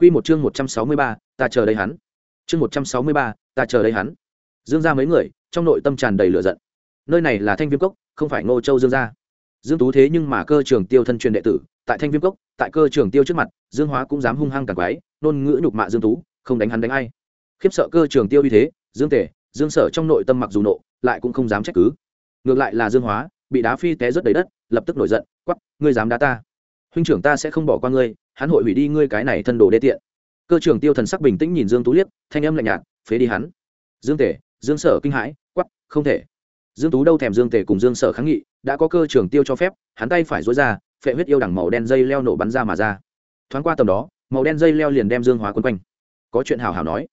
Quy một chương 163, ta chờ đây hắn. Chương 163, ta chờ đây hắn. Dương gia mấy người, trong nội tâm tràn đầy lửa giận. Nơi này là Thanh Viêm Cốc, không phải Ngô Châu Dương gia. Dương Tú thế nhưng mà cơ trưởng tiêu thân truyền đệ tử, tại Thanh Viêm Cốc, tại cơ trưởng tiêu trước mặt, Dương Hóa cũng dám hung hăng cản quái, nôn ngữ nhục mạ Dương Tú, không đánh hắn đánh ai. Khiếp sợ cơ trưởng tiêu như thế, Dương Tề, Dương Sở trong nội tâm mặc dù nộ, lại cũng không dám trách cứ. Ngược lại là Dương Hóa, bị đá phi té rất đầy đất, lập tức nổi giận, quắc, ngươi dám đá ta? Huynh trưởng ta sẽ không bỏ qua ngươi, hắn hội hủy đi ngươi cái này thân đồ đê tiện. Cơ trưởng tiêu thần sắc bình tĩnh nhìn dương tú liếc, thanh âm lạnh nhạt, phế đi hắn. Dương tể dương sở kinh hãi quắp không thể. Dương tú đâu thèm dương tể cùng dương sở kháng nghị, đã có cơ trưởng tiêu cho phép, hắn tay phải dối ra, phệ huyết yêu đằng màu đen dây leo nổ bắn ra mà ra. Thoáng qua tầm đó, màu đen dây leo liền đem dương hóa quấn quanh. Có chuyện hào hào nói.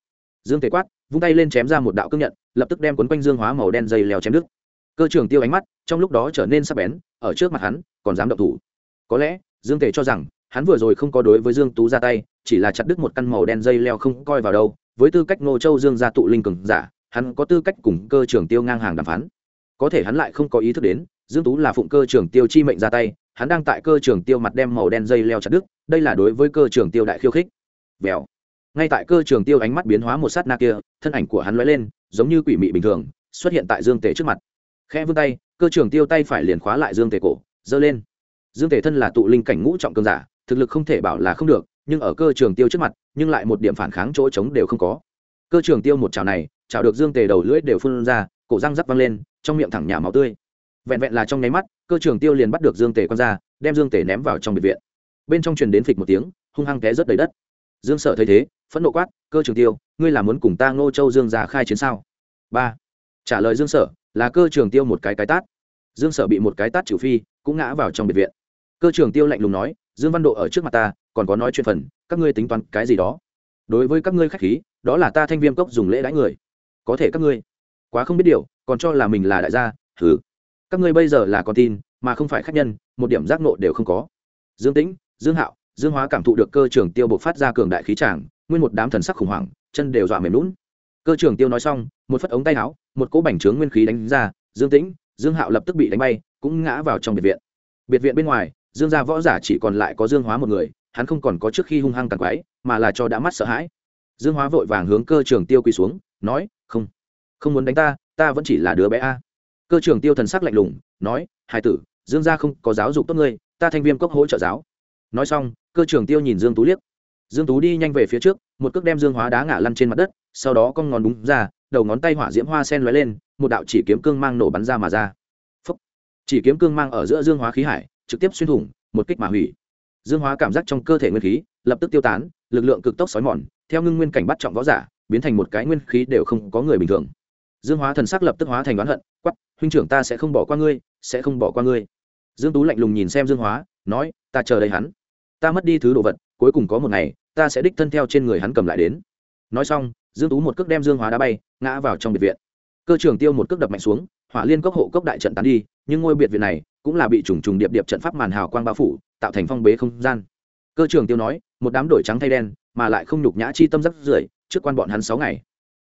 Dương tể quát, vung tay lên chém ra một đạo cương nhận, lập tức đem quấn quanh dương hóa màu đen dây leo chém đứt. Cơ trưởng tiêu ánh mắt, trong lúc đó trở nên sắc bén, ở trước mặt hắn, còn dám động thủ. Có lẽ, dương tể cho rằng hắn vừa rồi không có đối với dương tú ra tay, chỉ là chặt đứt một căn màu đen dây leo không coi vào đâu. Với tư cách ngô châu dương gia tụ linh cường giả, hắn có tư cách cùng cơ trưởng tiêu ngang hàng đàm phán. Có thể hắn lại không có ý thức đến, dương tú là phụng cơ trưởng tiêu chi mệnh ra tay, hắn đang tại cơ trưởng tiêu mặt đem màu đen dây leo chặt đứt, đây là đối với cơ trưởng tiêu đại khiêu khích. Vèo. Ngay tại cơ trưởng tiêu ánh mắt biến hóa một sát na kia, thân ảnh của hắn lóe lên, giống như quỷ mị bình thường, xuất hiện tại dương tể trước mặt. Khẽ vươn tay, cơ trưởng tiêu tay phải liền khóa lại dương tể cổ, giơ lên. Dương tể thân là tụ linh cảnh ngũ trọng cường giả thực lực không thể bảo là không được, nhưng ở cơ trường tiêu trước mặt, nhưng lại một điểm phản kháng chỗ trống đều không có. Cơ trường tiêu một chảo này, chảo được dương tề đầu lưỡi đều phun ra, cổ răng rắc văng lên, trong miệng thẳng nhả máu tươi. Vẹn vẹn là trong nháy mắt, cơ trường tiêu liền bắt được dương tề quăng ra, đem dương tề ném vào trong biệt viện. Bên trong truyền đến phịch một tiếng, hung hăng té rất đầy đất. Dương sợ thấy thế, phẫn nộ quát, cơ trường tiêu, ngươi là muốn cùng ta ngô châu dương gia khai chiến sao? Ba. Trả lời dương sở, là cơ trường tiêu một cái cái tát. Dương sở bị một cái tát trừ phi, cũng ngã vào trong biệt viện. Cơ trường tiêu lạnh lùng nói dương văn độ ở trước mặt ta, còn có nói chuyện phần, các ngươi tính toán cái gì đó. Đối với các ngươi khách khí, đó là ta thanh viêm cốc dùng lễ đãi người. Có thể các ngươi. Quá không biết điều, còn cho là mình là đại gia thử các ngươi bây giờ là con tin, mà không phải khách nhân, một điểm giác nộ đều không có. Dương tĩnh, dương hạo, dương hóa cảm thụ được cơ trường tiêu buộc phát ra cường đại khí tràng, nguyên một đám thần sắc khủng hoảng, chân đều dọa mềm lún cơ trường tiêu nói xong, một phất ống tay áo, một cỗ bành trướng nguyên khí đánh ra, dương tĩnh, dương hạo lập tức bị đánh bay, cũng ngã vào trong biệt viện. Biệt viện bên ngoài dương gia võ giả chỉ còn lại có dương hóa một người, hắn không còn có trước khi hung hăng tàn quái, mà là cho đã mắt sợ hãi. Dương hóa vội vàng hướng cơ trường tiêu quỳ xuống, nói, không không muốn đánh ta ta vẫn chỉ là đứa bé a. Cơ trường tiêu thần sắc lạnh lùng, nói hai tử, dương gia không có giáo dục tốt ngươi, ta thanh viêm cốc hỗ trợ giáo. Nói xong, cơ trường tiêu nhìn dương tú liếc. Dương tú đi nhanh về phía trước, một cước đem dương hóa đá ngã lăn trên mặt đất, sau đó con ngón đúng ra, đầu ngón tay hỏa diễm hoa sen lóe lên, một đạo chỉ kiếm cương mang nổ bắn ra mà ra. Phúc. chỉ kiếm cương mang ở giữa dương hóa khí hải trực tiếp xuyên thủng, một kích mà hủy. Dương hóa cảm giác trong cơ thể nguyên khí lập tức tiêu tán, lực lượng cực tốc xói mòn, theo ngưng nguyên cảnh bắt trọng võ giả, biến thành một cái nguyên khí đều không có người bình thường. Dương hóa thần sắc lập tức hóa thành oán hận quắp huynh trưởng ta sẽ không bỏ qua ngươi, sẽ không bỏ qua ngươi. Dương tú lạnh lùng nhìn xem dương hóa, nói, ta chờ đây hắn. Ta mất đi thứ đồ vật, cuối cùng có một ngày, ta sẽ đích thân theo trên người hắn cầm lại đến. Nói xong, dương tú một cước đem dương hóa đá bay, ngã vào trong biệt viện. Cơ trưởng tiêu một cước đập mạnh xuống, hỏa liên cốc hộ cốc đại trận tán đi nhưng ngôi biệt viện này cũng là bị trùng trùng điệp điệp trận pháp màn hào quang bao phủ, tạo thành phong bế không gian. Cơ trưởng tiêu nói, một đám đổi trắng thay đen, mà lại không nhục nhã chi tâm rất rưởi, trước quan bọn hắn sáu ngày.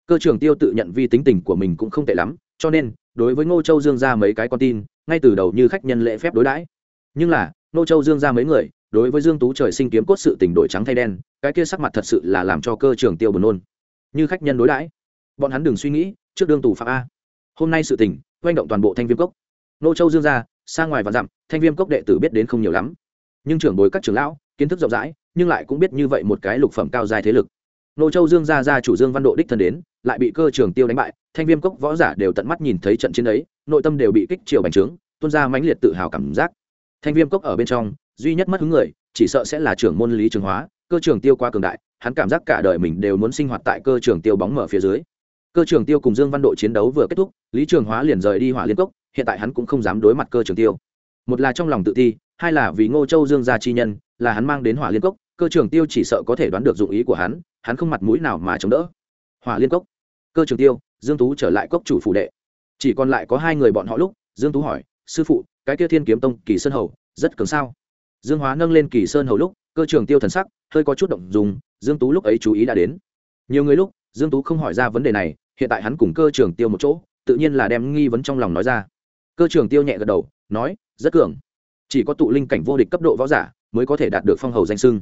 Cơ trưởng tiêu tự nhận vi tính tình của mình cũng không tệ lắm, cho nên, đối với ngô châu dương ra mấy cái con tin, ngay từ đầu như khách nhân lễ phép đối đãi. Nhưng là, ngô châu dương ra mấy người, đối với dương tú trời sinh kiếm cốt sự tình đổi trắng thay đen, cái kia sắc mặt thật sự là làm cho cơ trưởng tiêu buồn nôn. Như khách nhân đối đãi. Bọn hắn đừng suy nghĩ, trước đương tù phạm a. Hôm nay sự tình oanh động toàn bộ thanh viêm cốc nô châu dương ra xa ngoài và dặm, thanh viêm cốc đệ tử biết đến không nhiều lắm. Nhưng trưởng bối các trưởng lão, kiến thức rộng rãi, nhưng lại cũng biết như vậy một cái lục phẩm cao dài thế lực. Nô châu dương ra ra chủ dương văn độ đích thân đến, lại bị cơ trường tiêu đánh bại, thanh viêm cốc võ giả đều tận mắt nhìn thấy trận chiến ấy, nội tâm đều bị kích chiều bành trướng, tuôn ra mãnh liệt tự hào cảm giác. Thanh viêm cốc ở bên trong, duy nhất mất hứng người, chỉ sợ sẽ là trưởng môn lý trường hóa, cơ trường tiêu qua cường đại, hắn cảm giác cả đời mình đều muốn sinh hoạt tại cơ trường tiêu bóng mở phía dưới cơ trường tiêu cùng dương văn độ chiến đấu vừa kết thúc, lý trường hóa liền rời đi hỏa liên cốc, hiện tại hắn cũng không dám đối mặt cơ trường tiêu. Một là trong lòng tự ti, hai là vì ngô châu dương gia chi nhân, là hắn mang đến hỏa liên cốc, cơ trường tiêu chỉ sợ có thể đoán được dụng ý của hắn hắn không mặt mũi nào mà chống đỡ. Hỏa liên cốc. Cơ trường tiêu, dương tú trở lại cốc chủ phủ đệ. Chỉ còn lại có hai người bọn họ lúc, dương tú hỏi, sư phụ, cái kia thiên kiếm tông, kỳ sơn hầu, rất cứng sao? Dương hóa nâng lên kỳ sơn hầu lúc, cơ trường tiêu thần sắc hơi có chút động dùng, dương tú lúc ấy chú ý đã đến. Nhiều người lúc, dương tú không hỏi ra vấn đề này hiện tại hắn cùng cơ trường tiêu một chỗ, tự nhiên là đem nghi vấn trong lòng nói ra. Cơ trường tiêu nhẹ gật đầu, nói, rất cường. Chỉ có tụ linh cảnh vô địch cấp độ võ giả mới có thể đạt được phong hầu danh sưng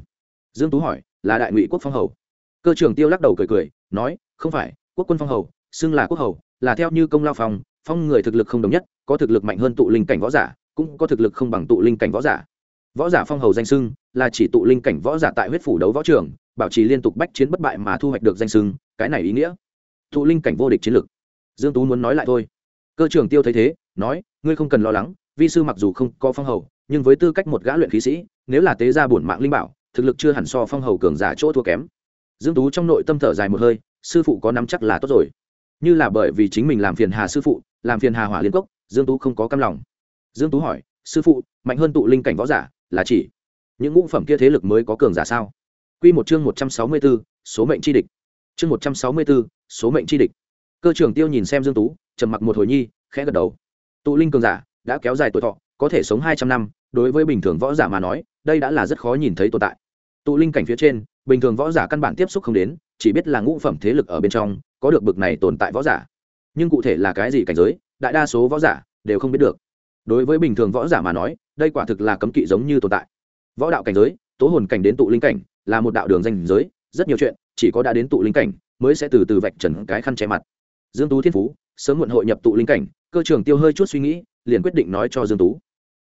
dương tú hỏi, là đại ngụy quốc phong hầu? Cơ trưởng tiêu lắc đầu cười cười, nói, không phải, quốc quân phong hầu, xưng là quốc hầu, là theo như công lao phong phong người thực lực không đồng nhất, có thực lực mạnh hơn tụ linh cảnh võ giả, cũng có thực lực không bằng tụ linh cảnh võ giả. Võ giả phong hầu danh sưng là chỉ tụ linh cảnh võ giả tại huyết phủ đấu võ trường, bảo trì liên tục bách chiến bất bại mà thu hoạch được danh sưng cái này ý nghĩa thụ linh cảnh vô địch chiến lực dương tú muốn nói lại thôi. Cơ trưởng tiêu thấy thế nói ngươi không cần lo lắng vi sư mặc dù không có phong hầu nhưng với tư cách một gã luyện khí sĩ nếu là tế gia bổn mạng linh bảo thực lực chưa hẳn so phong hầu cường giả chỗ thua kém. Dương tú trong nội tâm thở dài một hơi sư phụ có nắm chắc là tốt rồi. Như là bởi vì chính mình làm phiền hà sư phụ làm phiền hà hỏa liên cốc dương tú không có cam lòng. Dương tú hỏi sư phụ mạnh hơn tụ linh cảnh võ giả là chỉ những ngũ phẩm kia thế lực mới có cường giả sao? Quy một chương 164, số mệnh chi địch. Chương 164, số mệnh chi địch. Cơ trưởng tiêu nhìn xem dương tú, trầm mặc một hồi nhi, khẽ gật đầu. Tụ linh cường giả đã kéo dài tuổi thọ, có thể sống hai trăm năm, đối với bình thường võ giả mà nói, đây đã là rất khó nhìn thấy tồn tại. Tụ linh cảnh phía trên, bình thường võ giả căn bản tiếp xúc không đến, chỉ biết là ngũ phẩm thế lực ở bên trong, có được bực này tồn tại võ giả. Nhưng cụ thể là cái gì cảnh giới, đại đa số võ giả đều không biết được. Đối với bình thường võ giả mà nói, đây quả thực là cấm kỵ giống như tồn tại. Võ đạo cảnh giới, tố hồn cảnh đến tụ linh cảnh là một đạo đường danh giới, rất nhiều chuyện chỉ có đã đến tụ linh cảnh, mới sẽ từ từ vạch trần cái khăn che mặt. Dương tú thiên phú, sớm muộn hội nhập tụ linh cảnh, cơ trưởng tiêu hơi chút suy nghĩ, liền quyết định nói cho dương tú.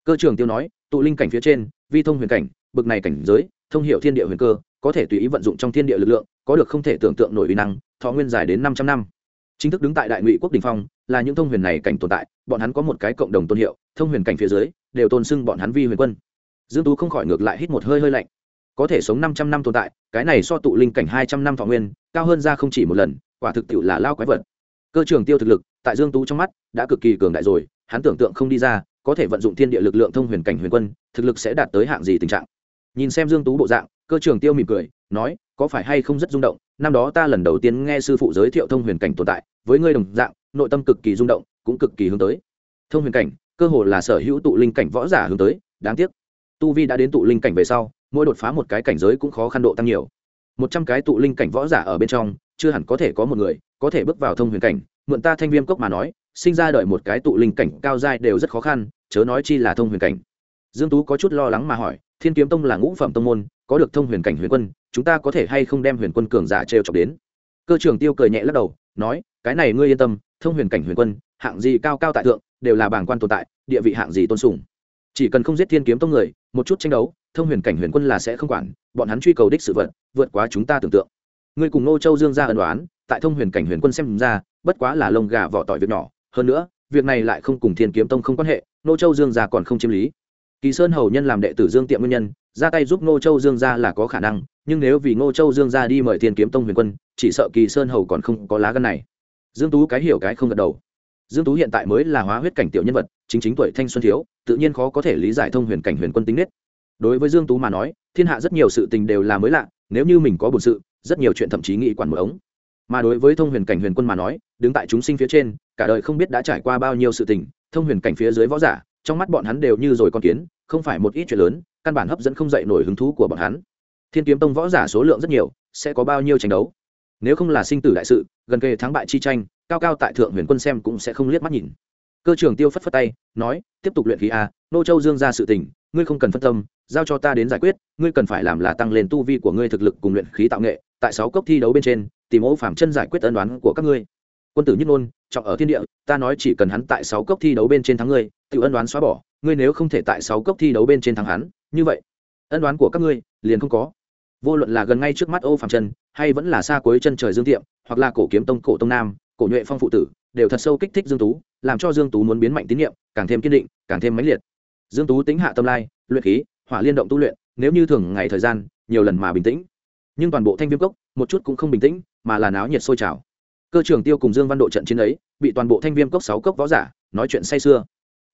Cơ trưởng tiêu nói, tụ linh cảnh phía trên, vi thông huyền cảnh, bực này cảnh giới, thông hiệu thiên địa huyền cơ, có thể tùy ý vận dụng trong thiên địa lực lượng, có được không thể tưởng tượng nổi uy năng, thọ nguyên dài đến 500 năm. Chính thức đứng tại đại ngụy quốc đình phong, là những thông huyền này cảnh tồn tại, bọn hắn có một cái cộng đồng tôn hiệu, thông huyền cảnh phía dưới, đều tôn xưng bọn hắn vi huyền quân. Dương tú không khỏi ngược lại hít một hơi hơi lạnh có thể sống 500 năm tồn tại, cái này so tụ linh cảnh 200 năm thọ nguyên, cao hơn ra không chỉ một lần, quả thực tiệu là lao quái vật. Cơ trường tiêu thực lực, tại dương tú trong mắt, đã cực kỳ cường đại rồi, hắn tưởng tượng không đi ra, có thể vận dụng thiên địa lực lượng thông huyền cảnh huyền quân, thực lực sẽ đạt tới hạng gì tình trạng. Nhìn xem dương tú bộ dạng, cơ trường tiêu mỉm cười, nói, có phải hay không rất rung động, năm đó ta lần đầu tiên nghe sư phụ giới thiệu thông huyền cảnh tồn tại, với ngươi đồng dạng, nội tâm cực kỳ rung động, cũng cực kỳ hướng tới. Thông huyền cảnh, cơ hồ là sở hữu tụ linh cảnh võ giả hướng tới, đáng tiếc tu vi đã đến tụ linh cảnh về sau, mỗi đột phá một cái cảnh giới cũng khó khăn độ tăng nhiều. Một trăm cái tụ linh cảnh võ giả ở bên trong, chưa hẳn có thể có một người có thể bước vào thông huyền cảnh. Mượn ta thanh viêm cốc mà nói, sinh ra đợi một cái tụ linh cảnh cao giai đều rất khó khăn, chớ nói chi là thông huyền cảnh. Dương tú có chút lo lắng mà hỏi, thiên kiếm tông là ngũ phẩm tông môn, có được thông huyền cảnh huyền quân, chúng ta có thể hay không đem huyền quân cường giả trêu chọc đến? Cơ trưởng tiêu cười nhẹ lắc đầu, nói, cái này ngươi yên tâm, thông huyền cảnh huyền quân, hạng gì cao cao tại thượng, đều là bảng quan tồn tại, địa vị hạng gì tôn sùng chỉ cần không giết thiên kiếm tông người, một chút tranh đấu, thông huyền cảnh huyền quân là sẽ không quản, bọn hắn truy cầu đích sự vật, vượt quá chúng ta tưởng tượng. Ngươi cùng Ngô châu dương ra ân đoán tại thông huyền cảnh huyền quân xem ra, bất quá là lông gà vỏ tỏi việc nhỏ. Hơn nữa, việc này lại không cùng thiên kiếm tông không quan hệ, Ngô châu dương gia còn không chiếm lý. Kỳ sơn hầu nhân làm đệ tử dương tiệm nguyên nhân, ra tay giúp Ngô châu dương gia là có khả năng, nhưng nếu vì Ngô châu dương gia đi mời thiên kiếm tông huyền quân, chỉ sợ kỳ sơn hầu còn không có lá gân này. Dương tú cái hiểu cái không gật đầu dương tú hiện tại mới là hóa huyết cảnh tiểu nhân vật, chính chính tuổi thanh xuân thiếu, tự nhiên khó có thể lý giải thông huyền cảnh huyền quân tính nết. Đối với dương tú mà nói, thiên hạ rất nhiều sự tình đều là mới lạ, nếu như mình có bổn sự, rất nhiều chuyện thậm chí nghĩ quản một ống. Mà đối với thông huyền cảnh huyền quân mà nói, đứng tại chúng sinh phía trên, cả đời không biết đã trải qua bao nhiêu sự tình, thông huyền cảnh phía dưới võ giả, trong mắt bọn hắn đều như rồi con kiến, không phải một ít chuyện lớn, căn bản hấp dẫn không dậy nổi hứng thú của bọn hắn. Thiên kiếm tông võ giả số lượng rất nhiều, sẽ có bao nhiêu tranh đấu? Nếu không là sinh tử đại sự, gần kề thắng bại chi tranh cao cao tại thượng huyền quân xem cũng sẽ không liếc mắt nhìn. Cơ trưởng tiêu phất phất tay, nói, tiếp tục luyện khí a, nô châu dương ra sự tình, ngươi không cần phân tâm, giao cho ta đến giải quyết, ngươi cần phải làm là tăng lên tu vi của ngươi thực lực cùng luyện khí tạo nghệ, tại sáu cốc thi đấu bên trên, tìm ô phạm chân giải quyết ân đoán của các ngươi. Quân tử nhất ngôn trọng ở thiên địa, ta nói chỉ cần hắn tại sáu cốc thi đấu bên trên thắng ngươi tự ân đoán xóa bỏ, ngươi nếu không thể tại sáu cốc thi đấu bên trên thắng hắn, như vậy, ân đoán của các ngươi liền không có. Vô luận là gần ngay trước mắt ô phạm chân, hay vẫn là xa cuối chân trời dương tiệm, hoặc là cổ kiếm tông cổ tông nam cổ nhuệ phong phụ tử đều thật sâu kích thích dương tú làm cho dương tú muốn biến mạnh tín nhiệm càng thêm kiên định càng thêm mãnh liệt. Dương tú tính hạ tâm lai luyện khí hỏa liên động tu luyện nếu như thường ngày thời gian nhiều lần mà bình tĩnh. Nhưng toàn bộ thanh viêm cốc một chút cũng không bình tĩnh mà là náo nhiệt sôi trào. Cơ trưởng tiêu cùng dương văn độ trận chiến ấy bị toàn bộ thanh viêm cốc sáu cốc võ giả nói chuyện say xưa,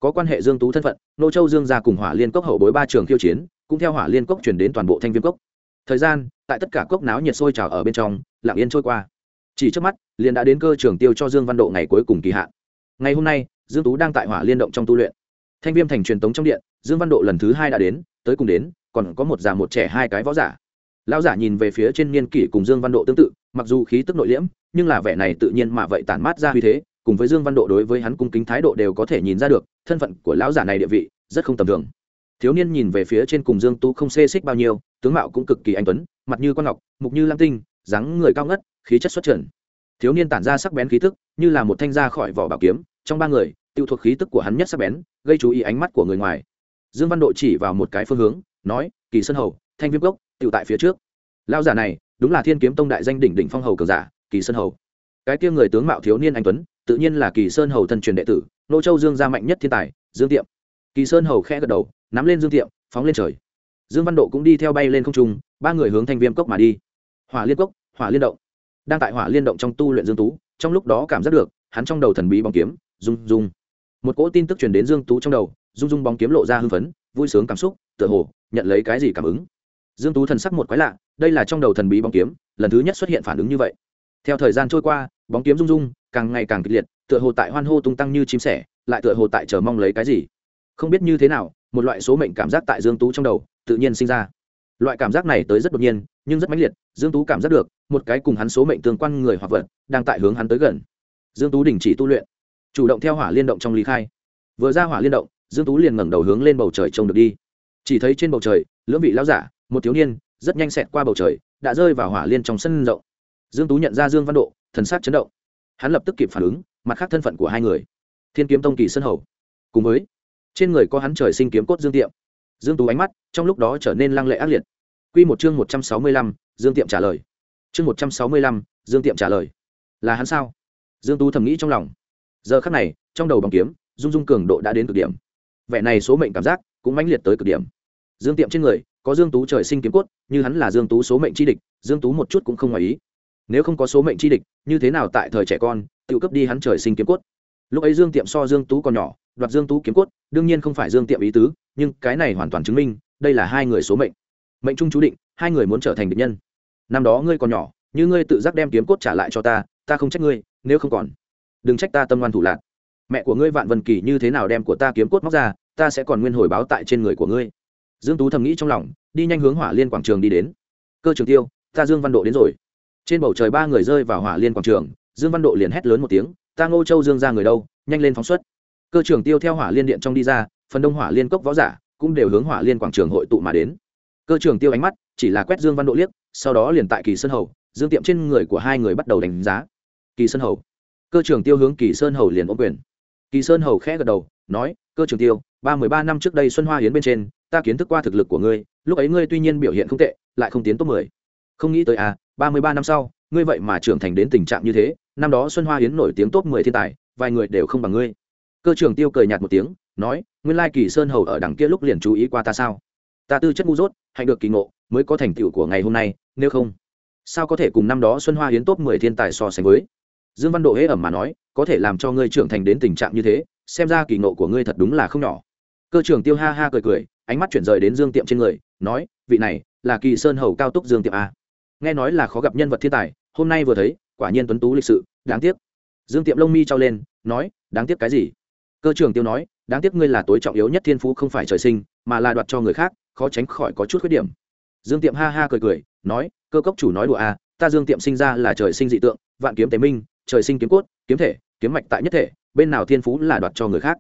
có quan hệ dương tú thân phận nô châu dương gia cùng hỏa liên cốc hậu bối ba trường khiêu chiến cũng theo hỏa liên cốc chuyển đến toàn bộ thanh viêm cốc. Thời gian tại tất cả cốc náo nhiệt sôi trào ở bên trong lặng yên trôi qua chỉ trước mắt, liền đã đến cơ trường tiêu cho dương văn độ ngày cuối cùng kỳ hạn. Ngày hôm nay, dương tú đang tại hỏa liên động trong tu luyện. Thanh viêm thành truyền tống trong điện, dương văn độ lần thứ hai đã đến, tới cùng đến, còn có một già một trẻ hai cái võ giả. Lão giả nhìn về phía trên niên kỷ cùng dương văn độ tương tự, mặc dù khí tức nội liễm, nhưng là vẻ này tự nhiên mà vậy tản mát ra huy thế, cùng với dương văn độ đối với hắn cung kính thái độ đều có thể nhìn ra được, thân phận của lão giả này địa vị, rất không tầm thường. Thiếu niên nhìn về phía trên cùng dương tú không xê xích bao nhiêu, tướng mạo cũng cực kỳ anh tuấn, mặt như con ngọc, mục như lam tinh, dáng người cao ngất khí chất xuất trần. Thiếu niên tản ra sắc bén khí tức, như là một thanh ra khỏi vỏ bảo kiếm, trong ba người, tiêu thuộc khí tức của hắn nhất sắc bén, gây chú ý ánh mắt của người ngoài. Dương văn độ chỉ vào một cái phương hướng, nói, kỳ sơn hầu, thanh viêm gốc tiêu tại phía trước. Lao giả này, đúng là thiên kiếm tông đại danh đỉnh đỉnh phong hầu cường giả, kỳ sơn hầu. Cái kia người tướng mạo thiếu niên anh tuấn, tự nhiên là kỳ sơn hầu thân truyền đệ tử, nô châu dương gia mạnh nhất thiên tài, dương tiệm. Kỳ sơn hầu khẽ gật đầu, nắm lên dương tiệm, phóng lên trời. Dương văn độ cũng đi theo bay lên không trung, ba người hướng thanh viêm cốc mà đi. Hỏa liên cốc, hỏa liên động đang tại hỏa liên động trong tu luyện dương tú, trong lúc đó cảm giác được, hắn trong đầu thần bí bóng kiếm, rung rung. Một cỗ tin tức truyền đến dương tú trong đầu, rung rung bóng kiếm lộ ra hưng phấn, vui sướng cảm xúc, tựa hồ, nhận lấy cái gì cảm ứng. Dương tú thần sắc một quái lạ, đây là trong đầu thần bí bóng kiếm, lần thứ nhất xuất hiện phản ứng như vậy. Theo thời gian trôi qua, bóng kiếm rung rung, càng ngày càng kịch liệt, tựa hồ tại hoan hô tung tăng như chim sẻ, lại tựa hồ tại chờ mong lấy cái gì. Không biết như thế nào, một loại số mệnh cảm giác tại dương tú trong đầu, tự nhiên sinh ra. Loại cảm giác này tới rất đột nhiên, nhưng rất mãnh liệt, dương tú cảm giác được một cái cùng hắn số mệnh tương quan người hoặc vật đang tại hướng hắn tới gần. Dương tú đình chỉ tu luyện chủ động theo hỏa liên động trong lý khai. Vừa ra hỏa liên động dương tú liền ngẩng đầu hướng lên bầu trời trông được đi. Chỉ thấy trên bầu trời lưỡng vị lão giả một thiếu niên rất nhanh xẹt qua bầu trời đã rơi vào hỏa liên trong sân rộng. Dương tú nhận ra dương văn độ thần sắc chấn động. Hắn lập tức kịp phản ứng mặt khác thân phận của hai người. Thiên kiếm tông kỳ sân hầu. Cùng với trên người có hắn trời sinh kiếm cốt dương tiệm. Dương tú ánh mắt trong lúc đó trở nên lăng lệ ác liệt. Quy một chương một trăm sáu mươi lăm, dương tiệm trả lời chương một trăm sáu mươi lăm, dương tiệm trả lời. Là hắn sao? Dương tú thầm nghĩ trong lòng. Giờ khắc này trong đầu bằng kiếm dung dung cường độ đã đến cực điểm. Vẻ này số mệnh cảm giác cũng mãnh liệt tới cực điểm. Dương tiệm trên người có dương tú trời sinh kiếm cốt như hắn là dương tú số mệnh chi địch dương tú một chút cũng không ngoài ý. Nếu không có số mệnh chi địch như thế nào tại thời trẻ con tự cấp đi hắn trời sinh kiếm cốt? Lúc ấy dương tiệm so dương tú còn nhỏ đoạt dương tú kiếm cốt đương nhiên không phải dương tiệm ý tứ nhưng cái này hoàn toàn chứng minh đây là hai người số mệnh. Mệnh trung chú định hai người muốn trở thành địch nhân năm đó ngươi còn nhỏ, như ngươi tự giác đem kiếm cốt trả lại cho ta ta không trách ngươi, nếu không còn, đừng trách ta tâm ngoan thủ lạc. Mẹ của ngươi vạn vân kỳ như thế nào đem của ta kiếm cốt móc ra, ta sẽ còn nguyên hồi báo tại trên người của ngươi. Dương tú thầm nghĩ trong lòng, đi nhanh hướng hỏa liên quảng trường đi đến. Cơ trường tiêu, ta dương văn độ đến rồi. Trên bầu trời ba người rơi vào hỏa liên quảng trường, dương văn độ liền hét lớn một tiếng, ta ngô châu dương ra người đâu, nhanh lên phóng xuất. Cơ trường tiêu theo hỏa liên điện trong đi ra, phần đông hỏa liên cốc võ giả cũng đều hướng hỏa liên quảng trường hội tụ mà đến. Cơ trường tiêu ánh mắt chỉ là quét dương văn độ liếc sau đó liền tại kỳ sơn hầu, dương tiệm trên người của hai người bắt đầu đánh giá. Kỳ sơn hầu. Cơ trưởng tiêu hướng kỳ sơn hầu liền ôm quyền. Kỳ sơn hầu khẽ gật đầu, nói, cơ trưởng tiêu, ba mười ba năm trước đây xuân hoa hiến bên trên, ta kiến thức qua thực lực của ngươi, lúc ấy ngươi tuy nhiên biểu hiện không tệ, lại không tiến top mười. Không nghĩ tới à ba mươi ba năm sau, ngươi vậy mà trưởng thành đến tình trạng như thế, năm đó xuân hoa hiến nổi tiếng top mười thiên tài, vài người đều không bằng ngươi. Cơ trưởng tiêu cười nhạt một tiếng, nói, nguyên lai kỳ sơn hầu ở đằng kia lúc liền chú ý qua ta sao? Ta tư chất ngu dốt, hạnh được kỳ ngộ mới có thành tựu của ngày hôm nay, nếu không, sao có thể cùng năm đó xuân hoa hiến top mười thiên tài so sánh với? Dương văn độ hễ ẩm mà nói, có thể làm cho ngươi trưởng thành đến tình trạng như thế, xem ra kỳ nộ của ngươi thật đúng là không nhỏ. Cơ trưởng tiêu ha ha cười cười, ánh mắt chuyển rời đến dương tiệm trên người, nói, vị này là kỳ sơn hầu cao túc dương tiệm a. Nghe nói là khó gặp nhân vật thiên tài, hôm nay vừa thấy, quả nhiên tuấn tú lịch sự, đáng tiếc. Dương tiệm lông mi trao lên, nói, đáng tiếc cái gì? Cơ trưởng tiêu nói, đáng tiếc ngươi là tối trọng yếu nhất thiên phú không phải trời sinh, mà là đoạt cho người khác, khó tránh khỏi có chút khuyết điểm dương tiệm ha ha cười cười, nói, cơ cốc chủ nói đùa à? ta dương tiệm sinh ra là trời sinh dị tượng, vạn kiếm tế minh, trời sinh kiếm cốt, kiếm thể, kiếm mạch tại nhất thể, bên nào thiên phú là đoạt cho người khác.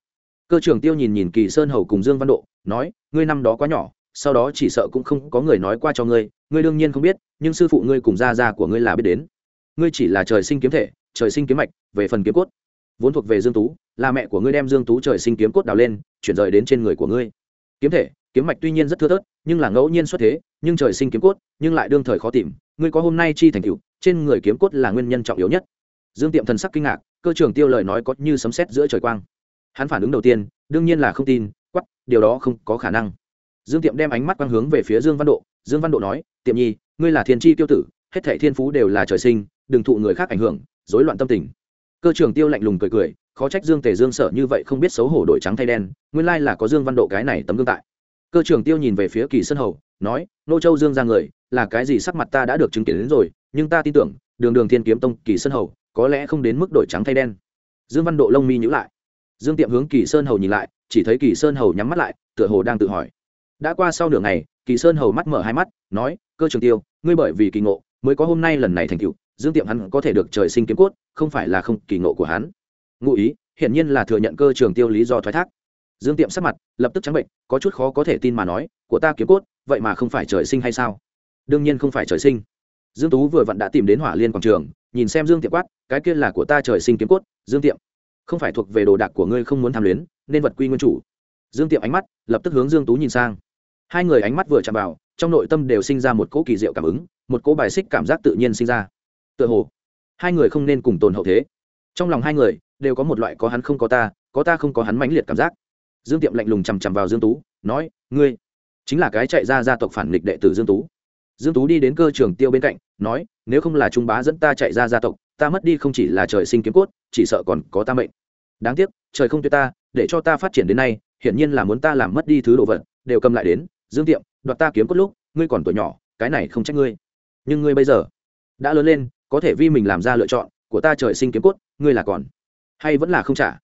Cơ trưởng tiêu nhìn nhìn kỳ sơn hầu cùng dương văn độ, nói, ngươi năm đó quá nhỏ, sau đó chỉ sợ cũng không có người nói qua cho ngươi ngươi đương nhiên không biết, nhưng sư phụ ngươi cùng gia gia của ngươi là biết đến. Ngươi chỉ là trời sinh kiếm thể, trời sinh kiếm mạch, về phần kiếm cốt. Vốn thuộc về dương tú, là mẹ của ngươi đem dương tú trời sinh kiếm cốt đào lên, chuyển rời đến trên người của ngươi. Kiếm thể, kiếm mạch tuy nhiên rất thưa thớt, nhưng là ngẫu nhiên xuất thế nhưng trời sinh kiếm cốt, nhưng lại đương thời khó tìm. Ngươi có hôm nay chi thành tựu, trên người kiếm cốt là nguyên nhân trọng yếu nhất. Dương tiệm thần sắc kinh ngạc, cơ trưởng tiêu lời nói có như sấm sét giữa trời quang. Hắn phản ứng đầu tiên, đương nhiên là không tin quắp điều đó không có khả năng. Dương tiệm đem ánh mắt quang hướng về phía dương văn độ. Dương văn độ nói, tiệm nhi, ngươi là thiên tri tiêu tử, hết thảy thiên phú đều là trời sinh, đừng thụ người khác ảnh hưởng, rối loạn tâm tình. Cơ trưởng tiêu lạnh lùng cười cười, khó trách dương tề dương sợ như vậy không biết xấu hổ đổi trắng thay đen, nguyên lai là có dương văn độ cái này tấm gương tại. Cơ trưởng tiêu nhìn về phía kỳ sơn hầu nói, nô châu dương ra người, là cái gì sắc mặt ta đã được chứng kiến đến rồi, nhưng ta tin tưởng, đường đường thiên kiếm tông kỳ sơn hầu, có lẽ không đến mức đổi trắng thay đen. Dương văn độ lông mi nhữ lại. Dương tiệm hướng kỳ sơn hầu nhìn lại, chỉ thấy kỳ sơn hầu nhắm mắt lại, tựa hồ đang tự hỏi. Đã qua sau nửa ngày, kỳ sơn hầu mắt mở hai mắt, nói, cơ trường tiêu, ngươi bởi vì kỳ ngộ, mới có hôm nay lần này thành cựu dương tiệm hắn có thể được trời sinh kiếm cốt, không phải là không kỳ ngộ của hắn. Ngụ ý, hiển nhiên là thừa nhận cơ trường tiêu lý do thoái thác. Dương tiệm sắc mặt, lập tức trắng bệnh, có chút khó có thể tin mà nói, của ta kiếm cốt vậy mà không phải trời sinh hay sao? Đương nhiên không phải trời sinh. Dương tú vừa vặn đã tìm đến hỏa liên quảng trường, nhìn xem dương tiệm quát, cái kia là của ta trời sinh kiếm cốt, dương tiệm không phải thuộc về đồ đạc của ngươi không muốn tham luyến, nên vật quy nguyên chủ. Dương tiệm ánh mắt lập tức hướng dương tú nhìn sang. Hai người ánh mắt vừa chạm vào, trong nội tâm đều sinh ra một cỗ kỳ diệu cảm ứng, một cỗ bài xích cảm giác tự nhiên sinh ra. Tựa hồ, hai người không nên cùng tồn hậu thế. Trong lòng hai người đều có một loại có hắn không có ta có ta không có hắn mãnh liệt cảm giác. Dương tiệm lạnh lùng chằm chằm vào dương tú, nói, ngươi chính là cái chạy ra gia tộc phản nghịch đệ tử dương tú. Dương tú đi đến cơ trường tiêu bên cạnh, nói, nếu không là trung bá dẫn ta chạy ra gia tộc, ta mất đi không chỉ là trời sinh kiếm cốt, chỉ sợ còn có ta mệnh. Đáng tiếc, trời không tuyệt ta, để cho ta phát triển đến nay, hiển nhiên là muốn ta làm mất đi thứ đồ vật, đều cầm lại đến, dương tiệm, đoạt ta kiếm cốt lúc, ngươi còn tuổi nhỏ, cái này không trách ngươi. Nhưng ngươi bây giờ, đã lớn lên, có thể vi mình làm ra lựa chọn, của ta trời sinh kiếm cốt, ngươi là còn, hay vẫn là không trả?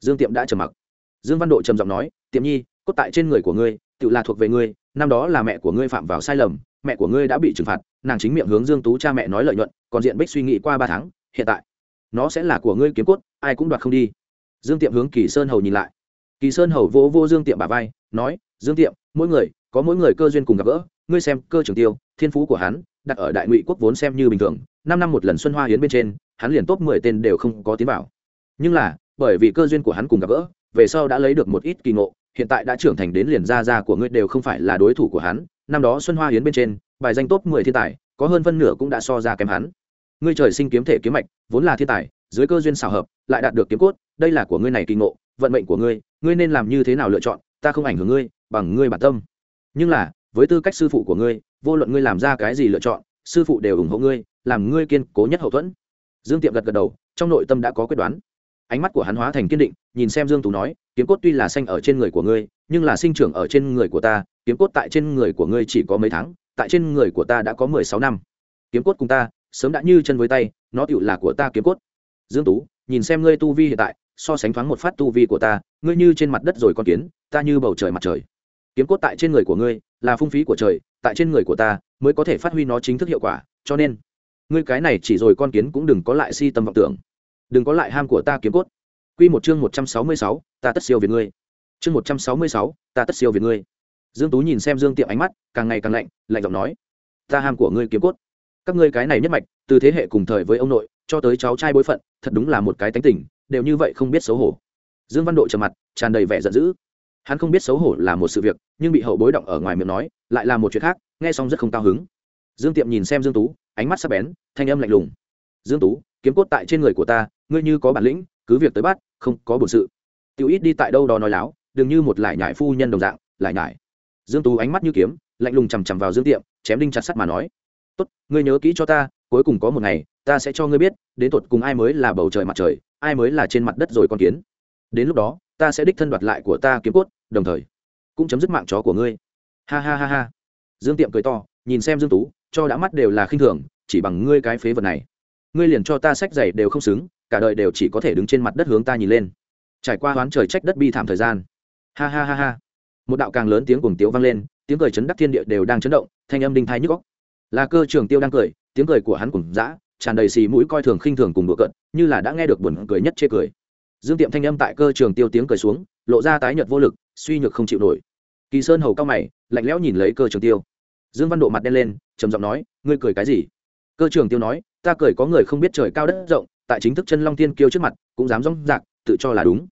Dương tiệm đã trầm mặc. Dương văn độ trầm giọng nói, tiệm nhi, cốt tại trên người của ngươi tự là thuộc về ngươi năm đó là mẹ của ngươi phạm vào sai lầm mẹ của ngươi đã bị trừng phạt nàng chính miệng hướng dương tú cha mẹ nói lợi nhuận còn diện bích suy nghĩ qua ba tháng hiện tại nó sẽ là của ngươi kiếm cốt ai cũng đoạt không đi. Dương tiệm hướng kỳ sơn hầu nhìn lại. Kỳ sơn hầu vỗ vô, vô dương tiệm bà vai nói dương tiệm mỗi người có mỗi người cơ duyên cùng gặp gỡ ngươi xem cơ trường tiêu thiên phú của hắn đặt ở đại ngụy quốc vốn xem như bình thường năm năm một lần xuân hoa hiến bên trên hắn liền top mười tên đều không có tiến vào. Nhưng là bởi vì cơ duyên của hắn cùng gặp gỡ về sau đã lấy được một ít kỳ ngộ hiện tại đã trưởng thành đến liền gia gia của ngươi đều không phải là đối thủ của hắn. Năm đó xuân hoa hiến bên trên, bài danh top mười thiên tài, có hơn phân nửa cũng đã so ra kém hắn. Ngươi trời sinh kiếm thể kiếm mạch, vốn là thiên tài, dưới cơ duyên xảo hợp, lại đạt được kiếm cốt, đây là của ngươi này kỳ ngộ, vận mệnh của ngươi ngươi nên làm như thế nào lựa chọn, ta không ảnh hưởng ngươi, bằng ngươi bản tâm. Nhưng là, với tư cách sư phụ của ngươi, vô luận ngươi làm ra cái gì lựa chọn, sư phụ đều ủng hộ ngươi, làm ngươi kiên cố nhất hậu thuẫn. Dương tiệm gật gật đầu, trong nội tâm đã có quyết đoán ánh mắt của hắn hóa thành kiên định, nhìn xem dương tú nói, kiếm cốt tuy là xanh ở trên người của ngươi, nhưng là sinh trưởng ở trên người của ta, kiếm cốt tại trên người của ngươi chỉ có mấy tháng, tại trên người của ta đã có mười sáu năm. Kiếm cốt cùng ta, sớm đã như chân với tay, nó tựu là của ta kiếm cốt. Dương tú, nhìn xem ngươi tu vi hiện tại, so sánh thoáng một phát tu vi của ta, ngươi như trên mặt đất rồi con kiến, ta như bầu trời mặt trời. Kiếm cốt tại trên người của ngươi, là phung phí của trời, tại trên người của ta, mới có thể phát huy nó chính thức hiệu quả, cho nên, ngươi cái này chỉ rồi con kiến cũng đừng có lại si tâm vọng tưởng đừng có lại ham của ta kiếm cốt. Quy một chương một trăm sáu mươi sáu, ta tất siêu về ngươi. Chương một trăm sáu mươi sáu, ta tất siêu về ngươi. Dương tú nhìn xem dương tiệm ánh mắt càng ngày càng lạnh lạnh giọng nói ta ham của ngươi kiếm cốt. Các ngươi cái này nhất mạch từ thế hệ cùng thời với ông nội cho tới cháu trai bối phận thật đúng là một cái tánh tình đều như vậy không biết xấu hổ. Dương văn độ trầm mặt tràn đầy vẻ giận dữ. Hắn không biết xấu hổ là một sự việc nhưng bị hậu bối động ở ngoài miệng nói lại là một chuyện khác nghe xong rất không cao hứng. Dương tiệm nhìn xem dương tú ánh mắt sắc bén thanh âm lạnh lùng. Dương tú kiếm cốt tại trên người của ta ngươi như có bản lĩnh, cứ việc tới bắt, không có bổn sự. Tiểu ít đi tại đâu đó nói láo, đừng như một lại nhải phu nhân đồng dạng, lại nhải. Dương tú ánh mắt như kiếm, lạnh lùng chằm chằm vào dương tiệm, chém đinh chặt sắt mà nói. Tốt, ngươi nhớ kỹ cho ta, cuối cùng có một ngày, ta sẽ cho ngươi biết, đến tột cùng ai mới là bầu trời mặt trời, ai mới là trên mặt đất rồi con kiến. Đến lúc đó, ta sẽ đích thân đoạt lại của ta kiếm cốt, đồng thời, cũng chấm dứt mạng chó của ngươi. Ha ha ha ha. Dương tiệm cười to, nhìn xem dương tú, cho đã mắt đều là khinh thường, chỉ bằng ngươi cái phế vật này. Ngươi liền cho ta sách giày đều không xứng cả đời đều chỉ có thể đứng trên mặt đất hướng ta nhìn lên. Trải qua hoán trời trách đất bi thảm thời gian. Ha ha ha ha. Một đạo càng lớn tiếng cùng tiếu vang lên, tiếng cười chấn đắc thiên địa đều đang chấn động, thanh âm đinh thai nhức góc là cơ trường tiêu đang cười, tiếng cười của hắn cùng dã, tràn đầy xì mũi coi thường khinh thường cùng đùa cận như là đã nghe được buồn cười nhất chê cười. Dương tiệm thanh âm tại cơ trường tiêu tiếng cười xuống, lộ ra tái nhợt vô lực, suy nhược không chịu nổi. Kỳ sơn hầu cao mày, lạnh lẽo nhìn lấy cơ trường tiêu. Dương văn độ mặt đen lên, trầm giọng nói, ngươi cười cái gì? Cơ trường tiêu nói, ta cười có người không biết trời cao đất rộng tại chính thức chân long tiên kiêu trước mặt, cũng dám rong rạc, tự cho là đúng.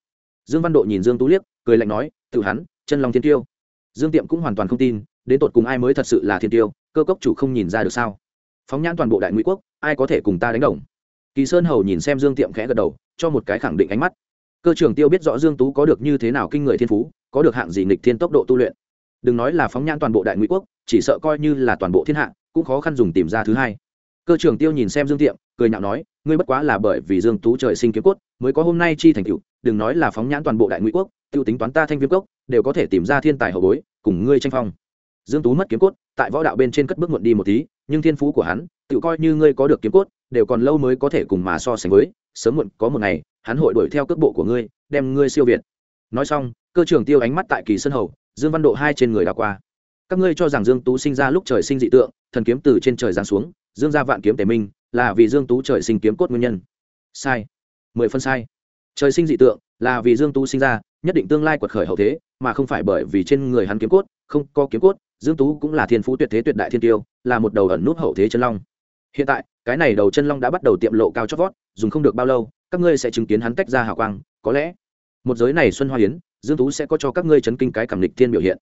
Dương văn độ nhìn dương tú liếc, cười lạnh nói, tự hắn, chân long tiên kiêu. Dương tiệm cũng hoàn toàn không tin, đến tột cùng ai mới thật sự là thiên tiêu cơ cốc chủ không nhìn ra được sao? Phóng nhãn toàn bộ đại ngụy quốc, ai có thể cùng ta đánh đồng? Kỳ sơn hầu nhìn xem dương tiệm khẽ gật đầu, cho một cái khẳng định ánh mắt. Cơ trưởng tiêu biết rõ dương tú có được như thế nào kinh người thiên phú, có được hạng gì nghịch thiên tốc độ tu luyện. Đừng nói là phóng nhãn toàn bộ đại ngụy quốc, chỉ sợ coi như là toàn bộ thiên hạ, cũng khó khăn dùng tìm ra thứ hai. Cơ trưởng tiêu nhìn xem dương tiệm, cười nhạo nói ngươi bất quá là bởi vì dương tú trời sinh kiếm cốt, mới có hôm nay chi thành tựu, đừng nói là phóng nhãn toàn bộ đại ngụy quốc tiêu tính toán ta thanh viêm cốc, đều có thể tìm ra thiên tài hậu bối, cùng ngươi tranh phong. Dương tú mất kiếm cốt, tại võ đạo bên trên cất bước muộn đi một tí, nhưng thiên phú của hắn tự coi như ngươi có được kiếm cốt, đều còn lâu mới có thể cùng mà so sánh với, sớm muộn có một ngày, hắn hội đuổi theo cước bộ của ngươi, đem ngươi siêu việt. Nói xong, cơ trưởng tiêu ánh mắt tại kỳ sân hầu, dương văn độ hai trên người đã qua. Các ngươi cho rằng dương tú sinh ra lúc trời sinh dị tượng, thần kiếm từ trên trời giáng xuống, dương ra vạn kiếm tề minh là vì dương tú trời sinh kiếm cốt nguyên nhân. Sai. Mười phân sai. Trời sinh dị tượng, là vì dương tú sinh ra, nhất định tương lai quật khởi hậu thế, mà không phải bởi vì trên người hắn kiếm cốt, không có kiếm cốt, dương tú cũng là thiên phú tuyệt thế tuyệt đại thiên tiêu, là một đầu ẩn nút hậu thế chân long. Hiện tại, cái này đầu chân long đã bắt đầu tiệm lộ cao chót vót, dùng không được bao lâu, các ngươi sẽ chứng kiến hắn tách ra hào quang, có lẽ một giới này xuân hoa hiến dương tú sẽ có cho các ngươi chấn kinh cái cảm lịch thiên biểu hiện.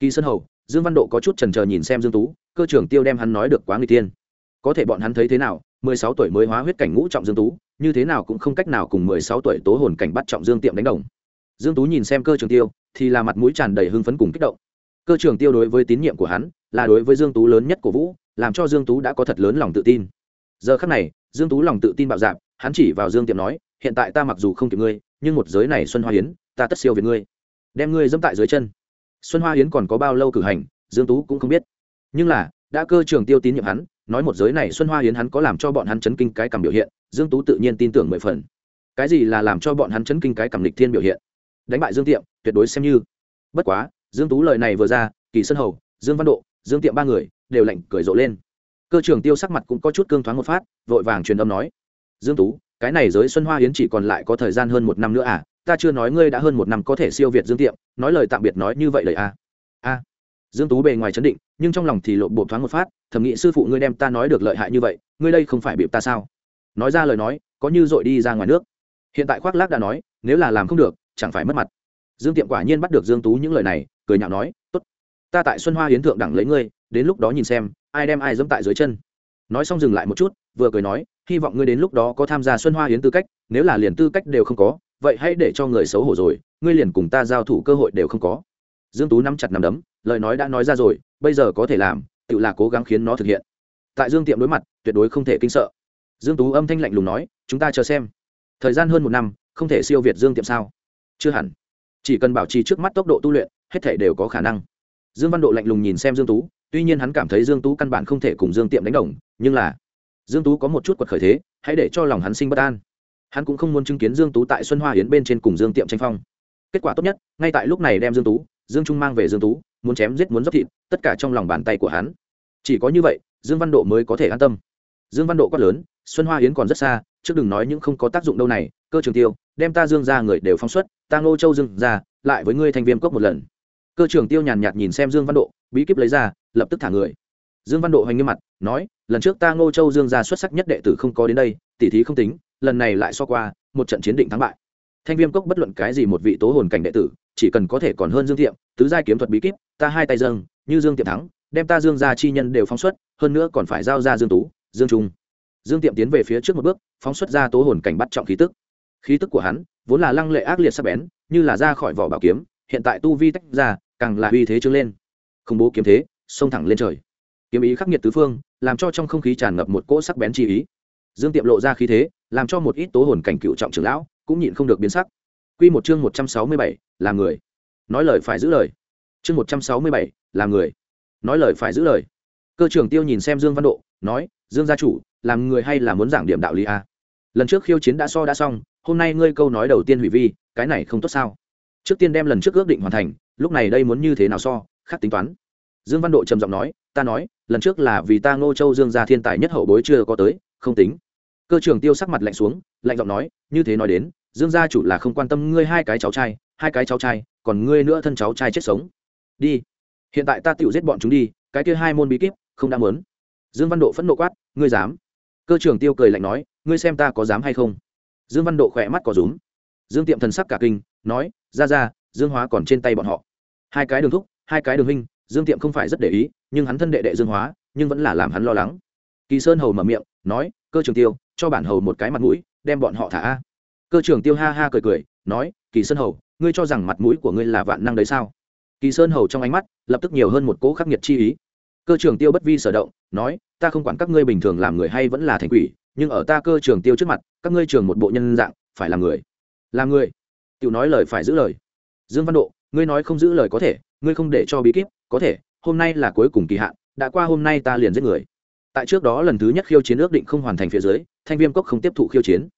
Kỳ sơn hầu, dương văn độ có chút trần chờ nhìn xem dương tú, cơ trưởng tiêu đem hắn nói được quá người tiên có thể bọn hắn thấy thế nào mười sáu tuổi mới hóa huyết cảnh ngũ trọng dương tú, như thế nào cũng không cách nào cùng mười sáu tuổi tố hồn cảnh bắt trọng dương tiệm đánh đồng. Dương tú nhìn xem cơ trường tiêu, thì là mặt mũi tràn đầy hưng phấn cùng kích động. Cơ trường tiêu đối với tín nhiệm của hắn, là đối với dương tú lớn nhất của vũ, làm cho dương tú đã có thật lớn lòng tự tin. Giờ khắc này, dương tú lòng tự tin bạo dạp hắn chỉ vào dương tiệm nói, hiện tại ta mặc dù không kịp ngươi, nhưng một giới này xuân hoa hiến ta tất siêu về ngươi. Đem ngươi dẫm tại dưới chân. Xuân hoa hiến còn có bao lâu cử hành, dương tú cũng không biết. Nhưng là, đã cơ trường tiêu tín nhiệm hắn nói một giới này xuân hoa hiến hắn có làm cho bọn hắn chấn kinh cái cầm biểu hiện, dương tú tự nhiên tin tưởng mười phần. Cái gì là làm cho bọn hắn chấn kinh cái cầm lịch thiên biểu hiện? Đánh bại dương tiệm, tuyệt đối xem như. Bất quá, dương tú lời này vừa ra, kỳ sân hầu, dương văn độ, dương tiệm ba người đều lạnh cười rộ lên. Cơ trưởng tiêu sắc mặt cũng có chút cương thoáng một phát, vội vàng truyền âm nói, dương tú, cái này giới xuân hoa hiến chỉ còn lại có thời gian hơn một năm nữa à? Ta chưa nói ngươi đã hơn một năm có thể siêu việt dương tiệm, nói lời tạm biệt nói như vậy lời à? Dương tú bề ngoài chấn định, nhưng trong lòng thì lộ bộ thoáng một phát thẩm nghĩ sư phụ ngươi đem ta nói được lợi hại như vậy, ngươi đây không phải bịp ta sao? Nói ra lời nói, có như dội đi ra ngoài nước. Hiện tại khoác lác đã nói, nếu là làm không được, chẳng phải mất mặt. Dương tiệm quả nhiên bắt được dương tú những lời này, cười nhạo nói, tốt, ta tại xuân hoa hiến thượng đẳng lấy ngươi, đến lúc đó nhìn xem, ai đem ai dẫm tại dưới chân. Nói xong dừng lại một chút, vừa cười nói, hy vọng ngươi đến lúc đó có tham gia xuân hoa hiến tư cách, nếu là liền tư cách đều không có, vậy hãy để cho người xấu hổ rồi, ngươi liền cùng ta giao thủ cơ hội đều không có. Dương tú nắm chặt nắm đấm lời nói đã nói ra rồi, bây giờ có thể làm, tự là cố gắng khiến nó thực hiện. Tại dương tiệm đối mặt, tuyệt đối không thể kinh sợ. Dương tú âm thanh lạnh lùng nói, chúng ta chờ xem. Thời gian hơn một năm, không thể siêu việt dương tiệm sao? Chưa hẳn. Chỉ cần bảo trì trước mắt tốc độ tu luyện, hết thể đều có khả năng. Dương văn độ lạnh lùng nhìn xem dương tú, tuy nhiên hắn cảm thấy dương tú căn bản không thể cùng dương tiệm đánh đồng, nhưng là dương tú có một chút quật khởi thế, hãy để cho lòng hắn sinh bất an. Hắn cũng không muốn chứng kiến dương tú tại xuân hoa yến bên trên cùng dương tiệm tranh phong. Kết quả tốt nhất, ngay tại lúc này đem dương tú, dương trung mang về dương tú muốn chém giết muốn dốc thịt, tất cả trong lòng bàn tay của hắn. Chỉ có như vậy, dương văn độ mới có thể an tâm. Dương văn độ quát lớn, xuân hoa yến còn rất xa, trước đừng nói những không có tác dụng đâu này, cơ trường tiêu, đem ta dương ra người đều phong xuất, ta ngô châu dương ra lại với ngươi thành viên cốc một lần. Cơ trưởng tiêu nhàn nhạt nhìn xem dương văn độ, bí kíp lấy ra, lập tức thả người. Dương văn độ hoành nghiêm mặt, nói, lần trước ta ngô châu dương ra xuất sắc nhất đệ tử không có đến đây, tỉ thí không tính, lần này lại so qua, một trận chiến định thắng bại. Thanh viêm cốc bất luận cái gì một vị tố hồn cảnh đệ tử chỉ cần có thể còn hơn dương tiệm tứ giai kiếm thuật bí kíp, ta hai tay dâng, như dương tiệm thắng, đem ta dương ra chi nhân đều phóng xuất, hơn nữa còn phải giao ra dương tú, dương trung. Dương tiệm tiến về phía trước một bước, phóng xuất ra tố hồn cảnh bắt trọng khí tức. Khí tức của hắn vốn là lăng lệ ác liệt sắc bén, như là ra khỏi vỏ bảo kiếm, hiện tại tu vi tách ra, càng là uy thế trướng lên. Khủng bố kiếm thế, xông thẳng lên trời. Kiếm ý khắc nghiệt tứ phương, làm cho trong không khí tràn ngập một cỗ sắc bén chi ý. Dương tiệm lộ ra khí thế, làm cho một ít tố hồn cảnh cựu trọng trưởng lão cũng nhịn không được biến sắc. Quy một chương một trăm sáu mươi bảy, người. Nói lời phải giữ lời. Chương một trăm sáu mươi bảy, người. Nói lời phải giữ lời. Cơ trưởng Tiêu nhìn xem Dương Văn Độ, nói: "Dương gia chủ, làm người hay là muốn giảng điểm đạo lý a? Lần trước khiêu chiến đã so đã xong, hôm nay ngươi câu nói đầu tiên hủy vi, cái này không tốt sao? Trước tiên đem lần trước ước định hoàn thành, lúc này đây muốn như thế nào so, khác tính toán." Dương Văn Độ trầm giọng nói: "Ta nói, lần trước là vì ta Ngô Châu Dương gia thiên tài nhất hậu bối chưa có tới, không tính." Cơ trưởng Tiêu sắc mặt lạnh xuống, lạnh giọng nói: "Như thế nói đến, dương gia chủ là không quan tâm ngươi hai cái cháu trai, hai cái cháu trai, còn ngươi nữa thân cháu trai chết sống. Đi. Hiện tại ta tự giết bọn chúng đi, cái kia hai môn bí kíp, không đã mớn dương văn độ phẫn nộ quát, ngươi dám? Cơ trưởng tiêu cười lạnh nói, ngươi xem ta có dám hay không? Dương văn độ khỏe mắt có rúm. Dương tiệm thần sắc cả kinh, nói, ra ra, dương hóa còn trên tay bọn họ. Hai cái đường thúc, hai cái đường huynh, dương tiệm không phải rất để ý, nhưng hắn thân đệ đệ dương hóa, nhưng vẫn là làm hắn lo lắng. Kỳ sơn hầu mở miệng, nói, cơ trường tiêu, cho bản hầu một cái mặt mũi, đem bọn họ thả a cơ trưởng tiêu ha ha cười cười, nói, kỳ sơn hầu, ngươi cho rằng mặt mũi của ngươi là vạn năng đấy sao? Kỳ sơn hầu trong ánh mắt lập tức nhiều hơn một cỗ khắc nghiệt chi ý. Cơ trưởng tiêu bất vi sở động, nói, ta không quản các ngươi bình thường làm người hay vẫn là thành quỷ, nhưng ở ta cơ trưởng tiêu trước mặt, các ngươi trường một bộ nhân dạng, phải làm người. Làm người? Tiểu nói lời phải giữ lời. Dương văn độ, ngươi nói không giữ lời có thể, ngươi không để cho bí kíp, có thể, hôm nay là cuối cùng kỳ hạn, đã qua hôm nay ta liền giết người. Tại trước đó lần thứ nhất khiêu chiến ước định không hoàn thành phía dưới, thanh viêm cốc không tiếp thụ khiêu chiến.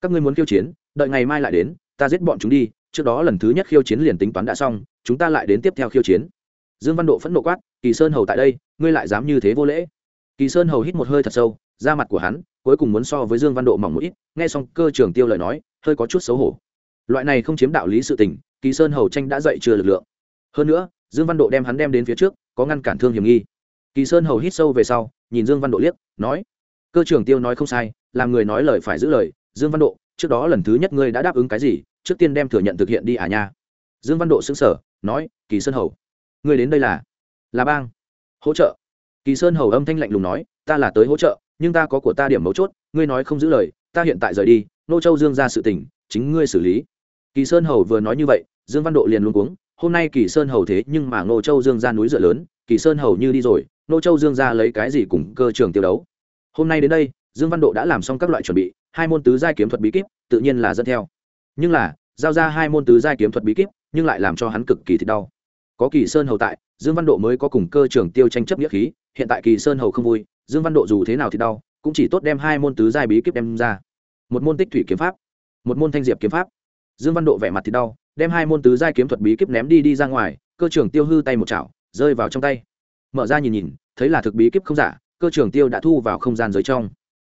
Các ngươi muốn khiêu chiến đợi ngày mai lại đến, ta giết bọn chúng đi, trước đó lần thứ nhất khiêu chiến liền tính toán đã xong, chúng ta lại đến tiếp theo khiêu chiến. Dương văn độ phẫn nộ quát, kỳ sơn hầu tại đây, ngươi lại dám như thế vô lễ. Kỳ sơn hầu hít một hơi thật sâu ra mặt của hắn, cuối cùng muốn so với dương văn độ mỏng một ít, nghe xong cơ trường tiêu lời nói, hơi có chút xấu hổ. Loại này không chiếm đạo lý sự tình, kỳ sơn hầu tranh đã dậy chưa lực lượng. Hơn nữa, dương văn độ đem hắn đem đến phía trước, có ngăn cản thương hiểm nghi. Kỳ sơn hầu hít sâu về sau, nhìn dương văn độ liếc, nói, cơ trưởng tiêu nói không sai, làm người nói lời phải giữ lời, dương văn độ trước đó lần thứ nhất ngươi đã đáp ứng cái gì, trước tiên đem thừa nhận thực hiện đi à nha. Dương văn độ xứng sở nói, kỳ sơn hầu. Ngươi đến đây là? Là bang. Hỗ trợ. Kỳ sơn hầu âm thanh lạnh lùng nói, ta là tới hỗ trợ, nhưng ta có của ta điểm mấu chốt, ngươi nói không giữ lời, ta hiện tại rời đi, nô châu dương ra sự tình, chính ngươi xử lý. Kỳ sơn hầu vừa nói như vậy, dương văn độ liền luôn cuống, hôm nay kỳ sơn hầu thế nhưng mà nô châu dương ra núi dựa lớn, kỳ sơn hầu như đi rồi, nô châu dương ra lấy cái gì cùng cơ trường tiêu đấu. Hôm nay đến đây, dương văn độ đã làm xong các loại chuẩn bị hai môn tứ giai kiếm thuật bí kíp, tự nhiên là dẫn theo. Nhưng là, giao ra hai môn tứ giai kiếm thuật bí kíp, nhưng lại làm cho hắn cực kỳ thịt đau. Có kỳ sơn hầu tại, dương văn độ mới có cùng cơ trường tiêu tranh chấp nghĩa khí, hiện tại kỳ sơn hầu không vui, dương văn độ dù thế nào thì đau, cũng chỉ tốt đem hai môn tứ giai bí kíp đem ra. Một môn tích thủy kiếm pháp, một môn thanh diệp kiếm pháp. Dương văn độ vẻ mặt thì đau, đem hai môn tứ giai kiếm thuật bí kíp ném đi đi ra ngoài, cơ trường tiêu hư tay một chảo, rơi vào trong tay. Mở ra nhìn nhìn, thấy là thực bí kíp không giả, cơ trường tiêu đã thu vào không gian giới trong.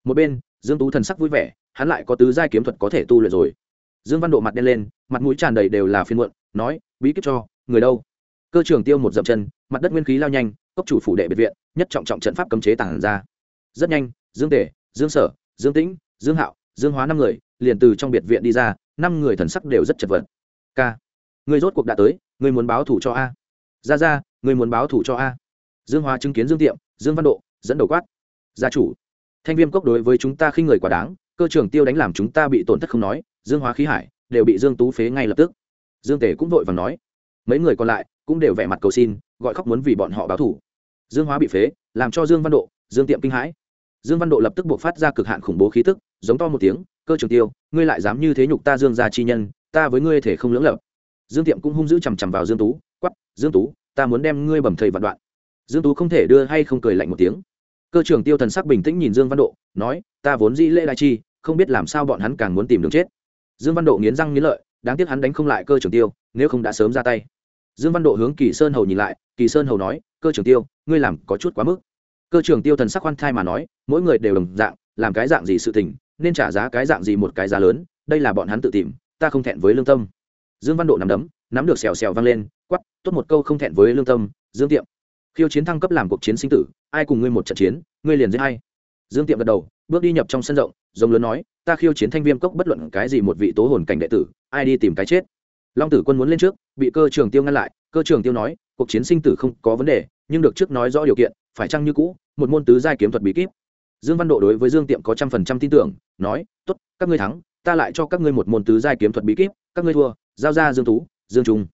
Một bên dương tú thần sắc vui vẻ, hắn lại có tứ giai kiếm thuật có thể tu luyện rồi. Dương văn độ mặt đen lên, mặt mũi tràn đầy đều là phiên muộn, nói, bí kíp cho, người đâu? Cơ trường tiêu một dậm chân, mặt đất nguyên khí lao nhanh, cốc chủ phủ đệ biệt viện, nhất trọng trọng trận pháp cấm chế tản ra. Rất nhanh, dương tể dương sở, dương tĩnh, dương hạo, dương hóa năm người, liền từ trong biệt viện đi ra, năm người thần sắc đều rất chật vật. K người rốt cuộc đã tới, người muốn báo thủ cho a. Ra ra, người muốn báo thủ cho a. Dương hóa chứng kiến dương tiệm, dương văn độ, dẫn đầu quát, gia chủ thanh viêm cốc đối với chúng ta khi người quá đáng, cơ trường tiêu đánh làm chúng ta bị tổn thất không nói, dương hóa khí hải, đều bị dương tú phế ngay lập tức. Dương tể cũng vội và nói, mấy người còn lại cũng đều vẻ mặt cầu xin, gọi khóc muốn vì bọn họ báo thủ dương hóa bị phế, làm cho dương văn độ, dương tiệm kinh hãi. Dương văn độ lập tức buộc phát ra cực hạn khủng bố khí tức, giống to một tiếng, cơ trường tiêu, ngươi lại dám như thế nhục ta dương gia chi nhân, ta với ngươi thể không lưỡng lập. Dương tiệm cũng hung dữ chằm chằm vào dương tú quắp dương tú, ta muốn đem ngươi bầm thầy vạn đoạn. Dương tú không thể đưa hay không cười lạnh một tiếng cơ trưởng tiêu thần sắc bình tĩnh nhìn dương văn độ, nói, ta vốn dĩ lễ đại chi, không biết làm sao bọn hắn càng muốn tìm đường chết. Dương văn độ nghiến răng nghiến lợi, đáng tiếc hắn đánh không lại cơ trưởng tiêu, nếu không đã sớm ra tay. Dương văn độ hướng kỳ sơn hầu nhìn lại, kỳ sơn hầu nói, cơ trưởng tiêu, ngươi làm có chút quá mức. Cơ trưởng tiêu thần sắc khoan thai mà nói, mỗi người đều đồng dạng, làm cái dạng gì sự tình, nên trả giá cái dạng gì một cái giá lớn, đây là bọn hắn tự tìm, ta không thẹn với lương tâm. Dương văn độ nắm đấm, nắm được xèo xèo vang lên quắp tốt một câu không thẹn với lương tâm, dương tiệm khiêu chiến thăng cấp làm cuộc chiến sinh tử, ai cùng ngươi một trận chiến, ngươi liền giết hay dương tiệm gật đầu, bước đi nhập trong sân rộng rồng lớn nói, ta khiêu chiến thanh viêm cốc bất luận cái gì một vị tố hồn cảnh đệ tử, ai đi tìm cái chết. Long tử quân muốn lên trước, bị cơ trường tiêu ngăn lại, cơ trường tiêu nói, cuộc chiến sinh tử không có vấn đề, nhưng được trước nói rõ điều kiện, phải chăng như cũ, một môn tứ giai kiếm thuật bí kíp. Dương văn độ đối với dương tiệm có trăm phần trăm tin tưởng, nói, tốt, các ngươi thắng, ta lại cho các ngươi một môn tứ giai kiếm thuật bí kíp, các ngươi thua, giao ra dương tú, dương trung.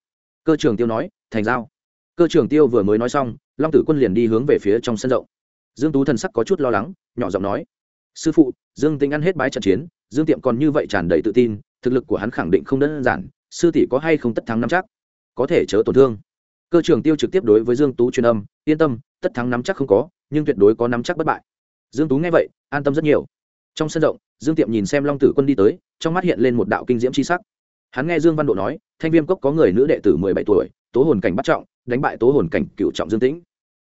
Cơ trường tiêu nói, thành giao cơ trưởng tiêu vừa mới nói xong, long tử quân liền đi hướng về phía trong sân rộng. Dương tú thần sắc có chút lo lắng, nhỏ giọng nói, sư phụ, dương tính ăn hết bái trận chiến, dương tiệm còn như vậy tràn đầy tự tin, thực lực của hắn khẳng định không đơn giản, sư tỷ có hay không tất thắng nắm chắc? Có thể chớ tổn thương. Cơ trưởng tiêu trực tiếp đối với dương tú truyền âm, yên tâm, tất thắng nắm chắc không có, nhưng tuyệt đối có nắm chắc bất bại. Dương tú nghe vậy, an tâm rất nhiều. Trong sân rộng, dương tiệm nhìn xem long tử quân đi tới, trong mắt hiện lên một đạo kinh diễm c h i sắc. Hắn nghe dương văn độ nói, thanh viêm cốc có người nữ đệ tử mười bảy tuổi, tố hồn cảnh bắt trọng đánh bại tố hồn cảnh cựu trọng dương tĩnh.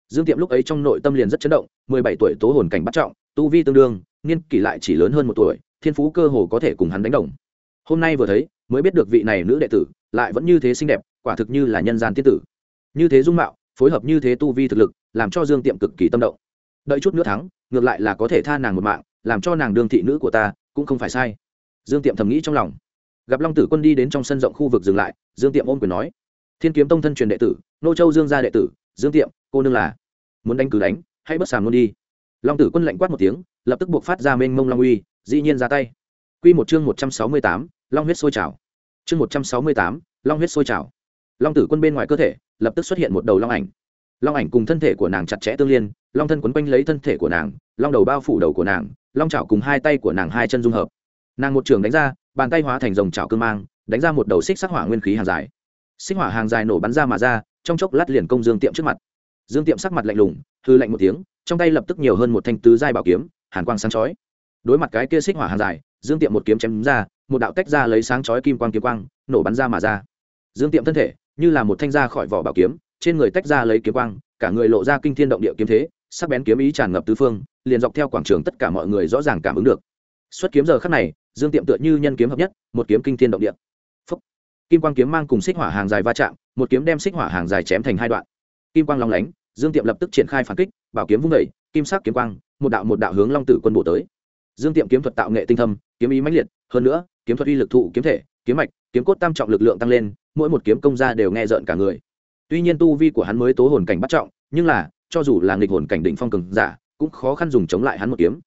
Dương tiệm lúc ấy trong nội tâm liền rất chấn động, mười bảy tuổi tố hồn cảnh bắt trọng, tu vi tương đương, niên kỷ lại chỉ lớn hơn một tuổi, thiên phú cơ hồ có thể cùng hắn đánh đồng. Hôm nay vừa thấy, mới biết được vị này nữ đệ tử, lại vẫn như thế xinh đẹp, quả thực như là nhân gian tiên tử. Như thế dung mạo, phối hợp như thế tu vi thực lực, làm cho dương tiệm cực kỳ tâm động. Đợi chút nữa thắng, ngược lại là có thể tha nàng một mạng, làm cho nàng đương thị nữ của ta, cũng không phải sai. Dương tiệm thầm nghĩ trong lòng. Gặp long tử quân đi đến trong sân rộng khu vực dừng lại, dương tiệm ôm quyền nói thiên kiếm tông thân truyền đệ tử, nô châu dương gia đệ tử, dương tiệm, cô nương là. Muốn đánh cứ đánh, hãy bất sàm luôn đi. Long tử quân lạnh quát một tiếng, lập tức buộc phát ra mênh mông long uy, dĩ nhiên ra tay. Q một chương một trăm sáu mươi tám, long huyết sôi trào. Chương một trăm sáu mươi tám, long huyết sôi trào. Long tử quân bên ngoài cơ thể, lập tức xuất hiện một đầu long ảnh. Long ảnh cùng thân thể của nàng chặt chẽ tương liên, long thân quấn quanh lấy thân thể của nàng, long đầu bao phủ đầu của nàng, long chảo cùng hai tay của nàng hai chân dung hợp. Nàng một trường đánh ra, bàn tay hóa thành dòng chảo cương mang, đánh ra một đầu xích sắc hỏa nguyên khí hàng dài xích hỏa hàng dài nổ bắn ra mà ra, trong chốc lát liền công dương tiệm trước mặt. Dương tiệm sắc mặt lạnh lùng hư lạnh một tiếng, trong tay lập tức nhiều hơn một thanh tứ giai bảo kiếm, hàn quang sáng chói. Đối mặt cái kia xích hỏa hàng dài, dương tiệm một kiếm chém ra, một đạo tách ra lấy sáng chói kim quang kiếm quang, nổ bắn ra mà ra. Dương tiệm thân thể như là một thanh ra khỏi vỏ bảo kiếm, trên người tách ra lấy kiếm quang, cả người lộ ra kinh thiên động địa kiếm thế, sắc bén kiếm ý tràn ngập tứ phương, liền dọc theo quảng trường tất cả mọi người rõ ràng cảm ứng được. Xuất kiếm giờ khắc này, dương tiệm tựa như nhân kiếm hợp nhất, một kiếm kinh thiên động địa kim quang kiếm mang cùng xích hỏa hàng dài va chạm, một kiếm đem xích hỏa hàng dài chém thành hai đoạn. Kim quang long lánh, dương tiệm lập tức triển khai phản kích, bảo kiếm vung vẩy kim sắc kiếm quang, một đạo một đạo hướng long tử quân bộ tới. Dương tiệm kiếm thuật tạo nghệ tinh thâm, kiếm ý mãnh liệt, hơn nữa, kiếm thuật uy lực thụ kiếm thể, kiếm mạch, kiếm cốt tam trọng lực lượng tăng lên, mỗi một kiếm công ra đều nghe rợn cả người. Tuy nhiên tu vi của hắn mới tố hồn cảnh bắt trọng, nhưng là, cho dù là nghịch hồn cảnh định phong cường giả, cũng khó khăn dùng chống lại hắn một kiếm.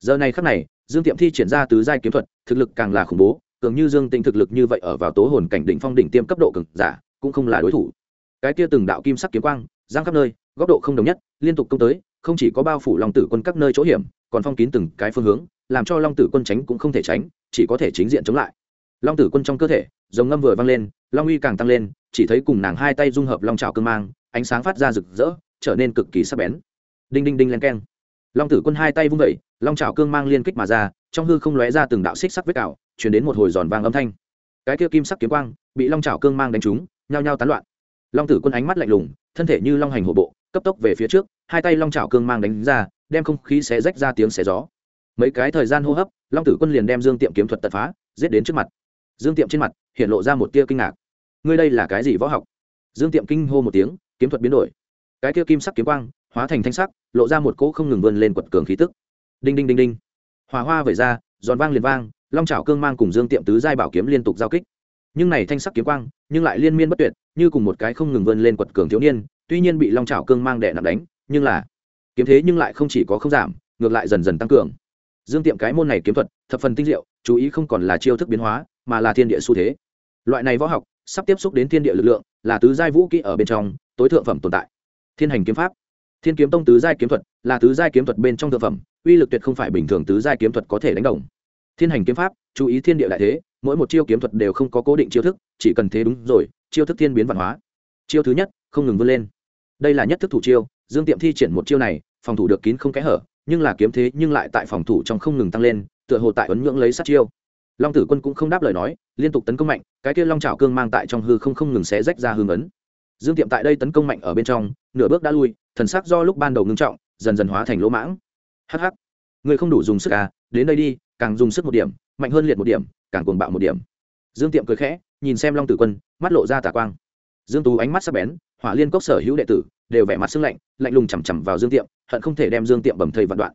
Giờ này khắc này, dương tiệm thi triển ra tứ giai kiếm thuật, thực lực càng là khủng bố cường như dương tinh thực lực như vậy ở vào tố hồn cảnh đỉnh phong đỉnh tiêm cấp độ cường giả, cũng không là đối thủ. Cái kia từng đạo kim sắc kiếm quang, giang khắp nơi, góc độ không đồng nhất, liên tục công tới, không chỉ có bao phủ long tử quân các nơi chỗ hiểm, còn phong kín từng cái phương hướng, làm cho long tử quân tránh cũng không thể tránh, chỉ có thể chính diện chống lại. Long tử quân trong cơ thể dòng ngâm vừa vang lên, long uy càng tăng lên, chỉ thấy cùng nàng hai tay dung hợp long trào cương mang, ánh sáng phát ra rực rỡ, trở nên cực kỳ sắc bén. Đinh đinh đinh len keng. Long tử quân hai tay vung vẩy long trào cương mang liên kích mà ra, trong hư không lóe ra từng đạo xích sắc vết cào chuyển đến một hồi giòn vàng âm thanh. Cái kia kim sắc kiếm quang bị long trào cương mang đánh trúng, nhao nhao tán loạn. Long tử quân ánh mắt lạnh lùng, thân thể như long hành hổ bộ, cấp tốc về phía trước, hai tay long trào cương mang đánh ra, đem không khí xé rách ra tiếng xé gió. Mấy cái thời gian hô hấp, long tử quân liền đem dương tiệm kiếm thuật tật phá, giết đến trước mặt. Dương tiệm trên mặt hiện lộ ra một tia kinh ngạc. Ngươi đây là cái gì võ học? Dương tiệm kinh hô một tiếng, kiếm thuật biến đổi. Cái kia kim sắc kiếm quang, hóa thành thanh sắc, lộ ra một cỗ không ngừng vươn lên quật cường khí tức. Đinh đinh đinh đinh. Hòa hoa vẩy ra, giòn vang liền vang long trào cương mang cùng dương tiệm tứ giai bảo kiếm liên tục giao kích. Nhưng này thanh sắc kiếm quang, nhưng lại liên miên bất tuyệt, như cùng một cái không ngừng vươn lên quật cường thiếu niên, tuy nhiên bị long trào cương mang đè nặng đánh, nhưng là kiếm thế nhưng lại không chỉ có không giảm, ngược lại dần dần tăng cường. Dương tiệm cái môn này kiếm thuật, thập phần tinh diệu, chú ý không còn là chiêu thức biến hóa, mà là thiên địa xu thế. Loại này võ học, sắp tiếp xúc đến thiên địa lực lượng, là tứ giai vũ kỹ ở bên trong, tối thượng phẩm tồn tại. Thiên hành kiếm pháp. Thiên kiếm tông tứ giai kiếm thuật, là tứ giai kiếm thuật bên trong thượng phẩm, uy lực tuyệt không phải bình thường tứ giai kiếm thuật có thể đánh đồng thiên hành kiếm pháp, chú ý thiên địa đại thế, mỗi một chiêu kiếm thuật đều không có cố định chiêu thức, chỉ cần thế đúng rồi, chiêu thức thiên biến văn hóa. Chiêu thứ nhất, không ngừng vươn lên. Đây là nhất thức thủ chiêu, dương tiệm thi triển một chiêu này, phòng thủ được kín không kẽ hở, nhưng là kiếm thế nhưng lại tại phòng thủ trong không ngừng tăng lên, tựa hồ tại ấn nhưỡng lấy sát chiêu. Long tử quân cũng không đáp lời nói, liên tục tấn công mạnh, cái kia long trào cương mang tại trong hư không không ngừng xé rách ra hương ấn. Dương tiệm tại đây tấn công mạnh ở bên trong, nửa bước đã lui, thần sắc do lúc ban đầu ngưng trọng, dần dần hóa thành lỗ mãng. Hh người không đủ dùng sức à đến đây đi càng dùng sức một điểm, mạnh hơn liệt một điểm, càng cuồng bạo một điểm. Dương tiệm cười khẽ, nhìn xem long tử quân, mắt lộ ra tà quang. Dương tú ánh mắt sắc bén, hỏa liên cốc sở hữu đệ tử đều vẻ mặt sưng lạnh lạnh lùng chằm chằm vào dương tiệm, hận không thể đem dương tiệm bầm thầy vạn đoạn.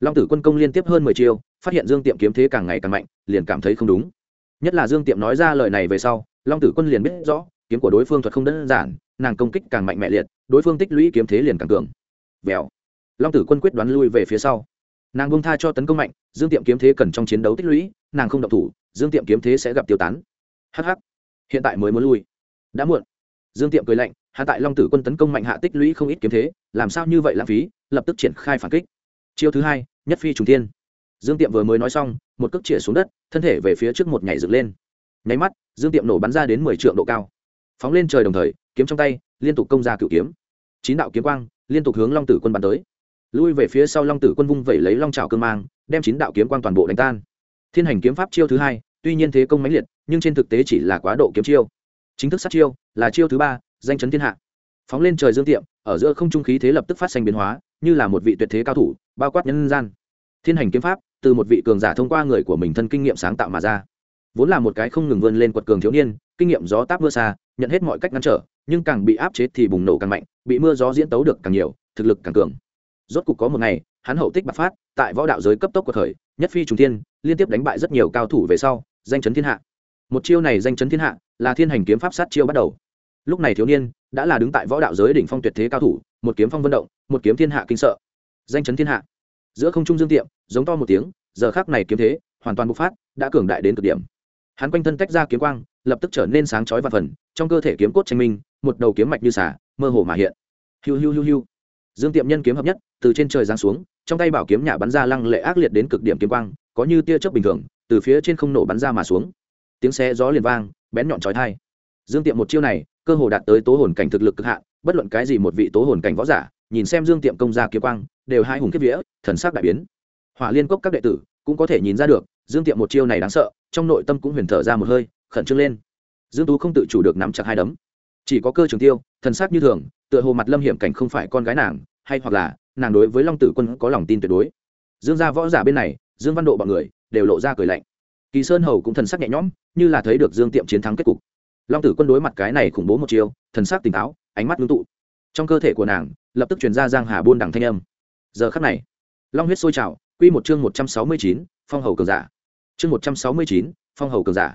Long tử quân công liên tiếp hơn mười chiêu, phát hiện dương tiệm kiếm thế càng ngày càng mạnh, liền cảm thấy không đúng. Nhất là dương tiệm nói ra lời này về sau, long tử quân liền biết rõ, kiếm của đối phương thuật không đơn giản, nàng công kích càng mạnh mẽ liệt, đối phương tích lũy kiếm thế liền càng cường. Vèo. Long tử quân quyết đoán lui về phía sau nàng bông tha cho tấn công mạnh, dương tiệm kiếm thế cần trong chiến đấu tích lũy, nàng không độc thủ, dương tiệm kiếm thế sẽ gặp tiêu tán. Hh hiện tại mới muốn lui. Đã muộn. Dương tiệm cười lạnh, hạ tại long tử quân tấn công mạnh hạ tích lũy không ít kiếm thế, làm sao như vậy lãng phí, lập tức triển khai phản kích. Chiêu thứ hai, nhất phi trùng thiên. Dương tiệm vừa mới nói xong, một cước chĩa xuống đất, thân thể về phía trước một nhảy dựng lên. Nháy mắt, dương tiệm nổ bắn ra đến mười triệu độ cao. Phóng lên trời đồng thời, kiếm trong tay, liên tục công ra cựu kiếm. Chín đạo kiếm quang, liên tục hướng long tử quân bắn tới lui về phía sau long tử quân vung vẩy lấy long trào cương mang, đem chín đạo kiếm quang toàn bộ đánh tan. Thiên hành kiếm pháp chiêu thứ hai, tuy nhiên thế công mãnh liệt, nhưng trên thực tế chỉ là quá độ kiếm chiêu. Chính thức sát chiêu, là chiêu thứ ba, danh chấn thiên hạ. Phóng lên trời dương tiệm, ở giữa không trung khí thế lập tức phát sinh biến hóa, như là một vị tuyệt thế cao thủ, bao quát nhân gian. Thiên hành kiếm pháp, từ một vị cường giả thông qua người của mình thân kinh nghiệm sáng tạo mà ra. Vốn là một cái không ngừng vươn lên quật cường thiếu niên, kinh nghiệm gió táp mưa xa, nhận hết mọi cách ngăn trở, nhưng càng bị áp chế thì bùng nổ càng mạnh, bị mưa gió diễn tấu được càng nhiều, thực lực càng cường rốt cục có một ngày, hắn hậu tích bạc phát, tại võ đạo giới cấp tốc của thời, nhất phi trùng thiên, liên tiếp đánh bại rất nhiều cao thủ về sau, danh chấn thiên hạ. Một chiêu này danh chấn thiên hạ, là thiên hành kiếm pháp sát chiêu bắt đầu. Lúc này thiếu niên, đã là đứng tại võ đạo giới đỉnh phong tuyệt thế cao thủ, một kiếm phong vận động, một kiếm thiên hạ kinh sợ. Danh chấn thiên hạ. Giữa không trung dương tiệm, giống to một tiếng, giờ khác này kiếm thế, hoàn toàn bộc phát, đã cường đại đến cực điểm. Hắn quanh thân tách ra kiếm quang, lập tức trở nên sáng chói và phần, trong cơ thể kiếm cốt tranh minh, một đầu kiếm mạch như xả mơ hồ mà hiện. Hiu hiu hiu hiu dương tiệm nhân kiếm hợp nhất, từ trên trời giáng xuống, trong tay bảo kiếm nhà bắn ra lăng lệ ác liệt đến cực điểm kiếm quang, có như tia chớp bình thường, từ phía trên không nổ bắn ra mà xuống. Tiếng xe gió liền vang, bén nhọn chói tai. Dương tiệm một chiêu này, cơ hồ đạt tới tố hồn cảnh thực lực cực hạn, bất luận cái gì một vị tố hồn cảnh võ giả, nhìn xem dương tiệm công gia kiếm quang, đều hai hùng kiếp vía, thần sắc đại biến. Hỏa liên cốc các đệ tử cũng có thể nhìn ra được, dương tiệm một chiêu này đáng sợ, trong nội tâm cũng huyền thở ra một hơi, khẩn trương lên. Dương tú không tự chủ được nắm chặt hai đấm. Chỉ có cơ trường tiêu, thần sắc như thường tựa hồ mặt lâm hiểm cảnh không phải con gái nàng, hay hoặc là, nàng đối với long tử quân có lòng tin tuyệt đối. Dương gia võ giả bên này, dương văn độ bọn người đều lộ ra cười lạnh. Kỳ sơn hầu cũng thần sắc nhẹ nhõm, như là thấy được dương tiệm chiến thắng kết cục. Long tử quân đối mặt cái này khủng bố một chiều thần sắc tỉnh táo, ánh mắt ngưng tụ. Trong cơ thể của nàng, lập tức chuyển ra giang hà buôn đằng thanh âm. Giờ khắc này, long huyết sôi trào, quy một chương một trăm sáu mươi chín, phong hầu cường giả. Chương một trăm sáu mươi chín, phong hầu cường giả.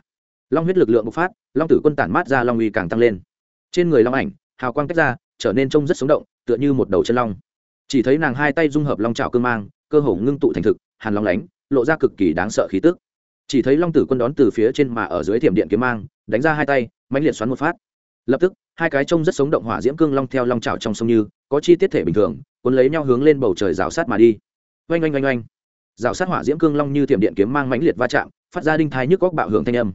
Long huyết lực lượng bộc phát, long tử quân tản mát ra long uy càng tăng lên. Trên người long ảnh, hào quang tách ra trở nên trông rất sống động, tựa như một đầu chân long. Chỉ thấy nàng hai tay dung hợp long trào cương mang, cơ hồ ngưng tụ thành thực, hàn long lánh, lộ ra cực kỳ đáng sợ khí tức. Chỉ thấy long tử quân đón từ phía trên mà ở dưới thiểm điện kiếm mang, đánh ra hai tay, mãnh liệt xoắn một phát. Lập tức, hai cái trông rất sống động hỏa diễm cương long theo long trào trong sông như, có chi tiết thể bình thường, cuốn lấy nhau hướng lên bầu trời rào sát mà đi. Oanh oanh oanh oanh. Rào sát hỏa diễm cương long như thiểm điện kiếm mang mãnh liệt va chạm, phát ra đinh thai nhức góc bạo hưởng thanh âm.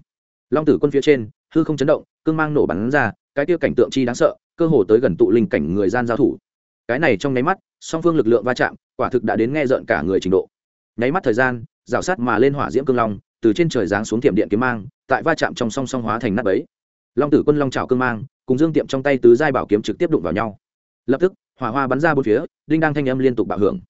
Long tử quân phía trên, hư không chấn động, cương mang nổ bắn ra, cái tiêu cảnh tượng chi đáng sợ cơ hồ tới gần tụ linh cảnh người gian giao thủ. Cái này trong nháy mắt, song phương lực lượng va chạm, quả thực đã đến nghe rợn cả người trình độ. Nháy mắt thời gian, rào sát mà lên hỏa diễm cương long, từ trên trời giáng xuống tiệm điện kiếm mang, tại va chạm trong song song hóa thành nát ấy long tử quân long trào cương mang, cùng dương tiệm trong tay tứ giai bảo kiếm trực tiếp đụng vào nhau. Lập tức, hỏa hoa bắn ra bốn phía, đinh đang thanh âm liên tục bạo hưởng.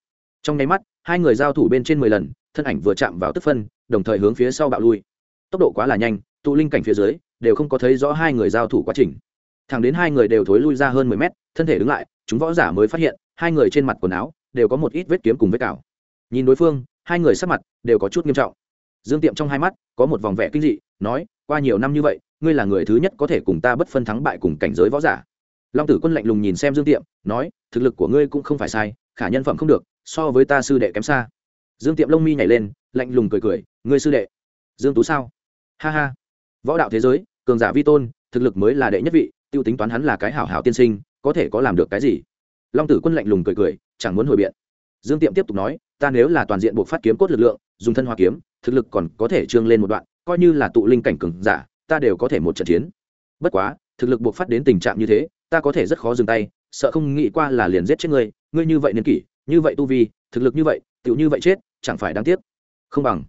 Trong nháy mắt, hai người giao thủ bên trên mười lần, thân ảnh vừa chạm vào tức phân, đồng thời hướng phía sau bạo lui. Tốc độ quá là nhanh, tụ linh cảnh phía dưới, đều không có thấy rõ hai người giao thủ quá trình thẳng đến hai người đều thối lui ra hơn mười mét, thân thể đứng lại, chúng võ giả mới phát hiện, hai người trên mặt quần áo đều có một ít vết kiếm cùng vết cào. Nhìn đối phương, hai người sắc mặt đều có chút nghiêm trọng. Dương tiệm trong hai mắt có một vòng vẻ kinh dị, nói, qua nhiều năm như vậy, ngươi là người thứ nhất có thể cùng ta bất phân thắng bại cùng cảnh giới võ giả. Long tử quân lạnh lùng nhìn xem dương tiệm, nói, thực lực của ngươi cũng không phải sai, khả nhân phẩm không được, so với ta sư đệ kém xa. Dương tiệm lông mi nhảy lên, lạnh lùng cười cười, ngươi sư đệ, dương tú sao? Ha ha, võ đạo thế giới, cường giả vi tôn, thực lực mới là đệ nhất vị tiêu tính toán hắn là cái hảo hảo tiên sinh, có thể có làm được cái gì? Long tử quân lạnh lùng cười cười, chẳng muốn hồi biện. Dương tiệm tiếp tục nói, ta nếu là toàn diện buộc phát kiếm cốt lực lượng, dùng thân hoa kiếm, thực lực còn có thể trương lên một đoạn, coi như là tụ linh cảnh cường giả, ta đều có thể một trận chiến. Bất quá, thực lực buộc phát đến tình trạng như thế, ta có thể rất khó dừng tay, sợ không nghĩ qua là liền giết chết ngươi ngươi như vậy niên kỷ, như vậy tu vi, thực lực như vậy tựu như vậy chết, chẳng phải đáng tiếc. Không bằng,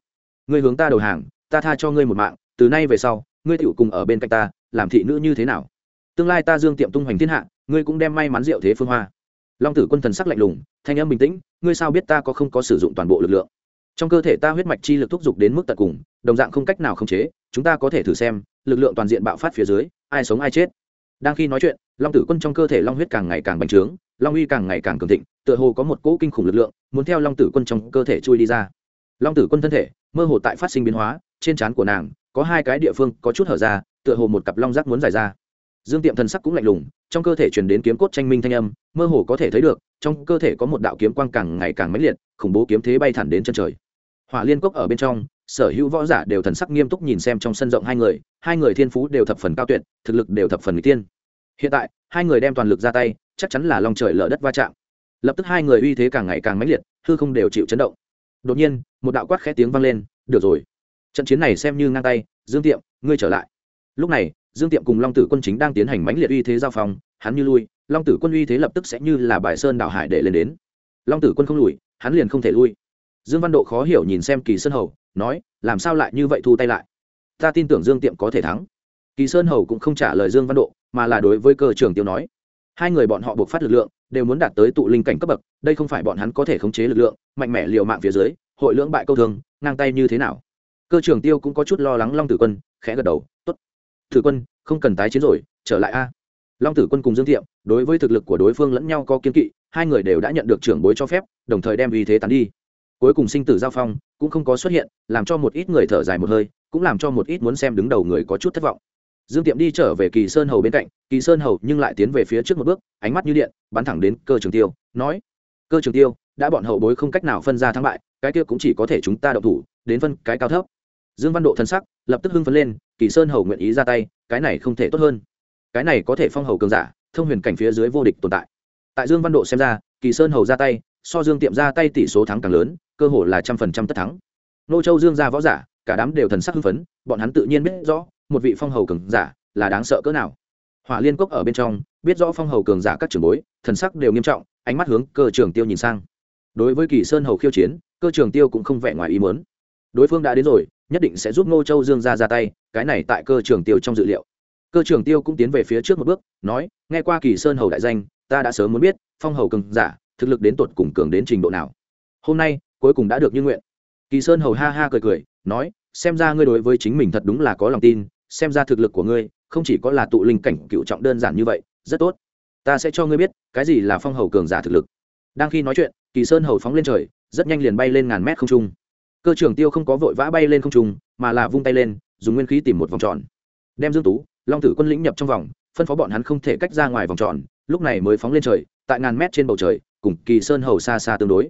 ngươi hướng ta đầu hàng, ta tha cho ngươi một mạng, từ nay về sau, ngươi tựu cùng ở bên cạnh ta, làm thị nữ như thế nào? Tương lai ta dương tiệm tung hoành thiên hạ, ngươi cũng đem may mắn diệu thế phương hoa. Long tử quân thần sắc lạnh lùng, thanh âm bình tĩnh, ngươi sao biết ta có không có sử dụng toàn bộ lực lượng? Trong cơ thể ta huyết mạch chi lực thúc giục đến mức tận cùng, đồng dạng không cách nào khống chế, chúng ta có thể thử xem, lực lượng toàn diện bạo phát phía dưới, ai sống ai chết. Đang khi nói chuyện, long tử quân trong cơ thể long huyết càng ngày càng bành trướng, long uy càng ngày càng cường thịnh, tựa hồ có một cỗ kinh khủng lực lượng, muốn theo long tử quân trong cơ thể chui đi ra. Long tử quân thân thể, mơ hồ tại phát sinh biến hóa, trên trán của nàng, có hai cái địa phương có chút hở ra, tựa hồ một cặp long rác muốn giải ra dương tiệm thần sắc cũng lạnh lùng, trong cơ thể truyền đến kiếm cốt tranh minh thanh âm, mơ hồ có thể thấy được, trong cơ thể có một đạo kiếm quang càng ngày càng mãnh liệt, khủng bố kiếm thế bay thẳng đến chân trời. Hỏa liên cốc ở bên trong, sở hữu võ giả đều thần sắc nghiêm túc nhìn xem trong sân rộng hai người hai người thiên phú đều thập phần cao tuyệt, thực lực đều thập phần n tiên hiện tại, hai người đem toàn lực ra tay, chắc chắn là lòng trời lở đất va chạm. Lập tức hai người uy thế càng ngày càng mãnh liệt, hư không đều chịu chấn động. Đột nhiên, một đạo quát khẽ tiếng vang lên, được rồi. Trận chiến này xem như ngang tay, dương tiệm, ngươi trở lại. Lúc này dương tiệm cùng long tử quân chính đang tiến hành mãnh liệt uy thế giao phòng hắn như lui, long tử quân uy thế lập tức sẽ như là bài sơn đảo hải để lên đến. Long tử quân không lùi, hắn liền không thể lui. Dương văn độ khó hiểu nhìn xem kỳ sơn hầu, nói, làm sao lại như vậy thu tay lại? Ta tin tưởng dương tiệm có thể thắng. Kỳ sơn hầu cũng không trả lời dương văn độ, mà là đối với cơ trường tiêu nói, hai người bọn họ buộc phát lực lượng, đều muốn đạt tới tụ linh cảnh cấp bậc, đây không phải bọn hắn có thể khống chế lực lượng, mạnh mẽ liều mạng phía dưới, hội lưỡng bại câu thương, ngang tay như thế nào? Cơ trường tiêu cũng có chút lo lắng long tử quân, khẽ gật đầu t ố t thử quân, không cần tái chiến rồi, trở lại a. Long tử quân cùng dương tiệm đối với thực lực của đối phương lẫn nhau có kiên kỵ, hai người đều đã nhận được trưởng bối cho phép, đồng thời đem uy thế tán đi. Cuối cùng sinh tử giao phong cũng không có xuất hiện, làm cho một ít người thở dài một hơi, cũng làm cho một ít muốn xem đứng đầu người có chút thất vọng. Dương tiệm đi trở về kỳ sơn hầu bên cạnh, kỳ sơn hầu nhưng lại tiến về phía trước một bước, ánh mắt như điện, bắn thẳng đến cơ trường tiêu, nói cơ trường tiêu, đã bọn hậu bối không cách nào phân ra thắng bại, cái kia cũng chỉ có thể chúng ta đậu thủ, đến phân cái cao thấp dương văn độ thân sắc, lập tức hưng phấn lên, kỳ sơn hầu nguyện ý ra tay, cái này không thể tốt hơn. Cái này có thể phong hầu cường giả, thông huyền cảnh phía dưới vô địch tồn tại. Tại dương văn độ xem ra, kỳ sơn hầu ra tay, so dương tiệm ra tay tỷ số thắng càng lớn, cơ hội là trăm phần trăm tất thắng. Nô châu dương ra võ giả, cả đám đều thần sắc hưng phấn, bọn hắn tự nhiên biết rõ, một vị phong hầu cường giả là đáng sợ cỡ nào. Hỏa liên cốc ở bên trong, biết rõ phong hầu cường giả các trưởng bối, thần sắc đều nghiêm trọng, ánh mắt hướng cơ trường tiêu nhìn sang. Đối với kỳ sơn hầu khiêu chiến, cơ trường tiêu cũng không vẻ ngoài ý muốn. Đối phương đã đến rồi nhất định sẽ giúp ngô châu dương ra ra tay, cái này tại cơ trường tiêu trong dự liệu. Cơ trường tiêu cũng tiến về phía trước một bước, nói, nghe qua kỳ sơn hầu đại danh, ta đã sớm muốn biết, phong hầu cường giả, thực lực đến tột cùng cường đến trình độ nào. Hôm nay, cuối cùng đã được như nguyện. Kỳ sơn hầu ha ha cười cười, nói, xem ra ngươi đối với chính mình thật đúng là có lòng tin, xem ra thực lực của ngươi, không chỉ có là tụ linh cảnh cựu trọng đơn giản như vậy, rất tốt. Ta sẽ cho ngươi biết, cái gì là phong hầu cường giả thực lực. Đang khi nói chuyện, kỳ sơn hầu phóng lên trời, rất nhanh liền bay lên ngàn mét không trung cơ trưởng tiêu không có vội vã bay lên không trung, mà là vung tay lên, dùng nguyên khí tìm một vòng tròn. Đem dương tú, long tử quân lĩnh nhập trong vòng, phân phó bọn hắn không thể cách ra ngoài vòng tròn, lúc này mới phóng lên trời, tại ngàn mét trên bầu trời, cùng kỳ sơn hầu xa xa tương đối.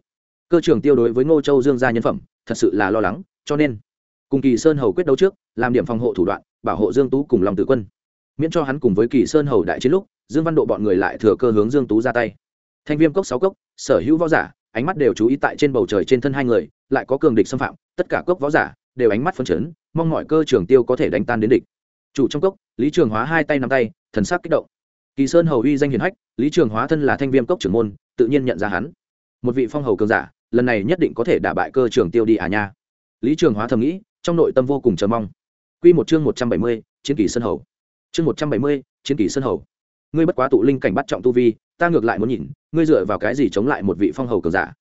Cơ trưởng tiêu đối với ngô châu dương gia nhân phẩm, thật sự là lo lắng, cho nên, cùng kỳ sơn hầu quyết đấu trước, làm điểm phòng hộ thủ đoạn, bảo hộ dương tú cùng long tử quân. Miễn cho hắn cùng với kỳ sơn hầu đại chiến lúc, dương văn độ bọn người lại thừa cơ hướng dương tú ra tay. Thanh viêm cốc sáu cốc, sở hữu võ giả, ánh mắt đều chú ý tại trên bầu trời trên thân hai người lại có cường địch xâm phạm tất cả cốc võ giả đều ánh mắt phấn chấn mong mọi cơ trường tiêu có thể đánh tan đến địch chủ trong cốc lý trường hóa hai tay nắm tay thần sắc kích động kỳ sơn hầu uy danh hiền hách lý trường hóa thân là thanh viêm cốc trưởng môn tự nhiên nhận ra hắn một vị phong hầu cường giả lần này nhất định có thể đả bại cơ trường tiêu đi à nha lý trường hóa thầm nghĩ trong nội tâm vô cùng chờ mong Quy một chương một trăm bảy mươi, chiến kỳ sơn hầu. Chương một trăm bảy mươi, chiến kỳ sơn hầu. Ngươi bất quá tụ linh cảnh bắt trọng tu vi, ta ngược lại muốn nhìn, ngươi dựa vào cái gì chống lại một vị phong hầu cường giả?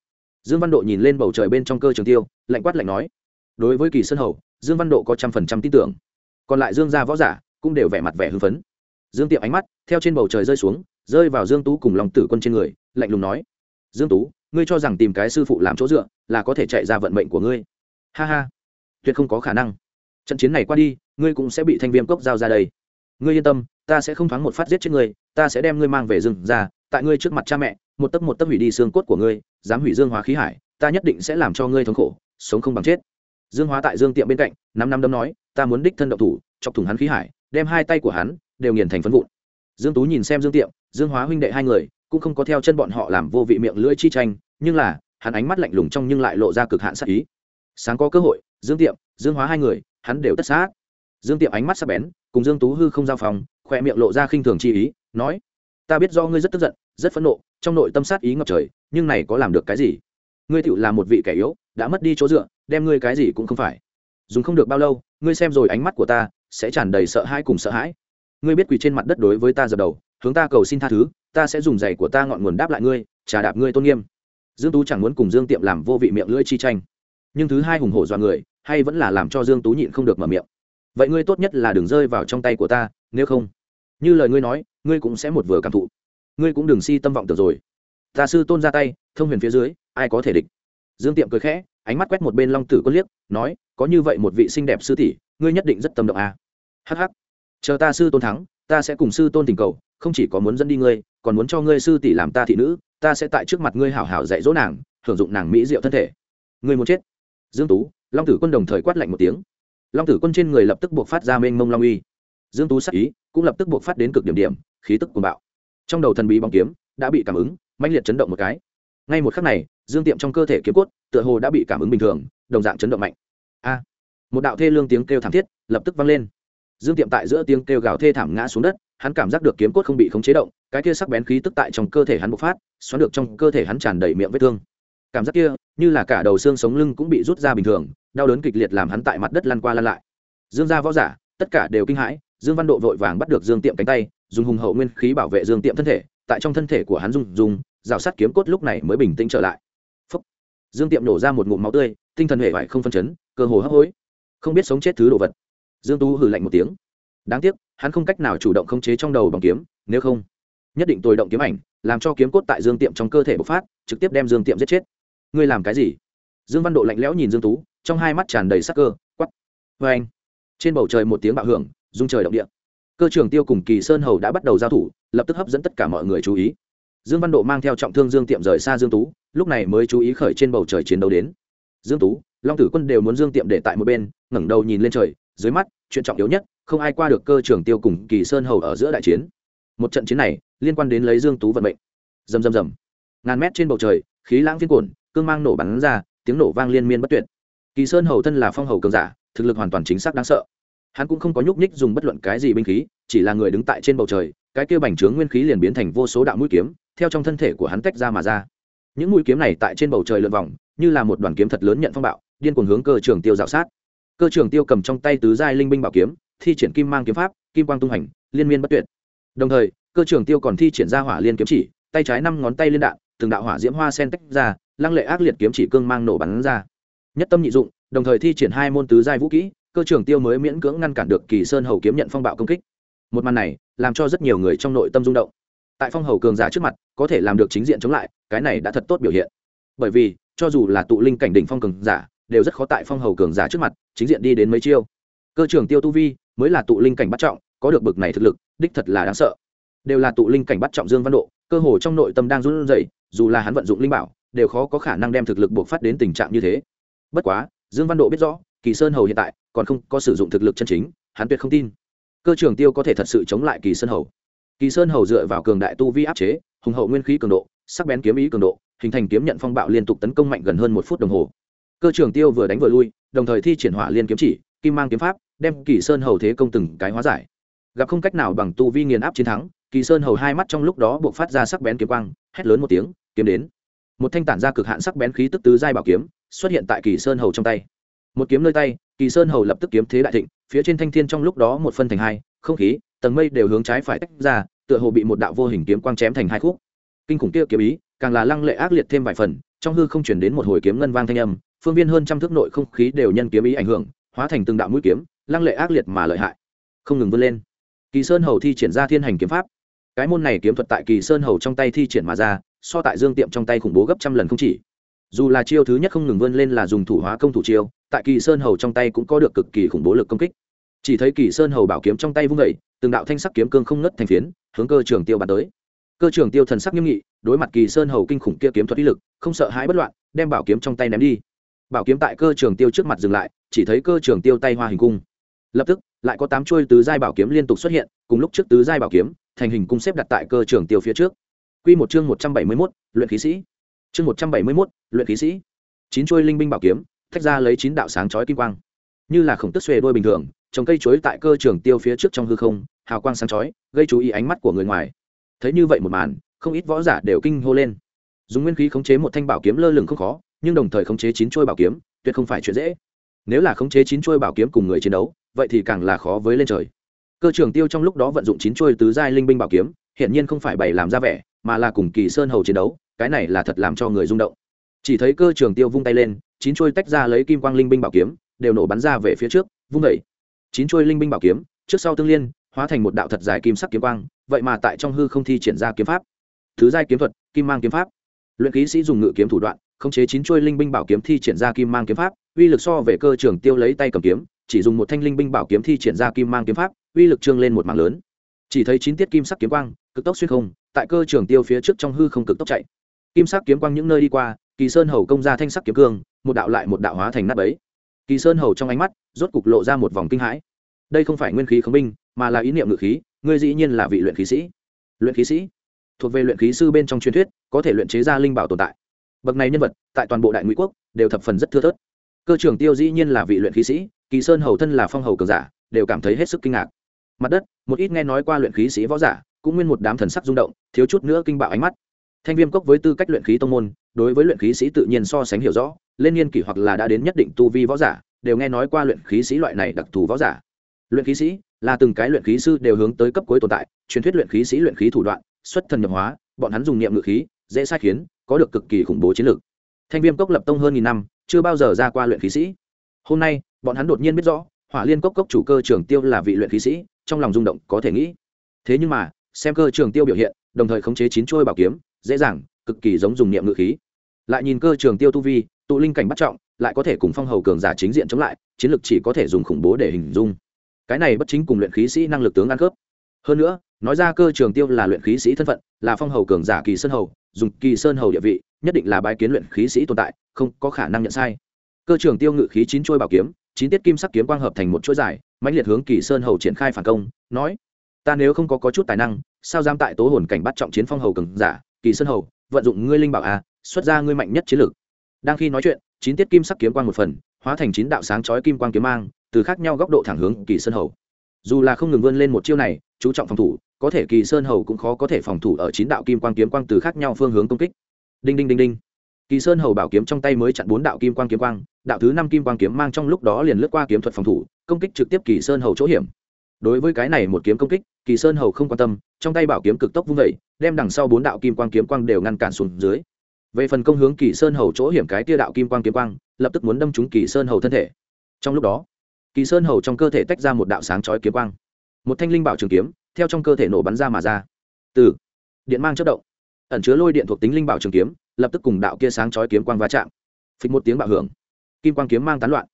Dương Văn Độ nhìn lên bầu trời bên trong cơ trường tiêu, lạnh quát lạnh nói. Đối với kỳ sơn hầu, Dương Văn Độ có trăm phần trăm tin tưởng. Còn lại Dương gia võ giả cũng đều vẻ mặt vẻ hưng phấn. Dương Tiệm ánh mắt theo trên bầu trời rơi xuống, rơi vào Dương Tú cùng Long Tử Quân trên người, lạnh lùng nói: "Dương Tú, ngươi cho rằng tìm cái sư phụ làm chỗ dựa là có thể chạy ra vận mệnh của ngươi?" Ha ha, tuyệt không có khả năng trận chiến này qua đi ngươi cũng sẽ bị thanh viêm cốc giao ra đây ngươi yên tâm ta sẽ không thoáng một phát giết chết ngươi ta sẽ đem ngươi mang về rừng ra tại ngươi trước mặt cha mẹ một tấc một tấc hủy đi xương cốt của ngươi, dám hủy dương hóa khí hải, ta nhất định sẽ làm cho ngươi thống khổ, sống không bằng chết. Dương hóa tại dương tiệm bên cạnh, năm năm đâm nói, ta muốn đích thân động thủ, chọc thủng hắn khí hải, đem hai tay của hắn đều nghiền thành phấn vụn. Dương tú nhìn xem dương tiệm, dương hóa huynh đệ hai người, cũng không có theo chân bọn họ làm vô vị miệng lưỡi chi tranh, nhưng là, hắn ánh mắt lạnh lùng trong nhưng lại lộ ra cực hạn sát ý. Sáng có cơ hội, dương tiệm, dương hóa hai người, hắn đều tất sát. Dương tiệm ánh mắt sắc bén, cùng dương tú hư không giao phòng khoe miệng lộ ra khinh thường chi ý, nói ta biết do ngươi rất tức giận, rất phẫn nộ, trong nội tâm sát ý ngập trời, nhưng này có làm được cái gì? Ngươi tựu là một vị kẻ yếu, đã mất đi chỗ dựa, đem ngươi cái gì cũng không phải. Dùng không được bao lâu, ngươi xem rồi ánh mắt của ta, sẽ tràn đầy sợ hãi cùng sợ hãi. Ngươi biết quỳ trên mặt đất đối với ta dập đầu, hướng ta cầu xin tha thứ, ta sẽ dùng giày của ta ngọn nguồn đáp lại ngươi, trà đạp ngươi tôn nghiêm. Dương tú chẳng muốn cùng dương tiệm làm vô vị miệng lưỡi chi tranh. Nhưng thứ hai hùng hổ dọa người, hay vẫn là làm cho dương tú nhịn không được mở miệng. Vậy ngươi tốt nhất là đừng rơi vào trong tay của ta, nếu không như lời ngươi nói, ngươi cũng sẽ một vừa cảm thụ. Ngươi cũng đừng si tâm vọng tưởng rồi. Ta sư tôn ra tay, thông huyền phía dưới, ai có thể địch? Dương tiệm cười khẽ, ánh mắt quét một bên long tử quân liếc, nói, có như vậy một vị xinh đẹp sư tỷ, ngươi nhất định rất tâm động à. hh chờ ta sư tôn thắng, ta sẽ cùng sư tôn tình cầu, không chỉ có muốn dẫn đi ngươi, còn muốn cho ngươi sư tỷ làm ta thị nữ, ta sẽ tại trước mặt ngươi hảo hảo dạy dỗ nàng hưởng dụng nàng mỹ diệu thân thể. Ngươi muốn chết? Dương tú, long tử quân đồng thời quát lạnh một tiếng. Long tử quân trên người lập tức buộc phát ra mênh mông long uy dương tú sắc ý, cũng lập tức buộc phát đến cực điểm điểm, khí tức cuồng bạo. Trong đầu thần bí bóng kiếm đã bị cảm ứng, mãnh liệt chấn động một cái. Ngay một khắc này, dương tiệm trong cơ thể kiếm cốt tựa hồ đã bị cảm ứng bình thường, đồng dạng chấn động mạnh. A! Một đạo thê lương tiếng kêu thảm thiết lập tức vang lên. Dương tiệm tại giữa tiếng kêu gào thê thảm ngã xuống đất, hắn cảm giác được kiếm cốt không bị khống chế động, cái kia sắc bén khí tức tại trong cơ thể hắn bộc phát, xoắn được trong cơ thể hắn tràn đầy miệng vết thương. Cảm giác kia, như là cả đầu xương sống lưng cũng bị rút ra bình thường, đau đớn kịch liệt làm hắn tại mặt đất lăn qua lăn lại. Dương gia võ giả, tất cả đều kinh hãi dương văn độ vội vàng bắt được dương tiệm cánh tay, dùng hùng hậu nguyên khí bảo vệ dương tiệm thân thể, tại trong thân thể của hắn dùng dùng rào sắt kiếm cốt lúc này mới bình tĩnh trở lại. Phúc. dương tiệm nổ ra một ngụm máu tươi, tinh thần hệ vải không phân chấn, cơ hồ hấp hối. Không biết sống chết thứ đồ vật. Dương tú hừ lạnh một tiếng. Đáng tiếc, hắn không cách nào chủ động khống chế trong đầu bằng kiếm, nếu không, nhất định tồi động kiếm ảnh, làm cho kiếm cốt tại dương tiệm trong cơ thể bộc phát, trực tiếp đem dương tiệm giết chết. Ngươi làm cái gì? Dương văn độ lạnh lẽo nhìn dương tú, trong hai mắt tràn đầy sắc cơ quắp vê anh trên bầu trời một tiếng bạo hưởng dung trời động địa. Cơ trưởng tiêu cùng kỳ sơn hầu đã bắt đầu giao thủ lập tức hấp dẫn tất cả mọi người chú ý. Dương văn độ mang theo trọng thương dương tiệm rời xa dương tú lúc này mới chú ý khởi trên bầu trời chiến đấu đến. Dương tú long tử quân đều muốn dương tiệm để tại một bên ngẩng đầu nhìn lên trời dưới mắt chuyện trọng yếu nhất không ai qua được cơ trưởng tiêu cùng kỳ sơn hầu ở giữa đại chiến. Một trận chiến này liên quan đến lấy dương tú vận mệnh. Rầm rầm rầm. Ngàn mét trên bầu trời khí lãng phiên cuồn, cương mang nổ bắn ra tiếng nổ vang liên miên bất tuyệt. Kỳ sơn hầu thân là phong hầu cường giả thực lực hoàn toàn chính xác đáng sợ hắn cũng không có nhúc nhích dùng bất luận cái gì binh khí, chỉ là người đứng tại trên bầu trời, cái kia bành trướng nguyên khí liền biến thành vô số đạo mũi kiếm, theo trong thân thể của hắn tách ra mà ra. Những mũi kiếm này tại trên bầu trời lượn vòng, như là một đoàn kiếm thật lớn nhận phong bạo, điên cuồng hướng cơ trường tiêu dạo sát. Cơ trường tiêu cầm trong tay tứ giai linh binh bảo kiếm, thi triển kim mang kiếm pháp, kim quang tung hành, liên miên bất tuyệt. Đồng thời, cơ trường tiêu còn thi triển ra hỏa liên kiếm chỉ, tay trái năm ngón tay liên đạn, từng đạo hỏa diễm hoa sen tách ra, lăng lệ ác liệt kiếm chỉ cương mang nổ bắn ra. Nhất tâm nhị dụng, đồng thời thi triển hai môn tứ giai vũ kỹ cơ trưởng tiêu mới miễn cưỡng ngăn cản được kỳ sơn hầu kiếm nhận phong bạo công kích. Một màn này, làm cho rất nhiều người trong nội tâm rung động. Tại phong hầu cường giả trước mặt, có thể làm được chính diện chống lại, cái này đã thật tốt biểu hiện. Bởi vì, cho dù là tụ linh cảnh đỉnh phong cường giả, đều rất khó tại phong hầu cường giả trước mặt, chính diện đi đến mấy chiêu. Cơ trưởng tiêu tu vi, mới là tụ linh cảnh bắt trọng, có được bực này thực lực, đích thật là đáng sợ. Đều là tụ linh cảnh bắt trọng dương văn độ, cơ hồ trong nội tâm đang run rẩy, dù là hắn vận dụng linh bảo, đều khó có khả năng đem thực lực buộc phát đến tình trạng như thế. Bất quá, dương văn độ biết rõ kỳ sơn hầu hiện tại còn không có sử dụng thực lực chân chính, hắn tuyệt không tin. Cơ Trường tiêu có thể thật sự chống lại kỳ sơn hầu. Kỳ sơn hầu dựa vào cường đại tu vi áp chế, hùng hậu nguyên khí cường độ, sắc bén kiếm ý cường độ, hình thành kiếm nhận phong bạo liên tục tấn công mạnh gần hơn một phút đồng hồ. Cơ Trường tiêu vừa đánh vừa lui, đồng thời thi triển hỏa liên kiếm chỉ, kim mang kiếm pháp, đem kỳ sơn hầu thế công từng cái hóa giải. Gặp không cách nào bằng tu vi nghiền áp chiến thắng, kỳ sơn hầu hai mắt trong lúc đó buộc phát ra sắc bén kiếm quang, hét lớn một tiếng, kiếm đến! Một thanh tản ra cực hạn sắc bén khí tức tứ giai bảo kiếm, xuất hiện tại kỳ sơn hầu trong tay một kiếm nơi tay, kỳ sơn hầu lập tức kiếm thế đại thịnh, phía trên thanh thiên trong lúc đó một phân thành hai, không khí, tầng mây đều hướng trái phải tách ra, tựa hồ bị một đạo vô hình kiếm quang chém thành hai khúc. Kinh khủng kia kiếm ý, càng là lăng lệ ác liệt thêm vài phần, trong hư không chuyển đến một hồi kiếm ngân vang thanh âm, phương viên hơn trăm thước nội không khí đều nhân kiếm ý ảnh hưởng, hóa thành từng đạo mũi kiếm, lăng lệ ác liệt mà lợi hại. Không ngừng vươn lên. Kỳ sơn hầu thi triển ra thiên hành kiếm pháp. Cái môn này kiếm thuật tại kỳ sơn hầu trong tay thi triển mà ra, so tại dương tiệm trong tay khủng bố gấp trăm lần không chỉ dù là chiêu thứ nhất không ngừng vươn lên là dùng thủ hóa công thủ chiêu tại kỳ sơn hầu trong tay cũng có được cực kỳ khủng bố lực công kích. Chỉ thấy kỳ sơn hầu bảo kiếm trong tay vung vẩy từng đạo thanh sắc kiếm cương không ngất thành phiến hướng cơ trường tiêu bắn tới. Cơ trường tiêu thần sắc nghiêm nghị đối mặt kỳ sơn hầu kinh khủng kia kiếm thuật ý lực không sợ hãi bất loạn đem bảo kiếm trong tay ném đi. Bảo kiếm tại cơ trường tiêu trước mặt dừng lại chỉ thấy cơ trường tiêu tay hoa hình cung. Lập tức lại có tám chuôi tứ giai bảo kiếm liên tục xuất hiện cùng lúc trước tứ giai bảo kiếm thành hình cung xếp đặt tại cơ trường tiêu phía trước. Quy một chương một trăm bảy mươi 171, luyện khí sĩ. Chương một trăm bảy mươi 171, luyện khí sĩ. Chín chuôi linh binh bảo kiếm, thách ra lấy chín đạo sáng chói kim quang. Như là khổng tức xuề đôi bình thường, trồng cây chuối tại cơ trường tiêu phía trước trong hư không, hào quang sáng chói, gây chú ý ánh mắt của người ngoài. Thấy như vậy một màn, không ít võ giả đều kinh hô lên. Dùng nguyên khí khống chế một thanh bảo kiếm lơ lửng không khó, nhưng đồng thời khống chế chín chuôi bảo kiếm, tuyệt không phải chuyện dễ. Nếu là khống chế chín chuôi bảo kiếm cùng người chiến đấu, vậy thì càng là khó với lên trời. Cơ trường tiêu trong lúc đó vận dụng chín chuôi tứ giai linh binh bảo kiếm, hiện nhiên không phải bày làm ra vẻ, mà là cùng kỳ sơn hầu chiến đấu cái này là thật làm cho người rung động. Chỉ thấy cơ trường tiêu vung tay lên, chín chuôi tách ra lấy kim quang linh binh bảo kiếm, đều nổ bắn ra về phía trước, vung đẩy. chín chuôi linh binh bảo kiếm, trước sau tương liên, hóa thành một đạo thật dài kim sắc kiếm quang, vậy mà tại trong hư không thi triển ra kiếm pháp. Thứ giai kiếm thuật, kim mang kiếm pháp. Luyện ký sĩ dùng ngự kiếm thủ đoạn, khống chế chín chuôi linh binh bảo kiếm thi triển ra kim mang kiếm pháp, uy lực so về cơ trường tiêu lấy tay cầm kiếm, chỉ dùng một thanh linh binh bảo kiếm thi triển ra kim mang kiếm pháp, uy lực trương lên một mạng lớn. Chỉ thấy chín tiết kim sắc kiếm quang, cực tốc xuyên không, tại cơ trường tiêu phía trước trong hư không cực tốc chạy kim sắc kiếm quang những nơi đi qua, kỳ sơn hầu công ra thanh sắc kiếm cương, một đạo lại một đạo hóa thành nát ấy kỳ sơn hầu trong ánh mắt, rốt cục lộ ra một vòng kinh hãi. Đây không phải nguyên khí khống binh, mà là ý niệm ngự khí, ngươi dĩ nhiên là vị luyện khí sĩ. Luyện khí sĩ? Thuộc về luyện khí sư bên trong truyền thuyết, có thể luyện chế ra linh bảo tồn tại. Bậc này nhân vật, tại toàn bộ đại ngụy quốc, đều thập phần rất thưa thớt. Cơ trưởng tiêu dĩ nhiên là vị luyện khí sĩ, kỳ sơn hầu thân là phong hầu cường giả, đều cảm thấy hết sức kinh ngạc. Mặt đất, một ít nghe nói qua luyện khí sĩ võ giả, cũng nguyên một đám thần sắc rung động, thiếu chút nữa kinh bạo ánh mắt thanh viêm cốc với tư cách luyện khí tông môn, đối với luyện khí sĩ tự nhiên so sánh hiểu rõ, lên niên kỷ hoặc là đã đến nhất định tu vi võ giả, đều nghe nói qua luyện khí sĩ loại này đặc thù võ giả. Luyện khí sĩ là từng cái luyện khí sư đều hướng tới cấp cuối tồn tại, truyền thuyết luyện khí sĩ luyện khí thủ đoạn, xuất thần nhập hóa, bọn hắn dùng niệm ngự khí, dễ sai khiến, có được cực kỳ khủng bố chiến lược. Thanh viêm cốc lập tông hơn nghìn năm, chưa bao giờ ra qua luyện khí sĩ. Hôm nay, bọn hắn đột nhiên biết rõ, hỏa liên cốc cốc chủ cơ trưởng tiêu là vị luyện khí sĩ, trong lòng rung động có thể nghĩ. Thế nhưng mà, xem cơ trường tiêu biểu hiện, đồng thời khống chế chín trôi bảo kiếm dễ dàng cực kỳ giống dùng niệm ngự khí. Lại nhìn cơ trường tiêu tu vi tụ linh cảnh bắt trọng lại có thể cùng phong hầu cường giả chính diện chống lại chiến lược chỉ có thể dùng khủng bố để hình dung. Cái này bất chính cùng luyện khí sĩ năng lực tướng ăn khớp. Hơn nữa nói ra cơ trường tiêu là luyện khí sĩ thân phận là phong hầu cường giả kỳ sơn hầu dùng kỳ sơn hầu địa vị nhất định là bái kiến luyện khí sĩ tồn tại không có khả năng nhận sai. Cơ trường tiêu ngự khí chín trôi bảo kiếm chín tiết kim sắc kiếm quang hợp thành một chuỗi dài mãnh liệt hướng kỳ sơn hầu triển khai phản công nói ta nếu không có, có chút tài năng sao dám tại tố hồn cảnh bắt trọng chiến phong hầu cường giả kỳ sơn hầu, vận dụng ngươi linh bảo a xuất ra ngươi mạnh nhất chiến lược. Đang khi nói chuyện, chín tiết kim sắc kiếm quang một phần, hóa thành chín đạo sáng chói kim quang kiếm mang, từ khác nhau góc độ thẳng hướng kỳ sơn hầu. Dù là không ngừng vươn lên một chiêu này, chú trọng phòng thủ, có thể kỳ sơn hầu cũng khó có thể phòng thủ ở chín đạo kim quang kiếm quang từ khác nhau phương hướng công kích. Đinh đinh đinh đinh. Kỳ sơn hầu bảo kiếm trong tay mới chặn bốn đạo kim quang kiếm quang, đạo thứ năm kim quang kiếm mang trong lúc đó liền lướt qua kiếm thuật phòng thủ, công kích trực tiếp kỳ sơn hầu chỗ hiểm. Đối với cái này một kiếm công kích, kỳ sơn hầu không quan tâm trong tay bảo kiếm cực tốc vung vẩy, đem đằng sau bốn đạo kim quang kiếm quang đều ngăn cản xuống dưới. Về phần công hướng kỳ sơn hầu chỗ hiểm cái tia đạo kim quang kiếm quang, lập tức muốn đâm trúng kỳ sơn hầu thân thể. Trong lúc đó, kỳ sơn hầu trong cơ thể tách ra một đạo sáng chói kiếm quang. Một thanh linh bảo trường kiếm, theo trong cơ thể nổ bắn ra mà ra. Từ, điện mang chất động. Ẩn chứa lôi điện thuộc tính linh bảo trường kiếm, lập tức cùng đạo kia sáng chói kiếm quang va chạm. Phịch một tiếng bạo hưởng. Kim quang kiếm mang tán loạn.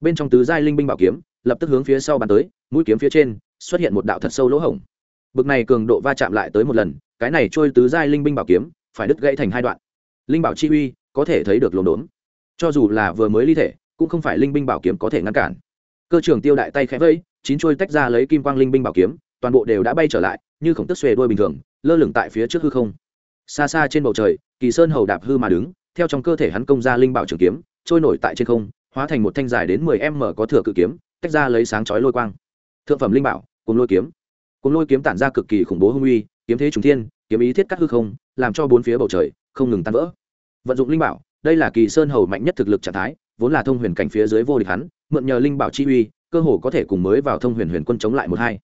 Bên trong tứ giai linh binh bảo kiếm, lập tức hướng phía sau bắn tới, mũi kiếm phía trên, xuất hiện một đạo thật sâu lỗ hổng bực này cường độ va chạm lại tới một lần, cái này trôi tứ giai linh binh bảo kiếm, phải đứt gãy thành hai đoạn. Linh bảo chi uy, có thể thấy được lồn đốn cho dù là vừa mới ly thể, cũng không phải linh binh bảo kiếm có thể ngăn cản. Cơ trưởng tiêu đại tay khẽ vẫy chín trôi tách ra lấy kim quang linh binh bảo kiếm, toàn bộ đều đã bay trở lại, như khổng tức xuề đuôi bình thường, lơ lửng tại phía trước hư không. Xa xa trên bầu trời, kỳ sơn hầu đạp hư mà đứng, theo trong cơ thể hắn công ra linh bảo trường kiếm, trôi nổi tại trên không, hóa thành một thanh dài đến mười m có thừa cự kiếm, tách ra lấy sáng chói lôi quang. Thượng phẩm linh bảo, cùng lôi kiếm cùng lôi kiếm tản ra cực kỳ khủng bố hung uy, kiếm thế trùng thiên, kiếm ý thiết cắt hư không, làm cho bốn phía bầu trời không ngừng tan vỡ. Vận dụng linh bảo, đây là kỳ sơn hầu mạnh nhất thực lực trạng thái, vốn là thông huyền cảnh phía dưới vô địch hắn, mượn nhờ linh bảo chi uy, cơ hồ có thể cùng mới vào thông huyền huyền quân chống lại một hai.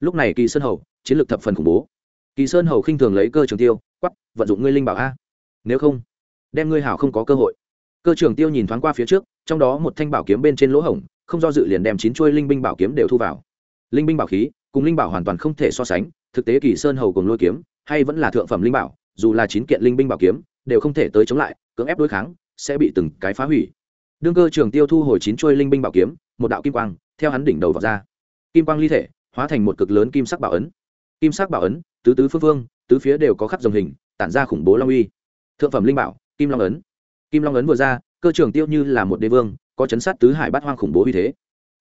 Lúc này kỳ sơn hầu, chiến lược thập phần khủng bố. Kỳ sơn hầu khinh thường lấy cơ trường tiêu quắp vận dụng ngươi linh bảo a. Nếu không, đem ngươi hảo không có cơ hội. Cơ trường tiêu nhìn thoáng qua phía trước, trong đó một thanh bảo kiếm bên trên lỗ hổng, không do dự liền đem chín chuôi linh binh bảo kiếm đều thu vào. Linh binh bảo khí cùng linh bảo hoàn toàn không thể so sánh, thực tế kỳ sơn hầu cùng lôi kiếm, hay vẫn là thượng phẩm linh bảo, dù là chín kiện linh binh bảo kiếm, đều không thể tới chống lại, cưỡng ép đối kháng, sẽ bị từng cái phá hủy. Đương cơ trường tiêu thu hồi chín chuôi linh binh bảo kiếm, một đạo kim quang, theo hắn đỉnh đầu vào ra. Kim quang ly thể, hóa thành một cực lớn kim sắc bảo ấn. Kim sắc bảo ấn, tứ tứ phương phương, tứ phía đều có khắc dòng hình, tản ra khủng bố long uy. Thượng phẩm linh bảo, kim long ấn. Kim long ấn vừa ra, cơ trường tiêu như là một đế vương, có chấn sát tứ hải bát hoang khủng bố uy thế.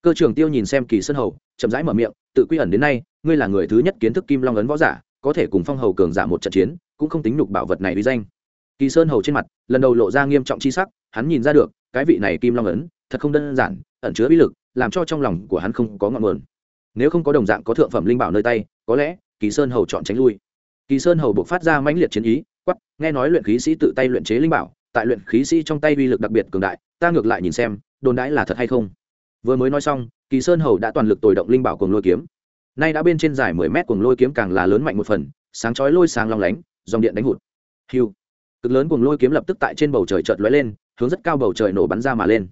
Cơ trường tiêu nhìn xem kỳ sơn hầu, chậm rãi mở miệng tự quy ẩn đến nay, ngươi là người thứ nhất kiến thức kim long ấn võ giả, có thể cùng phong hầu cường giả một trận chiến, cũng không tính nhục bảo vật này uy danh. Kỳ sơn hầu trên mặt, lần đầu lộ ra nghiêm trọng chi sắc, hắn nhìn ra được, cái vị này kim long ấn, thật không đơn giản, ẩn chứa bí lực, làm cho trong lòng của hắn không có ngọn nguồn. Nếu không có đồng dạng có thượng phẩm linh bảo nơi tay, có lẽ, kỳ sơn hầu chọn tránh lui. Kỳ sơn hầu buộc phát ra mãnh liệt chiến ý quắp nghe nói luyện khí sĩ tự tay luyện chế linh bảo, tại luyện khí sĩ trong tay uy lực đặc biệt cường đại, ta ngược lại nhìn xem, đồn đãi là thật hay không? Vừa mới nói xong, kỳ sơn hầu đã toàn lực tồi động linh bảo cùng lôi kiếm. Nay đã bên trên dài mười mét cùng lôi kiếm càng là lớn mạnh một phần, sáng chói lôi sáng long lánh, dòng điện đánh hụt. Hiu. Cực lớn cùng lôi kiếm lập tức tại trên bầu trời chợt lóe lên, hướng rất cao bầu trời nổ bắn ra mà lên.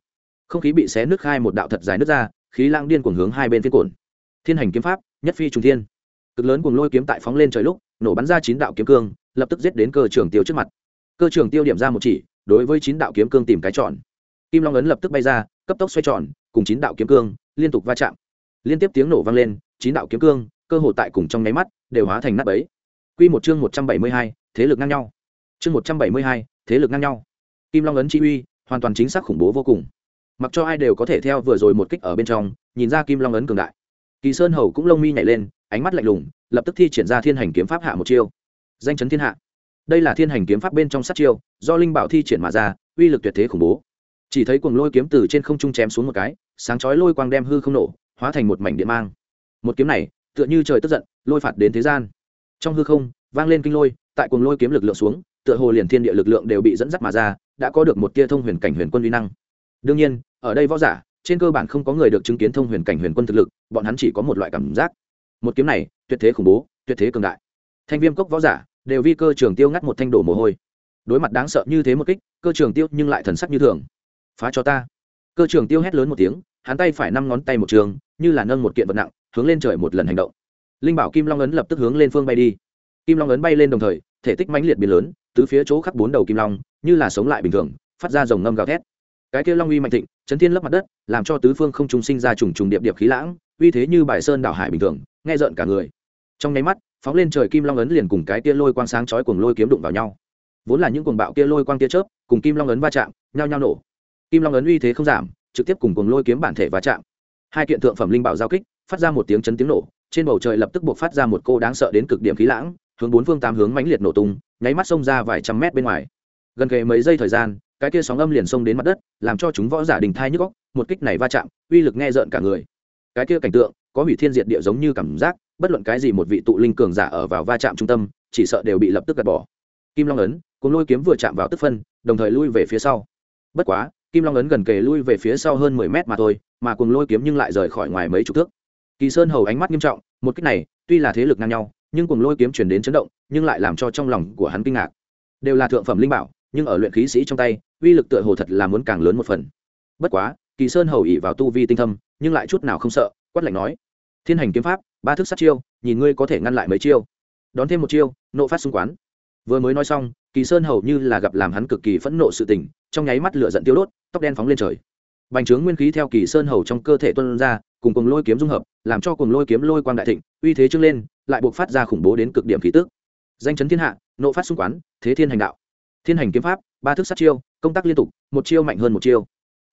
Không khí bị xé nước khai một đạo thật dài nước ra, khí lang điên cuồng hướng hai bên phiên cồn thiên hành kiếm pháp, nhất phi trùng thiên. Cực lớn cùng lôi kiếm tại phóng lên trời lúc, nổ bắn ra chín đạo kiếm cương, lập tức giết đến cơ trường tiêu trước mặt. Cơ trường tiêu điểm ra một chỉ, đối với chín đạo kiếm cương tìm cái tròn kim long ấn lập tức bay ra, cấp tốc xoay tròn cùng chín đạo kiếm cương liên tục va chạm. Liên tiếp tiếng nổ vang lên, chín đạo kiếm cương, cơ hồ tại cùng trong nháy mắt, đều hóa thành nắp ấy quy một chương một trăm bảy mươi hai, thế lực ngang nhau. Chương một trăm bảy mươi hai, thế lực ngang nhau. Kim long ấn chi uy, hoàn toàn chính xác khủng bố vô cùng. Mặc cho ai đều có thể theo vừa rồi một kích ở bên trong, nhìn ra kim long ấn cường đại. Kỳ sơn hầu cũng lông mi nhảy lên, ánh mắt lạnh lùng, lập tức thi triển ra thiên hành kiếm pháp hạ một chiêu. Danh chấn thiên hạ. Đây là thiên hành kiếm pháp bên trong sát chiêu, do linh bảo thi triển mà ra, uy lực tuyệt thế khủng bố chỉ thấy cuồng lôi kiếm từ trên không trung chém xuống một cái, sáng chói lôi quang đem hư không nổ, hóa thành một mảnh điện mang. Một kiếm này, tựa như trời tức giận, lôi phạt đến thế gian. Trong hư không, vang lên kinh lôi, tại cuồng lôi kiếm lực lượng xuống, tựa hồ liền thiên địa lực lượng đều bị dẫn dắt mà ra, đã có được một tia thông huyền cảnh huyền quân uy năng. Đương nhiên, ở đây võ giả, trên cơ bản không có người được chứng kiến thông huyền cảnh huyền quân thực lực, bọn hắn chỉ có một loại cảm giác. Một kiếm này, tuyệt thế khủng bố, tuyệt thế cường đại. Thanh viêm cốc võ giả, đều vi cơ trường tiêu ngắt một thanh đổ mồ hôi. Đối mặt đáng sợ như thế một kích, cơ trường tiêu nhưng lại thần sắc như thường phá cho ta. Cơ trường tiêu hét lớn một tiếng, hắn tay phải năm ngón tay một trường, như là nâng một kiện vật nặng, hướng lên trời một lần hành động. Linh bảo kim long ấn lập tức hướng lên phương bay đi. Kim long ấn bay lên đồng thời, thể tích mãnh liệt biến lớn, tứ phía chỗ khắc bốn đầu kim long, như là sống lại bình thường, phát ra dòng ngâm gào thét. Cái kia long uy mạnh thịnh, chấn thiên lấp mặt đất, làm cho tứ phương không trung sinh ra trùng trùng điệp điệp khí lãng, uy thế như bài sơn đảo hải bình thường, nghe rợn cả người. Trong nháy mắt, phóng lên trời kim long ấn liền cùng cái kia lôi quang sáng chói cuồng lôi kiếm đụng vào nhau. Vốn là những cuồng bạo kia lôi quang kia chớp, cùng kim long ấn va chạm, nhao nhao nổ kim long ấn uy thế không giảm, trực tiếp cùng cuồng lôi kiếm bản thể va chạm. Hai kiện thượng phẩm linh bảo giao kích, phát ra một tiếng chấn tiếng nổ, trên bầu trời lập tức buộc phát ra một cô đáng sợ đến cực điểm khí lãng, hướng bốn phương tám hướng mãnh liệt nổ tung, nháy mắt xông ra vài trăm mét bên ngoài. Gần kề mấy giây thời gian, cái kia sóng âm liền xông đến mặt đất, làm cho chúng võ giả đình thai nhức góc một kích này va chạm, uy lực nghe rợn cả người. Cái kia cảnh tượng, có hủy thiên diệt địa giống như cảm giác, bất luận cái gì một vị tụ linh cường giả ở vào va chạm trung tâm, chỉ sợ đều bị lập tức gạt bỏ. Kim long ấn cùng lôi kiếm vừa chạm vào tức phân, đồng thời lui về phía sau. Bất quá kim long ấn gần kề lui về phía sau hơn mười mét mà thôi, mà cùng lôi kiếm nhưng lại rời khỏi ngoài mấy chục thước. Kỳ sơn hầu ánh mắt nghiêm trọng, một cách này, tuy là thế lực ngang nhau, nhưng cùng lôi kiếm chuyển đến chấn động, nhưng lại làm cho trong lòng của hắn kinh ngạc. Đều là thượng phẩm linh bảo, nhưng ở luyện khí sĩ trong tay, uy lực tựa hồ thật là muốn càng lớn một phần. Bất quá, kỳ sơn hầu ỉ vào tu vi tinh thâm, nhưng lại chút nào không sợ, quát lạnh nói, thiên hành kiếm pháp, ba thức sát chiêu, nhìn ngươi có thể ngăn lại mấy chiêu. Đón thêm một chiêu, nộ phát xung quán. Vừa mới nói xong kỳ sơn hầu như là gặp làm hắn cực kỳ phẫn nộ sự tình, trong nháy mắt lửa giận tiêu đốt, tóc đen phóng lên trời. Bành trướng nguyên khí theo kỳ sơn hầu trong cơ thể tuân ra, cùng cùng lôi kiếm dung hợp, làm cho cùng lôi kiếm lôi quang đại thịnh, uy thế trưng lên, lại buộc phát ra khủng bố đến cực điểm khí tức. Danh chấn thiên hạ, nộ phát xung quán, thế thiên hành đạo. Thiên hành kiếm pháp, ba thức sát chiêu, công tác liên tục, một chiêu mạnh hơn một chiêu.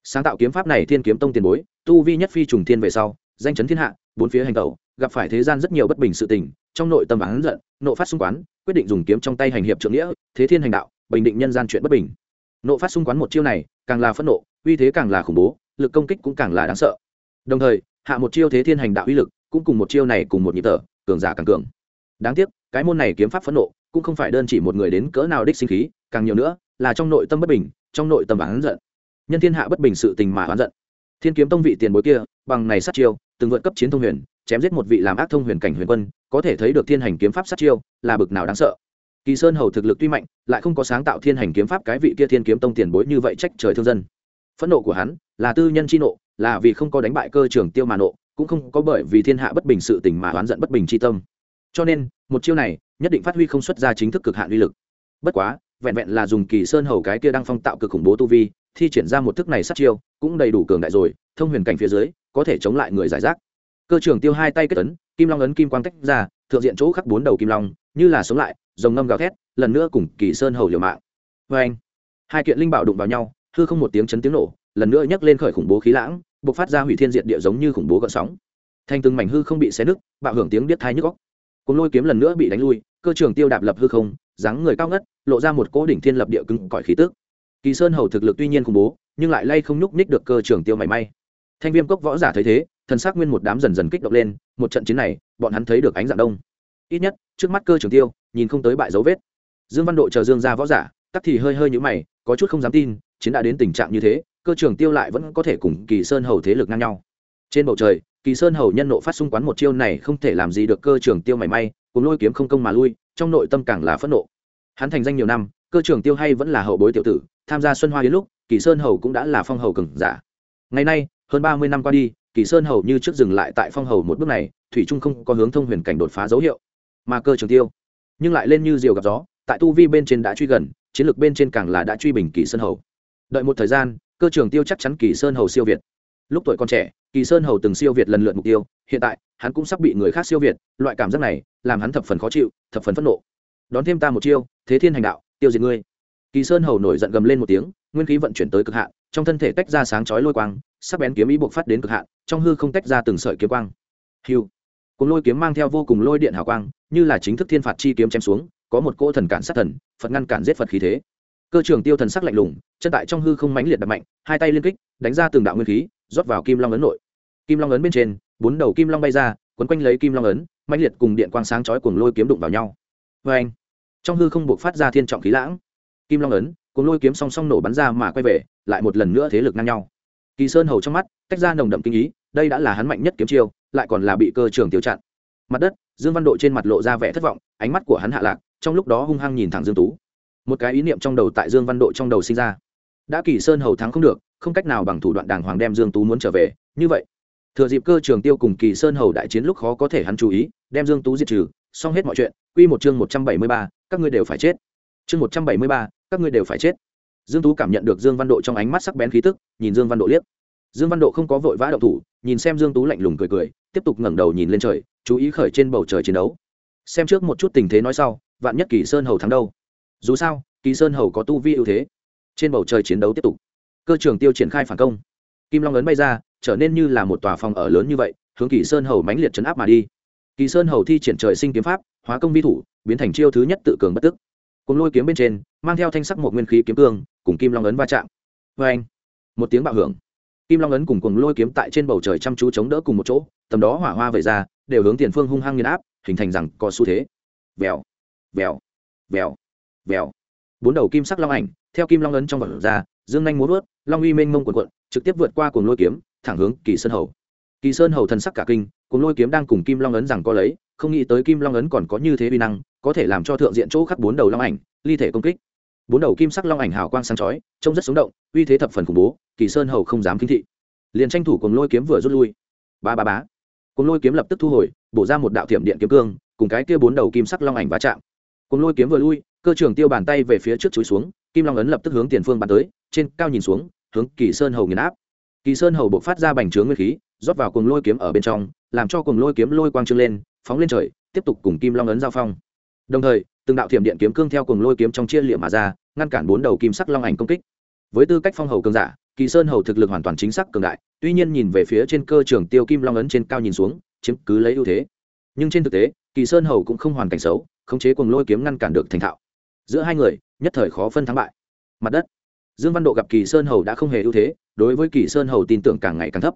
Sáng tạo kiếm pháp này thiên kiếm tông tiền bối, tu vi nhất phi trùng thiên về sau, danh chấn thiên hạ, bốn phía hành tẩu gặp phải thế gian rất nhiều bất bình sự tình, trong nội tâm hắn giận, nộ phát xung quán, quyết định dùng kiếm trong tay hành hiệp trượng nghĩa, thế thiên hành đạo, bình định nhân gian chuyện bất bình. Nộ phát xung quán một chiêu này, càng là phẫn nộ, uy thế càng là khủng bố, lực công kích cũng càng là đáng sợ. Đồng thời, hạ một chiêu thế thiên hành đạo uy lực, cũng cùng một chiêu này cùng một nhịp thở, cường giả càng cường. Đáng tiếc, cái môn này kiếm pháp phẫn nộ, cũng không phải đơn chỉ một người đến cỡ nào đích sinh khí, càng nhiều nữa, là trong nội tâm bất bình, trong nội tâm hắn giận. Nhân thiên hạ bất bình sự tình mà hắn giận. Thiên kiếm tông vị tiền bối kia, bằng này sát chiêu từng vượt cấp chiến thông huyền, chém giết một vị làm ác thông huyền cảnh huyền quân, có thể thấy được thiên hành kiếm pháp sát chiêu, là bực nào đáng sợ. Kỳ sơn hầu thực lực tuy mạnh, lại không có sáng tạo thiên hành kiếm pháp cái vị kia thiên kiếm tông tiền bối như vậy trách trời thương dân. Phẫn nộ của hắn, là tư nhân chi nộ, là vì không có đánh bại cơ trường tiêu mà nộ, cũng không có bởi vì thiên hạ bất bình sự tình mà oán giận bất bình chi tâm. Cho nên, một chiêu này, nhất định phát huy không xuất ra chính thức cực hạn uy lực. Bất quá, vẹn vẹn là dùng kỳ sơn hầu cái kia đang phong tạo cực khủng bố tu vi, thi triển ra một thức này sát chiêu, cũng đầy đủ cường đại rồi, thông huyền cảnh phía dưới có thể chống lại người giải rác. Cơ trưởng tiêu hai tay kết tấn kim long ấn kim quang tách ra, thượng diện chỗ khắc bốn đầu kim long, như là sống lại dòng ngâm gào thét, lần nữa cùng kỳ sơn hầu liều mạng. Vê anh, hai kiện linh bảo đụng vào nhau, hư không một tiếng chấn tiếng nổ, lần nữa nhấc lên khởi khủng bố khí lãng, bộc phát ra hủy thiên diện địa giống như khủng bố gợn sóng. Thành từng mảnh hư không bị xé nứt, bạo hưởng tiếng biết thai nhức góc cùng lôi kiếm lần nữa bị đánh lui, cơ trưởng tiêu đạp lập hư không, dáng người cao ngất, lộ ra một cỗ đỉnh thiên lập địa cứng cỏi khí tức. Kỳ sơn hầu thực lực tuy nhiên khủng bố, nhưng lại lay không nhúc ních được cơ trưởng tiêu mảy may thanh viêm cốc võ giả thấy thế, thần sắc nguyên một đám dần dần kích động lên, một trận chiến này, bọn hắn thấy được ánh dạng đông. Ít nhất, trước mắt cơ trưởng tiêu, nhìn không tới bại dấu vết. Dương văn độ chờ dương ra võ giả, tắc thì hơi hơi nhũ mày, có chút không dám tin, chiến đã đến tình trạng như thế, cơ trưởng tiêu lại vẫn có thể cùng kỳ sơn hầu thế lực ngang nhau. Trên bầu trời, kỳ sơn hầu nhân nộ phát xung quán một chiêu này không thể làm gì được cơ trưởng tiêu mảy may, cùng lôi kiếm không công mà lui, trong nội tâm càng là phẫn nộ. Hắn thành danh nhiều năm, cơ trưởng tiêu hay vẫn là hậu bối tiểu tử, tham gia xuân hoa đến lúc, kỳ sơn hầu cũng đã là phong hầu cường giả. Ngày nay hơn ba mươi năm qua đi, kỳ sơn hầu như trước dừng lại tại phong hầu một bước này, thủy trung không có hướng thông huyền cảnh đột phá dấu hiệu. Mà cơ trường tiêu, nhưng lại lên như diều gặp gió, tại tu vi bên trên đã truy gần, chiến lược bên trên càng là đã truy bình kỳ sơn hầu. Đợi một thời gian, cơ trường tiêu chắc chắn kỳ sơn hầu siêu việt. Lúc tuổi còn trẻ, kỳ sơn hầu từng siêu việt lần lượt mục tiêu, hiện tại, hắn cũng sắp bị người khác siêu việt, loại cảm giác này, làm hắn thập phần khó chịu, thập phần phẫn nộ. Đón thêm ta một chiêu, thế thiên hành đạo, tiêu diệt ngươi. Kỳ sơn hầu nổi giận gầm lên một tiếng nguyên khí vận chuyển tới cực hạn, trong thân thể tách ra sáng chói lôi quang, sắc bén kiếm ý buộc phát đến cực hạn, trong hư không tách ra từng sợi kiếm quang. Hiu cùng lôi kiếm mang theo vô cùng lôi điện hào quang, như là chính thức thiên phạt chi kiếm chém xuống, có một cỗ thần cản sát thần, phật ngăn cản giết phật khí thế. Cơ trưởng tiêu thần sắc lạnh lùng, chân tại trong hư không mãnh liệt đập mạnh, hai tay liên kích, đánh ra từng đạo nguyên khí, rót vào kim long ấn nội. Kim long ấn bên trên, bốn đầu kim long bay ra, quấn quanh lấy kim long ấn, mãnh liệt cùng điện quang sáng chói cuồng lôi kiếm đụng vào nhau. Vê anh trong hư không buộc phát ra thiên trọng khí lãng. Kim long ấn cùng lôi kiếm song song nổ bắn ra mà quay về lại một lần nữa thế lực ngang nhau. Kỳ sơn hầu trong mắt tách ra nồng đậm kinh ý đây đã là hắn mạnh nhất kiếm chiêu lại còn là bị cơ trưởng tiêu chặn. Mặt đất dương văn độ trên mặt lộ ra vẻ thất vọng ánh mắt của hắn hạ lạc trong lúc đó hung hăng nhìn thẳng dương tú. Một cái ý niệm trong đầu tại dương văn độ trong đầu sinh ra. Đã kỳ sơn hầu thắng không được không cách nào bằng thủ đoạn đàng hoàng đem dương tú muốn trở về như vậy thừa dịp cơ trưởng tiêu cùng kỳ sơn hầu đại chiến lúc khó có thể hắn chú ý đem dương tú diệt trừ xong hết mọi chuyện quy một chương 173, các ngươi đều phải chết. Chương 173, các ngươi đều phải chết. Dương tú cảm nhận được dương văn độ trong ánh mắt sắc bén khí tức, nhìn dương văn độ liếc. Dương văn độ không có vội vã động thủ, nhìn xem dương tú lạnh lùng cười cười, tiếp tục ngẩng đầu nhìn lên trời, chú ý khởi trên bầu trời chiến đấu. Xem trước một chút tình thế nói sau, vạn nhất kỳ sơn hầu thắng đâu? Dù sao, kỳ sơn hầu có tu vi ưu thế. Trên bầu trời chiến đấu tiếp tục. Cơ trường tiêu triển khai phản công. Kim long ấn bay ra, trở nên như là một tòa phòng ở lớn như vậy, hướng kỳ sơn hầu mãnh liệt chấn áp mà đi. Kỳ sơn hầu thi triển trời sinh kiếm pháp, hóa công vi thủ, biến thành chiêu thứ nhất tự cường bất tức cùng lôi kiếm bên trên, mang theo thanh sắc một nguyên khí kiếm cương, cùng kim long ấn va chạm. Vê anh, một tiếng bạo hưởng. Kim long ấn cùng cùng lôi kiếm tại trên bầu trời chăm chú chống đỡ cùng một chỗ, tầm đó hỏa hoa vẩy ra, đều hướng tiền phương hung hăng nghiền áp, hình thành rằng có xu thế. Vèo vèo vèo vèo. Bốn đầu kim sắc long ảnh, theo kim long ấn trong vật ra, dương nhanh muốn vớt long uy mênh mông quần quận trực tiếp vượt qua cùng lôi kiếm, thẳng hướng kỳ sơn hầu. Kỳ sơn hầu thần sắc cả kinh, cùng lôi kiếm đang cùng kim long ấn rằng có lấy, không nghĩ tới kim long ấn còn có như thế vi năng có thể làm cho thượng diện chỗ khắc bốn đầu long ảnh, ly thể công kích. Bốn đầu kim sắc long ảnh hào quang sáng chói, trông rất sống động, uy thế thập phần khủng bố, kỳ sơn hầu không dám kinh thị. Liền tranh thủ cùng lôi kiếm vừa rút lui. Ba ba bá cùng lôi kiếm lập tức thu hồi, bổ ra một đạo thiểm điện kiếm cương, cùng cái kia bốn đầu kim sắc long ảnh va chạm. Cùng lôi kiếm vừa lui, cơ trưởng tiêu bàn tay về phía trước chúi xuống, kim long ấn lập tức hướng tiền phương bắn tới, trên cao nhìn xuống, hướng kỳ sơn hầu nghiền áp. Kỳ sơn hầu buộc phát ra bành trướng nguyên khí, rót vào cùng lôi kiếm ở bên trong, làm cho cùng lôi kiếm lôi quang trương lên, phóng lên trời, tiếp tục cùng kim long ấn giao phong đồng thời, từng đạo thiểm điện kiếm cương theo cùng lôi kiếm trong chia liệm mà ra, ngăn cản bốn đầu kim sắc long ảnh công kích. Với tư cách phong hầu cường giả, kỳ sơn hầu thực lực hoàn toàn chính xác cường đại, tuy nhiên nhìn về phía trên cơ trường tiêu kim long ấn trên cao nhìn xuống, chiếm cứ lấy ưu thế. Nhưng trên thực tế, kỳ sơn hầu cũng không hoàn cảnh xấu, khống chế cùng lôi kiếm ngăn cản được thành thạo. Giữa hai người, nhất thời khó phân thắng bại. Mặt đất, dương văn độ gặp kỳ sơn hầu đã không hề ưu thế, đối với kỳ sơn hầu tin tưởng càng ngày càng thấp.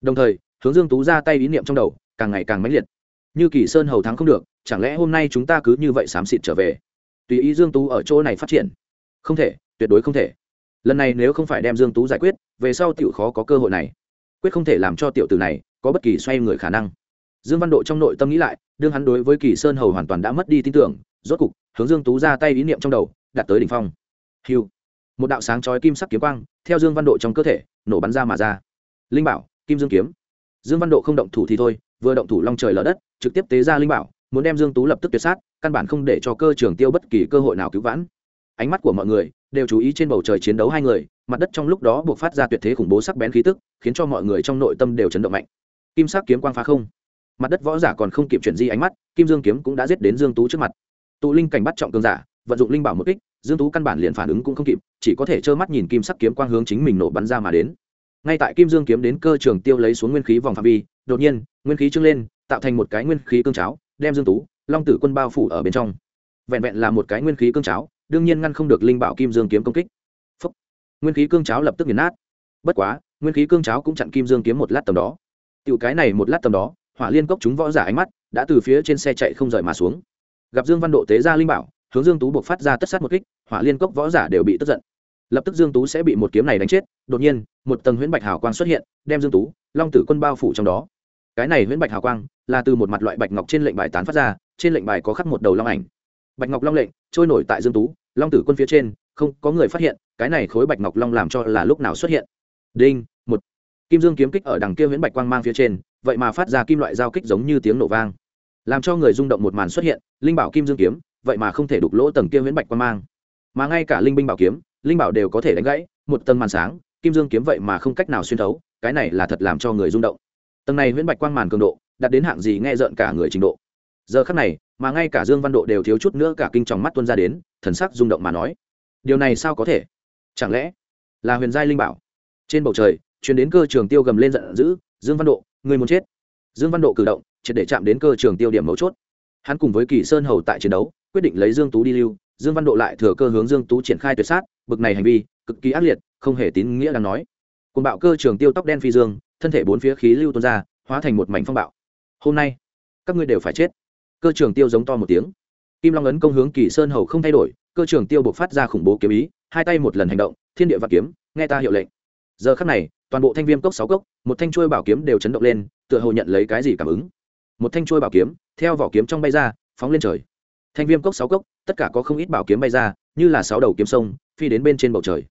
Đồng thời, hướng dương tú ra tay ý niệm trong đầu, càng ngày càng mãnh liệt như kỳ sơn hầu thắng không được, chẳng lẽ hôm nay chúng ta cứ như vậy xám xịt trở về? Tùy ý dương tú ở chỗ này phát triển. Không thể, tuyệt đối không thể. Lần này nếu không phải đem dương tú giải quyết, về sau tiểu khó có cơ hội này. Quyết không thể làm cho tiểu tử này có bất kỳ xoay người khả năng. Dương văn độ trong nội tâm nghĩ lại, đương hắn đối với kỳ sơn hầu hoàn toàn đã mất đi tin tưởng, rốt cục, hướng dương tú ra tay ý niệm trong đầu, đạt tới đỉnh phong. Hiu một đạo sáng chói kim sắc kiếm quang, theo dương văn độ trong cơ thể, nổ bắn ra mà ra. Linh bảo, kim dương kiếm. Dương văn độ không động thủ thì thôi, vừa động thủ long trời lở đất trực tiếp tế ra linh bảo, muốn đem dương tú lập tức tuyệt sát, căn bản không để cho cơ trường tiêu bất kỳ cơ hội nào cứu vãn. Ánh mắt của mọi người đều chú ý trên bầu trời chiến đấu hai người, mặt đất trong lúc đó buộc phát ra tuyệt thế khủng bố sắc bén khí tức, khiến cho mọi người trong nội tâm đều chấn động mạnh. Kim sắc kiếm quang phá không. Mặt đất võ giả còn không kịp chuyển di ánh mắt, kim dương kiếm cũng đã giết đến dương tú trước mặt. Tụ linh cảnh bắt trọng cường giả, vận dụng linh bảo một kích, dương tú căn bản liền phản ứng cũng không kịp, chỉ có thể trơ mắt nhìn kim sắc kiếm quang hướng chính mình nổ bắn ra mà đến. Ngay tại kim dương kiếm đến cơ trường tiêu lấy xuống nguyên khí vòng phạm vi, đột nhiên, nguyên khí trưng lên tạo thành một cái nguyên khí cương cháo, đem dương tú, long tử quân bao phủ ở bên trong. Vẹn vẹn là một cái nguyên khí cương cháo, đương nhiên ngăn không được linh bảo kim dương kiếm công kích. Phúc. nguyên khí cương cháo lập tức nghiền nát. Bất quá, nguyên khí cương cháo cũng chặn kim dương kiếm một lát tầm đó. Tiểu cái này một lát tầm đó, hỏa liên cốc chúng võ giả ánh mắt đã từ phía trên xe chạy không rời mà xuống. Gặp dương văn độ tế ra linh bảo, hướng dương tú buộc phát ra tất sát một kích, hỏa liên cốc võ giả đều bị tức giận. Lập tức dương tú sẽ bị một kiếm này đánh chết, đột nhiên, một tầng huyễn bạch hào quang xuất hiện, đem dương tú, long tử quân bao phủ trong đó. Cái này huyễn bạch hào quang là từ một mặt loại bạch ngọc trên lệnh bài tán phát ra, trên lệnh bài có khắc một đầu long ảnh. Bạch ngọc long lệnh trôi nổi tại dương tú, long tử quân phía trên, không có người phát hiện, cái này khối bạch ngọc long làm cho là lúc nào xuất hiện. Đinh, một. Kim dương kiếm kích ở đằng kia huyễn bạch quang mang phía trên, vậy mà phát ra kim loại giao kích giống như tiếng nổ vang. Làm cho người rung động một màn xuất hiện, linh bảo kim dương kiếm, vậy mà không thể đục lỗ tầng kia huyễn bạch quang mang. Mà ngay cả linh binh bảo kiếm, linh bảo đều có thể đánh gãy, một tầng màn sáng, kim dương kiếm vậy mà không cách nào xuyên thấu, cái này là thật làm cho người rung động. Tầng này huyễn bạch quang màn cường độ đạt đến hạng gì nghe rợn cả người trình độ. Giờ khắc này, mà ngay cả dương văn độ đều thiếu chút nữa cả kinh tròng mắt tuân ra đến, thần sắc rung động mà nói, điều này sao có thể? Chẳng lẽ là huyền giai linh bảo? Trên bầu trời, truyền đến cơ trường tiêu gầm lên giận dữ, dương văn độ người muốn chết? Dương văn độ cử động, triệt để chạm đến cơ trường tiêu điểm mấu chốt. Hắn cùng với kỳ sơn hầu tại chiến đấu, quyết định lấy dương tú đi lưu, dương văn độ lại thừa cơ hướng dương tú triển khai tuyệt sát, bực này hành vi, cực kỳ ác liệt, không hề tín nghĩa đang nói. Cùng bạo cơ trường tiêu tóc đen phi dương, thân thể bốn phía khí lưu tuôn ra, hóa thành một mảnh phong bạo hôm nay, các ngươi đều phải chết. Cơ trường tiêu giống to một tiếng. Kim long ấn công hướng kỳ sơn hầu không thay đổi, cơ trường tiêu buộc phát ra khủng bố kiếm ý, hai tay một lần hành động, thiên địa và kiếm, nghe ta hiệu lệnh. Giờ khắc này, toàn bộ thanh viêm cốc sáu cốc, một thanh chuôi bảo kiếm đều chấn động lên, tựa hồ nhận lấy cái gì cảm ứng. Một thanh chuôi bảo kiếm, theo vỏ kiếm trong bay ra, phóng lên trời. Thanh viêm cốc sáu cốc, tất cả có không ít bảo kiếm bay ra, như là sáu đầu kiếm sông, phi đến bên trên bầu trời.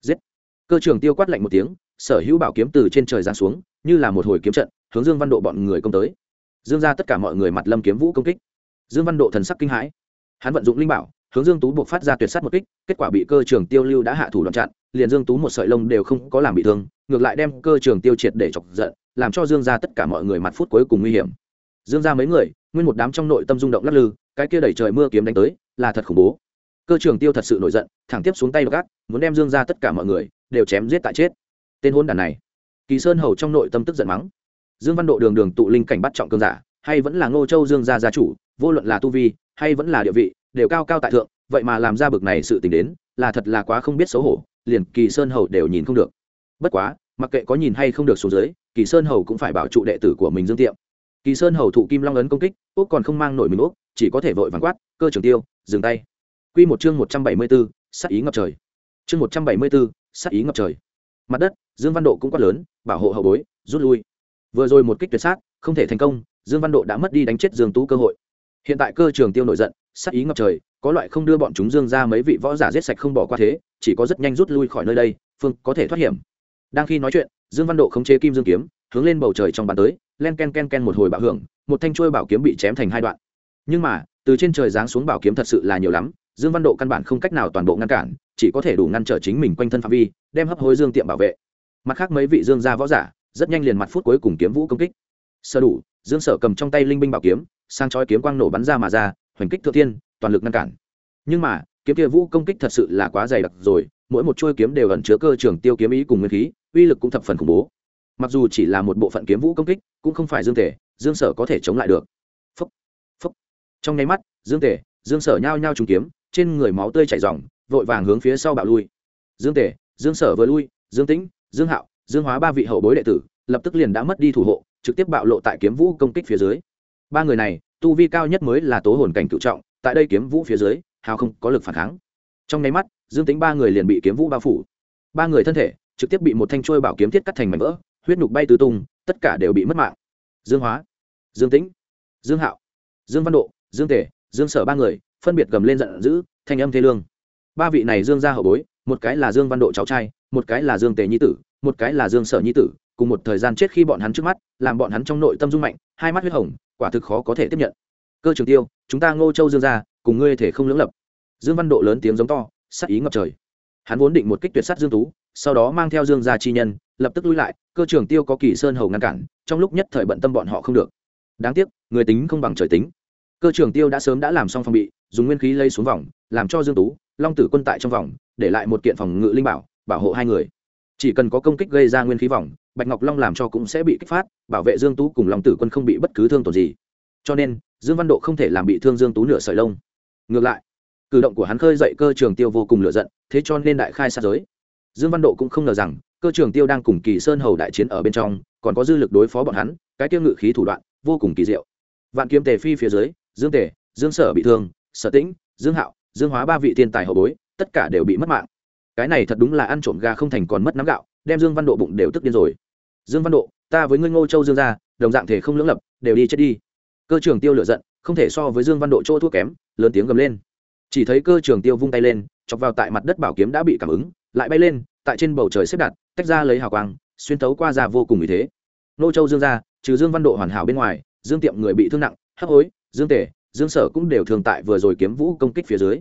Giết! Cơ trường tiêu quát lạnh một tiếng, sở hữu bảo kiếm từ trên trời giáng xuống, như là một hồi kiếm trận, hướng dương văn độ bọn người công tới dương ra tất cả mọi người mặt lâm kiếm vũ công kích. Dương văn độ thần sắc kinh hãi. Hắn vận dụng linh bảo, hướng dương tú buộc phát ra tuyệt sát một kích, kết quả bị cơ trường tiêu lưu đã hạ thủ đoạn chặn liền dương tú một sợi lông đều không có làm bị thương, ngược lại đem cơ trường tiêu triệt để chọc giận, làm cho dương ra tất cả mọi người mặt phút cuối cùng nguy hiểm. Dương ra mấy người, nguyên một đám trong nội tâm rung động lắc lư, cái kia đẩy trời mưa kiếm đánh tới, là thật khủng bố. Cơ trường tiêu thật sự nổi giận, thẳng tiếp xuống tay gác, muốn đem dương ra tất cả mọi người đều chém giết tại chết. Tên hôn đàn này. Kỳ sơn hầu trong nội tâm tức giận mắng dương văn độ đường đường tụ linh cảnh bắt trọng cương giả, hay vẫn là ngô châu dương gia gia chủ, vô luận là tu vi, hay vẫn là địa vị, đều cao cao tại thượng, vậy mà làm ra bực này sự tình đến, là thật là quá không biết xấu hổ, liền kỳ sơn hầu đều nhìn không được. Bất quá, mặc kệ có nhìn hay không được xuống dưới, kỳ sơn hầu cũng phải bảo trụ đệ tử của mình dương tiệm. Kỳ sơn hầu thụ kim long ấn công kích úc còn không mang nổi mình úc chỉ có thể vội vắng quát, cơ trường tiêu, dừng tay. Q một chương một trăm bảy mươi b ố sắc ý ngập trời. Chương một trăm bảy mươi b ố sắc ý ngập trời. Mặt đất, dương văn độ cũng quát lớn, bảo hộ hậu bối, rút lui vừa rồi một kích tuyệt sát, không thể thành công, dương văn độ đã mất đi đánh chết dương tú cơ hội. Hiện tại cơ trường tiêu nổi giận sắc ý ngập trời, có loại không đưa bọn chúng dương ra mấy vị võ giả giết sạch không bỏ qua thế, chỉ có rất nhanh rút lui khỏi nơi đây, phương có thể thoát hiểm. Đang khi nói chuyện, dương văn độ khống chế kim dương kiếm, hướng lên bầu trời trong bàn tới, len ken ken ken một hồi bạo hưởng, một thanh chuôi bảo kiếm bị chém thành hai đoạn. Nhưng mà, từ trên trời giáng xuống bảo kiếm thật sự là nhiều lắm, dương văn độ căn bản không cách nào toàn bộ ngăn cản, chỉ có thể đủ ngăn trở chính mình quanh thân phạm vi, đem hấp hối dương tiệm bảo vệ. Mặt khác mấy vị dương gia võ giả rất nhanh liền mặt phút cuối cùng kiếm vũ công kích. Sơ đủ dương sở cầm trong tay linh binh bảo kiếm sang chói kiếm quang nổ bắn ra mà ra hoành kích thượng thiên toàn lực ngăn cản. Nhưng mà kiếm kia vũ công kích thật sự là quá dày đặc rồi mỗi một chuôi kiếm đều ẩn chứa cơ trường tiêu kiếm ý cùng nguyên khí uy lực cũng thập phần khủng bố. Mặc dù chỉ là một bộ phận kiếm vũ công kích cũng không phải dương thể dương sở có thể chống lại được. Phúc, phúc. trong nháy mắt dương thể dương sở nhao nhao trúng kiếm trên người máu tươi chảy ròng vội vàng hướng phía sau bạo lui. Dương tể dương sở vừa lui dương tĩnh dương hạo dương hóa ba vị hậu bối đệ tử, lập tức liền đã mất đi thủ hộ, trực tiếp bạo lộ tại kiếm vũ công kích phía dưới. Ba người này, tu vi cao nhất mới là tố hồn cảnh cựu trọng, tại đây kiếm vũ phía dưới, hào không có lực phản kháng. Trong nháy mắt, dương tính ba người liền bị kiếm vũ bao phủ. Ba người thân thể, trực tiếp bị một thanh trôi bảo kiếm thiết cắt thành mảnh vỡ, huyết nhục bay tứ tung, tất cả đều bị mất mạng. Dương hóa, dương tĩnh, dương hạo, dương văn độ, dương tể dương sở ba người, phân biệt gầm lên giận dữ, thanh âm thê lương. Ba vị này dương ra hậu bối, một cái là dương văn độ cháu trai, một cái là dương tề nhi tử một cái là dương sở nhi tử, cùng một thời gian chết khi bọn hắn trước mắt, làm bọn hắn trong nội tâm dung mạnh, hai mắt huyết hồng, quả thực khó có thể tiếp nhận. Cơ trường tiêu, chúng ta ngô châu dương ra cùng ngươi thể không lưỡng lập. Dương văn độ lớn tiếng giống to, sắc ý ngập trời. Hắn vốn định một kích tuyệt sát dương tú, sau đó mang theo dương gia chi nhân, lập tức lui lại, cơ trường tiêu có kỳ sơn hầu ngăn cản, trong lúc nhất thời bận tâm bọn họ không được. Đáng tiếc, người tính không bằng trời tính. Cơ trường tiêu đã sớm đã làm xong phòng bị, dùng nguyên khí lây xuống vòng, làm cho dương tú, long tử quân tại trong vòng, để lại một kiện phòng ngự linh bảo bảo hộ hai người chỉ cần có công kích gây ra nguyên khí vòng, bạch ngọc long làm cho cũng sẽ bị kích phát, bảo vệ dương tú cùng long tử quân không bị bất cứ thương tổn gì. Cho nên, dương văn độ không thể làm bị thương dương tú nửa sợi lông. Ngược lại, cử động của hắn khơi dậy cơ trường tiêu vô cùng lựa giận, thế cho nên đại khai sát giới. Dương văn độ cũng không ngờ rằng, cơ trường tiêu đang cùng kỳ sơn hầu đại chiến ở bên trong, còn có dư lực đối phó bọn hắn, cái tiêu ngự khí thủ đoạn, vô cùng kỳ diệu. Vạn kiếm tề phi phía dưới, dương tề, dương sở bị thương, sở tĩnh, dương hạo, dương hóa ba vị thiên tài hậu bối, tất cả đều bị mất mạng cái này thật đúng là ăn trộm gà không thành còn mất nắm gạo, đem dương văn độ bụng đều tức điên rồi. Dương văn độ, ta với ngươi ngô châu dương gia, đồng dạng thể không lưỡng lập, đều đi chết đi. Cơ trường tiêu lựa giận, không thể so với dương văn độ chỗ thua kém, lớn tiếng gầm lên. Chỉ thấy cơ trường tiêu vung tay lên, chọc vào tại mặt đất bảo kiếm đã bị cảm ứng, lại bay lên, tại trên bầu trời xếp đặt, tách ra lấy hào quang, xuyên tấu qua ra vô cùng ý thế. Nô châu dương gia, trừ dương văn độ hoàn hảo bên ngoài, dương tiệm người bị thương nặng, hấp hối, dương tể, dương sở cũng đều thường tại vừa rồi kiếm vũ công kích phía dưới.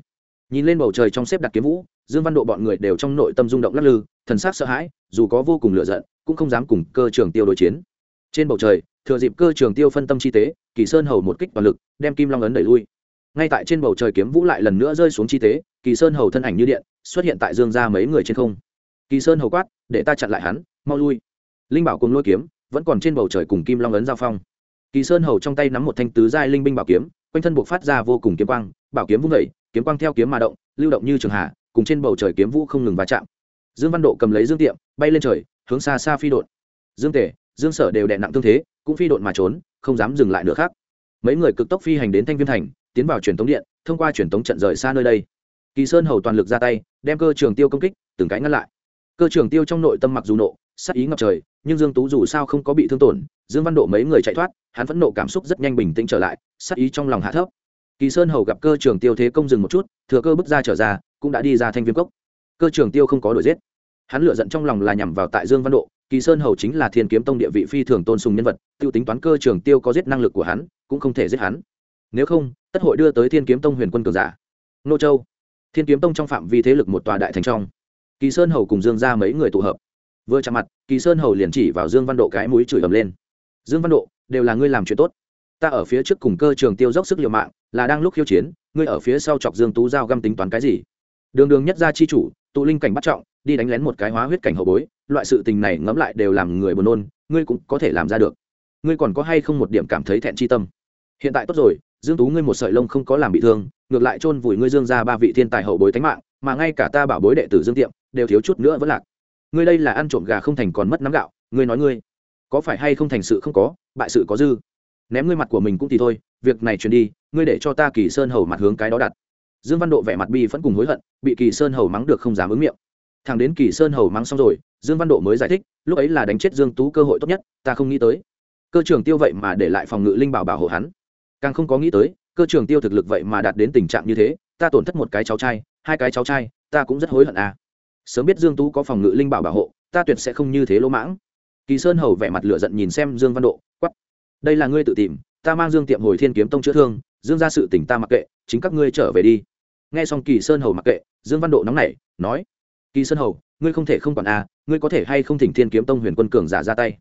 Nhìn lên bầu trời trong xếp đặt kiếm vũ dương văn độ bọn người đều trong nội tâm rung động lắc lư, thần sắc sợ hãi, dù có vô cùng lửa giận, cũng không dám cùng cơ trường tiêu đối chiến. Trên bầu trời, thừa dịp cơ trường tiêu phân tâm chi tế, kỳ sơn hầu một kích toàn lực, đem kim long ấn đẩy lui. Ngay tại trên bầu trời kiếm vũ lại lần nữa rơi xuống chi tế, kỳ sơn hầu thân ảnh như điện, xuất hiện tại dương ra mấy người trên không. Kỳ sơn hầu quát, để ta chặn lại hắn, mau lui. Linh bảo cùng lôi kiếm, vẫn còn trên bầu trời cùng kim long ấn giao phong. Kỳ sơn hầu trong tay nắm một thanh tứ giai linh binh bảo kiếm, quanh thân buộc phát ra vô cùng kiếm quang, bảo kiếm vung vẩy kiếm quang theo kiếm mà động, lưu động như trường hạ cùng trên bầu trời kiếm vũ không ngừng va chạm. Dương văn độ cầm lấy dương tiệm, bay lên trời, hướng xa xa phi đột dương tể dương sở đều đè nặng tương thế, cũng phi đột mà trốn, không dám dừng lại nữa khác. Mấy người cực tốc phi hành đến thanh viêm thành, tiến vào truyền tống điện, thông qua truyền tống trận rời xa nơi đây. Kỳ sơn hầu toàn lực ra tay, đem cơ trường tiêu công kích, từng cái ngăn lại. Cơ trường tiêu trong nội tâm mặc dù nộ, sắc ý ngập trời, nhưng dương tú dù sao không có bị thương tổn, dương văn độ mấy người chạy thoát, hắn phẫn nộ cảm xúc rất nhanh bình tĩnh trở lại, sắc ý trong lòng hạ thấp. Kỳ sơn hầu gặp cơ trường tiêu thế công dừng một chút, thừa cơ bước ra trở ra cũng đã đi ra thanh viêm cốc. Cơ trường tiêu không có đuổi giết. Hắn lựa giận trong lòng là nhằm vào tại dương văn độ, kỳ sơn hầu chính là thiên kiếm tông địa vị phi thường tôn sùng nhân vật t i ê u tính toán cơ trường tiêu có giết năng lực của hắn, cũng không thể giết hắn. Nếu không, tất hội đưa tới thiên kiếm tông huyền quân cường giả. Nô châu. Thiên kiếm tông trong phạm vi thế lực một tòa đại thành trong. Kỳ sơn hầu cùng dương ra mấy người tụ hợp. Vừa chạm mặt, kỳ sơn hầu liền chỉ vào dương văn độ cái mũi chửi ầm lên. Dương văn độ, đều là ngươi làm chuyện tốt. Ta ở phía trước cùng cơ trường tiêu dốc sức liều mạng, là đang lúc khiêu chiến, ngươi ở phía sau chọc dương tú giao găm tính toán cái gì? Đường đường nhất gia chi chủ, tụ linh cảnh bắt trọng, đi đánh lén một cái hóa huyết cảnh hậu bối, loại sự tình này ngẫm lại đều làm người buồn nôn, ngươi cũng có thể làm ra được. Ngươi còn có hay không một điểm cảm thấy thẹn chi tâm? Hiện tại tốt rồi, dương tú ngươi một sợi lông không có làm bị thương, ngược lại chôn vùi ngươi dương ra ba vị thiên tài hậu bối tánh mạng, mà ngay cả ta bảo bối đệ tử dương tiệm, đều thiếu chút nữa vẫn lạc. Ngươi đây là ăn trộm gà không thành còn mất nắm gạo, ngươi nói ngươi, có phải hay không thành sự không có, bại sự có dư? Ném ngươi mặt của mình cũng thì thôi, việc này truyền đi, ngươi để cho ta kỳ sơn hầu mặt hướng cái đó đặt dương văn độ vẻ mặt bi vẫn cùng hối hận, bị kỳ sơn hầu mắng được không dám ứng miệng. Thằng đến kỳ sơn hầu mắng xong rồi, dương văn độ mới giải thích, lúc ấy là đánh chết dương tú cơ hội tốt nhất, ta không nghĩ tới. Cơ trường tiêu vậy mà để lại phòng ngự linh bảo bảo hộ hắn. Càng không có nghĩ tới, cơ trường tiêu thực lực vậy mà đạt đến tình trạng như thế, ta tổn thất một cái cháu trai, hai cái cháu trai, ta cũng rất hối hận à. Sớm biết dương tú có phòng ngự linh bảo bảo hộ, ta tuyệt sẽ không như thế lỗ mãng. Kỳ sơn hầu vẻ mặt lửa giận nhìn xem dương văn độ quắp đây là ngươi tự tìm, ta mang dương tiệm hồi thiên kiếm tông chữa thương, dương ra sự tỉnh ta mặc kệ chính các ngươi trở về đi. Nghe xong kỳ sơn hầu mặc kệ dương văn độ nóng nảy nói kỳ sơn hầu ngươi không thể không còn a à, ngươi có thể hay không thỉnh thiên kiếm tông huyền quân cường giả ra tay?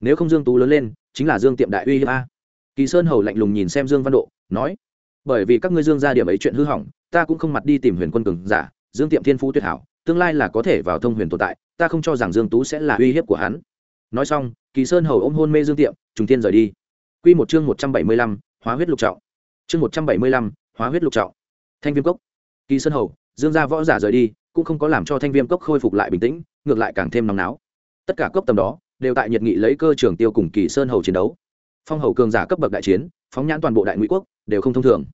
Nếu không dương tú lớn lên chính là dương tiệm đại uy hiếp a. Kỳ sơn hầu lạnh lùng nhìn xem dương văn độ nói bởi vì các ngươi dương ra điểm ấy chuyện hư hỏng ta cũng không mặt đi tìm huyền quân cường giả dương tiệm thiên phú tuyệt hảo tương lai là có thể vào thông huyền tồn tại ta không cho rằng dương tú sẽ là uy hiếp của hắn. Nói xong kỳ sơn hầu ôm hôn mê dương tiệm trùng tiên rời đi. Quy một chương 175, hóa huyết lục trọng. Chương 175, hóa huyết lục trọng. Thanh viêm cốc. Kỳ sơn hầu, dương gia võ giả rời đi, cũng không có làm cho thanh viêm cốc khôi phục lại bình tĩnh, ngược lại càng thêm nóng náo. Tất cả cốc tầm đó, đều tại nhiệt nghị lấy cơ trường tiêu cùng kỳ sơn hầu chiến đấu. Phong hầu cường giả cấp bậc đại chiến, phóng nhãn toàn bộ đại ngụy quốc, đều không thông thường.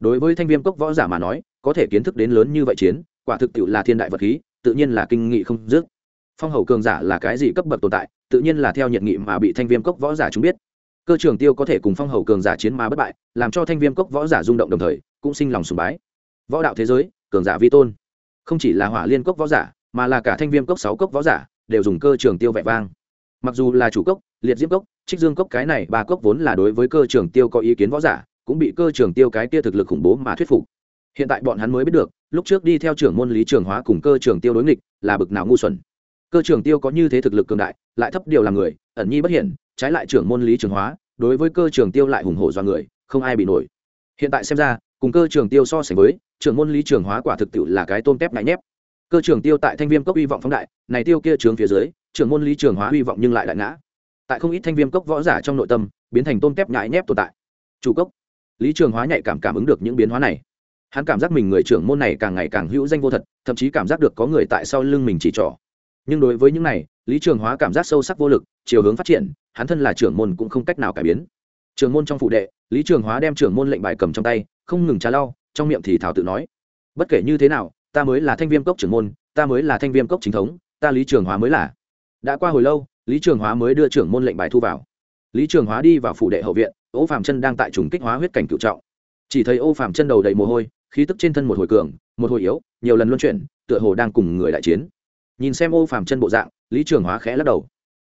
Đối với thanh viêm cốc võ giả mà nói, có thể kiến thức đến lớn như vậy chiến, quả thực tiệu là thiên đại vật khí, tự nhiên là kinh nghị không dứt. Phong hầu cường giả là cái gì cấp bậc tồn tại, tự nhiên là theo nhiệt nghị mà bị thanh viêm cốc võ giả chúng biết cơ trường tiêu có thể cùng phong hầu cường giả chiến mà bất bại, làm cho thanh viêm cốc võ giả rung động đồng thời, cũng sinh lòng sùng bái. Võ đạo thế giới, cường giả vi tôn. Không chỉ là hỏa liên cốc võ giả, mà là cả thanh viêm cốc sáu cốc võ giả, đều dùng cơ trường tiêu vẹn vang. Mặc dù là chủ cốc, liệt diễm cốc, trích dương cốc, cái này ba cốc vốn là đối với cơ trường tiêu có ý kiến võ giả, cũng bị cơ trường tiêu cái kia thực lực khủng bố mà thuyết phục. Hiện tại bọn hắn mới biết được, lúc trước đi theo trưởng môn lý trường hóa cùng cơ trường tiêu đối nghịch, là bực nào ngu xuẩn cơ trưởng tiêu có như thế thực lực cường đại, lại thấp điều là người, ẩn nhi bất hiển, trái lại trưởng môn lý trường hóa, đối với cơ trưởng tiêu lại hùng hổ do người, không ai bị nổi. Hiện tại xem ra, cùng cơ trưởng tiêu so sánh với, trưởng môn lý trường hóa quả thực tiệu là cái tôm tép ngại nhép. Cơ trưởng tiêu tại thanh viêm cốc hy vọng phóng đại, này tiêu kia trường phía dưới, trưởng môn lý trường hóa hy vọng nhưng lại đại ngã. Tại không ít thanh viêm cốc võ giả trong nội tâm, biến thành tôm tép nhại nhép tồn tại. Chủ cốc, lý trường hóa nhạy cảm cảm ứng được những biến hóa này. Hắn cảm giác mình người trưởng môn này càng ngày càng hữu danh vô thật, thậm chí cảm giác được có người tại sau lưng mình chỉ trỏ nhưng đối với những này, lý trường hóa cảm giác sâu sắc vô lực, chiều hướng phát triển, hắn thân là trưởng môn cũng không cách nào cải biến. Trường môn trong phụ đệ, lý trường hóa đem trưởng môn lệnh bài cầm trong tay, không ngừng trà lau, trong miệng thì thảo tự nói, bất kể như thế nào, ta mới là thanh viêm cốc trưởng môn, ta mới là thanh viêm cốc chính thống, ta lý trường hóa mới là. Đã qua hồi lâu, lý trường hóa mới đưa trưởng môn lệnh bài thu vào. Lý trường hóa đi vào phủ đệ hậu viện, ô phạm chân đang tại trùng kích hóa huyết cảnh cựu trọng. Chỉ thấy ô phạm chân đầu đầy mồ hôi, khí tức trên thân một hồi cường, một hồi yếu, nhiều lần luân chuyển, tựa hồ đang cùng người đại chiến nhìn xem ô phạm chân bộ dạng, lý trường hóa khẽ lắc đầu.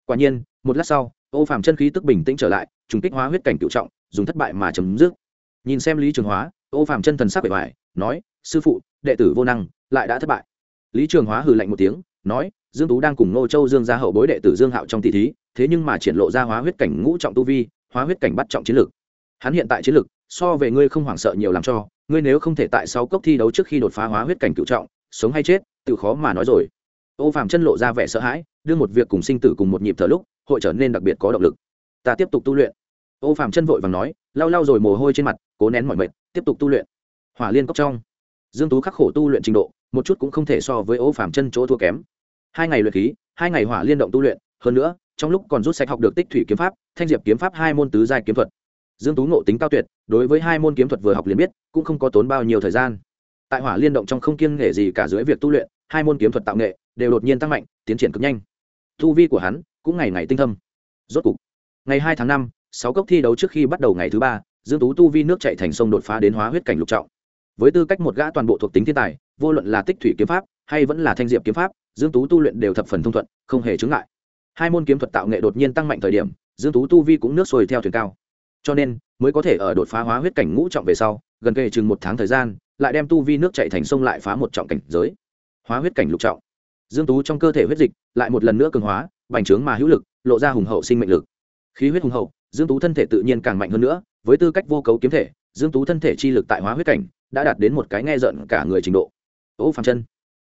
Quả nhiên, một lát sau, ô phạm chân khí tức bình tĩnh trở lại, trùng kích hóa huyết cảnh cựu trọng, dùng thất bại mà chấm dứt. Nhìn xem lý trường hóa, ô phạm chân thần sắc bề ngoài nói, sư phụ, đệ tử vô năng, lại đã thất bại. Lý trường hóa hừ lạnh một tiếng, nói, dương tú đang cùng ngô châu dương gia hậu bối đệ tử dương hạo trong tỷ thí, thế nhưng mà triển lộ ra hóa huyết cảnh ngũ trọng tu vi, hóa huyết cảnh bắt trọng chiến lược hắn hiện tại chiến lược so về ngươi không hoảng sợ nhiều làm cho, ngươi nếu không thể tại sáu cốc thi đấu trước khi đột phá hóa huyết cảnh cựu trọng, sống hay chết, tự khó mà nói rồi ô Phạm chân lộ ra vẻ sợ hãi, đưa một việc cùng sinh tử cùng một nhịp thở lúc, hội trở nên đặc biệt có động lực. Ta tiếp tục tu luyện. Ô Phạm chân vội vàng nói, lau lau rồi mồ hôi trên mặt, cố nén mọi mệt, tiếp tục tu luyện. Hỏa liên cốc trong. Dương tú khắc khổ tu luyện trình độ, một chút cũng không thể so với ô Phạm chân chỗ thua kém. Hai ngày luyện khí, hai ngày hỏa liên động tu luyện, hơn nữa, trong lúc còn rút sạch học được tích thủy kiếm pháp, thanh diệp kiếm pháp hai môn tứ giai kiếm thuật. Dương tú ngộ tính cao tuyệt, đối với hai môn kiếm thuật vừa học liền biết, cũng không có tốn bao nhiêu thời gian. Tại hỏa liên động trong không kiêng nghề gì cả dưới việc tu luyện hai môn kiếm thuật tạo nghệ đều đột nhiên tăng mạnh, tiến triển cực nhanh. Tu vi của hắn cũng ngày ngày tinh thâm. Rốt cục, ngày hai tháng năm, sáu cốc thi đấu trước khi bắt đầu ngày thứ ba, dương tú tu vi nước chạy thành sông đột phá đến hóa huyết cảnh lục trọng. Với tư cách một gã toàn bộ thuộc tính thiên tài, vô luận là tích thủy kiếm pháp hay vẫn là thanh diệp kiếm pháp, dương tú tu luyện đều thập phần thông thuận, không hề chứng ngại. Hai môn kiếm thuật tạo nghệ đột nhiên tăng mạnh thời điểm, dương tú tu vi cũng nước sôi theo thuyền cao. Cho nên, mới có thể ở đột phá hóa huyết cảnh ngũ trọng về sau, gần kề chừng một tháng thời gian, lại đem tu vi nước chạy thành sông lại phá một trọng cảnh giới hóa huyết cảnh lục trọng. Dương tú trong cơ thể huyết dịch lại một lần nữa cường hóa, bành trướng mà hữu lực, lộ ra hùng hậu sinh mệnh lực. Khí huyết hùng hậu, dương tú thân thể tự nhiên càng mạnh hơn nữa, với tư cách vô cấu kiếm thể, dương tú thân thể chi lực tại hóa huyết cảnh đã đạt đến một cái nghe giận cả người trình độ. Ô phàm chân.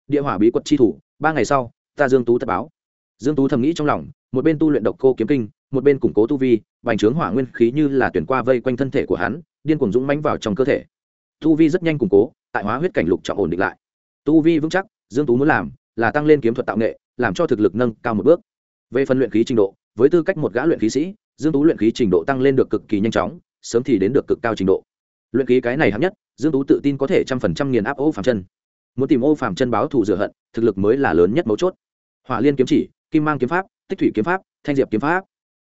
Địa hỏa bí quật chi thủ, ba ngày sau, ta dương tú tất báo. Dương tú thầm nghĩ trong lòng, một bên tu luyện độc cô kiếm kinh, một bên củng cố tu vi, bành trướng hỏa nguyên khí như là tuyển qua vây quanh thân thể của hắn, điên cuồng dũng mãnh vào trong cơ thể. Tu vi rất nhanh củng cố, tại hóa huyết cảnh lục trọng ổn định lại. Tu vi vững chắc dương tú muốn làm là tăng lên kiếm thuật tạo nghệ, làm cho thực lực nâng cao một bước. Về phần luyện khí trình độ, với tư cách một gã luyện khí sĩ, dương tú luyện khí trình độ tăng lên được cực kỳ nhanh chóng, sớm thì đến được cực cao trình độ. Luyện khí cái này hạng nhất, dương tú tự tin có thể trăm phần trăm nghiền áp ô phàm chân. Muốn tìm ô phàm chân báo thù rửa hận, thực lực mới là lớn nhất mấu chốt. Hỏa liên kiếm chỉ, kim mang kiếm pháp, tích thủy kiếm pháp, thanh diệp kiếm pháp.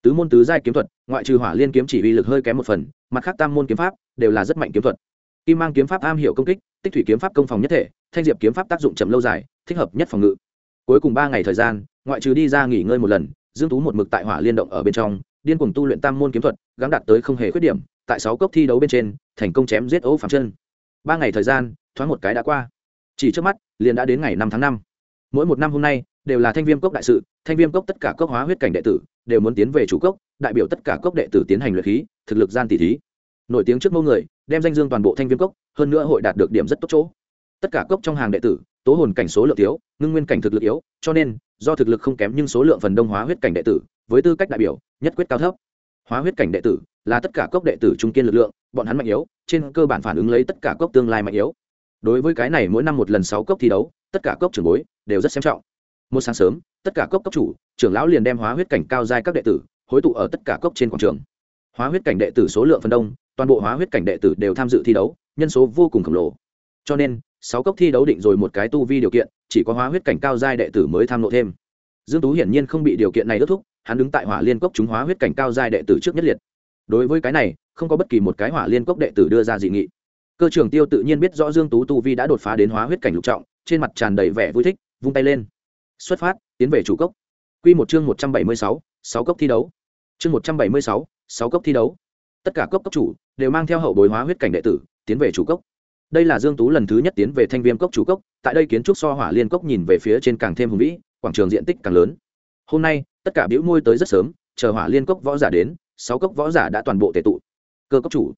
Tứ môn tứ giai kiếm thuật, ngoại trừ hỏa liên kiếm chỉ uy lực hơi kém một phần, mặt khác tam môn kiếm pháp đều là rất mạnh kiếm thuật kim mang kiếm pháp am hiểu công kích, tích thủy kiếm pháp công phòng nhất thể, thanh diệp kiếm pháp tác dụng chậm lâu dài, thích hợp nhất phòng ngự. Cuối cùng ba ngày thời gian, ngoại trừ đi ra nghỉ ngơi một lần, dương tú một mực tại hỏa liên động ở bên trong, điên cuồng tu luyện tam môn kiếm thuật, gắng đạt tới không hề khuyết điểm, tại sáu cốc thi đấu bên trên, thành công chém giết ấu phạm chân. Ba ngày thời gian, thoáng một cái đã qua. Chỉ trước mắt, liền đã đến ngày năm tháng năm. Mỗi một năm hôm nay, đều là thanh viêm cốc đại sự, thanh viêm cốc tất cả cốc hóa huyết cảnh đệ tử, đều muốn tiến về chủ cốc, đại biểu tất cả cốc đệ tử tiến hành luyện khí, thực lực gian tỷ thí nổi tiếng trước mẫu người, đem danh dương toàn bộ thanh viêm cốc, hơn nữa hội đạt được điểm rất tốt chỗ. Tất cả cốc trong hàng đệ tử, tố hồn cảnh số lượng thiếu ngưng nguyên cảnh thực lực yếu, cho nên, do thực lực không kém nhưng số lượng phần đông hóa huyết cảnh đệ tử, với tư cách đại biểu, nhất quyết cao thấp. Hóa huyết cảnh đệ tử là tất cả cốc đệ tử trung kiên lực lượng, bọn hắn mạnh yếu, trên cơ bản phản ứng lấy tất cả cốc tương lai mạnh yếu. Đối với cái này mỗi năm một lần sáu cốc thi đấu, tất cả cốc trưởng bối đều rất xem trọng. Một sáng sớm, tất cả cốc cốc chủ, trưởng lão liền đem hóa huyết cảnh cao giai các đệ tử, hối tụ ở tất cả cốc trên quảng trường. Hóa huyết cảnh đệ tử số lượng phần đông toàn bộ hóa huyết cảnh đệ tử đều tham dự thi đấu nhân số vô cùng khổng lồ. Cho nên sáu cốc thi đấu định rồi một cái tu vi điều kiện chỉ có hóa huyết cảnh cao giai đệ tử mới tham lộ thêm. Dương tú hiển nhiên không bị điều kiện này đốt thúc hắn đứng tại hỏa liên cốc chúng hóa huyết cảnh cao giai đệ tử trước nhất liệt. Đối với cái này không có bất kỳ một cái hỏa liên cốc đệ tử đưa ra dị nghị. Cơ trưởng tiêu tự nhiên biết rõ dương tú tu vi đã đột phá đến hóa huyết cảnh lục trọng trên mặt tràn đầy vẻ vui thích vung tay lên. Xuất phát tiến về chủ cốc. Quy một chương 176, sáu cốc thi đấu. Chương 176, sáu cốc thi đấu. Tất cả cốc cốc chủ đều mang theo hậu bối hóa huyết cảnh đệ tử, tiến về chủ cốc. Đây là dương tú lần thứ nhất tiến về thanh viêm cốc chủ cốc, tại đây kiến trúc so hỏa liên cốc nhìn về phía trên càng thêm hùng vĩ, quảng trường diện tích càng lớn. Hôm nay, tất cả biểu môi tới rất sớm, chờ hỏa liên cốc võ giả đến, sáu cốc võ giả đã toàn bộ tề tụ. Cơ cốc chủ,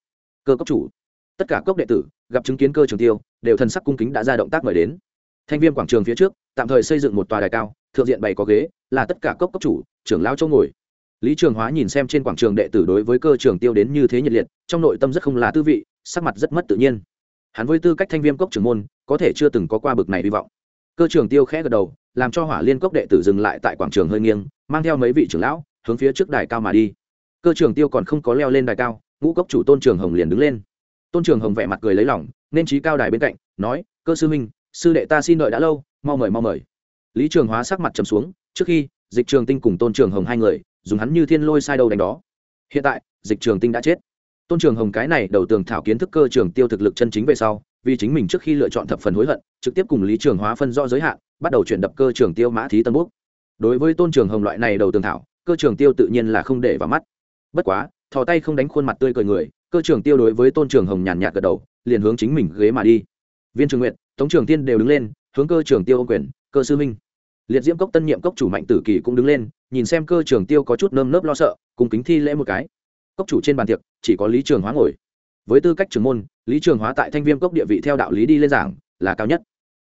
cơ cốc chủ. Tất cả cốc đệ tử, gặp chứng kiến cơ trường tiêu, đều thần sắc cung kính đã ra động tác mời đến. Thanh viêm quảng trường phía trước, tạm thời xây dựng một tòa đài cao, thượng diện bày có ghế, là tất cả cốc cốc chủ, trưởng lao châu ngồi lý trường hóa nhìn xem trên quảng trường đệ tử đối với cơ trường tiêu đến như thế nhiệt liệt, trong nội tâm rất không là tư vị, sắc mặt rất mất tự nhiên. Hắn với tư cách thanh viêm cốc trưởng môn, có thể chưa từng có qua bực này hy vọng. Cơ trường tiêu khẽ gật đầu, làm cho hỏa liên cốc đệ tử dừng lại tại quảng trường hơi nghiêng, mang theo mấy vị trưởng lão, hướng phía trước đài cao mà đi. Cơ trường tiêu còn không có leo lên đài cao, ngũ cốc chủ tôn trường hồng liền đứng lên. Tôn trường hồng vẻ mặt cười lấy lỏng nên trí cao đài bên cạnh, nói, cơ sư minh sư đệ ta xin đợi đã lâu, mau mời mau mời. Lý trường hóa sắc mặt trầm xuống, trước khi, dịch trường tinh cùng tôn trường hồng hai người dùng hắn như thiên lôi sai đầu đánh đó. Hiện tại, dịch trường tinh đã chết. Tôn trường hồng cái này đầu tường thảo kiến thức cơ trường tiêu thực lực chân chính về sau, vì chính mình trước khi lựa chọn thập phần hối hận, trực tiếp cùng lý trường hóa phân rõ giới hạn, bắt đầu chuyển đập cơ trường tiêu mã thí tân quốc đối với tôn trường hồng loại này đầu tường thảo, cơ trường tiêu tự nhiên là không để vào mắt. Bất quá, thò tay không đánh khuôn mặt tươi cười người, cơ trường tiêu đối với tôn trường hồng nhàn nhạt gật đầu, liền hướng chính mình ghế mà đi. Viên trường nguyện tống trường tiên đều đứng lên, hướng cơ trường tiêu ô quyền, cơ sư minh liệt diễm cốc tân nhiệm cốc chủ mạnh tử kỳ cũng đứng lên, nhìn xem cơ trường tiêu có chút nơm nớp lo sợ, cùng kính thi lễ một cái. Cốc chủ trên bàn tiệc, chỉ có lý trường hóa ngồi. Với tư cách trưởng môn, lý trường hóa tại thanh viêm cốc địa vị theo đạo lý đi lên giảng, là cao nhất.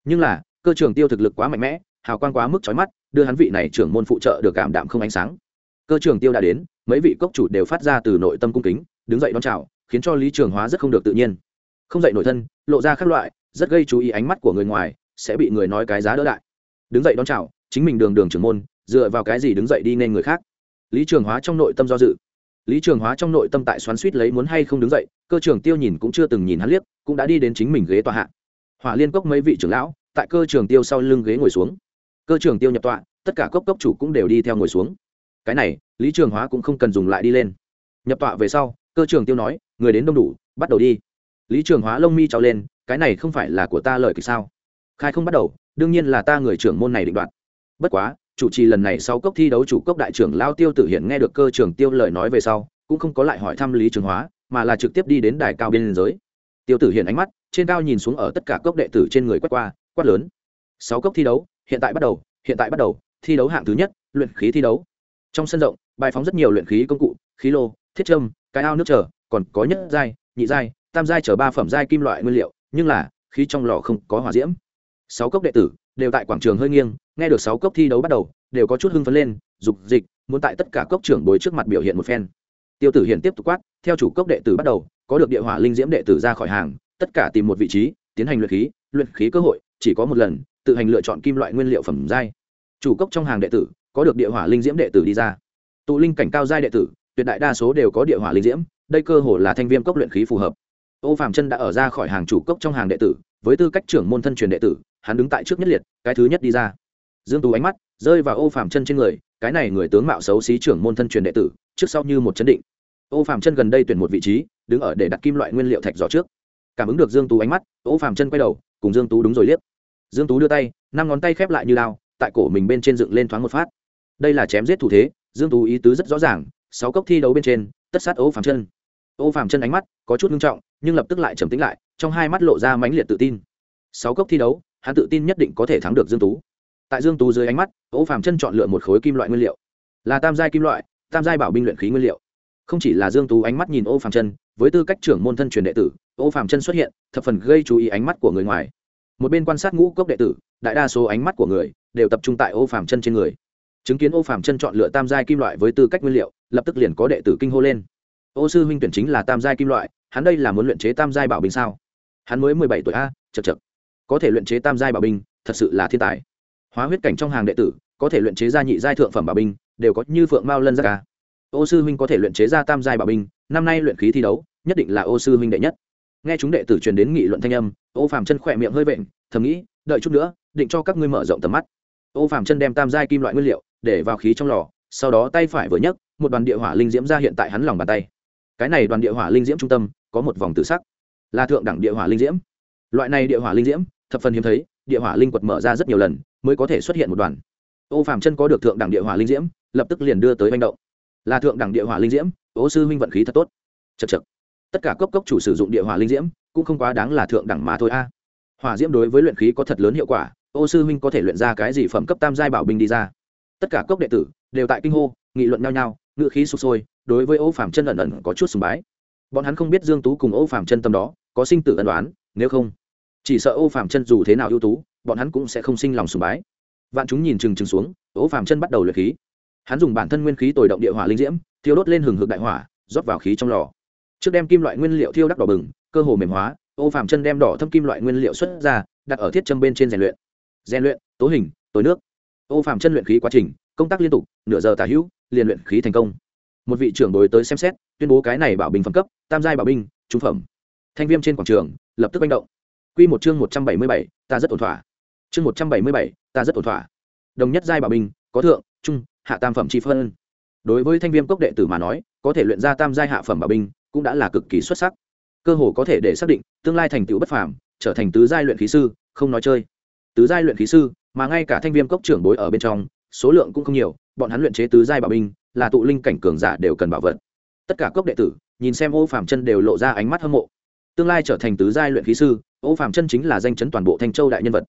Nhưng là, cơ trường tiêu thực lực quá mạnh mẽ, hào quang quá mức trói mắt, đưa hắn vị này trưởng môn phụ trợ được cảm đạm không ánh sáng. Cơ trường tiêu đã đến, mấy vị cốc chủ đều phát ra từ nội tâm cung kính, đứng dậy đón chào, khiến cho lý trường hóa rất không được tự nhiên. Không dậy nổi thân, lộ ra các loại, rất gây chú ý ánh mắt của người ngoài, sẽ bị người nói cái giá đỡ đại đứng dậy đón chào, chính mình đường đường trưởng môn, dựa vào cái gì đứng dậy đi nên người khác? Lý trường hóa trong nội tâm do dự. Lý trường hóa trong nội tâm tại xoắn suýt lấy muốn hay không đứng dậy, cơ trường tiêu nhìn cũng chưa từng nhìn hắn liếc, cũng đã đi đến chính mình ghế tọa hạ. Hỏa liên cốc mấy vị trưởng lão, tại cơ trường tiêu sau lưng ghế ngồi xuống. Cơ trường tiêu nhập tọa, tất cả cốc cốc chủ cũng đều đi theo ngồi xuống. Cái này, lý trường hóa cũng không cần dùng lại đi lên. Nhập tọa về sau, cơ trường tiêu nói, người đến đông đủ, bắt đầu đi. Lý trường hóa lông mi trao lên, cái này không phải là của ta lời kịch sao? Khai không bắt đầu đương nhiên là ta người trưởng môn này định đoạt. Bất quá, chủ trì lần này sau cốc thi đấu chủ cốc đại trưởng lao tiêu tử hiển nghe được cơ trưởng tiêu lời nói về sau, cũng không có lại hỏi thăm lý trường hóa, mà là trực tiếp đi đến đài cao biên giới. Tiêu tử hiển ánh mắt, trên cao nhìn xuống ở tất cả cốc đệ tử trên người quét qua, quát lớn. Sáu cốc thi đấu, hiện tại bắt đầu, hiện tại bắt đầu, thi đấu hạng thứ nhất, luyện khí thi đấu. Trong sân rộng, bài phóng rất nhiều luyện khí công cụ, khí lô, thiết trâm cái ao nước trở còn có nhất giai, nhị giai, tam giai chở ba phẩm giai kim loại nguyên liệu, nhưng là, khí trong lò không có hỏa diễm sáu cốc đệ tử, đều tại quảng trường hơi nghiêng, nghe được sáu cốc thi đấu bắt đầu, đều có chút hưng phấn lên, dục dịch, muốn tại tất cả cốc trưởng bồi trước mặt biểu hiện một phen. Tiêu tử hiện tiếp tục quát, theo chủ cốc đệ tử bắt đầu, có được địa hỏa linh diễm đệ tử ra khỏi hàng, tất cả tìm một vị trí, tiến hành luyện khí luyện khí cơ hội, chỉ có một lần, tự hành lựa chọn kim loại nguyên liệu phẩm giai. Chủ cốc trong hàng đệ tử, có được địa hỏa linh diễm đệ tử đi ra. Tụ linh cảnh cao giai đệ tử, tuyệt đại đa số đều có địa hỏa linh diễm, đây cơ hồ là thanh viêm cốc luyện khí phù hợp. Ô phạm chân đã ở ra khỏi hàng chủ cốc trong hàng đệ tử, với tư cách trưởng môn thân truyền đệ tử hắn đứng tại trước nhất liệt, cái thứ nhất đi ra. Dương tú ánh mắt rơi vào ô phạm chân trên người, cái này người tướng mạo xấu xí trưởng môn thân truyền đệ tử, trước sau như một chấn định. Ô phạm chân gần đây tuyển một vị trí, đứng ở để đặt kim loại nguyên liệu thạch giỏ trước. Cảm ứng được dương tú ánh mắt, ô phạm chân quay đầu, cùng dương tú đúng rồi liếc. Dương tú đưa tay, năm ngón tay khép lại như lao tại cổ mình bên trên dựng lên thoáng một phát. Đây là chém giết thủ thế, dương tú ý tứ rất rõ ràng, sáu cốc thi đấu bên trên, tất sát ô phàm chân. Ô phàm chân ánh mắt có chút nghiêm trọng, nhưng lập tức lại trầm tĩnh lại, trong hai mắt lộ ra mãnh liệt tự tin. Sáu cốc thi đấu hắn tự tin nhất định có thể thắng được dương tú. Tại dương tú dưới ánh mắt ô phàm chân chọn lựa một khối kim loại nguyên liệu. Là tam giai kim loại, tam giai bảo binh luyện khí nguyên liệu. Không chỉ là dương tú ánh mắt nhìn ô phàm chân, với tư cách trưởng môn thân truyền đệ tử ô phàm chân xuất hiện, thập phần gây chú ý ánh mắt của người ngoài. Một bên quan sát ngũ cốc đệ tử, đại đa số ánh mắt của người đều tập trung tại ô phàm chân trên người. Chứng kiến ô phàm chân chọn lựa tam giai kim loại với tư cách nguyên liệu, lập tức liền có đệ tử kinh hô lên. Ô sư huynh tuyển chính là tam giai kim loại, hắn đây là muốn luyện chế tam giai bảo binh sao? Hắn mới mười bảy tuổi a chật chật có thể luyện chế tam giai bảo binh, thật sự là thiên tài. Hóa huyết cảnh trong hàng đệ tử, có thể luyện chế ra nhị giai thượng phẩm bảo binh, đều có như phượng mao lân giác ca ô sư huynh có thể luyện chế ra tam giai bảo binh, năm nay luyện khí thi đấu, nhất định là ô sư huynh đệ nhất. Nghe chúng đệ tử truyền đến nghị luận thanh âm, ô phàm chân khỏe miệng hơi vện, thầm nghĩ, đợi chút nữa, định cho các ngươi mở rộng tầm mắt. Ô phàm chân đem tam giai kim loại nguyên liệu, để vào khí trong lò, sau đó tay phải vừa nhấc, một đoàn địa hỏa linh diễm ra hiện tại hắn lòng bàn tay. Cái này đoàn địa hỏa linh diễm trung tâm, có một vòng tự sắc. Là thượng đẳng địa hỏa linh diễm. Loại này địa hỏa linh diễm thập phần hiếm thấy, địa hỏa linh quật mở ra rất nhiều lần, mới có thể xuất hiện một đoàn. Ô Phạm chân có được thượng đẳng địa hỏa linh diễm, lập tức liền đưa tới manh động. Là thượng đẳng địa hỏa linh diễm, ô sư huynh vận khí thật tốt. Chật chật tất cả cốc cốc chủ sử dụng địa hỏa linh diễm, cũng không quá đáng là thượng đẳng mà thôi a. Hỏa diễm đối với luyện khí có thật lớn hiệu quả, ô sư huynh có thể luyện ra cái gì phẩm cấp tam giai bảo binh đi ra. Tất cả cốc đệ tử đều tại kinh hô, nghị luận nhau nhau ngự khí sụp sôi, đối với ô Phạm chân ẩn ẩn có chút sùng bái. Bọn hắn không biết dương tú cùng ô Phạm chân tâm đó có sinh tử ân đoán nếu không chỉ sợ ô Phạm chân dù thế nào ưu tú, bọn hắn cũng sẽ không sinh lòng sùng bái. Vạn chúng nhìn chừng chừng xuống, ô Phạm chân bắt đầu luyện khí. Hắn dùng bản thân nguyên khí tồi động địa hỏa linh diễm, thiêu đốt lên hừng hực đại hỏa, rót vào khí trong lò. Trước đem kim loại nguyên liệu thiêu đắc đỏ bừng, cơ hồ mềm hóa, ô Phạm chân đem đỏ thâm kim loại nguyên liệu xuất ra, đặt ở thiết châm bên trên rèn luyện. Rèn luyện, tố hình tối nước. Ô Phạm chân luyện khí quá trình, công tác liên tục, nửa giờ tả hữu, liền luyện khí thành công. Một vị trưởng đối tới xem xét, tuyên bố cái này bảo bình phẩm cấp, tam giai bảo binh, trung phẩm. Thanh viêm trên quảng trường, lập tức manh động quy một chương một trăm bảy mươi bảy, ta rất ổn thỏa. Chương một trăm bảy mươi bảy, ta rất ổn thỏa. Đồng nhất giai bảo bình có thượng, trung, hạ tam phẩm chi phân. Đối với thanh viêm cốc đệ tử mà nói, có thể luyện ra tam giai hạ phẩm bảo bình cũng đã là cực kỳ xuất sắc. Cơ hồ có thể để xác định, tương lai thành tựu bất phàm, trở thành tứ giai luyện khí sư, không nói chơi. Tứ giai luyện khí sư, mà ngay cả thanh viêm cốc trưởng bối ở bên trong, số lượng cũng không nhiều, bọn hắn luyện chế tứ giai bảo binh, là tụ linh cảnh cường giả đều cần bảo vật. Tất cả cốc đệ tử, nhìn xem ô phàm chân đều lộ ra ánh mắt hâm mộ tương lai trở thành tứ giai luyện khí sư ô phàm chân chính là danh chấn toàn bộ thanh châu đại nhân vật.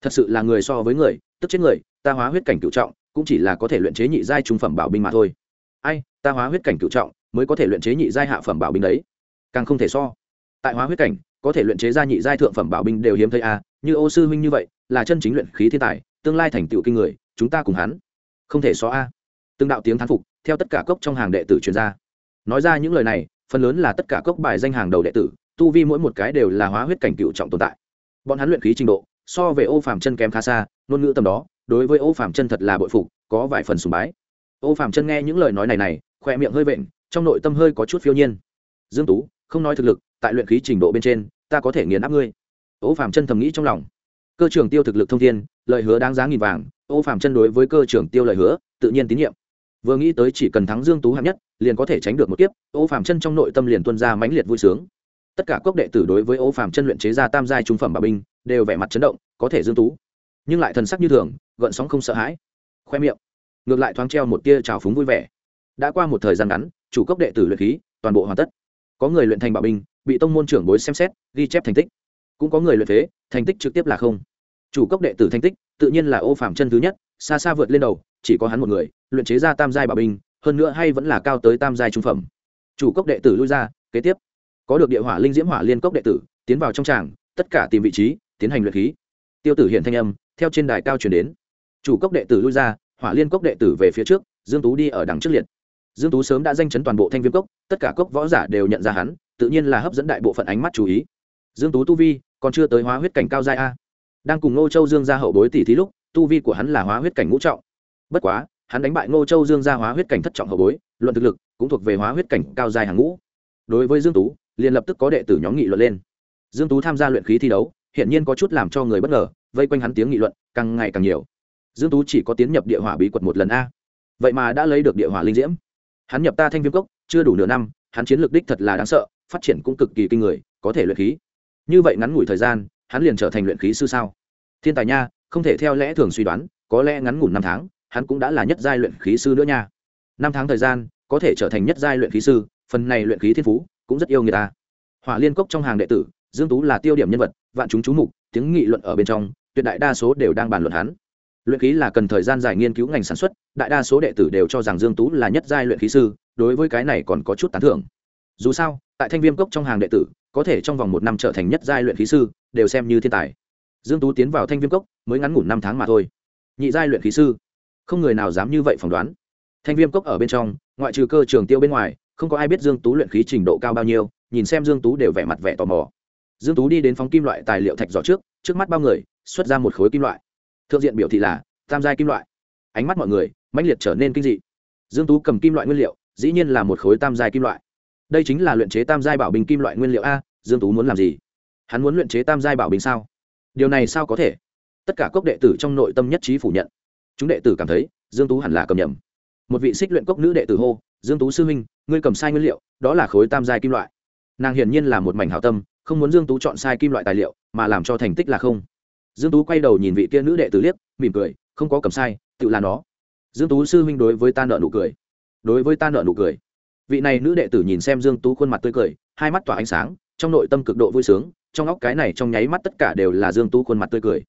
Thật sự là người so với người tức chết người ta hóa huyết cảnh cựu trọng cũng chỉ là có thể luyện chế nhị giai trung phẩm bảo binh mà thôi. Ai ta hóa huyết cảnh cựu trọng mới có thể luyện chế nhị giai hạ phẩm bảo binh đấy. Càng không thể so. Tại hóa huyết cảnh có thể luyện chế ra nhị giai thượng phẩm bảo binh đều hiếm thấy a à, như ô sư huynh như vậy là chân chính luyện khí thiên tài tương lai thành tựu kinh người chúng ta cùng hắn. Không thể so a. À. từng đạo tiếng thán phục theo tất cả cốc trong hàng đệ tử chuyên gia nói ra những lời này phần lớn là tất cả cốc bài danh hàng đầu đệ tử tu vi mỗi một cái đều là hóa huyết cảnh cựu trọng tồn tại. Bọn hắn luyện khí trình độ, so về ô phàm chân kém khá xa, ngôn ngữ tầm đó, đối với ô phàm chân thật là bội phục, có vài phần sùng bái. Ô phàm chân nghe những lời nói này này khoe miệng hơi vện, trong nội tâm hơi có chút phiêu nhiên. Dương tú, không nói thực lực, tại luyện khí trình độ bên trên, ta có thể nghiền áp ngươi. Ô phàm chân thầm nghĩ trong lòng. Cơ trưởng tiêu thực lực thông thiên, lời hứa đáng giá nghìn vàng, ô phàm chân đối với cơ trưởng tiêu lời hứa, tự nhiên tín nhiệm. Vừa nghĩ tới chỉ cần thắng dương tú hạng nhất, liền có thể tránh được một kiếp, ô phàm chân trong nội tâm liền tuân ra mãnh liệt vui sướng tất cả cốc đệ tử đối với ô phàm chân luyện chế ra tam giai trung phẩm bà binh, đều vẻ mặt chấn động, có thể dương tú. Nhưng lại thần sắc như thường, gợn sóng không sợ hãi. Khoe miệng, ngược lại thoáng treo một tia trào phúng vui vẻ. Đã qua một thời gian ngắn, chủ cốc đệ tử luyện khí, toàn bộ hoàn tất. Có người luyện thành bảo binh, bị tông môn trưởng bối xem xét, ghi chép thành tích. Cũng có người luyện thế thành tích trực tiếp là không. Chủ cốc đệ tử thành tích, tự nhiên là ô phạm chân thứ nhất, xa xa vượt lên đầu, chỉ có hắn một người, luyện chế ra tam giai bảo binh, hơn nữa hay vẫn là cao tới tam giai trung phẩm. Chủ cốc đệ tử lui ra, kế tiếp có được địa hỏa linh diễm hỏa liên cốc đệ tử, tiến vào trong tràng, tất cả tìm vị trí, tiến hành luyện khí. Tiêu tử hiện thanh âm, theo trên đài cao chuyển đến. Chủ cốc đệ tử lui ra, hỏa liên cốc đệ tử về phía trước, dương tú đi ở đằng trước liệt. Dương tú sớm đã danh chấn toàn bộ thanh viêm cốc, tất cả cốc võ giả đều nhận ra hắn, tự nhiên là hấp dẫn đại bộ phận ánh mắt chú ý. Dương tú tu vi, còn chưa tới hóa huyết cảnh cao giai a. Đang cùng ngô châu dương ra hậu bối tỷ thí lúc, tu vi của hắn là hóa huyết cảnh ngũ trọng. Bất quá, hắn đánh bại ngô châu dương ra hóa huyết cảnh thất trọng hậu bối, luận thực lực cũng thuộc về hóa huyết cảnh cao giai hàng ngũ. Đối với dương tú liền lập tức có đệ tử nhóm nghị luận lên. Dương tú tham gia luyện khí thi đấu hiện nhiên có chút làm cho người bất ngờ, vây quanh hắn tiếng nghị luận càng ngày càng nhiều. Dương tú chỉ có tiến nhập địa hỏa bí quật một lần a. Vậy mà đã lấy được địa hỏa linh diễm. Hắn nhập ta thanh viêm cốc, chưa đủ nửa năm, hắn chiến lược đích thật là đáng sợ, phát triển cũng cực kỳ kinh người, có thể luyện khí. Như vậy ngắn ngủi thời gian, hắn liền trở thành luyện khí sư sao? Thiên tài nha, không thể theo lẽ thường suy đoán, có lẽ ngắn ngủn năm tháng, hắn cũng đã là nhất giai luyện khí sư nữa nha. Năm tháng thời gian, có thể trở thành nhất giai luyện khí sư, phần này luyện khí thiên phú cũng rất yêu người ta. Hỏa liên cốc trong hàng đệ tử, dương tú là tiêu điểm nhân vật, vạn chúng chú mục, tiếng nghị luận ở bên trong, tuyệt đại đa số đều đang bàn luận hắn. Luyện khí là cần thời gian dài nghiên cứu ngành sản xuất, đại đa số đệ tử đều cho rằng dương tú là nhất giai luyện khí sư, đối với cái này còn có chút tán thưởng. Dù sao, tại thanh viêm cốc trong hàng đệ tử, có thể trong vòng một năm trở thành nhất giai luyện khí sư, đều xem như thiên tài. Dương tú tiến vào thanh viêm cốc, mới ngắn ngủn năm tháng mà thôi. Nhị giai luyện khí sư. Không người nào dám như vậy phỏng đoán. Thanh viêm cốc ở bên trong, ngoại trừ cơ trường tiêu bên ngoài không có ai biết dương tú luyện khí trình độ cao bao nhiêu, nhìn xem dương tú đều vẻ mặt vẻ tò mò. Dương tú đi đến phóng kim loại tài liệu thạch giỏ trước trước mắt bao người, xuất ra một khối kim loại. Thượng diện biểu thị là, tam giai kim loại. Ánh mắt mọi người, mãnh liệt trở nên kinh dị. Dương tú cầm kim loại nguyên liệu, dĩ nhiên là một khối tam giai kim loại. Đây chính là luyện chế tam giai bảo bình kim loại nguyên liệu a, dương tú muốn làm gì? Hắn muốn luyện chế tam giai bảo bình sao? Điều này sao có thể? Tất cả cốc đệ tử trong nội tâm nhất trí phủ nhận. Chúng đệ tử cảm thấy, dương tú hẳn là cầm nhầm. Một vị xích luyện cốc nữ đệ tử hô dương tú sư huynh, ngươi cầm sai nguyên liệu, đó là khối tam giai kim loại. Nàng hiển nhiên là một mảnh hảo tâm, không muốn dương tú chọn sai kim loại tài liệu, mà làm cho thành tích là không. Dương tú quay đầu nhìn vị kia nữ đệ tử liếc, mỉm cười, không có cầm sai, tự là nó. Dương tú sư huynh đối với ta nợ nụ cười. Đối với ta nợ nụ cười. Vị này nữ đệ tử nhìn xem dương tú khuôn mặt tươi cười, hai mắt tỏa ánh sáng, trong nội tâm cực độ vui sướng, trong óc cái này trong nháy mắt tất cả đều là dương tú khuôn mặt tươi cười.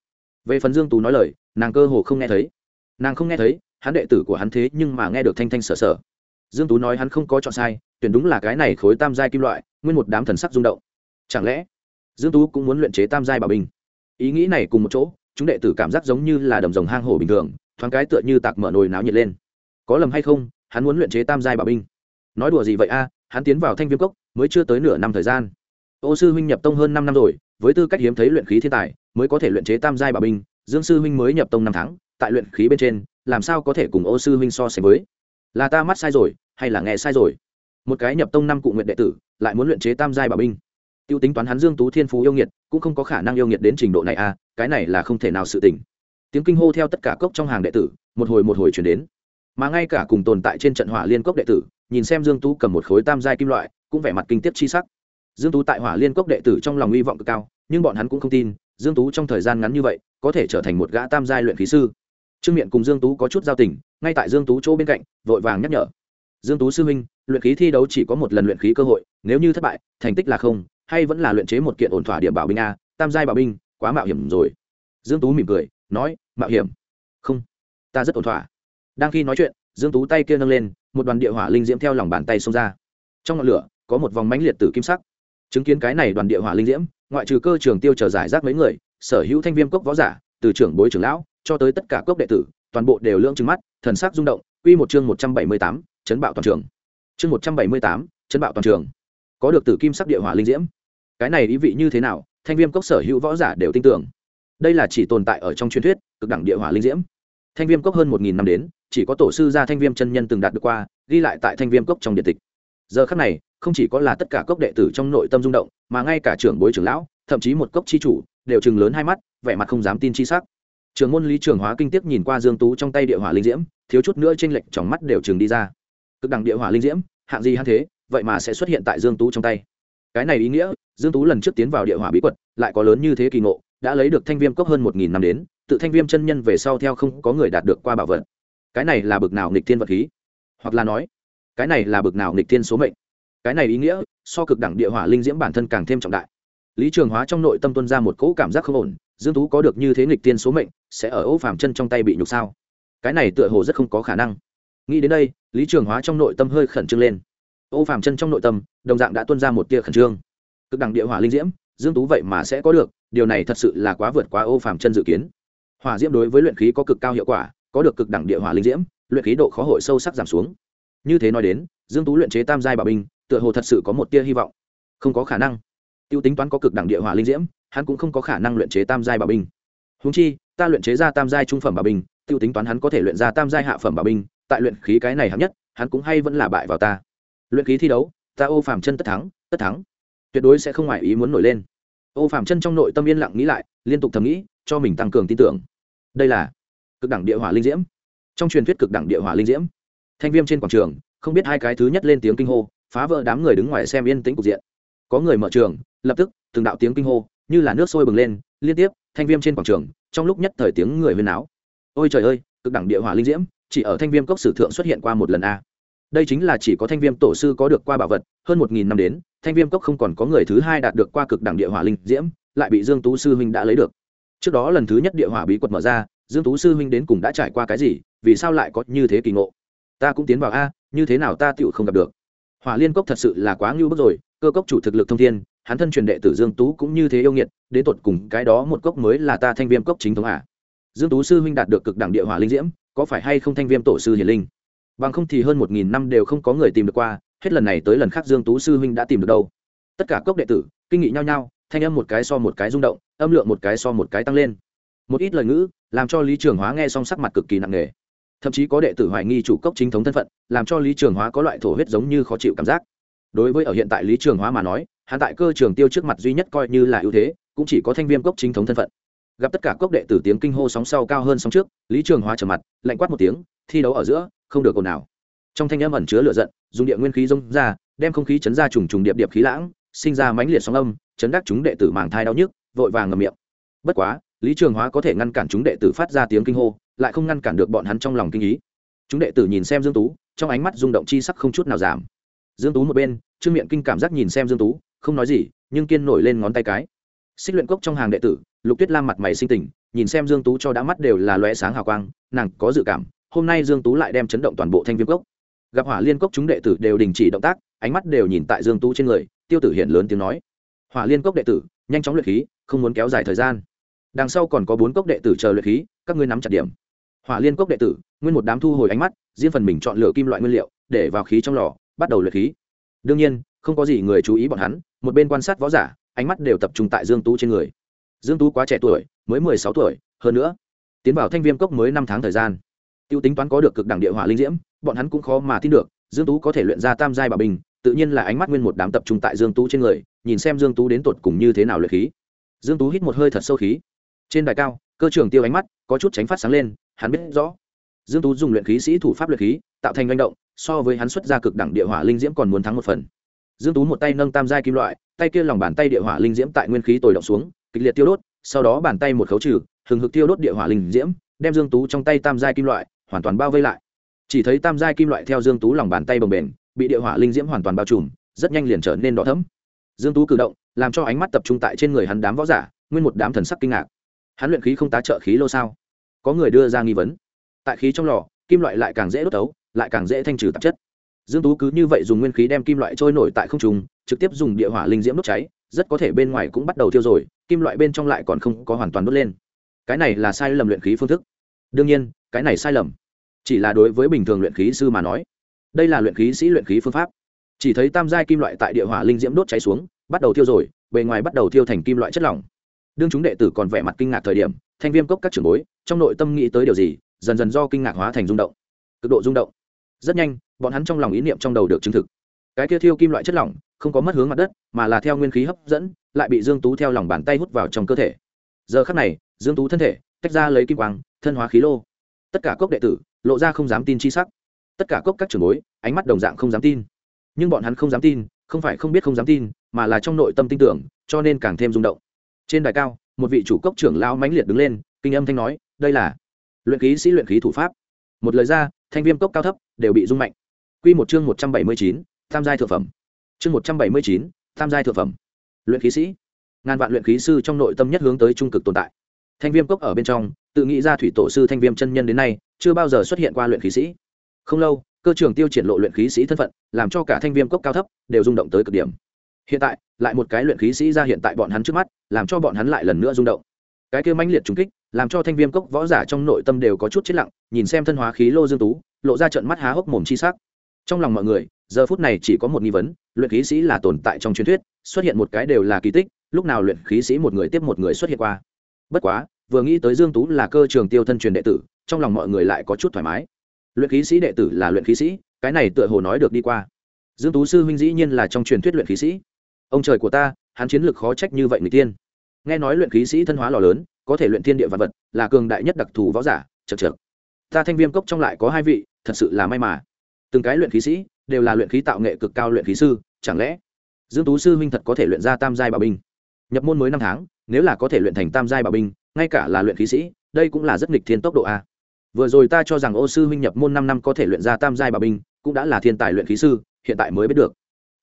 Về phần dương tú nói lời, nàng cơ hồ không nghe thấy. Nàng không nghe thấy, hắn đệ tử của hắn thế nhưng mà nghe được thanh thanh sở sở dương tú nói hắn không có chọn sai, tuyển đúng là cái này khối tam giai kim loại, nguyên một đám thần sắc rung động. Chẳng lẽ dương tú cũng muốn luyện chế tam giai bảo bình ý nghĩ này cùng một chỗ, chúng đệ tử cảm giác giống như là đầm rồng hang hổ bình thường, thoáng cái tựa như tạc mở nồi náo nhiệt lên. Có lầm hay không, hắn muốn luyện chế tam giai bảo binh? Nói đùa gì vậy a, hắn tiến vào thanh viêm cốc, mới chưa tới nửa năm thời gian. Ô sư huynh nhập tông hơn năm năm rồi, với tư cách hiếm thấy luyện khí thiên tài, mới có thể luyện chế tam giai bảo binh, dương sư huynh mới nhập tông năm tháng, tại luyện khí bên trên, làm sao có thể cùng ô sư huynh so sánh với? Là ta mắt sai rồi, hay là nghe sai rồi? Một cái nhập tông năm cụ nguyện đệ tử, lại muốn luyện chế tam giai bảo binh. T i ê u tính toán hắn dương tú thiên phú yêu nghiệt, cũng không có khả năng yêu nghiệt đến trình độ này à cái này là không thể nào sự tình. Tiếng kinh hô theo tất cả cốc trong hàng đệ tử, một hồi một hồi chuyển đến. Mà ngay cả cùng tồn tại trên trận hỏa liên cốc đệ tử, nhìn xem dương tú cầm một khối tam giai kim loại, cũng vẻ mặt kinh tiếp chi sắc. Dương tú tại hỏa liên cốc đệ tử trong lòng hy vọng cực cao, nhưng bọn hắn cũng không tin, dương tú trong thời gian ngắn như vậy, có thể trở thành một gã tam giai luyện khí sư trương Miện cùng dương tú có chút giao tình, ngay tại dương tú chỗ bên cạnh, vội vàng nhắc nhở. Dương tú sư huynh, luyện khí thi đấu chỉ có một lần luyện khí cơ hội, nếu như thất bại, thành tích là không, hay vẫn là luyện chế một kiện ổn thỏa điểm bảo binh a, tam giai bảo binh, quá mạo hiểm rồi. Dương tú mỉm cười, nói, mạo hiểm? Không, ta rất ổn thỏa. Đang khi nói chuyện, dương tú tay kia nâng lên, một đoàn địa hỏa linh diễm theo lòng bàn tay xông ra. Trong ngọn lửa, có một vòng mánh liệt tử kim sắc. Chứng kiến cái này đoàn địa hỏa linh diễm, ngoại trừ cơ trường tiêu trở giải rác mấy người, sở hữu thanh viêm cốc võ giả, từ trưởng bối trưởng lão cho tới tất cả cốc đệ tử, toàn bộ đều lưỡng trừng mắt, thần sắc rung động, quy một chương một trăm bảy mươi tám, chấn bạo toàn trường. Chương một trăm bảy mươi tám, chấn bạo toàn trường. Có được tử kim sắc địa hỏa linh diễm. Cái này ý vị như thế nào, thanh viêm cốc sở hữu võ giả đều tin tưởng. Đây là chỉ tồn tại ở trong truyền thuyết, cực đẳng địa hỏa linh diễm. Thanh viêm cốc hơn một nghìn năm đến, chỉ có tổ sư gia thanh viêm chân nhân từng đạt được qua, ghi lại tại thanh viêm cốc trong điện tịch. Giờ khắc này, không chỉ có là tất cả cốc đệ tử trong nội tâm rung động, mà ngay cả trưởng bối trưởng lão, thậm chí một cốc chi chủ, đều chừng lớn hai mắt, vẻ mặt không dám tin chi sắc trường môn lý trường hóa kinh tiếc nhìn qua dương tú trong tay địa hỏa linh diễm, thiếu chút nữa trên lệch trong mắt đều trường đi ra. Cực đẳng địa hỏa linh diễm, hạng gì hắn thế, vậy mà sẽ xuất hiện tại dương tú trong tay. Cái này ý nghĩa, dương tú lần trước tiến vào địa hỏa bí quật, lại có lớn như thế kỳ ngộ, đã lấy được thanh viêm cốc hơn một nghìn năm đến, tự thanh viêm chân nhân về sau theo không có người đạt được qua bảo vật. Cái này là bực nào nghịch thiên vật khí? Hoặc là nói, cái này là bực nào nghịch thiên số mệnh? Cái này ý nghĩa, so cực đẳng địa hỏa linh diễm bản thân càng thêm trọng đại. Lý trường hóa trong nội tâm tuân ra một cỗ cảm giác không ổn dương tú có được như thế nghịch tiên số mệnh, sẽ ở ô phàm chân trong tay bị nhục sao? Cái này tựa hồ rất không có khả năng. Nghĩ đến đây, lý trường hóa trong nội tâm hơi khẩn trương lên. Ô phàm chân trong nội tâm, đồng dạng đã tuân ra một tia khẩn trương. Cực đẳng địa hỏa linh diễm, dương tú vậy mà sẽ có được, điều này thật sự là quá vượt quá ô phàm chân dự kiến. Hỏa diễm đối với luyện khí có cực cao hiệu quả, có được cực đẳng địa hỏa linh diễm, luyện khí độ khó hội sâu sắc giảm xuống. Như thế nói đến, dương tú luyện chế tam giai bảo binh, tựa hồ thật sự có một tia hy vọng. Không có khả năng. Tiêu tính toán có cực đẳng địa hỏa linh diễm hắn cũng không có khả năng luyện chế tam giai bảo binh. Húng chi, ta luyện chế ra tam giai trung phẩm bảo binh, tiêu tính toán hắn có thể luyện ra tam giai hạ phẩm bảo binh, tại luyện khí cái này hạng nhất, hắn cũng hay vẫn là bại vào ta. Luyện khí thi đấu, ta ô phàm chân tất thắng tất thắng. Tuyệt đối sẽ không ngoài ý muốn nổi lên. Ô phàm chân trong nội tâm yên lặng nghĩ lại, liên tục thầm nghĩ, cho mình tăng cường tin tưởng. Đây là cực đẳng địa hỏa linh diễm. Trong truyền thuyết cực đẳng địa hỏa linh diễm. Thanh viêm trên quảng trường, không biết hai cái thứ nhất lên tiếng kinh hô, phá vỡ đám người đứng ngoài xem yên tĩnh cục diện. Có người mở trường, lập tức, từng đạo tiếng kinh hô như là nước sôi bừng lên, liên tiếp, thanh viêm trên quảng trường, trong lúc nhất thời tiếng người huyên áo ôi trời ơi, cực đẳng địa hỏa linh diễm, chỉ ở thanh viêm cốc sử thượng xuất hiện qua một lần a. Đây chính là chỉ có thanh viêm tổ sư có được qua bảo vật, hơn một nghìn năm đến, thanh viêm cốc không còn có người thứ hai đạt được qua cực đẳng địa hỏa linh diễm, lại bị dương tú sư huynh đã lấy được. Trước đó lần thứ nhất địa hỏa bí quật mở ra, dương tú sư huynh đến cùng đã trải qua cái gì, vì sao lại có như thế kỳ ngộ? Ta cũng tiến vào a, như thế nào ta tựu không gặp được? Hỏa liên cốc thật sự là quá ngưu bức rồi, cơ cốc chủ thực lực thông thiên hắn thân truyền đệ tử dương tú cũng như thế yêu nghiệt, đến tột cùng cái đó một cốc mới là ta thanh viêm cốc chính thống à? Dương tú sư huynh đạt được cực đẳng địa hỏa linh diễm, có phải hay không thanh viêm tổ sư hiền linh? Bằng không thì hơn một nghìn năm đều không có người tìm được qua, hết lần này tới lần khác dương tú sư huynh đã tìm được đâu. Tất cả cốc đệ tử, kinh nghị nhau nhau, thanh âm một cái so một cái rung động, âm lượng một cái so một cái tăng lên. Một ít lời ngữ, làm cho lý trường hóa nghe xong sắc mặt cực kỳ nặng nề. Thậm chí có đệ tử hoài nghi chủ cốc chính thống thân phận, làm cho lý trường hóa có loại thổ huyết giống như khó chịu cảm giác. Đối với ở hiện tại lý trường hóa mà nói hắn tại cơ trường tiêu trước mặt duy nhất coi như là ưu thế, cũng chỉ có thanh viêm cốc chính thống thân phận. Gặp tất cả cốc đệ tử tiếng kinh hô sóng sau cao hơn sóng trước, lý trường hóa trở mặt, lạnh quát một tiếng, thi đấu ở giữa, không được ồn nào trong thanh âm ẩn chứa lửa giận, dùng địa nguyên khí rông ra, đem không khí chấn ra trùng trùng điệp điệp khí lãng, sinh ra mãnh liệt sóng âm, chấn đắc chúng đệ tử màng thai đau nhức, vội vàng ngầm miệng. Bất quá, lý trường hóa có thể ngăn cản chúng đệ tử phát ra tiếng kinh hô, lại không ngăn cản được bọn hắn trong lòng kinh ý. Chúng đệ tử nhìn xem dương tú, trong ánh mắt rung động chi sắc không chút nào giảm. Dương tú một bên, trương miệng kinh cảm giác nhìn xem dương tú không nói gì, nhưng kiên nổi lên ngón tay cái. Xích luyện cốc trong hàng đệ tử, lục tuyết lam mặt mày sinh tình, nhìn xem dương tú cho đã mắt đều là lóe sáng hào quang, nàng có dự cảm, hôm nay dương tú lại đem chấn động toàn bộ thanh viêm cốc. Gặp hỏa liên cốc chúng đệ tử đều đình chỉ động tác, ánh mắt đều nhìn tại dương tú trên người, tiêu tử hiện lớn tiếng nói. Hỏa liên cốc đệ tử, nhanh chóng luyện khí, không muốn kéo dài thời gian. Đằng sau còn có bốn cốc đệ tử chờ luyện khí, các ngươi nắm chặt điểm. Hỏa liên cốc đệ tử, nguyên một đám thu hồi ánh mắt, riêng phần mình chọn lựa kim loại nguyên liệu, để vào khí trong lò, bắt đầu luyện khí. Đương nhiên, không có gì người chú ý bọn hắn một bên quan sát võ giả, ánh mắt đều tập trung tại dương tú trên người. Dương tú quá trẻ tuổi, mới mười sáu tuổi, hơn nữa, tiến vào thanh viêm cốc mới năm tháng thời gian. Tiêu tính toán có được cực đẳng địa hỏa linh diễm, bọn hắn cũng khó mà tin được, dương tú có thể luyện ra tam giai bảo bình, tự nhiên là ánh mắt nguyên một đám tập trung tại dương tú trên người, nhìn xem dương tú đến tột cùng như thế nào luyện khí. Dương tú hít một hơi thật sâu khí. Trên đài cao, cơ trưởng tiêu ánh mắt có chút tránh phát sáng lên, hắn biết rõ. Dương tú dùng luyện khí sĩ thủ pháp luyện khí, tạo thành manh động, so với hắn xuất ra cực đẳng địa hỏa linh diễm còn muốn thắng một phần dương tú một tay nâng tam giai kim loại, tay kia lòng bàn tay địa hỏa linh diễm tại nguyên khí tồi động xuống, kịch liệt tiêu đốt, sau đó bàn tay một khấu trừ, hừng hực tiêu đốt địa hỏa linh diễm, đem dương tú trong tay tam giai kim loại hoàn toàn bao vây lại. Chỉ thấy tam giai kim loại theo dương tú lòng bàn tay bồng bềnh, bị địa hỏa linh diễm hoàn toàn bao trùm, rất nhanh liền trở nên đỏ thẫm. Dương tú cử động, làm cho ánh mắt tập trung tại trên người hắn đám võ giả, nguyên một đám thần sắc kinh ngạc. Hắn luyện khí không tá trợ khí lô sao? Có người đưa ra nghi vấn. Tại khí trong lò, kim loại lại càng dễ đốt tấu lại càng dễ thanh trừ tạp chất dương tú cứ như vậy dùng nguyên khí đem kim loại trôi nổi tại không trung, trực tiếp dùng địa hỏa linh diễm đốt cháy, rất có thể bên ngoài cũng bắt đầu thiêu rồi, kim loại bên trong lại còn không có hoàn toàn đốt lên. Cái này là sai lầm luyện khí phương thức. Đương nhiên, cái này sai lầm. Chỉ là đối với bình thường luyện khí sư mà nói, đây là luyện khí sĩ luyện khí phương pháp. Chỉ thấy tam giai kim loại tại địa hỏa linh diễm đốt cháy xuống, bắt đầu thiêu rồi, bề ngoài bắt đầu thiêu thành kim loại chất lỏng. Đương chúng đệ tử còn vẻ mặt kinh ngạc thời điểm, thanh viêm cốc các trưởng bối, trong nội tâm nghĩ tới điều gì, dần dần do kinh ngạc hóa thành rung động. Cực độ rung động rất nhanh, bọn hắn trong lòng ý niệm trong đầu được chứng thực. Cái kia thiêu kim loại chất lỏng, không có mất hướng mặt đất, mà là theo nguyên khí hấp dẫn, lại bị dương tú theo lòng bàn tay hút vào trong cơ thể. Giờ khắc này, dương tú thân thể, tách ra lấy kim quang, thân hóa khí lô. Tất cả cốc đệ tử, lộ ra không dám tin chi sắc. Tất cả cốc các trưởng bối, ánh mắt đồng dạng không dám tin. Nhưng bọn hắn không dám tin, không phải không biết không dám tin, mà là trong nội tâm tin tưởng, cho nên càng thêm rung động. Trên đài cao, một vị chủ cốc trưởng lao mãnh liệt đứng lên, kinh âm thanh nói, đây là luyện khí sĩ luyện khí thủ pháp. Một lời ra thanh viêm cốc cao thấp, đều bị rung mạnh. Quy một chương một trăm bảy mươi chín, tam giai thượng phẩm. Chương một trăm bảy mươi chín, tam giai thượng phẩm. Luyện khí sĩ. Ngàn vạn luyện khí sư trong nội tâm nhất hướng tới trung cực tồn tại. Thanh viêm cốc ở bên trong, tự nghĩ ra thủy tổ sư thanh viêm chân nhân đến nay, chưa bao giờ xuất hiện qua luyện khí sĩ. Không lâu, cơ trường tiêu triển lộ luyện khí sĩ thân phận, làm cho cả thanh viêm cốc cao thấp, đều rung động tới cực điểm. Hiện tại, lại một cái luyện khí sĩ ra hiện tại bọn hắn trước mắt, làm cho bọn hắn lại lần nữa rung động. Cái kia mãnh liệt trùng kích làm cho thanh viêm cốc võ giả trong nội tâm đều có chút chết lặng, nhìn xem thân hóa khí lô dương tú, lộ ra trận mắt há hốc mồm chi sắc. Trong lòng mọi người, giờ phút này chỉ có một nghi vấn, luyện khí sĩ là tồn tại trong truyền thuyết, xuất hiện một cái đều là kỳ tích, lúc nào luyện khí sĩ một người tiếp một người xuất hiện qua. Bất quá, vừa nghĩ tới dương tú là cơ trường tiêu thân truyền đệ tử, trong lòng mọi người lại có chút thoải mái. Luyện khí sĩ đệ tử là luyện khí sĩ, cái này tựa hồ nói được đi qua. Dương tú sư huynh dĩ nhiên là trong truyền thuyết luyện khí sĩ. Ông trời của ta, hắn chiến lược khó trách như vậy người tiên. Nghe nói luyện khí sĩ thân hóa lò lớn có thể luyện thiên địa vật vật, là cường đại nhất đặc thù võ giả, chật chật ta thanh viêm cốc trong lại có hai vị, thật sự là may mà. Từng cái luyện khí sĩ, đều là luyện khí tạo nghệ cực cao luyện khí sư, chẳng lẽ dương tú sư huynh thật có thể luyện ra tam giai bảo binh? Nhập môn mới năm tháng, nếu là có thể luyện thành tam giai bảo binh, ngay cả là luyện khí sĩ, đây cũng là rất nghịch thiên tốc độ a. Vừa rồi ta cho rằng ô sư huynh nhập môn năm năm có thể luyện ra tam giai bảo binh, cũng đã là thiên tài luyện khí sư, hiện tại mới biết được.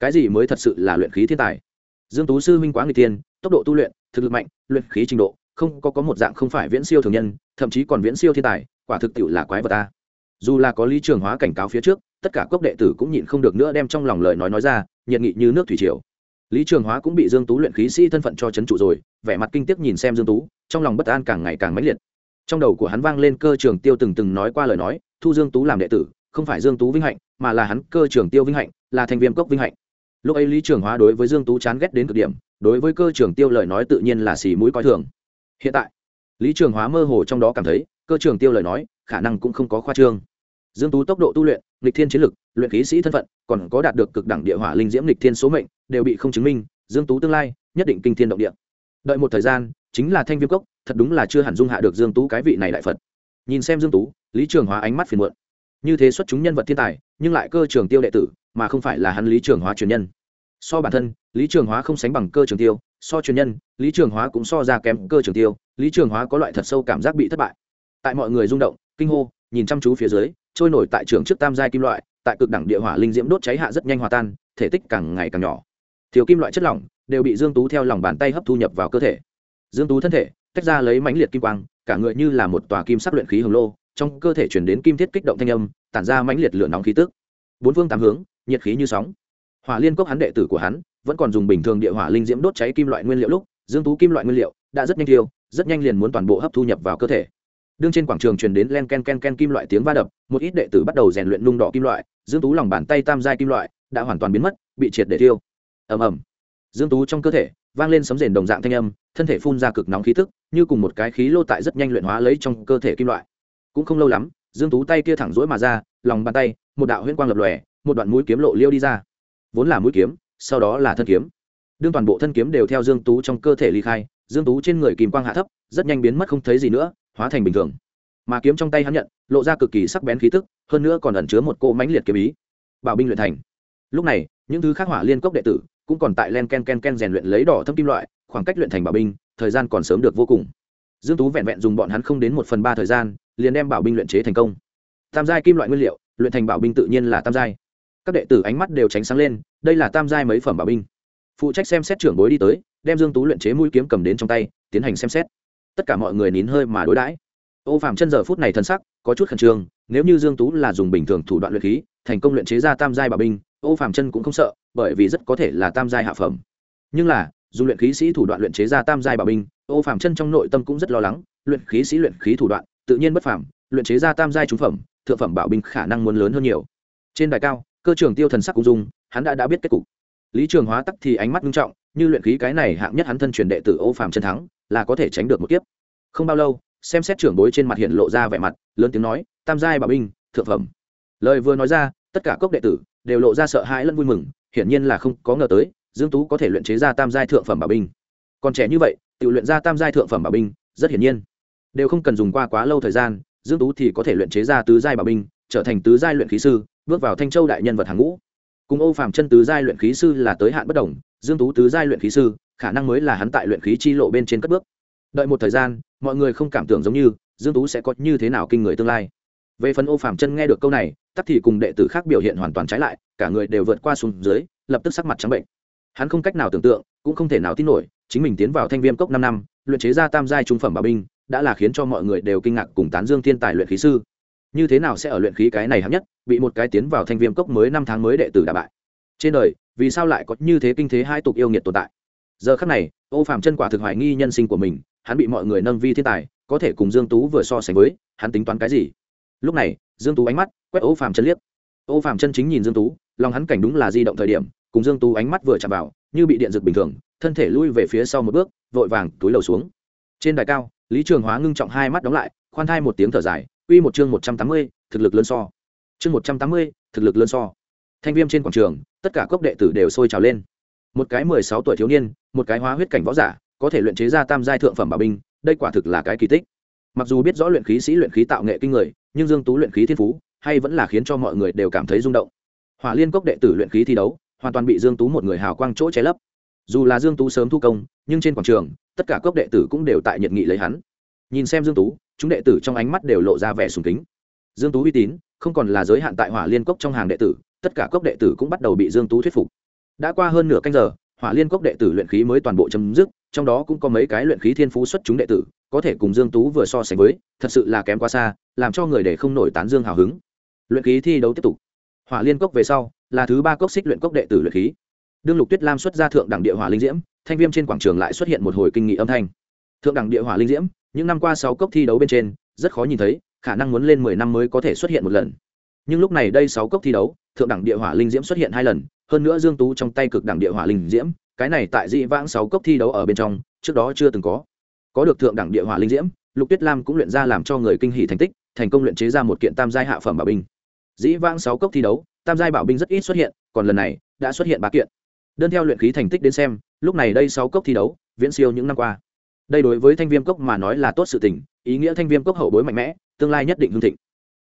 Cái gì mới thật sự là luyện khí thiên tài? Dương tú sư huynh quá nghịch tiên tốc độ tu luyện, thực lực mạnh, luyện khí trình độ không có có một dạng không phải viễn siêu thường nhân, thậm chí còn viễn siêu thiên tài, quả thực tiệu là quái vật ta. Dù là có lý trường hóa cảnh cáo phía trước, tất cả cốc đệ tử cũng nhịn không được nữa đem trong lòng lời nói nói ra, nhiệt nghị như nước thủy triều. Lý trường hóa cũng bị dương tú luyện khí sĩ thân phận cho chấn trụ rồi, vẻ mặt kinh tiếc nhìn xem dương tú, trong lòng bất an càng ngày càng mãnh liệt. Trong đầu của hắn vang lên cơ trường tiêu từng từng nói qua lời nói, thu dương tú làm đệ tử, không phải dương tú vinh hạnh, mà là hắn cơ trường tiêu vinh hạnh, là thành viên cốc vinh hạnh. Lúc ấy lý trường hóa đối với dương tú chán ghét đến cực điểm, đối với cơ trường tiêu lời nói tự nhiên là xì mũi coi thường hiện tại, lý trường hóa mơ hồ trong đó cảm thấy, cơ trường tiêu lời nói, khả năng cũng không có khoa trương. Dương tú tốc độ tu luyện lịch thiên chiến lực, luyện khí sĩ thân phận, còn có đạt được cực đẳng địa hỏa linh diễm lịch thiên số mệnh, đều bị không chứng minh, dương tú tương lai, nhất định kinh thiên động địa. Đợi một thời gian, chính là thanh viêm cốc, thật đúng là chưa hẳn dung hạ được dương tú cái vị này đại phật. Nhìn xem dương tú, lý trường hóa ánh mắt phiền muộn. Như thế xuất chúng nhân vật thiên tài, nhưng lại cơ trường tiêu đệ tử, mà không phải là hắn lý trường hóa truyền nhân. So bản thân, lý trường hóa không sánh bằng cơ trường tiêu so truyền nhân, lý trường hóa cũng so ra kém cơ trường tiêu, lý trường hóa có loại thật sâu cảm giác bị thất bại. Tại mọi người rung động, kinh hô, nhìn chăm chú phía dưới, trôi nổi tại trường trước tam giai kim loại, tại cực đẳng địa hỏa linh diễm đốt cháy hạ rất nhanh hòa tan, thể tích càng ngày càng nhỏ. Thiếu kim loại chất lỏng đều bị dương tú theo lòng bàn tay hấp thu nhập vào cơ thể. Dương tú thân thể tách ra lấy mãnh liệt kim quang, cả người như là một tòa kim sắc luyện khí hồng lô, trong cơ thể chuyển đến kim thiết kích động thanh âm, tản ra mãnh liệt lửa nóng khí tức. Bốn phương tám hướng, nhiệt khí như sóng hỏa liên cốc hắn đệ tử của hắn vẫn còn dùng bình thường địa hỏa linh diễm đốt cháy kim loại nguyên liệu lúc dương tú kim loại nguyên liệu đã rất nhanh tiêu, rất nhanh liền muốn toàn bộ hấp thu nhập vào cơ thể. Đương trên quảng trường truyền đến len ken ken ken kim loại tiếng va đập một ít đệ tử bắt đầu rèn luyện nung đỏ kim loại dương tú lòng bàn tay tam giai kim loại đã hoàn toàn biến mất bị triệt để tiêu. ầm ầm. Dương tú trong cơ thể vang lên sấm rền đồng dạng thanh âm thân thể phun ra cực nóng khí tức như cùng một cái khí lô tại rất nhanh luyện hóa lấy trong cơ thể kim loại. Cũng không lâu lắm dương tú tay kia thẳng rỗi mà ra lòng bàn tay một đạo huyễn quang lập lòe một đoạn mũi kiếm lộ liêu đi ra vốn là mũi kiếm, sau đó là thân kiếm. Đương toàn bộ thân kiếm đều theo dương tú trong cơ thể ly khai, dương tú trên người kìm quang hạ thấp, rất nhanh biến mất không thấy gì nữa, hóa thành bình thường. Mà kiếm trong tay hắn nhận, lộ ra cực kỳ sắc bén khí tức, hơn nữa còn ẩn chứa một cỗ mãnh liệt kiếm ý. Bảo binh luyện thành. Lúc này, những thứ khác hỏa liên cốc đệ tử, cũng còn tại len ken ken ken rèn luyện lấy đỏ thâm kim loại, khoảng cách luyện thành bảo binh, thời gian còn sớm được vô cùng. Dương tú vẹn vẹn dùng bọn hắn không đến một phần ba thời gian, liền đem bảo binh luyện chế thành công. Tam giai kim loại nguyên liệu, luyện thành bảo binh tự nhiên là tam giai các đệ tử ánh mắt đều tránh sáng lên, đây là tam giai mấy phẩm bảo binh. Phụ trách xem xét trưởng bối đi tới, đem dương tú luyện chế mũi kiếm cầm đến trong tay, tiến hành xem xét. Tất cả mọi người nín hơi mà đối đãi. Ô phạm chân giờ phút này thân sắc, có chút khẩn trương, nếu như dương tú là dùng bình thường thủ đoạn luyện khí, thành công luyện chế ra tam giai bảo binh, ô phạm chân cũng không sợ, bởi vì rất có thể là tam giai hạ phẩm. Nhưng là dùng luyện khí sĩ thủ đoạn luyện chế ra tam giai bảo binh, ô phạm chân trong nội tâm cũng rất lo lắng, luyện khí sĩ luyện khí thủ đoạn, tự nhiên bất phàm, luyện chế ra tam giai trung phẩm, thượng phẩm bảo binh khả năng muốn lớn hơn nhiều. Trên đài cao cơ trưởng tiêu thần sắc cũng dung, hắn đã đã biết kết cục. Lý trường hóa tắc thì ánh mắt nghiêm trọng, như luyện khí cái này hạng nhất hắn thân truyền đệ tử ô phạm chân thắng, là có thể tránh được một kiếp. Không bao lâu, xem xét trưởng bối trên mặt hiện lộ ra vẻ mặt, lớn tiếng nói, tam giai bảo binh, thượng phẩm. Lời vừa nói ra, tất cả cốc đệ tử đều lộ ra sợ hãi lẫn vui mừng, hiển nhiên là không có ngờ tới, dương tú có thể luyện chế ra tam giai thượng phẩm bảo binh. Còn trẻ như vậy, tự luyện ra tam giai thượng phẩm bảo binh, rất hiển nhiên. Đều không cần dùng qua quá lâu thời gian, dương tú thì có thể luyện chế ra tứ giai bảo binh, trở thành tứ giai luyện khí sư bước vào thanh châu đại nhân vật hàng ngũ. Cùng Âu Phạm chân tứ giai luyện khí sư là tới hạn bất đồng, dương tú tứ giai luyện khí sư, khả năng mới là hắn tại luyện khí chi lộ bên trên cất bước. Đợi một thời gian, mọi người không cảm tưởng giống như, dương tú sẽ có như thế nào kinh người tương lai. Về phần ô Phạm chân nghe được câu này, tắc thì cùng đệ tử khác biểu hiện hoàn toàn trái lại, cả người đều vượt qua xuống dưới, lập tức sắc mặt trắng bệnh. Hắn không cách nào tưởng tượng, cũng không thể nào tin nổi, chính mình tiến vào thanh viêm cốc năm năm, luyện chế ra tam giai trung phẩm bảo binh, đã là khiến cho mọi người đều kinh ngạc cùng tán dương thiên tài luyện khí sư như thế nào sẽ ở luyện khí cái này hạng nhất, bị một cái tiến vào thanh viêm cốc mới năm tháng mới đệ tử đả bại. Trên đời, vì sao lại có như thế kinh thế hai tục yêu nghiệt tồn tại? Giờ khắc này, ô phàm chân quả thực hoài nghi nhân sinh của mình, hắn bị mọi người nâng vi thiên tài, có thể cùng dương tú vừa so sánh với, hắn tính toán cái gì? Lúc này, dương tú ánh mắt quét ô phàm chân liếc. Ô phàm chân chính nhìn dương tú, lòng hắn cảnh đúng là di động thời điểm, cùng dương tú ánh mắt vừa chạm vào, như bị điện giật bình thường, thân thể lui về phía sau một bước, vội vàng túi lầu xuống. Trên đài cao, lý trường hóa ngưng trọng hai mắt đóng lại, khoan thai một tiếng thở dài uy một chương một trăm tám mươi, thực lực lớn so. Chương một trăm tám mươi, thực lực lớn so. Thanh viêm trên quảng trường, tất cả cốc đệ tử đều sôi trào lên. Một cái mười sáu tuổi thiếu niên, một cái hóa huyết cảnh võ giả, có thể luyện chế ra tam giai thượng phẩm bảo binh, đây quả thực là cái kỳ tích. Mặc dù biết rõ luyện khí sĩ, luyện khí tạo nghệ kinh người, nhưng dương tú luyện khí thiên phú, hay vẫn là khiến cho mọi người đều cảm thấy rung động. Hỏa liên cốc đệ tử luyện khí thi đấu, hoàn toàn bị dương tú một người hào quang chỗ che lấp. Dù là dương tú sớm thu công, nhưng trên quảng trường, tất cả cốc đệ tử cũng đều tại nhiệt nghị lấy hắn. Nhìn xem dương tú chúng đệ tử trong ánh mắt đều lộ ra vẻ sùng kính. Dương tú uy tín, không còn là giới hạn tại hỏa liên cốc trong hàng đệ tử, tất cả cốc đệ tử cũng bắt đầu bị dương tú thuyết phục. Đã qua hơn nửa canh giờ, hỏa liên cốc đệ tử luyện khí mới toàn bộ chấm dứt, trong đó cũng có mấy cái luyện khí thiên phú xuất chúng đệ tử, có thể cùng dương tú vừa so sánh với, thật sự là kém quá xa, làm cho người để không nổi tán dương hào hứng. Luyện khí thi đấu tiếp tục. Hỏa liên cốc về sau, là thứ ba cốc xích luyện cốc đệ tử luyện khí. Đương lục tuyết lam xuất ra thượng đẳng địa hỏa linh diễm, thanh viêm trên quảng trường lại xuất hiện một hồi kinh nghị âm thanh. Thượng đẳng địa hỏa linh diễm những năm qua sáu cốc thi đấu bên trên, rất khó nhìn thấy, khả năng muốn lên mười năm mới có thể xuất hiện một lần. Nhưng lúc này đây sáu cốc thi đấu, thượng đẳng địa hỏa linh diễm xuất hiện hai lần, hơn nữa dương tú trong tay cực đẳng địa hỏa linh diễm, cái này tại dị vãng sáu cốc thi đấu ở bên trong, trước đó chưa từng có. Có được thượng đẳng địa hỏa linh diễm, lục tuyết lam cũng luyện ra làm cho người kinh hỉ thành tích, thành công luyện chế ra một kiện tam giai hạ phẩm bảo binh. Dĩ vãng sáu cốc thi đấu, tam giai bảo binh rất ít xuất hiện, còn lần này đã xuất hiện ba kiện. Đơn theo luyện khí thành tích đến xem, lúc này đây sáu cốc thi đấu, viễn siêu những năm qua đây đối với thanh viêm cốc mà nói là tốt sự tình, ý nghĩa thanh viêm cốc hậu bối mạnh mẽ, tương lai nhất định hương thịnh.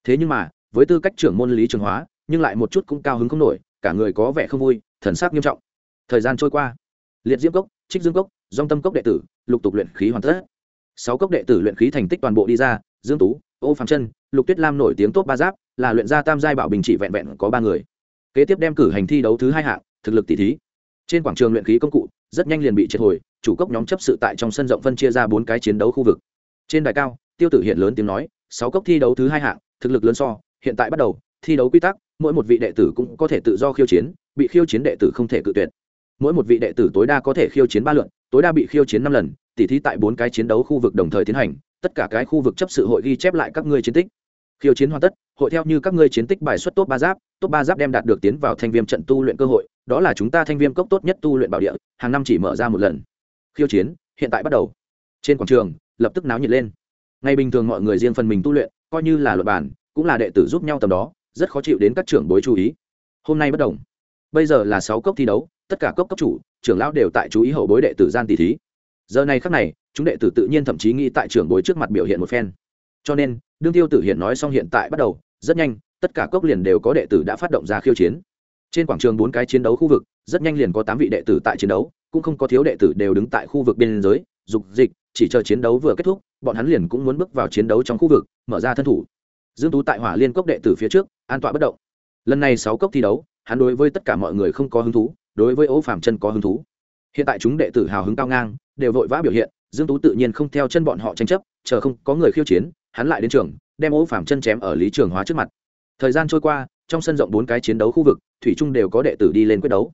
Thế nhưng mà, với tư cách trưởng môn lý trường hóa, nhưng lại một chút cũng cao hứng không nổi, cả người có vẻ không vui, thần sắc nghiêm trọng. Thời gian trôi qua. Liệt diễm cốc, trích dương cốc dong tâm cốc đệ tử, lục tục luyện khí hoàn tất. Sáu cốc đệ tử luyện khí thành tích toàn bộ đi ra, dương tú, ô phạm chân, lục tuyết lam nổi tiếng tốt ba giáp, là luyện gia tam giai bảo bình chỉ vẹn vẹn có ba người. Kế tiếp đem cử hành thi đấu thứ hai hạng, thực lực tỷ thí. Trên quảng trường luyện khí công cụ, rất nhanh liền bị triệt hồi chủ cốc nhóm chấp sự tại trong sân rộng phân chia ra bốn cái chiến đấu khu vực. Trên đài cao, tiêu tử hiện lớn tiếng nói, sáu cốc thi đấu thứ hai hạng, thực lực lớn so, hiện tại bắt đầu, thi đấu quy tắc, mỗi một vị đệ tử cũng có thể tự do khiêu chiến, bị khiêu chiến đệ tử không thể cự tuyệt. Mỗi một vị đệ tử tối đa có thể khiêu chiến ba lượn tối đa bị khiêu chiến năm lần, tỉ thí tại bốn cái chiến đấu khu vực đồng thời tiến hành, tất cả cái khu vực chấp sự hội ghi chép lại các ngươi chiến tích. Khiêu chiến hoàn tất, hội theo như các ngươi chiến tích bài xuất tốt ba giáp tốt ba giáp đem đạt được tiến vào thanh viêm trận tu luyện cơ hội, đó là chúng ta thanh viêm cốc tốt nhất tu luyện bảo địa, hàng năm chỉ mở ra một lần khiêu chiến, hiện tại bắt đầu. Trên quảng trường, lập tức náo nhiệt lên. Ngày bình thường mọi người riêng phần mình tu luyện, coi như là luật bản cũng là đệ tử giúp nhau tầm đó, rất khó chịu đến các trưởng bối chú ý. Hôm nay bất đồng. Bây giờ là sáu cốc thi đấu, tất cả cốc cấp chủ, trưởng lão đều tại chú ý hậu bối đệ tử gian tỷ thí. Giờ này khắc này, chúng đệ tử tự nhiên thậm chí nghĩ tại trưởng bối trước mặt biểu hiện một phen. Cho nên, đương tiêu tử hiện nói xong hiện tại bắt đầu, rất nhanh, tất cả cốc liền đều có đệ tử đã phát động ra khiêu chiến. Trên quảng trường bốn cái chiến đấu khu vực, rất nhanh liền có tám vị đệ tử tại chiến đấu cũng không có thiếu đệ tử đều đứng tại khu vực biên giới, dục dịch, chỉ chờ chiến đấu vừa kết thúc, bọn hắn liền cũng muốn bước vào chiến đấu trong khu vực, mở ra thân thủ. Dương tú tại hỏa liên cốc đệ tử phía trước, an tọa bất động. Lần này sáu cốc thi đấu, hắn đối với tất cả mọi người không có hứng thú, đối với ố Phạm chân có hứng thú. Hiện tại chúng đệ tử hào hứng cao ngang, đều vội vã biểu hiện, dương tú tự nhiên không theo chân bọn họ tranh chấp, chờ không có người khiêu chiến, hắn lại đến trường, đem ố Phạm chân chém ở lý trường hóa trước mặt. Thời gian trôi qua, trong sân rộng bốn cái chiến đấu khu vực, thủy trung đều có đệ tử đi lên quyết đấu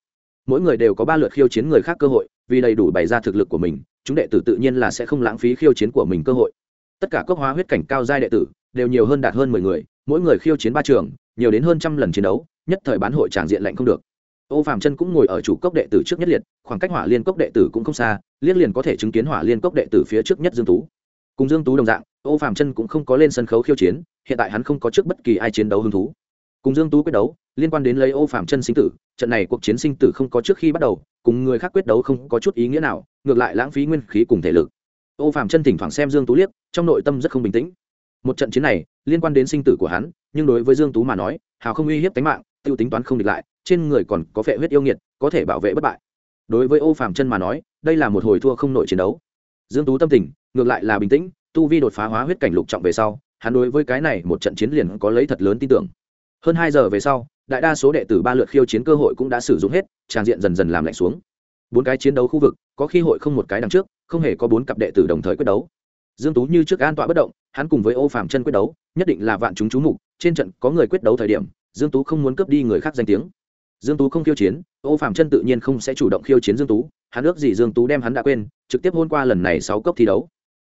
mỗi người đều có ba lượt khiêu chiến người khác cơ hội, vì đầy đủ bày ra thực lực của mình, chúng đệ tử tự nhiên là sẽ không lãng phí khiêu chiến của mình cơ hội. Tất cả cốc hóa huyết cảnh cao giai đệ tử đều nhiều hơn đạt hơn mười người, mỗi người khiêu chiến ba trường, nhiều đến hơn trăm lần chiến đấu, nhất thời bán hội tràng diện lạnh không được. Ô phạm chân cũng ngồi ở chủ cốc đệ tử trước nhất liệt, khoảng cách hỏa liên cốc đệ tử cũng không xa, liếc liền có thể chứng kiến hỏa liên cốc đệ tử phía trước nhất dương tú. Cùng dương tú đồng dạng, ô phạm chân cũng không có lên sân khấu khiêu chiến, hiện tại hắn không có trước bất kỳ ai chiến đấu hứng thú. Cùng dương tú quyết đấu liên quan đến lấy ô phạm chân sinh tử, trận này cuộc chiến sinh tử không có trước khi bắt đầu, cùng người khác quyết đấu không có chút ý nghĩa nào, ngược lại lãng phí nguyên khí cùng thể lực. Ô phạm chân thỉnh thoảng xem dương tú liếc, trong nội tâm rất không bình tĩnh. Một trận chiến này, liên quan đến sinh tử của hắn, nhưng đối với dương tú mà nói, hào không uy hiếp tính mạng, tiêu tính toán không địch lại, trên người còn có phệ huyết yêu nghiệt, có thể bảo vệ bất bại. Đối với ô Phạm chân mà nói, đây là một hồi thua không nội chiến đấu. Dương tú tâm tình, ngược lại là bình tĩnh, tu vi đột phá hóa huyết cảnh lục trọng về sau, hắn đối với cái này một trận chiến liền có lấy thật lớn tin tưởng hơn hai giờ về sau, đại đa số đệ tử ba lượt khiêu chiến cơ hội cũng đã sử dụng hết, tràng diện dần dần làm lạnh xuống. Bốn cái chiến đấu khu vực, có khi hội không một cái đằng trước, không hề có bốn cặp đệ tử đồng thời quyết đấu. Dương tú như trước an tọa bất động, hắn cùng với ô phàm chân quyết đấu, nhất định là vạn chúng chú mục, trên trận có người quyết đấu thời điểm, dương tú không muốn cướp đi người khác danh tiếng. Dương tú không khiêu chiến, ô phàm chân tự nhiên không sẽ chủ động khiêu chiến dương tú, hắn ước gì dương tú đem hắn đã quên, trực tiếp hôn qua lần này sáu cốc thi đấu.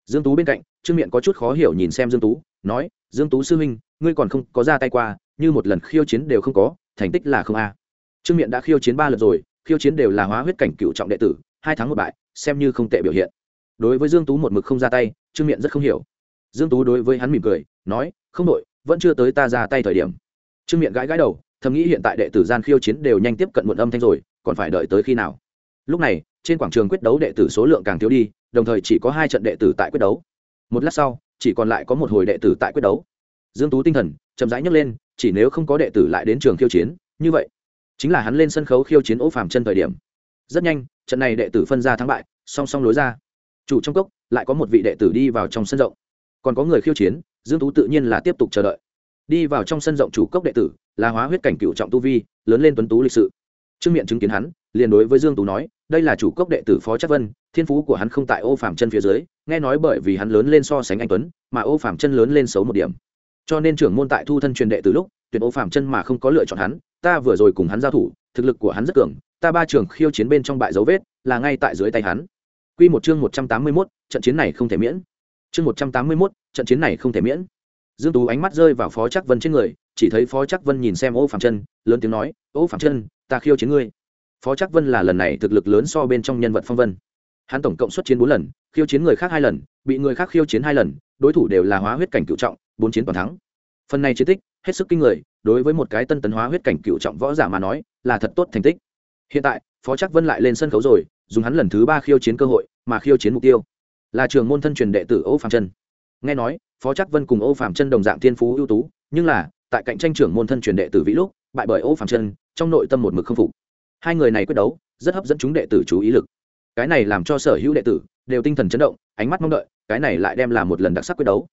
Dương tú bên cạnh, trương miện có chút khó hiểu nhìn xem dương tú, nói, dương tú sư huynh, ngươi còn không có ra tay qua như một lần khiêu chiến đều không có, thành tích là không a. Trương miện đã khiêu chiến ba lần rồi, khiêu chiến đều là hóa huyết cảnh cựu trọng đệ tử, hai tháng một bại, xem như không tệ biểu hiện. Đối với dương tú một mực không ra tay, trương miện rất không hiểu. Dương tú đối với hắn mỉm cười, nói, không đội, vẫn chưa tới ta ra tay thời điểm. Trương miện gãi gãi đầu, thầm nghĩ hiện tại đệ tử gian khiêu chiến đều nhanh tiếp cận muộn âm thanh rồi, còn phải đợi tới khi nào? Lúc này, trên quảng trường quyết đấu đệ tử số lượng càng thiếu đi, đồng thời chỉ có hai trận đệ tử tại quyết đấu. Một lát sau, chỉ còn lại có một hồi đệ tử tại quyết đấu. Dương tú tinh thần, chậm rãi nhấc lên chỉ nếu không có đệ tử lại đến trường khiêu chiến, như vậy, chính là hắn lên sân khấu khiêu chiến ố phàm chân thời điểm. Rất nhanh, trận này đệ tử phân ra thắng bại, song song lối ra. Chủ trong cốc, lại có một vị đệ tử đi vào trong sân rộng. Còn có người khiêu chiến, dương tú tự nhiên là tiếp tục chờ đợi. Đi vào trong sân rộng chủ cốc đệ tử, là hóa huyết cảnh cựu trọng tu vi, lớn lên tuấn tú lịch sự. Trương miệng chứng kiến hắn, liền đối với dương tú nói, đây là chủ cốc đệ tử phó chắc vân, thiên phú của hắn không tại ô phạm chân phía dưới, nghe nói bởi vì hắn lớn lên so sánh anh tuấn, mà ô phạm chân lớn lên xấu một điểm cho nên trưởng môn tại thu thân truyền đệ từ lúc tuyển ô phạm chân mà không có lựa chọn hắn ta vừa rồi cùng hắn giao thủ thực lực của hắn rất cường ta ba trường khiêu chiến bên trong bại dấu vết là ngay tại dưới tay hắn. Quy một chương một trăm tám mươi 181, trận chiến này không thể miễn. Chương một trăm tám mươi 181, trận chiến này không thể miễn. Dương tú ánh mắt rơi vào phó chắc vân trên người chỉ thấy phó chắc vân nhìn xem ô phạm chân lớn tiếng nói ô phạm chân ta khiêu chiến ngươi. Phó chắc vân là lần này thực lực lớn so bên trong nhân vật phong vân. Hắn tổng cộng xuất chiến bốn lần khiêu chiến người khác hai lần bị người khác khiêu chiến hai lần đối thủ đều là hóa huyết cảnh cựu trọng bốn chiến toàn thắng. Phần này chiến tích, hết sức kinh người, đối với một cái tân tấn hóa huyết cảnh cựu trọng võ giả mà nói, là thật tốt thành tích. Hiện tại, phó chắc vân lại lên sân khấu rồi, dùng hắn lần thứ ba khiêu chiến cơ hội, mà khiêu chiến mục tiêu là trường môn thân truyền đệ tử ô phạm chân nghe nói, phó trác vân cùng ô phạm chân đồng dạng thiên phú ưu tú, nhưng là, tại cạnh tranh trưởng môn thân truyền đệ tử vĩ lúc, bại bởi ô phạm chân trong nội tâm một mực không phục. Hai người này quyết đấu, rất hấp dẫn chúng đệ tử chú ý lực. Cái này làm cho sở hữu đệ tử đều tinh thần chấn động, ánh mắt mong đợi, cái này lại đem là một lần đặc sắc quyết đấu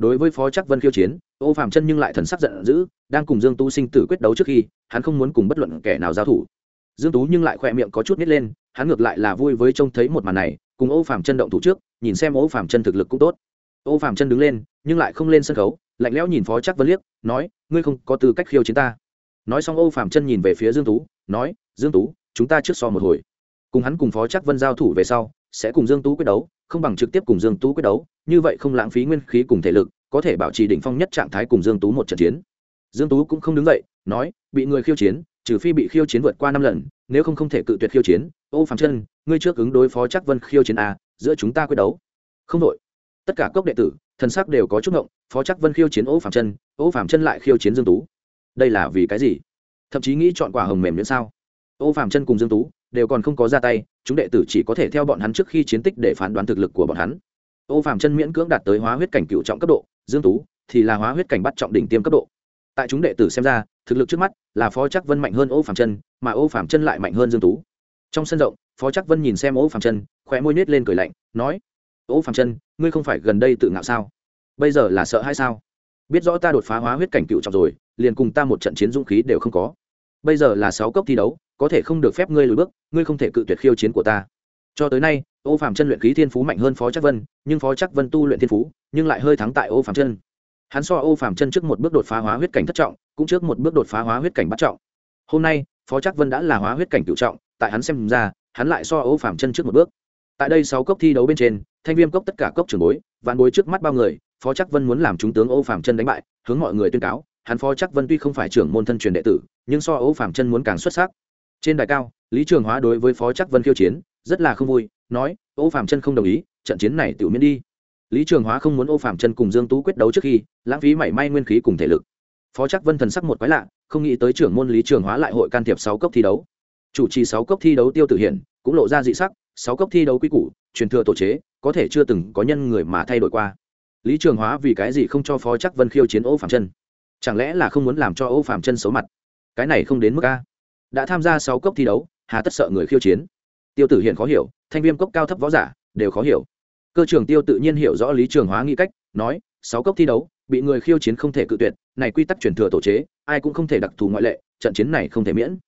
đối với phó chắc vân khiêu chiến, ô phạm chân nhưng lại thần sắc giận dữ, đang cùng dương tú sinh tử quyết đấu trước khi, hắn không muốn cùng bất luận kẻ nào giao thủ. Dương tú nhưng lại khỏe miệng có chút nít lên, hắn ngược lại là vui với trông thấy một màn này, cùng ô phạm chân động thủ trước, nhìn xem ô phạm chân thực lực cũng tốt. Ô phạm chân đứng lên, nhưng lại không lên sân khấu, lạnh lẽo nhìn phó chắc vân liếc, nói, ngươi không có tư cách khiêu chiến ta. Nói xong ô phạm chân nhìn về phía dương tú, nói, dương tú, chúng ta trước so một hồi. Cùng hắn cùng phó chắc vân giao thủ về sau sẽ cùng dương tú quyết đấu, không bằng trực tiếp cùng dương tú quyết đấu, như vậy không lãng phí nguyên khí cùng thể lực, có thể bảo trì đỉnh phong nhất trạng thái cùng dương tú một trận chiến. Dương tú cũng không đứng dậy, nói, bị người khiêu chiến, trừ phi bị khiêu chiến vượt qua năm lần, nếu không không thể cự tuyệt khiêu chiến. Ô phạm chân ngươi trước ứng đối phó chắc vân khiêu chiến a, giữa chúng ta quyết đấu. Không đội. Tất cả cốc đệ tử, thần sắc đều có chút ngộng, phó chắc vân khiêu chiến ô phạm chân ô phạm chân lại khiêu chiến dương tú. Đây là vì cái gì? Thậm chí nghĩ chọn quả hồng mềm nữa sao? Ô phạm chân cùng dương tú đều còn không có ra tay, chúng đệ tử chỉ có thể theo bọn hắn trước khi chiến tích để phán đoán thực lực của bọn hắn. Ô phạm chân miễn cưỡng đạt tới hóa huyết cảnh cựu trọng cấp độ, dương tú thì là hóa huyết cảnh bắt trọng đỉnh tiêm cấp độ. Tại chúng đệ tử xem ra, thực lực trước mắt là phó chắc vân mạnh hơn ô phạm chân, mà ô phạm chân lại mạnh hơn dương tú. Trong sân rộng, phó chắc vân nhìn xem ô phạm chân, khóe môi nết lên cười lạnh, nói, ô phạm chân, ngươi không phải gần đây tự ngạo sao? Bây giờ là sợ hay sao? Biết rõ ta đột phá hóa huyết cảnh cựu trọng rồi, liền cùng ta một trận chiến dũng khí đều không có. Bây giờ là sáu cốc thi đấu có thể không được phép ngươi lùi bước, ngươi không thể cự tuyệt khiêu chiến của ta. Cho tới nay, ô phạm chân luyện khí thiên phú mạnh hơn phó chắc vân, nhưng phó chắc vân tu luyện thiên phú, nhưng lại hơi thắng tại ô phạm chân. Hắn so ô phạm chân trước một bước đột phá hóa huyết cảnh thất trọng, cũng trước một bước đột phá hóa huyết cảnh bắt trọng. Hôm nay, phó chắc vân đã là hóa huyết cảnh cựu trọng, tại hắn xem ra, hắn lại so ô phạm chân trước một bước. Tại đây sáu cốc thi đấu bên trên, thanh viêm cốc tất cả cốc trường bối, vạn bối trước mắt bao người, phó chắc vân muốn làm chúng tướng ô phạm chân đánh bại, hướng mọi người tuyên cáo, hắn phó chắc vân tuy không phải trưởng môn thân truyền đệ tử, nhưng so ô phạm chân muốn càng xuất sắc trên đài cao, lý trường hóa đối với phó chắc vân khiêu chiến, rất là không vui, nói, ô phạm chân không đồng ý, trận chiến này tự miễn đi. Lý trường hóa không muốn ô phạm chân cùng dương tú quyết đấu trước khi, lãng phí mảy may nguyên khí cùng thể lực. Phó chắc vân thần sắc một quái lạ, không nghĩ tới trưởng môn lý trường hóa lại hội can thiệp sáu cốc thi đấu. Chủ trì sáu cốc thi đấu tiêu tử hiển, cũng lộ ra dị sắc, sáu cốc thi đấu quy củ, truyền thừa tổ chế, có thể chưa từng có nhân người mà thay đổi qua. Lý trường hóa vì cái gì không cho phó chắc vân khiêu chiến ô phạm chân chẳng lẽ là không muốn làm cho ô phạm chân xấu mặt? Cái này không đến mức a đã tham gia sáu cốc thi đấu, hà tất sợ người khiêu chiến. Tiêu tử hiện khó hiểu, thanh viêm cốc cao thấp võ giả, đều khó hiểu. Cơ trưởng tiêu tự nhiên hiểu rõ lý trường hóa nghĩ cách, nói, sáu cốc thi đấu, bị người khiêu chiến không thể cự tuyệt, này quy tắc truyền thừa tổ chế, ai cũng không thể đặc thù ngoại lệ, trận chiến này không thể miễn.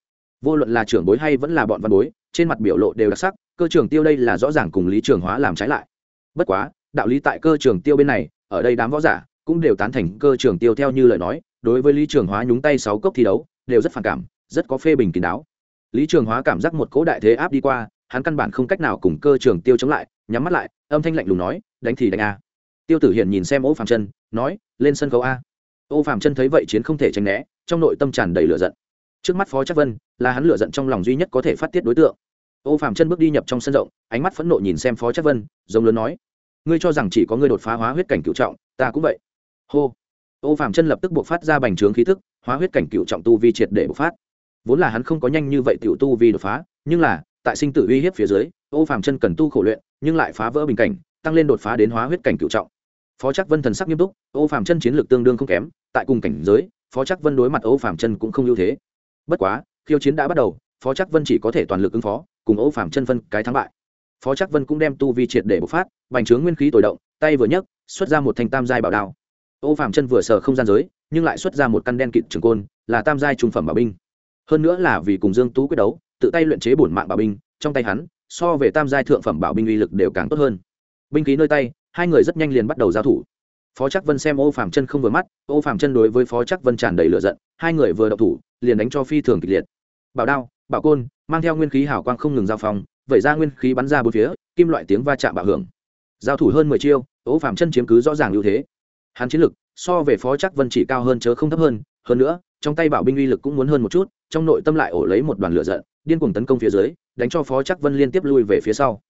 Vô luận là trưởng bối hay vẫn là bọn văn bối, trên mặt biểu lộ đều đặc sắc, cơ trưởng tiêu đây là rõ ràng cùng lý trường hóa làm trái lại. Bất quá, đạo lý tại cơ trường tiêu bên này, ở đây đám võ giả cũng đều tán thành cơ trường tiêu theo như lời nói, đối với lý trường hóa nhúng tay sáu cốc thi đấu, đều rất phản cảm rất có phê bình kín đáo. Lý trường hóa cảm giác một cỗ đại thế áp đi qua, hắn căn bản không cách nào cùng cơ trường tiêu chống lại, nhắm mắt lại, âm thanh lạnh lùng nói, đánh thì đánh a. Tiêu tử hiển nhìn xem ô phạm chân nói, lên sân khấu a. Ô phạm chân thấy vậy chiến không thể tránh né, trong nội tâm tràn đầy lửa giận. Trước mắt phó chắc vân, là hắn lửa giận trong lòng duy nhất có thể phát tiết đối tượng. Ô phạm chân bước đi nhập trong sân rộng, ánh mắt phẫn nộ nhìn xem phó chắc vân, giống lớn nói, ngươi cho rằng chỉ có ngươi đột phá hóa huyết cảnh cựu trọng, ta cũng vậy. Hô. Ô phạm chân lập tức buộc phát ra bành trướng khí thức hóa huyết cảnh cựu trọng tu vi triệt để bộc phát vốn là hắn không có nhanh như vậy tiểu tu vi đột phá, nhưng là, tại sinh tử uy hiếp phía dưới, ô phàm chân cần tu khổ luyện, nhưng lại phá vỡ bình cảnh, tăng lên đột phá đến hóa huyết cảnh cựu trọng. Phó chắc vân thần sắc nghiêm túc, ô phàm chân chiến lược tương đương không kém, tại cùng cảnh giới, phó chắc vân đối mặt ô phàm chân cũng không ưu thế. Bất quá, khiêu chiến đã bắt đầu, phó chắc vân chỉ có thể toàn lực ứng phó, cùng ô phàm chân phân cái thắng bại. Phó chắc vân cũng đem tu vi triệt để bộc phát, bành trướng nguyên khí tồi động, tay vừa nhấc, xuất ra một thanh tam giai bảo đao. Ô phạm chân vừa sờ không gian giới, nhưng lại xuất ra một căn đen kịt trường côn, là tam giai trung phẩm bảo binh hơn nữa là vì cùng dương tú quyết đấu, tự tay luyện chế bổn mạng bảo binh, trong tay hắn, so về tam giai thượng phẩm bảo binh uy lực đều càng tốt hơn. Binh khí nơi tay, hai người rất nhanh liền bắt đầu giao thủ. Phó chắc vân xem ô phạm chân không vừa mắt, ô phạm chân đối với phó chắc vân tràn đầy lửa giận, hai người vừa đậu thủ, liền đánh cho phi thường kịch liệt. Bảo đao, bảo côn, mang theo nguyên khí hào quang không ngừng giao phong, vẩy ra nguyên khí bắn ra bốn phía, kim loại tiếng va chạm bạo hưởng. Giao thủ hơn mười chiêu, ô phạm chân chiếm cứ rõ ràng ưu thế. Hắn chiến lực, so về phó chắc vân chỉ cao hơn chớ không thấp hơn hơn nữa, trong tay bảo binh uy lực cũng muốn hơn một chút trong nội tâm lại ổ lấy một đoàn lửa giận, điên cuồng tấn công phía dưới, đánh cho phó chắc vân liên tiếp lui về phía sau.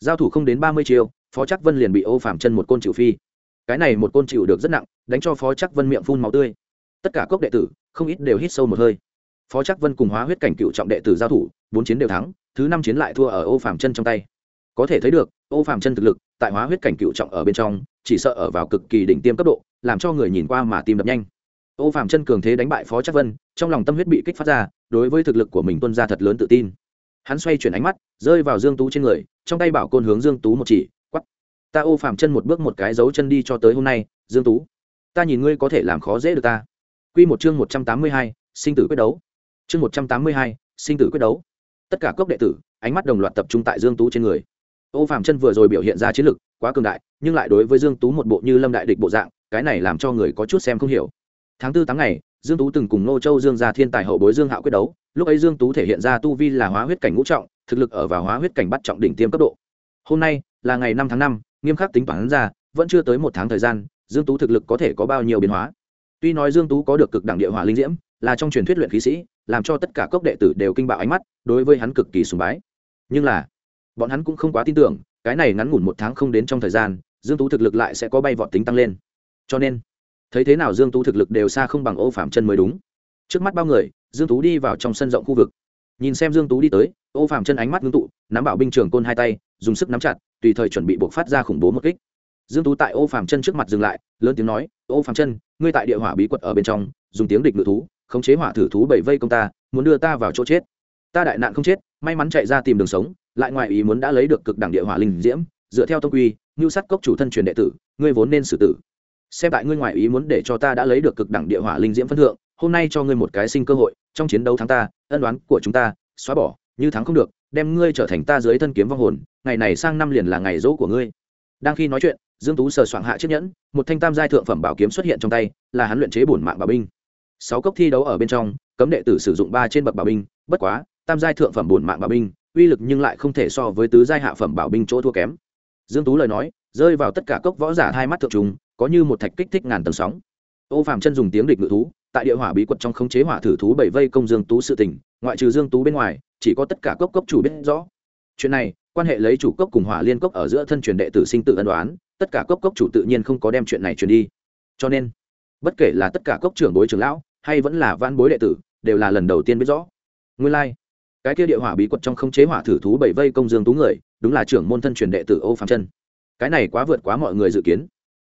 Giao thủ không đến ba mươi chiêu, phó chắc vân liền bị ô phạm chân một côn chịu phi. Cái này một côn chịu được rất nặng, đánh cho phó chắc vân miệng phun máu tươi. Tất cả cốc đệ tử, không ít đều hít sâu một hơi. Phó chắc vân cùng hóa huyết cảnh cựu trọng đệ tử giao thủ, bốn chiến đều thắng, thứ năm chiến lại thua ở ô phạm chân trong tay. Có thể thấy được, ô phạm chân thực lực tại hóa huyết cảnh cựu trọng ở bên trong, chỉ sợ ở vào cực kỳ đỉnh tiêm cấp độ, làm cho người nhìn qua mà tim đập nhanh ô phạm chân cường thế đánh bại phó chắc vân trong lòng tâm huyết bị kích phát ra đối với thực lực của mình tuân ra thật lớn tự tin. Hắn xoay chuyển ánh mắt rơi vào dương tú trên người trong tay bảo côn hướng dương tú một chỉ quắp ta ô phạm chân một bước một cái dấu chân đi cho tới hôm nay dương tú ta nhìn ngươi có thể làm khó dễ được ta. Quy một chương một trăm tám mươi hai, sinh tử quyết đấu. Chương một trăm tám mươi hai, sinh tử quyết đấu. Tất cả cốc đệ tử ánh mắt đồng loạt tập trung tại dương tú trên người. Ô phạm chân vừa rồi biểu hiện ra chiến lực quá cường đại nhưng lại đối với dương tú một bộ như lâm đại địch bộ dạng cái này làm cho người có chút xem không hiểu tháng tư tháng ngày, dương tú từng cùng nô châu dương gia thiên tài hậu bối dương hạo quyết đấu. Lúc ấy dương tú thể hiện ra tu vi là hóa huyết cảnh ngũ trọng, thực lực ở vào hóa huyết cảnh bắt trọng đỉnh tiêm cấp độ. Hôm nay là ngày năm tháng năm, nghiêm khắc tính toán ra, vẫn chưa tới một tháng thời gian, dương tú thực lực có thể có bao nhiêu biến hóa. Tuy nói dương tú có được cực đẳng địa hỏa linh diễm, là trong truyền thuyết luyện khí sĩ, làm cho tất cả cốc đệ tử đều kinh bạo ánh mắt, đối với hắn cực kỳ sùng bái. Nhưng là, bọn hắn cũng không quá tin tưởng, cái này ngắn ngủn một tháng không đến trong thời gian, dương tú thực lực lại sẽ có bay vọt tính tăng lên. Cho nên thấy thế nào dương tú thực lực đều xa không bằng ô phạm chân mới đúng. Trước mắt bao người, dương tú đi vào trong sân rộng khu vực. Nhìn xem dương tú đi tới, ô phạm chân ánh mắt ngưng tụ, nắm bảo binh trường côn hai tay, dùng sức nắm chặt, tùy thời chuẩn bị buộc phát ra khủng bố một kích. Dương tú tại ô phạm chân trước mặt dừng lại, lớn tiếng nói, ô phạm chân ngươi tại địa hỏa bí quật ở bên trong, dùng tiếng địch ngự thú, khống chế hỏa thử thú bảy vây công ta, muốn đưa ta vào chỗ chết. Ta đại nạn không chết, may mắn chạy ra tìm đường sống, lại ngoài ý muốn đã lấy được cực đẳng địa hỏa linh diễm, dựa theo tông quy ngưu sát cốc chủ thân truyền đệ tử, ngươi vốn nên xử tử xem tại ngươi ngoài ý muốn để cho ta đã lấy được cực đẳng địa hỏa linh diễm phân thượng, hôm nay cho ngươi một cái sinh cơ hội, trong chiến đấu thắng ta, ân đoán của chúng ta, xóa bỏ, như thắng không được, đem ngươi trở thành ta dưới thân kiếm vong hồn, ngày này sang năm liền là ngày dỗ của ngươi. Đang khi nói chuyện, dương tú sờ soạng hạ chiếc nhẫn, một thanh tam giai thượng phẩm bảo kiếm xuất hiện trong tay, là hắn luyện chế bổn mạng bảo binh. Sáu cốc thi đấu ở bên trong, cấm đệ tử sử dụng ba trên bậc bảo binh, bất quá, tam giai thượng phẩm bổn mạng bảo binh, uy lực nhưng lại không thể so với tứ giai hạ phẩm bảo binh chỗ thua kém. Dương tú lời nói, rơi vào tất cả cốc võ giả hai mắt thượng trùng có như một thạch kích thích ngàn tầng sóng. Ô phạm chân dùng tiếng địch ngự thú tại địa hỏa bí quật trong khống chế hỏa thử thú bảy vây công dương tú sự tình ngoại trừ dương tú bên ngoài chỉ có tất cả cốc cốc chủ biết rõ. Chuyện này quan hệ lấy chủ cốc cùng hỏa liên cốc ở giữa thân truyền đệ tử sinh tự ân đoán tất cả cốc cốc chủ tự nhiên không có đem chuyện này truyền đi. Cho nên bất kể là tất cả cốc trưởng bối trưởng lão hay vẫn là văn bối đệ tử đều là lần đầu tiên biết rõ. Nguyên lai like, cái kia địa hỏa bí quật trong khống chế hỏa thử thú bảy vây công dương tú người đúng là trưởng môn thân truyền đệ tử ô phạm chân. Cái này quá vượt quá mọi người dự kiến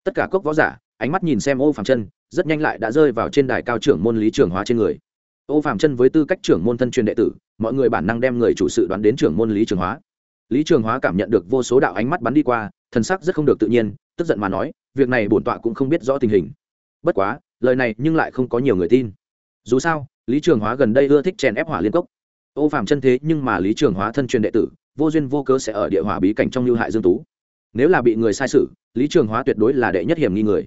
tất cả cốc võ giả, ánh mắt nhìn xem ô phạm chân, rất nhanh lại đã rơi vào trên đài cao trưởng môn lý trường hóa trên người. Ô phạm chân với tư cách trưởng môn thân truyền đệ tử, mọi người bản năng đem người chủ sự đoán đến trưởng môn lý trường hóa. Lý trường hóa cảm nhận được vô số đạo ánh mắt bắn đi qua, thần sắc rất không được tự nhiên, tức giận mà nói, việc này bổn tọa cũng không biết rõ tình hình. Bất quá, lời này nhưng lại không có nhiều người tin. Dù sao, lý trường hóa gần đây ưa thích chèn ép hỏa liên cốc. Ô phạm chân thế nhưng mà lý trường hóa thân truyền đệ tử, vô duyên vô cớ sẽ ở địa hỏa bí cảnh trong lưu hại dương tú nếu là bị người sai sự lý trường hóa tuyệt đối là đệ nhất hiểm nghi người.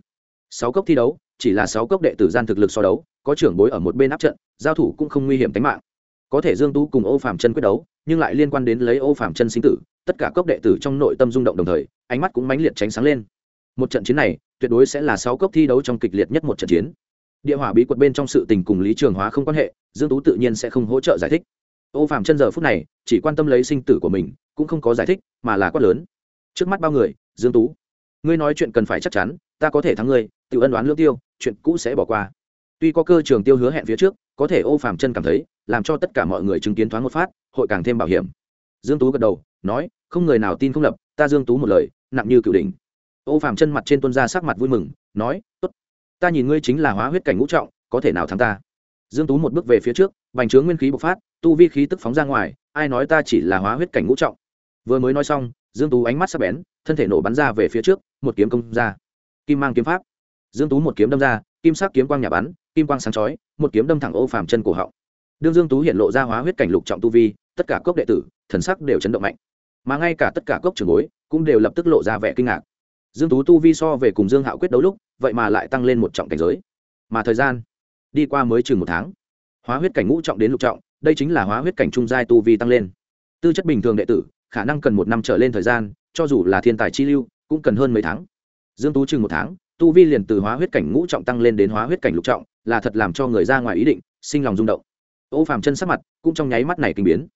Sáu cốc thi đấu, chỉ là sáu cốc đệ tử gian thực lực so đấu, có trưởng bối ở một bên áp trận, giao thủ cũng không nguy hiểm tính mạng. Có thể dương tú cùng ô phạm chân quyết đấu, nhưng lại liên quan đến lấy ô phạm chân sinh tử, tất cả cốc đệ tử trong nội tâm rung động đồng thời, ánh mắt cũng mãnh liệt tránh sáng lên. Một trận chiến này, tuyệt đối sẽ là sáu cốc thi đấu trong kịch liệt nhất một trận chiến. Địa hỏa bí quật bên trong sự tình cùng lý trường hóa không quan hệ, dương tú tự nhiên sẽ không hỗ trợ giải thích. Ô phạm chân giờ phút này, chỉ quan tâm lấy sinh tử của mình, cũng không có giải thích, mà là quát lớn trước mắt bao người, dương tú. Ngươi nói chuyện cần phải chắc chắn, ta có thể thắng ngươi, tự ân đoán lương tiêu, chuyện cũ sẽ bỏ qua. Tuy có cơ trường tiêu hứa hẹn phía trước, có thể ô phàm chân cảm thấy, làm cho tất cả mọi người chứng kiến thoáng một phát, hội càng thêm bảo hiểm. Dương tú gật đầu, nói, không người nào tin không lập, ta dương tú một lời, nặng như cựu đỉnh. Ô phàm chân mặt trên tuân ra sắc mặt vui mừng, nói, tốt. Ta nhìn ngươi chính là hóa huyết cảnh ngũ trọng, có thể nào thắng ta? Dương tú một bước về phía trước, bành trướng nguyên khí bộc phát, tu vi khí tức phóng ra ngoài, ai nói ta chỉ là hóa huyết cảnh ngũ trọng? Vừa mới nói xong dương tú ánh mắt sắc bén, thân thể nổ bắn ra về phía trước, một kiếm công ra. Kim mang kiếm pháp. Dương tú một kiếm đâm ra, kim sắc kiếm quang nhà bắn, kim quang sáng chói, một kiếm đâm thẳng ô phàm chân cổ họng. Đương dương tú hiện lộ ra hóa huyết cảnh lục trọng tu vi, tất cả cốc đệ tử, thần sắc đều chấn động mạnh. Mà ngay cả tất cả cốc trưởng bối, cũng đều lập tức lộ ra vẻ kinh ngạc. Dương tú tu vi so về cùng dương hạo quyết đấu lúc, vậy mà lại tăng lên một trọng cảnh giới. Mà thời gian, đi qua mới chừng một tháng. Hóa huyết cảnh ngũ trọng đến lục trọng, đây chính là hóa huyết cảnh trung giai tu vi tăng lên. Tư chất bình thường đệ tử khả năng cần một năm trở lên thời gian, cho dù là thiên tài chi lưu, cũng cần hơn mấy tháng. Dương tú chừng một tháng, tu vi liền từ hóa huyết cảnh ngũ trọng tăng lên đến hóa huyết cảnh lục trọng, là thật làm cho người ra ngoài ý định, sinh lòng rung động. Ô phàm chân sắc mặt cũng trong nháy mắt này kinh biến.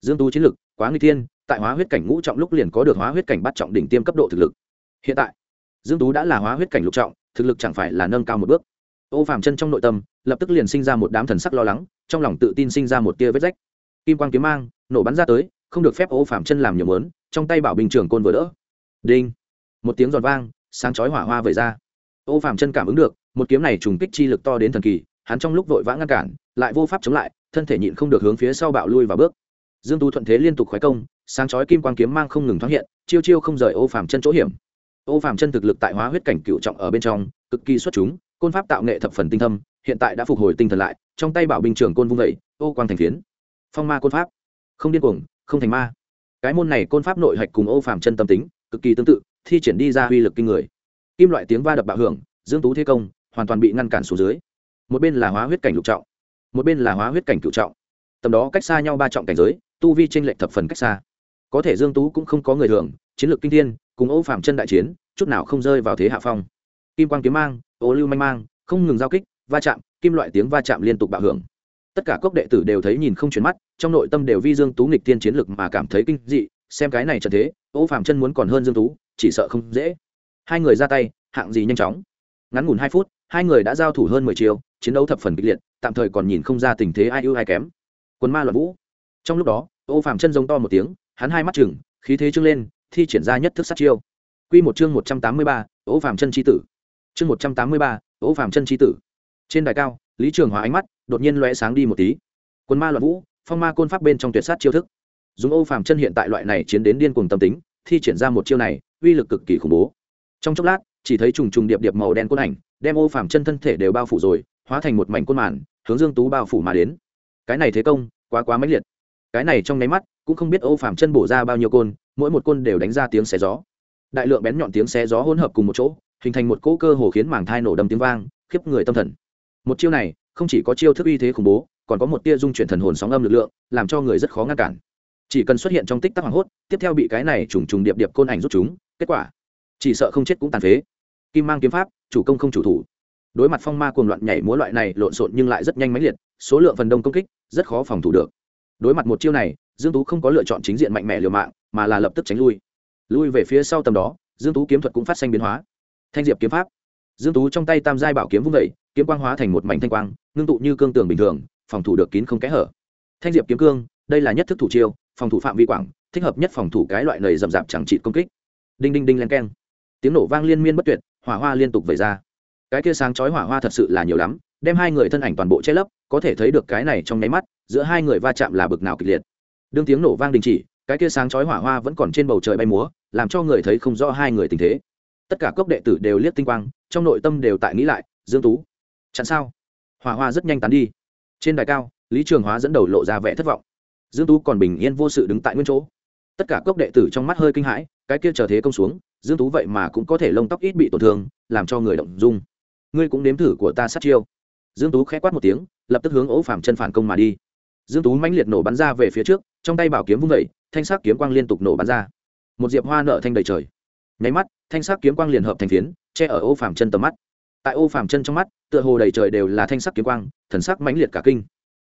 Dương tú chiến lực, quá nguy thiên, tại hóa huyết cảnh ngũ trọng lúc liền có được hóa huyết cảnh bắt trọng đỉnh tiêm cấp độ thực lực. Hiện tại, dương tú đã là hóa huyết cảnh lục trọng, thực lực chẳng phải là nâng cao một bước. Ô phàm chân trong nội tâm, lập tức liền sinh ra một đám thần sắc lo lắng, trong lòng tự tin sinh ra một tia vết rách. Kim quang kiếm mang, nổ bắn ra tới không được phép ô Phạm chân làm nhiều mớn, trong tay bảo bình trưởng côn vừa đỡ. Đinh. Một tiếng giòn vang, sáng chói hỏa hoa vẩy ra. Ô Phạm chân cảm ứng được, một kiếm này trùng kích chi lực to đến thần kỳ, hắn trong lúc vội vã ngăn cản, lại vô pháp chống lại, thân thể nhịn không được hướng phía sau bạo lui và bước. Dương tú thuận thế liên tục khoái công, sáng chói kim quang kiếm mang không ngừng thoáng hiện, chiêu chiêu không rời ô Phạm chân chỗ hiểm. Ô Phạm chân thực lực tại hóa huyết cảnh cựu trọng ở bên trong, cực kỳ xuất chúng, côn pháp tạo nghệ thập phần tinh thâm, hiện tại đã phục hồi tinh thần lại, trong tay bảo binh trưởng côn vung vẩy ô quang thành phiến. Phong ma côn pháp. Không điên cuồng không thành ma. Cái môn này côn pháp nội hạch cùng ô phàm chân tâm tính, cực kỳ tương tự, thi triển đi ra uy lực kinh người. Kim loại tiếng va đập bạo hưởng, dương tú thế công, hoàn toàn bị ngăn cản xuống dưới. Một bên là hóa huyết cảnh lục trọng, một bên là hóa huyết cảnh cựu trọng. Tầm đó cách xa nhau ba trọng cảnh giới, tu vi tranh lệch thập phần cách xa. Có thể dương tú cũng không có người thường, chiến lược kinh thiên, cùng ô phạm chân đại chiến, chút nào không rơi vào thế hạ phong. Kim quang kiếm mang, ô lưu manh mang, không ngừng giao kích, va chạm, kim loại tiếng va chạm liên tục bạo hưởng. Tất cả cốc đệ tử đều thấy nhìn không chuyển mắt trong nội tâm đều vi dương tú nghịch thiên chiến lực mà cảm thấy kinh dị, xem cái này trận thế, ô phạm chân muốn còn hơn dương tú, chỉ sợ không dễ. Hai người ra tay, hạng gì nhanh chóng. Ngắn ngủn hai phút, hai người đã giao thủ hơn mười chiều chiến đấu thập phần kịch liệt, tạm thời còn nhìn không ra tình thế ai ưu ai kém. Quân ma loạn vũ. Trong lúc đó, ô phạm chân giống to một tiếng, hắn hai mắt chừng khí thế trưng lên, thi triển ra nhất thức sát chiêu. Quy một chương một trăm tám mươi ba, ô phàm chân chi tử. Chương một trăm tám mươi ba, ô phàm chân chi tử. Trên đài cao, lý trường hòa ánh mắt đột nhiên lóe sáng đi một tí. Quân ma loạn vũ phong ma côn pháp bên trong tuyệt sát chiêu thức. Dùng ô phàm chân hiện tại loại này chiến đến điên cùng tâm tính, thi triển ra một chiêu này, uy lực cực kỳ khủng bố. Trong chốc lát, chỉ thấy trùng trùng điệp điệp màu đen côn ảnh, đem ô phàm chân thân thể đều bao phủ rồi, hóa thành một mảnh côn màn, hướng dương tú bao phủ mà đến. Cái này thế công, quá quá mãnh liệt. Cái này trong nháy mắt, cũng không biết ô phàm chân bổ ra bao nhiêu côn, mỗi một côn đều đánh ra tiếng xé gió. Đại lượng bén nhọn tiếng xé gió hỗn hợp cùng một chỗ, hình thành một cỗ cơ hồ khiến màng thai nổ đầm tiếng vang, khiếp người tâm thần. Một chiêu này, không chỉ có chiêu thức uy thế khủng bố còn có một tia dung chuyển thần hồn sóng âm lực lượng, làm cho người rất khó ngăn cản. Chỉ cần xuất hiện trong tích tắc hoàng hốt, tiếp theo bị cái này trùng trùng điệp điệp côn ảnh rút chúng, kết quả, chỉ sợ không chết cũng tàn phế. Kim mang kiếm pháp, chủ công không chủ thủ. Đối mặt phong ma cuồng loạn nhảy múa loại này lộn xộn nhưng lại rất nhanh mãnh liệt, số lượng phần đông công kích, rất khó phòng thủ được. Đối mặt một chiêu này, dương tú không có lựa chọn chính diện mạnh mẽ liều mạng, mà là lập tức tránh lui. Lui về phía sau tầm đó, dương tú kiếm thuật cũng phát sinh biến hóa. Thanh diệp kiếm pháp. Dương tú trong tay tam giai bảo kiếm vung vẩy kiếm quang hóa thành một mảnh thanh quang, ngưng tụ như cương tường bình thường phòng thủ được kín không kẽ hở. Thanh diệp kiếm cương, đây là nhất thức thủ chiêu, phòng thủ phạm vi quảng, thích hợp nhất phòng thủ cái loại lầy rậm rạp chẳng trị công kích. Đinh đinh đinh len keng. Tiếng nổ vang liên miên bất tuyệt, hỏa hoa liên tục vẩy ra. Cái kia sáng chói hỏa hoa thật sự là nhiều lắm, đem hai người thân ảnh toàn bộ che lấp, có thể thấy được cái này trong nháy mắt, giữa hai người va chạm là bực nào kịch liệt. Đương tiếng nổ vang đình chỉ, cái kia sáng chói hỏa hoa vẫn còn trên bầu trời bay múa, làm cho người thấy không rõ hai người tình thế. Tất cả cốc đệ tử đều liếc tinh quang, trong nội tâm đều tại nghĩ lại, dương tú, chặn sao? Hỏa hoa rất nhanh tán đi trên đài cao, lý trường hóa dẫn đầu lộ ra vẻ thất vọng. Dương tú còn bình yên vô sự đứng tại nguyên chỗ. Tất cả cốc đệ tử trong mắt hơi kinh hãi, cái kia chờ thế công xuống, dương tú vậy mà cũng có thể lông tóc ít bị tổn thương, làm cho người động dung. Ngươi cũng nếm thử của ta sát chiêu. Dương tú khẽ quát một tiếng, lập tức hướng ố phàm chân phản công mà đi. Dương tú mãnh liệt nổ bắn ra về phía trước, trong tay bảo kiếm vung vẩy thanh sắc kiếm quang liên tục nổ bắn ra. Một diệp hoa nở thanh đầy trời. Nháy mắt, thanh sắc kiếm quang liền hợp thành phiến, che ở ô phàm chân tầm mắt. Tại ô phàm chân trong mắt tựa hồ đầy trời đều là thanh sắc kiếm quang, thần sắc mãnh liệt cả kinh.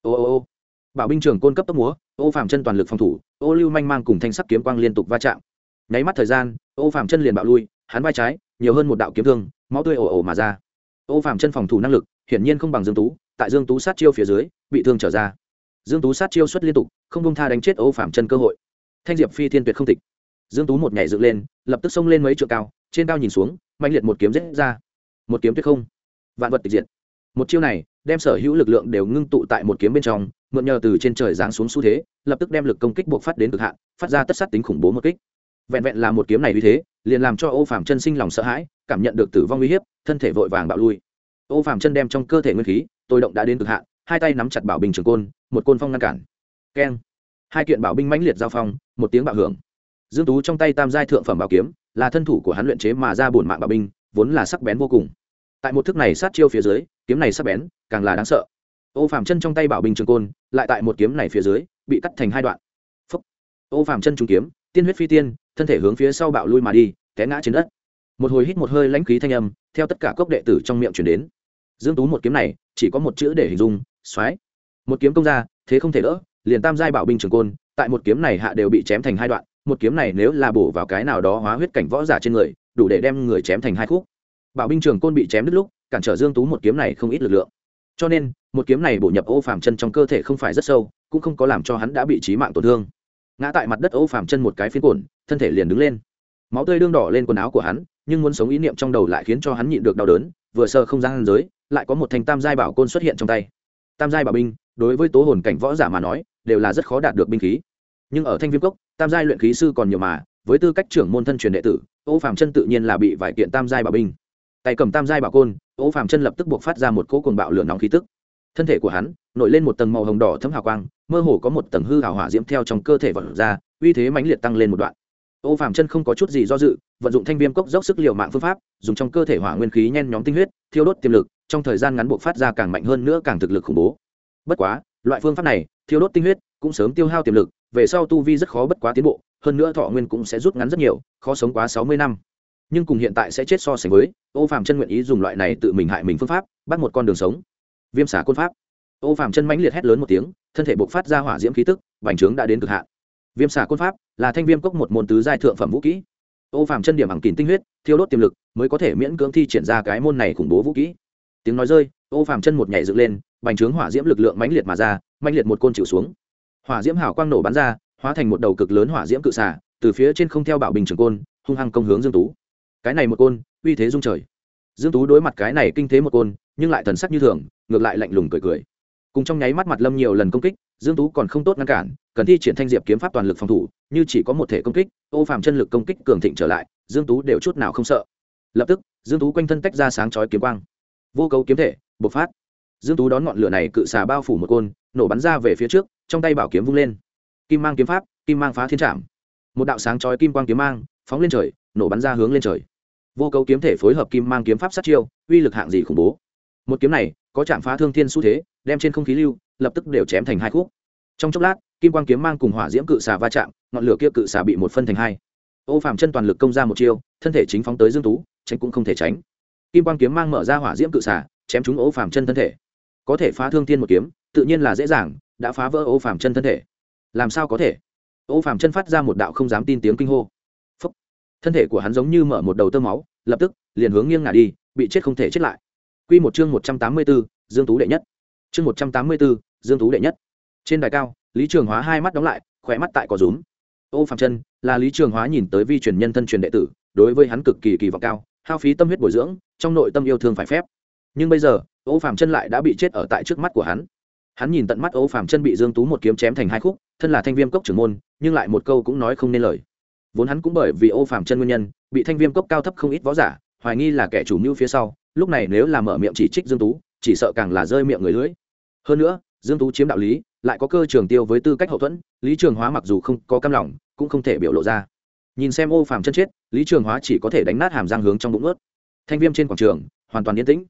Ô ô ô, bảo binh trường côn cấp tốc múa, ô phàm chân toàn lực phòng thủ, ô lưu manh mang cùng thanh sắc kiếm quang liên tục va chạm. Nháy mắt thời gian, ô phàm chân liền bạo lui, hắn vai trái, nhiều hơn một đạo kiếm thương, máu tươi ồ ồ mà ra. Ô phàm chân phòng thủ năng lực, hiển nhiên không bằng dương tú, tại dương tú sát chiêu phía dưới, bị thương trở ra. Dương tú sát chiêu xuất liên tục, không bông tha đánh chết ô phàm chân cơ hội. Thanh diệp phi thiên tuyệt không tịch. Dương tú một nhảy dựng lên, lập tức xông lên mấy trượng cao, trên cao nhìn xuống mạnh liệt một kiếm rết ra. Một kiếm tuyệt không vạn vật tịch diệt. Một chiêu này, đem sở hữu lực lượng đều ngưng tụ tại một kiếm bên trong, mượn nhờ từ trên trời giáng xuống xu thế, lập tức đem lực công kích buộc phát đến cực hạn, phát ra tất sát tính khủng bố một kích. Vẹn vẹn là một kiếm này như thế, liền làm cho ô phàm chân sinh lòng sợ hãi, cảm nhận được tử vong uy hiếp, thân thể vội vàng bạo lui. Ô phàm chân đem trong cơ thể nguyên khí, tôi động đã đến cực hạn, hai tay nắm chặt bảo bình trường côn, một côn phong ngăn cản. Keng. Hai kiện bảo binh mãnh liệt giao phong, một tiếng bạo hưởng. Dương tú trong tay tam giai thượng phẩm bảo kiếm, là thân thủ của hắn luyện chế mà ra bổn mạng bảo binh, vốn là sắc bén vô cùng tại một thức này sát chiêu phía dưới, kiếm này sắc bén, càng là đáng sợ. Ô phàm chân trong tay bảo bình trường côn, lại tại một kiếm này phía dưới, bị cắt thành hai đoạn. Phúc. ô phàm chân trúng kiếm, tiên huyết phi tiên, thân thể hướng phía sau bạo lui mà đi, té ngã trên đất. Một hồi hít một hơi lãnh khí thanh âm, theo tất cả cốc đệ tử trong miệng chuyển đến. Dương tú một kiếm này, chỉ có một chữ để hình dung xoáy một kiếm công ra, thế không thể đỡ, liền tam giai bảo binh trường côn, tại một kiếm này hạ đều bị chém thành hai đoạn, một kiếm này nếu là bổ vào cái nào đó hóa huyết cảnh võ giả trên người, đủ để đem người chém thành hai khúc bảo binh trường côn bị chém đứt lúc, cản trở dương tú một kiếm này không ít lực lượng. Cho nên, một kiếm này bổ nhập ô phàm chân trong cơ thể không phải rất sâu, cũng không có làm cho hắn đã bị trí mạng tổn thương. Ngã tại mặt đất ô phàm chân một cái phiến cồn, thân thể liền đứng lên. Máu tươi đương đỏ lên quần áo của hắn, nhưng muốn sống ý niệm trong đầu lại khiến cho hắn nhịn được đau đớn, vừa sơ không gian giới, lại có một thanh tam giai bảo côn xuất hiện trong tay. Tam giai bảo binh, đối với tố hồn cảnh võ giả mà nói, đều là rất khó đạt được binh khí. Nhưng ở thanh viêm cốc, tam giai luyện khí sư còn nhiều mà, với tư cách trưởng môn thân truyền đệ tử, ô phàm chân tự nhiên là bị vài kiện tam giai bảo binh tay cầm tam giai bảo côn, ô phàm chân lập tức buộc phát ra một cỗ cuồng bạo lửa nóng khí tức. Thân thể của hắn nổi lên một tầng màu hồng đỏ thấm hào quang, mơ hồ có một tầng hư hào hỏa diễm theo trong cơ thể vật ra, uy thế mãnh liệt tăng lên một đoạn. Ô phàm chân không có chút gì do dự, vận dụng thanh viêm cốc dốc sức liều mạng phương pháp, dùng trong cơ thể hỏa nguyên khí nhen nhóm tinh huyết, thiêu đốt tiềm lực, trong thời gian ngắn buộc phát ra càng mạnh hơn nữa càng thực lực khủng bố. Bất quá, loại phương pháp này, thiêu đốt tinh huyết, cũng sớm tiêu hao tiềm lực, về sau tu vi rất khó bất quá tiến bộ, hơn nữa thọ nguyên cũng sẽ rút ngắn rất nhiều, khó sống quá sáu mươi năm nhưng cùng hiện tại sẽ chết so sánh với, ô phàm chân nguyện ý dùng loại này tự mình hại mình phương pháp, bắt một con đường sống. Viêm xả côn pháp. Ô phàm chân mãnh liệt hét lớn một tiếng, thân thể bộc phát ra hỏa diễm khí tức bành trướng đã đến cực hạn. Viêm xả côn pháp là thanh viêm cốc một môn tứ giai thượng phẩm vũ kỹ. Ô phàm chân điểm bằng kín tinh huyết, thiêu đốt tiềm lực, mới có thể miễn cưỡng thi triển ra cái môn này khủng bố vũ kỹ. Tiếng nói rơi, ô phàm chân một nhảy dựng lên bành trướng hỏa diễm lực lượng mãnh liệt mà ra, mãnh liệt một côn chịu xuống. Hỏa diễm hảo quang nổ bắn ra, hóa thành một đầu cực lớn hỏa diễm cự xả từ phía trên không theo bảo bình trường côn, hung hăng công hướng dương tú cái này một côn, uy thế dung trời. Dương tú đối mặt cái này kinh thế một côn, nhưng lại thần sắc như thường, ngược lại lạnh lùng cười cười. Cùng trong nháy mắt mặt lâm nhiều lần công kích, dương tú còn không tốt ngăn cản, cần thi triển thanh diệp kiếm pháp toàn lực phòng thủ, như chỉ có một thể công kích, ô Phạm chân lực công kích cường thịnh trở lại, dương tú đều chút nào không sợ. Lập tức, dương tú quanh thân tách ra sáng chói kiếm quang. Vô cấu kiếm thể, bộc phát. Dương tú đón ngọn lửa này cự xà bao phủ một côn, nổ bắn ra về phía trước, trong tay bảo kiếm vung lên. Kim mang kiếm pháp, kim mang phá thiên trạm một đạo sáng chói kim quang kiếm mang, phóng lên trời, nổ bắn ra hướng lên trời vô cấu kiếm thể phối hợp kim mang kiếm pháp sát chiêu, uy lực hạng gì khủng bố. Một kiếm này, có chạm phá thương thiên xu thế, đem trên không khí lưu, lập tức đều chém thành hai khúc. Trong chốc lát, kim quang kiếm mang cùng hỏa diễm cự xà va chạm, ngọn lửa kia cự xà bị một phân thành hai. Ô phạm chân toàn lực công ra một chiêu, thân thể chính phóng tới dương tú, tránh cũng không thể tránh. Kim quang kiếm mang mở ra hỏa diễm cự xà, chém trúng ô phạm chân thân thể. Có thể phá thương thiên một kiếm, tự nhiên là dễ dàng, đã phá vỡ ô phạm chân thân thể. Làm sao có thể? Ô phạm chân phát ra một đạo không dám tin tiếng kinh hô thân thể của hắn giống như mở một đầu tơ máu lập tức liền hướng nghiêng ngả đi bị chết không thể chết lại Quy một chương 184, Dương Tú đệ nhất. Chương 184, Dương Tú đệ nhất. Trên đài cao, Lý Trường Hóa hai mắt đóng lại, khỏe mắt tại có rúm. Ô Phạm Chân, là Lý Trường Hóa nhìn tới vi truyền nhân thân truyền đệ tử, đối với hắn cực kỳ kỳ vọng cao, hao phí tâm huyết bồi dưỡng, trong nội tâm yêu thương phải phép. Nhưng bây giờ, Ô Phạm Chân lại đã bị chết ở tại trước mắt của hắn. Hắn nhìn tận mắt Ô Phạm Chân bị Dương Tú một kiếm chém thành hai khúc, thân là Thanh Viêm cốc trưởng môn, nhưng lại một câu cũng nói không nên lời. Vốn hắn cũng bởi vì Ô Phạm Chân nguyên nhân, bị Thanh Viêm cốc cao thấp không ít võ giả, hoài nghi là kẻ chủ mưu phía sau, lúc này nếu là mở miệng chỉ trích dương tú chỉ sợ càng là rơi miệng người lưỡi. Hơn nữa dương tú chiếm đạo lý lại có cơ trường tiêu với tư cách hậu thuẫn lý trường hóa mặc dù không có cam lòng cũng không thể biểu lộ ra. Nhìn xem ô phàm chân chết lý trường hóa chỉ có thể đánh nát hàm răng hướng trong bụng ướt. Thanh viêm trên quảng trường hoàn toàn yên tĩnh.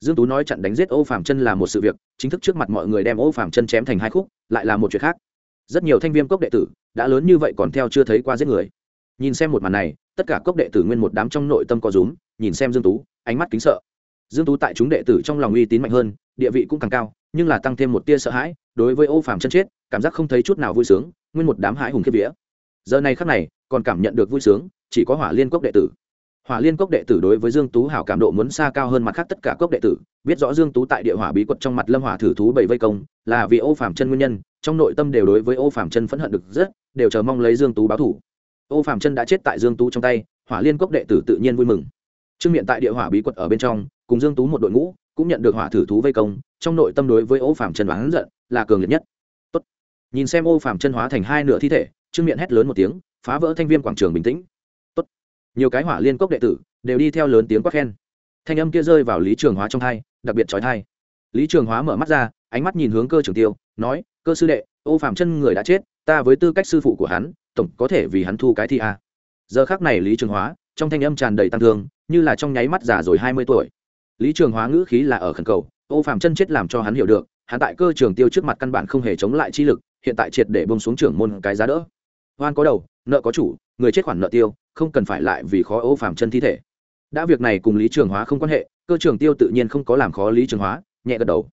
Dương tú nói chặn đánh giết ô phàm chân là một sự việc chính thức trước mặt mọi người đem ô phàm chân chém thành hai khúc lại là một chuyện khác. Rất nhiều thanh viêm cốc đệ tử đã lớn như vậy còn theo chưa thấy qua giết người nhìn xem một màn này, tất cả cốc đệ tử nguyên một đám trong nội tâm có rúm, nhìn xem dương tú, ánh mắt kính sợ. Dương tú tại chúng đệ tử trong lòng uy tín mạnh hơn, địa vị cũng càng cao, nhưng là tăng thêm một tia sợ hãi, đối với ô phàm chân chết, cảm giác không thấy chút nào vui sướng, nguyên một đám hãi hùng khiếp vía. Giờ này khắc này, còn cảm nhận được vui sướng, chỉ có hỏa liên cốc đệ tử. Hỏa liên cốc đệ tử đối với dương tú hảo cảm độ muốn xa cao hơn mặt khác tất cả cốc đệ tử, biết rõ dương tú tại địa hỏa bí quật trong mặt lâm hỏa thử thú bảy vây công, là vì ô phàm chân nguyên nhân, trong nội tâm đều đối với ô phàm chân phẫn hận được rất, đều chờ mong lấy dương tú báo thủ ô Phạm chân đã chết tại dương tú trong tay, hỏa liên cốc đệ tử tự nhiên vui mừng. Trương miện tại địa hỏa bí quật ở bên trong, cùng dương tú một đội ngũ, cũng nhận được hỏa thử thú vây công, trong nội tâm đối với ô phạm chân oán giận, là cường liệt nhất. Tốt. nhìn xem ô Phạm chân hóa thành hai nửa thi thể, trương miện hét lớn một tiếng, phá vỡ thanh viêm quảng trường bình tĩnh. Tốt. nhiều cái hỏa liên cốc đệ tử đều đi theo lớn tiếng quát khen. Thanh âm kia rơi vào lý trường hóa trong thai, đặc biệt trói thai lý trường hóa mở mắt ra, ánh mắt nhìn hướng cơ trường tiêu, nói, cơ sư đệ, ô phạm chân người đã chết, ta với tư cách sư phụ của hắn tổng có thể vì hắn thu cái thi a. Giờ khác này lý trường hóa, trong thanh âm tràn đầy tăng thương, như là trong nháy mắt già rồi hai mươi tuổi. Lý trường hóa ngữ khí là ở khẩn cầu, ô phạm chân chết làm cho hắn hiểu được, hắn tại cơ trường tiêu trước mặt căn bản không hề chống lại chi lực, hiện tại triệt để bông xuống trưởng môn cái giá đỡ. Hoan có đầu, nợ có chủ, người chết khoản nợ tiêu, không cần phải lại vì khó ô phạm chân thi thể. Đã việc này cùng lý trường hóa không quan hệ, cơ trường tiêu tự nhiên không có làm khó lý trường hóa, nhẹ gật đầu.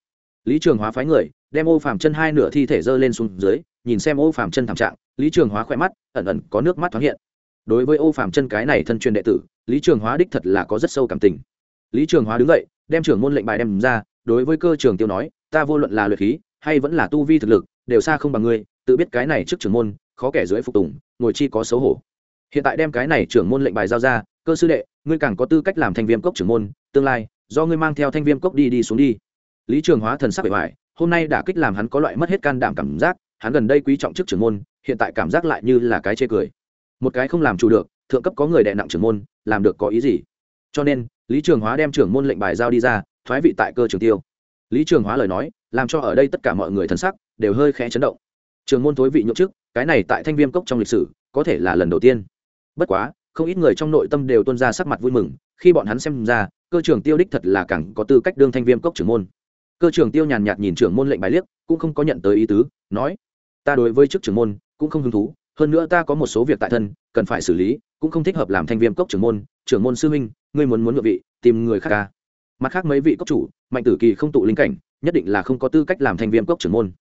Lý trường hóa phái người đem ô phạm chân hai nửa thi thể giơ lên xuống dưới, nhìn xem ô phạm chân thảm trạng, lý trường hóa khỏe mắt, ẩn ẩn có nước mắt thoáng hiện. Đối với ô phạm chân cái này thân truyền đệ tử, lý trường hóa đích thật là có rất sâu cảm tình. Lý trường hóa đứng dậy, đem trưởng môn lệnh bài đem ra, đối với cơ trường tiêu nói, ta vô luận là luyện khí, hay vẫn là tu vi thực lực, đều xa không bằng ngươi, tự biết cái này trước trưởng môn, khó kẻ dưới phục tùng, ngồi chi có xấu hổ. Hiện tại đem cái này trưởng môn lệnh bài giao ra, cơ sư đệ, ngươi càng có tư cách làm thanh viêm cốc trưởng môn, tương lai, do ngươi mang theo thanh viêm cốc đi đi xuống đi. Lý trường hóa thần sắc bề ngoài hôm nay đã kích làm hắn có loại mất hết can đảm cảm giác, hắn gần đây quý trọng chức trưởng môn, hiện tại cảm giác lại như là cái chê cười. Một cái không làm chủ được, thượng cấp có người đệ nặng trưởng môn, làm được có ý gì? Cho nên, lý trường hóa đem trưởng môn lệnh bài giao đi ra, thoái vị tại cơ trường tiêu. Lý trường hóa lời nói, làm cho ở đây tất cả mọi người thân sắc đều hơi khẽ chấn động. Trường môn thối vị nhậu chức, cái này tại thanh viêm cốc trong lịch sử, có thể là lần đầu tiên. Bất quá, không ít người trong nội tâm đều tuân ra sắc mặt vui mừng, khi bọn hắn xem ra, cơ trường tiêu đích thật là càng có tư cách đương thanh viêm cốc trưởng môn cơ trưởng tiêu nhàn nhạt nhìn trưởng môn lệnh bài liếc, cũng không có nhận tới ý tứ, nói, ta đối với chức trưởng môn cũng không hứng thú, hơn nữa ta có một số việc tại thân, cần phải xử lý, cũng không thích hợp làm thanh viêm cốc trưởng môn. Trưởng môn sư huynh, ngươi muốn muốn ngựa vị, tìm người khác ca mặt khác mấy vị cốc chủ, mạnh tử kỳ không tụ linh cảnh, nhất định là không có tư cách làm thanh viêm cốc trưởng môn.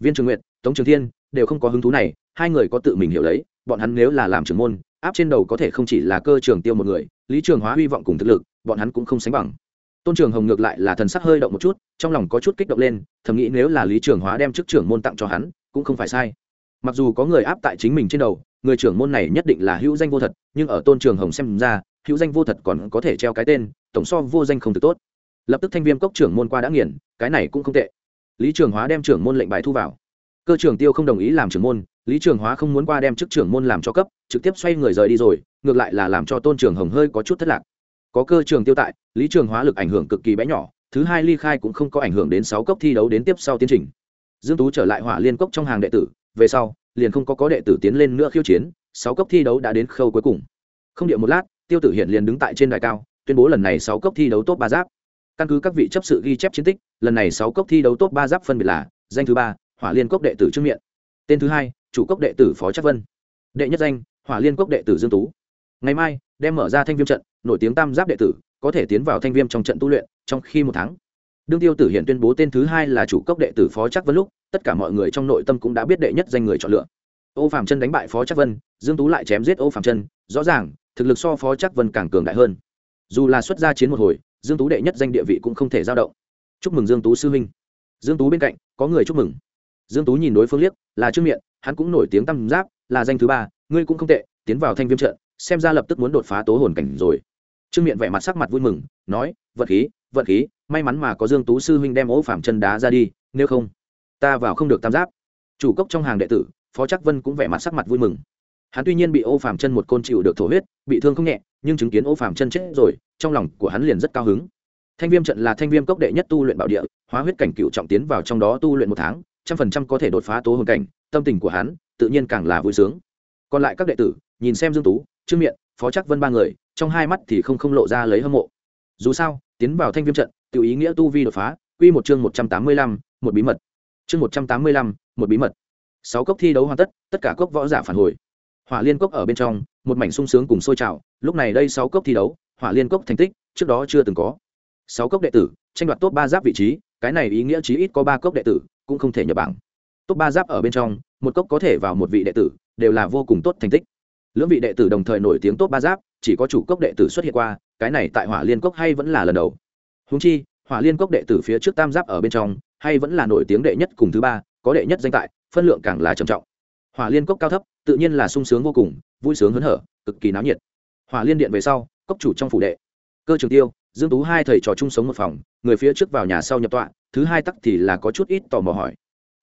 Viên trường nguyện tống trường thiên đều không có hứng thú này, hai người có tự mình hiểu lấy, bọn hắn nếu là làm trưởng môn, áp trên đầu có thể không chỉ là cơ trường tiêu một người, lý trường hóa hy vọng cùng thực lực, bọn hắn cũng không sánh bằng tôn trường hồng ngược lại là thần sắc hơi động một chút, trong lòng có chút kích động lên, thầm nghĩ nếu là lý trường hóa đem chức trưởng môn tặng cho hắn, cũng không phải sai. Mặc dù có người áp tại chính mình trên đầu, người trưởng môn này nhất định là hữu danh vô thật, nhưng ở tôn trường hồng xem ra, hữu danh vô thật còn có thể treo cái tên, tổng so vô danh không được tốt. Lập tức thanh viêm cốc trưởng môn qua đã nghiền, cái này cũng không tệ. Lý trường hóa đem trưởng môn lệnh bài thu vào. Cơ trưởng tiêu không đồng ý làm trưởng môn, lý trường hóa không muốn qua đem chức trưởng môn làm cho cấp, trực tiếp xoay người rời đi rồi, ngược lại là làm cho tôn trường hồng hơi có chút thất lạc có cơ trường tiêu tại, lý trường hóa lực ảnh hưởng cực kỳ bé nhỏ, thứ hai ly khai cũng không có ảnh hưởng đến sáu cốc thi đấu đến tiếp sau tiến trình. Dương tú trở lại hỏa liên cốc trong hàng đệ tử, về sau, liền không có có đệ tử tiến lên nữa khiêu chiến, sáu cốc thi đấu đã đến khâu cuối cùng. Không điệu một lát, tiêu tử hiện liền đứng tại trên đài cao, tuyên bố lần này sáu cốc thi đấu top ba giáp. Căn cứ các vị chấp sự ghi chép chiến tích, lần này sáu cốc thi đấu top ba giáp phân biệt là danh thứ ba, hỏa liên cốc đệ tử trương miện. Tên thứ hai, chủ cốc đệ tử phó chắc vân. Đệ nhất danh, hỏa liên cốc đệ tử dương tú. Ngày mai, đem mở ra thanh viêm trận nổi tiếng tam giáp đệ tử, có thể tiến vào thanh viêm trong trận tu luyện trong khi một tháng. Đương tiêu tử hiện tuyên bố tên thứ hai là chủ cốc đệ tử phó chắc vân lúc, tất cả mọi người trong nội tâm cũng đã biết đệ nhất danh người chọn lựa. Ô phạm chân đánh bại phó chắc vân, dương tú lại chém giết ô phạm chân, rõ ràng, thực lực so phó chắc vân càng cường đại hơn. Dù là xuất gia chiến một hồi, dương tú đệ nhất danh địa vị cũng không thể giao động. Chúc mừng dương tú sư huynh. Dương tú bên cạnh, có người chúc mừng. Dương tú nhìn đối phương liếc, là trương miện, hắn cũng nổi tiếng tam giáp, là danh thứ ba, ngươi cũng không tệ, tiến vào thanh viêm trận, xem ra lập tức muốn đột phá tố hồn cảnh rồi trương miện vẻ mặt sắc mặt vui mừng, nói vật khí vật khí, may mắn mà có dương tú sư huynh đem ố phạm chân đá ra đi, nếu không, ta vào không được tam giáp. Chủ cốc trong hàng đệ tử, phó chắc vân cũng vẻ mặt sắc mặt vui mừng. Hắn tuy nhiên bị ô phàm chân một côn chịu được thổ huyết, bị thương không nhẹ, nhưng chứng kiến ô phàm chân chết rồi, trong lòng của hắn liền rất cao hứng. Thanh viêm trận là thanh viêm cốc đệ nhất tu luyện bảo địa, hóa huyết cảnh cựu trọng tiến vào trong đó tu luyện một tháng, trăm phần trăm có thể đột phá tố hồn cảnh, tâm tình của hắn tự nhiên càng là vui sướng. Còn lại các đệ tử, nhìn xem dương tú, trương miện, phó chắc vân ba người trong hai mắt thì không không lộ ra lấy hâm mộ. Dù sao tiến vào thanh viêm trận tự ý nghĩa tu vi đột phá quy một chương một trăm tám mươi lăm, một bí mật. Chương một trăm tám mươi lăm, một bí mật. Sáu cốc thi đấu hoàn tất tất cả cốc võ giả phản hồi. Hỏa liên cốc ở bên trong một mảnh sung sướng cùng sôi trào lúc này đây sáu cốc thi đấu hỏa liên cốc thành tích trước đó chưa từng có. Sáu cốc đệ tử tranh đoạt top ba giáp vị trí cái này ý nghĩa chí ít có ba cốc đệ tử cũng không thể nhập bảng. Top ba giáp ở bên trong một cốc có thể vào một vị đệ tử đều là vô cùng tốt thành tích. Lưỡng vị đệ tử đồng thời nổi tiếng top ba giáp chỉ có chủ cốc đệ tử xuất hiện qua, cái này tại hỏa liên cốc hay vẫn là lần đầu. Húng chi, hỏa liên cốc đệ tử phía trước tam giáp ở bên trong, hay vẫn là nổi tiếng đệ nhất cùng thứ ba, có đệ nhất danh tại, phân lượng càng là trầm trọng. Hỏa liên cốc cao thấp, tự nhiên là sung sướng vô cùng, vui sướng hớn hở, cực kỳ náo nhiệt. Hỏa liên điện về sau, cốc chủ trong phủ đệ. Cơ trường tiêu, dương tú hai thầy trò chung sống một phòng, người phía trước vào nhà sau nhập tọa, thứ hai tắc thì là có chút ít tò mò hỏi.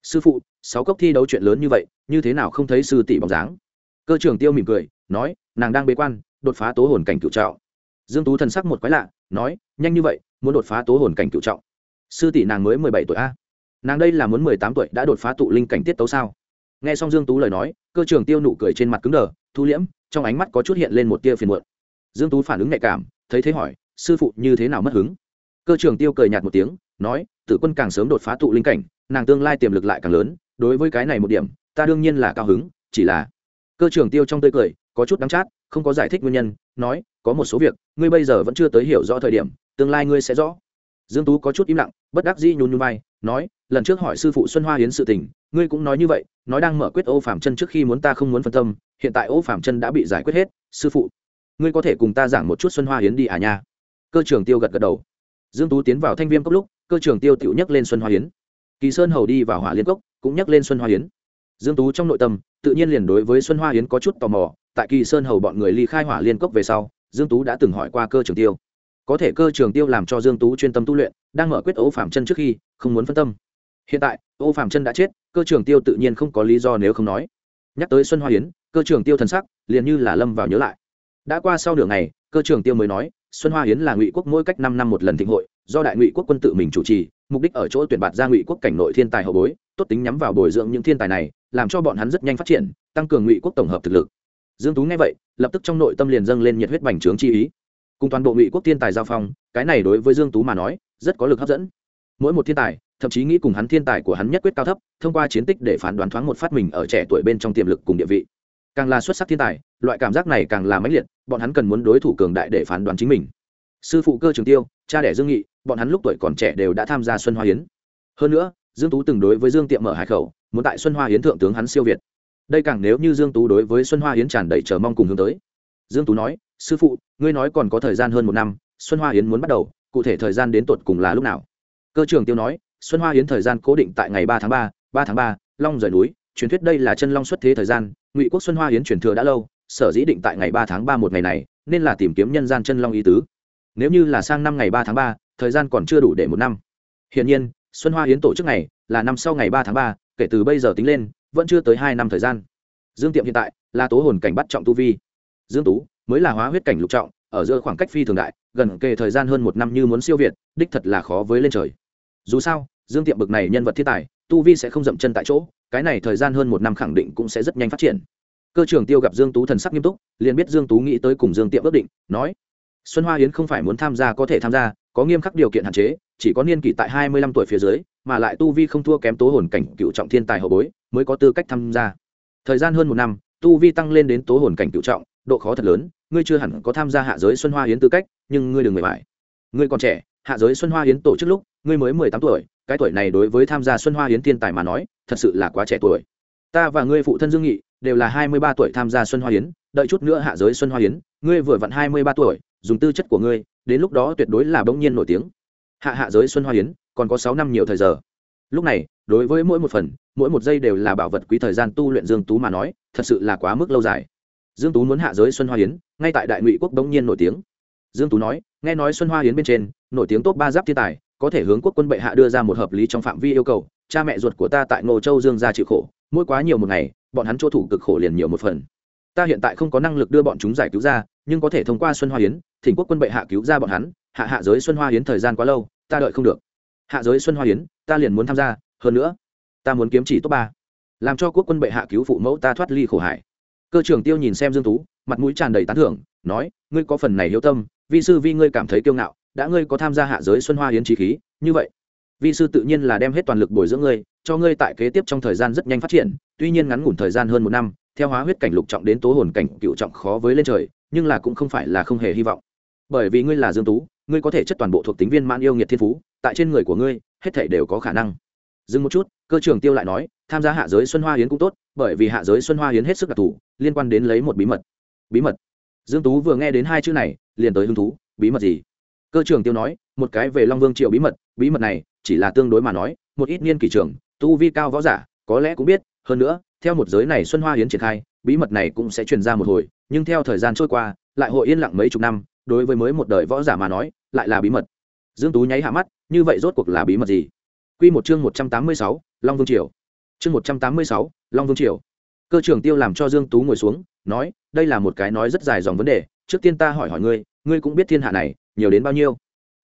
Sư phụ, sáu cốc thi đấu chuyện lớn như vậy, như thế nào không thấy sư tỷ bóng dáng? Cơ trường tiêu mỉm cười, nói, nàng đang bế quan đột phá tố hồn cảnh cựu trọng. Dương tú thần sắc một quái lạ, nói, nhanh như vậy, muốn đột phá tố hồn cảnh cựu trọng. Sư tỷ nàng mới mười bảy tuổi a. Nàng đây là muốn mười tám tuổi đã đột phá tụ linh cảnh tiết tấu sao? Nghe xong dương tú lời nói, cơ trường tiêu nụ cười trên mặt cứng đờ, thu liễm, trong ánh mắt có chút hiện lên một tia phiền muộn. Dương tú phản ứng nhạy cảm, thấy thế hỏi, sư phụ như thế nào mất hứng? Cơ trường tiêu cười nhạt một tiếng, nói, tử quân càng sớm đột phá tụ linh cảnh, nàng tương lai tiềm lực lại càng lớn, đối với cái này một điểm, ta đương nhiên là cao hứng, chỉ là cơ trường tiêu trong tươi cười, có chút đắng chát không có giải thích nguyên nhân, nói, có một số việc, ngươi bây giờ vẫn chưa tới hiểu rõ thời điểm, tương lai ngươi sẽ rõ. Dương tú có chút im lặng, bất đắc dĩ nhún nhún vai, nói, lần trước hỏi sư phụ xuân hoa hiến sự tình, ngươi cũng nói như vậy, nói đang mở quyết ô phạm chân trước khi muốn ta không muốn phân tâm, hiện tại ô phạm chân đã bị giải quyết hết, sư phụ. Ngươi có thể cùng ta giảng một chút xuân hoa hiến đi à nha. Cơ trường tiêu gật gật đầu. Dương tú tiến vào thanh viêm cốc lúc, cơ trường tiêu tiểu nhắc lên xuân hoa hiến. Kỳ sơn hầu đi vào hỏa liên cốc, cũng nhắc lên xuân hoa hiến. Dương tú trong nội tâm, tự nhiên liền đối với xuân hoa hiến có chút tò mò tại kỳ sơn hầu bọn người ly khai hỏa liên cốc về sau dương tú đã từng hỏi qua cơ trường tiêu. Có thể cơ trường tiêu làm cho dương tú chuyên tâm tu luyện đang mở quyết ấu phạm chân trước khi không muốn phân tâm. Hiện tại ô phạm chân đã chết cơ trường tiêu tự nhiên không có lý do nếu không nói. Nhắc tới xuân hoa Yến, cơ trường tiêu thần sắc liền như là lâm vào nhớ lại. Đã qua sau nửa ngày cơ trường tiêu mới nói xuân hoa Yến là ngụy quốc mỗi cách năm năm một lần thịnh hội do đại ngụy quốc quân tự mình chủ trì mục đích ở chỗ tuyển bạt ra ngụy quốc cảnh nội thiên tài hậu bối tốt tính nhắm vào bồi dưỡng những thiên tài này làm cho bọn hắn rất nhanh phát triển tăng cường ngụy quốc tổng hợp thực lực dương tú nghe vậy, lập tức trong nội tâm liền dâng lên nhiệt huyết bành trướng chi ý. Cùng toàn bộ ngụy quốc thiên tài giao phong, cái này đối với dương tú mà nói, rất có lực hấp dẫn. Mỗi một thiên tài, thậm chí nghĩ cùng hắn thiên tài của hắn nhất quyết cao thấp, thông qua chiến tích để phán đoán thoáng một phát mình ở trẻ tuổi bên trong tiềm lực cùng địa vị. Càng là xuất sắc thiên tài, loại cảm giác này càng là mãnh liệt, bọn hắn cần muốn đối thủ cường đại để phán đoán chính mình. Sư phụ cơ trường tiêu, cha đẻ dương nghị, bọn hắn lúc tuổi còn trẻ đều đã tham gia xuân hoa hiến hơn nữa, dương tú từng đối với dương tiệm mở hải khẩu, muốn tại xuân hoa hiến thượng tướng hắn siêu việt đây càng nếu như dương tú đối với xuân hoa Yến tràn đầy chờ mong cùng hướng tới. Dương tú nói, sư phụ, ngươi nói còn có thời gian hơn một năm, xuân hoa Yến muốn bắt đầu, cụ thể thời gian đến tột cùng là lúc nào? Cơ trường tiêu nói, xuân hoa Yến thời gian cố định tại ngày ba tháng ba ba tháng ba, long rời núi, truyền thuyết đây là chân long xuất thế thời gian, ngụy quốc xuân hoa Yến truyền thừa đã lâu, sở dĩ định tại ngày ba tháng ba một ngày này, nên là tìm kiếm nhân gian chân long ý tứ. Nếu như là sang năm ngày ba tháng ba, thời gian còn chưa đủ để một năm. Hiển nhiên, xuân hoa Yến tổ chức này là năm sau ngày ba tháng ba, kể từ bây giờ tính lên vẫn chưa tới hai năm thời gian. Dương tiệm hiện tại là tố hồn cảnh bắt trọng tu vi. Dương tú mới là hóa huyết cảnh lục trọng, ở giữa khoảng cách phi thường đại, gần kề thời gian hơn một năm như muốn siêu việt, đích thật là khó với lên trời. Dù sao, dương tiệm bực này nhân vật thiên tài, tu vi sẽ không dậm chân tại chỗ, cái này thời gian hơn một năm khẳng định cũng sẽ rất nhanh phát triển. Cơ trưởng tiêu gặp dương tú thần sắc nghiêm túc, liền biết dương tú nghĩ tới cùng dương tiệm ước định, nói xuân hoa yến không phải muốn tham gia có thể tham gia, có nghiêm khắc điều kiện hạn chế, chỉ có niên kỷ tại hai mươi lăm tuổi phía dưới mà lại tu vi không thua kém tố hồn cảnh cựu trọng thiên tài hậu bối, mới có tư cách tham gia. Thời gian hơn một năm, tu vi tăng lên đến tố hồn cảnh cựu trọng, độ khó thật lớn, ngươi chưa hẳn có tham gia hạ giới xuân hoa yến tư cách, nhưng ngươi đừng mệt mỏi. Ngươi còn trẻ, hạ giới xuân hoa yến tổ chức lúc, ngươi mới mười tám tuổi, cái tuổi này đối với tham gia xuân hoa yến thiên tài mà nói, thật sự là quá trẻ tuổi. Ta và ngươi phụ thân dương nghị, đều là hai mươi ba tuổi tham gia xuân hoa yến đợi chút nữa hạ giới xuân hoa yến ngươi vừa vặn hai mươi ba tuổi, dùng tư chất của ngươi, đến lúc đó tuyệt đối là bỗng nhiên nổi tiếng. Hạ hạ giới xuân hoa yến còn có sáu năm nhiều thời giờ. Lúc này, đối với mỗi một phần, mỗi một giây đều là bảo vật quý thời gian tu luyện dương tú mà nói, thật sự là quá mức lâu dài. Dương tú muốn hạ giới xuân hoa yến ngay tại đại ngụy quốc bỗng nhiên nổi tiếng. Dương tú nói, nghe nói xuân hoa yến bên trên, nổi tiếng top ba giáp thiên tài, có thể hướng quốc quân bệ hạ đưa ra một hợp lý trong phạm vi yêu cầu, cha mẹ ruột của ta tại ngô châu dương gia chịu khổ, mỗi quá nhiều một ngày, bọn hắn chỗ thủ cực khổ liền nhiều một phần. Ta hiện tại không có năng lực đưa bọn chúng giải cứu ra, nhưng có thể thông qua xuân hoa hiến, thỉnh quốc quân bệ hạ cứu ra bọn hắn, hạ hạ giới xuân hoa hiến thời gian quá lâu, ta đợi không được hạ giới xuân hoa hiến ta liền muốn tham gia, hơn nữa, ta muốn kiếm chỉ top ba, làm cho quốc quân bệ hạ cứu phụ mẫu ta thoát ly khổ hải. Cơ trưởng tiêu nhìn xem dương tú, mặt mũi tràn đầy tán thưởng, nói, ngươi có phần này hiếu tâm, vi sư vi ngươi cảm thấy kiêu ngạo, đã ngươi có tham gia hạ giới xuân hoa hiến trí khí, như vậy, vi sư tự nhiên là đem hết toàn lực bồi dưỡng ngươi, cho ngươi tại kế tiếp trong thời gian rất nhanh phát triển, tuy nhiên ngắn ngủn thời gian hơn một năm, theo hóa huyết cảnh lục trọng đến tố hồn cảnh cựu trọng khó với lên trời, nhưng là cũng không phải là không hề hy vọng. Bởi vì ngươi là dương tú, ngươi có thể chất toàn bộ thuộc tính viên mãn yêu nghiệt thiên phú tại trên người của ngươi, hết thể đều có khả năng. Dừng một chút, cơ trưởng tiêu lại nói, tham gia hạ giới xuân hoa hiến cũng tốt, bởi vì hạ giới xuân hoa hiến hết sức đặc thù, liên quan đến lấy một bí mật. Bí mật? Dương tú vừa nghe đến hai chữ này, liền tới hứng thú, bí mật gì? Cơ trưởng tiêu nói, một cái về long vương triệu bí mật bí mật này chỉ là tương đối mà nói, một ít niên kỷ trưởng tu vi cao võ giả, có lẽ cũng biết, hơn nữa, theo một giới này xuân hoa hiến triển khai, bí mật này cũng sẽ truyền ra một hồi, nhưng theo thời gian trôi qua, lại hội yên lặng mấy chục năm, đối với mới một đời võ giả mà nói, lại là bí mật. Dương tú nháy hạ mắt như vậy rốt cuộc là bí mật gì? Quy một chương một trăm tám mươi sáu, long vương triều. Chương một trăm tám mươi sáu, long vương triều. Cơ trưởng tiêu làm cho dương tú ngồi xuống nói đây là một cái nói rất dài dòng vấn đề trước tiên ta hỏi hỏi ngươi ngươi cũng biết thiên hạ này nhiều đến bao nhiêu?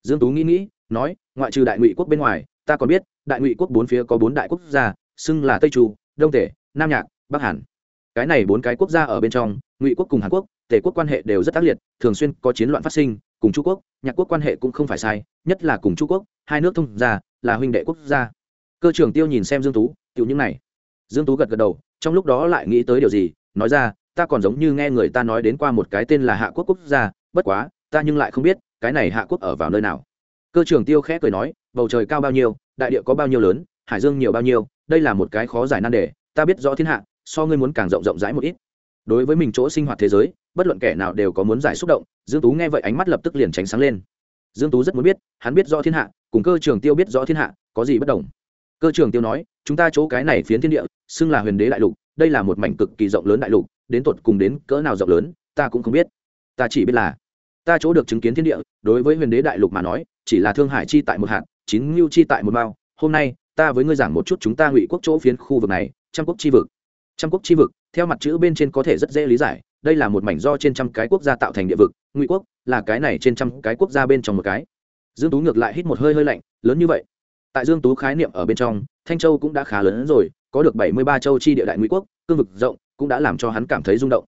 Dương tú nghĩ nghĩ nói ngoại trừ đại ngụy quốc bên ngoài ta còn biết đại ngụy quốc bốn phía có bốn đại quốc gia xưng là tây chu đông tể nam nhạc bắc hàn. Cái này bốn cái quốc gia ở bên trong ngụy quốc cùng hàn quốc tề quốc quan hệ đều rất tác liệt thường xuyên có chiến loạn phát sinh cùng trung quốc, nhạc quốc quan hệ cũng không phải sai, nhất là cùng trung quốc, hai nước thông gia, là huynh đệ quốc gia. Cơ trưởng tiêu nhìn xem dương tú, tiểu những này. Dương tú gật gật đầu, trong lúc đó lại nghĩ tới điều gì, nói ra, ta còn giống như nghe người ta nói đến qua một cái tên là hạ quốc quốc gia, bất quá, ta nhưng lại không biết, cái này hạ quốc ở vào nơi nào. Cơ trưởng tiêu khẽ cười nói, bầu trời cao bao nhiêu, đại địa có bao nhiêu lớn, hải dương nhiều bao nhiêu, đây là một cái khó giải nan đề, ta biết rõ thiên hạ, so ngươi muốn càng rộng rộng rãi một ít. Đối với mình chỗ sinh hoạt thế giới bất luận kẻ nào đều có muốn giải xúc động, dương tú nghe vậy ánh mắt lập tức liền tránh sáng lên. Dương tú rất muốn biết, hắn biết rõ thiên hạ, cùng cơ trường tiêu biết rõ thiên hạ, có gì bất đồng? Cơ trường tiêu nói, chúng ta chỗ cái này phiến thiên địa, xưng là huyền đế đại lục, đây là một mảnh cực kỳ rộng lớn đại lục, đến tột cùng đến cỡ nào rộng lớn, ta cũng không biết. Ta chỉ biết là, ta chỗ được chứng kiến thiên địa, đối với huyền đế đại lục mà nói, chỉ là thương hải chi tại một hạt, chín ngưu chi tại một mao hôm nay, ta với ngươi giảng một chút chúng ta ngụy quốc chỗ phiến khu vực này, trăm quốc chi vực. Trăm quốc chi vực, theo mặt chữ bên trên có thể rất dễ lý giải đây là một mảnh do trên trăm cái quốc gia tạo thành địa vực, ngụy quốc, là cái này trên trăm cái quốc gia bên trong một cái. Dương tú ngược lại hít một hơi hơi lạnh, lớn như vậy. Tại dương tú khái niệm ở bên trong, thanh châu cũng đã khá lớn hơn rồi, có được 73 châu chi địa đại ngụy quốc, cương vực rộng, cũng đã làm cho hắn cảm thấy rung động.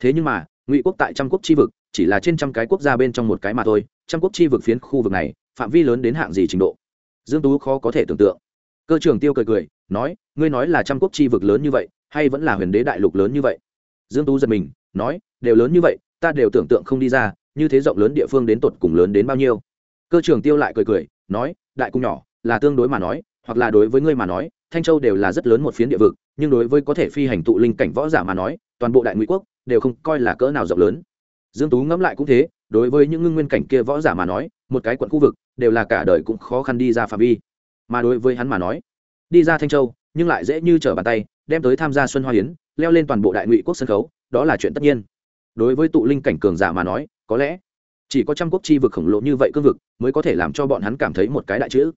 Thế nhưng mà, ngụy quốc tại trăm quốc chi vực, chỉ là trên trăm cái quốc gia bên trong một cái mà thôi, trăm quốc chi vực phiến khu vực này, phạm vi lớn đến hạng gì trình độ? Dương tú khó có thể tưởng tượng. Cơ trưởng tiêu cười cười, nói, ngươi nói là trăm quốc chi vực lớn như vậy, hay vẫn là huyền đế đại lục lớn như vậy? Dương tú giật mình nói, đều lớn như vậy, ta đều tưởng tượng không đi ra, như thế rộng lớn địa phương đến tột cùng lớn đến bao nhiêu? Cơ trưởng tiêu lại cười cười, nói, đại cung nhỏ, là tương đối mà nói, hoặc là đối với ngươi mà nói, thanh châu đều là rất lớn một phiến địa vực, nhưng đối với có thể phi hành tụ linh cảnh võ giả mà nói, toàn bộ đại ngụy quốc đều không coi là cỡ nào rộng lớn. Dương tú ngẫm lại cũng thế, đối với những ngưng nguyên cảnh kia võ giả mà nói, một cái quận khu vực đều là cả đời cũng khó khăn đi ra phạm vi. Mà đối với hắn mà nói, đi ra thanh châu, nhưng lại dễ như trở bàn tay, đem tới tham gia xuân hoa hiến, leo lên toàn bộ đại ngụy quốc sân khấu đó là chuyện tất nhiên. Đối với tụ linh cảnh cường giả mà nói, có lẽ chỉ có trăm quốc chi vực khổng lồ như vậy cương vực mới có thể làm cho bọn hắn cảm thấy một cái đại chữ.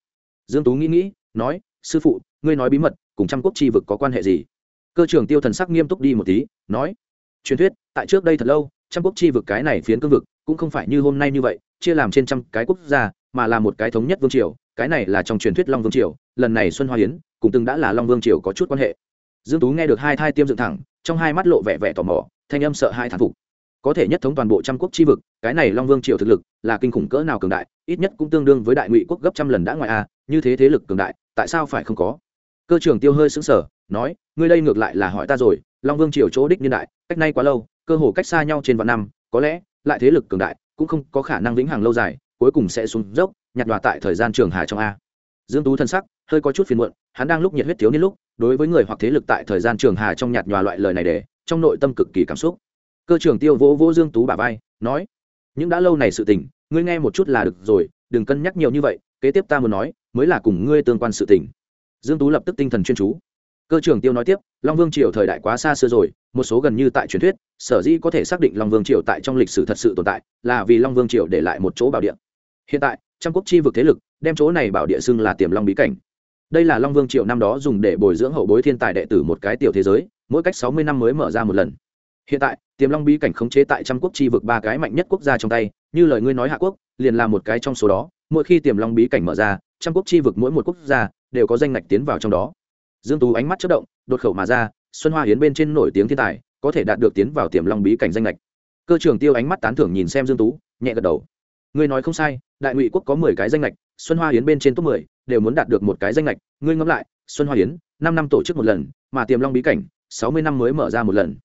Dương tú nghĩ nghĩ, nói, sư phụ, ngươi nói bí mật, cùng trăm quốc chi vực có quan hệ gì? Cơ trưởng tiêu thần sắc nghiêm túc đi một tí, nói, truyền thuyết, tại trước đây thật lâu, trăm quốc chi vực cái này phiến cương vực cũng không phải như hôm nay như vậy, chia làm trên trăm cái quốc gia, mà là một cái thống nhất vương triều, cái này là trong truyền thuyết long vương triều, lần này xuân hoa hiến, cùng từng đã là long vương triều có chút quan hệ. Dương tú nghe được hai thai tiêm dựng thẳng trong hai mắt lộ vẻ vẻ tò mò, thanh âm sợ hai thán phục. Có thể nhất thống toàn bộ trăm quốc chi vực, cái này long vương triều thực lực là kinh khủng cỡ nào cường đại, ít nhất cũng tương đương với đại ngụy quốc gấp trăm lần đã ngoài a, như thế thế lực cường đại, tại sao phải không có? Cơ trưởng tiêu hơi sững sờ, nói, ngươi đây ngược lại là hỏi ta rồi, long vương triều chỗ đích niên đại, cách nay quá lâu, cơ hồ cách xa nhau trên vạn năm, có lẽ lại thế lực cường đại cũng không có khả năng vĩnh hằng lâu dài, cuối cùng sẽ xuống dốc, nhặt đòa tại thời gian trường hà trong a dương tú thân sắc, hơi có chút phiền muộn, hắn đang lúc nhiệt huyết thiếu niên lúc, đối với người hoặc thế lực tại thời gian trường hà trong nhạt nhòa loại lời này để, trong nội tâm cực kỳ cảm xúc. Cơ trưởng tiêu vỗ vỗ dương tú bả vai, nói, những đã lâu này sự tình, ngươi nghe một chút là được rồi, đừng cân nhắc nhiều như vậy, kế tiếp ta muốn nói, mới là cùng ngươi tương quan sự tình. Dương tú lập tức tinh thần chuyên chú. Cơ trưởng tiêu nói tiếp, long vương triều thời đại quá xa xưa rồi, một số gần như tại truyền thuyết, sở dĩ có thể xác định long vương triều tại trong lịch sử thật sự tồn tại, là vì long vương triều để lại một chỗ bảo địa. Hiện tại Trăm quốc chi vực thế lực, đem chỗ này bảo địa xưng là tiềm long bí cảnh. Đây là long vương triệu năm đó dùng để bồi dưỡng hậu bối thiên tài đệ tử một cái tiểu thế giới, mỗi cách sáu mươi năm mới mở ra một lần. Hiện tại, tiềm long bí cảnh khống chế tại trăm quốc chi vực ba cái mạnh nhất quốc gia trong tay, như lời ngươi nói hạ quốc, liền là một cái trong số đó. Mỗi khi tiềm long bí cảnh mở ra, trăm quốc chi vực mỗi một quốc gia đều có danh ngạch tiến vào trong đó. Dương tú ánh mắt chất động, đột khẩu mà ra, xuân hoa hiến bên trên nổi tiếng thiên tài, có thể đạt được tiến vào tiềm long bí cảnh danh lệch cơ trưởng tiêu ánh mắt tán thưởng nhìn xem dương tú, nhẹ gật đầu. Ngươi nói không sai đại ngụy quốc có mười cái danh lệch xuân hoa hiến bên trên top mười đều muốn đạt được một cái danh lệch ngươi ngẫm lại, xuân hoa hiến, năm năm tổ chức một lần, mà tiềm long bí cảnh, sáu mươi năm mới mở ra một lần.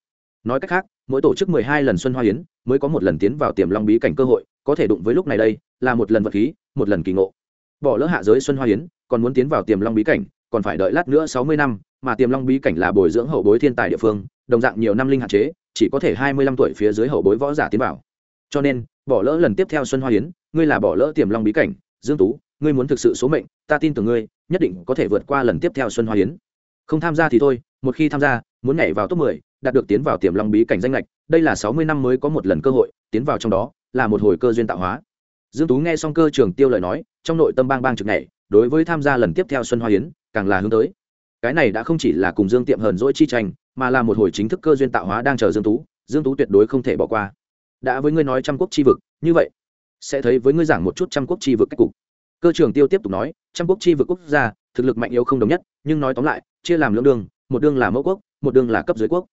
Nói cách khác, mỗi tổ chức mười hai lần xuân hoa hiến, mới có một lần tiến vào tiềm long bí cảnh cơ hội, có thể đụng với lúc này đây, là một lần vật khí, một lần kỳ ngộ. Bỏ lỡ hạ giới xuân hoa hiến, còn muốn tiến vào tiềm long bí cảnh, còn phải đợi lát nữa sáu mươi năm, mà tiềm long bí cảnh là bồi dưỡng hậu bối thiên tài địa phương, đồng dạng nhiều năm linh hạn chế, chỉ có thể hai mươi lăm tuổi phía dưới hậu bối võ giả tiến vào. Cho nên, bỏ lỡ lần tiếp theo xuân hoa hiến ngươi là bỏ lỡ tiềm long bí cảnh dương tú ngươi muốn thực sự số mệnh ta tin tưởng ngươi nhất định có thể vượt qua lần tiếp theo xuân hoa hiến không tham gia thì thôi một khi tham gia muốn nhảy vào top 10, đạt được tiến vào tiềm long bí cảnh danh lệch đây là 60 năm mới có một lần cơ hội tiến vào trong đó là một hồi cơ duyên tạo hóa. Dương tú nghe xong cơ trưởng tiêu lời nói trong nội tâm bang bang trực nhảy đối với tham gia lần tiếp theo xuân hoa hiến càng là hướng tới. Cái này đã không chỉ là cùng dương tiệm hờn dỗi chi tranh mà là một hồi chính thức cơ duyên tạo hóa đang chờ dương tú dương tú tuyệt đối không thể bỏ qua. Đã với ngươi nói trăm quốc chi vực như vậy sẽ thấy với ngươi giảng một chút trăm quốc chi vực cách cục. Cơ trưởng tiêu tiếp tục nói trăm quốc chi vực quốc gia thực lực mạnh yếu không đồng nhất nhưng nói tóm lại chia làm lưỡng đường một đường là mẫu quốc một đường là cấp dưới quốc.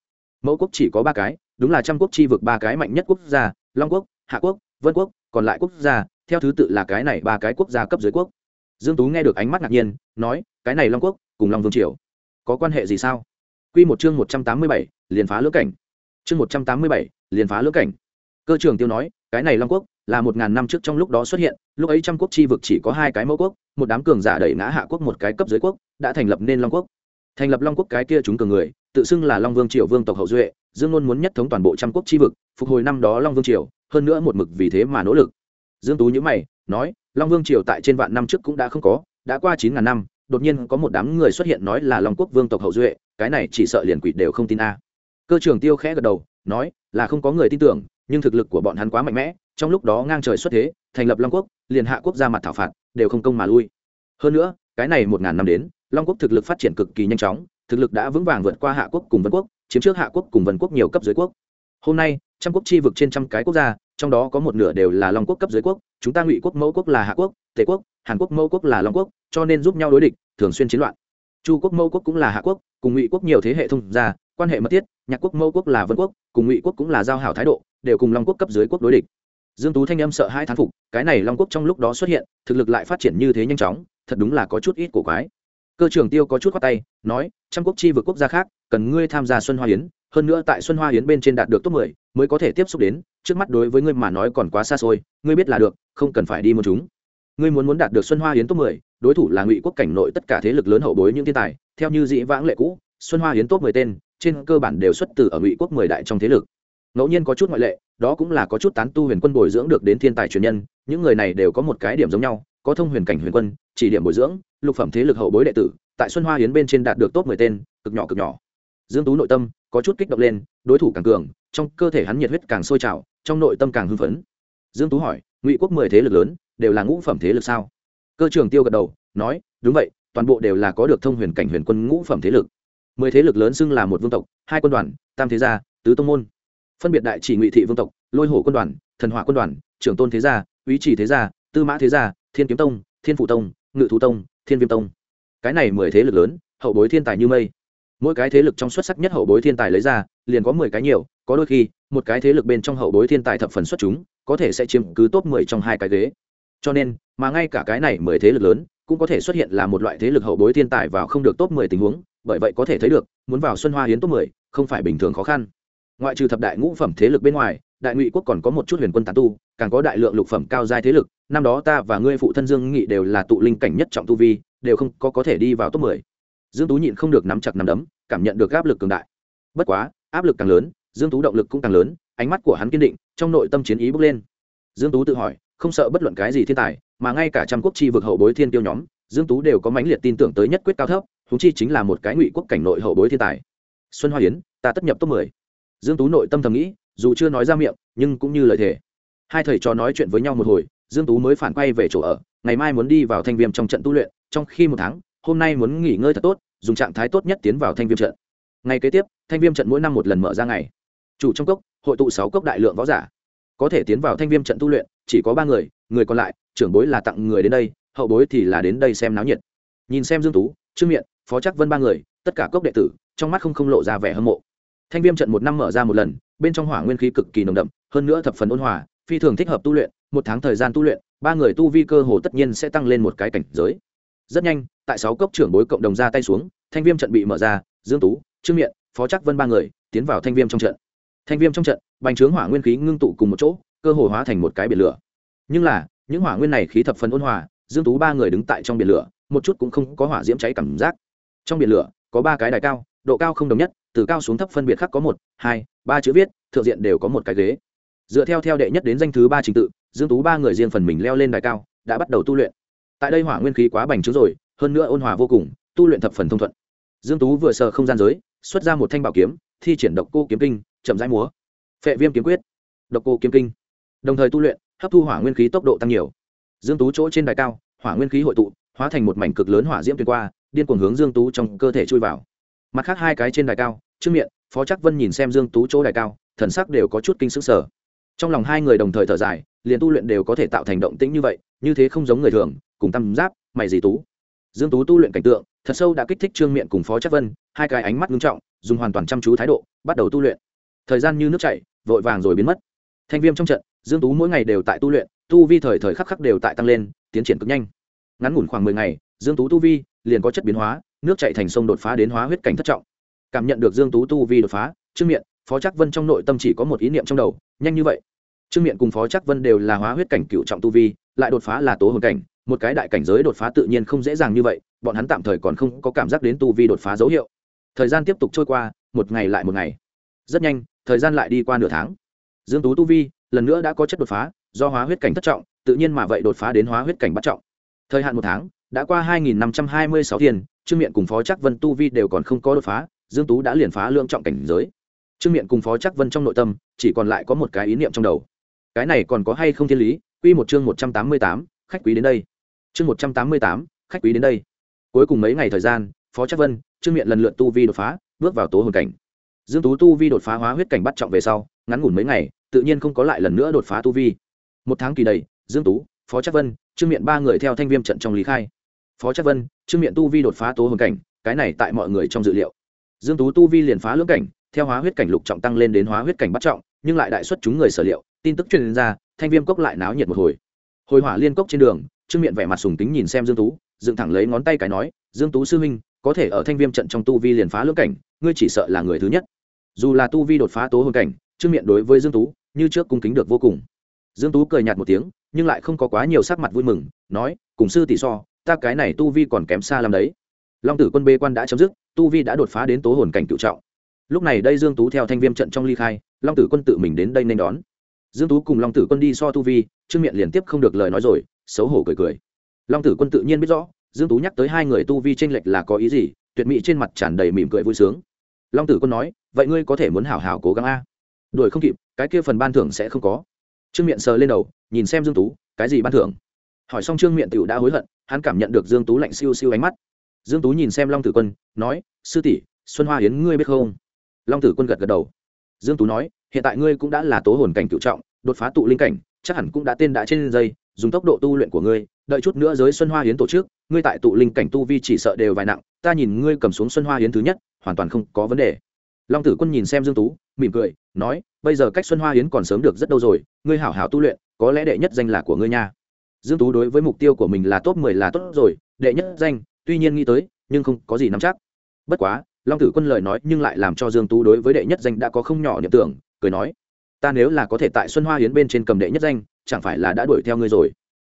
Mẫu quốc chỉ có ba cái đúng là trăm quốc chi vực ba cái mạnh nhất quốc gia long quốc hạ quốc vân quốc còn lại quốc gia theo thứ tự là cái này ba cái quốc gia cấp dưới quốc. Dương tú nghe được ánh mắt ngạc nhiên nói cái này long quốc cùng long vương triều có quan hệ gì sao? Quy một chương một trăm tám mươi bảy, liền phá lưỡng cảnh. Chương một trăm tám mươi bảy, liền phá lưỡng cảnh. Cơ trưởng tiêu nói cái này long quốc là một ngàn năm trước trong lúc đó xuất hiện, lúc ấy trăm quốc chi vực chỉ có hai cái mẫu quốc, một đám cường giả đẩy ngã hạ quốc, một cái cấp dưới quốc, đã thành lập nên long quốc. Thành lập long quốc cái kia chúng cường người, tự xưng là long vương triều vương tộc hậu duệ, dương luôn muốn nhất thống toàn bộ trăm quốc chi vực, phục hồi năm đó long vương triều, hơn nữa một mực vì thế mà nỗ lực. Dương tú nhữ mày, nói, long vương triều tại trên vạn năm trước cũng đã không có, đã qua chín ngàn năm, đột nhiên có một đám người xuất hiện nói là long quốc vương tộc hậu duệ, cái này chỉ sợ liền quỷ đều không tin a. Cơ trưởng tiêu khẽ gật đầu, nói, là không có người tin tưởng nhưng thực lực của bọn hắn quá mạnh mẽ, trong lúc đó ngang trời xuất thế, thành lập long quốc, liền hạ quốc ra mặt thảo phạt, đều không công mà lui. Hơn nữa, cái này một ngàn năm đến, long quốc thực lực phát triển cực kỳ nhanh chóng, thực lực đã vững vàng vượt qua hạ quốc cùng vân quốc, chiếm trước hạ quốc cùng vân quốc nhiều cấp dưới quốc. Hôm nay, trăm quốc chi vực trên trăm cái quốc gia, trong đó có một nửa đều là long quốc cấp dưới quốc, chúng ta ngụy quốc, mẫu quốc là hạ quốc, tề quốc, hàn quốc, mẫu quốc là long quốc, cho nên giúp nhau đối địch, thường xuyên chiến loạn. Chu quốc, mẫu quốc cũng là hạ quốc, cùng ngụy quốc nhiều thế hệ thông gia, quan hệ mật thiết, nhạc quốc, mẫu quốc là vân quốc, cùng ngụy quốc cũng là giao hảo thái độ đều cùng long quốc cấp dưới quốc đối địch. Dương tú thanh âm sợ hai thán phục cái này long quốc trong lúc đó xuất hiện thực lực lại phát triển như thế nhanh chóng thật đúng là có chút ít cổ quái. Cơ trưởng tiêu có chút khoát tay nói trăm quốc chi vực quốc gia khác cần ngươi tham gia xuân hoa hiến hơn nữa tại xuân hoa hiến bên trên đạt được top 10, mới có thể tiếp xúc đến trước mắt đối với ngươi mà nói còn quá xa xôi ngươi biết là được không cần phải đi một chúng. Ngươi muốn muốn đạt được xuân hoa hiến top 10, đối thủ là ngụy quốc cảnh nội tất cả thế lực lớn hậu bối những thiên tài theo như dĩ vãng lệ cũ xuân hoa hiến top 10 tên trên cơ bản đều xuất từ ở ngụy quốc 10 đại trong thế lực ngẫu nhiên có chút ngoại lệ, đó cũng là có chút tán tu huyền quân bồi dưỡng được đến thiên tài truyền nhân, những người này đều có một cái điểm giống nhau, có thông huyền cảnh huyền quân, chỉ điểm bồi dưỡng, lục phẩm thế lực hậu bối đệ tử, tại xuân hoa hiến bên trên đạt được top 10 tên, cực nhỏ cực nhỏ. Dương tú nội tâm có chút kích động lên, đối thủ càng cường, trong cơ thể hắn nhiệt huyết càng sôi trào, trong nội tâm càng hưng phấn. Dương tú hỏi, ngụy quốc mười thế lực lớn, đều là ngũ phẩm thế lực sao? Cơ trưởng tiêu gật đầu, nói, đúng vậy, toàn bộ đều là có được thông huyền cảnh huyền quân ngũ phẩm thế lực. Mười thế lực lớn xưng là một vương tộc, hai quân đoàn, tam thế gia, tứ tông môn phân biệt đại chỉ ngụy thị vương tộc, lôi hổ quân đoàn, thần hỏa quân đoàn, trưởng tôn thế gia, úy chỉ thế gia, tư mã thế gia, thiên kiếm tông, thiên phụ tông, ngự thú tông, thiên viêm tông. Cái này mười thế lực lớn, hậu bối thiên tài như mây. Mỗi cái thế lực trong xuất sắc nhất hậu bối thiên tài lấy ra, liền có mười cái nhiều, có đôi khi, một cái thế lực bên trong hậu bối thiên tài thập phần xuất chúng, có thể sẽ chiếm cứ top mười trong hai cái ghế. Cho nên, mà ngay cả cái này mười thế lực lớn, cũng có thể xuất hiện là một loại thế lực hậu bối thiên tài vào không được top mười tình huống, bởi vậy có thể thấy được, muốn vào xuân hoa hiến top mười, không phải bình thường khó khăn ngoại trừ thập đại ngũ phẩm thế lực bên ngoài, đại ngụy quốc còn có một chút huyền quân tán tu, càng có đại lượng lục phẩm cao giai thế lực. Năm đó ta và ngươi phụ thân dương nghị đều là tụ linh cảnh nhất trọng tu vi, đều không có có thể đi vào top mười. Dương tú nhịn không được nắm chặt nắm đấm, cảm nhận được áp lực cường đại. Bất quá, áp lực càng lớn, dương tú động lực cũng càng lớn, ánh mắt của hắn kiên định, trong nội tâm chiến ý bước lên. Dương tú tự hỏi, không sợ bất luận cái gì thiên tài, mà ngay cả trăm quốc chi vực hậu bối thiên tiêu nhóm, dương tú đều có mãnh liệt tin tưởng tới nhất quyết cao thấp thú chi chính là một cái ngụy quốc cảnh nội hậu bối thiên tài. Xuân hoa yến, ta tất nhập top 10 dương tú nội tâm thầm nghĩ, dù chưa nói ra miệng, nhưng cũng như lời thề. Hai thầy trò nói chuyện với nhau một hồi, dương tú mới phản quay về chỗ ở, ngày mai muốn đi vào thanh viêm trong trận tu luyện, trong khi một tháng, hôm nay muốn nghỉ ngơi thật tốt, dùng trạng thái tốt nhất tiến vào thanh viêm trận. Ngày kế tiếp, thanh viêm trận mỗi năm một lần mở ra ngày. Chủ trong cốc, hội tụ sáu cốc đại lượng võ giả. Có thể tiến vào thanh viêm trận tu luyện, chỉ có ba người người còn lại, trưởng bối là tặng người đến đây, hậu bối thì là đến đây xem náo nhiệt. Nhìn xem dương tú, trương miện, phó chắc vân ba người, tất cả cốc đệ tử, trong mắt không không lộ ra vẻ hâm mộ thanh viêm trận một năm mở ra một lần, bên trong hỏa nguyên khí cực kỳ nồng đậm, hơn nữa thập phần ôn hòa, phi thường thích hợp tu luyện, một tháng thời gian tu luyện, ba người tu vi cơ hồ tất nhiên sẽ tăng lên một cái cảnh giới. Rất nhanh, tại sáu cốc trưởng bối cộng đồng ra tay xuống, thanh viêm trận bị mở ra, dương tú, trương miện, phó Trắc vân ba người tiến vào thanh viêm trong trận. Thanh viêm trong trận, bành trướng hỏa nguyên khí ngưng tụ cùng một chỗ, cơ hồ hóa thành một cái biển lửa. Nhưng là, những hỏa nguyên này khí thập phần ôn hòa, dương tú ba người đứng tại trong biển lửa, một chút cũng không có hỏa diễm cháy cảm giác. Trong biển lửa, có ba cái đài cao, độ cao không đồng nhất từ cao xuống thấp phân biệt khác có một, hai, ba chữ viết, thượng diện đều có một cái ghế. Dựa theo theo đệ nhất đến danh thứ ba trình tự, dương tú ba người riêng phần mình leo lên đài cao, đã bắt đầu tu luyện. Tại đây hỏa nguyên khí quá bành trướng rồi, hơn nữa ôn hòa vô cùng, tu luyện thập phần thông thuận. Dương tú vừa sờ không gian giới, xuất ra một thanh bảo kiếm, thi triển độc cô kiếm kinh, chậm rãi múa. Phệ viêm kiếm quyết. Độc cô kiếm kinh. Đồng thời tu luyện, hấp thu hỏa nguyên khí tốc độ tăng nhiều. Dương tú chỗ trên đài cao, hỏa nguyên khí hội tụ, hóa thành một mảnh cực lớn hỏa diễm tuyên qua, điên cuồng hướng dương tú trong cơ thể chui vào mặt khác hai cái trên đài cao trước miệng phó chắc vân nhìn xem dương tú chỗ đài cao, thần sắc đều có chút kinh sức sở trong lòng hai người đồng thời thở dài, liền tu luyện đều có thể tạo thành động tĩnh như vậy, như thế không giống người thường, cùng tam giáp, mày gì tú. Dương tú tu luyện cảnh tượng, thật sâu đã kích thích trương miệng cùng phó chắc vân, hai cái ánh mắt nghiêm trọng, dùng hoàn toàn chăm chú thái độ, bắt đầu tu luyện. Thời gian như nước chảy, vội vàng rồi biến mất. Thanh viêm trong trận, dương tú mỗi ngày đều tại tu luyện, tu vi thời thời khắc khắc đều tại tăng lên, tiến triển cực nhanh. Ngắn ngủn khoảng mười ngày, dương tú tu vi liền có chất biến hóa nước chảy thành sông đột phá đến hóa huyết cảnh thất trọng. Cảm nhận được dương tú tu vi đột phá, trương miện, phó trác vân trong nội tâm chỉ có một ý niệm trong đầu, nhanh như vậy. Trương miện cùng phó trác vân đều là hóa huyết cảnh cựu trọng tu vi, lại đột phá là tố hồn cảnh, một cái đại cảnh giới đột phá tự nhiên không dễ dàng như vậy, bọn hắn tạm thời còn không có cảm giác đến tu vi đột phá dấu hiệu. Thời gian tiếp tục trôi qua, một ngày lại một ngày. Rất nhanh, thời gian lại đi qua nửa tháng. Dương tú tu vi, lần nữa đã có chất đột phá, do hóa huyết cảnh thất trọng, tự nhiên mà vậy đột phá đến hóa huyết cảnh bắt trọng. Thời hạn một tháng, đã qua 2.526 tiền trương Miện cùng phó chắc vân tu vi đều còn không có đột phá dương tú đã liền phá lương trọng cảnh giới. Trương Miện cùng phó chắc vân trong nội tâm chỉ còn lại có một cái ý niệm trong đầu. Cái này còn có hay không thiên lý? Quy một chương 188, khách quý đến đây. Chương 188, khách quý đến đây. Cuối cùng mấy ngày thời gian phó chắc vân trương Miện lần lượt tu vi đột phá bước vào tố hồn cảnh. Dương tú tu vi đột phá hóa huyết cảnh bắt trọng về sau ngắn ngủn mấy ngày tự nhiên không có lại lần nữa đột phá tu vi. Một tháng kỳ đầy dương tú phó chắc vân trương Miện ba người theo thanh viêm trận trong lý khai phó chắc vân, trương Miện tu vi đột phá tố hồn cảnh, cái này tại mọi người trong dự liệu. Dương tú tu vi liền phá lưỡng cảnh, theo hóa huyết cảnh lục trọng tăng lên đến hóa huyết cảnh bắt trọng, nhưng lại đại xuất chúng người sở liệu, tin tức truyền ra, thanh viêm cốc lại náo nhiệt một hồi. Hồi hỏa liên cốc trên đường, trương Miện vẻ mặt sùng tính nhìn xem dương tú, dựng thẳng lấy ngón tay cái nói, dương tú sư huynh, có thể ở thanh viêm trận trong tu vi liền phá lưỡng cảnh, ngươi chỉ sợ là người thứ nhất. Dù là tu vi đột phá tố hồn cảnh, trương Miện đối với dương tú, như trước cung kính được vô cùng. Dương tú cười nhạt một tiếng, nhưng lại không có quá nhiều sắc mặt vui mừng, nói, cùng sư tỷ so ta cái này tu vi còn kém xa lắm đấy. Long tử quân bê quan đã chấm dứt, tu vi đã đột phá đến tố hồn cảnh cựu trọng. Lúc này đây dương tú theo thanh viêm trận trong ly khai, long tử quân tự mình đến đây nên đón. Dương tú cùng long tử quân đi so tu vi, trương miệng liền tiếp không được lời nói rồi, xấu hổ cười cười. Long tử quân tự nhiên biết rõ, dương tú nhắc tới hai người tu vi tranh lệch là có ý gì, tuyệt mỹ trên mặt tràn đầy mỉm cười vui sướng. Long tử quân nói, vậy ngươi có thể muốn hảo hảo cố gắng a? Đuổi không kịp, cái kia phần ban thưởng sẽ không có. Trương miệng sờ lên đầu, nhìn xem dương tú, cái gì ban thưởng? Hỏi xong trương miệng tiểu đã hối hận, hắn cảm nhận được dương tú lạnh siêu siêu ánh mắt. Dương tú nhìn xem long tử quân, nói, sư tỷ, xuân hoa hiến ngươi biết không? Long tử quân gật gật đầu. Dương tú nói, hiện tại ngươi cũng đã là tố hồn cảnh cựu trọng, đột phá tụ linh cảnh, chắc hẳn cũng đã tên đã trên dây, dùng tốc độ tu luyện của ngươi, đợi chút nữa giới xuân hoa hiến tổ chức, ngươi tại tụ linh cảnh tu vi chỉ sợ đều vài nặng, ta nhìn ngươi cầm xuống xuân hoa hiến thứ nhất, hoàn toàn không có vấn đề. Long tử quân nhìn xem dương tú, mỉm cười, nói, bây giờ cách xuân hoa hiến còn sớm được rất đâu rồi, ngươi hảo hảo tu luyện, có lẽ đệ nhất danh là của ngươi nha dương tú đối với mục tiêu của mình là top 10 là tốt rồi, đệ nhất danh, tuy nhiên nghĩ tới, nhưng không có gì nắm chắc. Bất quá, long tử quân lời nói nhưng lại làm cho dương tú đối với đệ nhất danh đã có không nhỏ niệm tưởng, cười nói, ta nếu là có thể tại xuân hoa hiến bên trên cầm đệ nhất danh, chẳng phải là đã đuổi theo ngươi rồi?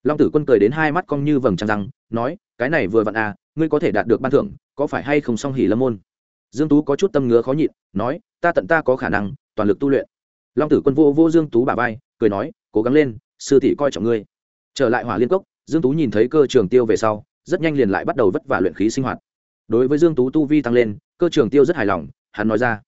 Long tử quân cười đến hai mắt cong như vầng trăng răng, nói, cái này vừa vặn à ngươi có thể đạt được ban thưởng, có phải hay không song hỉ lâm môn? Dương tú có chút tâm ngứa khó nhịn, nói, ta tận ta có khả năng, toàn lực tu luyện. Long tử quân vô vô dương tú bà vai, cười nói, cố gắng lên, sư tỷ coi trọng ngươi trở lại hỏa liên cốc, dương tú nhìn thấy cơ trường tiêu về sau, rất nhanh liền lại bắt đầu vất vả luyện khí sinh hoạt. Đối với dương tú tu vi tăng lên, cơ trường tiêu rất hài lòng, hắn nói ra,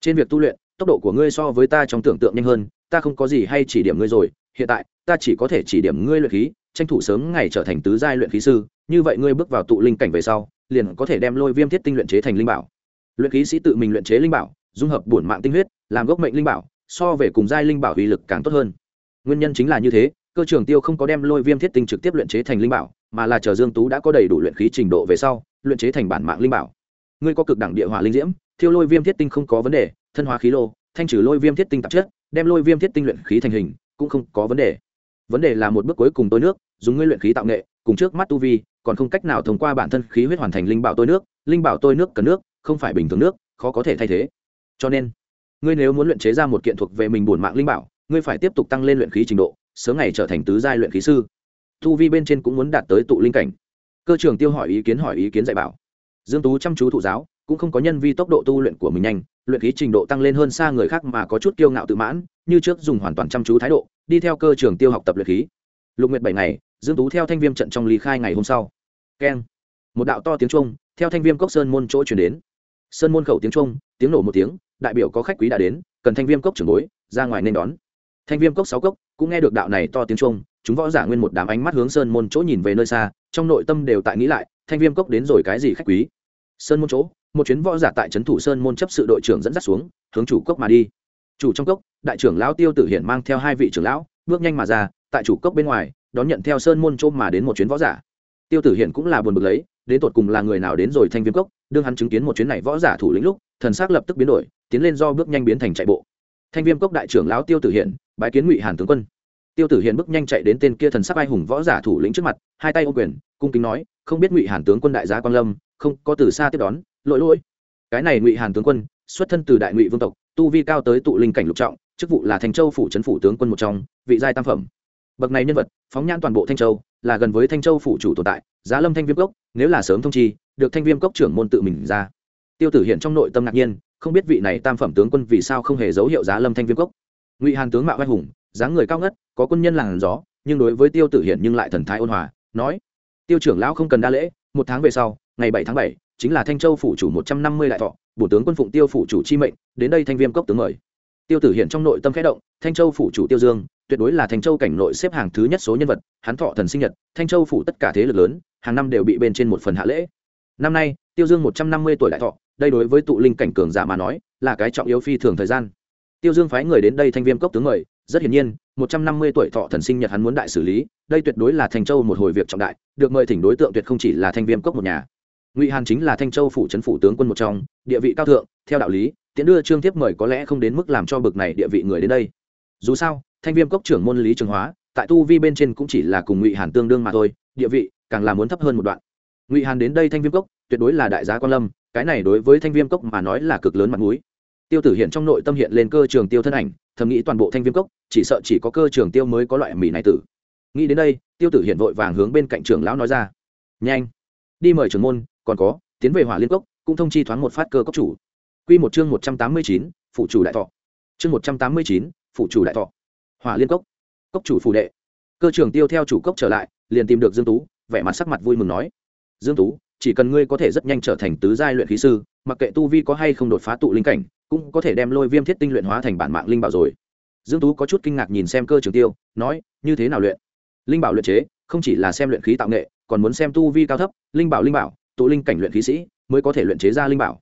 trên việc tu luyện, tốc độ của ngươi so với ta trong tưởng tượng nhanh hơn, ta không có gì hay chỉ điểm ngươi rồi, hiện tại, ta chỉ có thể chỉ điểm ngươi luyện khí, tranh thủ sớm ngày trở thành tứ giai luyện khí sư, như vậy ngươi bước vào tụ linh cảnh về sau, liền có thể đem lôi viêm thiết tinh luyện chế thành linh bảo. Luyện khí sĩ tự mình luyện chế linh bảo, dung hợp bổn mạng tinh huyết, làm gốc mệnh linh bảo, so về cùng giai linh bảo uy lực càng tốt hơn. Nguyên nhân chính là như thế cơ trường tiêu không có đem lôi viêm thiết tinh trực tiếp luyện chế thành linh bảo, mà là chờ dương tú đã có đầy đủ luyện khí trình độ về sau, luyện chế thành bản mạng linh bảo. Ngươi có cực đẳng địa hỏa linh diễm, thiêu lôi viêm thiết tinh không có vấn đề, thân hóa khí lô, thanh trừ lôi viêm thiết tinh tạp chất, đem lôi viêm thiết tinh luyện khí thành hình, cũng không có vấn đề. Vấn đề là một bước cuối cùng tôi nước, dùng ngươi luyện khí tạo nghệ, cùng trước mắt tu vi, còn không cách nào thông qua bản thân khí huyết hoàn thành linh bảo tôi nước, linh bảo tôi nước cần nước, không phải bình thường nước, khó có thể thay thế. Cho nên, ngươi nếu muốn luyện chế ra một kiện thuộc về mình bổn mạng linh bảo, ngươi phải tiếp tục tăng lên luyện khí trình độ sớm ngày trở thành tứ giai luyện khí sư. Tu vi bên trên cũng muốn đạt tới tụ linh cảnh. Cơ trưởng tiêu hỏi ý kiến hỏi ý kiến dạy bảo. Dương tú chăm chú thụ giáo, cũng không có nhân vi tốc độ tu luyện của mình nhanh, luyện khí trình độ tăng lên hơn xa người khác mà có chút kiêu ngạo tự mãn, như trước dùng hoàn toàn chăm chú thái độ, đi theo cơ trường tiêu học tập luyện khí. Lục nguyệt bảy ngày, dương tú theo thanh viêm trận trong lý khai ngày hôm sau. Keng. Một đạo to tiếng trung theo thanh viêm cốc sơn môn chỗ chuyển đến. Sơn môn khẩu tiếng trung tiếng nổ một tiếng, đại biểu có khách quý đã đến, cần thanh viêm cốc trưởng bối, ra ngoài nên đón. Thanh viêm cốc sáu cốc cũng nghe được đạo này to tiếng trung chúng võ giả nguyên một đám ánh mắt hướng sơn môn chỗ nhìn về nơi xa, trong nội tâm đều tại nghĩ lại, thanh viêm cốc đến rồi cái gì khách quý? Sơn môn chỗ, một chuyến võ giả tại trấn thủ sơn môn chấp sự đội trưởng dẫn dắt xuống, hướng chủ cốc mà đi. Chủ trong cốc, đại trưởng lão tiêu tử hiển mang theo hai vị trưởng lão, bước nhanh mà ra, tại chủ cốc bên ngoài, đón nhận theo sơn môn trôm mà đến một chuyến võ giả. Tiêu tử hiển cũng là buồn bực lấy, đến tột cùng là người nào đến rồi thanh viêm cốc, đương hắn chứng kiến một chuyến này võ giả thủ lĩnh lúc, thần xác lập tức biến đổi, tiến lên do bước nhanh biến thành chạy bộ. Thanh viêm cốc đại trưởng lão tiêu tử hiển, bái kiến ngụy hàn tướng quân tiêu tử Hiền bước nhanh chạy đến tên kia thần sắc ai hùng võ giả thủ lĩnh trước mặt, hai tay ô quyền, cung kính nói, không biết ngụy hàn tướng quân đại gia quan lâm, không, có từ xa tiếp đón, lỗi lỗi. Cái này ngụy hàn tướng quân, xuất thân từ đại ngụy vương tộc, tu vi cao tới tụ linh cảnh lục trọng, chức vụ là Thanh châu phủ trấn phủ tướng quân một trong, vị giai tam phẩm. Bậc này nhân vật, phóng nhãn toàn bộ thanh châu, là gần với thanh châu phủ chủ tồn tại, giá lâm thanh viêm cốc, nếu là sớm thông chi, được thanh viêm cốc trưởng môn tự mình ra. Tiêu tử hiện trong nội tâm ngạc nhiên, không biết vị này tam phẩm tướng quân vì sao không hề dấu hiệu giá lâm thanh viêm cốc. Ngụy hàn tướng mạo vai hùng dáng người cao ngất, có quân nhân làn gió, nhưng đối với tiêu tử hiện nhưng lại thần thái ôn hòa, nói, tiêu trưởng lão không cần đa lễ, một tháng về sau, ngày bảy tháng bảy, chính là thanh châu phủ chủ một trăm năm mươi đại thọ, bổ tướng quân phụng tiêu phủ chủ chi mệnh, đến đây thanh viêm cốc tướng mời. Tiêu tử hiện trong nội tâm khẽ động, thanh châu phủ chủ tiêu dương, tuyệt đối là thanh châu cảnh nội xếp hàng thứ nhất số nhân vật, hắn thọ thần sinh nhật, thanh châu phủ tất cả thế lực lớn, hàng năm đều bị bên trên một phần hạ lễ. Năm nay, tiêu dương một trăm năm mươi tuổi đại thọ, đây đối với tụ linh cảnh cường giả mà nói, là cái trọng yếu phi thường thời gian. Tiêu dương phái người đến đây thanh viêm cốc tướng mời rất hiển nhiên, một trăm năm mươi tuổi thọ thần sinh nhật hắn muốn đại xử lý, đây tuyệt đối là thanh châu một hồi việc trọng đại, được mời thỉnh đối tượng tuyệt không chỉ là thanh viêm cốc một nhà. Ngụy hàn chính là thanh châu phủ trấn phủ tướng quân một trong, địa vị cao thượng, theo đạo lý, tiễn đưa trương tiếp mời có lẽ không đến mức làm cho bực này địa vị người đến đây. Dù sao, thanh viêm cốc trưởng môn lý trường hóa, tại tu vi bên trên cũng chỉ là cùng ngụy hàn tương đương mà thôi, địa vị càng là muốn thấp hơn một đoạn. Ngụy hàn đến đây thanh viêm cốc, tuyệt đối là đại giá quan lâm, cái này đối với thanh viêm cốc mà nói là cực lớn mặt mũi tiêu tử hiện trong nội tâm hiện lên cơ trường tiêu thân ảnh, thầm nghĩ toàn bộ thanh viêm cốc, chỉ sợ chỉ có cơ trường tiêu mới có loại mì này tử. Nghĩ đến đây, tiêu tử hiện vội vàng hướng bên cạnh trưởng lão nói ra, nhanh, đi mời trưởng môn, còn có, tiến về hỏa liên cốc, cũng thông chi thoáng một phát cơ cốc chủ. Q một chương một trăm tám mươi chín phụ chủ đại thọ. Chương một trăm tám mươi chín phụ chủ đại thọ. Hỏa liên cốc cốc chủ phụ đệ. Cơ trưởng tiêu theo chủ cốc trở lại, liền tìm được dương tú, vẻ mặt sắc mặt vui mừng nói, dương tú, chỉ cần ngươi có thể rất nhanh trở thành tứ giai luyện khí sư, mặc kệ tu vi có hay không đột phá tụ linh cảnh cũng có thể đem lôi viêm thiết tinh luyện hóa thành bản mạng linh bảo rồi. Dương tú có chút kinh ngạc nhìn xem cơ trưởng tiêu, nói, như thế nào luyện? Linh bảo luyện chế, không chỉ là xem luyện khí tạo nghệ, còn muốn xem tu vi cao thấp, linh bảo linh bảo, tụ linh cảnh luyện khí sĩ mới có thể luyện chế ra linh bảo.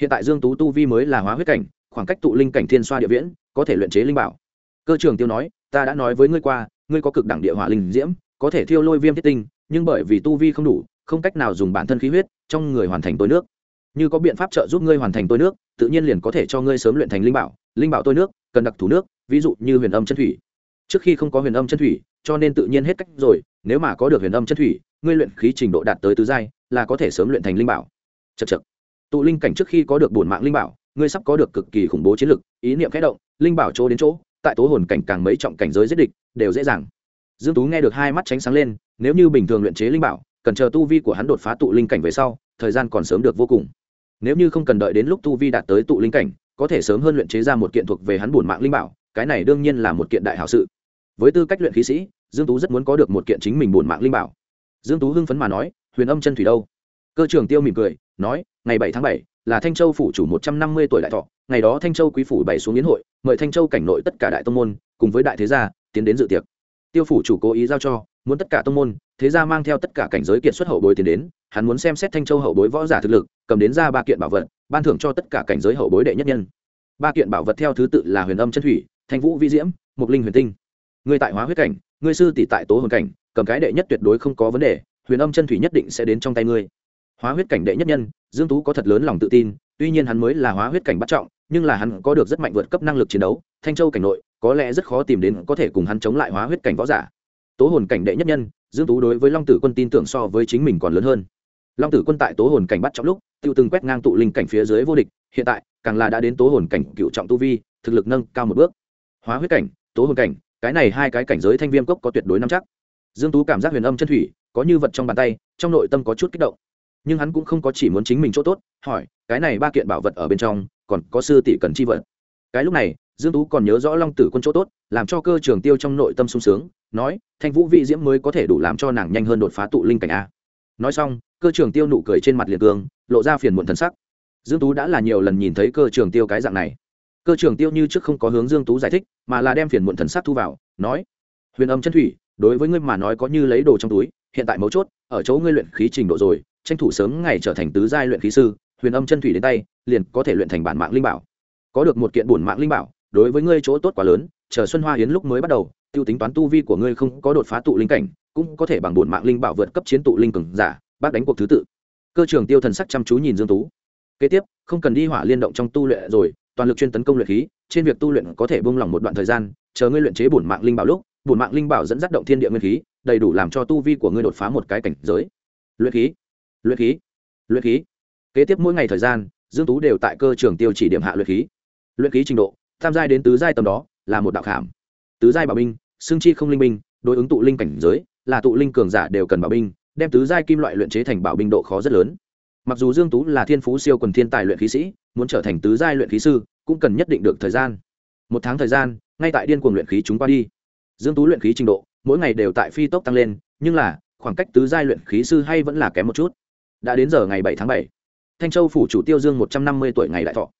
Hiện tại dương tú tu vi mới là hóa huyết cảnh, khoảng cách tụ linh cảnh thiên xoa địa viễn có thể luyện chế linh bảo. Cơ trưởng tiêu nói, ta đã nói với ngươi qua, ngươi có cực đẳng địa hỏa linh diễm, có thể thiêu lôi viêm thiết tinh, nhưng bởi vì tu vi không đủ, không cách nào dùng bản thân khí huyết, trong người hoàn thành tối nước như có biện pháp trợ giúp ngươi hoàn thành tôi nước, tự nhiên liền có thể cho ngươi sớm luyện thành linh bảo linh bảo tôi nước, cần đặc thù nước, ví dụ như huyền âm chân thủy. Trước khi không có huyền âm chân thủy, cho nên tự nhiên hết cách rồi, nếu mà có được huyền âm chân thủy, ngươi luyện khí trình độ đạt tới tứ giai, là có thể sớm luyện thành linh bảo. Chật chật tụ linh cảnh trước khi có được bổn mạng linh bảo, ngươi sắp có được cực kỳ khủng bố chiến lực, ý niệm khẽ động, linh bảo chỗ đến chỗ, tại tố hồn cảnh càng mấy trọng cảnh giới giết địch, đều dễ dàng. Dương tú nghe được hai mắt tránh sáng lên, nếu như bình thường luyện chế linh bảo, cần chờ tu vi của hắn đột phá tụ linh cảnh về sau, thời gian còn sớm được vô cùng nếu như không cần đợi đến lúc tu vi đạt tới tụ linh cảnh, có thể sớm hơn luyện chế ra một kiện thuộc về hắn bổn mạng linh bảo, cái này đương nhiên là một kiện đại hảo sự. Với tư cách luyện khí sĩ, dương tú rất muốn có được một kiện chính mình bổn mạng linh bảo. Dương tú hưng phấn mà nói, huyền âm chân thủy đâu? Cơ trưởng tiêu mỉm cười, nói, ngày bảy tháng bảy, là thanh châu phủ chủ một trăm năm mươi tuổi đại thọ, ngày đó thanh châu quý phủ bày xuống yến hội, mời thanh châu cảnh nội tất cả đại tông môn, cùng với đại thế gia, tiến đến dự tiệc. Tiêu phủ chủ cố ý giao cho muốn tất cả tông môn, thế gia mang theo tất cả cảnh giới kiện xuất hậu bối tiến đến, hắn muốn xem xét thanh châu hậu bối võ giả thực lực, cầm đến ra ba kiện bảo vật, ban thưởng cho tất cả cảnh giới hậu bối đệ nhất nhân. Ba kiện bảo vật theo thứ tự là huyền âm chân thủy, thanh vũ vi diễm mục linh huyền tinh. Người tại hóa huyết cảnh, ngươi sư tỷ tại tố hồn cảnh, cầm cái đệ nhất tuyệt đối không có vấn đề, huyền âm chân thủy nhất định sẽ đến trong tay ngươi. Hóa huyết cảnh đệ nhất nhân, dương tú có thật lớn lòng tự tin, tuy nhiên hắn mới là hóa huyết cảnh bắt trọng, nhưng là hắn có được rất mạnh vượt cấp năng lực chiến đấu, thanh châu cảnh nội, có lẽ rất khó tìm đến có thể cùng hắn chống lại hóa huyết cảnh võ giả tố hồn cảnh đệ nhất nhân, dương tú đối với long tử quân tin tưởng so với chính mình còn lớn hơn. Long tử quân tại tố hồn cảnh bắt trong lúc, tiêu từng quét ngang tụ linh cảnh phía dưới vô địch, hiện tại, càng là đã đến tố hồn cảnh cựu trọng tu vi, thực lực nâng cao một bước. Hóa huyết cảnh, tố hồn cảnh, cái này hai cái cảnh giới thanh viêm cốc có tuyệt đối nắm chắc. Dương tú cảm giác huyền âm chân thủy, có như vật trong bàn tay, trong nội tâm có chút kích động. Nhưng hắn cũng không có chỉ muốn chính mình chỗ tốt, hỏi, cái này ba kiện bảo vật ở bên trong, còn có sư tỷ cần chi vật cái lúc này, dương tú còn nhớ rõ long tử quân chỗ tốt, làm cho cơ trường tiêu trong nội tâm sung sướng, nói, thanh vũ vị diễm mới có thể đủ làm cho nàng nhanh hơn đột phá tụ linh cảnh a. Nói xong, cơ trường tiêu nụ cười trên mặt liền cương lộ ra phiền muộn thần sắc. Dương tú đã là nhiều lần nhìn thấy cơ trường tiêu cái dạng này. Cơ trường tiêu như trước không có hướng dương tú giải thích, mà là đem phiền muộn thần sắc thu vào, nói, huyền âm chân thủy, đối với ngươi mà nói có như lấy đồ trong túi, hiện tại mấu chốt, ở chỗ ngươi luyện khí trình độ rồi, tranh thủ sớm ngày trở thành tứ giai luyện khí sư, huyền âm chân thủy đến tay, liền có thể luyện thành bản mạng linh bảo có được một kiện bổn mạng linh bảo, đối với ngươi chỗ tốt quá lớn, chờ xuân hoa hiến lúc mới bắt đầu, tiêu tính toán tu vi của ngươi không có đột phá tụ linh cảnh, cũng có thể bằng bổn mạng linh bảo vượt cấp chiến tụ linh cường giả, bác đánh cuộc thứ tự. Cơ trưởng tiêu thần sắc chăm chú nhìn dương tú. Kế tiếp, không cần đi hỏa liên động trong tu luyện rồi, toàn lực chuyên tấn công luyện khí, trên việc tu luyện có thể buông lỏng một đoạn thời gian, chờ ngươi luyện chế bổn mạng linh bảo lúc, bổn mạng linh bảo dẫn dắt động thiên địa nguyên khí, đầy đủ làm cho tu vi của ngươi đột phá một cái cảnh giới. Luyện khí luyện khí luyện khí. Kế tiếp mỗi ngày thời gian, dương tú đều tại cơ trường tiêu chỉ điểm hạ luyện khí luyện khí trình độ tham giai đến tứ giai tầm đó là một đạo khảm. Tứ giai bảo binh, xương chi không linh binh, đối ứng tụ linh cảnh giới, là tụ linh cường giả đều cần bảo binh, đem tứ giai kim loại luyện chế thành bảo binh độ khó rất lớn. Mặc dù dương tú là thiên phú siêu quần thiên tài luyện khí sĩ, muốn trở thành tứ giai luyện khí sư, cũng cần nhất định được thời gian. Một tháng thời gian, ngay tại điên cuồng luyện khí chúng qua đi. Dương tú luyện khí trình độ, mỗi ngày đều tại phi tốc tăng lên, nhưng là, khoảng cách tứ giai luyện khí sư hay vẫn là kém một chút. Đã đến giờ ngày bảy tháng bảy, thanh châu phủ chủ tiêu dương một trăm năm mươi tuổi ngày đại thọ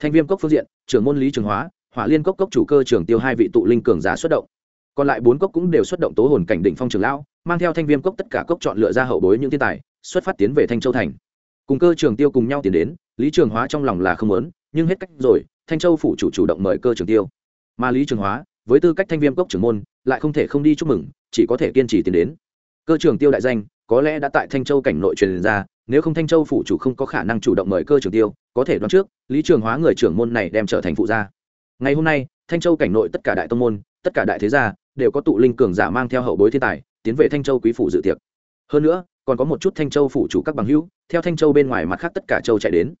thanh viêm cốc phương diện, trưởng môn lý trường hóa, hỏa liên cốc cốc chủ cơ trưởng tiêu hai vị tụ linh cường giả xuất động. Còn lại bốn cốc cũng đều xuất động tố hồn cảnh đỉnh phong trường lão, mang theo thanh viêm cốc tất cả cốc chọn lựa ra hậu bối những thiên tài, xuất phát tiến về thanh châu thành. Cùng cơ trường tiêu cùng nhau tiến đến, lý trường hóa trong lòng là không lớn nhưng hết cách rồi, thanh châu phủ chủ chủ động mời cơ trường tiêu. Mà lý trường hóa, với tư cách thanh viêm cốc trưởng môn, lại không thể không đi chúc mừng, chỉ có thể kiên trì tiến đến cơ trường tiêu đại danh, có lẽ đã tại thanh châu cảnh nội truyền ra, nếu không thanh châu phủ chủ không có khả năng chủ động mời cơ trường tiêu, có thể đoán trước, lý trường hóa người trưởng môn này đem trở thành phụ gia. Ngày hôm nay, thanh châu cảnh nội tất cả đại tông môn, tất cả đại thế gia, đều có tụ linh cường giả mang theo hậu bối thiên tài, tiến về thanh châu quý phủ dự tiệc. Hơn nữa, còn có một chút thanh châu phủ chủ các bằng hữu, theo thanh châu bên ngoài mặt khác tất cả châu chạy đến.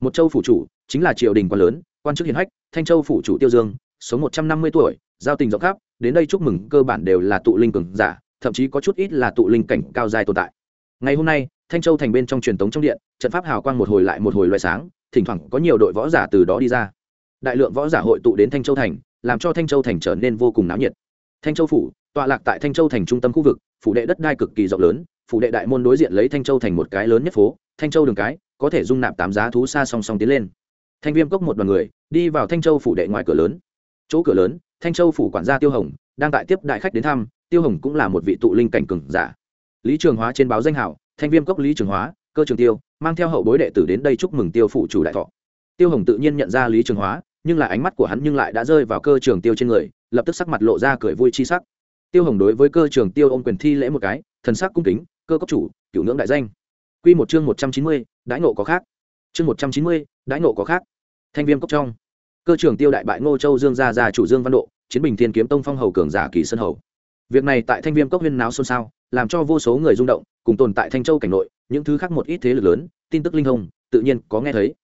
Một châu phủ chủ, chính là triều đình quan lớn, quan chức hiền hách, thanh châu phủ chủ tiêu dương số một trăm năm mươi tuổi, giao tình rộng khắp, đến đây chúc mừng cơ bản đều là tụ linh cường giả thậm chí có chút ít là tụ linh cảnh cao dài tồn tại. Ngày hôm nay, thanh châu thành bên trong truyền tống trong điện, trận pháp hào quang một hồi lại một hồi loại sáng, thỉnh thoảng có nhiều đội võ giả từ đó đi ra. Đại lượng võ giả hội tụ đến thanh châu thành, làm cho thanh châu thành trở nên vô cùng náo nhiệt. Thanh châu phủ, tọa lạc tại thanh châu thành trung tâm khu vực, phủ đệ đất đai cực kỳ rộng lớn, phủ đệ đại môn đối diện lấy thanh châu thành một cái lớn nhất phố, thanh châu đường cái, có thể dung nạp tám giá thú xa song song tiến lên. Thanh viêm cốc một đoàn người, đi vào thanh châu phủ đệ ngoài cửa lớn. Chỗ cửa lớn, thanh châu phủ quản gia tiêu hồng, đang tại tiếp đại khách đến thăm tiêu hồng cũng là một vị tụ linh cảnh cừng giả. Lý trường hóa trên báo danh hảo, thanh viêm cốc lý trường hóa, cơ trường tiêu, mang theo hậu bối đệ tử đến đây chúc mừng tiêu phủ chủ đại thọ. Tiêu hồng tự nhiên nhận ra lý trường hóa, nhưng là ánh mắt của hắn nhưng lại đã rơi vào cơ trường tiêu trên người, lập tức sắc mặt lộ ra cười vui chi sắc. Tiêu hồng đối với cơ trường tiêu ôm quyền thi lễ một cái, thần sắc cung kính, cơ cấp chủ, cửu ngưỡng đại danh. Q một chương một trăm chín mươi, đãi nộ có khác. Chương một trăm chín mươi, đãi nộ có khác. Thanh viêm cốc trong. Cơ trường tiêu đại bại ngô châu dương gia gia chủ dương văn độ, chiến bình thiên kiếm tông phong hầu cường giả kỳ sơn hầu việc này tại thanh viêm cốc huyên náo xôn xao, làm cho vô số người rung động, cùng tồn tại thanh châu cảnh nội, những thứ khác một ít thế lực lớn, tin tức linh thông, tự nhiên có nghe thấy.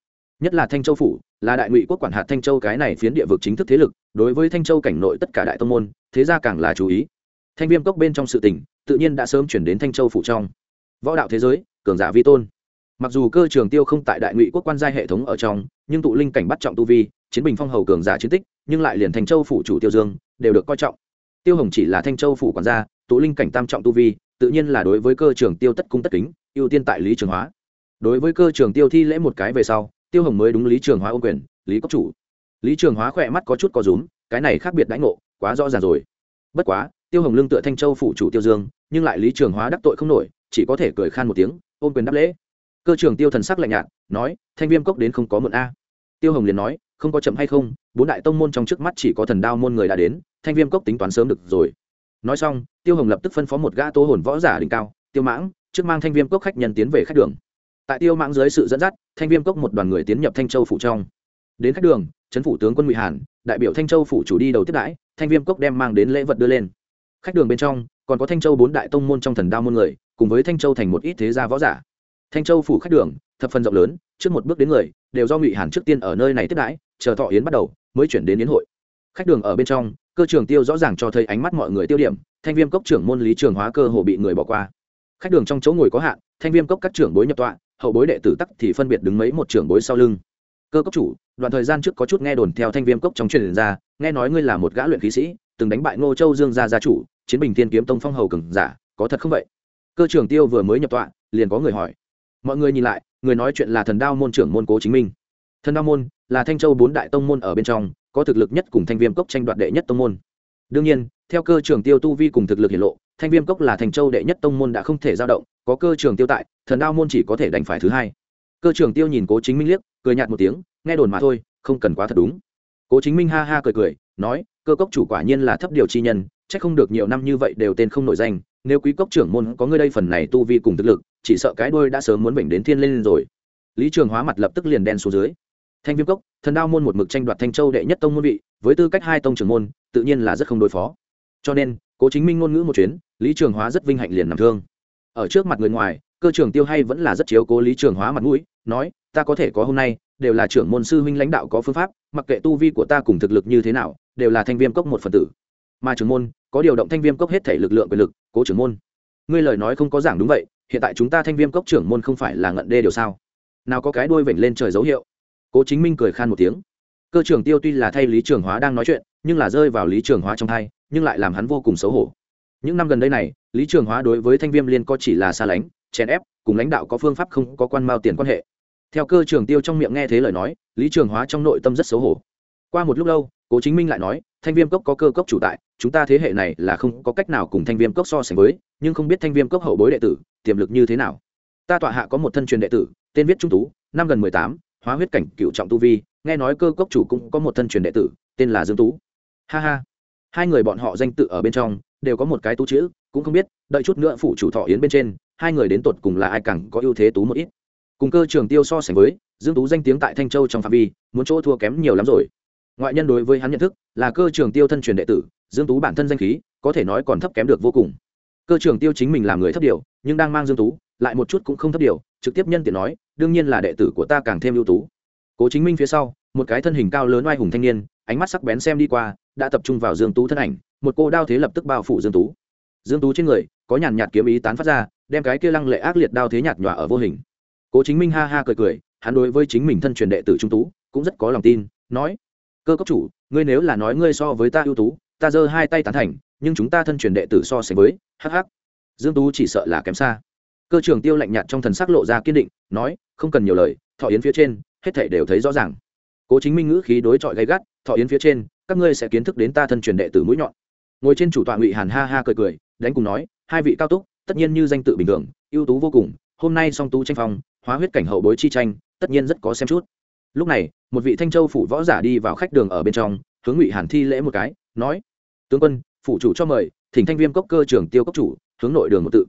Nhất là thanh châu phủ, là đại ngụy quốc quản hạt thanh châu cái này phiến địa vực chính thức thế lực, đối với thanh châu cảnh nội tất cả đại tông môn, thế gia càng là chú ý. Thanh viêm cốc bên trong sự tình, tự nhiên đã sớm chuyển đến thanh châu phủ trong. Võ đạo thế giới, cường giả vi tôn. Mặc dù cơ trường tiêu không tại đại ngụy quốc quan giai hệ thống ở trong, nhưng tụ linh cảnh bắt trọng tu vi, chiến bình phong hầu cường giả chiến tích, nhưng lại liền thanh châu phủ chủ tiêu dương, đều được coi trọng tiêu hồng chỉ là thanh châu phủ quản gia, tụ linh cảnh tam trọng tu vi, tự nhiên là đối với cơ trường tiêu tất cung tất kính, ưu tiên tại lý trường hóa. Đối với cơ trường tiêu thi lễ một cái về sau, tiêu hồng mới đúng lý trường hóa ô quyền, lý cốc chủ. Lý trường hóa khỏe mắt có chút có rúm, cái này khác biệt đãi ngộ, quá rõ ràng rồi. Bất quá, tiêu hồng lương tựa thanh châu phủ chủ tiêu dương, nhưng lại lý trường hóa đắc tội không nổi, chỉ có thể cười khan một tiếng ôm quyền đáp lễ. Cơ trường tiêu thần sắc lạnh nhạt, nói, thanh viêm cốc đến không có mượn a. Tiêu hồng liền nói, không có chậm hay không, bốn đại tông môn trong trước mắt chỉ có thần đao môn người đã đến thanh viêm cốc tính toán sớm được rồi. Nói xong, tiêu hồng lập tức phân phó một gã tô hồn võ giả đỉnh cao, tiêu mãng, trước mang thanh viêm cốc khách nhân tiến về khách đường. Tại tiêu mãng dưới sự dẫn dắt, thanh viêm cốc một đoàn người tiến nhập thanh châu phủ trong. Đến khách đường, trấn phủ tướng quân ngụy hàn, đại biểu thanh châu phủ chủ đi đầu tiếp đãi, thanh viêm cốc đem mang đến lễ vật đưa lên. Khách đường bên trong, còn có thanh châu bốn đại tông môn trong thần đao môn người, cùng với thanh châu thành một ít thế gia võ giả. Thanh châu phủ khách đường, thập phần rộng lớn, trước một bước đến người, đều do ngụy hàn trước tiên ở nơi này tiếp đãi, chờ thọ yến bắt đầu, mới chuyển đến yến hội. Khách đường ở bên trong cơ trường tiêu rõ ràng cho thấy ánh mắt mọi người tiêu điểm, thanh viêm cốc trưởng môn lý trường hóa cơ hồ bị người bỏ qua. Khách đường trong chỗ ngồi có hạn, thanh viêm cốc các trưởng bối nhập tọa, hậu bối đệ tử tắc thì phân biệt đứng mấy một trưởng bối sau lưng. Cơ cốc chủ, đoạn thời gian trước có chút nghe đồn theo thanh viêm cốc trong truyền ra, nghe nói ngươi là một gã luyện khí sĩ, từng đánh bại ngô châu dương gia gia chủ, chiến bình thiên kiếm tông phong hầu cường giả, có thật không vậy? Cơ trưởng tiêu vừa mới nhập tọa, liền có người hỏi. Mọi người nhìn lại, người nói chuyện là thần đao môn trưởng môn cố chính minh. Thần đao môn là thanh châu bốn đại tông môn ở bên trong có thực lực nhất cùng thanh viêm cốc tranh đoạt đệ nhất tông môn. Đương nhiên, theo cơ trưởng tiêu tu vi cùng thực lực hiển lộ, thanh viêm cốc là thành châu đệ nhất tông môn đã không thể giao động, có cơ trường tiêu tại, thần đao môn chỉ có thể đành phải thứ hai. Cơ trường tiêu nhìn cố chính minh liếc, cười nhạt một tiếng, nghe đồn mà thôi, không cần quá thật đúng. Cố chính minh ha ha cười cười, nói, cơ cốc chủ quả nhiên là thấp điều chi nhân c h ắ c không được nhiều năm như vậy đều tên không nổi danh, nếu quý cốc trưởng môn có ngươi đây phần này tu vi cùng thực lực, chỉ sợ cái đôi đã sớm muốn bệnh đến thiên lên rồi. Lý trường hóa mặt lập tức liền đen xuống dưới thanh viêm cốc, thần đao môn một mực tranh đoạt thanh châu đệ nhất tông môn vị, với tư cách hai tông trưởng môn, tự nhiên là rất không đối phó. Cho nên, cố chính minh ngôn ngữ một chuyến, lý trường hóa rất vinh hạnh liền nằm thương. Ở trước mặt người ngoài, cơ trưởng tiêu hay vẫn là rất chiếu cố lý trường hóa mặt mũi, nói, ta có thể có hôm nay, đều là trưởng môn sư huynh lãnh đạo có phương pháp, mặc kệ tu vi của ta cùng thực lực như thế nào, đều là thanh viêm cốc một phần tử. Mà trưởng môn, có điều động thanh viêm cốc hết thể lực lượng quyền lực, cố trưởng môn. Ngươi lời nói không có giảng đúng vậy, hiện tại chúng ta thanh viêm cốc trưởng môn không phải là ngận đê điều sao? Nào có cái đuôi vểnh lên trời dấu hiệu cố chính minh cười khan một tiếng. Cơ trưởng tiêu tuy là thay lý trường hóa đang nói chuyện, nhưng là rơi vào lý trường hóa trong thai, nhưng lại làm hắn vô cùng xấu hổ. Những năm gần đây này, lý trường hóa đối với thanh viêm liên có chỉ là xa lánh, chèn ép, cùng lãnh đạo có phương pháp không có quan mao tiền quan hệ. Theo cơ trường tiêu trong miệng nghe thế lời nói, lý trường hóa trong nội tâm rất xấu hổ. Qua một lúc lâu, cố chính minh lại nói, thanh viêm cốc có cơ cốc chủ tại, chúng ta thế hệ này là không có cách nào cùng thanh viêm cốc so sánh với, nhưng không biết thanh viêm cốc hậu bối đệ tử, tiềm lực như thế nào. Ta tọa hạ có một thân truyền đệ tử, tên viết trung tú, năm gần mười tám hóa huyết cảnh cựu trọng tu vi, nghe nói cơ cốc chủ cũng có một thân truyền đệ tử, tên là dương tú. Ha ha. Hai người bọn họ danh tự ở bên trong, đều có một cái tú chữ, cũng không biết, đợi chút nữa phụ chủ thọ yến bên trên, hai người đến tột cùng là ai càng có ưu thế tú một ít. Cùng cơ trường tiêu so sánh với, dương tú danh tiếng tại thanh châu trong phạm vi, muốn chỗ thua kém nhiều lắm rồi. Ngoại nhân đối với hắn nhận thức, là cơ trường tiêu thân truyền đệ tử, dương tú bản thân danh khí, có thể nói còn thấp kém được vô cùng. Cơ trường tiêu chính mình làm người thấp điều, nhưng đang mang dương tú, lại một chút cũng không thấp điều trực tiếp nhân tiện nói, đương nhiên là đệ tử của ta càng thêm ưu tú. Cố chính minh phía sau, một cái thân hình cao lớn oai hùng thanh niên, ánh mắt sắc bén xem đi qua, đã tập trung vào dương tú thân ảnh, một cô đao thế lập tức bao phủ dương tú. Dương tú trên người, có nhàn nhạt kiếm ý tán phát ra, đem cái kia lăng lệ ác liệt đao thế nhạt nhòa ở vô hình. Cố chính minh ha ha cười cười, hắn đối với chính mình thân truyền đệ tử trung tú, cũng rất có lòng tin, nói, cơ cấp chủ, ngươi nếu là nói ngươi so với ta ưu tú, ta giơ hai tay tán thành, nhưng chúng ta thân truyền đệ tử so sánh với hh dương tú chỉ sợ là kém xa cơ trưởng tiêu lạnh nhạt trong thần sắc lộ ra kiên định, nói, không cần nhiều lời, thọ yến phía trên, hết thảy đều thấy rõ ràng. Cố chính minh ngữ khí đối chọi gay gắt, thọ yến phía trên, các ngươi sẽ kiến thức đến ta thân truyền đệ tử mũi nhọn. Ngồi trên chủ tọa ngụy hàn ha ha cười cười, đánh cùng nói, hai vị cao túc, tất nhiên như danh tự bình thường, ưu tú vô cùng, hôm nay song tú tranh phong, hóa huyết cảnh hậu bối chi tranh, tất nhiên rất có xem chút. Lúc này, một vị thanh châu phủ võ giả đi vào khách đường ở bên trong, hướng ngụy hàn thi lễ một cái, nói, tướng quân, phủ chủ cho mời, thỉnh thanh viêm cốc cơ trưởng tiêu cốc chủ, hướng nội đường một tự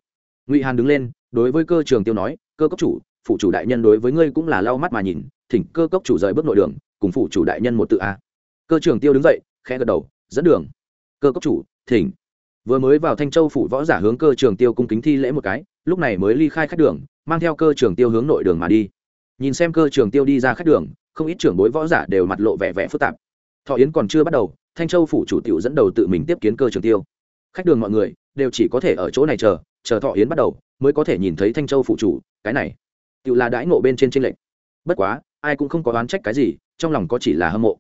ngụy hàn đứng lên, đối với cơ trường tiêu nói, cơ cốc chủ phụ chủ đại nhân đối với ngươi cũng là lau mắt mà nhìn, thỉnh cơ cốc chủ rời bước nội đường, cùng phụ chủ đại nhân một tự a. Cơ trường tiêu đứng dậy, khẽ gật đầu, dẫn đường. Cơ cốc chủ, thỉnh. Vừa mới vào thanh châu phủ võ giả hướng cơ trường tiêu cung kính thi lễ một cái, lúc này mới ly khai khách đường, mang theo cơ trường tiêu hướng nội đường mà đi. Nhìn xem cơ trường tiêu đi ra khách đường, không ít trưởng bối võ giả đều mặt lộ vẻ vẻ phức tạp. Thọ yến còn chưa bắt đầu, thanh châu phủ chủ tiểu dẫn đầu tự mình tiếp kiến cơ trường tiêu. Khách đường mọi người đều chỉ có thể ở chỗ này chờ chờ thọ yến bắt đầu mới có thể nhìn thấy thanh châu phụ chủ cái này tự là đãi ngộ bên trên tranh lệch bất quá ai cũng không có đoán trách cái gì trong lòng có chỉ là hâm mộ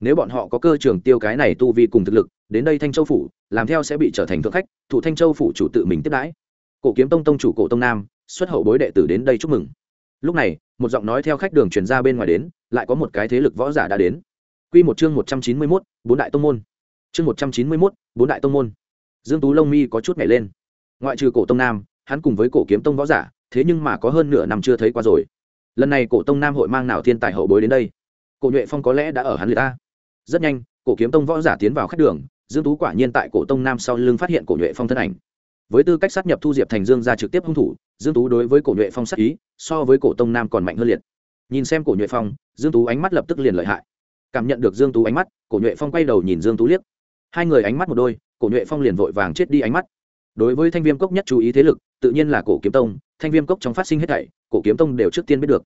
nếu bọn họ có cơ trường tiêu cái này tu vi cùng thực lực đến đây thanh châu phủ làm theo sẽ bị trở thành thượng khách thủ thanh châu phủ chủ tự mình tiếp đãi cổ kiếm tông tông chủ cổ tông nam xuất hậu bối đệ tử đến đây chúc mừng lúc này một giọng nói theo khách đường truyền ra bên ngoài đến lại có một cái thế lực võ giả đã đến Quy một chương một trăm chín mươi 191, bốn đại tông môn. Chương một trăm chín mươi 191, bốn đại tông môn. Dương Tú Lông Mi có chút nhảy lên. Ngoại trừ cổ tông nam, hắn cùng với cổ kiếm tông võ giả thế nhưng mà có hơn nửa năm chưa thấy qua rồi. Lần này cổ tông nam hội mang nào thiên tài hậu bối đến đây? Cổ nhuệ phong có lẽ đã ở hắn liệt ta. Rất nhanh cổ kiếm tông võ giả tiến vào khách đường dương tú quả nhiên tại cổ tông nam sau lưng phát hiện cổ nhuệ phong thân ảnh. Với tư cách sát nhập thu diệp thành dương ra trực tiếp hung thủ dương tú đối với cổ nhuệ phong sát ý so với cổ tông nam còn mạnh hơn liệt. Nhìn xem cổ nhuệ phong dương tú ánh mắt lập tức liền lợi hại. Cảm nhận được dương tú ánh mắt cổ nhuệ phong quay đầu nhìn dương tú liếc. Hai người ánh mắt một đôi cổ nhuệ phong liền vội vàng chết đi ánh mắt đối với thanh viêm cốc nhất chú ý thế lực, tự nhiên là cổ kiếm tông. Thanh viêm cốc trong phát sinh hết thảy, cổ kiếm tông đều trước tiên biết được.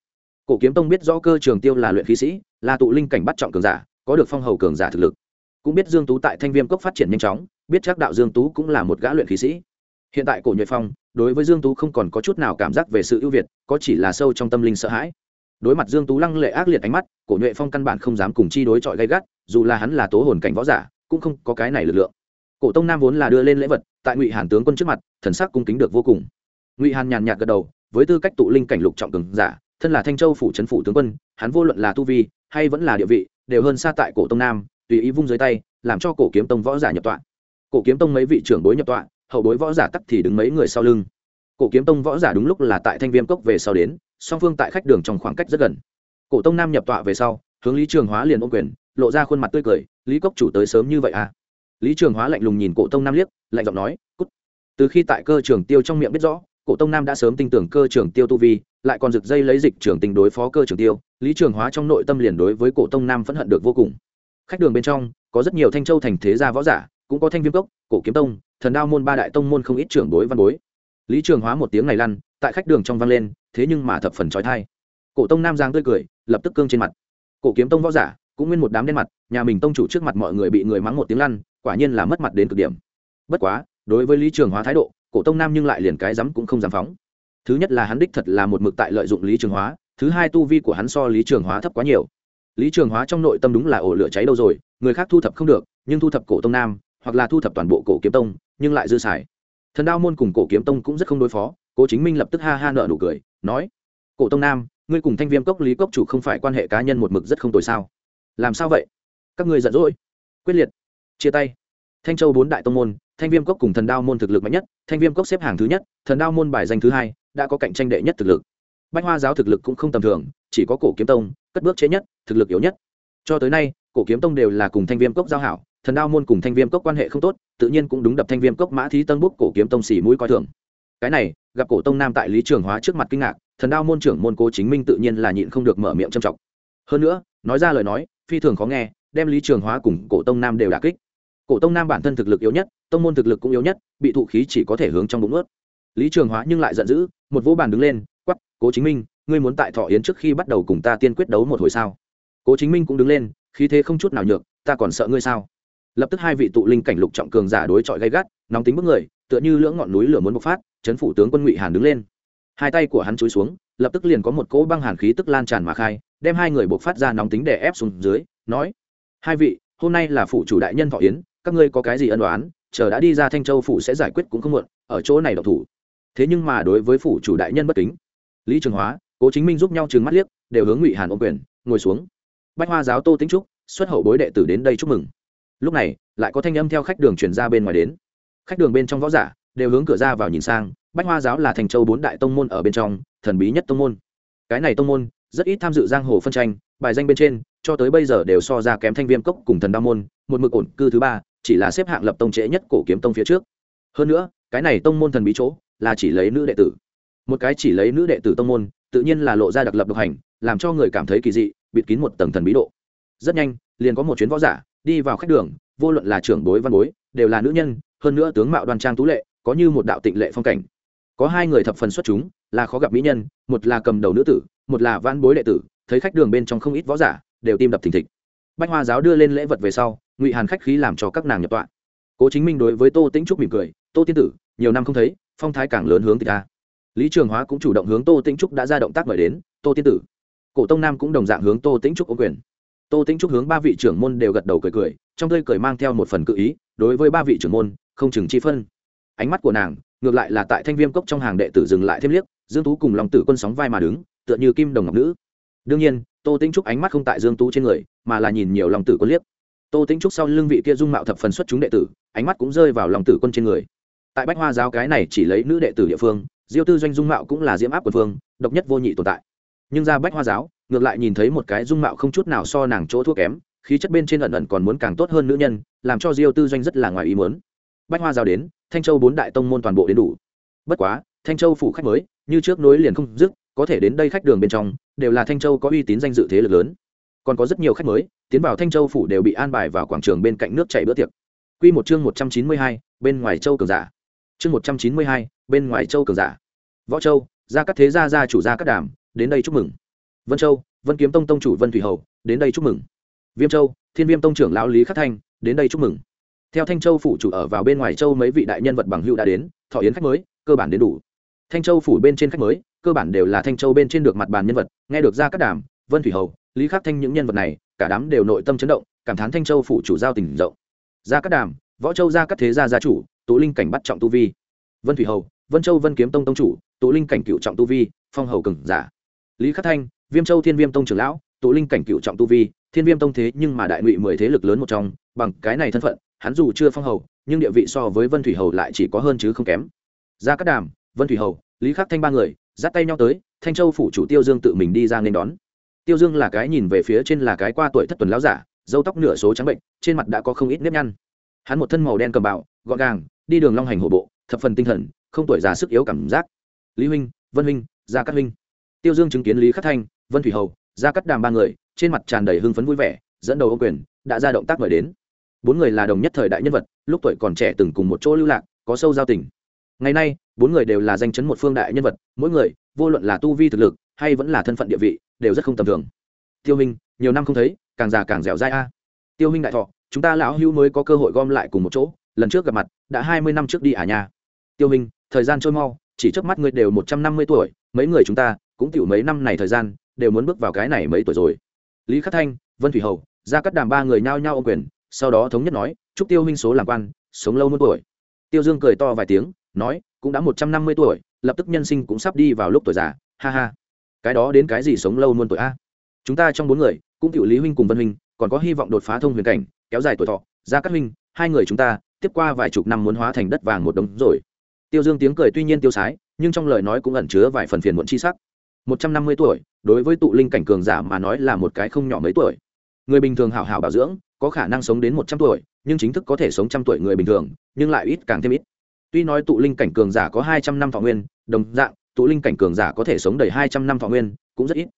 Cổ kiếm tông biết rõ cơ trường tiêu là luyện khí sĩ, là tụ linh cảnh bắt trọng cường giả, có được phong hầu cường giả thực lực. Cũng biết dương tú tại thanh viêm cốc phát triển nhanh chóng, biết chắc đạo dương tú cũng là một gã luyện khí sĩ. Hiện tại cổ nhuệ phong, đối với dương tú không còn có chút nào cảm giác về sự ưu việt, có chỉ là sâu trong tâm linh sợ hãi. Đối mặt dương tú lăng lệ ác liệt ánh mắt, cổ nhuệ phong căn bản không dám cùng chi đối chọi gay gắt, dù là hắn là tố hồn cảnh võ giả, cũng không có cái này lực lượng. Cổ tông nam vốn là đưa lên lễ vật tại ngụy hàn tướng quân trước mặt thần sắc cung kính được vô cùng ngụy hàn nhàn nhạt gật đầu với tư cách tụ linh cảnh lục trọng cường giả thân là thanh châu phủ trấn phủ tướng quân hắn vô luận là tu vi hay vẫn là địa vị đều hơn xa tại cổ tông nam tùy ý vung dưới tay làm cho cổ kiếm tông võ giả nhập tọa cổ kiếm tông mấy vị trưởng bối nhập tọa hậu bối võ giả tắc thì đứng mấy người sau lưng cổ kiếm tông võ giả đúng lúc là tại thanh viêm cốc về sau đến song phương tại khách đường trong khoảng cách rất gần cổ tông nam nhập tọa về sau hướng lý trường hóa liền ôm quyền lộ ra khuôn mặt tươi cười lý cốc chủ tới sớm như vậy à lý trường hóa lạnh lùng nhìn cổ tông nam liếc, lạnh giọng nói, cút. Từ khi tại cơ trường tiêu trong miệng biết rõ, cổ tông nam đã sớm tin tưởng cơ trường tiêu tu vi, lại còn rực dây lấy dịch trường tình đối phó cơ trường tiêu, lý trường hóa trong nội tâm liền đối với cổ tông nam phẫn hận được vô cùng. Khách đường bên trong, có rất nhiều thanh châu thành thế gia võ giả, cũng có thanh viêm cốc, cổ kiếm tông, thần đao môn ba đại tông môn không ít trưởng đối văn bối. Lý trường hóa một tiếng này lăn, tại khách đường trong vang lên, thế nhưng mà thập phần trói thai. Cổ tông nam giang tươi cười, lập tức cương trên mặt. Cổ kiếm tông võ giả cũng nguyên một đám đen mặt, nhà mình tông chủ trước mặt mọi người bị người mắng một tiếng lăn, quả nhiên là mất mặt đến cực điểm. Bất quá, đối với lý trường hóa thái độ, cổ tông nam nhưng lại liền cái dám cũng không dám phóng. Thứ nhất là hắn đích thật là một mực tại lợi dụng lý trường hóa, thứ hai tu vi của hắn so lý trường hóa thấp quá nhiều. Lý trường hóa trong nội tâm đúng là ổ lửa cháy đâu rồi, người khác thu thập không được, nhưng thu thập cổ tông nam, hoặc là thu thập toàn bộ cổ kiếm tông, nhưng lại dư xài. Thần đao môn cùng cổ kiếm tông cũng rất không đối phó, cố chính minh lập tức ha ha nợ nụ cười, nói, cổ tông nam, ngươi cùng thanh viêm cốc lý cốc chủ không phải quan hệ cá nhân một mực rất không tồi sao? Làm sao vậy? Các ngươi giận dỗi. Quyết liệt. Chia tay. Thanh châu bốn đại tông môn, thanh viêm cốc cùng thần đao môn thực lực mạnh nhất, thanh viêm cốc xếp hàng thứ nhất, thần đao môn bài danh thứ hai, đã có cạnh tranh đệ nhất thực lực. Bách hoa giáo thực lực cũng không tầm thường, chỉ có cổ kiếm tông, cất bước chế nhất, thực lực yếu nhất. Cho tới nay, cổ kiếm tông đều là cùng thanh viêm cốc giao hảo, thần đao môn cùng thanh viêm cốc quan hệ không tốt, tự nhiên cũng đúng đập thanh viêm cốc mã thí tân bút cổ kiếm tông xỉ mũi coi thường. Cái này, gặp cổ tông nam tại lý trường hóa trước mặt kinh ngạc, thần đao môn trưởng môn cố chính minh tự nhiên là nhịn không được mở miệng trầm trọng hơn nữa, nói ra lời nói phi thường khó nghe, đem lý trường hóa cùng cổ tông nam đều đà kích. Cổ tông nam bản thân thực lực yếu nhất, tông môn thực lực cũng yếu nhất, bị thụ khí chỉ có thể hướng trong bụng ướt lý trường hóa nhưng lại giận dữ, một vỗ bàn đứng lên quắp cố chính minh, ngươi muốn tại thọ yến trước khi bắt đầu cùng ta tiên quyết đấu một hồi sao? Cố chính minh cũng đứng lên, khí thế không chút nào nhược, ta còn sợ ngươi sao? Lập tức hai vị tụ linh cảnh lục trọng cường giả đối chọi gay gắt, nóng tính bức người, tựa như lưỡng ngọn núi lửa muốn bộc phát, chấn phủ tướng quân ngụy hàn đứng lên hai tay của hắn chúi xuống, lập tức liền có một cỗ băng hàn khí tức lan tràn mà khai, đem hai người buộc phát ra nóng tính để ép xuống dưới, nói, hai vị, hôm nay là phụ chủ đại nhân thọ yến, các ngươi có cái gì ân đoán chờ đã đi ra thanh châu phủ sẽ giải quyết cũng không muộn, ở chỗ này độc thủ. Thế nhưng mà đối với phủ chủ đại nhân bất kính, lý trường hóa, cố chính minh giúp nhau trừng mắt liếc, đều hướng ngụy hàn ôm quyền, ngồi xuống. Bách hoa giáo tô tính trúc, xuất hậu bối đệ tử đến đây chúc mừng. Lúc này, lại có thanh âm theo khách đường chuyển ra bên ngoài đến. Khách đường bên trong võ giả, đều hướng cửa ra vào nhìn sang bách hoa giáo là thành châu bốn đại tông môn ở bên trong, thần bí nhất tông môn. Cái này tông môn, rất ít tham dự giang hồ phân tranh, bài danh bên trên, cho tới bây giờ đều so ra kém thanh viêm cốc cùng thần đa môn, một mực ổn cư thứ ba, chỉ là xếp hạng lập tông trễ nhất cổ kiếm tông phía trước. Hơn nữa, cái này tông môn thần bí chỗ, là chỉ lấy nữ đệ tử. Một cái chỉ lấy nữ đệ tử tông môn, tự nhiên là lộ ra đặc lập độc hành, làm cho người cảm thấy kỳ dị, bịt kín một tầng thần bí độ. Rất nhanh, liền có một chuyến võ giả, đi vào khách đường, vô luận là trưởng bối, văn bối, đều là nữ nhân, hơn nữa tướng mạo đoan trang tú lệ, có như một đạo tịnh lệ phong cảnh có hai người thập phần xuất chúng, là khó gặp mỹ nhân, một là cầm đầu nữ tử, một là van bối đệ tử, thấy khách đường bên trong không ít võ giả, đều tim đập thình thịch. Bách hoa giáo đưa lên lễ vật về sau, ngụy hàn khách khí làm cho các nàng nhập tọa. Cố chính minh đối với tô tĩnh trúc mỉm cười, tô tiên tử, nhiều năm không thấy, phong thái càng lớn hướng từ ta lý trường hóa cũng chủ động hướng tô tĩnh trúc đã ra động tác mời đến, tô tiên tử. Cổ tông nam cũng đồng dạng hướng tô tĩnh trúc ô quyền. Tô tĩnh trúc hướng ba vị trưởng môn đều gật đầu cười cười, trong tươi cười mang theo một phần cự ý, đối với ba vị trưởng môn, không chừng chi phân. Ánh mắt của nàng ngược lại là tại thanh viêm cốc trong hàng đệ tử dừng lại thêm liếc, dương tú cùng lòng tử quân sóng vai mà đứng, tựa như kim đồng ngọc nữ. Đương nhiên, tô tĩnh trúc ánh mắt không tại dương tú trên người, mà là nhìn nhiều lòng tử quân liếc. Tô tĩnh trúc sau lưng vị kia dung mạo thập phần xuất chúng đệ tử, ánh mắt cũng rơi vào lòng tử quân trên người. Tại bách hoa giáo cái này chỉ lấy nữ đệ tử địa phương, diêu tư doanh dung mạo cũng là diễm áp của phương, độc nhất vô nhị tồn tại. Nhưng ra bách hoa giáo, ngược lại nhìn thấy một cái dung mạo không chút nào so nàng chỗ thua kém, khí chất bên trên ẩn ẩn còn muốn càng tốt hơn nữ nhân, làm cho diêu tư doanh rất là ngoài ý muốn. Bách hoa giáo đến thanh châu bốn đại tông môn toàn bộ đến đủ. Bất quá, thanh châu phủ khách mới, như trước nối liền không dứt, có thể đến đây khách đường bên trong, đều là thanh châu có uy tín danh dự thế lực lớn. Còn có rất nhiều khách mới, tiến vào thanh châu phủ đều bị an bài vào quảng trường bên cạnh nước chảy bữa tiệc. Q một chương một trăm chín mươi hai, bên ngoài châu cường giả. Chương một trăm chín mươi hai, bên ngoài châu cường giả. Võ châu gia các thế gia gia chủ gia các đàm, đến đây chúc mừng. Vân châu, vân kiếm tông tông chủ vân thủy hầu, đến đây chúc mừng. Viêm châu, thiên viêm tông trưởng lão lý khắc thanh, đến đây chúc mừng theo thanh châu phủ chủ ở vào bên ngoài châu mấy vị đại nhân vật bằng hữu đã đến, thọ yến khách mới, cơ bản đến đủ. Thanh châu phủ bên trên khách mới, cơ bản đều là thanh châu bên trên được mặt bàn nhân vật, nghe được ra các đàm, vân thủy hầu, lý khắc thanh những nhân vật này, cả đám đều nội tâm chấn động, cảm thán thanh châu phủ chủ giao tình rộng. Ra các đàm, võ châu ra các thế gia gia chủ tụ linh cảnh bắt trọng tu vi. Vân thủy hầu, vân châu vân kiếm tông tông chủ tụ linh cảnh cựu trọng tu vi, phong hầu cừng giả. Lý khắc thanh, viêm châu thiên viêm tông trưởng lão tụ linh cảnh cựu trọng tu vi, thiên viêm tông thế nhưng mà đại ngụy mười thế lực lớn một trong, bằng cái này thân phận hắn dù chưa phong hầu, nhưng địa vị so với vân thủy hầu lại chỉ có hơn chứ không kém. Ra các đàm, vân thủy hầu, lý khắc thanh ba người, dắt tay nhau tới, thanh châu phủ chủ tiêu dương tự mình đi ra nên đón. Tiêu dương là cái nhìn về phía trên là cái qua tuổi thất tuần lão giả, dâu tóc nửa số trắng bệnh, trên mặt đã có không ít nếp nhăn. Hắn một thân màu đen cầm bạo gọn gàng, đi đường long hành hổ bộ, thập phần tinh thần, không tuổi già sức yếu cảm giác. Lý huynh, vân huynh gia cát huynh. Tiêu dương chứng kiến lý khắc thanh, vân thủy hầu gia cát đàm ba người, trên mặt tràn đầy hưng phấn vui vẻ, dẫn đầu ô quyền, đã ra động tác mời đến bốn người là đồng nhất thời đại nhân vật, lúc tuổi còn trẻ từng cùng một chỗ lưu lạc, có sâu giao tình. Ngày nay, bốn người đều là danh chấn một phương đại nhân vật, mỗi người, vô luận là tu vi thực lực, hay vẫn là thân phận địa vị, đều rất không tầm thường. Tiêu minh, nhiều năm không thấy, càng già càng dẻo dai a. Tiêu minh đại thọ, chúng ta lão hưu mới có cơ hội gom lại cùng một chỗ, lần trước gặp mặt, đã hai mươi năm trước đi à nhà tiêu minh, thời gian trôi mau, chỉ trước mắt ngươi đều một trăm năm mươi tuổi, mấy người chúng ta, cũng tiểu mấy năm này thời gian, đều muốn bước vào cái này mấy tuổi rồi. Lý khắc thanh, vân thủy hầu ra cát đàm ba người nhao nhao ô quyền sau đó thống nhất nói chúc tiêu huynh số làm quan, sống lâu muôn tuổi. Tiêu dương cười to vài tiếng, nói, cũng đã một trăm năm mươi tuổi, lập tức nhân sinh cũng sắp đi vào lúc tuổi già, ha ha. Cái đó đến cái gì sống lâu muôn tuổi a? Chúng ta trong bốn người, cũng cựu lý huynh cùng vân huynh, còn có hy vọng đột phá thông huyền cảnh, kéo dài tuổi thọ ra các huynh, hai người chúng ta, tiếp qua vài chục năm muốn hóa thành đất vàng một đống rồi. Tiêu dương tiếng cười tuy nhiên tiêu sái, nhưng trong lời nói cũng ẩn chứa vài phần phiền muộn chi sắc. Một trăm năm mươi tuổi, đối với tụ linh cảnh cường giả mà nói là một cái không nhỏ mấy tuổi. Người bình thường hảo hảo bảo dưỡng có khả năng sống đến một trăm tuổi, nhưng chính thức có thể sống trăm tuổi người bình thường, nhưng lại ít càng thêm ít. Tuy nói tụ linh cảnh cường giả có hai trăm năm thọ nguyên, đồng dạng, tụ linh cảnh cường giả có thể sống đầy hai trăm năm thọ nguyên, cũng rất ít.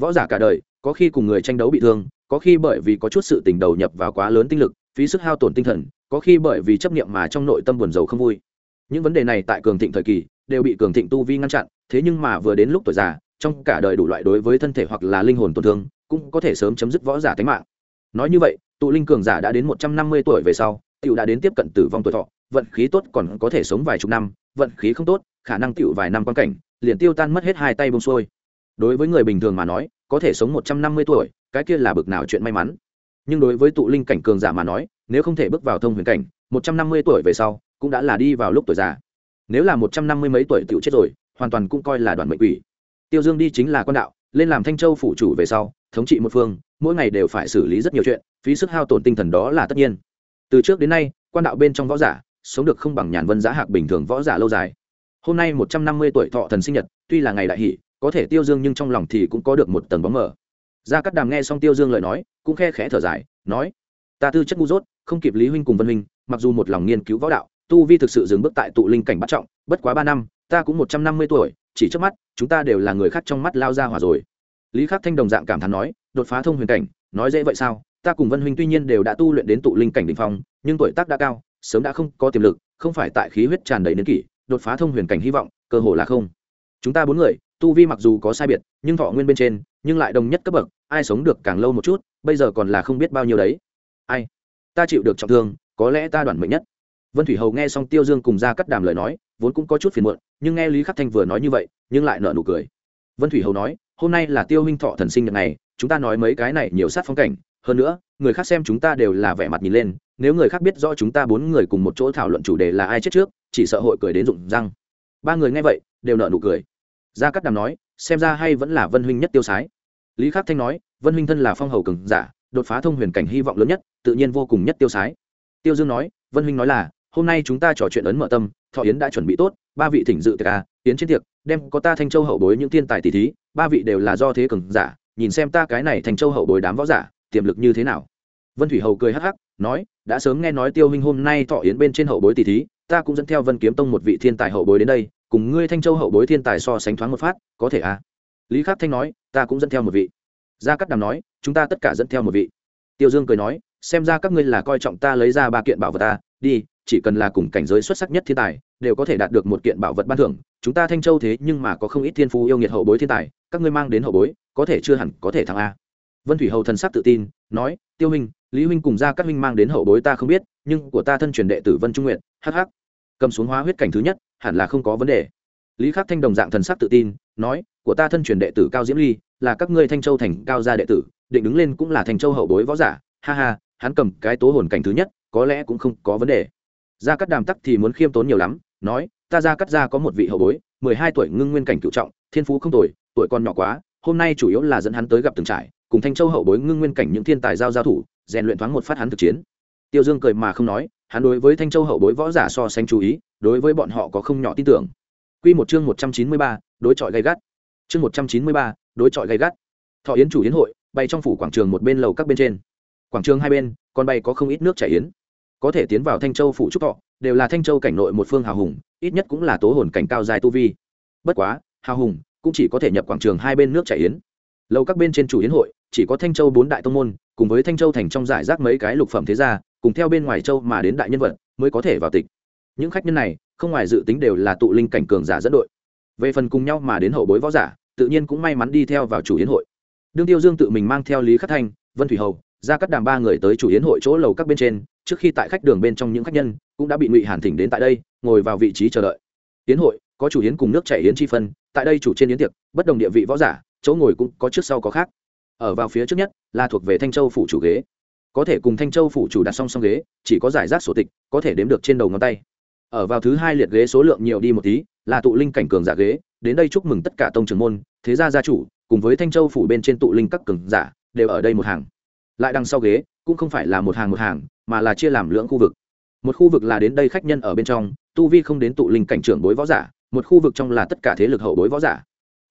Võ giả cả đời, có khi cùng người tranh đấu bị thương, có khi bởi vì có chút sự tình đầu nhập vào quá lớn tinh lực, phí sức hao tổn tinh thần, có khi bởi vì chấp niệm mà trong nội tâm buồn rầu không vui. Những vấn đề này tại cường thịnh thời kỳ, đều bị cường thịnh tu vi ngăn chặn, thế nhưng mà vừa đến lúc tuổi già, trong cả đời đủ loại đối với thân thể hoặc là linh hồn tổn thương, cũng có thể sớm chấm dứt võ giả tính mạng. Nói như vậy tụ linh cường giả đã đến một trăm năm mươi tuổi về sau, tiểu đã đến tiếp cận tử vong tuổi thọ, vận khí tốt còn có thể sống vài chục năm, vận khí không tốt, khả năng tiểu vài năm quan cảnh, liền tiêu tan mất hết hai tay bông xuôi. Đối với người bình thường mà nói, có thể sống một trăm năm mươi tuổi, cái kia là bực nào chuyện may mắn. Nhưng đối với tụ linh cảnh cường giả mà nói, nếu không thể bước vào thông huyền cảnh, một trăm năm mươi tuổi về sau, cũng đã là đi vào lúc tuổi già. Nếu là một trăm năm mươi mấy tuổi tiểu chết rồi, hoàn toàn cũng coi là đoàn mệnh quỷ. Tiêu dương đi chính là con đạo, lên làm thanh châu phủ chủ về sau thống trị một phương, mỗi ngày đều phải xử lý rất nhiều chuyện, phí sức hao tổn tinh thần đó là tất nhiên. Từ trước đến nay, quan đạo bên trong võ giả, sống được không bằng nhàn vân giá hạc bình thường võ giả lâu dài. Hôm nay một trăm năm mươi tuổi thọ thần sinh nhật, tuy là ngày đại hỷ, có thể tiêu dương nhưng trong lòng thì cũng có được một tầng bóng mờ. Gia cắt đàm nghe xong tiêu dương lời nói, cũng khe khẽ thở dài, nói, ta tư chất ngu dốt, không kịp lý huynh cùng vân huynh, mặc dù một lòng nghiên cứu võ đạo, tu vi thực sự dừng bước tại tụ linh cảnh bắt trọng, bất quá ba năm, ta cũng một trăm năm mươi tuổi, chỉ trước mắt, chúng ta đều là người khác trong mắt lao ra hỏa rồi lý khắc thanh đồng dạng cảm thán nói, đột phá thông huyền cảnh, nói dễ vậy sao? Ta cùng vân huynh tuy nhiên đều đã tu luyện đến tụ linh cảnh đ ỉ n h phong, nhưng tuổi tác đã cao, sớm đã không có tiềm lực, không phải tại khí huyết tràn đầy đến kỷ, đột phá thông huyền cảnh hy vọng, cơ hồ là không. Chúng ta bốn người, tu vi mặc dù có sai biệt, nhưng thọ nguyên bên trên, nhưng lại đồng nhất cấp bậc, ai sống được càng lâu một chút, bây giờ còn là không biết bao nhiêu đấy. Ai? Ta chịu được trọng thương, có lẽ ta đoàn mệnh nhất. Vân thủy hầu nghe xong tiêu dương cùng ra cắt đàm lời nói, vốn cũng có chút phiền muộn, nhưng nghe lý khắc thanh vừa nói như vậy, nhưng lại nợ nụ cười vân thủy hầu nói, hôm nay là tiêu huynh thọ thần sinh nhật này chúng ta nói mấy cái này nhiều sát phong cảnh, hơn nữa, người khác xem chúng ta đều là vẻ mặt nhìn lên, nếu người khác biết rõ chúng ta bốn người cùng một chỗ thảo luận chủ đề là ai chết trước, chỉ sợ hội cười đến rụng răng. Ba người nghe vậy, đều nợ nụ cười. Gia cắt đàm nói, xem ra hay vẫn là vân huynh nhất tiêu sái. Lý khắc thanh nói, vân huynh thân là phong hầu cường giả, đột phá thông huyền cảnh hy vọng lớn nhất, tự nhiên vô cùng nhất tiêu sái. Tiêu dương nói, vân huynh nói là, hôm nay chúng ta trò chuyện ấn mở tâm, thọ yến đã chuẩn bị tốt, ba vị thỉnh dự tiệc à yến trên tiệc đem có ta thanh châu hậu bối những thiên tài tỷ thí, ba vị đều là do thế cường giả, nhìn xem ta cái này thanh châu hậu bối đám võ giả, tiềm lực như thế nào. Vân thủy hầu cười hắc hắc, nói, đã sớm nghe nói tiêu huynh hôm nay thọ yến bên trên hậu bối tỷ thí, ta cũng dẫn theo vân kiếm tông một vị thiên tài hậu bối đến đây, cùng ngươi thanh châu hậu bối thiên tài so sánh thoáng một phát, có thể à? Lý khắc thanh nói, ta cũng dẫn theo một vị. Gia cắt đàm nói, chúng ta tất cả dẫn theo một vị. Tiêu dương cười nói, xem ra các ngươi là coi trọng ta lấy ra ba kiện bảo vật ta, đi chỉ cần là cùng cảnh giới xuất sắc nhất thiên tài, đều có thể đạt được một kiện bảo vật ban thưởng. Chúng ta thanh châu thế nhưng mà có không ít thiên phú yêu nghiệt hậu bối thiên tài, các ngươi mang đến hậu bối, có thể chưa hẳn có thể thắng a. Vân thủy hầu thần sắc tự tin, nói, tiêu huynh, lý huynh cùng ra các huynh mang đến hậu bối ta không biết, nhưng của ta thân truyền đệ tử vân trung nguyện hh cầm xuống hóa huyết cảnh thứ nhất, hẳn là không có vấn đề. Lý khắc thanh đồng dạng thần sắc tự tin, nói, của ta thân truyền đệ tử cao diễm ly, là các ngươi thanh châu thành cao gia đệ tử, định đứng lên cũng là thanh châu hậu bối võ giả. Ha ha, hắn cầm cái tố hồn cảnh thứ nhất, có lẽ cũng không có vấn đề gia cắt đàm tắc thì muốn khiêm tốn nhiều lắm nói ta gia cắt gia có một vị hậu bối mười hai tuổi ngưng nguyên cảnh cựu trọng thiên phú không tuổi tuổi còn nhỏ quá hôm nay chủ yếu là dẫn hắn tới gặp từng trải cùng thanh châu hậu bối ngưng nguyên cảnh những thiên tài giao giao thủ rèn luyện thoáng một phát hắn thực chiến tiêu dương cười mà không nói hắn đối với thanh châu hậu bối võ giả so sánh chú ý đối với bọn họ có không nhỏ tin tưởng Quy một chương một trăm chín mươi ba, đối chọi gây gắt. Chương một trăm chín mươi ba, đối chọi gây gắt. Thọ yến chủ yến hội, bay trong phủ quảng trường một bên lầu các bên trên. quảng trường hai bên con bay có không ít nước chảy yến có thể tiến vào thanh châu phủ trúc thọ, đều là thanh châu cảnh nội một phương hào hùng, ít nhất cũng là tố hồn cảnh cao dài tu vi. Bất quá, hào hùng cũng chỉ có thể nhập quảng trường hai bên nước chảy yến. Lâu các bên trên chủ yến hội, chỉ có thanh châu bốn đại tông môn, cùng với thanh châu thành trong giải rác mấy cái lục phẩm thế gia, cùng theo bên ngoài châu mà đến đại nhân vật, mới có thể vào tịch. Những khách nhân này, không ngoài dự tính đều là tụ linh cảnh cường giả dẫn đội. Về phần cùng nhau mà đến hậu bối võ giả, tự nhiên cũng may mắn đi theo vào chủ yến hội. Đương tiêu dương tự mình mang theo lý khắc thanh, vân thủy hầu ra cắt đàm ba người tới chủ yến hội chỗ lầu các bên trên, trước khi tại khách đường bên trong những khách nhân, cũng đã bị ngụy hàn thỉnh đến tại đây, ngồi vào vị trí chờ đợi. Yến hội, có chủ yến cùng nước chảy yến chi phân, tại đây chủ trên yến tiệc, bất đồng địa vị võ giả, chỗ ngồi cũng có trước sau có khác. Ở vào phía trước nhất, là thuộc về thanh châu phủ chủ ghế. Có thể cùng thanh châu phủ chủ đặt song song ghế, chỉ có giải rác sổ tịch, có thể đếm được trên đầu ngón tay. Ở vào thứ hai liệt ghế số lượng nhiều đi một tí, là tụ linh cảnh cường giả ghế, đến đây chúc mừng tất cả tông trưởng môn, thế gia gia chủ, cùng với thanh châu phủ bên trên tụ linh các cường giả, đều ở đây một hàng lại đằng sau ghế, cũng không phải là một hàng một hàng, mà là chia làm lưỡng khu vực. Một khu vực là đến đây khách nhân ở bên trong, tu vi không đến tụ linh cảnh trưởng bối võ giả, một khu vực trong là tất cả thế lực hậu bối võ giả.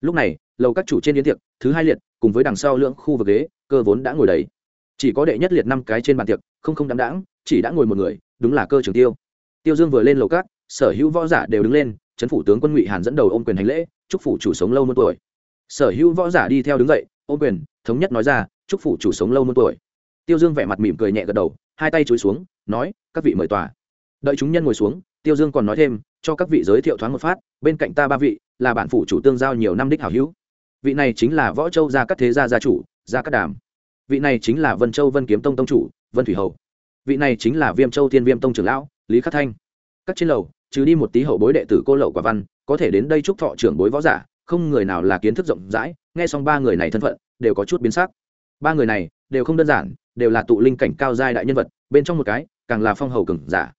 Lúc này, lầu các chủ trên yến tiệc, thứ hai liệt, cùng với đằng sau lưỡng khu vực ghế, cơ vốn đã ngồi đấy chỉ có đệ nhất liệt năm cái trên bàn tiệc, không không đáng đáng chỉ đã ngồi một người, đúng là cơ trường tiêu. Tiêu dương vừa lên lầu các, sở hữu võ giả đều đứng lên, chấn phủ tướng quân ngụy hàn dẫn đầu ôm quyền hành lễ, chúc phủ chủ sống lâu muôn tuổi. Sở hữu võ giả đi theo đứng dậy, ôm quyền, thống nhất nói ra chúc phủ chủ sống lâu muôn tuổi. Tiêu dương vẻ mặt mỉm cười nhẹ gật đầu, hai tay chối xuống, nói, các vị mời tòa. Đợi chúng nhân ngồi xuống, tiêu dương còn nói thêm, cho các vị giới thiệu thoáng một phát, bên cạnh ta ba vị, là bản phủ chủ tương giao nhiều năm đích hảo hữu. Vị này chính là võ châu gia các thế gia gia chủ, gia các đàm. Vị này chính là vân châu vân kiếm tông tông chủ, vân thủy hầu. Vị này chính là viêm châu thiên viêm tông trưởng lão, lý khắc thanh. Các trên lầu, trừ đi một tí hậu bối đệ tử cô lậu quả văn, có thể đến đây chúc thọ trưởng bối võ giả, không người nào là kiến thức rộng rãi, nghe xong ba người này thân phận, đều có chút biến sắc ba người này đều không đơn giản, đều là tụ linh cảnh cao giai đại nhân vật, bên trong một cái càng là phong hầu cừng giả.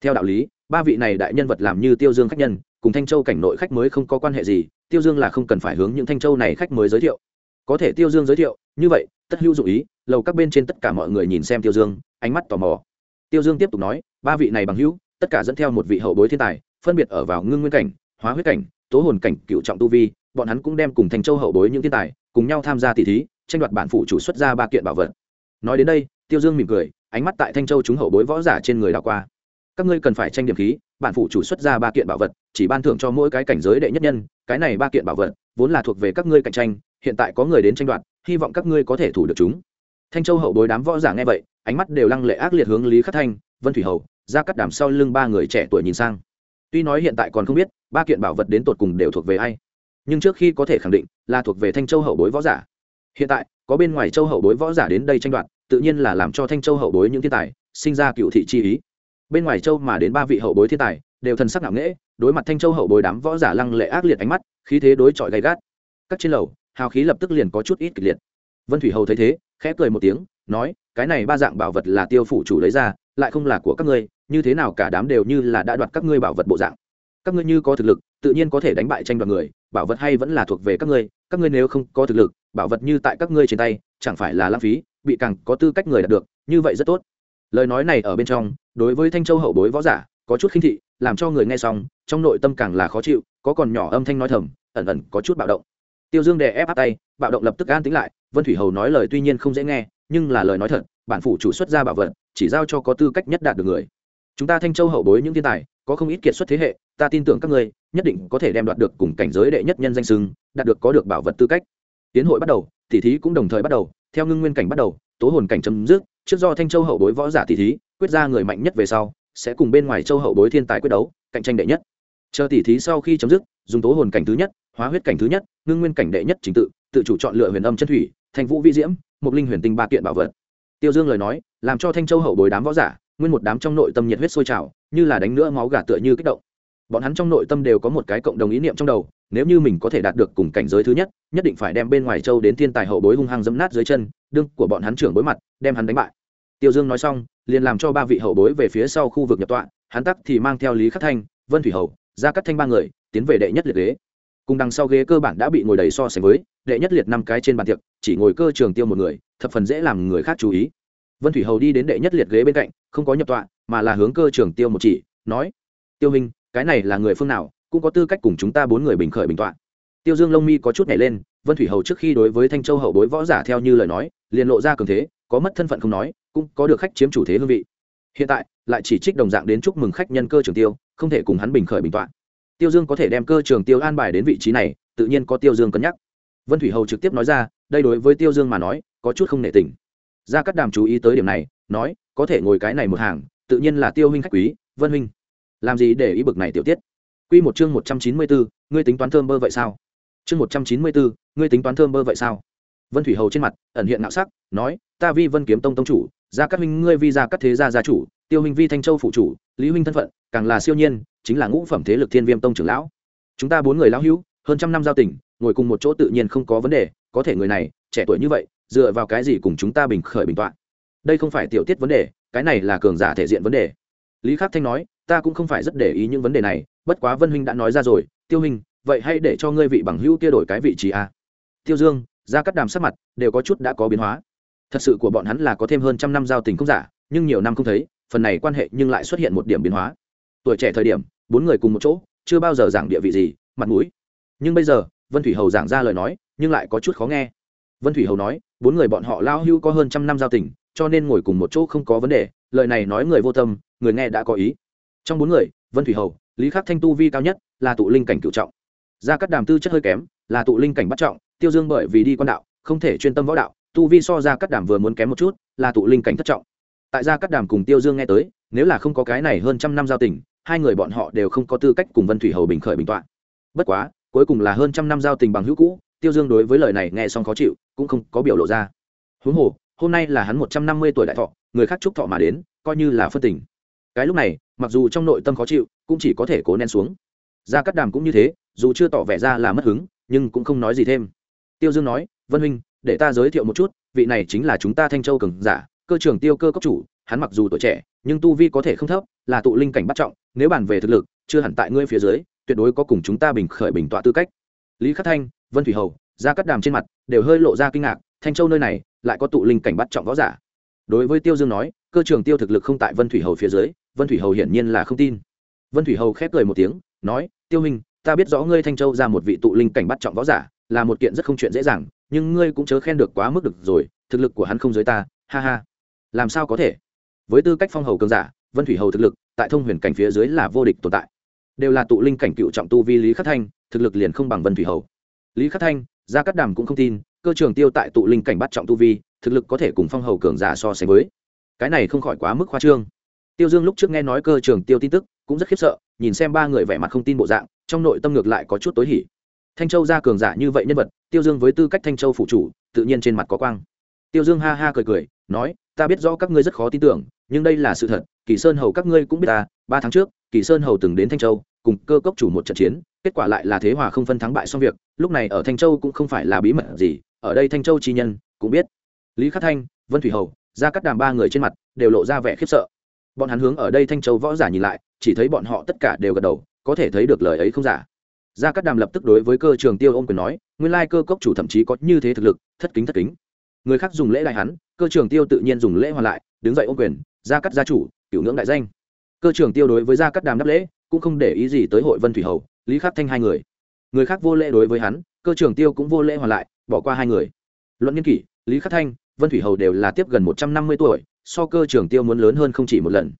Theo đạo lý, ba vị này đại nhân vật làm như tiêu dương khách nhân, cùng thanh châu cảnh nội khách mới không có quan hệ gì, tiêu dương là không cần phải hướng những thanh châu này khách mới giới thiệu. Có thể tiêu dương giới thiệu, như vậy, tất hữu dụ ý, lầu các bên trên tất cả mọi người nhìn xem tiêu dương, ánh mắt tò mò. Tiêu dương tiếp tục nói, ba vị này bằng hữu, tất cả dẫn theo một vị hậu bối thiên tài, phân biệt ở vào ngưng nguyên cảnh, hóa huyết cảnh, tố hồn cảnh, cựu trọng tu vi, bọn hắn cũng đem cùng thanh châu hậu bối những thiên tài, cùng nhau tham gia tỷ thí tranh đoạt bản phụ chủ xuất ra ba kiện bảo vật. Nói đến đây, tiêu dương mỉm cười, ánh mắt tại thanh châu chúng hậu bối võ giả trên người đảo qua. Các ngươi cần phải tranh điểm khí, bản phụ chủ xuất ra ba kiện bảo vật, chỉ ban thưởng cho mỗi cái cảnh giới đệ nhất nhân, cái này ba kiện bảo vật vốn là thuộc về các ngươi cạnh tranh, hiện tại có người đến tranh đoạt, hy vọng các ngươi có thể thủ được chúng. Thanh châu hậu bối đám võ giả nghe vậy, ánh mắt đều lăng lệ ác liệt hướng lý khắc thanh, vân thủy hầu ra cắt đàm sau lưng ba người trẻ tuổi nhìn sang. Tuy nói hiện tại còn không biết, ba kiện bảo vật đến tột cùng đều thuộc về ai, nhưng trước khi có thể khẳng định là thuộc về thanh châu hậu bối võ giả hiện tại, có bên ngoài châu hậu bối võ giả đến đây tranh đoạt, tự nhiên là làm cho thanh châu hậu bối những thiên tài, sinh ra cựu thị chi ý. Bên ngoài châu mà đến ba vị hậu bối thiên tài, đều thần sắc ngạo nghễ, đối mặt thanh châu hậu bối đám võ giả lăng lệ ác liệt ánh mắt, khí thế đối chọi gay gắt. Các trên lầu, hào khí lập tức liền có chút ít kịch liệt. Vân thủy hầu thấy thế, khẽ cười một tiếng, nói, cái này ba dạng bảo vật là tiêu phủ chủ lấy ra, lại không là của các ngươi, như thế nào cả đám đều như là đã đoạt các ngươi bảo vật bộ dạng. Các ngươi như có thực lực, tự nhiên có thể đánh bại tranh đoạt người bảo vật hay vẫn là thuộc về các ngươi các ngươi nếu không có thực lực, bảo vật như tại các ngươi trên tay, chẳng phải là lãng phí, bị càng có tư cách người đạt được, như vậy rất tốt. Lời nói này ở bên trong, đối với thanh châu hậu bối võ giả, có chút khinh thị, làm cho người nghe xong, trong nội tâm càng là khó chịu, có còn nhỏ âm thanh nói thầm, ẩn ẩn có chút bạo động. Tiêu dương đè ép áp tay, bạo động lập tức an tính lại, vân thủy hầu nói lời tuy nhiên không dễ nghe, nhưng là lời nói thật, bản phủ chủ xuất ra bảo vật, chỉ giao cho có tư cách nhất đạt được người. Chúng ta thanh châu hậu bối những thiên tài có không ít kiệt xuất thế hệ, ta tin tưởng các ngươi, nhất định có thể đem đoạt được cùng cảnh giới đệ nhất nhân danh sưng đạt được có được bảo vật tư cách. Tiến hội bắt đầu, tỷ thí cũng đồng thời bắt đầu, theo ngưng nguyên cảnh bắt đầu, tố hồn cảnh chấm dứt, trước do thanh châu hậu bối võ giả tỷ thí, quyết ra người mạnh nhất về sau, sẽ cùng bên ngoài châu hậu bối thiên tài quyết đấu, cạnh tranh đệ nhất. Chờ tỷ thí sau khi chấm dứt, dùng tố hồn cảnh thứ nhất, hóa huyết cảnh thứ nhất, ngưng nguyên cảnh đệ nhất trình tự tự chủ chọn lựa huyền âm chân thủy, thành vũ vi diễm một linh huyền tinh ba kiện bảo vật. Tiêu dương lời nói, làm cho thanh châu hậu bối đám võ giả nguyên một đám trong nội tâm nhiệt huyết sôi trào, như là đánh nữa máu gà tựa như kích động. Bọn hắn trong nội tâm đều có một cái cộng đồng ý niệm trong đầu, nếu như mình có thể đạt được cùng cảnh giới thứ nhất nhất định phải đem bên ngoài châu đến thiên tài hậu bối hung hăng dẫm nát dưới chân, đương của bọn hắn trưởng bối mặt, đem hắn đánh bại. Tiêu dương nói xong, liền làm cho ba vị hậu bối về phía sau khu vực nhập tọa, hắn tắc thì mang theo lý khắc thanh, vân thủy hậu ra cắt thanh ba người, tiến về đệ nhất liệt ghế. Cùng đằng sau ghế cơ bản đã bị ngồi đầy so sánh với, đệ nhất liệt năm cái trên bàn tiệc, chỉ ngồi cơ trường tiêu một người, thập phần dễ làm người khác chú ý vân thủy hầu đi đến đệ nhất liệt ghế bên cạnh, không có nhập tọa, mà là hướng cơ trường tiêu một chỉ, nói, tiêu hình cái này là người phương nào, cũng có tư cách cùng chúng ta bốn người bình khởi bình tọa. Tiêu dương lông mi có chút nhảy lên, vân thủy hầu trước khi đối với thanh châu hậu bối võ giả theo như lời nói, liền lộ ra cường thế, có mất thân phận không nói, cũng có được khách chiếm chủ thế hương vị. Hiện tại, lại chỉ trích đồng dạng đến chúc mừng khách nhân cơ trường tiêu, không thể cùng hắn bình khởi bình tọa. Tiêu dương có thể đem cơ trường tiêu an bài đến vị trí này, tự nhiên có tiêu dương cân nhắc. Vân thủy hầu trực tiếp nói ra, đây đối với tiêu dương mà nói, có chút không nể tình gia cát đàm chú ý tới điểm này, nói, có thể ngồi cái này một hàng, tự nhiên là tiêu huynh khách quý, vân huynh. Làm gì để ý bực này tiểu tiết? Quy một chương một trăm chín mươi bốn ngươi tính toán thơm bơ vậy sao? Chương một trăm chín mươi bốn ngươi tính toán thơm bơ vậy sao? Vân thủy hầu trên mặt, ẩn hiện ngạo sắc, nói, ta vi vân kiếm tông tông chủ, gia cát huynh, ngươi vi gia cát thế gia gia chủ, tiêu huynh vi thanh châu phụ chủ, lý huynh thân phận, càng là siêu nhiên, chính là ngũ phẩm thế lực thiên viêm tông trưởng lão. Chúng ta bốn người lão hữu, hơn trăm năm giao tình, ngồi cùng một chỗ tự nhiên không có vấn đề, có thể người này, trẻ tuổi như vậy dựa vào cái gì cùng chúng ta bình khởi bình tọa đây không phải tiểu tiết vấn đề, cái này là cường giả thể diện vấn đề. Lý khắc thanh nói, ta cũng không phải rất để ý những vấn đề này, bất quá vân huynh đã nói ra rồi, tiêu huynh, vậy hãy để cho ngươi vị bằng hữu kia đổi cái vị trí a. Tiêu dương ra cắt đàm sắc mặt đều có chút đã có biến hóa. Thật sự của bọn hắn là có thêm hơn trăm năm giao tình không giả, nhưng nhiều năm không thấy, phần này quan hệ nhưng lại xuất hiện một điểm biến hóa. Tuổi trẻ thời điểm, bốn người cùng một chỗ, chưa bao giờ giảng địa vị gì, mặt mũi. Nhưng bây giờ, vân thủy hầu giảng ra lời nói, nhưng lại có chút khó nghe vân thủy hầu nói, bốn người bọn họ lao hưu có hơn trăm năm giao tình, cho nên ngồi cùng một chỗ không có vấn đề, lời này nói người vô tâm, người nghe đã có ý. Trong bốn người, vân thủy hầu, lý khắc thanh tu vi cao nhất, là tụ linh cảnh cựu trọng. Gia cắt đàm tư chất hơi kém, là tụ linh cảnh bắt trọng, tiêu dương bởi vì đi quan đạo, không thể chuyên tâm võ đạo, tu vi so gia cắt đàm vừa muốn kém một chút, là tụ linh cảnh thất trọng. Tại gia cắt đàm cùng tiêu dương nghe tới, nếu là không có cái này hơn trăm năm giao tình, hai người bọn họ đều không có tư cách cùng vân thủy hầu bình khởi bình t bất quá, cuối cùng là hơn trăm năm giao tình bằng hữu cũ tiêu dương đối với lời này nghe xong khó chịu, cũng không có biểu lộ ra. Huống hồ, hôm nay là hắn một trăm năm mươi tuổi đại thọ, người khác chúc thọ mà đến, coi như là phân tình. Cái lúc này, mặc dù trong nội tâm khó chịu, cũng chỉ có thể cố nén xuống. Ra cắt đàm cũng như thế, dù chưa tỏ vẻ ra là mất hứng, nhưng cũng không nói gì thêm. Tiêu dương nói, vân huynh, để ta giới thiệu một chút, vị này chính là chúng ta thanh châu cường giả, cơ trưởng tiêu cơ cấp chủ, hắn mặc dù tuổi trẻ, nhưng tu vi có thể không thấp, là tụ linh cảnh bắt trọng, nếu bàn về thực lực, chưa hẳn tại ngươi phía dưới, tuyệt đối có cùng chúng ta bình khởi bình tọa tư cách. Lý khắc thanh vân thủy hầu ra cắt đàm trên mặt đều hơi lộ ra kinh ngạc, thanh châu nơi này lại có tụ linh cảnh bắt trọng võ giả. Đối với tiêu dương nói, cơ trường tiêu thực lực không tại vân thủy hầu phía dưới, vân thủy hầu hiển nhiên là không tin. Vân thủy hầu khép cười một tiếng, nói, tiêu minh ta biết rõ ngươi thanh châu ra một vị tụ linh cảnh bắt trọng võ giả, là một kiện rất không chuyện dễ dàng, nhưng ngươi cũng chớ khen được quá mức được rồi, thực lực của hắn không dưới ta, ha ha. Làm sao có thể? Với tư cách phong hầu cường giả, vân thủy hầu thực lực tại thông huyền cảnh phía dưới là vô địch tồn tại. Đều là tụ linh cảnh cựu trọng tu vi lý khắc thanh, thực lực liền không bằng vân thủy hầu lý khắc thanh, gia cát đàm cũng không tin, cơ trường tiêu tại tụ linh cảnh bắt trọng tu vi, thực lực có thể cùng phong hầu cường giả so sánh với. Cái này không khỏi quá mức khoa trương. Tiêu dương lúc trước nghe nói cơ trường tiêu tin tức, cũng rất khiếp sợ, nhìn xem ba người vẻ mặt không tin bộ dạng, trong nội tâm ngược lại có chút tối hỉ. Thanh châu ra cường giả như vậy nhân vật, tiêu dương với tư cách thanh châu phụ chủ, tự nhiên trên mặt có quang. Tiêu dương ha ha cười cười, nói, ta biết rõ các ngươi rất khó tin tưởng, nhưng đây là sự thật, kỳ sơn hầu các ngươi cũng biết ta, ba tháng trước, kỳ sơn hầu từng đến thanh châu, cùng cơ cốc chủ một trận chiến, kết quả lại là thế hòa không phân thắng bại xong việc lúc này ở thanh châu cũng không phải là bí mật gì, ở đây thanh châu chi nhân cũng biết. Lý khắc thanh, vân thủy hầu ra cắt đàm ba người trên mặt đều lộ ra vẻ khiếp sợ. Bọn hắn hướng ở đây thanh châu võ giả nhìn lại, chỉ thấy bọn họ tất cả đều gật đầu, có thể thấy được lời ấy không giả. Gia cát đàm lập tức đối với cơ trường tiêu ôm quyền nói, nguyên lai cơ cốc chủ thậm chí có như thế thực lực, thất kính thất kính. Người khác dùng lễ đại hắn, cơ trường tiêu tự nhiên dùng lễ hoàn lại, đứng dậy ôm quyền, gia cát gia chủ, cửu ngưỡng đại danh. Cơ trường tiêu đối với gia cát đàm đáp lễ, cũng không để ý gì tới hội vân thủy hầu, lý khắc thanh hai người người khác vô lễ đối với hắn, cơ trường tiêu cũng vô lễ hoàn lại, bỏ qua hai người. Luận nghiên kỷ, lý khắc thanh, vân thủy hầu đều là tiếp gần một trăm năm mươi tuổi, so cơ trường tiêu muốn lớn hơn không chỉ một lần.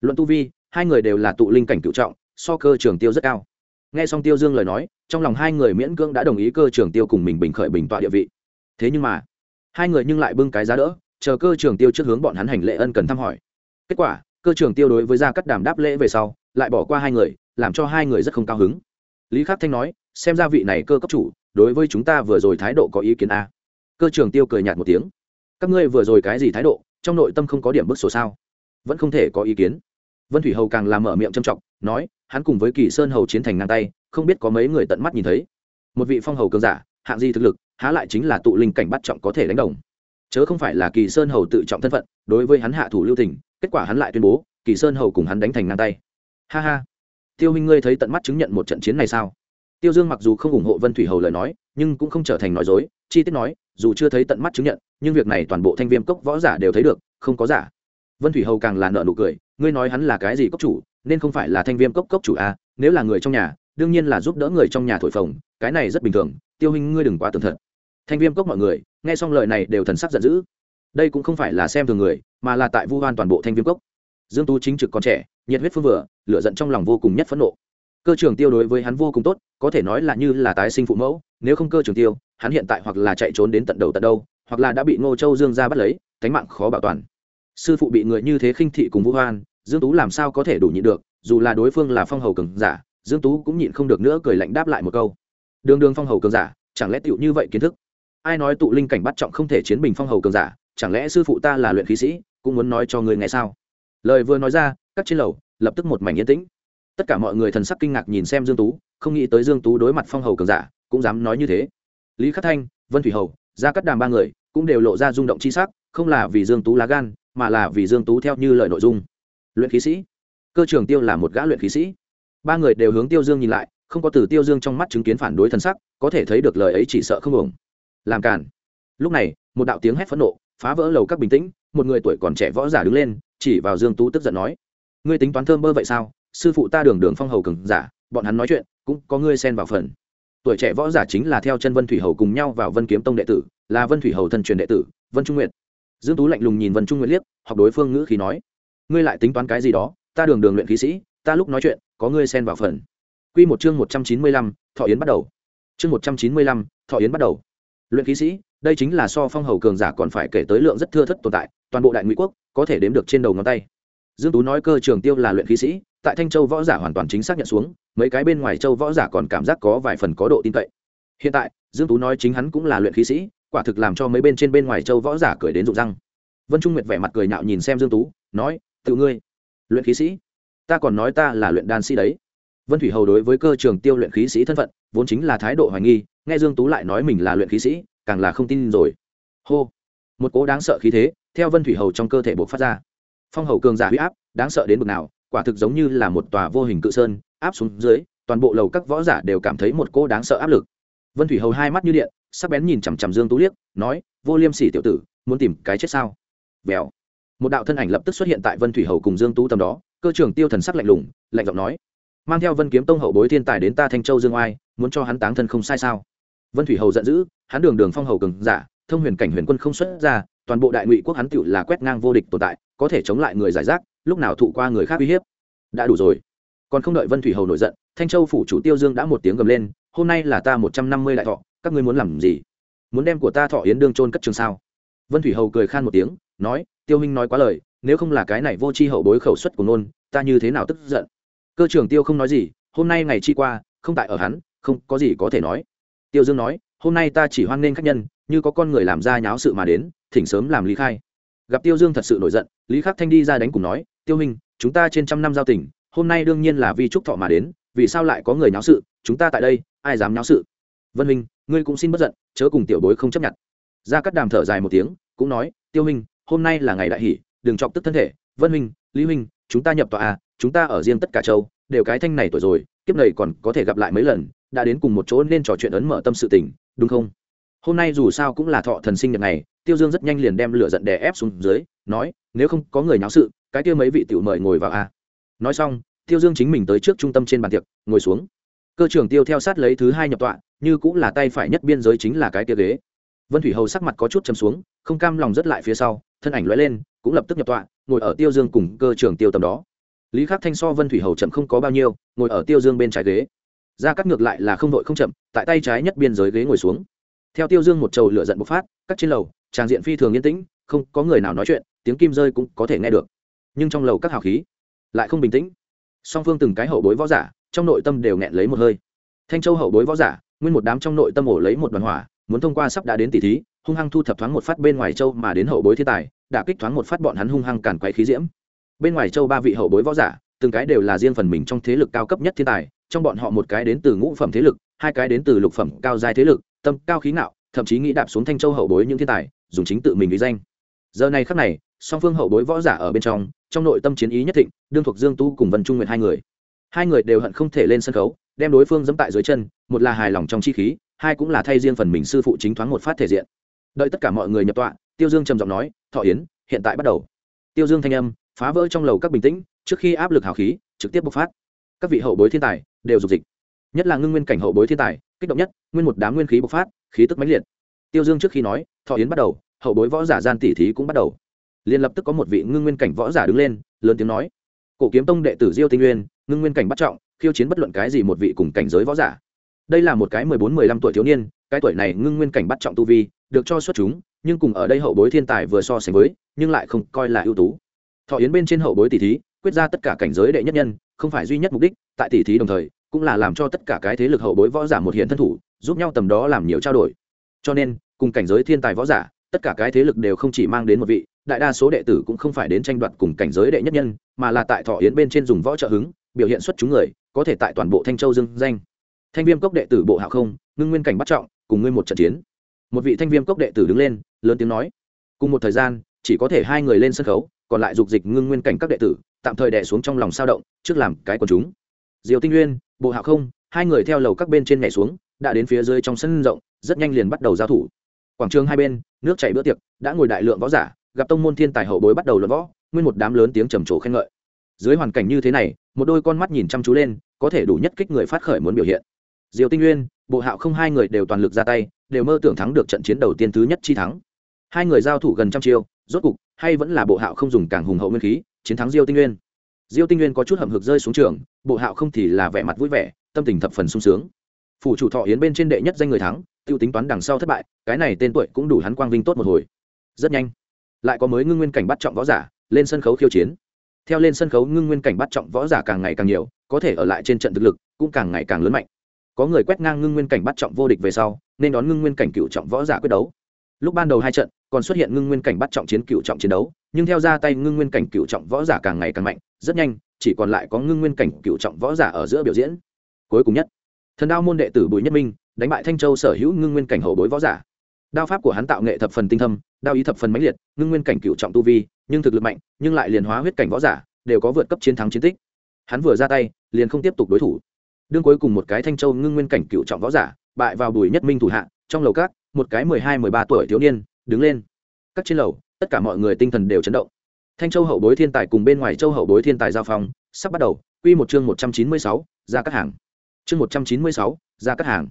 Luận tu vi, hai người đều là tụ linh cảnh cựu trọng, so cơ trường tiêu rất cao. Nghe xong tiêu dương lời nói, trong lòng hai người miễn cưỡng đã đồng ý cơ trường tiêu cùng mình bình khởi bình tọa địa vị. Thế nhưng mà, hai người nhưng lại bưng cái giá đỡ, chờ cơ trường tiêu trước hướng bọn hắn hành lễ ân cần thăm hỏi. Kết quả, cơ trường tiêu đối với gia cắt đàm đáp lễ về sau, lại bỏ qua hai người, làm cho hai người rất không cao hứng. Lý khắc thanh nói xem ra vị này cơ cấp chủ, đối với chúng ta vừa rồi thái độ có ý kiến a. Cơ trường tiêu cười nhạt một tiếng. Các ngươi vừa rồi cái gì thái độ, trong nội tâm không có điểm bức sổ sao? Vẫn không thể có ý kiến. Vân thủy hầu càng làm mở miệng trầm trọng, nói, hắn cùng với kỳ sơn hầu chiến thành ngang tay, không biết có mấy người tận mắt nhìn thấy. Một vị phong hầu cường giả, hạng di thực lực, há lại chính là tụ linh cảnh bắt trọng có thể đánh đồng. Chớ không phải là kỳ sơn hầu tự trọng thân phận, đối với hắn hạ thủ lưu tình, kết quả hắn lại tuyên bố, kỳ sơn hầu cùng hắn đánh thành ngang tay. Ha ha. Tiêu huynh ngươi thấy tận mắt chứng nhận một trận chiến này sao? Tiêu dương mặc dù không ủng hộ vân thủy hầu lời nói nhưng cũng không trở thành nói dối chi tiết nói dù chưa thấy tận mắt chứng nhận nhưng việc này toàn bộ thanh viêm cốc võ giả đều thấy được không có giả. Vân thủy hầu càng là nợ nụ cười ngươi nói hắn là cái gì cốc chủ nên không phải là thanh viêm cốc cốc chủ à, nếu là người trong nhà đương nhiên là giúp đỡ người trong nhà thổi phồng cái này rất bình thường tiêu huynh ngươi đừng quá tường thật. Thanh viêm cốc mọi người nghe xong lời này đều thần sắc giận dữ. Đây cũng không phải là xem thường người mà là tại vu hoan toàn bộ thanh viêm cốc. Dương tú chính trực còn trẻ nhiệt huyết phương vừa lửa giận trong lòng vô cùng nhất phẫn nộ cơ trưởng tiêu đối với hắn vô cùng tốt, có thể nói là như là tái sinh phụ mẫu, nếu không cơ trưởng tiêu, hắn hiện tại hoặc là chạy trốn đến tận đầu tận đâu, hoặc là đã bị ngô châu dương ra bắt lấy, cánh mạng khó bảo toàn. Sư phụ bị người như thế khinh thị cùng vũ hoan dương tú làm sao có thể đủ nhịn được, dù là đối phương là phong hầu cường giả, dương tú cũng nhịn không được nữa cười lạnh đáp lại một câu. Đường đường phong hầu cường giả, chẳng lẽ tựu như vậy kiến thức? Ai nói tụ linh cảnh bắt trọng không thể chiến bình phong hầu cường giả, chẳng lẽ sư phụ ta là luyện khí sĩ, cũng muốn nói cho người nghe sao? Lời vừa nói ra các trên lầu, lập tức một mảnh yên tĩnh tất cả mọi người thần sắc kinh ngạc nhìn xem dương tú, không nghĩ tới dương tú đối mặt phong hầu cường giả, cũng dám nói như thế. Lý khắc thanh, vân thủy hầu, gia cắt đàm ba người cũng đều lộ ra rung động chi sắc, không là vì dương tú lá gan, mà là vì dương tú theo như lời nội dung. Luyện khí sĩ. Cơ trưởng tiêu là một gã luyện khí sĩ. Ba người đều hướng tiêu dương nhìn lại, không có từ tiêu dương trong mắt chứng kiến phản đối thần sắc, có thể thấy được lời ấy chỉ sợ không ổng làm cản lúc này, một đạo tiếng hét phẫn nộ phá vỡ lầu các bình tĩnh, một người tuổi còn trẻ võ giả đứng lên, chỉ vào dương tú tức giận nói, ngươi tính toán thơm bơ vậy sao? Sư phụ ta đường đường phong hầu cường giả bọn hắn nói chuyện cũng có ngươi xen vào phần. Tuổi trẻ võ giả chính là theo chân vân thủy hầu cùng nhau vào vân kiếm tông đệ tử là vân thủy hầu thân truyền đệ tử vân trung nguyện dương tú lạnh lùng nhìn vân trung nguyện liếc học đối phương ngữ khí nói ngươi lại tính toán cái gì đó ta đường đường luyện khí sĩ ta lúc nói chuyện có ngươi xen vào phần. Quy một chương một trăm chín mươi lăm, thọ yến bắt đầu. Chương một trăm chín mươi lăm, thọ yến bắt đầu. Luyện khí sĩ đây chính là so phong hầu cường giả còn phải kể tới lượng rất thưa thất tồn tại toàn bộ đại ngụy quốc có thể đếm được trên đầu ngón tay. Dương tú nói cơ trường tiêu là luyện khí sĩ tại thanh châu võ giả hoàn toàn chính xác nhận xuống, mấy cái bên ngoài châu võ giả còn cảm giác có vài phần có độ tin cậy. Hiện tại, dương tú nói chính hắn cũng là luyện khí sĩ, quả thực làm cho mấy bên trên bên ngoài châu võ giả cười đến rụng răng. Vân trung nguyệt vẻ mặt cười nhạo nhìn xem dương tú, nói, tự ngươi, luyện khí sĩ? Ta còn nói ta là luyện đan sĩ đấy. Vân thủy hầu đối với cơ trường tiêu luyện khí sĩ thân phận, vốn chính là thái độ hoài nghi, nghe dương tú lại nói mình là luyện khí sĩ, càng là không tin rồi. Hô! Một cố đáng sợ khí thế, theo vân thủy hầu trong cơ thể buộc phát ra. Phong hầu cường giả huy áp, đáng sợ đến bực nào quả thực giống như là một tòa vô hình cự sơn, áp xuống dưới, toàn bộ lầu các võ giả đều cảm thấy một cô đáng sợ áp lực. Vân thủy hầu hai mắt như điện, sắc bén nhìn chằm chằm dương tú liếc, nói, vô liêm sỉ tiểu tử, muốn tìm cái chết sao? Vèo. Một đạo thân ảnh lập tức xuất hiện tại vân thủy hầu cùng dương tú tầm đó, cơ trưởng tiêu thần sắc lạnh lùng, lạnh giọng nói, mang theo vân kiếm tông hậu bối thiên tài đến ta thanh châu dương oai, muốn cho hắn táng thân không sai sao? Vân thủy hầu giận dữ, hắn đường đường phong hầu cường giả, thông huyền cảnh huyền quân không xuất ra, toàn bộ đại ngụy quốc hắn tựu là quét ngang vô địch tồn tại, có thể chống lại người giải rác lúc nào thụ qua người khác uy hiếp? Đã đủ rồi. Còn không đợi vân thủy hầu nổi giận, thanh châu phủ chủ tiêu dương đã một tiếng gầm lên, hôm nay là ta một trăm năm mươi đại thọ, các ngươi muốn làm gì? Muốn đem của ta thọ yến đương trôn cất trường sao? Vân thủy hầu cười khan một tiếng, nói, tiêu huynh nói quá lời, nếu không là cái này vô tri hậu bối khẩu suất của nôn ta như thế nào tức giận? Cơ trưởng tiêu không nói gì, hôm nay ngày chi qua, không tại ở hắn, không có gì có thể nói. Tiêu dương nói, hôm nay ta chỉ hoan nghênh khách nhân, như có con người làm ra nháo sự mà đến, thỉnh sớm làm lý khai. Gặp tiêu dương thật sự nổi giận, lý khắc thanh đi ra đánh cùng nói tiêu minh, chúng ta trên trăm năm giao tình, hôm nay đương nhiên là vì trúc thọ mà đến, vì sao lại có người nháo sự, chúng ta tại đây, ai dám nháo sự? Vân minh, ngươi cũng xin bất giận, chớ cùng tiểu bối không chấp nhận. Ra cắt đàm thở dài một tiếng, cũng nói, tiêu minh, hôm nay là ngày đại hỷ, đừng chọc tức thân thể. Vân minh, lý minh, chúng ta nhập tòa à chúng ta ở riêng tất cả châu, đều cái thanh này tuổi rồi, kiếp này còn có thể gặp lại mấy lần, đã đến cùng một chỗ nên trò chuyện ấn mở tâm sự tình, đúng không? Hôm nay dù sao cũng là thọ thần sinh nhật này tiêu dương rất nhanh liền đem lửa giận đè ép xuống dưới, nói, nếu không có người nháo sự, cái kia mấy vị tiểu mời ngồi vào a. Nói xong, tiêu dương chính mình tới trước trung tâm trên bàn tiệc, ngồi xuống. Cơ trưởng tiêu theo sát lấy thứ hai nhập tọa, như cũng là tay phải nhất biên giới chính là cái kia ghế. Vân thủy hầu sắc mặt có chút chấm xuống, không cam lòng rất lại phía sau, thân ảnh lóe lên, cũng lập tức nhập tọa, ngồi ở tiêu dương cùng cơ trưởng tiêu tầm đó. Lý khắc thanh so vân thủy hầu chậm không có bao nhiêu, ngồi ở tiêu dương bên trái ghế. Ra cắt ngược lại là không đội không chậm, tại tay trái nhất biên giới ghế ngồi xuống theo tiêu dương một trầu lửa giận bộc phát các trên lầu, tràng diện phi thường yên tĩnh, không có người nào nói chuyện, tiếng kim rơi cũng có thể nghe được. Nhưng trong lầu các hào khí lại không bình tĩnh. Song phương từng cái hậu bối võ giả, trong nội tâm đều nghẹn lấy một hơi. Thanh châu hậu bối võ giả, nguyên một đám trong nội tâm ổ lấy một đoàn hỏa, muốn thông qua sắp đã đến tỷ thí, hung hăng thu thập thoáng một phát bên ngoài châu mà đến hậu bối thiên tài đã kích thoáng một phát bọn hắn hung hăng càn quấy khí diễm. Bên ngoài châu ba vị hậu bối võ giả, từng cái đều là riêng phần mình trong thế lực cao cấp nhất thiên tài, trong bọn họ một cái đến từ ngũ phẩm thế lực, hai cái đến từ lục phẩm cao giai thế lực tâm cao khí ngạo, thậm chí nghĩ đạp xuống thanh châu hậu bối những thiên tài, dùng chính tự mình lý danh. Giờ này khắc này, song phương hậu bối võ giả ở bên trong trong nội tâm chiến ý nhất thịnh, đương thuộc dương tu cùng vân trung nguyệt hai người. Hai người đều hận không thể lên sân khấu, đem đối phương dẫm tại dưới chân, một là hài lòng trong chi khí, hai cũng là thay riêng phần mình sư phụ chính thoáng một phát thể diện. Đợi tất cả mọi người nhập tọa, tiêu dương trầm giọng nói, thọ yến, hiện tại bắt đầu. Tiêu dương thanh âm, phá vỡ trong lầu các bình tĩnh, trước khi áp lực hào khí, trực tiếp bộc phát. Các vị hậu bối thiên tài đều dục dịch. Nhất là ngưng nguyên cảnh hậu bối thiên tài kích động nhất, nguyên một đám nguyên khí bộc phát, khí tức mãnh liệt. Tiêu dương trước khi nói, thọ yến bắt đầu, hậu bối võ giả gian tỉ thí cũng bắt đầu. Liền lập tức có một vị ngưng nguyên cảnh võ giả đứng lên, lớn tiếng nói, cổ kiếm tông đệ tử diêu tinh nguyên, ngưng nguyên cảnh bắt trọng, khiêu chiến bất luận cái gì một vị cùng cảnh giới võ giả. Đây là một cái mười bốn, mười lăm tuổi thiếu niên, cái tuổi này ngưng nguyên cảnh bắt trọng tu vi, được cho xuất chúng, nhưng cùng ở đây hậu bối thiên tài vừa so sánh với, nhưng lại không coi là ưu tú. Thọ yến bên trên hậu bối tỷ thí, quyết ra tất cả cảnh giới đệ nhất nhân, không phải duy nhất mục đích, tại tỷ thí đồng thời cũng là làm cho tất cả cái thế lực hậu bối võ giả một hiện thân thủ, giúp nhau tầm đó làm nhiều trao đổi. Cho nên, cùng cảnh giới thiên tài võ giả, tất cả cái thế lực đều không chỉ mang đến một vị, đại đa số đệ tử cũng không phải đến tranh đoạt cùng cảnh giới đệ nhất nhân, mà là tại thọ yến bên trên dùng võ trợ hứng, biểu hiện xuất chúng người, có thể tại toàn bộ thanh châu dưng danh. Thanh viêm cốc đệ tử bộ hạ không, ngưng nguyên cảnh bắt trọng, cùng ngươi một trận chiến. Một vị thanh viêm cốc đệ tử đứng lên, lớn tiếng nói, cùng một thời gian, chỉ có thể hai người lên sân khấu, còn lại dục dịch ngưng nguyên cảnh các đệ tử, tạm thời đè xuống trong lòng sao động, trước làm cái quần chúng diều tinh nguyên, bộ hạo không, hai người theo lầu các bên trên nhảy xuống, đã đến phía dưới trong sân rộng, rất nhanh liền bắt đầu giao thủ. Quảng trường hai bên, nước chảy bữa tiệc, đã ngồi đại lượng võ giả, gặp tông môn thiên tài hậu bối bắt đầu luận võ, nguyên một đám lớn tiếng trầm trồ khen ngợi. Dưới hoàn cảnh như thế này, một đôi con mắt nhìn chăm chú lên, có thể đủ nhất kích người phát khởi muốn biểu hiện. Diều tinh nguyên, bộ hạo không hai người đều toàn lực ra tay, đều mơ tưởng thắng được trận chiến đầu tiên thứ nhất chi thắng. Hai người giao thủ gần trăm chiêu, rốt cục, hay vẫn là bộ hạo không dùng càng hùng hậu nguyên khí, chiến thắng diêu tinh nguyên diêu tinh nguyên có chút hầm hực rơi xuống trường, bộ hạo không thì là vẻ mặt vui vẻ, tâm tình thập phần sung sướng. Phủ chủ thọ yến bên trên đệ nhất danh người thắng, tiêu tính toán đằng sau thất bại, cái này tên tuổi cũng đủ hắn quang vinh tốt một hồi. Rất nhanh, lại có mới ngưng nguyên cảnh bắt trọng võ giả lên sân khấu khiêu chiến. Theo lên sân khấu ngưng nguyên cảnh bắt trọng võ giả càng ngày càng nhiều, có thể ở lại trên trận thực lực cũng càng ngày càng lớn mạnh. Có người quét ngang ngưng nguyên cảnh bắt trọng vô địch về sau, nên đón ngưng nguyên cảnh cựu trọng võ giả quyết đấu. Lúc ban đầu hai trận, còn xuất hiện ngưng nguyên cảnh bắt trọng chiến cựu trọng chiến đấu, nhưng theo ra tay ngưng nguyên cảnh cựu trọng võ giả càng ngày càng mạnh rất nhanh, chỉ còn lại có ngưng nguyên cảnh cựu trọng võ giả ở giữa biểu diễn. Cuối cùng nhất, thần đao môn đệ tử bùi nhất minh đánh bại thanh châu sở hữu ngưng nguyên cảnh hậu bối võ giả. Đao pháp của hắn tạo nghệ thập phần tinh thâm, đao ý thập phần mãnh liệt, ngưng nguyên cảnh cựu trọng tu vi, nhưng thực lực mạnh, nhưng lại liền hóa huyết cảnh võ giả, đều có vượt cấp chiến thắng chiến tích. Hắn vừa ra tay, liền không tiếp tục đối thủ. Đương cuối cùng một cái thanh châu ngưng nguyên cảnh cựu trọng võ giả, bại vào bùi nhất minh thủ hạ, trong lầu các, một cái mười hai mười ba tuổi thiếu niên, đứng lên. Các trên lầu, tất cả mọi người tinh thần đều chấn động thanh châu hậu bối thiên tài cùng bên ngoài châu hậu bối thiên tài giao phong, sắp bắt đầu. Quy một chương một trăm chín mươi sáu ra các hàng. Chương một trăm chín mươi sáu ra các hàng.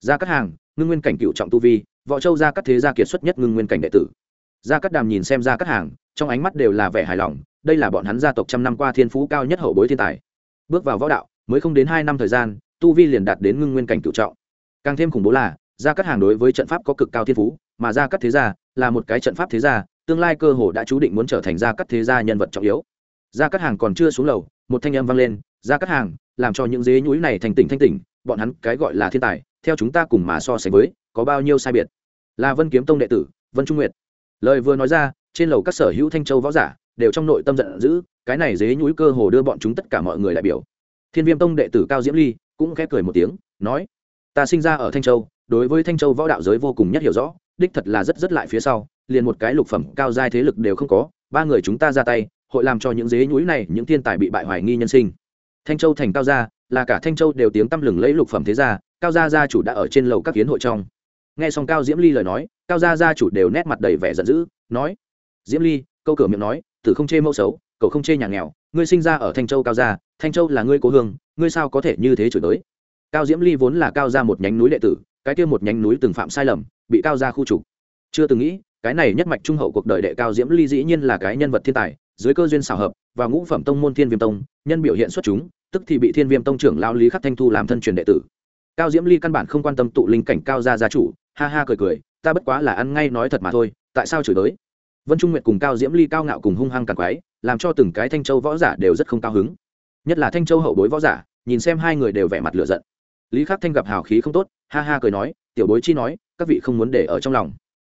Ra các hàng, ngưng nguyên cảnh cựu trọng tu vi, võ châu ra các thế gia kiệt xuất nhất ngưng nguyên cảnh đệ tử. Ra các đàm nhìn xem ra các hàng, trong ánh mắt đều là vẻ hài lòng, đây là bọn hắn gia tộc trăm năm qua thiên phú cao nhất hậu bối thiên tài. Bước vào võ đạo, mới không đến hai năm thời gian, tu vi liền đạt đến ngưng nguyên cảnh cựu trọng. Càng thêm khủng bố là, gia cát hàng đối với trận pháp có cực cao thiên phú, mà gia cát thế gia là một cái trận pháp thế gia tương lai cơ hồ đã chú định muốn trở thành gia cát thế gia nhân vật trọng yếu. Gia cát hàng còn chưa xuống lầu, một thanh âm vang lên, gia cát hàng, làm cho những dế nhúi này thành tỉnh thanh tỉnh, bọn hắn cái gọi là thiên tài, theo chúng ta cùng mà so sánh với, có bao nhiêu sai biệt? Là vân kiếm tông đệ tử, vân trung nguyệt. Lời vừa nói ra, trên lầu các sở hữu thanh châu võ giả đều trong nội tâm giận dữ, cái này dế nhúi cơ hồ đưa bọn chúng tất cả mọi người đại biểu. Thiên viêm tông đệ tử cao diễm ly cũng khép cười một tiếng, nói, ta sinh ra ở thanh châu, đối với thanh châu võ đạo giới vô cùng nhất hiểu rõ, đích thật là rất rất lại phía sau liền một cái lục phẩm cao giai thế lực đều không có, ba người chúng ta ra tay, hội làm cho những dế nhúi này, những thiên tài bị bại hoài nghi nhân sinh. Thanh châu thành cao gia, là cả thanh châu đều tiếng tăm lừng lấy lục phẩm thế gia, cao gia gia chủ đã ở trên lầu các kiến hội trong. Nghe xong cao diễm ly lời nói, cao gia gia chủ đều nét mặt đầy vẻ giận dữ, nói, diễm ly, câu cửa miệng nói, tử không chê mẫu xấu, cậu không chê nhà nghèo, ngươi sinh ra ở thanh châu cao gia, thanh châu là ngươi cố hương, ngươi sao có thể như thế chửi tới cao diễm ly vốn là cao gia một nhánh núi đệ tử, cái kia một nhánh núi từng phạm sai lầm, bị cao gia khu trục. Chưa từng nghĩ cái này nhất mạch trung hậu cuộc đời đệ cao diễm ly dĩ nhiên là cái nhân vật thiên tài, dưới cơ duyên xảo hợp, và ngũ phẩm tông môn thiên viêm tông, nhân biểu hiện xuất chúng, tức thì bị thiên viêm tông trưởng lao lý khắc thanh thu làm thân truyền đệ tử. Cao diễm ly căn bản không quan tâm tụ linh cảnh cao gia gia chủ, ha ha cười cười, ta bất quá là ăn ngay nói thật mà thôi, tại sao chửi tới vân trung nguyện cùng cao diễm ly cao ngạo cùng hung hăng càng quái, làm cho từng cái thanh châu võ giả đều rất không cao hứng. Nhất là thanh châu hậu bối võ giả, nhìn xem hai người đều vẻ mặt lửa giận. Lý khắc thanh gặp hào khí không tốt, ha ha cười nói, tiểu bối chi nói, các vị không muốn để ở trong lòng.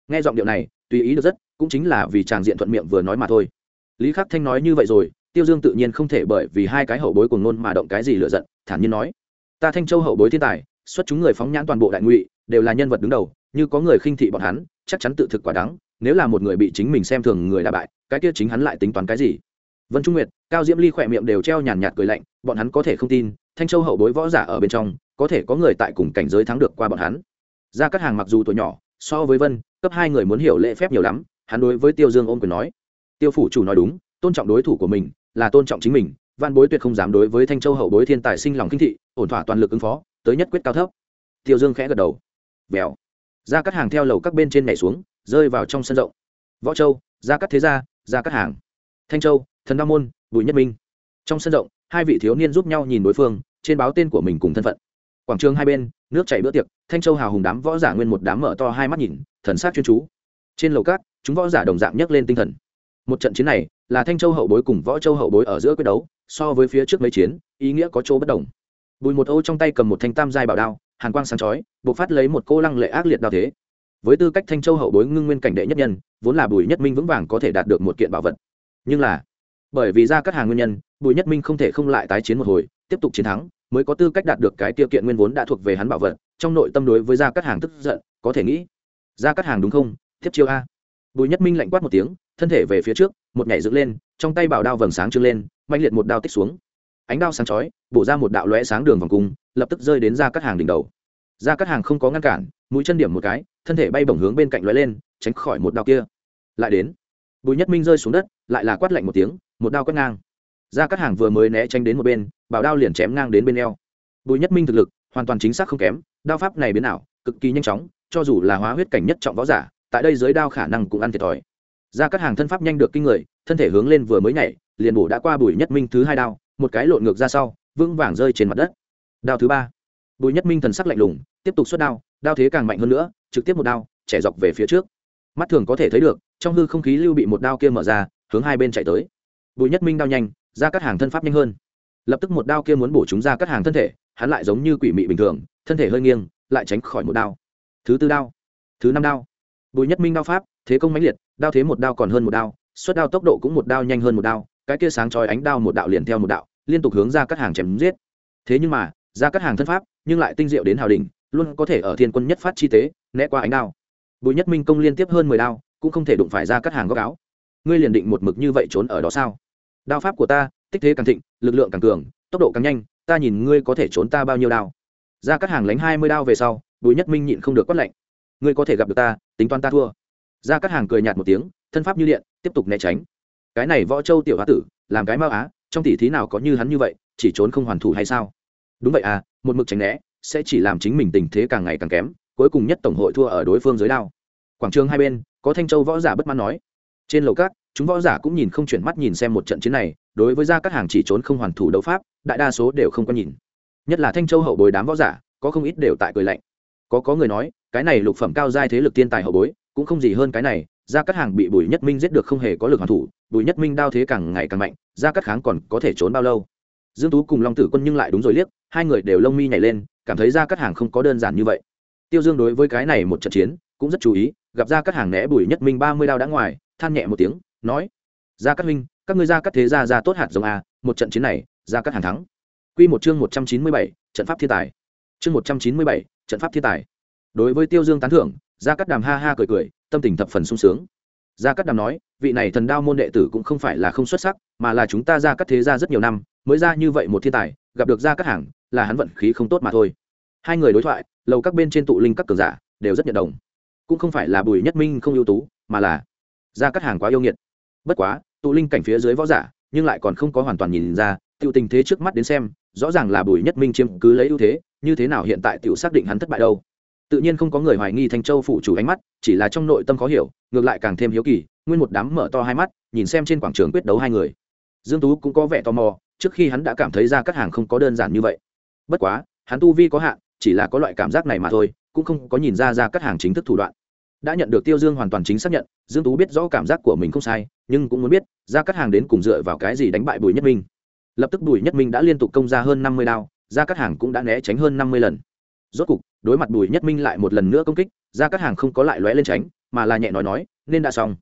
Nghe giọng điệu này tùy ý được rất, cũng chính là vì chàng diện thuận miệng vừa nói mà thôi. Lý khắc thanh nói như vậy rồi, tiêu dương tự nhiên không thể bởi vì hai cái hậu bối cùng nôn mà động cái gì lựa giận, thản nhiên nói. Ta thanh châu hậu bối thiên tài, xuất chúng người phóng nhãn toàn bộ đại ngụy, đều là nhân vật đứng đầu, như có người khinh thị bọn hắn, chắc chắn tự thực quả đắng, nếu là một người bị chính mình xem thường người đà bại, cái kia chính hắn lại tính toán cái gì? Vân trung nguyệt, cao diễm ly khỏe miệng đều treo nhàn nhạt cười lạnh, bọn hắn có thể không tin, thanh châu hậu bối võ giả ở bên trong, có thể có người tại cùng cảnh giới thắng được qua bọn hắn. Ra các hàng mặc dù tuổi nhỏ, so với vân cấp hai người muốn hiểu lễ phép nhiều lắm, hắn đối với tiêu dương ôm quyền nói. Tiêu phủ chủ nói đúng, tôn trọng đối thủ của mình là tôn trọng chính mình văn bối tuyệt không dám đối với thanh châu hậu bối thiên tài sinh lòng kinh thị, ổn thỏa toàn lực ứng phó, tới nhất quyết cao thấp. Tiêu dương khẽ gật đầu. Vèo ra cắt hàng theo lầu các bên trên nhảy xuống, rơi vào trong sân rộng. Võ châu, gia cắt thế gia gia cắt hàng. Thanh châu, thần nam môn, bùi nhất minh. Trong sân rộng, hai vị thiếu niên giúp nhau nhìn đối phương, trên báo tên của mình cùng thân phận quảng trường hai bên, nước chảy bữa tiệc, thanh châu hào hùng đám võ giả nguyên một đám mở to hai mắt nhìn, thần sát chuyên chú. Trên lầu cát chúng võ giả đồng dạng nhấc lên tinh thần. Một trận chiến này, là thanh châu hậu bối cùng võ châu hậu bối ở giữa quyết đấu, so với phía trước mấy chiến, ý nghĩa có chỗ bất đồng. Bùi một ô trong tay cầm một thanh tam giai bảo đao, hàn quang sáng chói buộc phát lấy một cô lăng lệ ác liệt đao thế. Với tư cách thanh châu hậu bối ngưng nguyên cảnh đệ nhất nhân, vốn là bùi nhất minh vững vàng có thể đạt được một kiện bảo vật. Nhưng là, bởi vì ra các hàng nguyên nhân, bùi nhất minh không thể không lại tái chiến một hồi, tiếp tục chiến thắng mới có tư cách đạt được cái tiêu kiện nguyên vốn đã thuộc về hắn bảo vật, trong nội tâm đối với gia cắt hàng tức giận, có thể nghĩ. Gia cắt hàng đúng không? Tiếp chiêu a. Bùi nhất minh lạnh quát một tiếng, thân thể về phía trước, một nhảy dựng lên, trong tay bảo đao vầng sáng trưng lên mạnh liệt một đao tích xuống. Ánh đao sáng chói, bổ ra một đạo lóe sáng đường vòng cung, lập tức rơi đến gia cắt hàng đỉnh đầu. Gia cắt hàng không có ngăn cản, mũi chân điểm một cái, thân thể bay bổng hướng bên cạnh lóe lên, tránh khỏi một đao kia. Lại đến. Bùi nhất minh rơi xuống đất, lại là quát lạnh một tiếng, một đao quét ngang ra các hàng vừa mới né tránh đến một bên, bảo đao liền chém ngang đến bên eo. Bùi nhất minh thực lực, hoàn toàn chính xác không kém, đao pháp này biến ảo, cực kỳ nhanh chóng, cho dù là hóa huyết cảnh nhất trọng võ giả, tại đây dưới đao khả năng cũng ăn thiệt thòi. Ra các hàng thân pháp nhanh được kinh người, thân thể hướng lên vừa mới nhảy, liền bổ đã qua bùi nhất minh thứ hai đao, một cái lộn ngược ra sau, vững vàng rơi trên mặt đất. Đao thứ ba. Bùi nhất minh thần sắc lạnh lùng, tiếp tục xuất đao đao thế càng mạnh hơn nữa, trực tiếp một đao, trẻ dọc về phía trước. Mắt thường có thể thấy được, trong hư không khí lưu bị một đao kia mở ra, hướng hai bên chạy tới. Bùi nhất minh đao nhanh ra các hàng thân pháp nhanh hơn. Lập tức một đao kia muốn bổ chúng ra các hàng thân thể, hắn lại giống như quỷ mị bình thường, thân thể hơi nghiêng, lại tránh khỏi một đao. Thứ tư đao, thứ năm đao. Bùi nhất minh đao pháp, thế công mãnh liệt, đao thế một đao còn hơn một đao, xuất đao tốc độ cũng một đao nhanh hơn một đao, cái kia sáng chói ánh đao một đạo liền theo một đạo, liên tục hướng ra các hàng chém giết. Thế nhưng mà, ra các hàng thân pháp, nhưng lại tinh diệu đến hào đỉnh, luôn có thể ở thiên quân nhất phát chi tế, né qua ánh đao. Bùi nhất minh công liên tiếp hơn mười đao, cũng không thể đụng phải ra các hàng góc áo. Ngươi liền định một mực như vậy trốn ở đó sao? Đao pháp của ta, tích thế càng thịnh, lực lượng càng cường, tốc độ càng nhanh, ta nhìn ngươi có thể trốn ta bao nhiêu đao. Ra các hàng lánh hai mươi đao về sau, bùi nhất minh nhịn không được quất lạnh. Ngươi có thể gặp được ta, tính toán ta thua. Ra các hàng cười nhạt một tiếng, thân pháp như điện, tiếp tục né tránh. Cái này võ châu tiểu hoa tử, làm cái mao á, trong tỷ thí nào có như hắn như vậy, chỉ trốn không hoàn thủ hay sao? Đúng vậy à một mực tránh né, sẽ chỉ làm chính mình tình thế càng ngày càng kém, cuối cùng nhất tổng hội thua ở đối phương dưới đao. Quảng trường hai bên, có thanh châu võ giả bất mãn nói. Trên lầu cát chúng võ giả cũng nhìn không chuyển mắt nhìn xem một trận chiến này, đối với ra các hàng chỉ trốn không hoàn thủ đấu pháp, đại đa số đều không có nhìn. Nhất là thanh châu hậu bồi đám võ giả, có không ít đều tại cười lạnh. Có có người nói, cái này lục phẩm cao giai thế lực tiên tài hậu bối, cũng không gì hơn cái này ra các hàng bị bùi nhất minh giết được không hề có lực hoàn thủ, bùi nhất minh đao thế càng ngày càng mạnh ra các kháng còn có thể trốn bao lâu? Dương tú cùng long tử quân nhưng lại đúng rồi liếc, hai người đều lông mi nhảy lên, cảm thấy ra các hàng không có đơn giản như vậy. Tiêu dương đối với cái này một trận chiến, cũng rất chú ý, gặp ra các hàng né bùi nhất minh ba mươi đao đã ngoài, than nhẹ một tiếng nói ra các huynh, các ngươi ra các thế gia ra tốt hạt giống a một trận chiến này ra các hàng thắng. Quy một chương một trăm chín mươi bảy trận pháp thiên tài. Chương một trăm chín mươi bảy trận pháp thiên tài. Đối với tiêu dương tán thưởng gia cát đàm ha ha cười cười tâm tình thập phần sung sướng. Gia cát đàm nói vị này thần đao môn đệ tử cũng không phải là không xuất sắc mà là chúng ta ra cát thế gia rất nhiều năm mới ra như vậy một thiên tài gặp được gia cát hàng là hắn vận khí không tốt mà thôi. Hai người đối thoại lầu các bên trên tụ linh các cường giả đều rất nhận đồng. Cũng không phải là bùi nhất minh không ưu tú mà là gia cát hàng quá yêu nghiệt bất quá, tụ linh cảnh phía dưới võ giả, nhưng lại còn không có hoàn toàn nhìn ra tiêu tình thế trước mắt đến xem, rõ ràng là bùi nhất minh chiếm cứ lấy ưu thế, như thế nào hiện tại tiểu xác định hắn thất bại đâu. Tự nhiên không có người hoài nghi thanh châu phụ chủ ánh mắt, chỉ là trong nội tâm khó hiểu, ngược lại càng thêm hiếu kỳ, nguyên một đám mở to hai mắt, nhìn xem trên quảng trường quyết đấu hai người. Dương tú cũng có vẻ tò mò, trước khi hắn đã cảm thấy ra các hàng không có đơn giản như vậy. Bất quá, hắn tu vi có hạn, chỉ là có loại cảm giác này mà thôi, cũng không có nhìn ra ra các hàng chính thức thủ đoạn đã nhận được tiêu dương hoàn toàn chính xác nhận, dương tú biết rõ cảm giác của mình không sai, nhưng cũng muốn biết, ra cắt hàng đến cùng dựa vào cái gì đánh bại bùi nhất minh. Lập tức bùi nhất minh đã liên tục công ra hơn năm mươi đao, ra cắt hàng cũng đã né tránh hơn năm mươi lần. Rốt cục, đối mặt bùi nhất minh lại một lần nữa công kích, ra cắt hàng không có lại lóe lên tránh, mà là nhẹ nói nói, nên đã xong.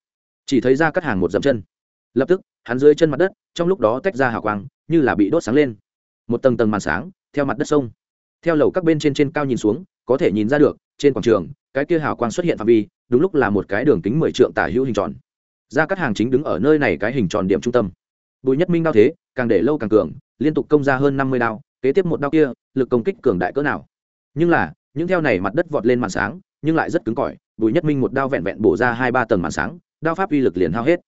Chỉ thấy ra cắt hàng một dậm chân. Lập tức, hắn dưới chân mặt đất, trong lúc đó tách ra hào quang, như là bị đốt sáng lên. Một tầng tầng màn sáng, theo mặt đất sông. Theo lầu các bên trên trên cao nhìn xuống, có thể nhìn ra được, trên quảng trường cái kia hào quang xuất hiện phạm vi, đúng lúc là một cái đường kính mười trượng tả hữu hình tròn. Ra các hàng chính đứng ở nơi này cái hình tròn điểm trung tâm. Bùi nhất minh đao thế, càng để lâu càng cường, liên tục công ra hơn năm mươi đao, kế tiếp một đao kia, lực công kích cường đại cỡ nào. Nhưng là, những theo này mặt đất vọt lên màn sáng, nhưng lại rất cứng cỏi, bùi nhất minh một đao vẹn vẹn bổ ra hai ba tầng màn sáng, đao pháp uy lực liền hao hết.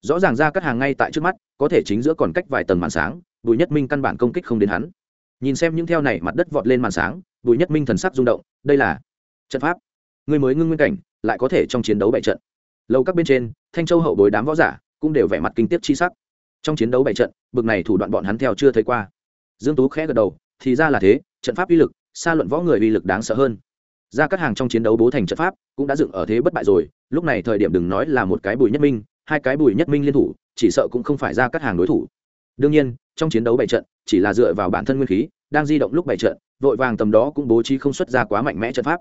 Rõ ràng ra các hàng ngay tại trước mắt, có thể chính giữa còn cách vài tầng màn sáng, bùi nhất minh căn bản công kích không đến hắn. Nhìn xem những theo này mặt đất vọt lên màn sáng, bùi nhất minh thần sắc rung động, đây là trận pháp ngươi mới ngưng nguyên cảnh, lại có thể trong chiến đấu bại trận. Lâu các bên trên, thanh châu hậu bối đám võ giả cũng đều vẻ mặt kinh tiếc chi sắc. Trong chiến đấu bại trận, bực này thủ đoạn bọn hắn theo chưa thấy qua. Dương tú khẽ gật đầu, thì ra là thế, trận pháp uy lực, xa luận võ người uy lực đáng sợ hơn. Ra các hàng trong chiến đấu bố thành trận pháp cũng đã dựng ở thế bất bại rồi, lúc này thời điểm đừng nói là một cái bùi nhất minh, hai cái bùi nhất minh liên thủ, chỉ sợ cũng không phải ra các hàng đối thủ. Đương nhiên, trong chiến đấu bại trận, chỉ là dựa vào bản thân nguyên khí, đang di động lúc bại trận, vội vàng tầm đó cũng bố trí không xuất ra quá mạnh mẽ trận pháp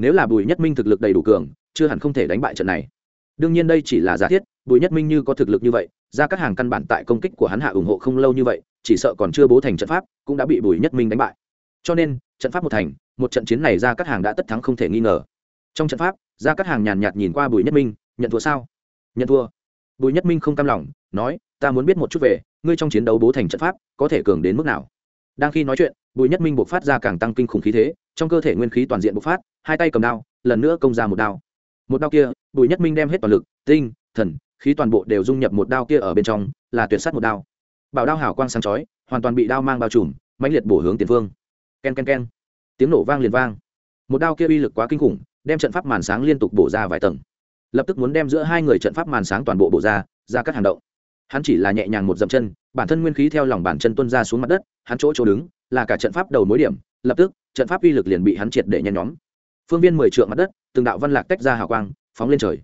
nếu là bùi nhất minh thực lực đầy đủ cường, chưa hẳn không thể đánh bại trận này. Đương nhiên đây chỉ là giả thiết, bùi nhất minh như có thực lực như vậy, ra các hàng căn bản tại công kích của hắn hạ ủng hộ không lâu như vậy, chỉ sợ còn chưa bố thành trận pháp, cũng đã bị bùi nhất minh đánh bại. Cho nên, trận pháp một thành, một trận chiến này ra các hàng đã tất thắng không thể nghi ngờ. Trong trận pháp, ra các hàng nhàn nhạt nhìn qua bùi nhất minh, nhận thua sao? Nhận thua. Bùi nhất minh không cam lòng, nói, ta muốn biết một chút về, ngươi trong chiến đấu bố thành trận pháp, có thể cường đến mức nào? Đang khi nói chuyện, bùi nhất minh buộc phát ra càng tăng kinh khủng khí thế, trong cơ thể nguyên khí toàn diện bộc phát, hai tay cầm đao, lần nữa công ra một đao. Một đao kia, bùi nhất minh đem hết toàn lực, tinh, thần, khí toàn bộ đều dung nhập một đao kia ở bên trong, là tuyệt sắt một đao. Bảo đao hảo quang sáng chói, hoàn toàn bị đao mang bao trùm, mãnh liệt bổ hướng tiền phương ken ken ken. Tiếng nổ vang liền vang. Một đao kia uy lực quá kinh khủng, đem trận pháp màn sáng liên tục bổ ra vài tầng. Lập tức muốn đem giữa hai người trận pháp màn sáng toàn bộ bổ ra ra các hàng động. Hắn chỉ là nhẹ nhàng một dậm chân, bản thân nguyên khí theo lòng bản chân tuân ra xuống mặt đất hắn chỗ chỗ đứng, là cả trận pháp đầu mối điểm, lập tức, trận pháp uy lực liền bị hắn triệt để nhen nhóm. Phương viên mười trượng mặt đất, từng đạo văn lạc tách ra hào quang, phóng lên trời.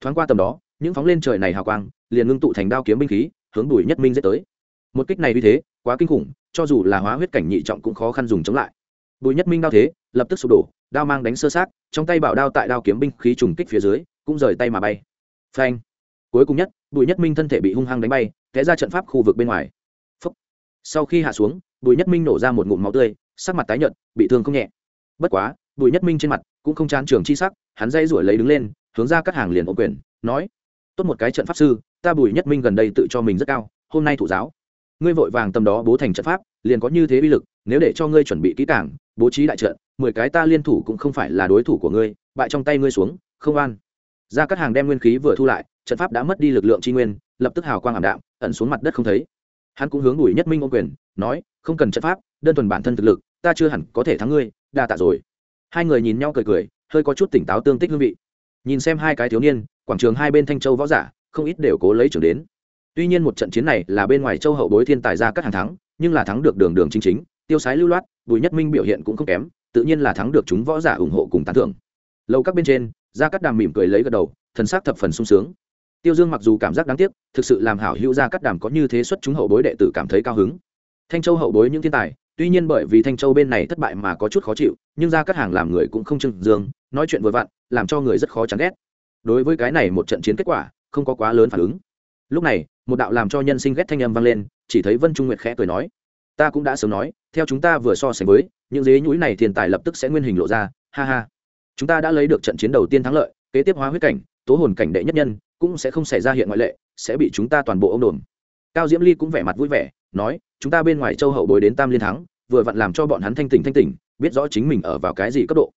Thoáng qua tầm đó, những phóng lên trời này hào quang, liền ngưng tụ thành đao kiếm binh khí, hướng đùi nhất minh dễ tới. Một kích này như thế, quá kinh khủng, cho dù là hóa huyết cảnh nhị trọng cũng khó khăn dùng chống lại. Bùi nhất minh đao thế, lập tức sụp đổ, đao mang đánh sơ sát, trong tay bảo đao tại đao kiếm binh khí trùng kích phía dưới, cũng rời tay mà bay. Phanh. Cuối cùng nhất, bùi nhất minh thân thể bị hung hăng đánh bay, té ra trận pháp khu vực bên ngoài. Phúc. sau khi hạ xuống bùi nhất minh nổ ra một ngụm máu tươi, sắc mặt tái nhợt, bị thương không nhẹ. Bất quá, bùi nhất minh trên mặt cũng không chán trường chi sắc, hắn dây rủi lấy đứng lên, hướng ra các hàng liền ô quyền, nói, tốt một cái trận pháp sư, ta bùi nhất minh gần đây tự cho mình rất cao, hôm nay thủ giáo. Ngươi vội vàng tầm đó bố thành trận pháp, liền có như thế uy lực, nếu để cho ngươi chuẩn bị kỹ càng, bố trí đại trận, mười cái ta liên thủ cũng không phải là đối thủ của ngươi, bại trong tay ngươi xuống, không an ra các hàng đem nguyên khí vừa thu lại, trận pháp đã mất đi lực lượng tri nguyên, lập tức hào quang ảm đạm, ẩn xuống mặt đất không thấy. Hắn cũng hướng bùi nhất minh ô quyền, nói không cần trận pháp, đơn thuần bản thân thực lực, ta chưa hẳn có thể thắng ngươi, đa tạ rồi. Hai người nhìn nhau cười cười, hơi có chút tỉnh táo tương tích hương vị. Nhìn xem hai cái thiếu niên, quảng trường hai bên thanh châu võ giả, không ít đều cố lấy trưởng đến. Tuy nhiên một trận chiến này là bên ngoài châu hậu bối thiên tài ra các hàng thắng, nhưng là thắng được đường đường chính chính, tiêu sái lưu loát, bùi nhất minh biểu hiện cũng không kém, tự nhiên là thắng được chúng võ giả ủng hộ cùng tán thưởng. Lâu các bên trên ra các đàm mỉm cười lấy gật đầu, thần sắc thập phần sung sướng. Tiêu dương mặc dù cảm giác đáng tiếc, thực sự làm hảo hữu ra các đàm có như thế xuất chúng hậu bối đệ tử cảm thấy cao hứng thanh châu hậu bối những thiên tài, tuy nhiên bởi vì thanh châu bên này thất bại mà có chút khó chịu, nhưng ra các hàng làm người cũng không trưng dương, nói chuyện vừa vặn, làm cho người rất khó chán ghét. Đối với cái này một trận chiến kết quả, không có quá lớn phản ứng. Lúc này, một đạo làm cho nhân sinh ghét thanh âm vang lên, chỉ thấy vân trung nguyệt khẽ cười nói, ta cũng đã sớm nói, theo chúng ta vừa so sánh với, những dế nhũi này thiên tài lập tức sẽ nguyên hình lộ ra, ha ha. Chúng ta đã lấy được trận chiến đầu tiên thắng lợi, kế tiếp hóa huyết cảnh, tố hồn cảnh đệ nhất nhân, cũng sẽ không xảy ra hiện ngoại lệ, sẽ bị chúng ta toàn bộ ông đồn cao diễm ly cũng vẻ mặt vui vẻ, nói, chúng ta bên ngoài châu hậu bồi đến tam liên thắng, vừa vặn làm cho bọn hắn thanh tỉnh thanh tỉnh, biết rõ chính mình ở vào cái gì cấp độ.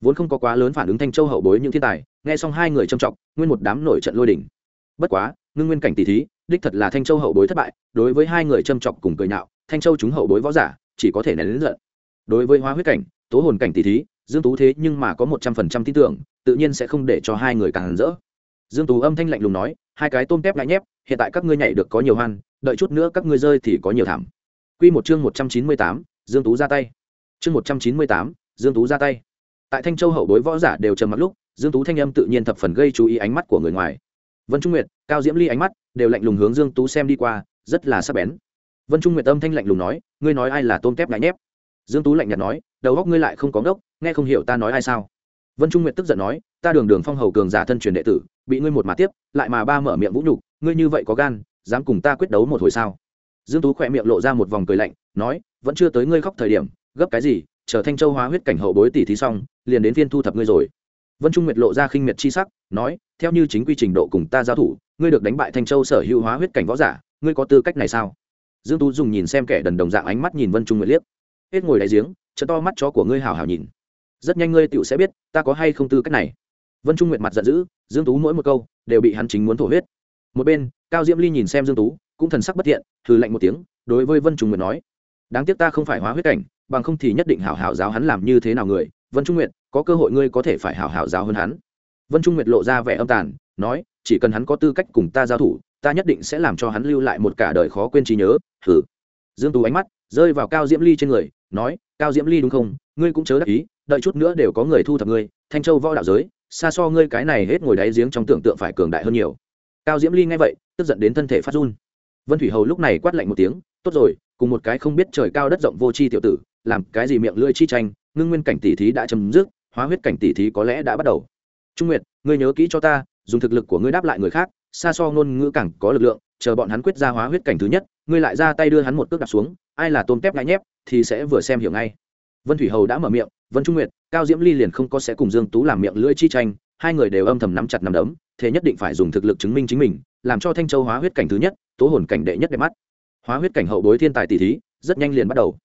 Vốn không có quá lớn phản ứng thanh châu hậu bối những thiên tài, nghe xong hai người trầm trọng, nguyên một đám nổi trận lôi đỉnh bất quá, ngưng nguyên cảnh tỷ thí, đích thật là thanh châu hậu bối thất bại, đối với hai người trầm trọng cùng cười nhạo, thanh châu chúng hậu bối võ giả, chỉ có thể nén lớn giận. Đối với hóa huyết cảnh, tố hồn cảnh tỷ thí, dương tú thế nhưng mà có một trăm phần trăm tin tưởng, tự nhiên sẽ không để cho hai người càng rỡ. Dương tú âm thanh lạnh lùng nói hai cái tôm tép lại nhép hiện tại các ngươi nhảy được có nhiều hoan đợi chút nữa các ngươi rơi thì có nhiều thảm. Quy một chương một trăm chín mươi tám, dương tú ra tay. Chương một trăm chín mươi tám, dương tú ra tay. Tại thanh châu hậu bối võ giả đều trầm mặc lúc dương tú thanh âm tự nhiên thập phần gây chú ý ánh mắt của người ngoài. Vân trung nguyệt cao diễm ly ánh mắt đều lạnh lùng hướng dương tú xem đi qua rất là sắc bén. Vân trung nguyệt âm thanh lạnh lùng nói ngươi nói ai là tôm tép ngại nhép? Dương tú lạnh nhạt nói đầu óc ngươi lại không có ngốc nghe không hiểu ta nói ai sao? Vân trung nguyệt tức giận nói ta đường đường phong hầu cường giả thân truyền đệ tử bị ngươi một mà tiếp, lại mà ba mở miệng vũ nhục, ngươi như vậy có gan, dám cùng ta quyết đấu một hồi sao? Dương tú khỏe miệng lộ ra một vòng cười lạnh, nói, vẫn chưa tới ngươi khóc thời điểm, gấp cái gì, chờ thanh châu hóa huyết cảnh hậu bối tỷ thí xong, liền đến phiên thu thập ngươi rồi. Vân trung nguyệt lộ ra khinh miệt chi sắc, nói, theo như chính quy trình độ cùng ta giao thủ, ngươi được đánh bại thanh châu sở hữu hóa huyết cảnh võ giả, ngươi có tư cách này sao? Dương tú dùng nhìn xem kẻ đần đồng dạng ánh mắt nhìn vân trung nguyệt liếc. Hết ngồi đáy giếng chợ to mắt chó của ngươi hào hào nhìn. Rất nhanh ngươi tựu sẽ biết, ta có hay không tư cách này vân trung nguyệt mặt giận dữ, dương tú mỗi một câu đều bị hắn chính muốn thổ huyết. Một bên, cao diễm ly nhìn xem dương tú, cũng thần sắc bất thiện, hừ lạnh một tiếng, đối với vân trung nguyệt nói, đáng tiếc ta không phải hóa huyết cảnh, bằng không thì nhất định hảo hảo giáo hắn làm như thế nào người. Vân trung nguyệt, có cơ hội ngươi có thể phải hảo hảo giáo hơn hắn. Vân trung nguyệt lộ ra vẻ âm tàn, nói, chỉ cần hắn có tư cách cùng ta giao thủ, ta nhất định sẽ làm cho hắn lưu lại một cả đời khó quên trí nhớ. Thử dương tú ánh mắt rơi vào cao diễm ly trên người, nói, cao diễm ly đúng không? Ngươi cũng chớ đắc ý, đợi chút nữa đều có người thu thập ngươi, thanh châu võ đạo giới xa so ngươi cái này hết ngồi đáy giếng trong tưởng tượng phải cường đại hơn nhiều. Cao diễm ly nghe vậy, tức giận đến thân thể phát run. Vân thủy hầu lúc này quát lạnh một tiếng, tốt rồi, cùng một cái không biết trời cao đất rộng vô tri tiểu tử, làm cái gì miệng lưỡi chi tranh, ngưng nguyên cảnh tỷ thí đã chấm dứt, hóa huyết cảnh tỷ thí có lẽ đã bắt đầu. Trung nguyệt, ngươi nhớ kỹ cho ta, dùng thực lực của ngươi đáp lại người khác, xa so ngôn ngữ càng có lực lượng, chờ bọn hắn quyết ra hóa huyết cảnh thứ nhất, ngươi lại ra tay đưa hắn một cước đặt xuống, ai là tôm tép ngại nhép, thì sẽ vừa xem hiểu ngay. Vân thủy hầu đã mở miệng vân trung nguyệt, cao diễm ly liền không có sẽ cùng dương tú làm miệng lưỡi chi tranh, hai người đều âm thầm nắm chặt nắm đấm, thế nhất định phải dùng thực lực chứng minh chính mình, làm cho thanh châu hóa huyết cảnh thứ nhất, tố hồn cảnh đệ nhất đẹp mắt. Hóa huyết cảnh hậu bối thiên tài tỷ thí, rất nhanh liền bắt đầu.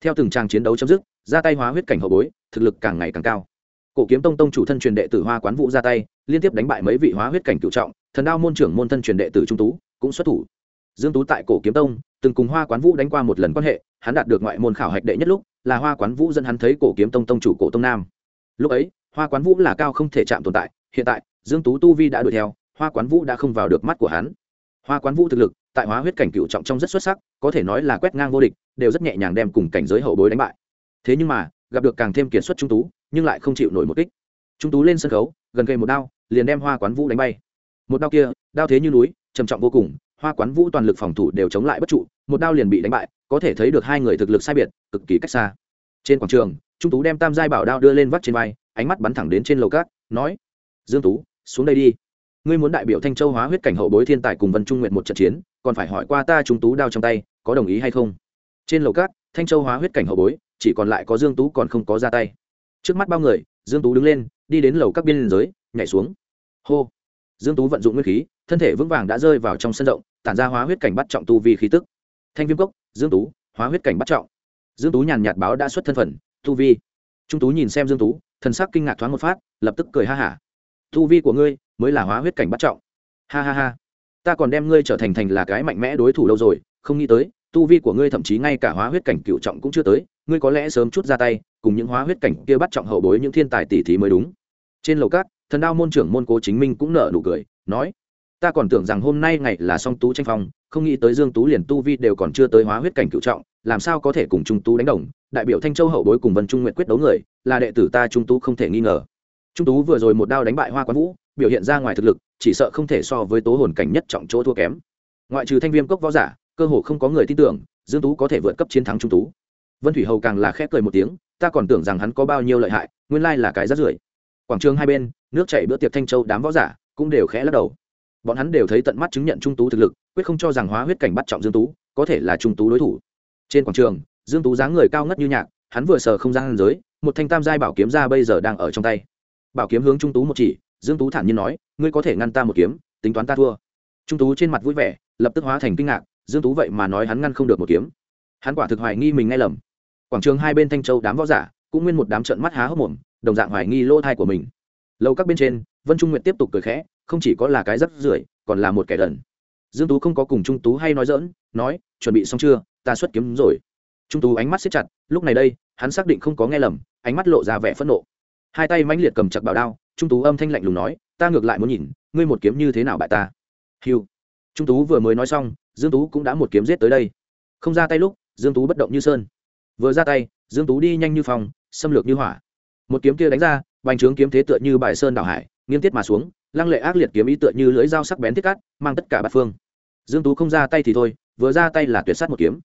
Theo từng trang chiến đấu chấm dứt, ra tay hóa huyết cảnh hậu bối, thực lực càng ngày càng cao. Cổ kiếm tông tông chủ thân truyền đệ tử hoa quán vũ ra tay, liên tiếp đánh bại mấy vị hóa huyết cảnh cựu trọng, thần đao môn trưởng môn thân truyền đệ tử trung tú, cũng xuất thủ dương tú tại cổ kiếm tông, từng cùng hoa quán vũ đánh qua một lần quan hệ, hắn đạt được ngoại môn khảo hạch đệ nhất lúc, là hoa quán vũ dẫn hắn thấy cổ kiếm tông tông chủ cổ tông nam. Lúc ấy, hoa quán vũ là cao không thể chạm tồn tại, hiện tại, dương tú tu vi đã đuổi theo, hoa quán vũ đã không vào được mắt của hắn. Hoa quán vũ thực lực, tại hóa huyết cảnh cựu trọng trong rất xuất sắc, có thể nói là quét ngang vô địch, đều rất nhẹ nhàng đem cùng cảnh giới hậu bối đánh bại. Thế nhưng mà, gặp được càng thêm kiệt xuất trung tú, nhưng lại không chịu nổi một kích. Trung tú lên sân khấu, gần cây một đao, liền đem hoa quán vũ đánh bay. Một đao kia, đao thế như núi, trầm trọng vô cùng hoa quán vũ toàn lực phòng thủ đều chống lại bất trụ, một đao liền bị đánh bại, có thể thấy được hai người thực lực sai biệt, cực kỳ cách xa. Trên quảng trường, trung tú đem tam giai bảo đao đưa lên vắt trên vai, ánh mắt bắn thẳng đến trên lầu cát nói, dương tú, xuống đây đi. Ngươi muốn đại biểu thanh châu hóa huyết cảnh hậu bối thiên tài cùng vân trung nguyện một trận chiến, còn phải hỏi qua ta trung tú đao trong tay, có đồng ý hay không? Trên lầu cát thanh châu hóa huyết cảnh hậu bối, chỉ còn lại có dương tú còn không có ra tay. Trước mắt bao người, dương tú đứng lên, đi đến lầu các biên giới, nhảy xuống. Hô dương tú vận dụng nguyên khí, thân thể vững vàng đã rơi vào trong sân rộng, tản ra hóa huyết cảnh bắt trọng tu vi khí tức. Thanh viêm cốc, dương tú, hóa huyết cảnh bắt trọng. Dương tú nhàn nhạt báo đã xuất thân phận, tu vi. Trung tú nhìn xem dương tú, thần sắc kinh ngạc thoáng một phát, lập tức cười ha hả. Tu vi của ngươi mới là hóa huyết cảnh bắt trọng. Ha ha ha. Ta còn đem ngươi trở thành thành là cái mạnh mẽ đối thủ lâu rồi, không nghĩ tới, tu vi của ngươi thậm chí ngay cả hóa huyết cảnh cựu trọng cũng chưa tới, ngươi có lẽ sớm chút ra tay, cùng những hóa huyết cảnh kia bắt trọng hậu bối những thiên tài tỷ thí mới đúng. Trên lầu cát thần đao môn trưởng môn cố chính minh cũng nở nụ cười, nói, ta còn tưởng rằng hôm nay ngày là song tú tranh phong, không nghĩ tới dương tú liền tu vi đều còn chưa tới hóa huyết cảnh cựu trọng, làm sao có thể cùng trung tú đánh đồng? Đại biểu thanh châu hậu bối cùng vân trung nguyện quyết đấu người, là đệ tử ta trung tú không thể nghi ngờ. Trung tú vừa rồi một đao đánh bại hoa quán vũ, biểu hiện ra ngoài thực lực, chỉ sợ không thể so với tố hồn cảnh nhất trọng chỗ thua kém. Ngoại trừ thanh viêm cốc võ giả, cơ hồ không có người tin tưởng, dương tú có thể vượt cấp chiến thắng trung tú. Vân thủy hầu càng là khép cười một tiếng, ta còn tưởng rằng hắn có bao nhiêu lợi hại, nguyên lai là cái rất rưởi. Quảng trường hai bên nước chảy bữa tiệc thanh châu đám võ giả cũng đều khẽ lắc đầu. Bọn hắn đều thấy tận mắt chứng nhận trung tú thực lực, quyết không cho rằng hóa huyết cảnh bắt trọng dương tú, có thể là trung tú đối thủ. Trên quảng trường, dương tú dáng người cao ngất như nhạc, hắn vừa sờ không gian giới, một thanh tam giai bảo kiếm ra bây giờ đang ở trong tay. Bảo kiếm hướng trung tú một chỉ, dương tú thản nhiên nói, ngươi có thể ngăn ta một kiếm, tính toán ta thua. Trung tú trên mặt vui vẻ, lập tức hóa thành kinh ngạc, dương tú vậy mà nói hắn ngăn không được một kiếm. Hắn quả thực hoài nghi mình nghe lầm. Quảng trường hai bên thanh châu đám võ giả, cũng nguyên một đám trận mắt há hốc mồm, đồng dạng hoài nghi lỗ thai của mình lâu các bên trên, vân trung nguyện tiếp tục cười khẽ, không chỉ có là cái rắc rưởi, còn là một kẻ đần. Dương tú không có cùng trung tú hay nói dỡn nói, chuẩn bị xong chưa? Ta xuất kiếm rồi. Trung tú ánh mắt siết chặt, lúc này đây, hắn xác định không có nghe lầm, ánh mắt lộ ra vẻ phẫn nộ. Hai tay mãnh liệt cầm chặt bảo đao, trung tú âm thanh lạnh lùng nói, ta ngược lại muốn nhìn, ngươi một kiếm như thế nào bại ta? Hiu trung tú vừa mới nói xong, dương tú cũng đã một kiếm giết tới đây. Không ra tay lúc, dương tú bất động như sơn. Vừa ra tay, dương tú đi nhanh như phòng xâm lược như hỏa. Một kiếm kia đánh ra bành trướng kiếm thế tựa như bài sơn đảo hải, nghiêng tiết mà xuống, lăng lệ ác liệt kiếm ý tựa như lưỡi dao sắc bén thiết cát, mang tất cả bát phương. Dương tú không ra tay thì thôi, vừa ra tay là tuyệt sát một kiếm.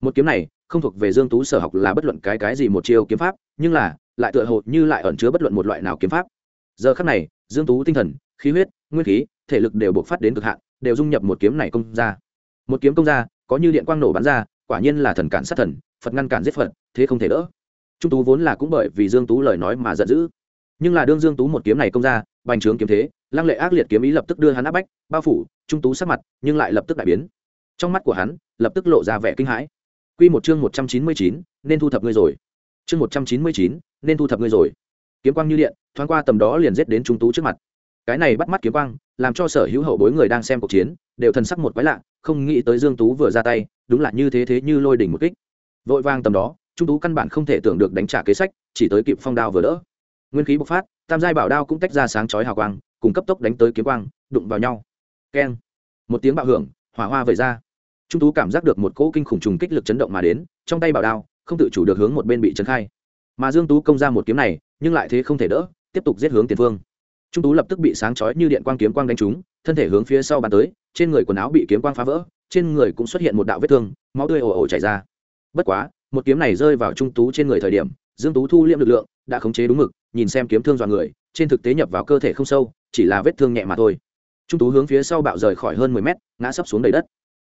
Một kiếm này, không thuộc về dương tú sở học là bất luận cái cái gì một chiêu kiếm pháp, nhưng là, lại tựa hồ như lại ẩn chứa bất luận một loại nào kiếm pháp. Giờ khắc này, dương tú tinh thần, khí huyết, nguyên khí, thể lực đều buộc phát đến cực hạn, đều dung nhập một kiếm này công ra. Một kiếm công ra, có như điện quang nổ bắn ra, quả nhiên là thần cản sát thần, phật ngăn cản giết phật, thế không thể đỡ. Trung tú vốn là cũng bởi vì dương tú lời nói mà giận dữ nhưng là đương dương tú một kiếm này công ra bành trướng kiếm thế lăng lệ ác liệt kiếm ý lập tức đưa hắn áp bách bao phủ trung tú sắc mặt nhưng lại lập tức đại biến. Trong mắt của hắn lập tức lộ ra vẻ kinh hãi. Quy một chương một trăm chín mươi chín, nên thu thập ngươi rồi. Chương một trăm chín mươi chín, nên thu thập ngươi rồi. Kiếm quang như điện thoáng qua tầm đó liền giết đến trung tú trước mặt. Cái này bắt mắt kiếm quang làm cho sở hữu hậu bối người đang xem cuộc chiến đều thần sắc một quái lạ không nghĩ tới dương tú vừa ra tay đúng là như thế thế như lôi đỉnh một kích. Vội vang tầm đó trung tú căn bản không thể tưởng được đánh trả kế sách chỉ tới kịp phong đao vừa đỡ nguyên khí bộc phát, tam giai bảo đao cũng tách ra sáng chói hào quang, cùng cấp tốc đánh tới kiếm quang, đụng vào nhau. Keng. Một tiếng bạo hưởng, hỏa hoa vẩy ra. Trung tú cảm giác được một cỗ kinh khủng trùng kích lực chấn động mà đến, trong tay bảo đao, không tự chủ được hướng một bên bị trấn khai. Mà dương tú công ra một kiếm này, nhưng lại thế không thể đỡ, tiếp tục giết hướng tiền phương. Trung tú lập tức bị sáng chói như điện quang kiếm quang đánh trúng, thân thể hướng phía sau bàn tới, trên người quần áo bị kiếm quang phá vỡ, trên người cũng xuất hiện một đạo vết thương, máu tươi ồ ồ chảy ra. Bất quá, một kiếm này rơi vào trung tú trên người thời điểm, dương tú thu liệm lực lượng, đã khống chế đúng mực nhìn xem kiếm thương dọa người, trên thực tế nhập vào cơ thể không sâu, chỉ là vết thương nhẹ mà thôi. Trung tú hướng phía sau bạo rời khỏi hơn 10 mét, ngã sấp xuống đầy đất.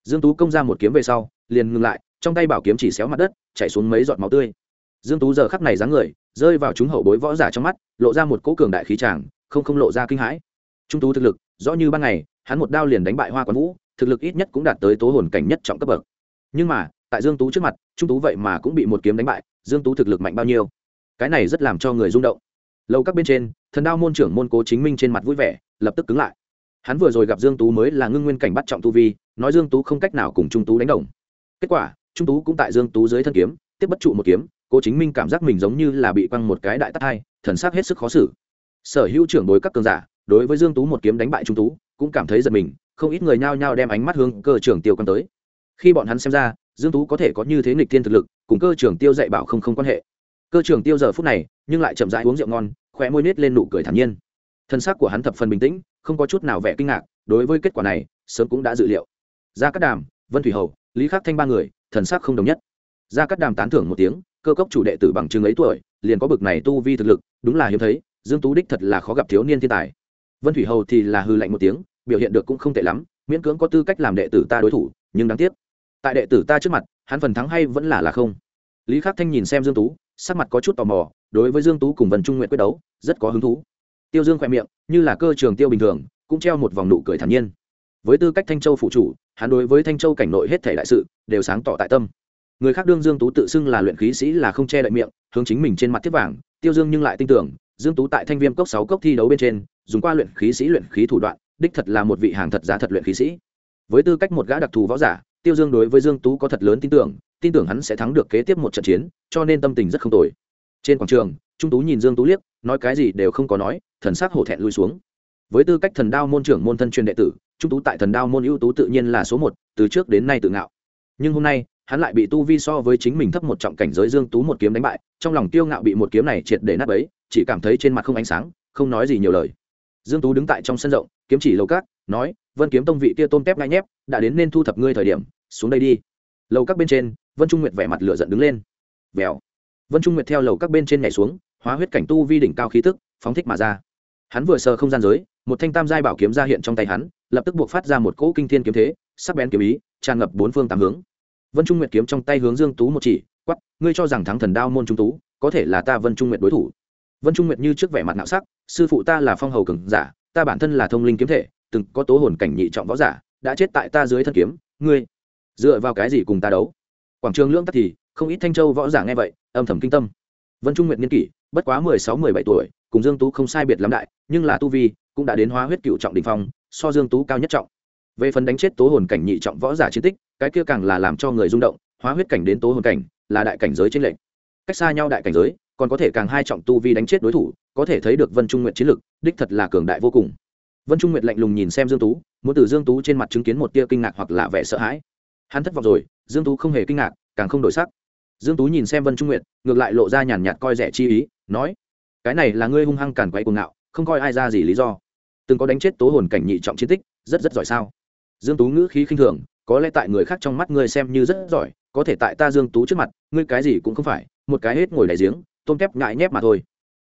Dương tú công ra một kiếm về sau, liền ngừng lại, trong tay bảo kiếm chỉ xéo mặt đất, chảy xuống mấy giọt máu tươi. Dương tú giờ khắc này dáng người, rơi vào chúng hậu bối võ giả trong mắt, lộ ra một cỗ cường đại khí tràng, không không lộ ra kinh hãi. Trung tú thực lực, rõ như ban ngày, hắn một đao liền đánh bại hoa quán vũ, thực lực ít nhất cũng đạt tới tố hồn cảnh nhất trọng cấp bậc. Nhưng mà, tại dương tú trước mặt, trung tú vậy mà cũng bị một kiếm đánh bại, dương tú thực lực mạnh bao nhiêu? Cái này rất làm cho người rung động lâu các bên trên, thần đao môn trưởng môn cố chính minh trên mặt vui vẻ, lập tức cứng lại. Hắn vừa rồi gặp dương tú mới là ngưng nguyên cảnh bắt trọng tu vi, nói dương tú không cách nào cùng trung tú đánh đồng. Kết quả, trung tú cũng tại dương tú dưới thân kiếm, tiếp bất trụ một kiếm, cố chính minh cảm giác mình giống như là bị quăng một cái đại tát hai, thần sắc hết sức khó xử. Sở hữu trưởng đối các cường giả, đối với dương tú một kiếm đánh bại trung tú, cũng cảm thấy giật mình, không ít người nhao nhao đem ánh mắt hướng cơ trưởng tiêu quan tới. Khi bọn hắn xem ra, dương tú có thể có như thế nghịch thiên thực lực, cùng cơ trưởng tiêu dạy bảo không không quan hệ cơ trưởng tiêu giờ phút này, nhưng lại chậm rãi uống rượu ngon, khóe môi nết lên nụ cười thản nhiên. Thân xác của hắn thập phần bình tĩnh, không có chút nào vẻ kinh ngạc, đối với kết quả này, sớm cũng đã dự liệu. Gia cát đàm, vân thủy hầu, lý khắc thanh ba người, thần sắc không đồng nhất. Gia cát đàm tán thưởng một tiếng, cơ cốc chủ đệ tử bằng chứng ấy tuổi, liền có bực này tu vi thực lực, đúng là hiếm thấy, dương tú đích thật là khó gặp thiếu niên thiên tài. Vân thủy hầu thì là hư lạnh một tiếng, biểu hiện được cũng không tệ lắm, miễn cưỡng có tư cách làm đệ tử ta đối thủ, nhưng đáng tiếc, tại đệ tử ta trước mặt, hắn phần thắng hay vẫn là là không. Lý khắc thanh nhìn xem dương tú sắc mặt có chút tò mò, đối với dương tú cùng vân trung nguyện quyết đấu, rất có hứng thú. Tiêu dương khoe miệng, như là cơ trường tiêu bình thường, cũng treo một vòng nụ cười thản nhiên. Với tư cách thanh châu phụ chủ, hắn đối với thanh châu cảnh nội hết thể đại sự, đều sáng tỏ tại tâm. Người khác đương dương tú tự xưng là luyện khí sĩ là không che đậy miệng, hướng chính mình trên mặt tiếp vàng, tiêu dương nhưng lại tin tưởng, dương tú tại thanh viêm cốc sáu cốc thi đấu bên trên, dùng qua luyện khí sĩ luyện khí thủ đoạn, đích thật là một vị hàng thật giá thật luyện khí sĩ. Với tư cách một gã đặc thù võ giả, tiêu dương đối với dương tú có thật lớn tin tưởng tin tưởng hắn sẽ thắng được kế tiếp một trận chiến, cho nên tâm tình rất không tồi. Trên quảng trường, trung tú nhìn dương tú liếc, nói cái gì đều không có nói, thần sắc hổ thẹn lui xuống. Với tư cách thần đao môn trưởng môn thân truyền đệ tử, trung tú tại thần đao môn ưu tú tự nhiên là số một, từ trước đến nay tự ngạo. Nhưng hôm nay, hắn lại bị tu vi so với chính mình thấp một trọng cảnh giới dương tú một kiếm đánh bại, trong lòng tiêu ngạo bị một kiếm này triệt để nát ấy chỉ cảm thấy trên mặt không ánh sáng, không nói gì nhiều lời. Dương tú đứng tại trong sân rộng, kiếm chỉ lầu cát nói, vân kiếm tông vị kia tôm tép ngay nhép, đã đến nên thu thập ngươi thời điểm, xuống đây đi. Lầu các bên trên vân trung nguyệt vẻ mặt lửa giận đứng lên. Vèo. Vân trung nguyệt theo lầu các bên trên nhảy xuống, hóa huyết cảnh tu vi đỉnh cao khí tức, phóng thích mà ra. Hắn vừa sờ không gian giới, một thanh tam giai bảo kiếm ra hiện trong tay hắn, lập tức buộc phát ra một cỗ kinh thiên kiếm thế, sắc bén kiếm ý, tràn ngập bốn phương tám hướng. Vân trung nguyệt kiếm trong tay hướng dương tú một chỉ quắp ngươi cho rằng thắng thần đao môn trung tú, có thể là ta vân trung nguyệt đối thủ? Vân trung nguyệt như trước vẻ mặt nạo sắc, sư phụ ta là phong hầu cường giả, ta bản thân là thông linh kiếm thể, từng có tố hồn cảnh nhị trọng võ giả, đã chết tại ta dưới thân kiếm, ngươi dựa vào cái gì cùng ta đấu? Quảng trường lưỡng tắc thì, không ít thanh châu võ giả nghe vậy, âm thầm kinh tâm. Vân trung nguyệt niên kỷ, bất quá mười sáu, mười bảy tuổi, cùng dương tú không sai biệt lắm đại, nhưng là tu vi cũng đã đến hóa huyết cựu trọng đỉnh phong, so dương tú cao nhất trọng. Về phần đánh chết tố hồn cảnh nhị trọng võ giả chiến tích, cái kia càng là làm cho người rung động, hóa huyết cảnh đến tố hồn cảnh, là đại cảnh giới trên lệnh cách xa nhau đại cảnh giới, còn có thể càng hai trọng tu vi đánh chết đối thủ, có thể thấy được vân trung nguyệt chiến lực, đích thật là cường đại vô cùng. Vân trung nguyệt lạnh lùng nhìn xem dương tú, muốn từ dương tú trên mặt chứng kiến một tia kinh ngạc hoặc là vẻ sợ hãi hắn thất vọng rồi, dương tú không hề kinh ngạc, càng không đổi sắc. Dương tú nhìn xem vân trung nguyệt, ngược lại lộ ra nhàn nhạt coi rẻ chi ý, nói, cái này là ngươi hung hăng càn quay cuồng ngạo, không coi ai ra gì lý do. Từng có đánh chết tố hồn cảnh nhị trọng chiến tích, rất rất giỏi sao? Dương tú ngữ khí khinh thường, có lẽ tại người khác trong mắt ngươi xem như rất giỏi, có thể tại ta dương tú trước mặt, ngươi cái gì cũng không phải, một cái hết ngồi đại giếng, tôm tép ngại nhép mà thôi.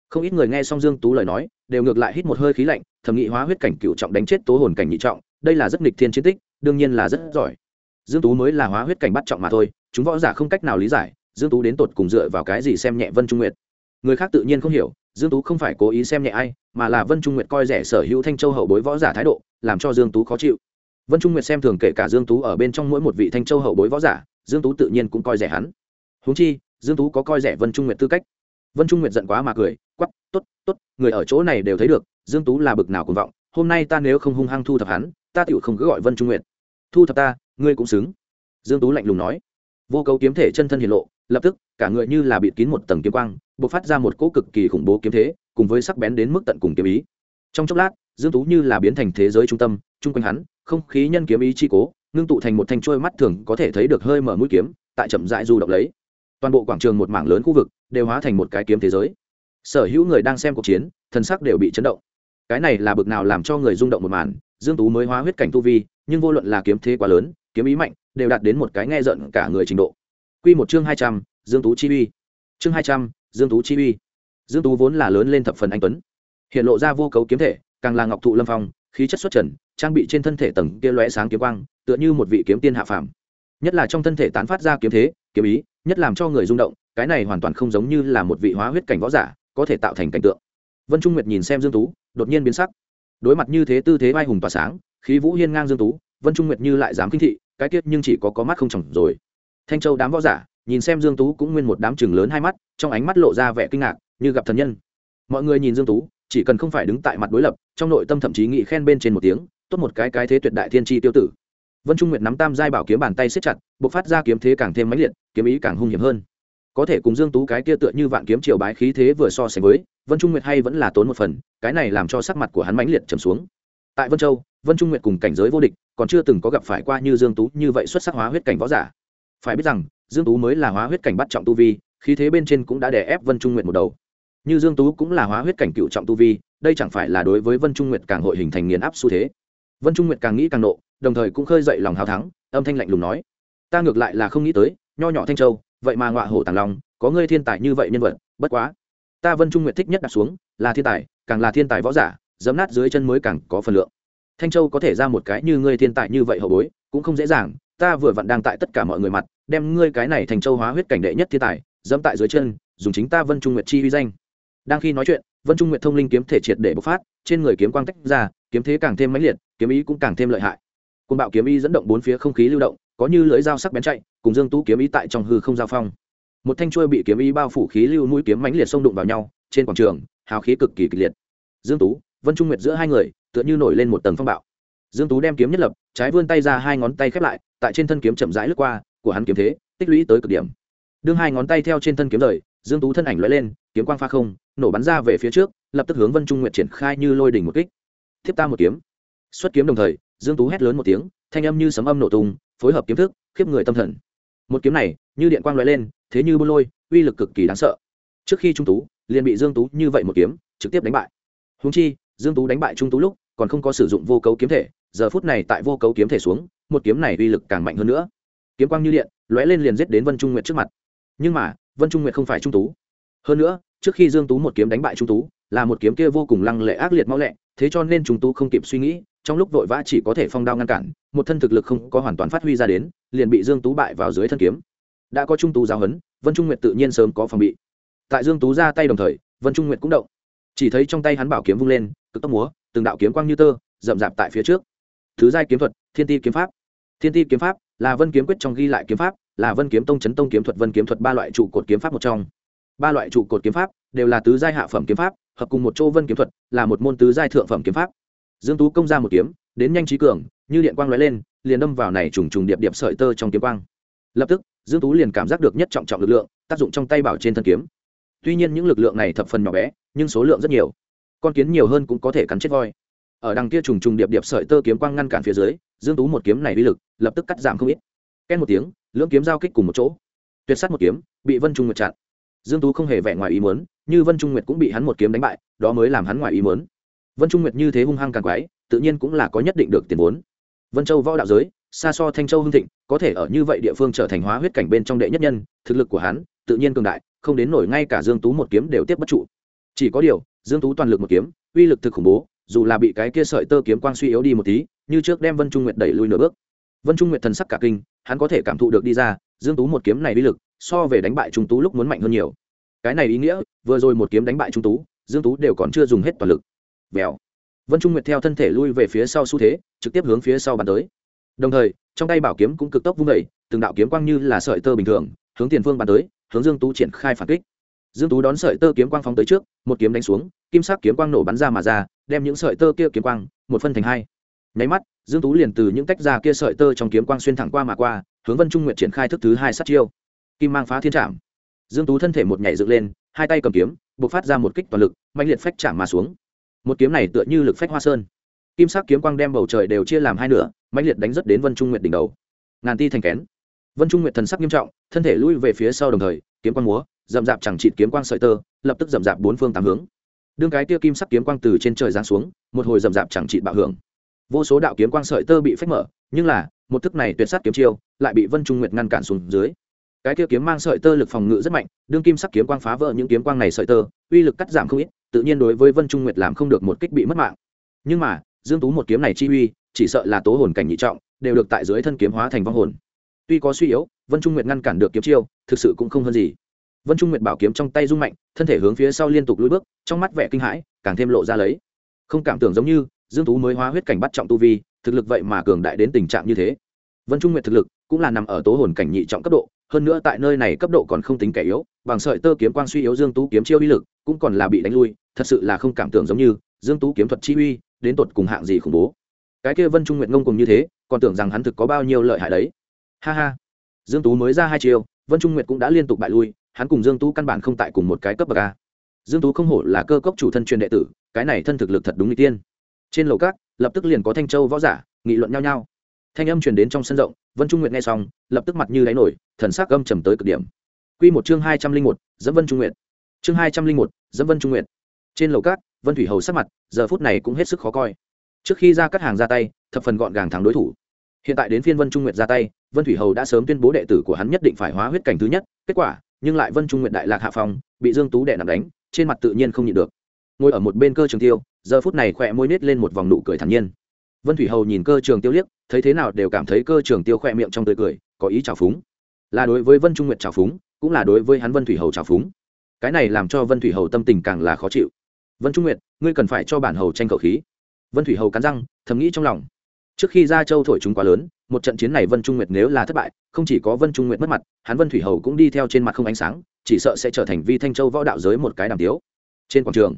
Không ít người nghe xong dương tú lời nói, đều ngược lại hít một hơi khí lạnh, thẩm nghị hóa huyết cảnh cựu trọng đánh chết tố hồn cảnh nhị trọng, đây là rất nghịch thiên chiến tích, đương nhiên là rất giỏi dương tú mới là hóa huyết cảnh bắt trọng mà thôi, chúng võ giả không cách nào lý giải, dương tú đến tột cùng dựa vào cái gì xem nhẹ vân trung nguyệt. Người khác tự nhiên không hiểu, dương tú không phải cố ý xem nhẹ ai, mà là vân trung nguyệt coi rẻ sở hữu thanh châu hậu bối võ giả thái độ, làm cho dương tú khó chịu. Vân trung nguyệt xem thường kể cả dương tú ở bên trong mỗi một vị thanh châu hậu bối võ giả, dương tú tự nhiên cũng coi rẻ hắn. Huống chi, dương tú có coi rẻ vân trung nguyệt tư cách. Vân trung nguyệt giận quá mà cười quắp tốt tốt, người ở chỗ này đều thấy được, dương tú là bực nào cuồng vọng, hôm nay ta nếu không hung hăng thu thập hắn, ta tiểu không cứ gọi vân trung nguyệt. Thu thập ta ngươi cũng xứng. Dương tú lạnh lùng nói. Vô cấu kiếm thể chân thân hiện lộ, lập tức, cả người như là bịt kín một tầng kiếm quang, bộc phát ra một cỗ cực kỳ khủng bố kiếm thế, cùng với sắc bén đến mức tận cùng kiếm ý. Trong chốc lát, dương tú như là biến thành thế giới trung tâm, chung quanh hắn, không khí nhân kiếm ý chi cố, ngưng tụ thành một thanh trôi mắt thường có thể thấy được hơi mở mũi kiếm, tại chậm rãi du động lấy. Toàn bộ quảng trường một mảng lớn khu vực đều hóa thành một cái kiếm thế giới. Sở hữu người đang xem cuộc chiến, thần sắc đều bị chấn động. Cái này là bực nào làm cho người rung động một màn, dương tú mới hóa huyết cảnh tu vi, nhưng vô luận là kiếm thế quá lớn kiếm ý mạnh, đều đạt đến một cái nghe giận cả người trình độ. Quy một chương hai trăm, dương tú chi uy. Chương hai trăm, dương tú chi uy. Dương tú vốn là lớn lên thập phần anh tuấn. Hiện lộ ra vô cấu kiếm thể, càng là ngọc thụ lâm phong, khí chất xuất trần, trang bị trên thân thể tầng kia lóe sáng kiếm quang, tựa như một vị kiếm tiên hạ phàm. Nhất là trong thân thể tán phát ra kiếm thế, kiếm ý, nhất làm cho người rung động, cái này hoàn toàn không giống như là một vị hóa huyết cảnh võ giả, có thể tạo thành cảnh tượng. Vân trung nguyệt nhìn xem dương tú, đột nhiên biến sắc. Đối mặt như thế tư thế vai hùng tỏa sáng, khí vũ hiên ngang dương tú, vân trung nguyệt như lại dám kinh thị cái tiết nhưng chỉ có có mắt không chồng rồi. Thanh châu đám võ giả, nhìn xem dương tú cũng nguyên một đám chừng lớn hai mắt, trong ánh mắt lộ ra vẻ kinh ngạc, như gặp thần nhân. Mọi người nhìn dương tú, chỉ cần không phải đứng tại mặt đối lập, trong nội tâm thậm chí nghị khen bên trên một tiếng, tốt một cái cái thế tuyệt đại thiên tri tiêu tử. Vân trung nguyệt nắm tam giai bảo kiếm bàn tay siết chặt, bộc phát ra kiếm thế càng thêm mãnh liệt, kiếm ý càng hung hiểm hơn. Có thể cùng dương tú cái kia tựa như vạn kiếm triều bái khí thế vừa so sánh với, vân trung nguyệt hay vẫn là tốn một phần, cái này làm cho sắc mặt của hắn mãnh liệt trầm xuống. Tại vân châu vân trung nguyệt cùng cảnh giới vô địch, còn chưa từng có gặp phải qua như dương tú như vậy xuất sắc hóa huyết cảnh võ giả. Phải biết rằng, dương tú mới là hóa huyết cảnh bắt trọng tu vi, khí thế bên trên cũng đã đè ép vân trung nguyệt một đầu. Như dương tú cũng là hóa huyết cảnh cựu trọng tu vi, đây chẳng phải là đối với vân trung nguyệt càng hội hình thành nghiền áp xu thế. Vân trung nguyệt càng nghĩ càng nộ, đồng thời cũng khơi dậy lòng hào thắng, âm thanh lạnh lùng nói, ta ngược lại là không nghĩ tới, nho nhỏ thanh châu, vậy mà ngọa hổ tàng long, có ngươi thiên tài như vậy nhân vật, bất quá, ta vân trung nguyệt thích nhất đặt xuống, là thiên tài, càng là thiên tài võ giả dấm nát dưới chân mới càng có phần lượng thanh châu có thể ra một cái như ngươi thiên tài như vậy hậu bối, cũng không dễ dàng, ta vừa vặn đang tại tất cả mọi người mặt, đem ngươi cái này thành châu hóa huyết cảnh đệ nhất thiên tài, dẫm tại dưới chân, dùng chính ta vân trung nguyệt chi uy danh. Đang khi nói chuyện, vân trung nguyệt thông linh kiếm thể triệt để bộc phát, trên người kiếm quang tách ra, kiếm thế càng thêm mãnh liệt, kiếm ý cũng càng thêm lợi hại. Côn bạo kiếm ý dẫn động bốn phía không khí lưu động, có như lưỡi dao sắc bén chạy, cùng dương tú kiếm ý tại trong hư không giao phong. Một thanh chuôi bị kiếm ý bao phủ khí lưu mũi kiếm mãnh liệt xông đụng vào nhau, trên quảng trường, hào khí cực kỳ kịch liệt. Dương tú, vân trung nguyệt giữa hai người tựa như nổi lên một tầng phong bạo. Dương tú đem kiếm nhất lập, trái vươn tay ra hai ngón tay khép lại, tại trên thân kiếm chậm rãi lướt qua, của hắn kiếm thế, tích lũy tới cực điểm. Đương hai ngón tay theo trên thân kiếm rời, dương tú thân ảnh lóe lên, kiếm quang pha không, nổ bắn ra về phía trước, lập tức hướng vân trung nguyệt triển khai như lôi đỉnh một kích. Thiếp ta một kiếm. Xuất kiếm đồng thời, dương tú hét lớn một tiếng, thanh âm như sấm âm nổ tung, phối hợp kiếm thức, khiếp người tâm thần. Một kiếm này, như điện quang lóe lên, thế như buôn lôi, uy lực cực kỳ đáng sợ. Trước khi trung tú, liền bị dương tú như vậy một kiếm, trực tiếp đánh bại. Húng chi dương tú đánh bại trung tú lúc, còn không có sử dụng vô cấu kiếm thể, giờ phút này tại vô cấu kiếm thể xuống, một kiếm này uy lực càng mạnh hơn nữa. Kiếm quang như điện, lóe lên liền giết đến vân trung nguyệt trước mặt. Nhưng mà, vân trung nguyệt không phải trung tú. Hơn nữa, trước khi dương tú một kiếm đánh bại trung tú, là một kiếm kia vô cùng lăng lệ ác liệt mau lẹ, thế cho nên trung tú không kịp suy nghĩ, trong lúc vội vã chỉ có thể phong đao ngăn cản, một thân thực lực không có hoàn toàn phát huy ra đến, liền bị dương tú bại vào dưới thân kiếm. Đã có trung tú giáo huấn, vân trung nguyệt tự nhiên sớm có phòng bị. Tại dương tú ra tay đồng thời, vân trung nguyệt cũng động. Chỉ thấy trong tay hắn bảo kiếm vung lên cực tốc múa, từng đạo kiếm quang như tơ, rậm rạp tại phía trước. Thứ giai kiếm thuật, thiên ti kiếm pháp. Thiên ti kiếm pháp là vân kiếm quyết trong ghi lại kiếm pháp, là vân kiếm tông chấn tông kiếm thuật, vân kiếm thuật ba loại trụ cột kiếm pháp một trong. Ba loại trụ cột kiếm pháp đều là tứ giai hạ phẩm kiếm pháp, hợp cùng một chỗ vân kiếm thuật là một môn tứ giai thượng phẩm kiếm pháp. Dương tú công ra một kiếm, đến nhanh trí cường, như điện quang lóe lên, liền đâm vào này trùng trùng điệp điệp sợi tơ trong kiếm quang. Lập tức, dương tú liền cảm giác được nhất trọng trọng lực lượng, tác dụng trong tay bảo trên thân kiếm. Tuy nhiên những lực lượng này thập phần nhỏ bé, nhưng số lượng rất nhiều con kiến nhiều hơn cũng có thể cắn chết voi. Ở đằng kia trùng trùng điệp điệp sợi tơ kiếm quang ngăn cản phía dưới, dương tú một kiếm này uy lực, lập tức cắt giảm không ít. Ken một tiếng, lưỡng kiếm giao kích cùng một chỗ. Tuyệt sát một kiếm, bị vân trung nguyệt chặn. Dương tú không hề vẻ ngoài ý muốn, như vân trung nguyệt cũng bị hắn một kiếm đánh bại, đó mới làm hắn ngoài ý muốn. Vân trung nguyệt như thế hung hăng càng quái, tự nhiên cũng là có nhất định được tiền vốn. Vân châu võ đạo giới, xa so thanh châu hưng thịnh, có thể ở như vậy địa phương trở thành hóa huyết cảnh bên trong đệ nhất nhân, thực lực của hắn, tự nhiên cường đại, không đến nổi ngay cả dương tú một kiếm đều tiếp bất trụ. Chỉ có điều dương tú toàn lực một kiếm, uy lực thực khủng bố, dù là bị cái kia sợi tơ kiếm quang suy yếu đi một tí, như trước đem vân trung nguyệt đẩy lui nửa bước. Vân trung nguyệt thần sắc cả kinh, hắn có thể cảm thụ được đi ra, dương tú một kiếm này uy lực, so về đánh bại trung tú lúc muốn mạnh hơn nhiều. Cái này ý nghĩa, vừa rồi một kiếm đánh bại trung tú, dương tú đều còn chưa dùng hết toàn lực. Vèo. Vân trung nguyệt theo thân thể lui về phía sau xu thế, trực tiếp hướng phía sau bàn tới. Đồng thời, trong tay bảo kiếm cũng cực tốc vung đẩy từng đạo kiếm quang như là sợi tơ bình thường, hướng tiền phương bàn tới, hướng dương tú triển khai phản kích dương tú đón sợi tơ kiếm quang phóng tới trước, một kiếm đánh xuống, kim sắc kiếm quang nổ bắn ra mà ra, đem những sợi tơ kia kiếm quang, một phân thành hai. Nháy mắt, dương tú liền từ những tách ra kia sợi tơ trong kiếm quang xuyên thẳng qua mà qua, hướng vân trung nguyệt triển khai thức thứ hai sát chiêu. Kim mang phá thiên trảm. Dương tú thân thể một nhảy dựng lên, hai tay cầm kiếm, bộc phát ra một kích toàn lực mạnh liệt phách chạm mà xuống. Một kiếm này tựa như lực phách hoa sơn. Kim sắc kiếm quang đem bầu trời đều chia làm hai nửa mạnh liệt đánh rất đến vân trung nguyệt đỉnh đầu. Ngàn ti thành kén. Vân trung nguyệt thần sắc nghiêm trọng, thân thể lui về phía sau đồng thời, kiếm quang múa rậm rạp chẳng chịt kiếm quang sợi tơ, lập tức rậm rạp bốn phương tám hướng. Đương cái tia kim sắc kiếm quang từ trên trời giáng xuống, một hồi rậm rạp chẳng chịt bạo hưởng. Vô số đạo kiếm quang sợi tơ bị phách mở, nhưng là, một thức này tuyệt sát kiếm chiêu, lại bị vân trung nguyệt ngăn cản xuống dưới. Cái kia kiếm mang sợi tơ lực phòng ngự rất mạnh, đương kim sắc kiếm quang phá vỡ những kiếm quang này sợi tơ, uy lực cắt giảm không ít, tự nhiên đối với vân trung nguyệt làm không được một kích bị mất mạng. Nhưng mà, dương tú một kiếm này chi uy, chỉ sợ là tố hồn cảnh nhị trọng, đều được tại dưới thân kiếm hóa thành vong hồn. Tuy có suy yếu, vân trung nguyệt ngăn cản được kiếm chiêu, thực sự cũng không hơn gì vân trung nguyệt bảo kiếm trong tay rung mạnh, thân thể hướng phía sau liên tục lùi bước, trong mắt vẻ kinh hãi, càng thêm lộ ra lấy. Không cảm tưởng giống như, dương tú mới hóa huyết cảnh bắt trọng tu vi, thực lực vậy mà cường đại đến tình trạng như thế. Vân trung nguyệt thực lực cũng là nằm ở tố hồn cảnh nhị trọng cấp độ, hơn nữa tại nơi này cấp độ còn không tính kẻ yếu, bằng sợi tơ kiếm quang suy yếu dương tú kiếm chiêu uy lực, cũng còn là bị đánh lui, thật sự là không cảm tưởng giống như, dương tú kiếm thuật chi uy, đến tột cùng hạng gì khủng bố. Cái kia vân trung nguyệt ngông cùng như thế, còn tưởng rằng hắn thực có bao nhiêu lợi hại đấy. Ha ha. Dương tú mới ra hai chiêu, vân trung nguyệt cũng đã liên tục bại lui hắn cùng dương tú căn bản không tại cùng một cái cấp bậc a. Dương tú không hổ là cơ cốc chủ thân truyền đệ tử, cái này thân thực lực thật đúng n tiên. Trên lầu cát lập tức liền có thanh châu võ giả, nghị luận nhau nhau. Thanh âm truyền đến trong sân rộng, vân trung nguyệt nghe xong, lập tức mặt như đáy nổi, thần sắc âm trầm tới cực điểm. Quy một chương hai trăm linh một dẫm vân trung nguyệt. Chương hai trăm linh một dẫm vân trung nguyệt. Trên lầu cát vân thủy hầu sắc mặt, giờ phút này cũng hết sức khó coi. Trước khi ra cắt hàng ra tay, thập phần gọn gàng thắng đối thủ. Hiện tại đến phiên vân trung nguyệt ra tay, vân thủy hầu đã sớm tuyên bố đệ tử của hắn nhất định phải hóa huyết cảnh thứ nhất, kết quả nhưng lại vân trung nguyện đại lạc hạ phòng bị dương tú đệ nằm đánh, trên mặt tự nhiên không nhịn được. Ngồi ở một bên cơ trường tiêu, giờ phút này khỏe môi nết lên một vòng nụ cười thản nhiên. Vân thủy hầu nhìn cơ trường tiêu liếc, thấy thế nào đều cảm thấy cơ trường tiêu khỏe miệng trong tươi cười, có ý trào phúng. Là đối với vân trung nguyện trào phúng, cũng là đối với hắn vân thủy hầu trào phúng. Cái này làm cho vân thủy hầu tâm tình càng là khó chịu. Vân trung nguyện ngươi cần phải cho bản hầu tranh khẩu khí. Vân thủy hầu cắn răng, thầm nghĩ trong lòng trước khi ra châu thổi chúng quá lớn, một trận chiến này vân trung nguyệt nếu là thất bại, không chỉ có vân trung nguyệt mất mặt, hắn vân thủy hầu cũng đi theo trên mặt không ánh sáng, chỉ sợ sẽ trở thành vi thanh châu võ đạo giới một cái đàm tiếu. Trên quảng trường,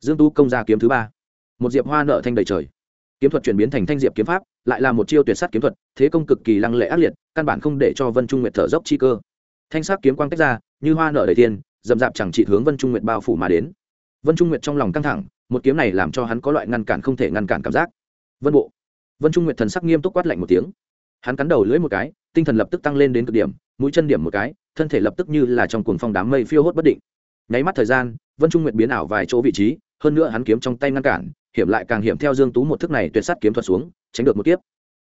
dương Tu công ra kiếm thứ ba. Một diệp hoa nợ thanh đầy trời. Kiếm thuật chuyển biến thành thanh diệp kiếm pháp, lại là một chiêu tuyệt sát kiếm thuật, thế công cực kỳ lăng lệ ác liệt, căn bản không để cho vân trung nguyệt thở dốc chi cơ. Thanh sắc kiếm quang tách ra, như hoa nở đầy tiên dầm dạp chẳng chỉ hướng vân trung nguyệt bao phủ mà đến. Vân trung nguyệt trong lòng căng thẳng, một kiếm này làm cho hắn có loại ngăn cản không thể ngăn cản cảm giác. Vân bộ vân trung nguyệt thần sắc nghiêm túc quát lạnh một tiếng. Hắn cắn đầu lưỡi một cái, tinh thần lập tức tăng lên đến cực điểm, mũi chân điểm một cái, thân thể lập tức như là trong cuồng phong đám mây phiêu hốt bất định. Nháy mắt thời gian, vân trung nguyệt biến ảo vài chỗ vị trí, hơn nữa hắn kiếm trong tay ngăn cản, hiểm lại càng hiểm theo dương tú một thức này tuyệt sát kiếm thuật xuống, tránh được một kiếp.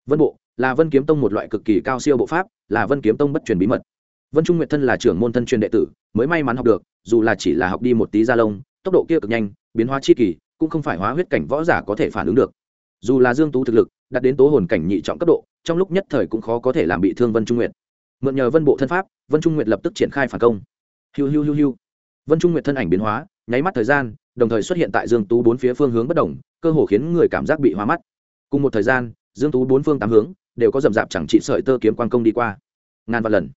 Vân bộ, là vân kiếm tông một loại cực kỳ cao siêu bộ pháp, là vân kiếm tông bất truyền bí mật. Vân trung nguyệt thân là trưởng môn thân truyền đệ tử, mới may mắn học được, dù là chỉ là học đi một tí da lông, tốc độ kia cực nhanh, biến hóa chi kỳ, cũng không phải hóa huyết cảnh võ giả có thể phản ứng được. Dù là dương tú thực lực đạt đến tố hồn cảnh nhị trọng cấp độ, trong lúc nhất thời cũng khó có thể làm bị thương vân trung nguyệt. Mượn nhờ vân bộ thân pháp, vân trung nguyệt lập tức triển khai phản công. Hiu hiu hiu hiu. Vân trung nguyệt thân ảnh biến hóa, nháy mắt thời gian, đồng thời xuất hiện tại dương tú bốn phía phương hướng bất đồng cơ hồ khiến người cảm giác bị hóa mắt. Cùng một thời gian, dương tú bốn phương tám hướng đều có rầm rạp chẳng trị sợi tơ kiếm quang công đi qua. Ngàn vạn lần.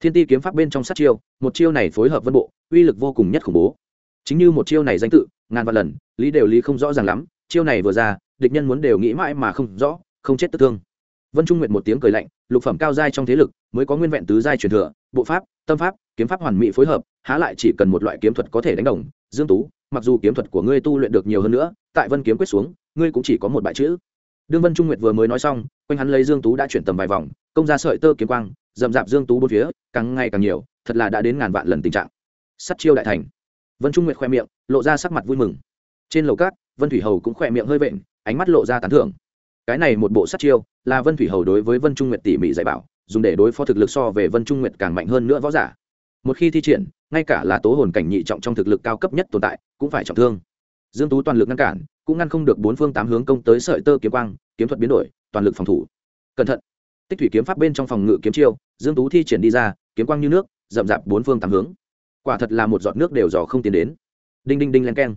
Thiên ti kiếm pháp bên trong sát chiêu, một chiêu này phối hợp vân bộ, uy lực vô cùng nhất khủng bố. Chính như một chiêu này danh tự, ngàn vạn lần, lý đều lý không rõ ràng lắm chiêu này vừa ra, địch nhân muốn đều nghĩ mãi mà không rõ, không chết tức thương. Vân trung nguyệt một tiếng cười lạnh, lục phẩm cao giai trong thế lực, mới có nguyên vẹn tứ giai truyền thừa, bộ pháp, tâm pháp, kiếm pháp hoàn mỹ phối hợp, há lại chỉ cần một loại kiếm thuật có thể đánh đồng. Dương tú, mặc dù kiếm thuật của ngươi tu luyện được nhiều hơn nữa, tại vân kiếm quyết xuống, ngươi cũng chỉ có một bại chữ. Đương vân trung nguyệt vừa mới nói xong, quanh hắn lấy dương tú đã chuyển tầm vài vòng, công ra sợi tơ kiếm quang, dầm dạp dương tú bốn phía, càng ngày càng nhiều, thật là đã đến ngàn vạn lần tình trạng. Sắt chiêu đại thành. Vân trung nguyệt khoe miệng, lộ ra sắc mặt vui mừng. Trên lầu cát vân thủy hầu cũng khỏe miệng hơi vện, ánh mắt lộ ra tán thưởng. Cái này một bộ sát chiêu, là vân thủy hầu đối với vân trung nguyệt tỉ mỉ dạy bảo, dùng để đối phó thực lực so về vân trung nguyệt càng mạnh hơn nữa võ giả. Một khi thi triển, ngay cả là tố hồn cảnh nhị trọng trong thực lực cao cấp nhất tồn tại, cũng phải trọng thương. Dương tú toàn lực ngăn cản, cũng ngăn không được bốn phương tám hướng công tới sợi tơ kiếm quang, kiếm thuật biến đổi, toàn lực phòng thủ. Cẩn thận. Tích thủy kiếm pháp bên trong phòng ngự kiếm chiêu, dương tú thi triển đi ra, kiếm quang như nước, rậm rạp bốn phương tám hướng. Quả thật là một giọt nước đều dò không tiến đến. Đinh đinh đinh len keng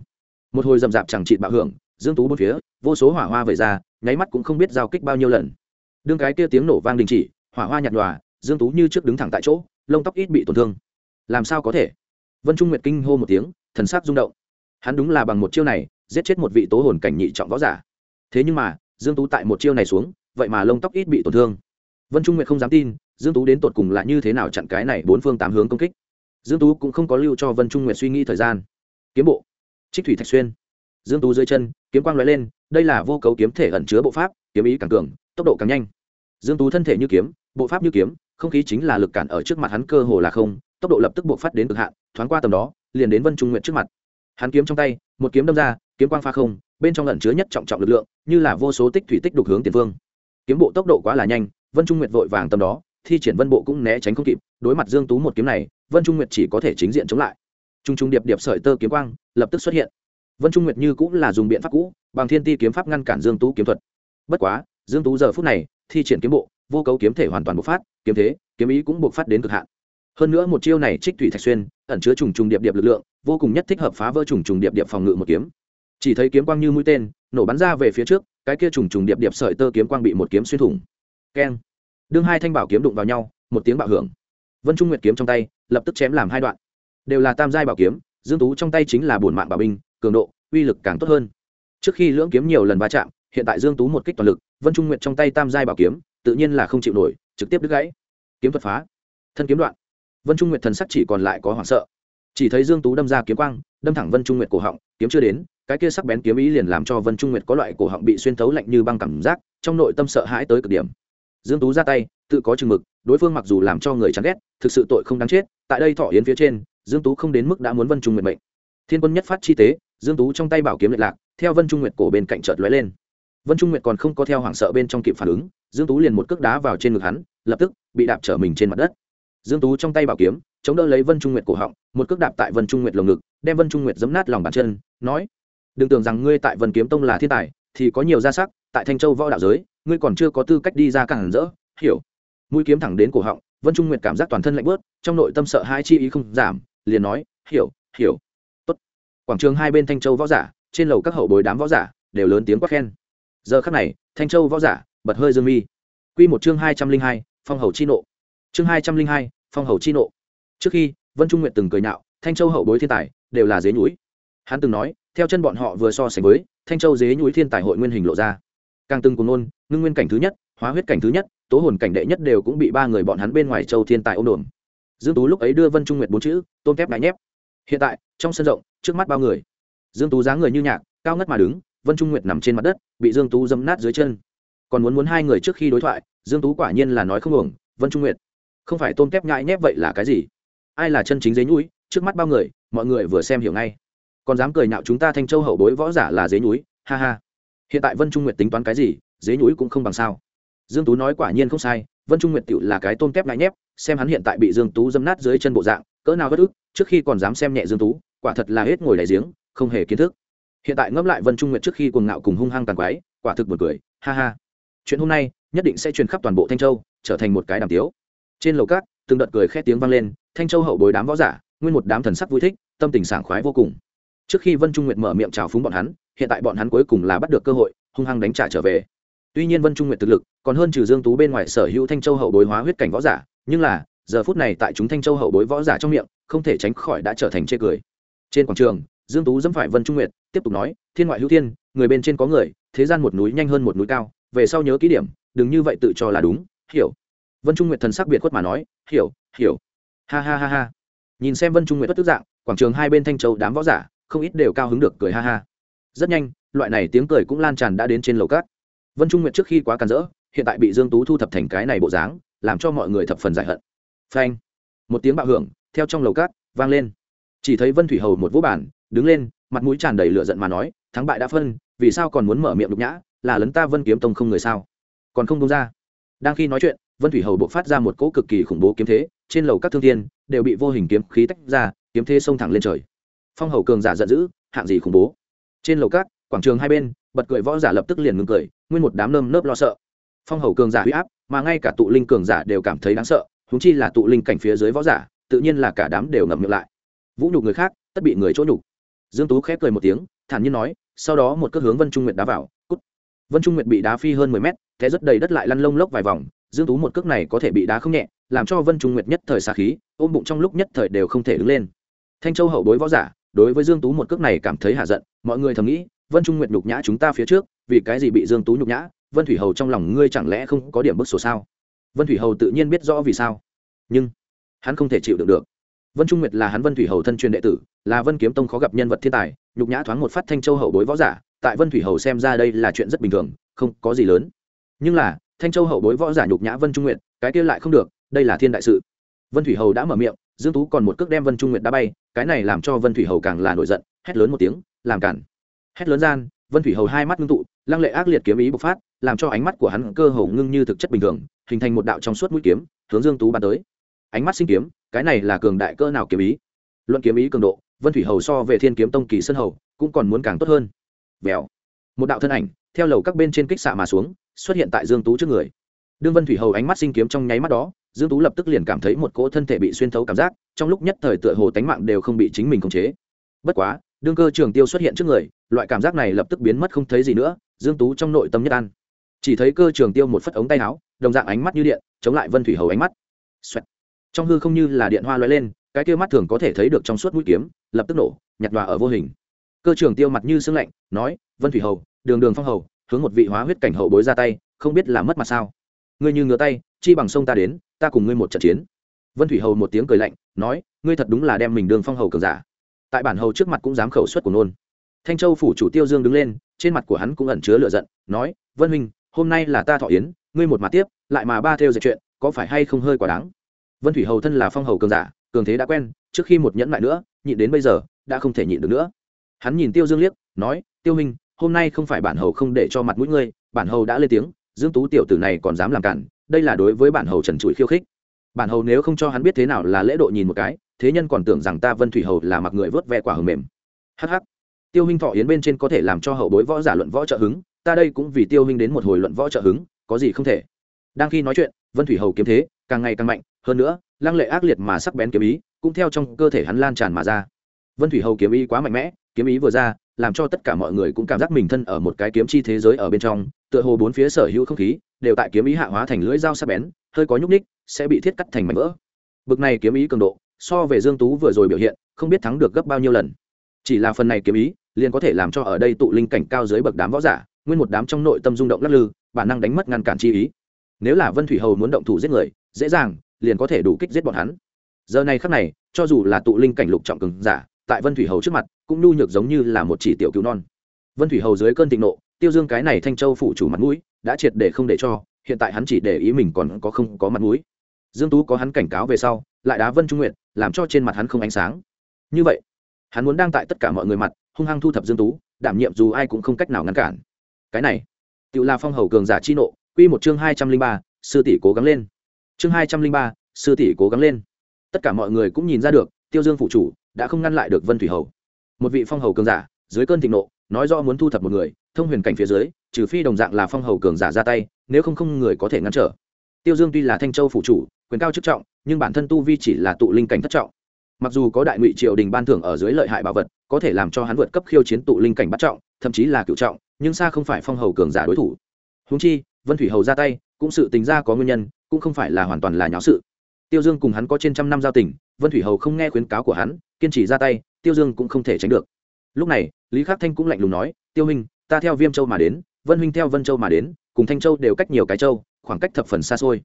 một hồi rầm rạp chẳng trị bạo hưởng, dương tú bốn phía, vô số hỏa hoa vẩy ra, nháy mắt cũng không biết giao kích bao nhiêu lần. Đương cái kia tiếng nổ vang đình chỉ, hỏa hoa nhạt nhòa, dương tú như trước đứng thẳng tại chỗ, lông tóc ít bị tổn thương. Làm sao có thể? Vân trung nguyệt kinh hô một tiếng, thần sắc rung động. Hắn đúng là bằng một chiêu này, giết chết một vị tố hồn cảnh nhị trọng võ giả. Thế nhưng mà, dương tú tại một chiêu này xuống, vậy mà lông tóc ít bị tổn thương. Vân trung nguyệt không dám tin, dương tú đến tột cùng là như thế nào chặn cái này bốn phương tám hướng công kích. Dương tú cũng không có lưu cho vân trung nguyệt suy nghĩ thời gian. Kiếm bộ trích thủy thạch xuyên. Dương tú dưới chân, kiếm quang lóe lên, đây là vô cấu kiếm thể ẩn chứa bộ pháp, kiếm ý càng cường, tốc độ càng nhanh. Dương tú thân thể như kiếm, bộ pháp như kiếm, không khí chính là lực cản ở trước mặt hắn cơ hồ là không, tốc độ lập tức buộc phát đến cực hạn, thoáng qua tầm đó, liền đến vân trung nguyệt trước mặt. Hắn kiếm trong tay, một kiếm đâm ra, kiếm quang pha không, bên trong ẩn chứa nhất trọng trọng lực lượng, như là vô số tích thủy tích đục hướng tiền phương kiếm bộ tốc độ quá là nhanh, vân trung nguyệt vội vàng tầm đó, thi triển vân bộ cũng né tránh không kịp, đối mặt dương tú một kiếm này, vân trung nguyệt chỉ có thể chính diện chống lại trung trung điệp điệp sợi tơ kiếm quang lập tức xuất hiện. Vân trung nguyệt như cũng là dùng biện pháp cũ, bằng thiên ti kiếm pháp ngăn cản dương tú kiếm thuật. Bất quá, dương tú giờ phút này thi triển kiếm bộ, vô cấu kiếm thể hoàn toàn bộc phát, kiếm thế, kiếm ý cũng bộc phát đến cực hạn. Hơn nữa một chiêu này trích thủy thạch xuyên, ẩn chứa trùng trùng điệp điệp lực lượng, vô cùng nhất thích hợp phá vỡ trùng trùng điệp điệp phòng ngự một kiếm. Chỉ thấy kiếm quang như mũi tên, nổ bắn ra về phía trước, cái kia trùng trùng điệp điệp sợi tơ kiếm quang bị một kiếm xuyên thủng. Keng. Đương hai thanh bảo kiếm đụng vào nhau, một tiếng bạo hưởng. Vân trung nguyệt kiếm trong tay lập tức chém làm hai đoạn đều là tam giai bảo kiếm, dương tú trong tay chính là bổn mạng bảo binh, cường độ, uy lực càng tốt hơn. Trước khi lưỡng kiếm nhiều lần va chạm, hiện tại dương tú một kích toàn lực, vân trung nguyệt trong tay tam giai bảo kiếm, tự nhiên là không chịu nổi, trực tiếp đứt gãy. Kiếm thuật phá. Thân kiếm đoạn. Vân trung nguyệt thần sắc chỉ còn lại có hoảng sợ. Chỉ thấy dương tú đâm ra kiếm quang, đâm thẳng vân trung nguyệt cổ họng, kiếm chưa đến, cái kia sắc bén kiếm ý liền làm cho vân trung nguyệt có loại cổ họng bị xuyên thấu lạnh như băng cảm giác, trong nội tâm sợ hãi tới cực điểm. Dương tú ra tay, tự có chừng mực, đối phương mặc dù làm cho người chán ghét, thực sự tội không đáng chết, tại đây thọ yến phía trên dương tú không đến mức đã muốn vân trung nguyệt mệnh. Thiên quân nhất phát chi tế, dương tú trong tay bảo kiếm lệch lạc, theo vân trung nguyệt cổ bên cạnh chợt lóe lên. Vân trung nguyệt còn không có theo hoảng sợ bên trong kịp phản ứng, dương tú liền một cước đá vào trên ngực hắn, lập tức bị đạp trở mình trên mặt đất. Dương tú trong tay bảo kiếm, chống đỡ lấy vân trung nguyệt cổ họng, một cước đạp tại vân trung nguyệt lồng ngực, đem vân trung nguyệt giấm nát lòng bàn chân, nói đừng tưởng rằng ngươi tại vân kiếm tông là thiên tài, thì có nhiều gia sắc, tại thanh châu võ đạo giới, ngươi còn chưa có tư cách đi ra càng rỡ, hiểu? Mũi kiếm thẳng đến cổ họng, vân trung nguyệt cảm giác toàn thân lạnh bớt, trong nội tâm sợ hai chi ý không giảm liền nói, hiểu hiểu. Tốt. Quảng trường hai bên thanh châu võ giả, trên lầu các hậu bối đám võ giả đều lớn tiếng quát khen. Giờ khắc này, thanh châu võ giả bật hơi dương mi. Q một chương hai trăm linh hai, phong hầu chi nộ. Chương hai trăm linh hai, phong hầu chi nộ. Trước khi, vân trung nguyện từng cười nhạo, thanh châu hậu bối thiên tài đều là dế nhúi. Hắn từng nói, theo chân bọn họ vừa so sánh với, thanh châu dế nhúi thiên tài hội nguyên hình lộ ra. Càng từng cùng nôn, ngưng nguyên cảnh thứ nhất, hóa huyết cảnh thứ nhất, tố hồn cảnh đệ nhất đều cũng bị ba người bọn hắn bên ngoài châu thiên tài ôm đồn dương tú lúc ấy đưa vân trung nguyệt bốn chữ tôn thép đại nhép. Hiện tại, trong sân rộng, trước mắt bao người. Dương tú dáng người như nhạc, cao ngất mà đứng, vân trung nguyệt nằm trên mặt đất, bị dương tú dẫm nát dưới chân. Còn muốn muốn hai người trước khi đối thoại, dương tú quả nhiên là nói không ổng vân trung nguyệt, không phải tôm tép nhãi nhép vậy là cái gì? Ai là chân chính dế nhúi? Trước mắt bao người, mọi người vừa xem hiểu ngay. Còn dám cười nhạo chúng ta thanh châu hậu bối võ giả là dế nhúi, ha ha. Hiện tại vân trung nguyệt tính toán cái gì, dế nhúi cũng không bằng sao. Dương tú nói quả nhiên không sai vân trung nguyệt tựu là cái tôm tép ngại nhép, xem hắn hiện tại bị dương tú dâm nát dưới chân bộ dạng, cỡ nào bất ức, trước khi còn dám xem nhẹ dương tú, quả thật là hết ngồi đại giếng, không hề kiến thức. Hiện tại ngẫm lại vân trung nguyệt trước khi cuồng ngạo cùng hung hăng tàn quái, quả thực buồn cười, ha ha. Chuyện hôm nay nhất định sẽ truyền khắp toàn bộ thanh châu, trở thành một cái đàm tiếu. Trên lầu cát từng đợt cười khét tiếng vang lên, thanh châu hậu bối đám võ giả, nguyên một đám thần sắc vui thích, tâm tình sảng khoái vô cùng. Trước khi vân trung nguyệt mở miệng chào phúng bọn hắn, hiện tại bọn hắn cuối cùng là bắt được cơ hội, hung hăng đánh trả trở về tuy nhiên vân trung nguyệt thực lực còn hơn trừ dương tú bên ngoài sở hữu thanh châu hậu bối hóa huyết cảnh võ giả, nhưng là, giờ phút này tại chúng thanh châu hậu bối võ giả trong miệng, không thể tránh khỏi đã trở thành chê cười. Trên quảng trường, dương tú dẫm phải vân trung nguyệt, tiếp tục nói, thiên ngoại hữu thiên, người bên trên có người, thế gian một núi nhanh hơn một núi cao, về sau nhớ kỹ điểm, đừng như vậy tự cho là đúng, hiểu. Vân trung nguyệt thần sắc biệt khuất mà nói, hiểu hiểu. Ha ha ha ha. Nhìn xem vân trung nguyệt bất tức dạng, quảng trường hai bên thanh châu đám võ giả, không ít đều cao hứng được cười ha ha. Rất nhanh, loại này tiếng cười cũng lan tràn đã đến trên lầu cát vân trung nguyệt trước khi quá càn rỡ, hiện tại bị dương tú thu thập thành cái này bộ dáng, làm cho mọi người thập phần giải hận. Phanh! Một tiếng bạo hưởng, theo trong lầu cát, vang lên. Chỉ thấy vân thủy hầu một vũ bản đứng lên, mặt mũi tràn đầy lửa giận mà nói, thắng bại đã phân, vì sao còn muốn mở miệng đục nhã, là lấn ta vân kiếm tông không người sao? Còn không đông ra. Đang khi nói chuyện, vân thủy hầu buộc phát ra một cỗ cực kỳ khủng bố kiếm thế, trên lầu các thương thiên, đều bị vô hình kiếm khí tách ra, kiếm thế xông thẳng lên trời. Phong hầu cường giả giận dữ, hạng gì khủng bố. Trên lầu các quảng trường hai bên, bật cười võ giả lập tức liền ngừng cười, nguyên một đám nơm nớp lo sợ. Phong hầu cường giả huy áp, mà ngay cả tụ linh cường giả đều cảm thấy đáng sợ húng chi là tụ linh cảnh phía dưới võ giả, tự nhiên là cả đám đều ngậm miệng lại. Vũ nhục người khác, tất bị người chỗ nhục. Dương tú khép cười một tiếng, thản nhiên nói, sau đó một cước hướng vân trung nguyệt đá vào, cút. Vân trung nguyệt bị đá phi hơn mười mét thế rất đầy đất lại lăn lông lốc vài vòng, dương tú một cước này có thể bị đá không nhẹ, làm cho vân trung nguyệt nhất thời xà khí, ôm bụng trong lúc nhất thời đều không thể đứng lên. Thanh châu hậu bối võ giả, đối với dương tú một cước này cảm thấy hạ giận, mọi người thầm nghĩ vân trung nguyệt nhục nhã chúng ta phía trước, vì cái gì bị dương tú nhục nhã? Vân thủy hầu trong lòng ngươi chẳng lẽ không có điểm bức sổ sao? Vân thủy hầu tự nhiên biết rõ vì sao. Nhưng, hắn không thể chịu được được. Vân trung nguyệt là hắn vân thủy hầu thân truyền đệ tử, là vân kiếm tông khó gặp nhân vật thiên tài, nhục nhã thoáng một phát thanh châu hậu bối võ giả, tại vân thủy hầu xem ra đây là chuyện rất bình thường, không có gì lớn. Nhưng là, thanh châu hậu bối võ giả nhục nhã vân trung nguyệt, cái kia lại không được, đây là thiên đại sự. Vân thủy hầu đã mở miệng, dương tú còn một cước đem vân trung nguyệt đá bay, cái này làm cho vân thủy hầu càng là nổi giận, hét lớn một tiếng, làm cản hét lớn gian, vân thủy hầu hai mắt ngưng tụ, lăng lệ ác liệt kiếm ý bộc phát, làm cho ánh mắt của hắn cơ hồ ngưng như thực chất bình thường, hình thành một đạo trong suốt mũi kiếm, hướng dương tú bắn tới. Ánh mắt sinh kiếm, cái này là cường đại cơ nào kiếm ý? Luận kiếm ý cường độ, vân thủy hầu so về thiên kiếm tông kỳ sơn hầu, cũng còn muốn càng tốt hơn. Vèo. Một đạo thân ảnh, theo lầu các bên trên kích xạ mà xuống, xuất hiện tại dương tú trước người. Đương vân thủy hầu ánh mắt sinh kiếm trong nháy mắt đó, dương tú lập tức liền cảm thấy một cỗ thân thể bị xuyên thấu cảm giác, trong lúc nhất thời tựa hồ tánh mạng đều không bị chính mình khống chế. Bất quá, đương cơ trường tiêu xuất hiện trước người loại cảm giác này lập tức biến mất không thấy gì nữa, dương tú trong nội tâm nhất an. Chỉ thấy cơ trường tiêu một phất ống tay áo, đồng dạng ánh mắt như điện, chống lại vân thủy hầu ánh mắt. Xoẹt. trong hư không như là điện hoa lóe lên, cái kia mắt thường có thể thấy được trong suốt mũi kiếm, lập tức nổ nhặt đòa ở vô hình. Cơ trường tiêu mặt như sương lạnh, nói, vân thủy hầu, đường đường phong hầu, hướng một vị hóa huyết cảnh hậu bối ra tay, không biết là mất mặt sao? Ngươi như ngửa tay, chi bằng sông ta đến, ta cùng ngươi một trận chiến. Vân thủy hầu một tiếng cười lạnh, nói, ngươi thật đúng là đem mình đường phong hầu cường giả. Tại bản hầu trước mặt cũng dám khẩu suất của nôn thanh châu phủ chủ tiêu dương đứng lên, trên mặt của hắn cũng ẩn chứa lửa giận, nói, vân huynh, hôm nay là ta thọ yến, ngươi một mà tiếp, lại mà ba theo dệt chuyện, có phải hay không hơi quá đáng? Vân thủy hầu thân là phong hầu cường giả, cường thế đã quen, trước khi một nhẫn lại nữa, nhịn đến bây giờ, đã không thể nhịn được nữa. Hắn nhìn tiêu dương liếc, nói, tiêu huynh, hôm nay không phải bản hầu không để cho mặt mũi ngươi, bản hầu đã lên tiếng, dương tú tiểu tử này còn dám làm cản, đây là đối với bản hầu trần trụi khiêu khích. Bản hầu nếu không cho hắn biết thế nào là lễ độ nhìn một cái, thế nhân còn tưởng rằng ta vân thủy hầu là mặc người vớt ve quả hờ mềm. Hh tiêu huynh thọ yến bên trên có thể làm cho hậu bối võ giả luận võ trợ hứng, ta đây cũng vì tiêu huynh đến một hồi luận võ trợ hứng, có gì không thể. Đang khi nói chuyện, vân thủy hầu kiếm thế, càng ngày càng mạnh, hơn nữa, lăng lệ ác liệt mà sắc bén kiếm ý, cũng theo trong cơ thể hắn lan tràn mà ra. Vân thủy hầu kiếm ý quá mạnh mẽ, kiếm ý vừa ra, làm cho tất cả mọi người cũng cảm giác mình thân ở một cái kiếm chi thế giới ở bên trong, tựa hồ bốn phía sở hữu không khí, đều tại kiếm ý hạ hóa thành lưỡi dao sắc bén, hơi có nhúc ních sẽ bị thiết cắt thành mảnh vỡ. Bực này kiếm ý cường độ, so về dương tú vừa rồi biểu hiện, không biết thắng được gấp bao nhiêu lần. Chỉ là phần này kiếm ý liền có thể làm cho ở đây tụ linh cảnh cao dưới bậc đám võ giả, nguyên một đám trong nội tâm rung động lắc lư, bản năng đánh mất ngăn cản chi ý. Nếu là vân thủy hầu muốn động thủ giết người, dễ dàng, liền có thể đủ kích giết bọn hắn. Giờ này khắc này, cho dù là tụ linh cảnh lục trọng cường giả, tại vân thủy hầu trước mặt, cũng nhu nhược giống như là một chỉ tiểu cứu non. Vân thủy hầu dưới cơn thịnh nộ, tiêu dương cái này thanh châu phụ chủ mặt mũi, đã triệt để không để cho, hiện tại hắn chỉ để ý mình còn có không có mặt mũi. Dương tú có hắn cảnh cáo về sau, lại đá vân trung nguyện làm cho trên mặt hắn không ánh sáng. Như vậy, hắn muốn đang tại tất cả mọi người mặt hung hăng thu thập dương tú, đảm nhiệm dù ai cũng không cách nào ngăn cản. Cái này, tự là phong hầu cường giả chi nộ, quy một chương hai trăm linh ba, sư tỷ cố gắng lên. Chương hai trăm linh ba, sư tỷ cố gắng lên. Tất cả mọi người cũng nhìn ra được, tiêu dương phụ chủ đã không ngăn lại được vân thủy hầu. Một vị phong hầu cường giả, dưới cơn thịnh nộ, nói rõ muốn thu thập một người, thông huyền cảnh phía dưới, trừ phi đồng dạng là phong hầu cường giả ra tay, nếu không không người có thể ngăn trở. Tiêu dương tuy là thanh châu phụ chủ, quyền cao chức trọng, nhưng bản thân tu vi chỉ là tụ linh cảnh thất trọng mặc dù có đại ngụy triều đình ban thưởng ở dưới lợi hại bảo vật, có thể làm cho hắn vượt cấp khiêu chiến tụ linh cảnh bắt trọng, thậm chí là cựu trọng, nhưng xa không phải phong hầu cường giả đối thủ. Húng chi, vân thủy hầu ra tay, cũng sự tính ra có nguyên nhân, cũng không phải là hoàn toàn là nháo sự. Tiêu dương cùng hắn có trên trăm năm giao tình, vân thủy hầu không nghe khuyến cáo của hắn, kiên trì ra tay, tiêu dương cũng không thể tránh được. Lúc này, lý khắc thanh cũng lạnh lùng nói, tiêu huynh, ta theo viêm châu mà đến, vân huynh theo vân châu mà đến, cùng thanh châu đều cách nhiều cái châu, khoảng cách thập phần xa xôi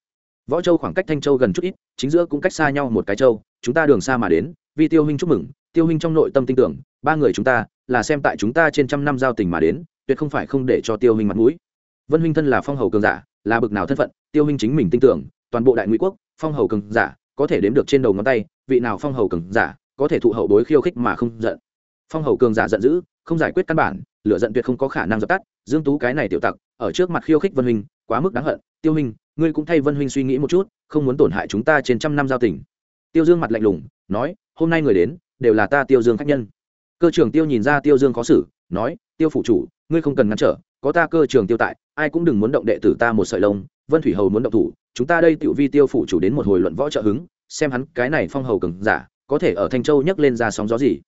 võ châu khoảng cách thanh châu gần chút ít, chính giữa cũng cách xa nhau một cái châu, chúng ta đường xa mà đến, vì tiêu huynh chúc mừng, tiêu huynh trong nội tâm tin tưởng, ba người chúng ta là xem tại chúng ta trên trăm năm giao tình mà đến, tuyệt không phải không để cho tiêu huynh mặt mũi. Vân huynh thân là phong hầu cường giả, là bực nào thân phận, tiêu huynh chính mình tin tưởng, toàn bộ đại ngụy quốc, phong hầu cường giả có thể đếm được trên đầu ngón tay, vị nào phong hầu cường giả có thể thụ hậu bối khiêu khích mà không giận. Phong hầu cường giả giận dữ, không giải quyết căn bản, lửa giận tuyệt không có khả năng dập tắt, dương tú cái này tiểu tặc, ở trước mặt khiêu khích vân huynh, quá mức đáng hận tiêu huynh, ngươi cũng thay vân huynh suy nghĩ một chút, không muốn tổn hại chúng ta trên trăm năm giao tình. Tiêu dương mặt lạnh lùng, nói, hôm nay người đến, đều là ta tiêu dương khách nhân. Cơ trưởng tiêu nhìn ra tiêu dương khó xử, nói, tiêu phụ chủ, ngươi không cần ngăn trở, có ta cơ trường tiêu tại, ai cũng đừng muốn động đệ tử ta một sợi lông. Vân thủy hầu muốn động thủ, chúng ta đây tiểu vi tiêu phụ chủ đến một hồi luận võ trợ hứng, xem hắn cái này phong hầu cường giả, có thể ở thanh châu nhấc lên ra sóng gió gì.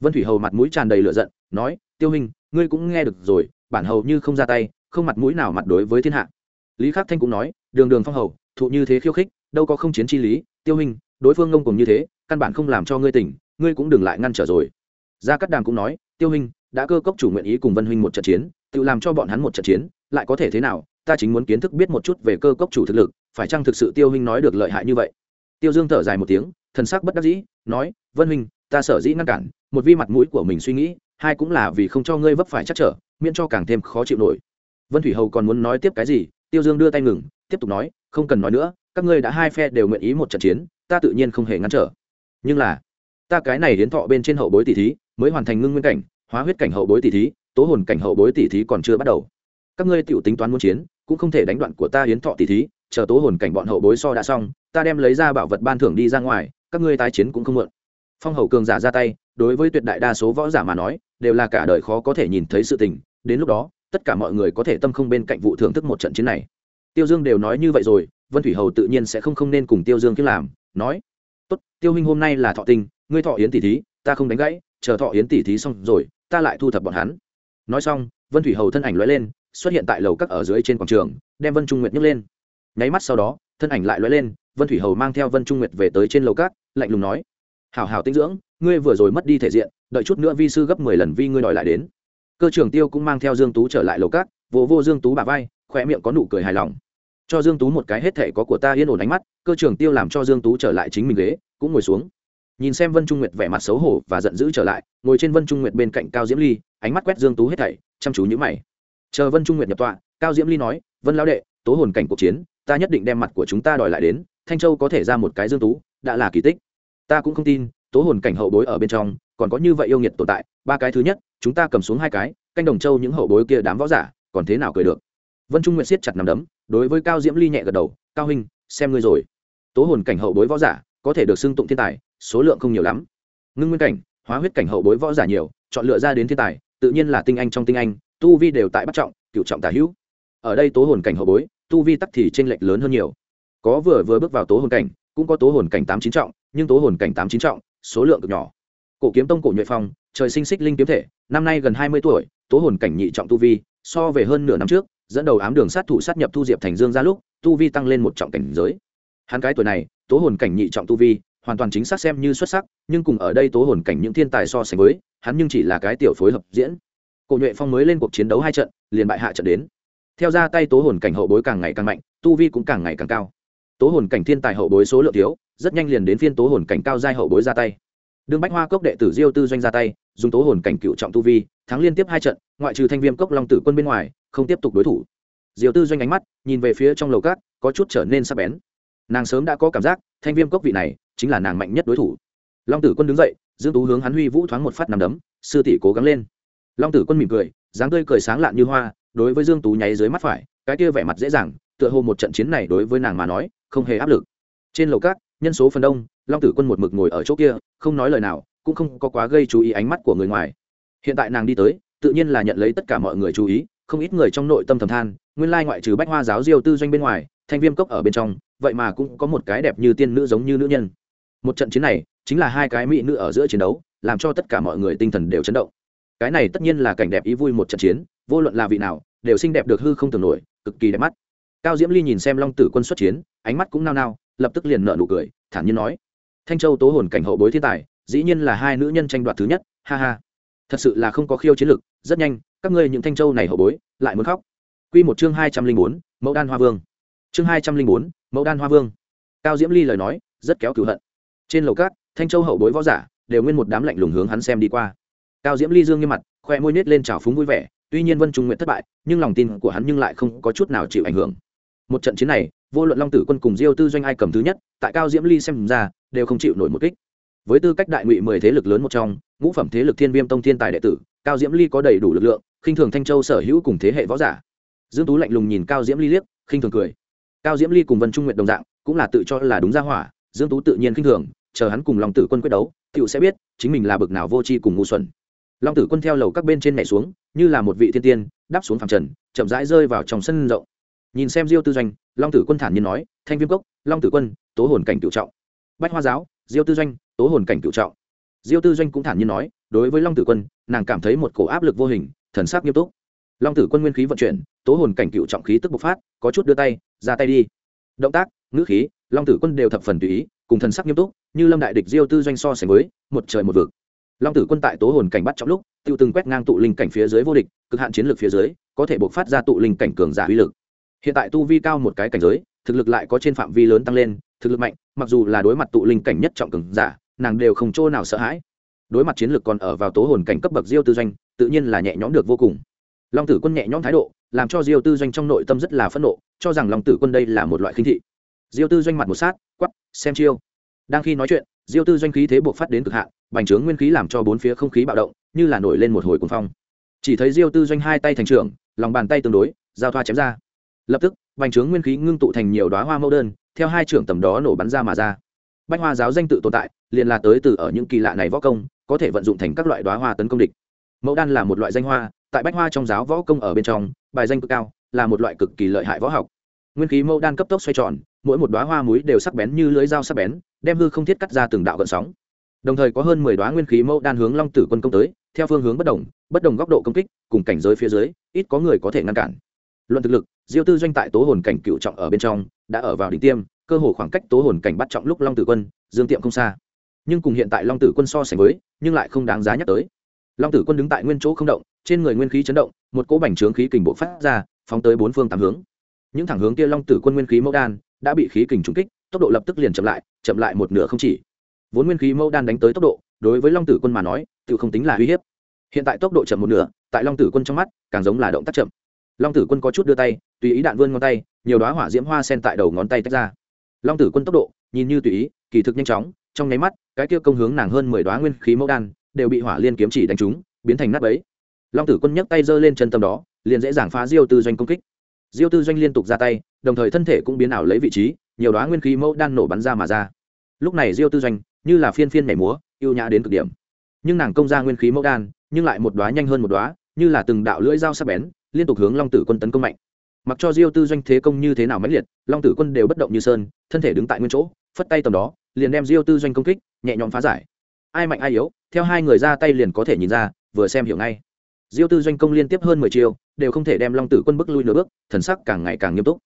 Vân thủy hầu mặt mũi tràn đầy lửa giận, nói, tiêu hình ngươi cũng nghe được rồi, bản hầu như không ra tay, không mặt mũi nào mặt đối với thiên hạ lý khắc thanh cũng nói, đường đường phong hầu, thụ như thế khiêu khích, đâu có không chiến chi lý, tiêu hình đối phương ngông cùng như thế, căn bản không làm cho ngươi tỉnh, ngươi cũng đừng lại ngăn trở rồi. Gia cát đàm cũng nói, tiêu hình đã cơ cốc chủ nguyện ý cùng vân huynh một trận chiến, tự làm cho bọn hắn một trận chiến, lại có thể thế nào? Ta chính muốn kiến thức biết một chút về cơ cốc chủ thực lực, phải chăng thực sự tiêu hình nói được lợi hại như vậy? Tiêu dương thở dài một tiếng, thần sắc bất đắc dĩ, nói, vân huynh, ta sở dĩ ngăn cản, một vi mặt mũi của mình suy nghĩ, hai cũng là vì không cho ngươi vấp phải chắc trở, miễn cho càng thêm khó chịu nổi. Vân thủy hầu còn muốn nói tiếp cái gì tiêu dương đưa tay ngừng, tiếp tục nói, không cần nói nữa, các ngươi đã hai phe đều nguyện ý một trận chiến, ta tự nhiên không hề ngăn trở. Nhưng là, ta cái này hiến thọ bên trên hậu bối tỷ thí, mới hoàn thành ngưng nguyên cảnh, hóa huyết cảnh hậu bối tỷ thí, tố hồn cảnh hậu bối tỷ thí còn chưa bắt đầu. Các ngươi tiểu tính toán muốn chiến, cũng không thể đánh đoạn của ta hiến thọ tỷ thí, chờ tố hồn cảnh bọn hậu bối so đã xong, ta đem lấy ra bảo vật ban thưởng đi ra ngoài, các ngươi tái chiến cũng không mượn phong hầu cường giả ra tay, đối với tuyệt đại đa số võ giả mà nói, đều là cả đời khó có thể nhìn thấy sự tình, đến lúc đó tất cả mọi người có thể tâm không bên cạnh vụ thưởng thức một trận chiến này. Tiêu dương đều nói như vậy rồi, vân thủy hầu tự nhiên sẽ không không nên cùng tiêu dương kiếm làm, nói, tốt, tiêu huynh hôm nay là thọ tinh ngươi thọ yến tỷ thí, ta không đánh gãy, chờ thọ yến tỷ thí xong rồi, ta lại thu thập bọn hắn. Nói xong, vân thủy hầu thân ảnh lóe lên, xuất hiện tại lầu các ở dưới trên quảng trường, đem vân trung nguyệt nhấc lên. Nháy mắt sau đó, thân ảnh lại lóe lên, vân thủy hầu mang theo vân trung nguyệt về tới trên lầu các, lạnh lùng nói, hảo hảo tinh dưỡng, ngươi vừa rồi mất đi thể diện, đợi chút nữa vi sư gấp mười lần vi ngươi đòi lại đến cơ trưởng tiêu cũng mang theo dương tú trở lại lầu cát, vỗ vô, vô dương tú bà vai khỏe miệng có nụ cười hài lòng. Cho dương tú một cái hết thể có của ta yên ổn ánh mắt cơ trưởng tiêu làm cho dương tú trở lại chính mình ghế cũng ngồi xuống. Nhìn xem vân trung nguyệt vẻ mặt xấu hổ và giận dữ trở lại ngồi trên vân trung nguyệt bên cạnh cao diễm ly ánh mắt quét dương tú hết thảy chăm chú nhữ mày. Chờ vân trung nguyệt nhập tọa cao diễm ly nói vân lão đệ tố hồn cảnh cuộc chiến ta nhất định đem mặt của chúng ta đòi lại đến thanh châu có thể ra một cái dương tú đã là kỳ tích. Ta cũng không tin tố hồn cảnh hậu bối ở bên trong còn có như vậy yêu nghiệt tồn tại ba cái thứ nhất chúng ta cầm xuống hai cái, canh đồng châu những hậu bối kia đám võ giả, còn thế nào cười được? Vân trung nguyệt siết chặt nằm đấm, đối với cao diễm ly nhẹ gật đầu, cao huynh, xem ngươi rồi. Tố hồn cảnh hậu bối võ giả, có thể được xưng tụng thiên tài, số lượng không nhiều lắm. Ngưng nguyên cảnh, hóa huyết cảnh hậu bối võ giả nhiều, chọn lựa ra đến thiên tài, tự nhiên là tinh anh trong tinh anh, tu vi đều tại bắt trọng, cựu trọng tả hữu. Ở đây tố hồn cảnh hậu bối, tu vi tắc thì t r ê n lệch lớn hơn nhiều. Có vừa vừa bước vào tố hồn cảnh, cũng có tố hồn cảnh tám chín trọng, nhưng tố hồn cảnh tám chín trọng, số lượng cực nhỏ. Cổ kiếm tông cổ nhuệ phong trời sinh xích linh kiếm thể, năm nay gần hai mươi tuổi, tố hồn cảnh nhị trọng tu vi, so về hơn nửa năm trước, dẫn đầu ám đường sát thủ sát nhập thu diệp thành dương ra lúc, tu vi tăng lên một trọng cảnh giới. Hắn cái tuổi này, tố hồn cảnh nhị trọng tu vi, hoàn toàn chính xác xem như xuất sắc, nhưng cùng ở đây tố hồn cảnh những thiên tài so sánh với, hắn nhưng chỉ là cái tiểu phối hợp diễn. Cổ nhuệ phong mới lên cuộc chiến đấu hai trận, liền bại hạ trận đến. Theo ra tay tố hồn cảnh hậu bối càng ngày càng mạnh, tu vi cũng càng ngày càng cao. Tố hồn cảnh thiên tài hậu bối số lượng thiếu, rất nhanh liền đến phiên tố hồn cảnh cao giai hậu bối ra tay đương bách hoa cốc đệ tử diêu tư doanh ra tay, dùng tố hồn cảnh cựu trọng tu vi, thắng liên tiếp hai trận, ngoại trừ thanh viêm cốc long tử quân bên ngoài, không tiếp tục đối thủ. Diêu tư doanh ánh mắt nhìn về phía trong lầu cát có chút trở nên sắc bén. Nàng sớm đã có cảm giác, thanh viêm cốc vị này chính là nàng mạnh nhất đối thủ. Long tử quân đứng dậy, dương tú hướng hắn huy vũ thoáng một phát nằm đấm, sư tỷ cố gắng lên. Long tử quân mỉm cười, dáng tươi cười sáng lạn như hoa, đối với dương tú nháy dưới mắt phải, cái kia vẻ mặt dễ dàng, tựa hồ một trận chiến này đối với nàng mà nói, không hề áp lực. Trên lầu cát nhân số phần đông, long tử quân một mực ngồi ở chỗ kia, không nói lời nào, cũng không có quá gây chú ý ánh mắt của người ngoài. Hiện tại nàng đi tới, tự nhiên là nhận lấy tất cả mọi người chú ý, không ít người trong nội tâm thầm than, nguyên lai ngoại trừ bách hoa giáo diêu tư doanh bên ngoài, thanh viêm cốc ở bên trong, vậy mà cũng có một cái đẹp như tiên nữ giống như nữ nhân. Một trận chiến này, chính là hai cái mỹ nữ ở giữa chiến đấu, làm cho tất cả mọi người tinh thần đều chấn động. Cái này tất nhiên là cảnh đẹp ý vui một trận chiến, vô luận là vị nào, đều xinh đẹp được hư không tưởng nổi, cực kỳ đẹp mắt. Cao diễm ly nhìn xem long tử quân xuất chiến, ánh mắt cũng nao nao lập tức liền nợ nụ cười, thản nhiên nói. Thanh châu tố hồn cảnh hậu bối thiên tài, dĩ nhiên là hai nữ nhân tranh đoạt thứ nhất, ha ha. Thật sự là không có khiêu chiến lực, rất nhanh, các ngươi những thanh châu này hậu bối, lại muốn khóc. Quy một chương hai trăm linh bốn, mẫu đan hoa vương. Chương hai trăm linh bốn, mẫu đan hoa vương. Cao diễm ly lời nói, rất kéo cửu hận. Trên lầu cát thanh châu hậu bối võ giả, đều nguyên một đám lạnh lùng hướng hắn xem đi qua. Cao diễm ly dương nghiêm mặt, khoe môi nhếch lên trào phúng vui vẻ, tuy nhiên vân trung nguyện thất bại, nhưng lòng tin của hắn nhưng lại không có chút nào chịu ảnh hưởng một trận chiến này, vô luận long tử quân cùng diêu tư doanh ai cầm thứ nhất, tại cao diễm ly xem ra, đều không chịu nổi một kích. Với tư cách đại ngụy mười thế lực lớn một trong, ngũ phẩm thế lực thiên viêm tông thiên tài đệ tử, cao diễm ly có đầy đủ lực lượng, khinh thường thanh châu sở hữu cùng thế hệ võ giả. Dương tú lạnh lùng nhìn cao diễm ly liếc, khinh thường cười. Cao diễm ly cùng vân trung nguyện đồng dạng, cũng là tự cho là đúng ra hỏa, dương tú tự nhiên khinh thường, chờ hắn cùng long tử quân quyết đấu tựu sẽ biết, chính mình là bực nào vô tri cùng ngu xuẩn. Long tử quân theo lầu các bên trên nhảy xuống, như là một vị thiên tiên, đáp xuống phẳng trần, chậm rãi rơi vào trong sân rộng nhìn xem diêu tư doanh, long tử quân thản nhiên nói, thanh viêm cốc, long tử quân, tố hồn cảnh cựu trọng. Bách hoa giáo, diêu tư doanh, tố hồn cảnh cựu trọng. Diêu tư doanh cũng thản nhiên nói, đối với long tử quân, nàng cảm thấy một cổ áp lực vô hình, thần sắc nghiêm túc. Long tử quân nguyên khí vận chuyển, tố hồn cảnh cựu trọng khí tức bộc phát, có chút đưa tay, ra tay đi. Động tác, ngữ khí, long tử quân đều thập phần tùy ý, cùng thần sắc nghiêm túc, như lâm đại địch diêu tư doanh so sánh với, một trời một vực. Long tử quân tại tố hồn cảnh bắt trong lúc, tiêu từng quét ngang tụ linh cảnh phía dưới vô địch, cực hạn chiến lược phía dưới, có thể bộc phát ra tụ linh cảnh cường giả uy lực hiện tại tu vi cao một cái cảnh giới, thực lực lại có trên phạm vi lớn tăng lên, thực lực mạnh, mặc dù là đối mặt tụ linh cảnh nhất trọng cường giả, nàng đều không chỗ nào sợ hãi. Đối mặt chiến lược còn ở vào tố hồn cảnh cấp bậc diêu tư doanh, tự nhiên là nhẹ nhõm được vô cùng. Long tử quân nhẹ nhõm thái độ, làm cho diêu tư doanh trong nội tâm rất là phẫn nộ, cho rằng long tử quân đây là một loại khinh thị. Diêu tư doanh mặt một sát quắp xem chiêu. Đang khi nói chuyện, diêu tư doanh khí thế buộc phát đến cực hạn, bành trướng nguyên khí làm cho bốn phía không khí bạo động, như là nổi lên một hồi cuồng phong. Chỉ thấy diêu tư doanh hai tay thành trưởng, lòng bàn tay tương đối, giao thoa chém ra lập tức, bành trướng nguyên khí ngưng tụ thành nhiều đoá hoa mẫu đơn, theo hai trưởng tầm đó nổ bắn ra mà ra. Bách hoa giáo danh tự tồn tại, liền là tới từ ở những kỳ lạ này võ công, có thể vận dụng thành các loại đoá hoa tấn công địch. Mẫu đan là một loại danh hoa, tại bách hoa trong giáo võ công ở bên trong, bài danh cực cao, là một loại cực kỳ lợi hại võ học. Nguyên khí mẫu đan cấp tốc xoay tròn, mỗi một đoá hoa muối đều sắc bén như lưới dao sắc bén, đem hư không thiết cắt ra từng đạo gợn sóng. Đồng thời có hơn mười đoá nguyên khí mẫu đan hướng long tử quân công tới, theo phương hướng bất đồng bất đồng góc độ công kích, cùng cảnh giới phía dưới, ít có người có thể ngăn cản luận thực lực, diêu tư doanh tại tố hồn cảnh cựu trọng ở bên trong, đã ở vào đỉnh tiêm, cơ hồ khoảng cách tố hồn cảnh bắt trọng lúc long tử quân, dương tiệm không xa. Nhưng cùng hiện tại long tử quân so sánh với, nhưng lại không đáng giá nhắc tới. Long tử quân đứng tại nguyên chỗ không động, trên người nguyên khí chấn động, một cỗ bành trướng khí kình bộ phát ra, phóng tới bốn phương tám hướng. Những thẳng hướng kia long tử quân nguyên khí mẫu đan, đã bị khí kình trúng kích, tốc độ lập tức liền chậm lại chậm lại một nửa không chỉ. Vốn nguyên khí mẫu đan đánh tới tốc độ, đối với long tử quân mà nói, tự không tính là uy hiếp. Hiện tại tốc độ chậm một nửa, tại long tử quân trong mắt, càng giống là động tác chậm long tử quân có chút đưa tay, tùy ý đạn vươn ngón tay, nhiều đoá hỏa diễm hoa sen tại đầu ngón tay tách ra. Long tử quân tốc độ, nhìn như tùy ý, kỳ thực nhanh chóng, trong nháy mắt, cái kia công hướng nàng hơn mười đoá nguyên khí mẫu đan, đều bị hỏa liên kiếm chỉ đánh trúng, biến thành nắp ấy long tử quân nhấc tay giơ lên chân tâm đó, liền dễ dàng phá diêu tư doanh công kích. Diêu tư doanh liên tục ra tay, đồng thời thân thể cũng biến ảo lấy vị trí, nhiều đoá nguyên khí mẫu đan nổ bắn ra mà ra. Lúc này diêu tư doanh, như là phiên phiên nhảy múa, ưu nhã đến cực điểm. Nhưng nàng công ra nguyên khí mẫu đan, nhưng lại một đoá nhanh hơn một đoá như là từng đạo lưỡi dao sắc bén liên tục hướng long tử quân tấn công mạnh. Mặc cho diêu tư doanh thế công như thế nào mãnh liệt, long tử quân đều bất động như sơn, thân thể đứng tại nguyên chỗ, phất tay tầm đó, liền đem diêu tư doanh công kích, nhẹ nhõm phá giải. Ai mạnh ai yếu, theo hai người ra tay liền có thể nhìn ra, vừa xem hiểu ngay. Diêu tư doanh công liên tiếp hơn mười chiều đều không thể đem long tử quân bước lui nửa bước, thần sắc càng ngày càng nghiêm túc.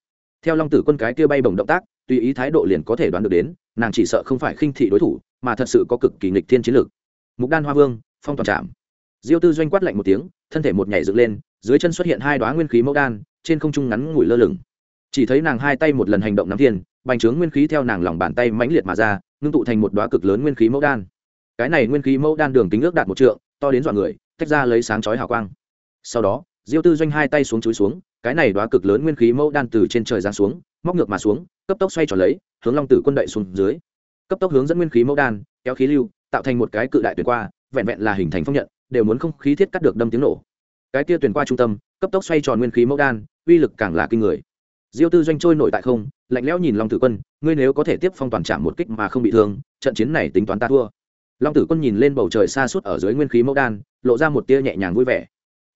Theo long tử quân cái kia bay bổng động tác, tùy ý thái độ liền có thể đoán được đến, nàng chỉ sợ không phải khinh thị đối thủ, mà thật sự có cực kỳ nghịch thiên chiến lược. Mục đan hoa vương, phong toàn trạm. Diêu tư doanh quát lạnh một tiếng, thân thể một nhảy dựng lên dưới chân xuất hiện hai đoá nguyên khí mẫu đan, trên không trung ngắn ngủi lơ lửng. Chỉ thấy nàng hai tay một lần hành động nắm thiên, bành trướng nguyên khí theo nàng lòng bàn tay mãnh liệt mà ra, ngưng tụ thành một đoá cực lớn nguyên khí mẫu đan. Cái này nguyên khí mẫu đan đường kính ước đạt một trượng, to đến dọa người, tách ra lấy sáng chói hào quang. Sau đó, diêu tư doanh hai tay xuống chúi xuống, cái này đoá cực lớn nguyên khí mẫu đan từ trên trời giáng xuống, móc ngược mà xuống, cấp tốc xoay tròn lấy, hướng long tử quân đậy xuống dưới. Cấp tốc hướng dẫn nguyên khí mẫu đan, kéo khí lưu, tạo thành một cái cự đại tuyệt qua, vẹn vẹn là hình thành phong nhận, đều muốn không khí thiết cắt được đâm tiếng nổ cái kia tuyển qua trung tâm, cấp tốc xoay tròn nguyên khí mẫu đan, uy lực càng là kinh người. Diêu tư doanh trôi nổi tại không, lạnh lẽo nhìn long tử quân, ngươi nếu có thể tiếp phong toàn trạm một kích mà không bị thương, trận chiến này tính toán ta thua. Long tử quân nhìn lên bầu trời xa suốt ở dưới nguyên khí mẫu đan, lộ ra một tia nhẹ nhàng vui vẻ.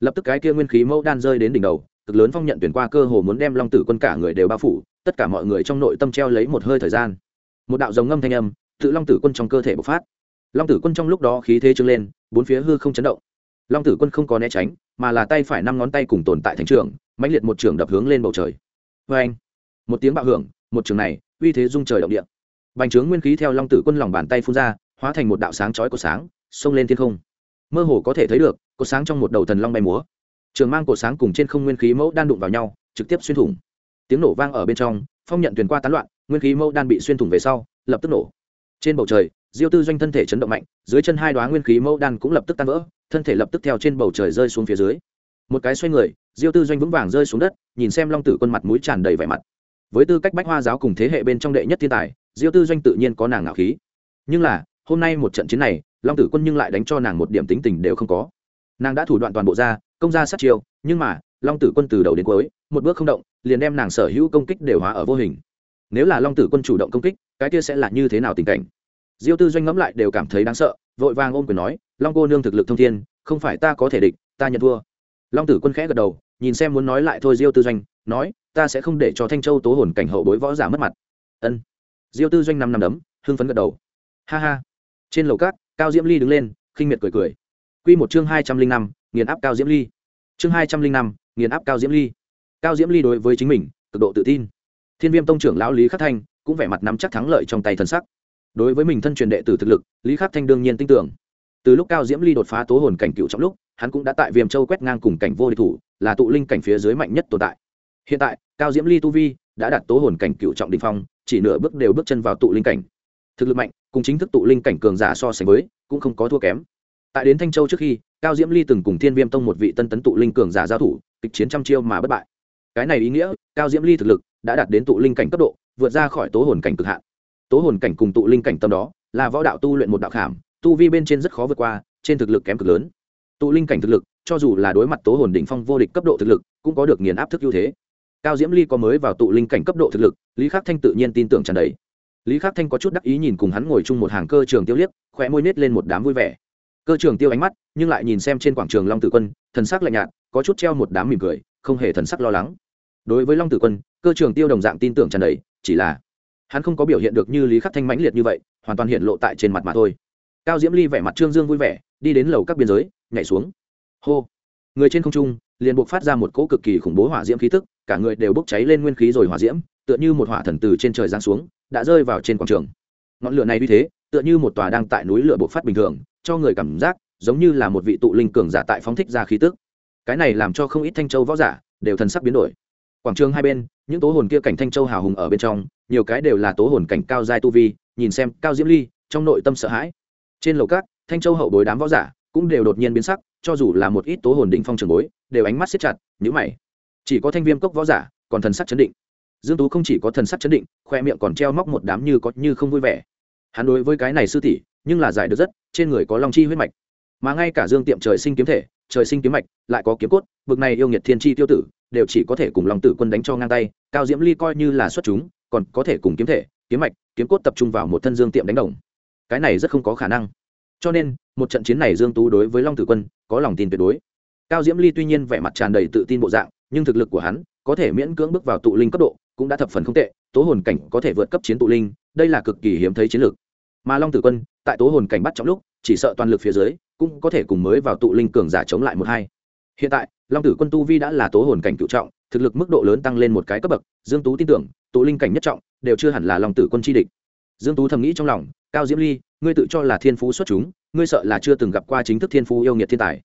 Lập tức cái kia nguyên khí mẫu đan rơi đến đỉnh đầu, cực lớn phong nhận tuyển qua cơ hồ muốn đem long tử quân cả người đều bao phủ, tất cả mọi người trong nội tâm treo lấy một hơi thời gian. Một đạo giống ngâm thanh âm, tự long tử quân trong cơ thể bộc phát. Long tử quân trong lúc đó khí thế trưng lên, bốn phía hư không chấn động long tử quân không có né tránh, mà là tay phải năm ngón tay cùng tồn tại thành trường, mãnh liệt một trường đập hướng lên bầu trời. Vê anh, một tiếng bạo hưởng, một trường này, uy thế dung trời động địa. Bành trướng nguyên khí theo long tử quân lòng bàn tay phun ra, hóa thành một đạo sáng chói của sáng, xông lên thiên không. Mơ hồ có thể thấy được, có sáng trong một đầu thần long bay múa. Trường mang cổ sáng cùng trên không nguyên khí mẫu đan đụng vào nhau, trực tiếp xuyên thủng. Tiếng nổ vang ở bên trong, phong nhận tuyển qua tán loạn, nguyên khí mẫu đan bị xuyên thủng về sau, lập tức nổ. Trên bầu trời, diêu tư doanh thân thể chấn động mạnh, dưới chân hai đoá nguyên khí mẫu đan cũng lập tức tan vỡ thân thể lập tức theo trên bầu trời rơi xuống phía dưới. Một cái xoay người, diêu tư doanh vững vàng rơi xuống đất, nhìn xem long tử quân mặt mũi tràn đầy vẻ mặt. Với tư cách bách hoa giáo cùng thế hệ bên trong đệ nhất thiên tài, diêu tư doanh tự nhiên có nàng ngạo khí. Nhưng là, hôm nay một trận chiến này, long tử quân nhưng lại đánh cho nàng một điểm tính tình đều không có. Nàng đã thủ đoạn toàn bộ ra, công ra sát chiêu, nhưng mà, long tử quân từ đầu đến cuối, một bước không động, liền đem nàng sở hữu công kích đều hóa ở vô hình. Nếu là long tử quân chủ động công kích, cái kia sẽ là như thế nào tình cảnh? Diêu tư doanh ngẫm lại đều cảm thấy đáng sợ vội vàng ôm quyền nói, long cô nương thực lực thông thiên, không phải ta có thể địch, ta nhận thua. Long tử quân khẽ gật đầu, nhìn xem muốn nói lại thôi diêu tư doanh, nói, ta sẽ không để cho thanh châu tố hồn cảnh hậu bối võ giả mất mặt. Ân. Diêu tư doanh năm năm đấm, hưng phấn gật đầu. Ha ha. Trên lầu cát cao diễm ly đứng lên, khinh miệt cười cười. Q một chương hai trăm linh năm, nghiền áp cao diễm ly. Chương hai trăm linh năm, nghiền áp cao diễm ly. Cao diễm ly đối với chính mình cực độ tự tin. Thiên viêm tông trưởng lão lý khắc thanh cũng vẻ mặt nắm chắc thắng lợi trong tay thần sắc đối với mình thân truyền đệ tử thực lực, lý khắc thanh đương nhiên tin tưởng. Từ lúc cao diễm ly đột phá tố hồn cảnh cựu trong lúc, hắn cũng đã tại viêm châu quét ngang cùng cảnh vô địch thủ, là tụ linh cảnh phía dưới mạnh nhất tồn tại. Hiện tại, cao diễm ly tu vi đã đạt tố hồn cảnh cựu trọng đình phong, chỉ nửa bước đều bước chân vào tụ linh cảnh. Thực lực mạnh, cùng chính thức tụ linh cảnh cường giả so sánh với, cũng không có thua kém. Tại đến thanh châu trước khi, cao diễm ly từng cùng thiên viêm tông một vị tân tấn tụ linh cường giả giao thủ, kịch chiến trăm chiêu mà bất bại. Cái này ý nghĩa, cao diễm ly thực lực đã đạt đến tụ linh cảnh cấp độ, vượt ra khỏi tố hồn cảnh cực hạn tố hồn cảnh cùng tụ linh cảnh tâm đó là võ đạo tu luyện một đạo khảm, tu vi bên trên rất khó vượt qua, trên thực lực kém cực lớn. Tụ linh cảnh thực lực, cho dù là đối mặt tố hồn đỉnh phong vô địch cấp độ thực lực, cũng có được nghiền áp thức ưu thế. Cao diễm ly có mới vào tụ linh cảnh cấp độ thực lực, lý khắc thanh tự nhiên tin tưởng tràn đầy. Lý khắc thanh có chút đắc ý nhìn cùng hắn ngồi chung một hàng cơ trường tiêu liếc khỏe môi nết lên một đám vui vẻ. Cơ trường tiêu ánh mắt, nhưng lại nhìn xem trên quảng trường long tử quân, thần sắc lạnh nhạt, có chút treo một đám mỉm cười, không hề thần sắc lo lắng. Đối với long tử quân, cơ trường tiêu đồng dạng tin tưởng tràn đầy, chỉ là hắn không có biểu hiện được như lý khắc thanh mãnh liệt như vậy, hoàn toàn hiện lộ tại trên mặt mà thôi. Cao diễm ly vẻ mặt trương dương vui vẻ, đi đến lầu các biên giới, nhảy xuống. Hô. Người trên không trung, liền buộc phát ra một cỗ cực kỳ khủng bố hỏa diễm khí tức, cả người đều bốc cháy lên nguyên khí rồi hỏa diễm, tựa như một hỏa thần từ trên trời giáng xuống, đã rơi vào trên quảng trường. Ngọn lửa này như thế, tựa như một tòa đang tại núi lửa buộc phát bình thường, cho người cảm giác giống như là một vị tụ linh cường giả tại phóng thích ra khí tức. Cái này làm cho không ít thanh châu võ giả đều thần sắc biến đổi quảng trường hai bên, những tố hồn kia cảnh thanh châu hào hùng ở bên trong, nhiều cái đều là tố hồn cảnh cao giai tu vi, nhìn xem cao diễm ly, trong nội tâm sợ hãi. Trên lầu cát thanh châu hậu bối đám võ giả cũng đều đột nhiên biến sắc, cho dù là một ít tố hồn đỉnh phong trường bối, đều ánh mắt siết chặt nhữ mày. Chỉ có thanh viêm cốc võ giả, còn thần sắc chấn định. Dương tú không chỉ có thần sắc chấn định, khoe miệng còn treo móc một đám như có như không vui vẻ. Hắn đối với cái này sư tỷ, nhưng là giải được rất, trên người có long chi huyết mạch mà ngay cả dương tiệm trời sinh kiếm thể, trời sinh kiếm mạch, lại có kiếm cốt, bực này yêu nghiệt thiên chi tiêu tử, đều chỉ có thể cùng long tử quân đánh cho ngang tay, cao diễm ly coi như là xuất chúng, còn có thể cùng kiếm thể, kiếm mạch, kiếm cốt tập trung vào một thân dương tiệm đánh đồng. Cái này rất không có khả năng. Cho nên, một trận chiến này dương tú đối với long tử quân, có lòng tin tuyệt đối. Cao diễm ly tuy nhiên vẻ mặt tràn đầy tự tin bộ dạng, nhưng thực lực của hắn, có thể miễn cưỡng bước vào tụ linh cấp độ, cũng đã thập phần không tệ, tố hồn cảnh có thể vượt cấp chiến tụ linh, đây là cực kỳ hiếm thấy chiến lược. Mà long tử quân, tại tố hồn cảnh bắt trong lúc, chỉ sợ toàn lực phía dưới cũng có thể cùng mới vào tụ linh cường giả chống lại một hai. Hiện tại, long tử quân tu vi đã là tố hồn cảnh cựu trọng, thực lực mức độ lớn tăng lên một cái cấp bậc, dương tú tin tưởng, tụ linh cảnh nhất trọng, đều chưa hẳn là long tử quân chi địch. Dương tú thầm nghĩ trong lòng, cao diễm ly, ngươi tự cho là thiên phú xuất chúng, ngươi sợ là chưa từng gặp qua chính thức thiên phú yêu nghiệt thiên tài.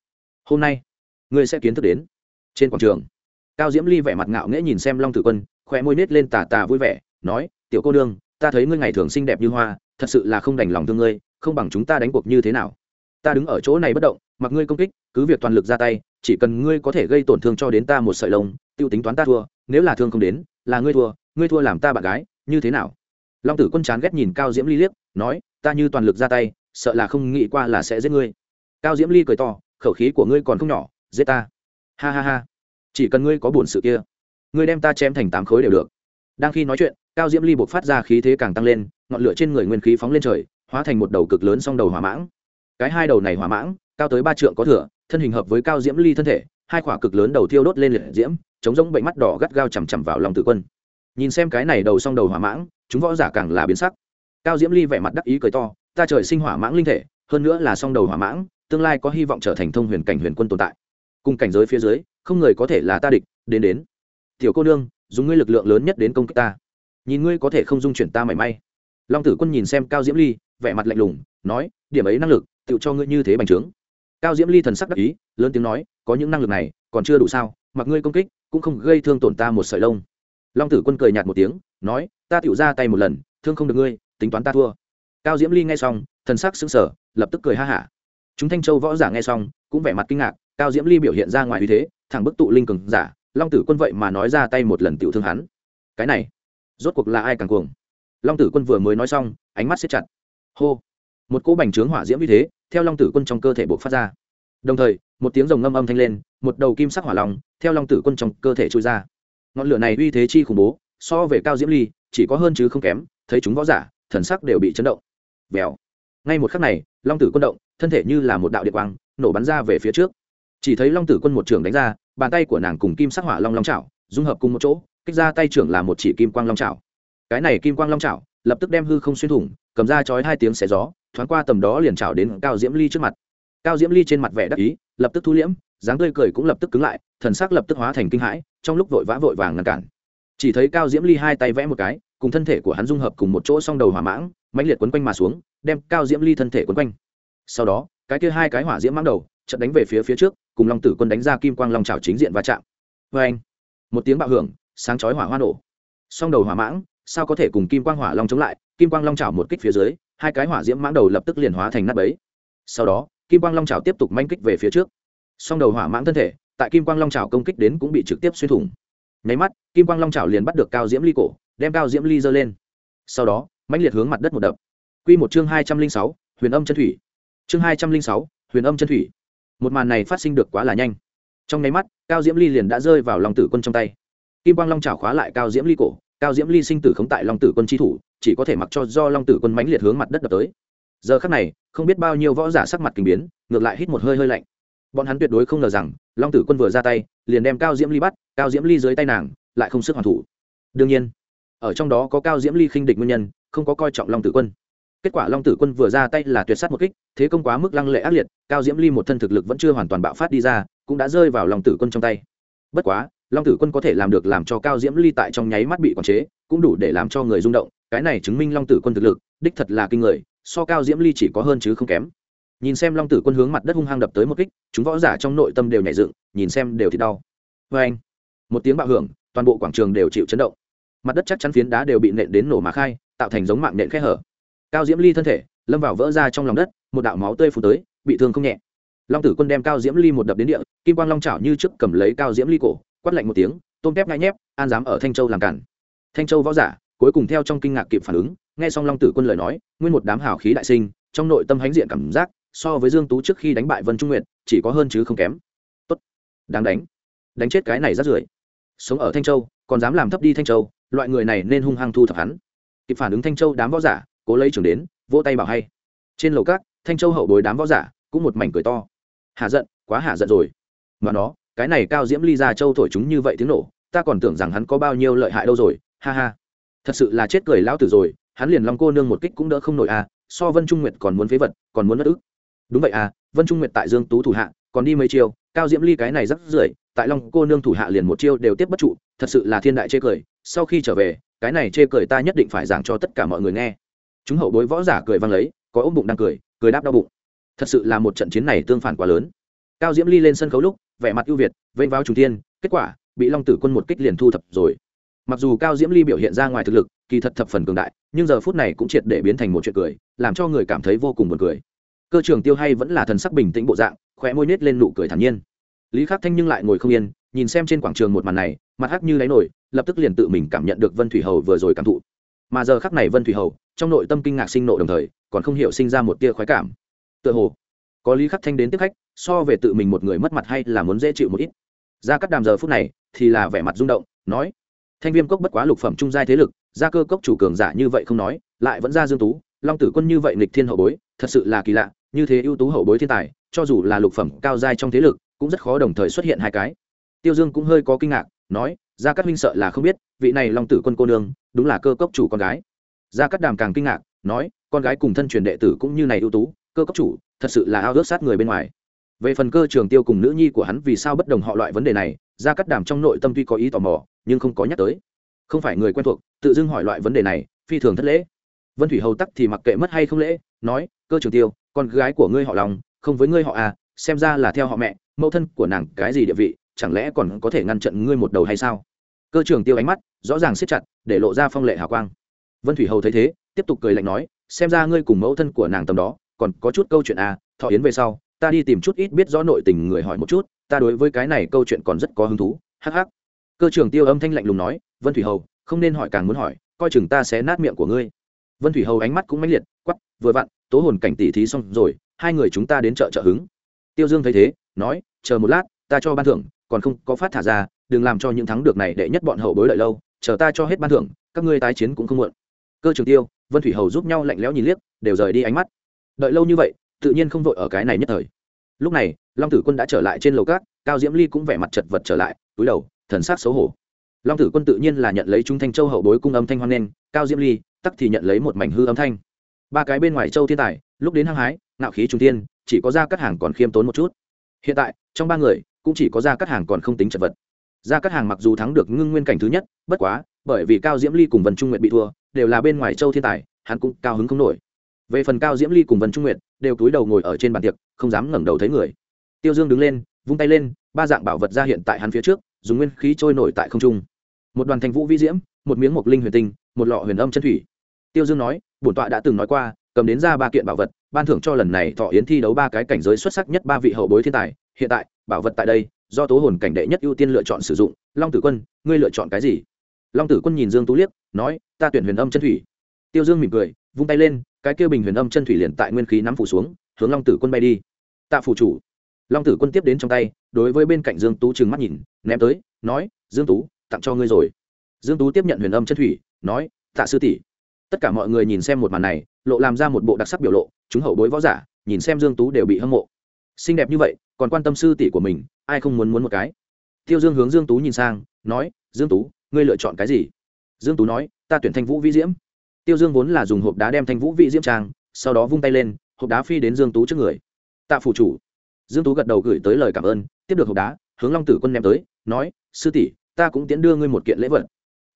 Hôm nay, ngươi sẽ kiến thức đến. Trên quảng trường, cao diễm ly vẻ mặt ngạo nghễ nhìn xem long tử quân khoe môi nết lên tà tà vui vẻ, nói, tiểu cô nương, ta thấy ngươi ngày thường xinh đẹp như hoa, thật sự là không đành lòng thương ngươi, không bằng chúng ta đánh cuộc như thế nào ta đứng ở chỗ này bất động, mặc ngươi công kích, cứ việc toàn lực ra tay, chỉ cần ngươi có thể gây tổn thương cho đến ta một sợi lông, tiêu tính toán ta thua, nếu là thương không đến, là ngươi thua ngươi thua làm ta bạn gái, như thế nào? Long tử quân chán ghét nhìn cao diễm ly liếc, nói, ta như toàn lực ra tay, sợ là không nghĩ qua là sẽ giết ngươi. Cao diễm ly cười to, khẩu khí của ngươi còn không nhỏ, giết ta. Ha ha ha. Chỉ cần ngươi có buồn sự kia, ngươi đem ta chém thành tám khối đều được. Đang khi nói chuyện, cao diễm ly buộc phát ra khí thế càng tăng lên, ngọn lửa trên người nguyên khí phóng lên trời, hóa thành một đầu cực lớn song đầu hỏa mãng cái hai đầu này hỏa mãng, cao tới ba trượng có thửa thân hình hợp với cao diễm ly thân thể, hai quả cực lớn đầu thiêu đốt lên liệt diễm, chống giống bệnh mắt đỏ gắt gao chằm chằm vào lòng tử quân. Nhìn xem cái này đầu song đầu hỏa mãng, chúng võ giả càng là biến sắc. Cao diễm ly vẻ mặt đắc ý cười to, ta trời sinh hỏa mãng linh thể, hơn nữa là song đầu hỏa mãng, tương lai có hy vọng trở thành thông huyền cảnh huyền quân tồn tại. Cùng cảnh giới phía dưới, không người có thể là ta địch, đến đến. Tiểu cô nương, dùng ngươi lực lượng lớn nhất đến công kích ta. Nhìn ngươi có thể không dung chuyển ta mảy may. Long tử quân nhìn xem cao diễm ly, vẻ mặt lạnh lùng, nói, điểm ấy năng lực tự cho ngươi như thế bành trướng. Cao diễm ly thần sắc đắc ý, lớn tiếng nói, có những năng lực này, còn chưa đủ sao, mặc ngươi công kích, cũng không gây thương tổn ta một sợi lông. Long tử quân cười nhạt một tiếng, nói, ta tựu ra tay một lần, thương không được ngươi, tính toán ta thua. Cao diễm ly nghe xong, thần sắc xứng sờ, lập tức cười ha hả. Chúng thanh châu võ giả nghe xong, cũng vẻ mặt kinh ngạc, cao diễm ly biểu hiện ra ngoài uy thế, thẳng bức tụ linh cường giả, long tử quân vậy mà nói ra tay một lần tiểu thương hắn. Cái này, rốt cuộc là ai càng cuồng? Long tử quân vừa mới nói xong, ánh mắt siết chặt. Hô một cỗ bành trướng hỏa diễm uy thế, theo long tử quân trong cơ thể buộc phát ra. Đồng thời, một tiếng rồng ngâm âm thanh lên, một đầu kim sắc hỏa lòng theo long tử quân trong cơ thể trôi ra. Ngọn lửa này uy thế chi khủng bố, so về cao diễm ly, chỉ có hơn chứ không kém, thấy chúng võ giả, thần sắc đều bị chấn động. Vèo. Ngay một khắc này, long tử quân động, thân thể như là một đạo điện quang, nổ bắn ra về phía trước. Chỉ thấy long tử quân một trường đánh ra, bàn tay của nàng cùng kim sắc hỏa long long chảo, dung hợp cùng một chỗ, kích ra tay trưởng là một chỉ kim quang long chảo. Cái này kim quang long chảo, lập tức đem hư không xuyên thủng, cầm ra chói hai tiếng xé gió thoáng qua tầm đó liền chào đến cao diễm ly trước mặt. Cao diễm ly trên mặt vẻ đắc ý, lập tức thu liễm, dáng tươi cười cũng lập tức cứng lại, thần sắc lập tức hóa thành kinh hãi, trong lúc vội vã vội vàng ngăn cản. Chỉ thấy cao diễm ly hai tay vẽ một cái, cùng thân thể của hắn dung hợp cùng một chỗ song đầu hỏa mãng, mãnh liệt quấn quanh mà xuống, đem cao diễm ly thân thể quấn quanh. Sau đó, cái kia hai cái hỏa diễm mãng đầu trận đánh về phía phía trước, cùng long tử quân đánh ra kim quang long trào chính diện va chạm. Vê anh, một tiếng bạo hưởng, sáng chói hỏa hoa nổ. Song đầu hỏa mãng, sao có thể cùng kim quang hỏa long chống lại, kim quang long chảo một kích phía dưới hai cái hỏa diễm mãng đầu lập tức liền hóa thành nát ấy sau đó, kim quang long chảo tiếp tục manh kích về phía trước. Song đầu hỏa mãng thân thể, tại kim quang long chảo công kích đến cũng bị trực tiếp xuyên thủng. Nháy mắt, kim quang long chảo liền bắt được cao diễm ly cổ, đem cao diễm ly giơ lên. Sau đó, mãnh liệt hướng mặt đất một đập. Q một chương hai trăm linh sáu, huyền âm chân thủy. Chương hai trăm linh sáu, huyền âm chân thủy. Một màn này phát sinh được quá là nhanh. Trong nháy mắt, cao diễm ly liền đã rơi vào lòng tử quân trong tay. Kim quang long chảo khóa lại cao diễm ly cổ, cao diễm ly sinh tử khống tại lòng tử quân tri thủ chỉ có thể mặc cho do long tử quân mãnh liệt hướng mặt đất đập tới. Giờ khắc này, không biết bao nhiêu võ giả sắc mặt kinh biến, ngược lại hít một hơi hơi lạnh. Bọn hắn tuyệt đối không ngờ rằng, long tử quân vừa ra tay, liền đem cao diễm ly bắt, cao diễm ly dưới tay nàng, lại không sức hoàn thủ. Đương nhiên, ở trong đó có cao diễm ly khinh địch nguyên nhân, không có coi trọng long tử quân. Kết quả long tử quân vừa ra tay là tuyệt sát một kích, thế công quá mức lăng lệ ác liệt, cao diễm ly một thân thực lực vẫn chưa hoàn toàn bạo phát đi ra, cũng đã rơi vào long tử quân trong tay. Bất quá, long tử quân có thể làm được làm cho cao diễm ly tại trong nháy mắt bị quản chế, cũng đủ để làm cho người rung động cái này chứng minh long tử quân thực lực, đích thật là kinh người, so cao diễm ly chỉ có hơn chứ không kém. Nhìn xem long tử quân hướng mặt đất hung hăng đập tới một kích, chúng võ giả trong nội tâm đều nhảy dựng, nhìn xem đều thì đau. Vê anh, một tiếng bạo hưởng, toàn bộ quảng trường đều chịu chấn động. Mặt đất chắc chắn phiến đá đều bị nện đến nổ mà khai, tạo thành giống mạng nện khe hở. Cao diễm ly thân thể, lâm vào vỡ ra trong lòng đất, một đạo máu tươi phù tới, bị thương không nhẹ. Long tử quân đem cao diễm ly một đập đến địa, kim quang long chảo như trước cầm lấy cao diễm ly cổ, quát lạnh một tiếng, tôm tép ngay nhép, an dám ở thanh châu làm cản. Thanh châu võ giả cuối cùng theo trong kinh ngạc kịp phản ứng, nghe xong long tử quân lời nói, nguyên một đám hào khí đại sinh, trong nội tâm hãnh diện cảm giác, so với dương tú trước khi đánh bại vân trung nguyệt, chỉ có hơn chứ không kém. Tốt. Đáng đánh. Đánh chết cái này rất rưởi. Sống ở thanh châu, còn dám làm thấp đi thanh châu, loại người này nên hung hăng thu thập hắn. Kịp phản ứng thanh châu đám võ giả, cố lấy trưởng đến, vỗ tay bảo hay. Trên lầu cát thanh châu hậu bối đám võ giả, cũng một mảnh cười to. Hạ giận, quá hạ giận rồi. Mà nó, cái này cao diễm ly ra châu thổi chúng như vậy tiếng nổ, ta còn tưởng rằng hắn có bao nhiêu lợi hại đâu rồi, ha ha thật sự là chết cười lão tử rồi, hắn liền long cô nương một kích cũng đỡ không nổi à so vân trung nguyệt còn muốn phế vật, còn muốn mất ức. Đúng vậy à vân trung nguyệt tại dương tú thủ hạ, còn đi mấy chiêu, cao diễm ly cái này rất rưởi, tại long cô nương thủ hạ liền một chiêu đều tiếp bất trụ, thật sự là thiên đại chê cười, sau khi trở về, cái này chê cười ta nhất định phải giảng cho tất cả mọi người nghe. Chúng hậu bối võ giả cười vang lấy, có ôm bụng đang cười cười đáp đau bụng. Thật sự là một trận chiến này tương phản quá lớn. Cao diễm ly lên sân khấu lúc, vẻ mặt ưu việt vây vào trung tiên kết quả, bị long tử quân một kích liền thu thập rồi mặc dù cao diễm ly biểu hiện ra ngoài thực lực, kỳ thật thập phần cường đại, nhưng giờ phút này cũng triệt để biến thành một chuyện cười, làm cho người cảm thấy vô cùng buồn cười. Cơ trường tiêu hay vẫn là thần sắc bình tĩnh bộ dạng, khóe môi nết lên nụ cười thản nhiên. Lý khắc thanh nhưng lại ngồi không yên, nhìn xem trên quảng trường một màn này, mặt hắc như đáy nổi, lập tức liền tự mình cảm nhận được vân thủy hầu vừa rồi cảm thụ. Mà giờ khắc này vân thủy hầu, trong nội tâm kinh ngạc sinh nộ đồng thời, còn không hiểu sinh ra một tia khoái cảm. Tựa hồ, có lý khắc thanh đến tiếp khách, so về tự mình một người mất mặt hay là muốn dễ chịu một ít. Ra cắt đàm giờ phút này, thì là vẻ mặt rung động, nói thanh viêm cốc bất quá lục phẩm trung giai thế lực, gia cơ cốc chủ cường giả như vậy không nói, lại vẫn ra dương tú, long tử quân như vậy nghịch thiên hậu bối, thật sự là kỳ lạ, như thế ưu tú hậu bối thiên tài, cho dù là lục phẩm cao giai trong thế lực, cũng rất khó đồng thời xuất hiện hai cái. Tiêu dương cũng hơi có kinh ngạc, nói, gia cát huynh sợ là không biết, vị này long tử quân cô nương, đúng là cơ cốc chủ con gái. Gia cát đàm càng kinh ngạc, nói, con gái cùng thân truyền đệ tử cũng như này ưu tú, cơ cốc chủ, thật sự là ao ước sát người bên ngoài về phần cơ trường tiêu cùng nữ nhi của hắn vì sao bất đồng họ loại vấn đề này, gia cắt đàm trong nội tâm tuy có ý tò mò, nhưng không có nhắc tới. Không phải người quen thuộc, tự dưng hỏi loại vấn đề này, phi thường thất lễ. Vân thủy hầu tắc thì mặc kệ mất hay không lễ, nói, cơ trường tiêu, con gái của ngươi họ lòng không với ngươi họ à xem ra là theo họ mẹ, mẫu thân của nàng cái gì địa vị, chẳng lẽ còn có thể ngăn chặn ngươi một đầu hay sao? Cơ trường tiêu ánh mắt, rõ ràng siết chặt, để lộ ra phong lệ hào quang. Vân thủy hầu thấy thế, tiếp tục cười lạnh nói, xem ra ngươi cùng mẫu thân của nàng tầm đó, còn có chút câu chuyện à thọ yến về sau ta đi tìm chút ít biết rõ nội tình người hỏi một chút, ta đối với cái này câu chuyện còn rất có hứng thú, hắc hắc. Cơ trưởng tiêu âm thanh lạnh lùng nói, vân thủy hầu, không nên hỏi càng muốn hỏi, coi chừng ta sẽ nát miệng của ngươi. Vân thủy hầu ánh mắt cũng mãnh liệt quắp vừa vặn, tố hồn cảnh tỉ thí xong rồi, hai người chúng ta đến chợ trợ hứng. Tiêu dương thấy thế, nói, chờ một lát, ta cho ban thưởng, còn không có phát thả ra, đừng làm cho những thắng được này đệ nhất bọn hậu bối đợi lâu, chờ ta cho hết ban thưởng, các ngươi tái chiến cũng không muộn. Cơ trường tiêu, vân thủy hầu giúp nhau lạnh lẽo nhìn liếc, đều rời đi ánh mắt. Đợi lâu như vậy tự nhiên không vội ở cái này nhất thời. Lúc này, long tử quân đã trở lại trên lầu cát cao diễm ly cũng vẻ mặt chật vật trở lại, túi đầu, thần sắc xấu hổ. Long tử quân tự nhiên là nhận lấy trung thanh châu hậu bối cung âm thanh hoan nghênh, cao diễm ly, tắc thì nhận lấy một mảnh hư âm thanh. Ba cái bên ngoài châu thiên tài, lúc đến hăng hái nạo khí trung tiên, chỉ có ra các hàng còn khiêm tốn một chút. Hiện tại, trong ba người, cũng chỉ có ra các hàng còn không tính chật vật. Ra các hàng mặc dù thắng được ngưng nguyên cảnh thứ nhất, bất quá, bởi vì cao diễm ly cùng vân trung nguyện bị thua, đều là bên ngoài châu thiên tài, hắn cũng cao hứng không nổi về phần cao diễm ly cùng vân trung nguyện đều túi đầu ngồi ở trên bàn tiệc, không dám ngẩng đầu thấy người. Tiêu dương đứng lên, vung tay lên, ba dạng bảo vật ra hiện tại hắn phía trước, dùng nguyên khí trôi nổi tại không trung. Một đoàn thành vũ vi diễm, một miếng mộc linh huyền tinh, một lọ huyền âm chân thủy. Tiêu dương nói, bổn tọa đã từng nói qua, cầm đến ra ba kiện bảo vật, ban thưởng cho lần này thọ yến thi đấu ba cái cảnh giới xuất sắc nhất ba vị hậu bối thiên tài. Hiện tại, bảo vật tại đây, do tố hồn cảnh đệ nhất ưu tiên lựa chọn sử dụng. Long tử quân, ngươi lựa chọn cái gì? Long tử quân nhìn dương tú liếc, nói, ta tuyển huyền âm chân thủy. Tiêu dương mỉm cười, vung tay lên cái kia bình huyền âm chân thủy liền tại nguyên khí nắm phủ xuống, hướng long tử quân bay đi. Tạ phủ chủ. Long tử quân tiếp đến trong tay, đối với bên cạnh dương tú trừng mắt nhìn, ném tới, nói, dương tú, tặng cho ngươi rồi. Dương tú tiếp nhận huyền âm chân thủy, nói, tạ sư tỷ. Tất cả mọi người nhìn xem một màn này, lộ làm ra một bộ đặc sắc biểu lộ, chúng hậu bối võ giả, nhìn xem dương tú đều bị hâm mộ. Xinh đẹp như vậy, còn quan tâm sư tỷ của mình, ai không muốn muốn một cái? Tiêu dương hướng dương tú nhìn sang, nói, dương tú, ngươi lựa chọn cái gì? Dương tú nói, ta tuyển thanh vũ vĩ diễm tiêu dương vốn là dùng hộp đá đem thanh vũ vị diễm trang, sau đó vung tay lên, hộp đá phi đến dương tú trước người. Tạ phủ chủ. Dương tú gật đầu gửi tới lời cảm ơn, tiếp được hộp đá, hướng long tử quân ném tới, nói, sư tỷ, ta cũng tiến đưa ngươi một kiện lễ vật.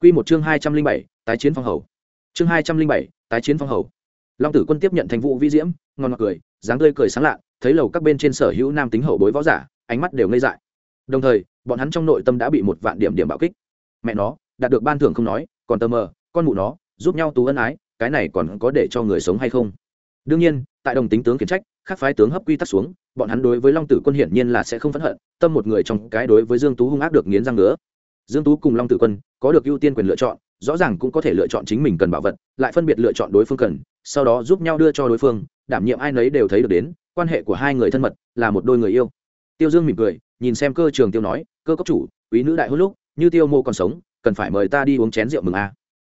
Quy một chương hai trăm linh bảy, tái chiến phong hầu. Chương hai trăm linh bảy, tái chiến phong hầu. Long tử quân tiếp nhận thanh vũ vị diễm, ngon ngọt cười, dáng tươi cười sáng lạ, thấy lầu các bên trên sở hữu nam tính hậu bối võ giả, ánh mắt đều ngây dại. Đồng thời, bọn hắn trong nội tâm đã bị một vạn điểm điểm bạo kích. Mẹ nó, đạt được ban thưởng không nói, còn tờ mờ, con mụ nó giúp nhau tú ân ái, cái này còn có để cho người sống hay không? Đương nhiên, tại đồng tính tướng khiển trách, khác phái tướng hấp quy tắc xuống, bọn hắn đối với long tử quân hiển nhiên là sẽ không phẫn hận, tâm một người trong cái đối với dương tú hung ác được nghiến răng nữa dương tú cùng long tử quân có được ưu tiên quyền lựa chọn, rõ ràng cũng có thể lựa chọn chính mình cần bảo vật, lại phân biệt lựa chọn đối phương cần, sau đó giúp nhau đưa cho đối phương, đảm nhiệm ai nấy đều thấy được đến, quan hệ của hai người thân mật là một đôi người yêu. Tiêu dương mỉm cười, nhìn xem cơ trường tiêu nói, cơ cấp chủ, quý nữ đại hôn lúc, như tiêu mô còn sống, cần phải mời ta đi uống chén rượu mừng a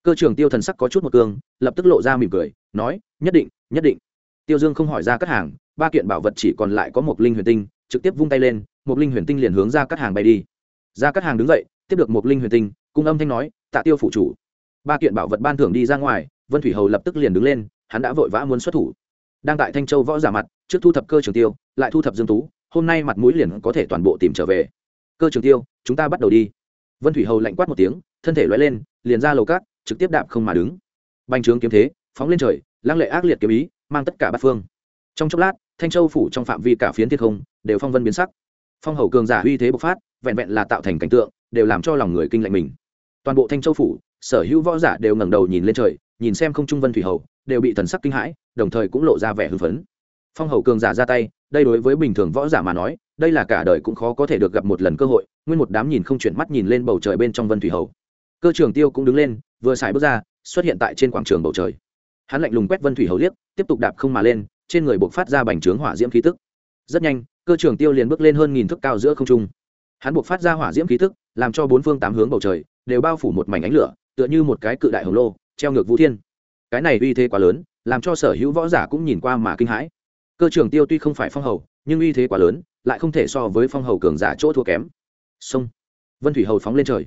cơ trường tiêu thần sắc có chút một cương, lập tức lộ ra mỉm cười, nói, nhất định nhất định. Tiêu dương không hỏi ra cắt hàng, ba kiện bảo vật chỉ còn lại có một linh huyền tinh, trực tiếp vung tay lên, một linh huyền tinh liền hướng ra cắt hàng bay đi. Ra cắt hàng đứng dậy, tiếp được một linh huyền tinh, cung âm thanh nói, tạ tiêu phụ chủ. Ba kiện bảo vật ban thưởng đi ra ngoài, vân thủy hầu lập tức liền đứng lên, hắn đã vội vã muốn xuất thủ. Đang tại thanh châu võ giả mặt, trước thu thập cơ trường tiêu, lại thu thập dương tú, hôm nay mặt mũi liền có thể toàn bộ tìm trở về. Cơ trường tiêu, chúng ta bắt đầu đi. Vân thủy hầu lạnh quát một tiếng, thân thể loay lên, liền ra lầu cát trực tiếp đạp không mà đứng. Bành trướng kiếm thế, phóng lên trời, lăng lệ ác liệt kiếm ý, mang tất cả bát phương. Trong chốc lát, thanh châu phủ trong phạm vi cả phiến thiên không đều phong vân biến sắc. Phong hầu cường giả uy thế bộc phát, vẹn vẹn là tạo thành cảnh tượng, đều làm cho lòng người kinh lạnh mình. Toàn bộ thanh châu phủ, sở hữu võ giả đều ngẩng đầu nhìn lên trời, nhìn xem không trung vân thủy hầu, đều bị thần sắc kinh hãi, đồng thời cũng lộ ra vẻ hưng phấn. Phong hầu cường giả ra tay, đây đối với bình thường võ giả mà nói, đây là cả đời cũng khó có thể được gặp một lần cơ hội, nguyên một đám nhìn không chuyển mắt nhìn lên bầu trời bên trong vân thủy hầu. Cơ trưởng tiêu cũng đứng lên vừa xài bước ra, xuất hiện tại trên quảng trường bầu trời. Hắn lạnh lùng quét vân thủy hầu liếc, tiếp tục đạp không mà lên, trên người buộc phát ra bành trướng hỏa diễm khí tức. Rất nhanh, cơ trưởng tiêu liền bước lên hơn nghìn thước cao giữa không trung. Hắn buộc phát ra hỏa diễm khí tức, làm cho bốn phương tám hướng bầu trời đều bao phủ một mảnh ánh lửa, tựa như một cái cự đại hồng lô, treo ngược vũ thiên. Cái này uy thế quá lớn, làm cho sở hữu võ giả cũng nhìn qua mà kinh hãi. Cơ trưởng tiêu tuy không phải phong hầu, nhưng uy thế quá lớn, lại không thể so với phong hầu cường giả chỗ thua kém. Sông. Vân thủy hầu phóng lên trời.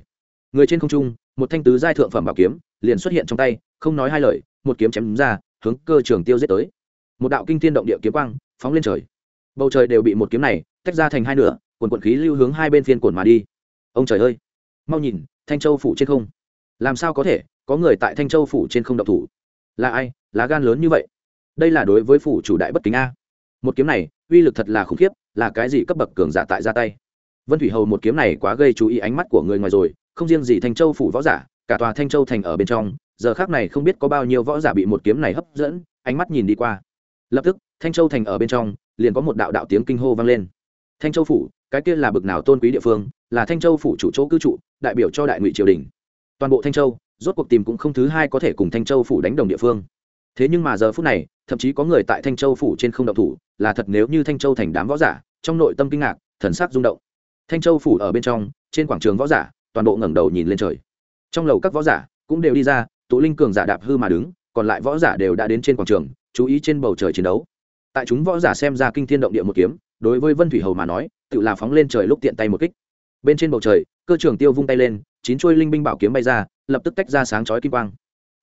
Người trên không trung một thanh tứ giai thượng phẩm bảo kiếm liền xuất hiện trong tay, không nói hai lời, một kiếm chém ra, hướng cơ trưởng tiêu giết tới. Một đạo kinh thiên động địa kiếm quang phóng lên trời. Bầu trời đều bị một kiếm này tách ra thành hai nửa, quần quận khí lưu hướng hai bên phiên cồn mà đi. Ông trời ơi! Mau nhìn, thanh châu phủ trên không. Làm sao có thể, có người tại thanh châu phủ trên không độc thủ? Là ai? Lá gan lớn như vậy? Đây là đối với phủ chủ đại bất kính a. Một kiếm này, uy lực thật là khủng khiếp, là cái gì cấp bậc cường giả tại ra tay? Vân thủy hầu một kiếm này quá gây chú ý ánh mắt của người ngoài rồi không riêng gì thanh châu phủ võ giả, cả tòa thanh châu thành ở bên trong, giờ khác này không biết có bao nhiêu võ giả bị một kiếm này hấp dẫn, ánh mắt nhìn đi qua. Lập tức, thanh châu thành ở bên trong, liền có một đạo đạo tiếng kinh hô vang lên. Thanh châu phủ, cái kia là bực nào tôn quý địa phương, là thanh châu phủ chủ chỗ cư trụ, đại biểu cho đại ngụy triều đình. Toàn bộ thanh châu, rốt cuộc tìm cũng không thứ hai có thể cùng thanh châu phủ đánh đồng địa phương. Thế nhưng mà giờ phút này, thậm chí có người tại thanh châu phủ trên không động thủ, là thật nếu như thanh châu thành đám võ giả, trong nội tâm kinh ngạc, thần sắc rung động. Thanh châu phủ ở bên trong, trên quảng trường võ giả toàn bộ ngẩng đầu nhìn lên trời. Trong lầu các võ giả cũng đều đi ra, tụ linh cường giả đạp hư mà đứng, còn lại võ giả đều đã đến trên quảng trường, chú ý trên bầu trời chiến đấu. Tại chúng võ giả xem ra kinh thiên động địa một kiếm, đối với vân thủy hầu mà nói, tự là phóng lên trời lúc tiện tay một kích. Bên trên bầu trời, cơ trưởng tiêu vung tay lên, chín chuôi linh binh bảo kiếm bay ra, lập tức tách ra sáng chói kim quang.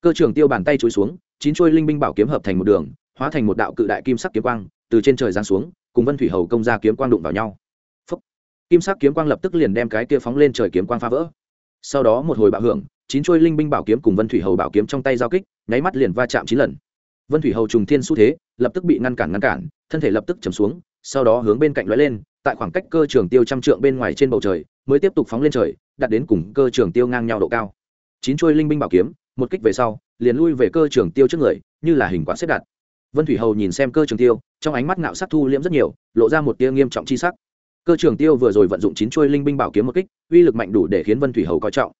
Cơ trưởng tiêu bàn tay chối xuống, chín chuôi linh binh bảo kiếm hợp thành một đường, hóa thành một đạo cự đại kim sắc kiếm quang, từ trên trời giáng xuống, cùng vân thủy hầu công ra kiếm quang đụng vào nhau kim sắc kiếm quang lập tức liền đem cái kia phóng lên trời kiếm quang phá vỡ. Sau đó một hồi bạo hưởng, chín chuôi linh binh bảo kiếm cùng vân thủy hầu bảo kiếm trong tay giao kích, nháy mắt liền va chạm chín lần. Vân thủy hầu trùng thiên xu thế, lập tức bị ngăn cản ngăn cản, thân thể lập tức chầm xuống, sau đó hướng bên cạnh lóe lên, tại khoảng cách cơ trường tiêu trăm trượng bên ngoài trên bầu trời, mới tiếp tục phóng lên trời đặt đến cùng cơ trường tiêu ngang nhau độ cao. Chín chuôi linh binh bảo kiếm, một kích về sau, liền lui về cơ trường tiêu trước người, như là hình quán xếp đặt. Vân thủy hầu nhìn xem cơ trường tiêu, trong ánh mắt ngạo sắc thu liễm rất nhiều, lộ ra một tia nghiêm trọng chi sắc cơ trưởng tiêu vừa rồi vận dụng chín chuôi linh binh bảo kiếm một kích, uy lực mạnh đủ để khiến vân thủy hầu coi trọng.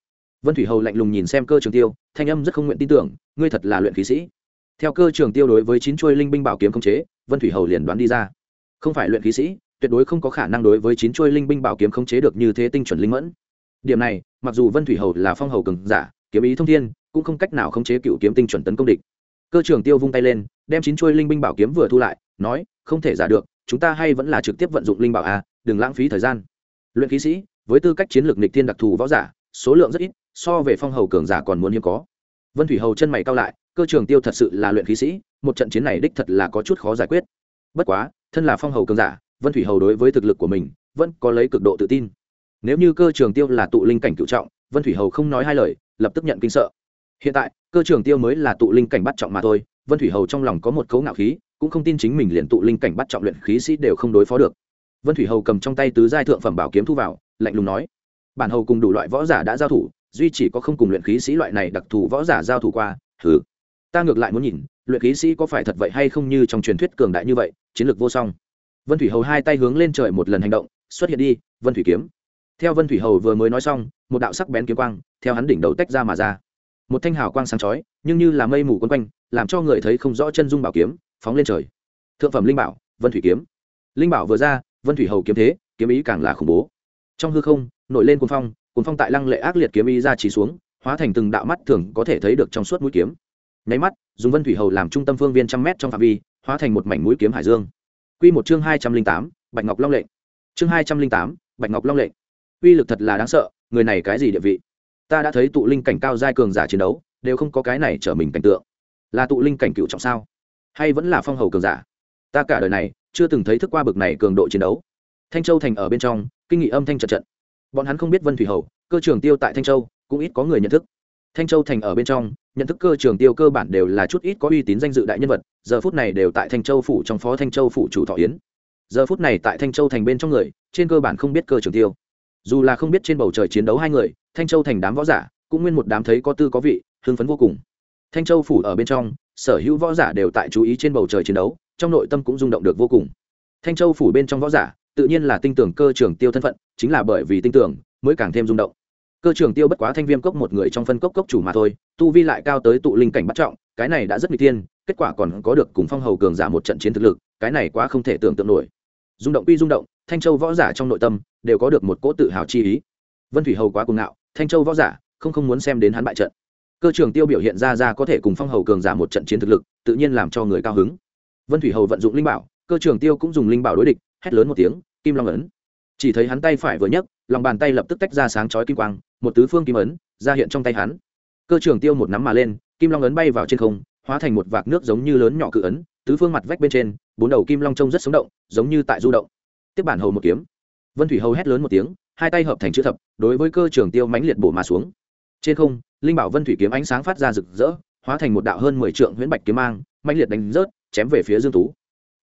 Vân thủy hầu lạnh lùng nhìn xem cơ trường tiêu, thanh âm rất không nguyện tin tưởng, ngươi thật là luyện khí sĩ. Theo cơ trường tiêu đối với chín chuôi linh binh bảo kiếm không chế, vân thủy hầu liền đoán đi ra. Không phải luyện khí sĩ, tuyệt đối không có khả năng đối với chín chuôi linh binh bảo kiếm không chế được như thế tinh chuẩn linh mẫn. Điểm này, mặc dù vân thủy hầu là phong hầu cường giả, kiếm ý thông thiên, cũng không cách nào khống chế cựu kiếm tinh chuẩn tấn công địch. Cơ trưởng tiêu vung tay lên, đem chín chuôi linh binh bảo kiếm vừa thu lại, nói, không thể giả được, chúng ta hay vẫn là trực tiếp vận dụng linh bảo a đừng lãng phí thời gian. Luyện khí sĩ, với tư cách chiến lược nịch thiên đặc thù võ giả, số lượng rất ít, so về phong hầu cường giả còn muốn hiếm có. Vân thủy hầu chân mày cao lại, cơ trường tiêu thật sự là luyện khí sĩ, một trận chiến này đích thật là có chút khó giải quyết. Bất quá, thân là phong hầu cường giả, vân thủy hầu đối với thực lực của mình, vẫn có lấy cực độ tự tin. Nếu như cơ trường tiêu là tụ linh cảnh cựu trọng, vân thủy hầu không nói hai lời, lập tức nhận kinh sợ. Hiện tại, cơ trường tiêu mới là tụ linh cảnh bắt trọng mà thôi, vân thủy hầu trong lòng có một cấu ngạo khí, cũng không tin chính mình liền tụ linh cảnh bắt trọng luyện khí sĩ đều không đối phó được vân thủy hầu cầm trong tay tứ giai thượng phẩm bảo kiếm thu vào, lạnh lùng nói, bản hầu cùng đủ loại võ giả đã giao thủ, duy chỉ có không cùng luyện khí sĩ loại này đặc thù võ giả giao thủ qua thử ta ngược lại muốn nhìn, luyện khí sĩ có phải thật vậy hay không như trong truyền thuyết cường đại như vậy, chiến lược vô song. Vân thủy hầu hai tay hướng lên trời một lần hành động, xuất hiện đi, vân thủy kiếm. Theo vân thủy hầu vừa mới nói xong, một đạo sắc bén kiếm quang, theo hắn đỉnh đầu tách ra mà ra. Một thanh hào quang sáng chói, nhưng như là mây mù quấn quanh, làm cho người thấy không rõ chân dung bảo kiếm, phóng lên trời. Thượng phẩm linh bảo, vân thủy kiếm. Linh bảo vừa ra vân thủy hầu kiếm thế, kiếm ý càng là khủng bố. Trong hư không, nổi lên cuồng phong cuồng phong tại lăng lệ ác liệt kiếm ý ra chỉ xuống, hóa thành từng đạo mắt thường có thể thấy được trong suốt mũi kiếm. Nháy mắt, dùng vân thủy hầu làm trung tâm phương viên trăm mét trong phạm vi, hóa thành một mảnh mũi kiếm hải dương. Quy một chương hai trăm linh tám, bạch ngọc long lệnh chương hai trăm linh tám, bạch ngọc long lệnh uy lực thật là đáng sợ, người này cái gì địa vị? Ta đã thấy tụ linh cảnh cao giai cường giả chiến đấu, đều không có cái này trở mình cảnh tượng. Là tụ linh cảnh cựu trọng sao? Hay vẫn là phong hầu cường giả? Ta cả đời này chưa từng thấy thức qua bực này cường độ chiến đấu. Thanh châu thành ở bên trong, kinh nghị âm thanh trận trận. Bọn hắn không biết vân thủy hầu, cơ trường tiêu tại thanh châu, cũng ít có người nhận thức. Thanh châu thành ở bên trong, nhận thức cơ trường tiêu cơ bản đều là chút ít có uy tín danh dự đại nhân vật, giờ phút này đều tại thanh châu phủ trong phó thanh châu phủ chủ thọ yến. Giờ phút này tại thanh châu thành bên trong người, trên cơ bản không biết cơ trường tiêu. Dù là không biết trên bầu trời chiến đấu hai người, thanh châu thành đám võ giả, cũng nguyên một đám thấy có tư có vị, hưng phấn vô cùng. Thanh châu phủ ở bên trong, sở hữu võ giả đều tại chú ý trên bầu trời chiến đấu trong nội tâm cũng rung động được vô cùng. Thanh châu phủ bên trong võ giả, tự nhiên là tinh tưởng cơ trường tiêu thân phận, chính là bởi vì tinh tưởng mới càng thêm rung động. Cơ trường tiêu bất quá thanh viêm cốc một người trong phân cốc cốc chủ mà thôi, tu vi lại cao tới tụ linh cảnh bắt trọng, cái này đã rất nguy tiên kết quả còn có được cùng phong hầu cường giả một trận chiến thực lực, cái này quá không thể tưởng tượng nổi. Rung động quy rung động, thanh châu võ giả trong nội tâm đều có được một cỗ tự hào chi ý. Vân thủy hầu quá cuồng ngạo, thanh châu võ giả không không muốn xem đến hắn bại trận. Cơ trường tiêu biểu hiện ra ra có thể cùng phong hầu cường giả một trận chiến thực lực, tự nhiên làm cho người cao hứng vân thủy hầu vận dụng linh bảo, cơ trường tiêu cũng dùng linh bảo đối địch, hét lớn một tiếng, kim long ấn. Chỉ thấy hắn tay phải vừa nhấc, lòng bàn tay lập tức tách ra sáng chói kim quang, một tứ phương kim ấn ra hiện trong tay hắn. Cơ trường tiêu một nắm mà lên, kim long ấn bay vào trên không, hóa thành một vạc nước giống như lớn nhỏ cự ấn, tứ phương mặt vách bên trên, bốn đầu kim long trông rất sống động, giống như tại du động. Tiếp bản hầu một kiếm. Vân thủy hầu hét lớn một tiếng, hai tay hợp thành chữ thập, đối với cơ trường tiêu mãnh liệt bổ mà xuống. Trên không, linh bảo vân thủy kiếm ánh sáng phát ra rực rỡ, hóa thành một đạo hơn mười trượng huyễn bạch kiếm mang, mãnh liệt đánh rớt chém về phía dương tú.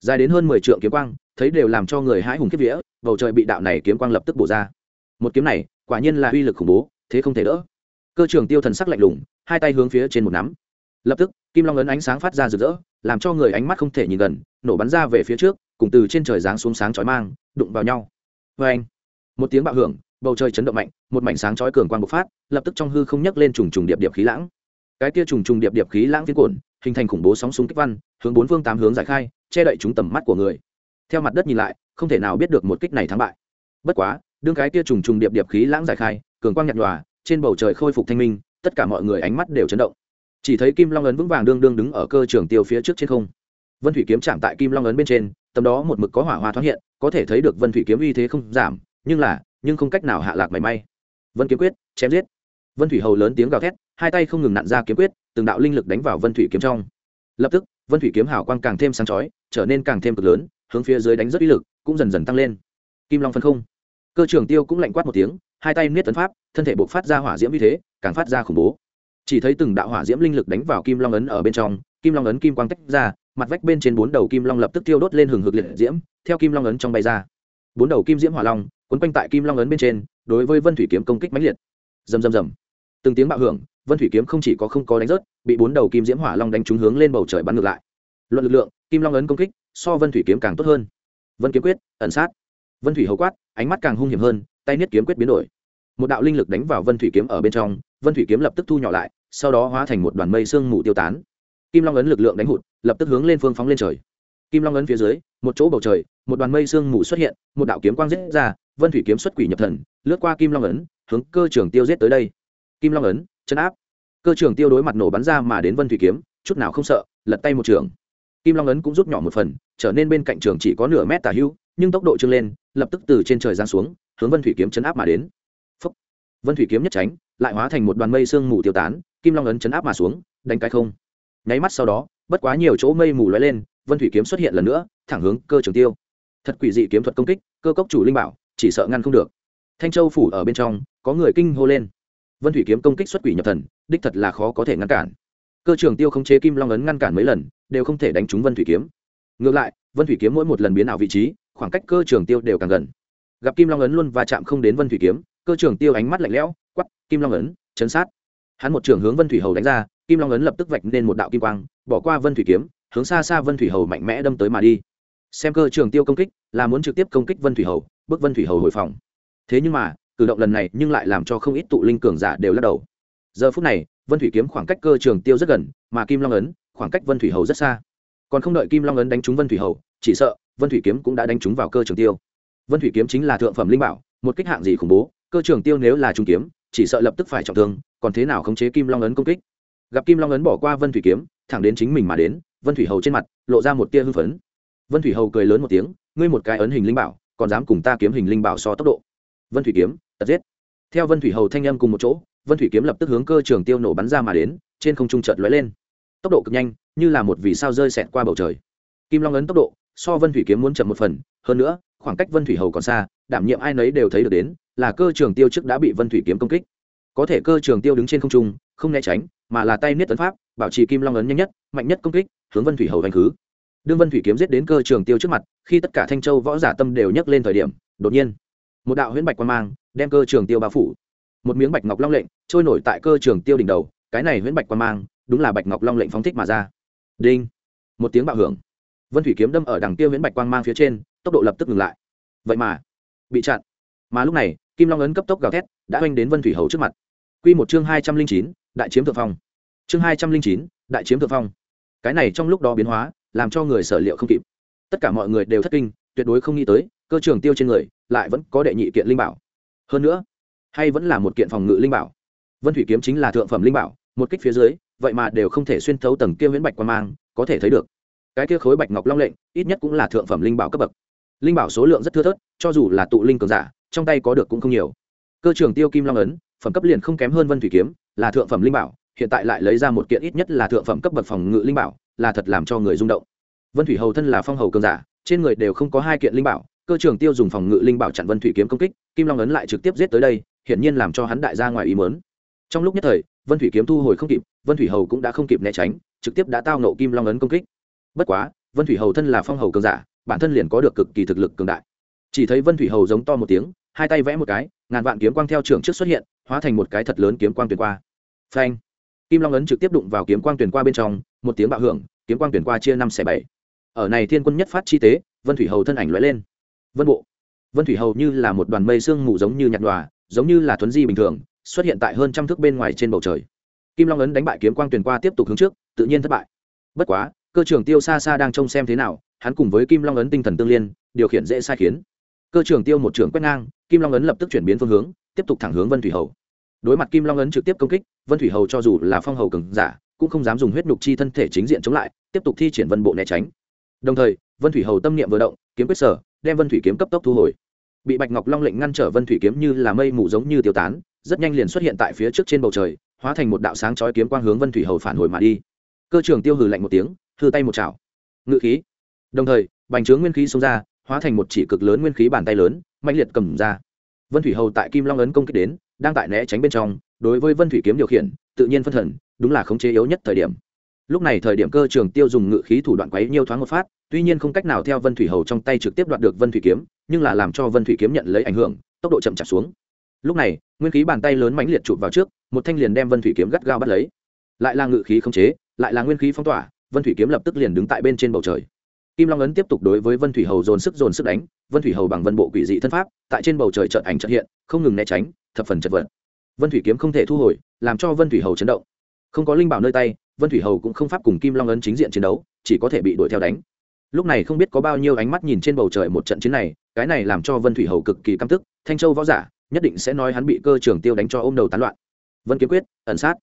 Dài đến hơn mười trượng kiếm quang, thấy đều làm cho người hãi hùng kiếp vía, bầu trời bị đạo này kiếm quang lập tức bổ ra. Một kiếm này, quả nhiên là uy lực khủng bố, thế không thể đỡ. Cơ trường tiêu thần sắc lạnh lùng, hai tay hướng phía trên một nắm. Lập tức, kim long ấn ánh sáng phát ra rực rỡ, làm cho người ánh mắt không thể nhìn gần, nổ bắn ra về phía trước, cùng từ trên trời giáng xuống sáng chói mang, đụng vào nhau. Vê anh, một tiếng bạo hưởng, bầu trời chấn động mạnh, một mảnh sáng chói cường quang bộc phát, lập tức trong hư không nhấc lên trùng trùng điệp điệp khí lãng cái kia trùng trùng điệp điệp khí lãng phiến cuộn, hình thành khủng bố sóng súng kích văn, hướng bốn phương tám hướng giải khai, che đậy chúng tầm mắt của người. Theo mặt đất nhìn lại, không thể nào biết được một kích này thắng bại. Bất quá, đương cái kia trùng trùng điệp điệp khí lãng giải khai, cường quang nhạt nhòa, trên bầu trời khôi phục thanh minh, tất cả mọi người ánh mắt đều chấn động. Chỉ thấy kim long ấn vững vàng đương đương đứng ở cơ trường tiêu phía trước trên không. Vân thủy kiếm chạm tại kim long ấn bên trên, tầm đó một mực có hỏa hoa thoáng hiện, có thể thấy được vân thủy kiếm uy thế không giảm, nhưng là, nhưng không cách nào hạ lạc mảy may. Vân kiếm quyết, chém giết. Vân thủy hầu lớn tiếng gào thét hai tay không ngừng nặn ra kiếm quyết, từng đạo linh lực đánh vào vân thủy kiếm trong. Lập tức, vân thủy kiếm hào quang càng thêm sáng chói, trở nên càng thêm cực lớn, hướng phía dưới đánh rất uy lực, cũng dần dần tăng lên. Kim long phân không. Cơ trưởng tiêu cũng lạnh quát một tiếng, hai tay niết tấn pháp, thân thể buộc phát ra hỏa diễm uy thế, càng phát ra khủng bố. Chỉ thấy từng đạo hỏa diễm linh lực đánh vào kim long ấn ở bên trong, kim long ấn kim quang tách ra, mặt vách bên trên bốn đầu kim long lập tức tiêu đốt lên hừng hực liệt diễm, theo kim long ấn trong bay ra. Bốn đầu kim diễm hỏa long, quấn quanh tại kim long ấn bên trên, đối với vân thủy kiếm công kích mãnh liệt. Rầm rầm rầm. Từng tiếng bạo hưởng vân thủy kiếm không chỉ có không có đánh rớt, bị bốn đầu kim diễm hỏa long đánh trúng hướng lên bầu trời bắn ngược lại. Luận lực lượng, kim long ấn công kích, so vân thủy kiếm càng tốt hơn. Vân kiếm quyết, ẩn sát. Vân thủy hầu quát, ánh mắt càng hung hiểm hơn, tay niết kiếm quyết biến đổi. Một đạo linh lực đánh vào vân thủy kiếm ở bên trong, vân thủy kiếm lập tức thu nhỏ lại, sau đó hóa thành một đoàn mây sương mù tiêu tán. Kim long ấn lực lượng đánh hụt, lập tức hướng lên phương phóng lên trời. Kim long ấn phía dưới, một chỗ bầu trời, một đoàn mây sương mù xuất hiện, một đạo kiếm quang giết ra, vân thủy kiếm xuất quỷ nhập thần, lướt qua kim long ấn, hướng cơ trường tiêu giết tới đây. Kim long ấn chân áp. Cơ trường tiêu đối mặt nổ bắn ra mà đến vân thủy kiếm, chút nào không sợ, lật tay một trường. Kim long ấn cũng rút nhỏ một phần, trở nên bên cạnh trường chỉ có nửa mét tả hưu, nhưng tốc độ trưng lên, lập tức từ trên trời giáng xuống, hướng vân thủy kiếm chấn áp mà đến. Phúc. vân thủy kiếm nhất tránh, lại hóa thành một đoàn mây sương mù tiêu tán, kim long ấn chấn áp mà xuống, đánh cái không. Nháy mắt sau đó, bất quá nhiều chỗ mây mù lóe lên, vân thủy kiếm xuất hiện lần nữa, thẳng hướng cơ trường tiêu. Thật quỷ dị kiếm thuật công kích, cơ cốc chủ linh bảo, chỉ sợ ngăn không được. Thanh châu phủ ở bên trong, có người kinh hô lên vân thủy kiếm công kích xuất quỷ nhập thần, đích thật là khó có thể ngăn cản. Cơ trường tiêu không chế kim long ấn ngăn cản mấy lần, đều không thể đánh trúng vân thủy kiếm. Ngược lại, vân thủy kiếm mỗi một lần biến ảo vị trí, khoảng cách cơ trường tiêu đều càng gần. Gặp kim long ấn luôn va chạm không đến vân thủy kiếm, cơ trường tiêu ánh mắt lạnh lẽo quắp kim long ấn, chấn sát. Hắn một trường hướng vân thủy hầu đánh ra, kim long ấn lập tức vạch nên một đạo kim quang, bỏ qua vân thủy kiếm, hướng xa xa vân thủy hầu mạnh mẽ đâm tới mà đi. Xem cơ trường tiêu công kích, là muốn trực tiếp công kích vân thủy hầu, bước vân thủy hầu hồi phòng. Thế nhưng mà cử động lần này nhưng lại làm cho không ít tụ linh cường giả đều lắc đầu. Giờ phút này, vân thủy kiếm khoảng cách cơ trường tiêu rất gần, mà kim long ấn, khoảng cách vân thủy hầu rất xa. Còn không đợi kim long ấn đánh trúng vân thủy hầu, chỉ sợ vân thủy kiếm cũng đã đánh trúng vào cơ trường tiêu. Vân thủy kiếm chính là thượng phẩm linh bảo, một kích hạng gì khủng bố, cơ trường tiêu nếu là trung kiếm, chỉ sợ lập tức phải trọng thương, còn thế nào khống chế kim long ấn công kích? Gặp kim long ấn bỏ qua vân thủy kiếm, thẳng đến chính mình mà đến, vân thủy hầu trên mặt lộ ra một tia hưng phấn. Vân thủy hầu cười lớn một tiếng, ngươi một cái ấn hình linh bảo, còn dám cùng ta kiếm hình linh bảo so tốc độ? Vân thủy kiếm, tật giết. Theo vân thủy hầu thanh âm cùng một chỗ, vân thủy kiếm lập tức hướng cơ trường tiêu nổ bắn ra mà đến, trên không trung chợt lóe lên. Tốc độ cực nhanh, như là một vì sao rơi xẹt qua bầu trời. Kim long ấn tốc độ, so vân thủy kiếm muốn chậm một phần, hơn nữa, khoảng cách vân thủy hầu còn xa, đảm nhiệm ai nấy đều thấy được đến, là cơ trường tiêu trước đã bị vân thủy kiếm công kích. Có thể cơ trường tiêu đứng trên không trung, không né tránh, mà là tay niết tấn pháp, bảo trì kim long ấn nhanh nhất, mạnh nhất công kích, hướng vân thủy hầu đánh khứ. Đương vân thủy kiếm giết đến cơ trường tiêu trước mặt, khi tất cả thanh châu võ giả tâm đều nhấc lên thời điểm, đột nhiên một đạo huyễn bạch quan mang đem cơ trường tiêu bao phủ. Một miếng bạch ngọc long lệnh trôi nổi tại cơ trường tiêu đỉnh đầu, cái này huyễn bạch quan mang đúng là bạch ngọc long lệnh phóng thích mà ra. Đinh! Một tiếng bạo hưởng. Vân thủy kiếm đâm ở đằng tiêu huyễn bạch quang mang phía trên, tốc độ lập tức ngừng lại. Vậy mà, bị chặn. Mà lúc này, kim long ấn cấp tốc gào thét, đã oanh đến vân thủy hầu trước mặt. Q một chương hai trăm linh chín, đại chiếm thượng phong. Chương hai trăm linh chín, đại chiếm thượng phong. Cái này trong lúc đó biến hóa, làm cho người sở liệu không kịp. Tất cả mọi người đều thất kinh, tuyệt đối không nghĩ tới cơ trường tiêu trên người, lại vẫn có đệ nhị kiện linh bảo. Hơn nữa, hay vẫn là một kiện phòng ngự linh bảo. Vân thủy kiếm chính là thượng phẩm linh bảo, một kích phía dưới, vậy mà đều không thể xuyên thấu tầng kia huyễn bạch quan mang, có thể thấy được. Cái kia khối bạch ngọc long lệnh, ít nhất cũng là thượng phẩm linh bảo cấp bậc. Linh bảo số lượng rất thưa thớt, cho dù là tụ linh cường giả, trong tay có được cũng không nhiều. Cơ trường tiêu kim long ấn, phẩm cấp liền không kém hơn vân thủy kiếm, là thượng phẩm linh bảo, hiện tại lại lấy ra một kiện ít nhất là thượng phẩm cấp bậc phòng ngự linh bảo, là thật làm cho người rung động. Vân thủy hầu thân là phong hầu cường giả, trên người đều không có hai kiện linh bảo cơ trường tiêu dùng phòng ngự linh bảo chặn vân thủy kiếm công kích, kim long ấn lại trực tiếp giết tới đây, hiển nhiên làm cho hắn đại ra ngoài ý mớn trong lúc nhất thời, vân thủy kiếm thu hồi không kịp, vân thủy hầu cũng đã không kịp né tránh, trực tiếp đã tao nộ kim long ấn công kích. Bất quá, vân thủy hầu thân là phong hầu cường giả, bản thân liền có được cực kỳ thực lực cường đại. Chỉ thấy vân thủy hầu giống to một tiếng, hai tay vẽ một cái, ngàn vạn kiếm quang theo trường trước xuất hiện, hóa thành một cái thật lớn kiếm quang tuyển qua. Phanh! Kim long ấn trực tiếp đụng vào kiếm quang tuyển qua bên trong, một tiếng bạo hưởng, kiếm quang tuyển qua chia năm xẻ bảy. Ở này thiên quân nhất phát chi tế, vân thủy hầu thân ảnh lóe lên vân bộ. Vân thủy hầu như là một đoàn mây sương mù giống như nhạt đòa giống như là thuấn di bình thường, xuất hiện tại hơn trăm thước bên ngoài trên bầu trời. Kim long ấn đánh bại kiếm quang tuyền qua tiếp tục hướng trước, tự nhiên thất bại. Bất quá, cơ trưởng tiêu xa xa đang trông xem thế nào, hắn cùng với kim long ấn tinh thần tương liên, điều khiển dễ sai khiến. Cơ trưởng tiêu một trưởng quét ngang, kim long ấn lập tức chuyển biến phương hướng, tiếp tục thẳng hướng vân thủy hầu. Đối mặt kim long ấn trực tiếp công kích, vân thủy hầu cho dù là phong hầu cường giả, cũng không dám dùng huyết nhục chi thân thể chính diện chống lại, tiếp tục thi triển vân bộ né tránh. Đồng thời, vân thủy hầu tâm niệm vừa động, kiếm quyết sở đem vân thủy kiếm cấp tốc thu hồi. Bị bạch ngọc long lệnh ngăn trở vân thủy kiếm như là mây mù giống như tiêu tán, rất nhanh liền xuất hiện tại phía trước trên bầu trời, hóa thành một đạo sáng chói kiếm quang hướng vân thủy hầu phản hồi mà đi. Cơ trưởng tiêu hừ lạnh một tiếng thư tay một chảo. Ngự khí. Đồng thời, bành trướng nguyên khí xông ra, hóa thành một chỉ cực lớn nguyên khí bàn tay lớn mạnh liệt cầm ra. Vân thủy hầu tại kim long ấn công kích đến, đang tại né tránh bên trong, đối với vân thủy kiếm điều khiển, tự nhiên phân thần, đúng là khống chế yếu nhất thời điểm. Lúc này thời điểm cơ trường tiêu dùng ngự khí thủ đoạn quấy nhiêu thoáng một phát tuy nhiên không cách nào theo vân thủy hầu trong tay trực tiếp đoạt được vân thủy kiếm nhưng là làm cho vân thủy kiếm nhận lấy ảnh hưởng tốc độ chậm chạp xuống lúc này nguyên khí bàn tay lớn mãnh liệt chụp vào trước một thanh liền đem vân thủy kiếm gắt gao bắt lấy lại là ngự khí khống chế lại là nguyên khí phong tỏa vân thủy kiếm lập tức liền đứng tại bên trên bầu trời kim long ấn tiếp tục đối với vân thủy hầu dồn sức dồn sức đánh vân thủy hầu bằng vân bộ quỷ dị thân pháp tại trên bầu trời trợn ảnh trợn hiện không ngừng né tránh thập phần chật vật vân thủy kiếm không thể thu hồi làm cho vân thủy hầu chấn động không có linh bảo nơi tay vân thủy hầu cũng không pháp cùng kim long ấn chính diện chiến đấu chỉ có thể bị đuổi theo đánh lúc này không biết có bao nhiêu ánh mắt nhìn trên bầu trời một trận chiến này, cái này làm cho vân thủy hầu cực kỳ căm tức, thanh châu võ giả, nhất định sẽ nói hắn bị cơ trưởng tiêu đánh cho ôm đầu tán loạn. Vân kiếm quyết, ẩn sát.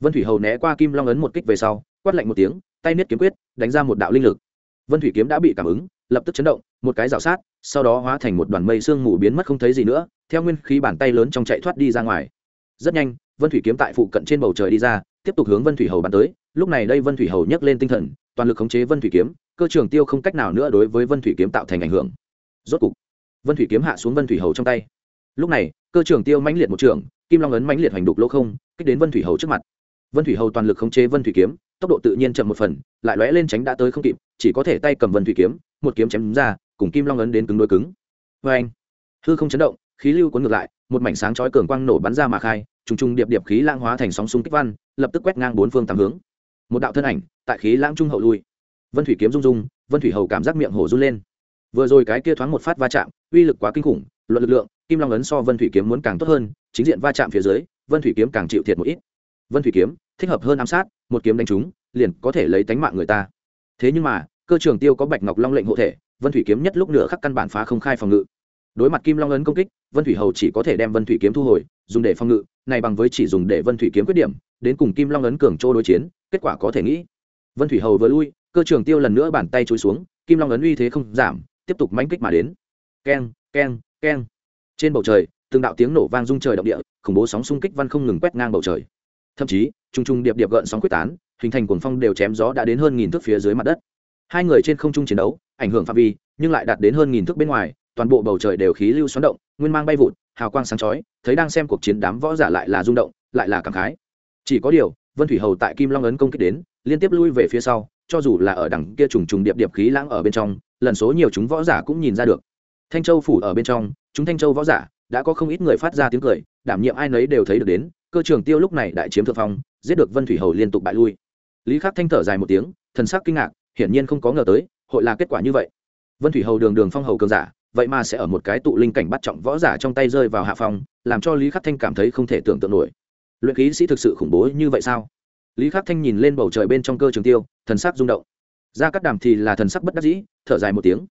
Vân thủy hầu né qua kim long ấn một kích về sau, quát lạnh một tiếng, tay niết kiếm quyết, đánh ra một đạo linh lực. Vân thủy kiếm đã bị cảm ứng, lập tức chấn động, một cái rào sát, sau đó hóa thành một đoàn mây sương mù biến mất không thấy gì nữa, theo nguyên khí bàn tay lớn trong chạy thoát đi ra ngoài. Rất nhanh, vân thủy kiếm tại phụ cận trên bầu trời đi ra, tiếp tục hướng vân thủy hầu bắn tới, lúc này đây vân thủy hầu nhấc lên tinh thần, toàn lực khống chế vân thủy kiếm cơ trường tiêu không cách nào nữa đối với vân thủy kiếm tạo thành ảnh hưởng. Rốt cục, vân thủy kiếm hạ xuống vân thủy hầu trong tay. Lúc này, cơ trường tiêu mãnh liệt một trường, kim long ấn mãnh liệt hành đục lỗ không, kích đến vân thủy hầu trước mặt. Vân thủy hầu toàn lực khống chế vân thủy kiếm, tốc độ tự nhiên chậm một phần, lại lóe lên tránh đã tới không kịp, chỉ có thể tay cầm vân thủy kiếm, một kiếm chém ra, cùng kim long ấn đến cứng đôi cứng. Vê anh hư không chấn động, khí lưu cuốn ngược lại, một mảnh sáng chói cường quang nổ bắn ra mà khai, trùng trùng điệp điệp khí lãng hóa thành sóng xung kích văn, lập tức quét ngang bốn phương tám hướng. Một đạo thân ảnh, tại khí lãng trung hậu lui vân thủy kiếm rung rung, vân thủy hầu cảm giác miệng hổ run lên. Vừa rồi cái kia thoáng một phát va chạm, uy lực quá kinh khủng, luận lực lượng, kim long ấn so vân thủy kiếm muốn càng tốt hơn, chính diện va chạm phía dưới, vân thủy kiếm càng chịu thiệt một ít. Vân thủy kiếm, thích hợp hơn ám sát, một kiếm đánh trúng, liền có thể lấy tánh mạng người ta. Thế nhưng mà, cơ trường tiêu có bạch ngọc long lệnh hộ thể, vân thủy kiếm nhất lúc nửa khắc căn bản phá không khai phòng ngự. Đối mặt kim long ấn công kích, vân thủy hầu chỉ có thể đem vân thủy kiếm thu hồi, dùng để phòng ngự, này bằng với chỉ dùng để vân thủy kiếm quyết điểm, đến cùng kim long ấn cường chỗ đối chiến, kết quả có thể nghĩ. Vân thủy hầu vừa lui cơ trường tiêu lần nữa bàn tay chối xuống, kim long ấn uy thế không giảm, tiếp tục mãnh kích mà đến. Keng keng keng. Trên bầu trời, từng đạo tiếng nổ vang rung trời động địa, khủng bố sóng xung kích văn không ngừng quét ngang bầu trời. Thậm chí trung trung điệp điệp gợn sóng quyết tán, hình thành cuồng phong đều chém gió đã đến hơn nghìn thước phía dưới mặt đất. Hai người trên không trung chiến đấu, ảnh hưởng phạm vi, nhưng lại đạt đến hơn nghìn thước bên ngoài, toàn bộ bầu trời đều khí lưu xoắn động, nguyên mang bay vụt, hào quang sáng chói, thấy đang xem cuộc chiến đám võ giả lại là rung động, lại là cảm khái. Chỉ có điều, vân thủy hầu tại kim long ấn công kích đến liên tiếp lui về phía sau, cho dù là ở đằng kia trùng trùng điệp điệp khí lãng ở bên trong, lần số nhiều chúng võ giả cũng nhìn ra được. Thanh châu phủ ở bên trong, chúng thanh châu võ giả đã có không ít người phát ra tiếng cười, đảm nhiệm ai nấy đều thấy được đến, cơ trường tiêu lúc này đại chiếm thượng phong, giết được vân thủy hầu liên tục bại lui. Lý khắc thanh thở dài một tiếng, thần sắc kinh ngạc, hiển nhiên không có ngờ tới, hội là kết quả như vậy. Vân thủy hầu đường đường phong hầu cường giả, vậy mà sẽ ở một cái tụ linh cảnh bắt trọng võ giả trong tay rơi vào hạ phòng làm cho lý khắc thanh cảm thấy không thể tưởng tượng nổi. Luyện khí sĩ thực sự khủng bố như vậy sao? Lý khắc thanh nhìn lên bầu trời bên trong cơ trường tiêu, thần sắc rung động. Ra cắt đàm thì là thần sắc bất đắc dĩ, thở dài một tiếng.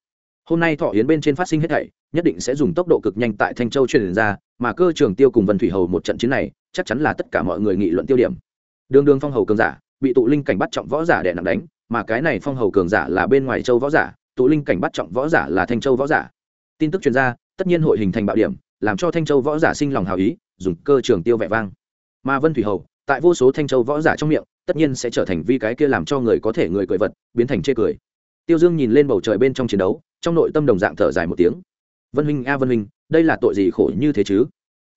Hôm nay thọ yến bên trên phát sinh hết thảy, nhất định sẽ dùng tốc độ cực nhanh tại thanh châu truyền ra, mà cơ trường tiêu cùng vân thủy hầu một trận chiến này, chắc chắn là tất cả mọi người nghị luận tiêu điểm. Đường đường phong hầu cường giả, bị tụ linh cảnh bắt trọng võ giả đè nặng đánh, mà cái này phong hầu cường giả là bên ngoài châu võ giả, tụ linh cảnh bắt trọng võ giả là thanh châu võ giả. Tin tức truyền ra, tất nhiên hội hình thành bạo điểm, làm cho thanh châu võ giả sinh lòng hào ý, dùng cơ trường tiêu vẻ vang. Mà vân thủy hầu tại vô số thanh châu võ giả trong miệng, tất nhiên sẽ trở thành vi cái kia làm cho người có thể người cười vật, biến thành chê cười. Tiêu dương nhìn lên bầu trời bên trong chiến đấu, trong nội tâm đồng dạng thở dài một tiếng. Vân huynh, a vân huynh, đây là tội gì khổ như thế chứ?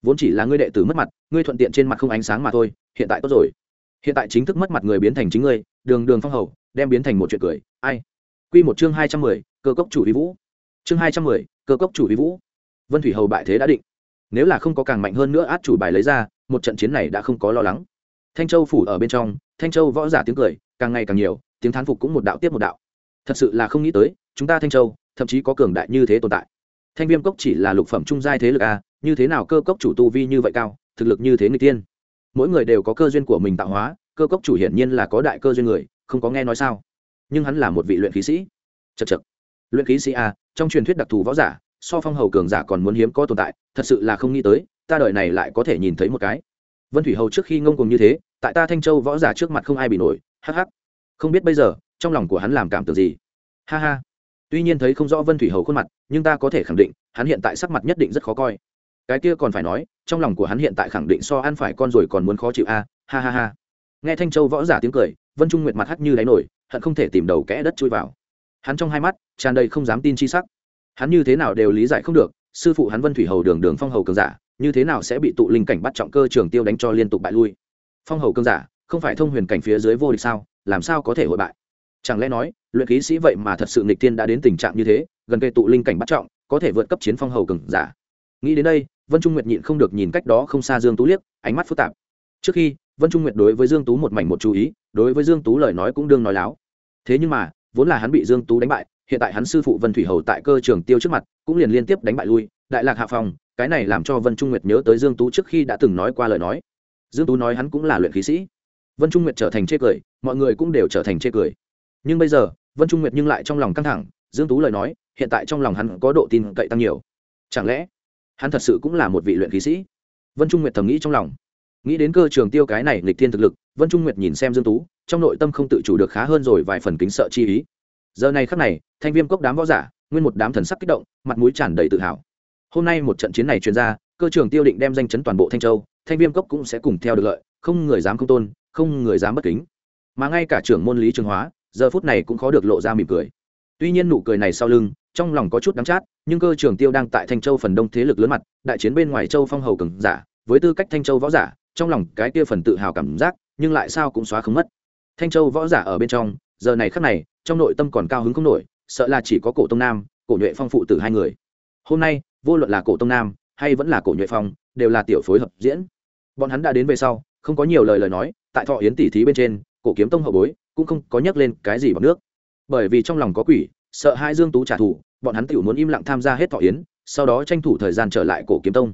Vốn chỉ là ngươi đệ tử mất mặt, ngươi thuận tiện trên mặt không ánh sáng mà thôi, hiện tại tốt rồi. Hiện tại chính thức mất mặt người biến thành chính ngươi, đường đường phong hầu, đem biến thành một chuyện cười, ai? Q một chương hai trăm mười, cơ cốc chủ vi vũ. Chương hai trăm mười, cơ cốc chủ vi vũ. Vân thủy hầu bại thế đã định. Nếu là không có càng mạnh hơn nữa át chủ bài lấy ra, một trận chiến này đã không có lo lắng thanh châu phủ ở bên trong, thanh châu võ giả tiếng cười, càng ngày càng nhiều, tiếng thán phục cũng một đạo tiếp một đạo. Thật sự là không nghĩ tới, chúng ta thanh châu, thậm chí có cường đại như thế tồn tại. Thanh viêm cốc chỉ là lục phẩm trung giai thế lực a, như thế nào cơ cốc chủ tu vi như vậy cao, thực lực như thế người tiên? Mỗi người đều có cơ duyên của mình tạo hóa, cơ cốc chủ hiển nhiên là có đại cơ duyên người, không có nghe nói sao? Nhưng hắn là một vị luyện khí sĩ. Chật chật luyện khí sĩ a, trong truyền thuyết đặc thù võ giả, so phong hầu cường giả còn muốn hiếm có tồn tại, thật sự là không nghĩ tới, ta đợi này lại có thể nhìn thấy một cái vân thủy hầu trước khi ngông cùng như thế, tại ta thanh châu võ giả trước mặt không ai bị nổi, hắc hắc. Không biết bây giờ, trong lòng của hắn làm cảm tưởng gì? Ha ha. Tuy nhiên thấy không rõ vân thủy hầu khuôn mặt, nhưng ta có thể khẳng định, hắn hiện tại sắc mặt nhất định rất khó coi. Cái kia còn phải nói, trong lòng của hắn hiện tại khẳng định so ăn phải con rồi còn muốn khó chịu a, ha ha ha. Nghe thanh châu võ giả tiếng cười, vân trung nguyệt mặt hắt như đáy nổi, hận không thể tìm đầu kẽ đất chui vào. Hắn trong hai mắt, tràn đầy không dám tin chi sắc. Hắn như thế nào đều lý giải không được, sư phụ hắn vân thủy hầu đường đường phong hầu cường giả như thế nào sẽ bị tụ linh cảnh bắt trọng cơ trường tiêu đánh cho liên tục bại lui? Phong hầu cường giả, không phải thông huyền cảnh phía dưới vô địch sao? Làm sao có thể hội bại? Chẳng lẽ nói, luyện khí sĩ vậy mà thật sự nghịch tiên đã đến tình trạng như thế, gần cây tụ linh cảnh bắt trọng, có thể vượt cấp chiến phong hầu cường giả? Nghĩ đến đây, vân trung nguyệt nhịn không được nhìn cách đó không xa dương tú liếc, ánh mắt phức tạp. Trước khi, vân trung nguyệt đối với dương tú một mảnh một chú ý, đối với dương tú lời nói cũng đương nói láo. Thế nhưng mà, vốn là hắn bị dương tú đánh bại, hiện tại hắn sư phụ vân thủy hầu tại cơ trường tiêu trước mặt, cũng liền liên tiếp đánh bại lui, đại lạc hạ phòng cái này làm cho vân trung nguyệt nhớ tới dương tú trước khi đã từng nói qua lời nói. Dương tú nói hắn cũng là luyện khí sĩ. Vân trung nguyệt trở thành chê cười, mọi người cũng đều trở thành chê cười. Nhưng bây giờ, vân trung nguyệt nhưng lại trong lòng căng thẳng, dương tú lời nói, hiện tại trong lòng hắn có độ tin cậy tăng nhiều. Chẳng lẽ, hắn thật sự cũng là một vị luyện khí sĩ? Vân trung nguyệt thầm nghĩ trong lòng. Nghĩ đến cơ trường tiêu cái này lịch thiên thực lực, vân trung nguyệt nhìn xem dương tú, trong nội tâm không tự chủ được khá hơn rồi vài phần kính sợ chi ý. Giờ này khắc này, thanh viêm cốc đám võ giả, nguyên một đám thần sắc kích động, mặt mũi tràn đầy tự hào hôm nay một trận chiến này truyền ra, cơ trường tiêu định đem danh chấn toàn bộ thanh châu, thanh viêm cốc cũng sẽ cùng theo được lợi, không người dám không tôn, không người dám bất kính. Mà ngay cả trưởng môn lý trường hóa, giờ phút này cũng khó được lộ ra mỉm cười. Tuy nhiên nụ cười này sau lưng, trong lòng có chút đắng chát, nhưng cơ trường tiêu đang tại thanh châu phần đông thế lực lớn mặt, đại chiến bên ngoài châu phong hầu cường giả, với tư cách thanh châu võ giả, trong lòng cái kia phần tự hào cảm giác, nhưng lại sao cũng xóa không mất. Thanh châu võ giả ở bên trong, giờ này khắc này, trong nội tâm còn cao hứng không nổi, sợ là chỉ có cổ tông nam, cổ nhuệ phong phụ tử hai người hôm nay, vô luận là cổ tông nam, hay vẫn là cổ nhuệ phong, đều là tiểu phối hợp diễn. Bọn hắn đã đến về sau, không có nhiều lời lời nói, tại thọ yến tỷ thí bên trên, cổ kiếm tông hậu bối cũng không có nhắc lên cái gì bằng nước. Bởi vì trong lòng có quỷ, sợ hai dương tú trả thù, bọn hắn tiểu muốn im lặng tham gia hết thọ yến, sau đó tranh thủ thời gian trở lại cổ kiếm tông.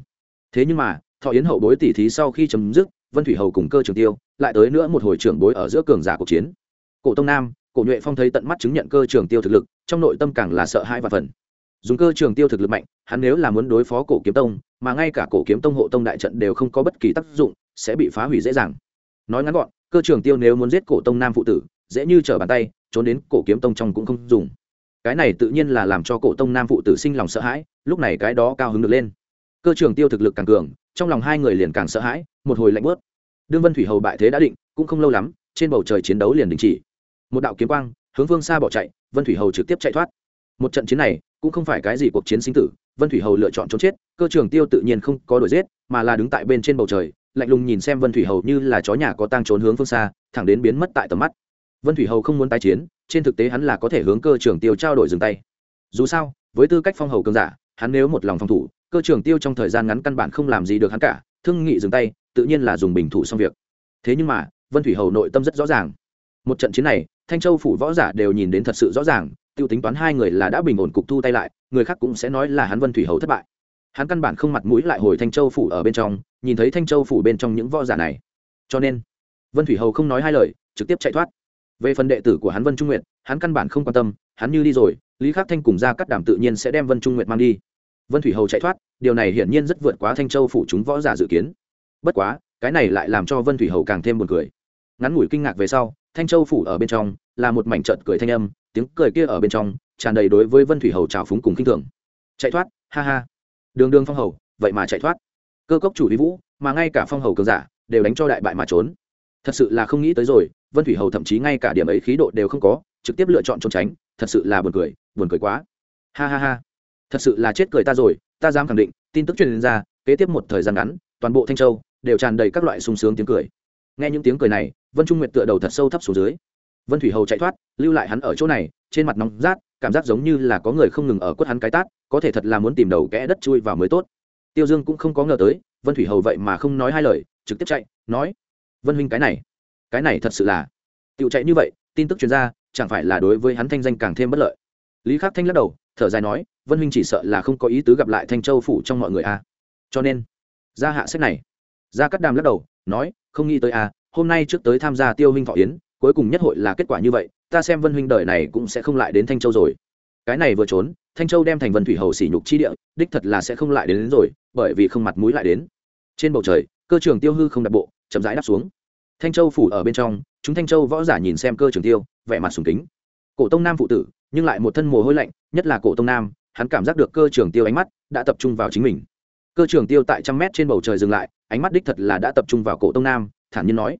Thế nhưng mà, thọ yến hậu bối tỷ thí sau khi chấm dứt, vân thủy hầu cùng cơ trường tiêu lại tới nữa một hồi trưởng bối ở giữa cường giả cuộc chiến. Cổ tông nam, cổ nhuệ phong thấy tận mắt chứng nhận cơ trường tiêu thực lực, trong nội tâm càng là sợ hãi và phần dùng cơ trường tiêu thực lực mạnh, hắn nếu là muốn đối phó cổ kiếm tông, mà ngay cả cổ kiếm tông hộ tông đại trận đều không có bất kỳ tác dụng, sẽ bị phá hủy dễ dàng. Nói ngắn gọn, cơ trường tiêu nếu muốn giết cổ tông nam phụ tử, dễ như trở bàn tay, trốn đến cổ kiếm tông trong cũng không dùng. Cái này tự nhiên là làm cho cổ tông nam phụ tử sinh lòng sợ hãi, lúc này cái đó cao hứng được lên. Cơ trường tiêu thực lực càng cường, trong lòng hai người liền càng sợ hãi, một hồi lạnh bớt đương vân thủy hầu bại thế đã định, cũng không lâu lắm, trên bầu trời chiến đấu liền đình chỉ. Một đạo kiếm quang, hướng phương xa bỏ chạy, vân thủy hầu trực tiếp chạy thoát. Một trận chiến này cũng không phải cái gì cuộc chiến sinh tử, vân thủy hầu lựa chọn trốn chết, cơ trường tiêu tự nhiên không có đuổi giết, mà là đứng tại bên trên bầu trời, lạnh lùng nhìn xem vân thủy hầu như là chó nhà có tang trốn hướng phương xa, thẳng đến biến mất tại tầm mắt. Vân thủy hầu không muốn tái chiến, trên thực tế hắn là có thể hướng cơ trường tiêu trao đổi dừng tay. Dù sao, với tư cách phong hầu cường giả, hắn nếu một lòng phòng thủ, cơ trường tiêu trong thời gian ngắn căn bản không làm gì được hắn cả, thương nghị dừng tay, tự nhiên là dùng bình thủ xong việc. Thế nhưng mà, vân thủy hầu nội tâm rất rõ ràng. Một trận chiến này, thanh châu phủ võ giả đều nhìn đến thật sự rõ ràng Tiêu tính toán hai người là đã bình ổn cục thu tay lại, người khác cũng sẽ nói là hắn vân thủy hầu thất bại. Hắn căn bản không mặt mũi lại hồi thanh châu phủ ở bên trong, nhìn thấy thanh châu phủ bên trong những võ giả này. Cho nên, vân thủy hầu không nói hai lời, trực tiếp chạy thoát. Về phần đệ tử của hắn vân trung nguyệt, hắn căn bản không quan tâm, hắn như đi rồi, lý khắc thanh cùng ra cắt đảm tự nhiên sẽ đem vân trung nguyệt mang đi. Vân thủy hầu chạy thoát, điều này hiển nhiên rất vượt quá thanh châu phủ chúng võ giả dự kiến. Bất quá, cái này lại làm cho vân thủy hầu càng thêm buồn cười. Ngắn ngủi kinh ngạc về sau, thanh châu phủ ở bên trong là một mảnh trợt cười thanh âm tiếng cười kia ở bên trong, tràn đầy đối với vân thủy hầu trào phúng cùng kinh thường. Chạy thoát, ha ha. Đường đường phong hầu, vậy mà chạy thoát. Cơ cốc chủ lý vũ, mà ngay cả phong hầu cường giả, đều đánh cho đại bại mà trốn. Thật sự là không nghĩ tới rồi, vân thủy hầu thậm chí ngay cả điểm ấy khí độ đều không có, trực tiếp lựa chọn trốn tránh, thật sự là buồn cười buồn cười quá. Ha ha ha. Thật sự là chết cười ta rồi, ta dám khẳng định, tin tức truyền ra, kế tiếp một thời gian ngắn, toàn bộ thanh châu đều tràn đầy các loại sung sướng tiếng cười. Nghe những tiếng cười này, vân trung nguyệt tựa đầu thật sâu thấp xuống dưới vân thủy hầu chạy thoát, lưu lại hắn ở chỗ này, trên mặt nóng rát, cảm giác giống như là có người không ngừng ở quất hắn cái tát, có thể thật là muốn tìm đầu kẽ đất chui vào mới tốt. Tiêu dương cũng không có ngờ tới, vân thủy hầu vậy mà không nói hai lời, trực tiếp chạy, nói, vân huynh cái này cái này thật sự là tựu chạy như vậy, tin tức chuyên gia chẳng phải là đối với hắn thanh danh càng thêm bất lợi. Lý khắc thanh lắc đầu, thở dài nói, vân huynh chỉ sợ là không có ý tứ gặp lại thanh châu phủ trong mọi người a cho nên, ra hạ sách này. Ra cắt đàm lắc đầu, nói, không nghĩ tới a hôm nay trước tới tham gia tiêu huynh thọ yến cuối cùng nhất hội là kết quả như vậy ta xem vân huynh đời này cũng sẽ không lại đến thanh châu rồi. Cái này vừa trốn thanh châu đem thành vân thủy hầu sỉ nhục chi địa đích thật là sẽ không lại đến, đến rồi bởi vì không mặt mũi lại đến. Trên bầu trời cơ trường tiêu hư không đặt bộ chậm rãi đáp xuống. Thanh châu phủ ở bên trong chúng thanh châu võ giả nhìn xem cơ trường tiêu vẻ mặt sùng kính. Cổ tông nam phụ tử nhưng lại một thân mồ hôi lạnh nhất là cổ tông nam hắn cảm giác được cơ trường tiêu ánh mắt đã tập trung vào chính mình. Cơ trường tiêu tại trăm mét trên bầu trời dừng lại ánh mắt đích thật là đã tập trung vào cổ tông nam thản nhiên nói.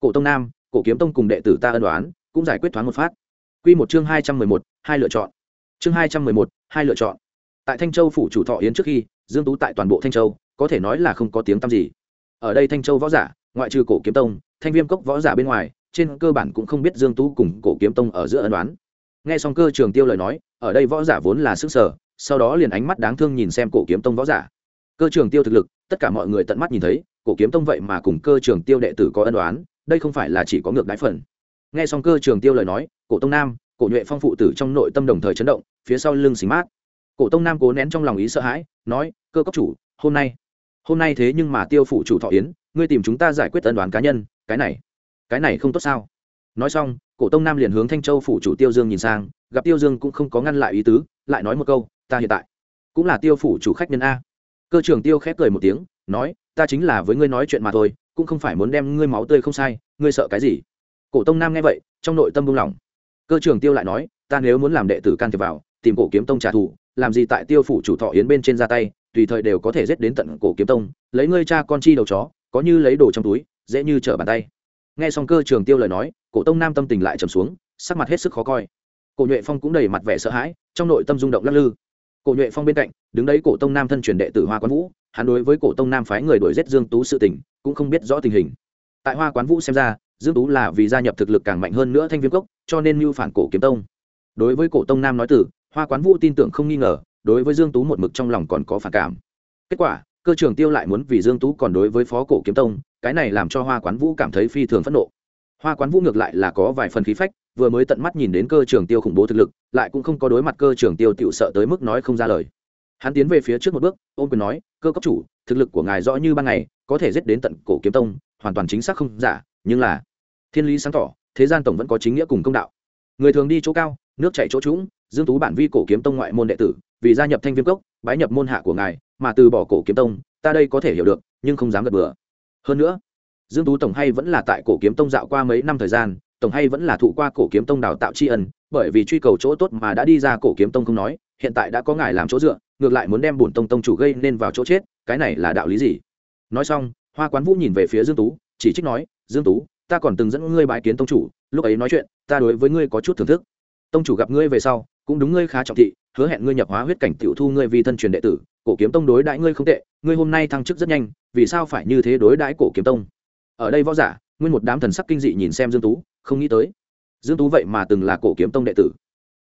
Cổ tông nam cổ kiếm tông cùng đệ tử ta ân đoán cũng giải quyết thoáng một phát. Q một chương hai trăm mười một, hai lựa chọn. Chương hai trăm mười một, hai lựa chọn. Tại thanh châu phủ chủ thọ yến trước khi, dương tú tại toàn bộ thanh châu, có thể nói là không có tiếng tăm gì. Ở đây thanh châu võ giả, ngoại trừ cổ kiếm tông, thanh viêm cốc võ giả bên ngoài, trên cơ bản cũng không biết dương tú cùng cổ kiếm tông ở giữa ân đoán nghe xong cơ trường tiêu lời nói, ở đây võ giả vốn là sức sở, sau đó liền ánh mắt đáng thương nhìn xem cổ kiếm tông võ giả. Cơ trường tiêu thực lực, tất cả mọi người tận mắt nhìn thấy, cổ kiếm tông vậy mà cùng cơ trường tiêu đệ tử có ân đoán đây không phải là chỉ có ngược đái phần. Nghe xong cơ trường tiêu lời nói, cổ tông nam, cổ nhuệ phong phụ tử trong nội tâm đồng thời chấn động, phía sau lưng xính mát. Cổ tông nam cố nén trong lòng ý sợ hãi, nói, cơ cấp chủ, hôm nay hôm nay thế nhưng mà tiêu phụ chủ thọ yến, ngươi tìm chúng ta giải quyết tân đoán cá nhân, cái này cái này không tốt sao? Nói xong, cổ tông nam liền hướng thanh châu phủ chủ tiêu dương nhìn sang, gặp tiêu dương cũng không có ngăn lại ý tứ, lại nói một câu, ta hiện tại cũng là tiêu phủ chủ khách nhân a. Cơ trưởng tiêu khép cười một tiếng, nói, ta chính là với ngươi nói chuyện mà thôi cũng không phải muốn đem ngươi máu tươi không sai, ngươi sợ cái gì? Cổ tông nam nghe vậy, trong nội tâm buông lỏng. Cơ Trường tiêu lại nói, ta nếu muốn làm đệ tử can thiệp vào, tìm cổ kiếm tông trả thù, làm gì tại tiêu phủ chủ thọ yến bên trên ra tay, tùy thời đều có thể giết đến tận cổ kiếm tông, lấy ngươi cha con chi đầu chó, có như lấy đồ trong túi, dễ như trở bàn tay. Nghe xong cơ trường tiêu lời nói, cổ tông nam tâm tình lại trầm xuống, sắc mặt hết sức khó coi. Cổ nhuệ phong cũng đầy mặt vẻ sợ hãi, trong nội tâm rung động lắc lư. Cổ nhuệ phong bên cạnh, đứng đấy cổ tông nam thân truyền đệ tử hoa quán vũ hắn đối với cổ tông nam phái người đuổi giết dương tú sự tình cũng không biết rõ tình hình. Tại hoa quán vũ xem ra dương tú là vì gia nhập thực lực càng mạnh hơn nữa thanh viêm cốc cho nên mưu phản cổ kiếm tông. Đối với cổ tông nam nói tử, hoa quán vũ tin tưởng không nghi ngờ đối với dương tú một mực trong lòng còn có phản cảm. Kết quả cơ trưởng tiêu lại muốn vì dương tú còn đối với phó cổ kiếm tông cái này làm cho hoa quán vũ cảm thấy phi thường phẫn nộ. Hoa quán vũ ngược lại là có vài phần khí phách vừa mới tận mắt nhìn đến cơ trường tiêu khủng bố thực lực lại cũng không có đối mặt cơ trường tiêu tiểu sợ tới mức nói không ra lời hắn tiến về phía trước một bước, ôm quyền nói, cơ cấp chủ, thực lực của ngài rõ như ban ngày, có thể giết đến tận cổ kiếm tông, hoàn toàn chính xác không giả, nhưng là thiên lý sáng tỏ, thế gian tổng vẫn có chính nghĩa cùng công đạo. Người thường đi chỗ cao, nước chảy chỗ trũng, dương tú bản vi cổ kiếm tông ngoại môn đệ tử, vì gia nhập thanh viêm cốc, bái nhập môn hạ của ngài, mà từ bỏ cổ kiếm tông, ta đây có thể hiểu được, nhưng không dám gật bừa. Hơn nữa, dương tú tổng hay vẫn là tại cổ kiếm tông dạo qua mấy năm thời gian, tổng hay vẫn là thụ qua cổ kiếm tông đào tạo tri ân, bởi vì truy cầu chỗ tốt mà đã đi ra cổ kiếm tông không nói, hiện tại đã có ngài làm chỗ dựa ngược lại muốn đem bổn tông tông chủ gây nên vào chỗ chết, cái này là đạo lý gì? Nói xong, hoa quán vũ nhìn về phía dương tú, chỉ trích nói, dương tú, ta còn từng dẫn ngươi bái kiến tông chủ, lúc ấy nói chuyện, ta đối với ngươi có chút thưởng thức. Tông chủ gặp ngươi về sau, cũng đúng ngươi khá trọng thị, hứa hẹn ngươi nhập hóa huyết cảnh tiểu thu ngươi vì thân truyền đệ tử, cổ kiếm tông đối đãi ngươi không tệ, ngươi hôm nay thăng chức rất nhanh, vì sao phải như thế đối đãi cổ kiếm tông? Ở đây võ giả, nguyên một đám thần sắc kinh dị nhìn xem dương tú, không nghĩ tới. Dương tú vậy mà từng là cổ kiếm tông đệ tử.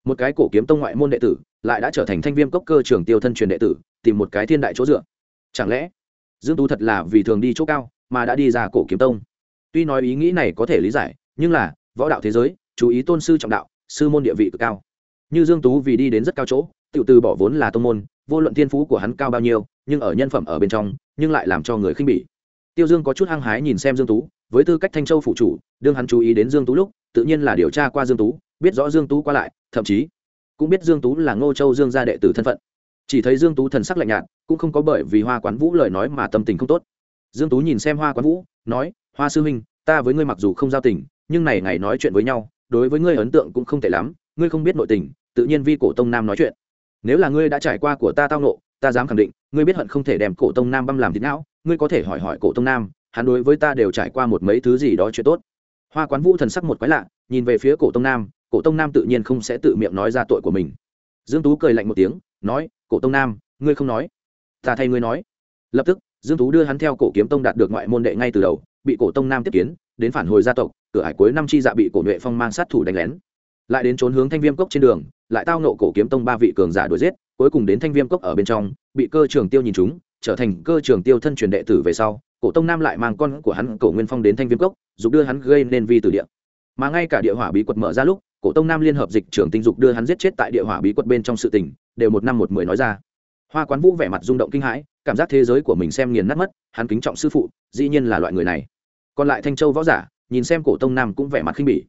Một cái cổ kiếm tông ngoại môn đệ tử lại đã trở thành thanh viêm cốc cơ trưởng tiêu thân truyền đệ tử, tìm một cái thiên đại chỗ dựa. Chẳng lẽ, dương tú thật là vì thường đi chỗ cao, mà đã đi ra cổ kiếm tông? Tuy nói ý nghĩ này có thể lý giải, nhưng là, võ đạo thế giới, chú ý tôn sư trọng đạo, sư môn địa vị cực cao. Như dương tú vì đi đến rất cao chỗ tự từ bỏ vốn là tông môn, vô luận thiên phú của hắn cao bao nhiêu, nhưng ở nhân phẩm ở bên trong, nhưng lại làm cho người khinh bỉ. Tiêu dương có chút hăng hái nhìn xem dương tú, với tư cách thanh châu phụ chủ, đương hắn chú ý đến dương tú lúc, tự nhiên là điều tra qua dương tú, biết rõ dương tú qua lại, thậm chí cũng biết dương tú là ngô châu dương gia đệ tử thân phận. Chỉ thấy dương tú thần sắc lạnh nhạt, cũng không có bởi vì hoa quán vũ lời nói mà tâm tình không tốt. Dương tú nhìn xem hoa quán vũ, nói, hoa sư huynh, ta với ngươi mặc dù không giao tình, nhưng này ngày nói chuyện với nhau, đối với ngươi ấn tượng cũng không tệ lắm, ngươi không biết nội tình, tự nhiên vi cổ tông nam nói chuyện. Nếu là ngươi đã trải qua của ta tao nộ ta dám khẳng định, ngươi biết hận không thể đem cổ tông nam băm làm thịt não, ngươi có thể hỏi hỏi cổ tông nam, hắn đối với ta đều trải qua một mấy thứ gì đó chuyện tốt. Hoa quán vũ thần sắc một quái lạ, nhìn về phía cổ tông nam cổ tông nam tự nhiên không sẽ tự miệng nói ra tội của mình. Dương tú cười lạnh một tiếng, nói, cổ tông nam, ngươi không nói. Ta thay ngươi nói. Lập tức, dương tú đưa hắn theo cổ kiếm tông đạt được ngoại môn đệ ngay từ đầu, bị cổ tông nam tiếp kiến, đến phản hồi gia tộc, cửa hải cuối năm chi dạ bị cổ nhuệ phong mang sát thủ đánh lén. Lại đến trốn hướng thanh viêm cốc trên đường, lại tao nộ cổ kiếm tông ba vị cường giả đuổi giết, cuối cùng đến thanh viêm cốc ở bên trong, bị cơ trường tiêu nhìn chúng, trở thành cơ trường tiêu thân truyền đệ tử về sau, cổ tông nam lại mang con của hắn, cổ nguyên phong đến thanh viêm cốc, giúp đưa hắn gây nên vi tử địa mà ngay cả địa hỏa bí quật mở ra lúc, cổ tông nam liên hợp dịch trưởng tinh dục đưa hắn giết chết tại địa hỏa bí quật bên trong sự tình, đều một năm một mười nói ra. Hoa quán vũ vẻ mặt rung động kinh hãi, cảm giác thế giới của mình xem nghiền nát mất, hắn kính trọng sư phụ, dĩ nhiên là loại người này. Còn lại thanh châu võ giả, nhìn xem cổ tông nam cũng vẻ mặt khinh bỉ.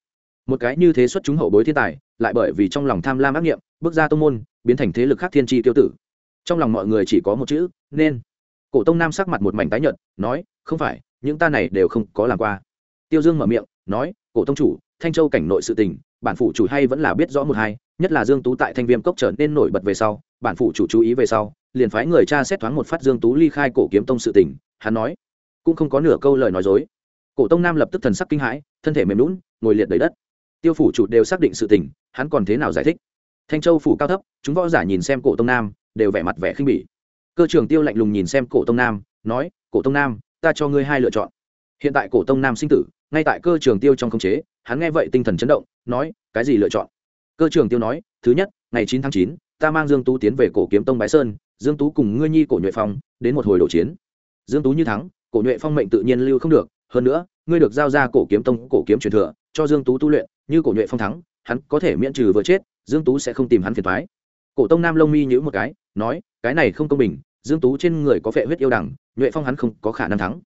Một cái như thế xuất chúng hậu bối thiên tài, lại bởi vì trong lòng tham lam ác nghiệm, bước ra tông môn, biến thành thế lực khác thiên tri tiêu tử. Trong lòng mọi người chỉ có một chữ, nên. Cổ tông nam sắc mặt một mảnh tái nhợt, nói, không phải, những ta này đều không có làm qua. Tiêu dương mở miệng, nói cổ tông chủ, thanh châu cảnh nội sự tình, bản phủ chủ hay vẫn là biết rõ một hai, nhất là dương tú tại thanh viêm cốc trở nên nổi bật về sau, bản phủ chủ chú ý về sau, liền phái người cha xét thoáng một phát dương tú ly khai cổ kiếm tông sự tình, hắn nói, cũng không có nửa câu lời nói dối. Cổ tông nam lập tức thần sắc kinh hãi, thân thể mềm lún ngồi liệt đầy đất. Tiêu phủ chủ đều xác định sự tình, hắn còn thế nào giải thích? Thanh châu phủ cao thấp, chúng võ giả nhìn xem cổ tông nam, đều vẻ mặt vẻ khinh bỉ. Cơ trưởng tiêu lạnh lùng nhìn xem cổ tông nam, nói, cổ tông nam, ta cho ngươi hai lựa chọn. Hiện tại cổ tông nam sinh tử ngay tại cơ trường tiêu trong khống chế hắn nghe vậy tinh thần chấn động nói cái gì lựa chọn? Cơ trường tiêu nói thứ nhất ngày chín tháng chín ta mang dương tú tiến về cổ kiếm tông bái sơn dương tú cùng ngươi nhi cổ nhuệ phong đến một hồi đổ chiến. Dương tú như thắng cổ nhuệ phong mệnh tự nhiên lưu không được hơn nữa ngươi được giao ra cổ kiếm tông cổ kiếm truyền thừa cho dương tú tu luyện như cổ nhuệ phong thắng hắn có thể miễn trừ vừa chết dương tú sẽ không tìm hắn phiền toái. Cổ tông nam lông mi nhữ một cái nói cái này không công bình dương tú trên người có phệ huyết yêu đẳng, nhuệ phong hắn không có khả năng thắng.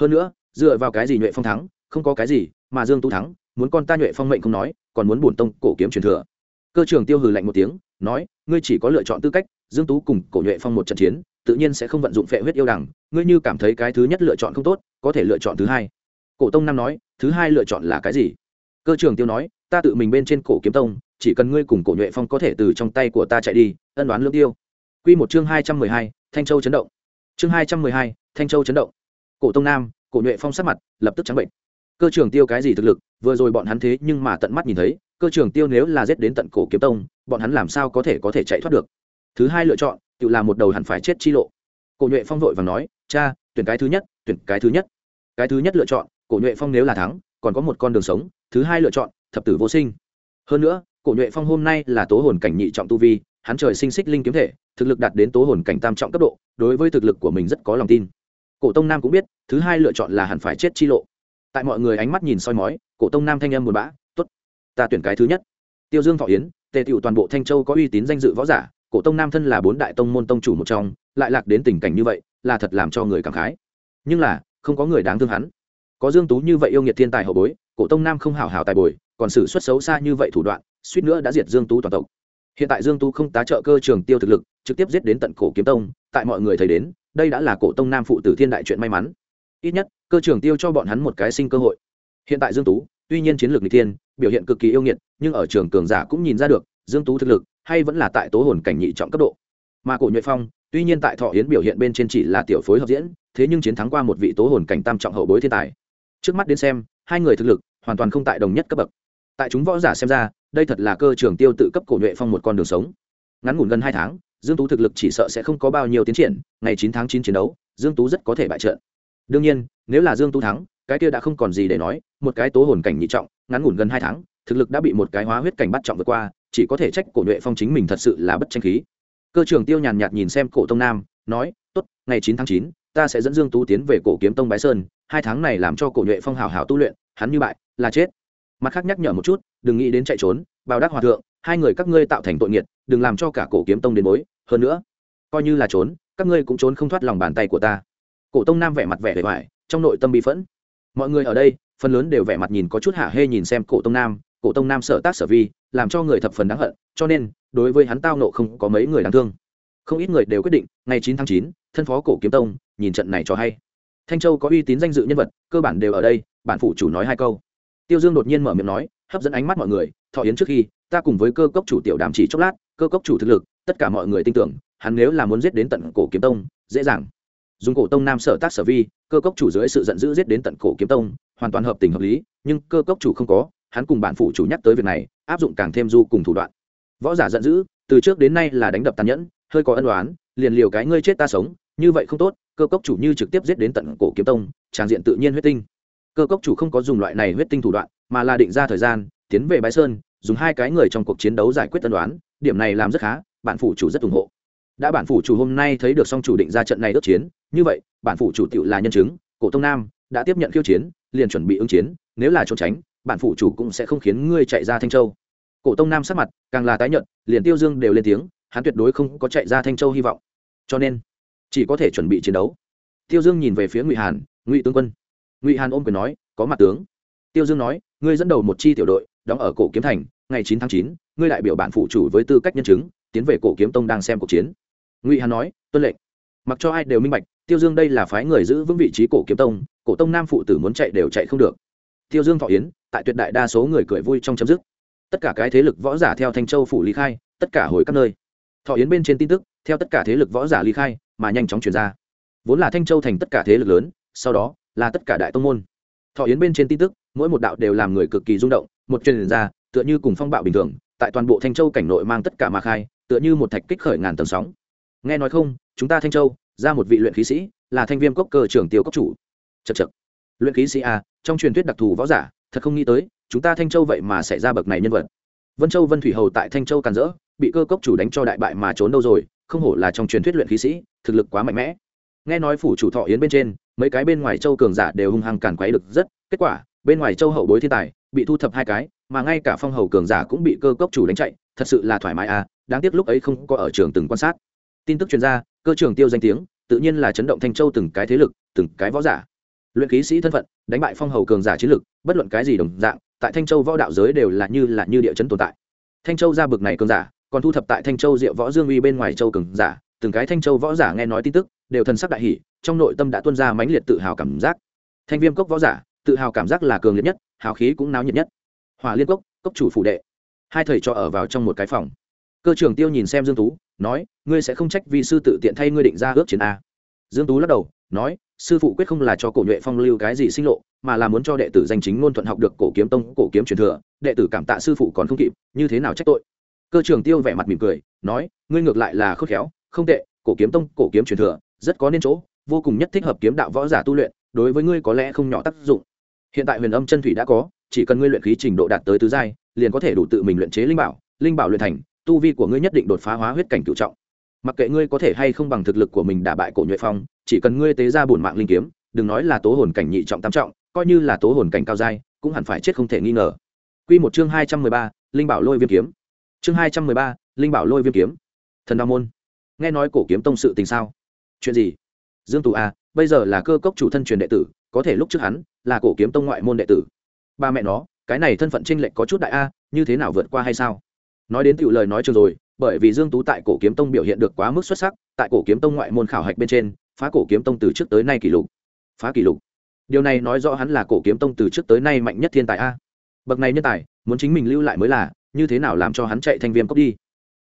Hơn nữa dựa vào cái gì nhuệ phong thắng không có cái gì mà dương tú thắng muốn con ta nhuệ phong mệnh không nói còn muốn bổn tông cổ kiếm truyền thừa. Cơ trưởng tiêu hừ lạnh một tiếng nói ngươi chỉ có lựa chọn tư cách dương tú cùng cổ nhuệ phong một trận chiến tự nhiên sẽ không vận dụng phệ huyết yêu đằng ngươi như cảm thấy cái thứ nhất lựa chọn không tốt có thể lựa chọn thứ hai. Cổ tông nam nói thứ hai lựa chọn là cái gì? Cơ trưởng tiêu nói ta tự mình bên trên cổ kiếm tông chỉ cần ngươi cùng cổ nhuệ phong có thể từ trong tay của ta chạy đi ân đoán lương tiêu. Quy một chương hai trăm mười hai, thanh châu chấn động. Chương hai trăm mười hai, thanh châu chấn động. Cổ tông nam cổ nhuệ phong sắc mặt lập tức trắng bệnh cơ trưởng tiêu cái gì thực lực, vừa rồi bọn hắn thế nhưng mà tận mắt nhìn thấy, cơ trưởng tiêu nếu là giết đến tận cổ kiếm tông, bọn hắn làm sao có thể có thể chạy thoát được? Thứ hai lựa chọn, tự làm một đầu hẳn phải chết chi lộ. Cổ nhuệ phong vội và nói, cha, tuyển cái thứ nhất, tuyển cái thứ nhất. Cái thứ nhất lựa chọn, cổ nhuệ phong nếu là thắng, còn có một con đường sống, thứ hai lựa chọn, thập tử vô sinh. Hơn nữa, cổ nhuệ phong hôm nay là tố hồn cảnh nhị trọng tu vi, hắn trời sinh xích linh kiếm thể, thực lực đạt đến tố hồn cảnh tam trọng cấp độ, đối với thực lực của mình rất có lòng tin. Cổ tông nam cũng biết, thứ hai lựa chọn là hẳn phải chết chi lộ tại mọi người ánh mắt nhìn soi mói, cổ tông nam thanh âm buồn bã t ố t ta tuyển cái thứ nhất. Tiêu dương thọ yến, tề tựu toàn bộ thanh châu có uy tín danh dự võ giả, cổ tông nam thân là bốn đại tông môn tông chủ một trong, lại lạc đến tình cảnh như vậy, là thật làm cho người cảm khái. Nhưng là, không có người đáng thương hắn. Có dương tú như vậy yêu nghiệt thiên tài hậu bối, cổ tông nam không hảo hảo tài bồi, còn xử xuất xấu xa như vậy thủ đoạn, suýt nữa đã diệt dương tú toàn tộc. Hiện tại dương tú không tá trợ cơ trường tiêu thực lực, trực tiếp giết đến tận cổ kiếm tông, tại mọi người thấy đến, đây đã là cổ tông nam phụ tử thiên đại chuyện may mắn ít nhất, cơ trưởng tiêu cho bọn hắn một cái sinh cơ hội. Hiện tại dương tú, tuy nhiên chiến lược n thiên, biểu hiện cực kỳ yêu nghiệt, nhưng ở trường cường giả cũng nhìn ra được, dương tú thực lực hay vẫn là tại tố hồn cảnh nhị trọng cấp độ. Mà cổ nhuệ phong, tuy nhiên tại thọ Hiến biểu hiện bên trên chỉ là tiểu phối hợp diễn, thế nhưng chiến thắng qua một vị tố hồn cảnh tam trọng hậu bối thiên tài. Trước mắt đến xem, hai người thực lực hoàn toàn không tại đồng nhất cấp bậc. Tại chúng võ giả xem ra, đây thật là cơ trường tiêu tự cấp cổ nhuệ phong một con đường sống. Ngắn ngủn gần hai tháng, dương tú thực lực chỉ sợ sẽ không có bao nhiêu tiến triển, ngày chín tháng chín chiến đấu, dương tú rất có thể bại trận đương nhiên, nếu là dương tú thắng, cái kia đã không còn gì để nói, một cái tố hồn cảnh nhị trọng, ngắn ngủn gần hai tháng, thực lực đã bị một cái hóa huyết cảnh bắt trọng vượt qua, chỉ có thể trách cổ nhuệ phong chính mình thật sự là bất tranh khí. Cơ trưởng tiêu nhàn nhạt nhìn xem cổ tông nam, nói, tốt, ngày chín tháng chín, ta sẽ dẫn dương tú tiến về cổ kiếm tông bái sơn, hai tháng này làm cho cổ nhuệ phong hào hào tu luyện, hắn như bại, là chết. Mặt khác nhắc nhở một chút, đừng nghĩ đến chạy trốn bao đắc hòa thượng, hai người các ngươi tạo thành tội nghiệt, đừng làm cho cả cổ kiếm tông đến bối, hơn nữa, coi như là trốn, các ngươi cũng trốn không thoát lòng bàn tay của ta cổ tông nam vẻ mặt vẻ vẻ vải trong nội tâm bị phẫn. Mọi người ở đây, phần lớn đều vẻ mặt nhìn có chút hạ hê nhìn xem cổ tông nam, cổ tông nam sở tác sở vi, làm cho người thập phần đáng hận, cho nên, đối với hắn tao nộ không có mấy người đáng thương. Không ít người đều quyết định, ngày chín tháng chín, thân phó cổ kiếm tông, nhìn trận này cho hay. Thanh châu có uy tín danh dự nhân vật, cơ bản đều ở đây, bản phụ chủ nói hai câu. Tiêu dương đột nhiên mở miệng nói, hấp dẫn ánh mắt mọi người, thọ yến trước khi, ta cùng với cơ cốc chủ tiểu đàm chỉ chốc lát, cơ cốc chủ thực lực, tất cả mọi người tin tưởng, hắn nếu là muốn giết đến tận cổ kiếm tông, dễ dàng dùng cổ tông nam sở tác sở vi, cơ cốc chủ dưới sự giận dữ giết đến tận cổ kiếm tông, hoàn toàn hợp tình hợp lý, nhưng cơ cốc chủ không có, hắn cùng bản phụ chủ nhắc tới việc này, áp dụng càng thêm du cùng thủ đoạn. Võ giả giận dữ, từ trước đến nay là đánh đập tàn nhẫn, hơi có ân đoán liền liều cái ngươi chết ta sống, như vậy không tốt, cơ cốc chủ như trực tiếp giết đến tận cổ kiếm tông, tràng diện tự nhiên huyết tinh. Cơ cốc chủ không có dùng loại này huyết tinh thủ đoạn, mà là định ra thời gian, tiến về bái sơn, dùng hai cái người trong cuộc chiến đấu giải quyết tân đoán điểm này làm rất khá, bản phủ chủ rất ủng hộ đã bản phủ chủ hôm nay thấy được song chủ định ra trận này ước chiến, như vậy, bản phủ chủ tựu là nhân chứng, cổ tông nam, đã tiếp nhận khiêu chiến, liền chuẩn bị ứng chiến, nếu là trốn tránh, bản phủ chủ cũng sẽ không khiến ngươi chạy ra thanh châu. Cổ tông nam sát mặt, càng là tái nhận liền tiêu dương đều lên tiếng, hắn tuyệt đối không có chạy ra thanh châu hy vọng. Cho nên, chỉ có thể chuẩn bị chiến đấu. Tiêu dương nhìn về phía ngụy hàn, ngụy tướng quân. Ngụy hàn ôm quyền nói, có mặt tướng. Tiêu dương nói, ngươi dẫn đầu một chi tiểu đội, đóng ở cổ kiếm thành, ngày chín tháng chín, ngươi đại biểu bản phụ chủ với tư cách nhân chứng, tiến về cổ kiếm tông đang xem cuộc chiến ngụy hàn nói, tuân lệnh. Mặc cho ai đều minh bạch, tiêu dương đây là phái người giữ vững vị trí cổ kiếm tông, cổ tông nam phụ tử muốn chạy đều chạy không được. Tiêu dương thọ yến, tại tuyệt đại đa số người cười vui trong chấm dứt. Tất cả cái thế lực võ giả theo thanh châu phủ lý khai, tất cả hồi các nơi. Thọ yến bên trên tin tức, theo tất cả thế lực võ giả lý khai, mà nhanh chóng chuyển ra. Vốn là thanh châu thành tất cả thế lực lớn, sau đó là tất cả đại tông môn. Thọ yến bên trên tin tức, mỗi một đạo đều làm người cực kỳ rung động, một truyền ra, tựa như cùng phong bạo bình thường, tại toàn bộ thanh châu cảnh nội mang tất cả mà khai, tựa như một thạch kích khởi ngàn tầng sóng nghe nói không, chúng ta thanh châu, ra một vị luyện khí sĩ, là thanh viêm cốc cơ trưởng tiêu cốc chủ. Chật chật luyện khí sĩ a trong truyền thuyết đặc thù võ giả, thật không nghĩ tới, chúng ta thanh châu vậy mà xảy ra bậc này nhân vật. Vân châu vân thủy hầu tại thanh châu càn rỡ, bị cơ cốc chủ đánh cho đại bại mà trốn đâu rồi, không hổ là trong truyền thuyết luyện khí sĩ, thực lực quá mạnh mẽ. Nghe nói phủ chủ thọ yến bên trên, mấy cái bên ngoài châu cường giả đều hung hăng càn quấy được rất, kết quả, bên ngoài châu hậu bối thiên tài, bị thu thập hai cái, mà ngay cả phong hầu cường giả cũng bị cơ cốc chủ đánh chạy, thật sự là thoải mái à đáng tiếc lúc ấy không có ở trường từng quan sát tin tức chuyên gia cơ trường tiêu danh tiếng, tự nhiên là chấn động thanh châu từng cái thế lực, từng cái võ giả. Luyện ký sĩ thân phận, đánh bại phong hầu cường giả chiến lực, bất luận cái gì đồng dạng, tại thanh châu võ đạo giới đều là như là như địa chấn tồn tại. Thanh châu ra bực này cường giả, còn thu thập tại thanh châu diệu võ dương uy bên ngoài châu cường giả, từng cái thanh châu võ giả nghe nói tin tức, đều thần sắc đại hỷ trong nội tâm đã tuân ra mãnh liệt tự hào cảm giác. Thanh viêm cốc võ giả, tự hào cảm giác là cường liệt nhất, hào khí cũng náo nhiệt nhất. Hòa liên cốc cốc chủ phủ đệ. Hai thầy cho ở vào trong một cái phòng cơ trưởng tiêu nhìn xem dương tú, nói, ngươi sẽ không trách vì sư tự tiện thay ngươi định ra ước chiến a. Dương tú lắc đầu, nói, sư phụ quyết không là cho cổ nhuệ phong lưu cái gì sinh lộ, mà là muốn cho đệ tử danh chính ngôn thuận học được cổ kiếm tông, cổ kiếm truyền thừa, đệ tử cảm tạ sư phụ còn không kịp, như thế nào trách tội? Cơ trưởng tiêu vẻ mặt mỉm cười, nói, ngươi ngược lại là khôn khéo, không tệ, cổ kiếm tông, cổ kiếm truyền thừa, rất có nên chỗ, vô cùng nhất thích hợp kiếm đạo võ giả tu luyện, đối với ngươi có lẽ không nhỏ tác dụng. Hiện tại huyền âm chân thủy đã có, chỉ cần ngươi luyện khí trình độ đạt tới tứ giai, liền có thể đủ tự mình luyện chế linh bảo linh bảo luyện thành tu vi của ngươi nhất định đột phá hóa huyết cảnh cựu trọng mặc kệ ngươi có thể hay không bằng thực lực của mình đả bại cổ nhuệ phong chỉ cần ngươi tế ra bổn mạng linh kiếm đừng nói là tố hồn cảnh nhị trọng tam trọng coi như là tố hồn cảnh cao giai cũng hẳn phải chết không thể nghi ngờ Quy một chương hai trăm mười ba, linh bảo lôi viêm kiếm. Chương hai trăm mười ba, linh bảo lôi viêm kiếm. Thần Đao môn. Nghe nói cổ kiếm tông sự tình sao? Chuyện gì? Dương tù à, bây giờ là cơ cốc chủ thân truyền đệ tử, có thể lúc trước hắn là cổ kiếm tông ngoại môn đệ tử. Ba mẹ nó, cái này thân phận chênh lệch có chút đại a, như thế nào vượt qua hay sao? Nói đến tiểu lời nói trường rồi, bởi vì Dương Tú tại cổ kiếm tông biểu hiện được quá mức xuất sắc, tại cổ kiếm tông ngoại môn khảo hạch bên trên, phá cổ kiếm tông từ trước tới nay kỷ lục. Phá kỷ lục. Điều này nói rõ hắn là cổ kiếm tông từ trước tới nay mạnh nhất thiên tài a. Bậc này nhân tài, muốn chính mình lưu lại mới là, như thế nào làm cho hắn chạy thành viêm cốc đi.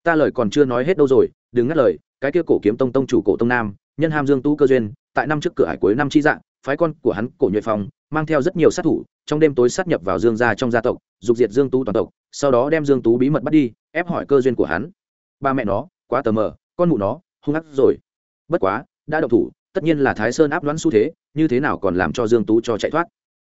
Ta lời còn chưa nói hết đâu rồi, đừng ngắt lời, cái kia cổ kiếm tông tông chủ cổ tông nam, nhân ham Dương Tú cơ duyên, tại năm trước cửa hải cuối năm chi dạng, phái con của hắn cổ nhuệ phong mang theo rất nhiều sát thủ trong đêm tối sát nhập vào dương gia trong gia tộc dục diệt dương tú toàn tộc sau đó đem dương tú bí mật bắt đi ép hỏi cơ duyên của hắn. Ba mẹ nó, quá tờ mờ, con mụ nó, hung ác rồi. Bất quá, đã độc thủ, tất nhiên là thái sơn áp đoán xu thế, như thế nào còn làm cho dương tú cho chạy thoát?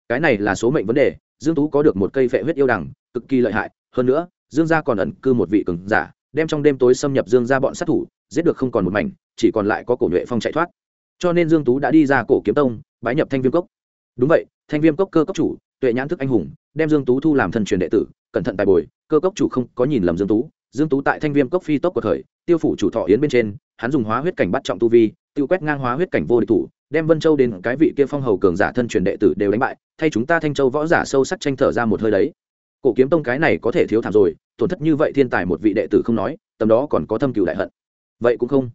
Cái này là số mệnh vấn đề, dương tú có được một cây phệ huyết yêu đằng, cực kỳ lợi hại. Hơn nữa, dương gia còn ẩn cư một vị cường giả, đem trong đêm tối xâm nhập dương gia bọn sát thủ, giết được không còn một mảnh, chỉ còn lại có cổ nhuệ phong chạy thoát. Cho nên dương tú đã đi ra cổ kiếm tông, bái nhập thanh viêm cốc. Đúng vậy, thanh viêm cốc cơ cốc chủ, tuệ nhãn thức anh hùng đem dương tú thu làm thân truyền đệ tử, cẩn thận tài bồi, cơ cốc chủ không có nhìn lầm dương tú. Dương tú tại thanh viêm cốc phi tốc của thời, tiêu phủ chủ thọ yến bên trên, hắn dùng hóa huyết cảnh bắt trọng tu vi, tiêu quét ngang hóa huyết cảnh vô địch thủ, đem vân châu đến cái vị kia phong hầu cường giả thân truyền đệ tử đều đánh bại, thay chúng ta thanh châu võ giả sâu sắc tranh thở ra một hơi đấy. Cổ kiếm tông cái này có thể thiếu thảm rồi, tổn thất như vậy thiên tài một vị đệ tử không nói, tầm đó còn có thâm cửu đại hận. Vậy cũng không.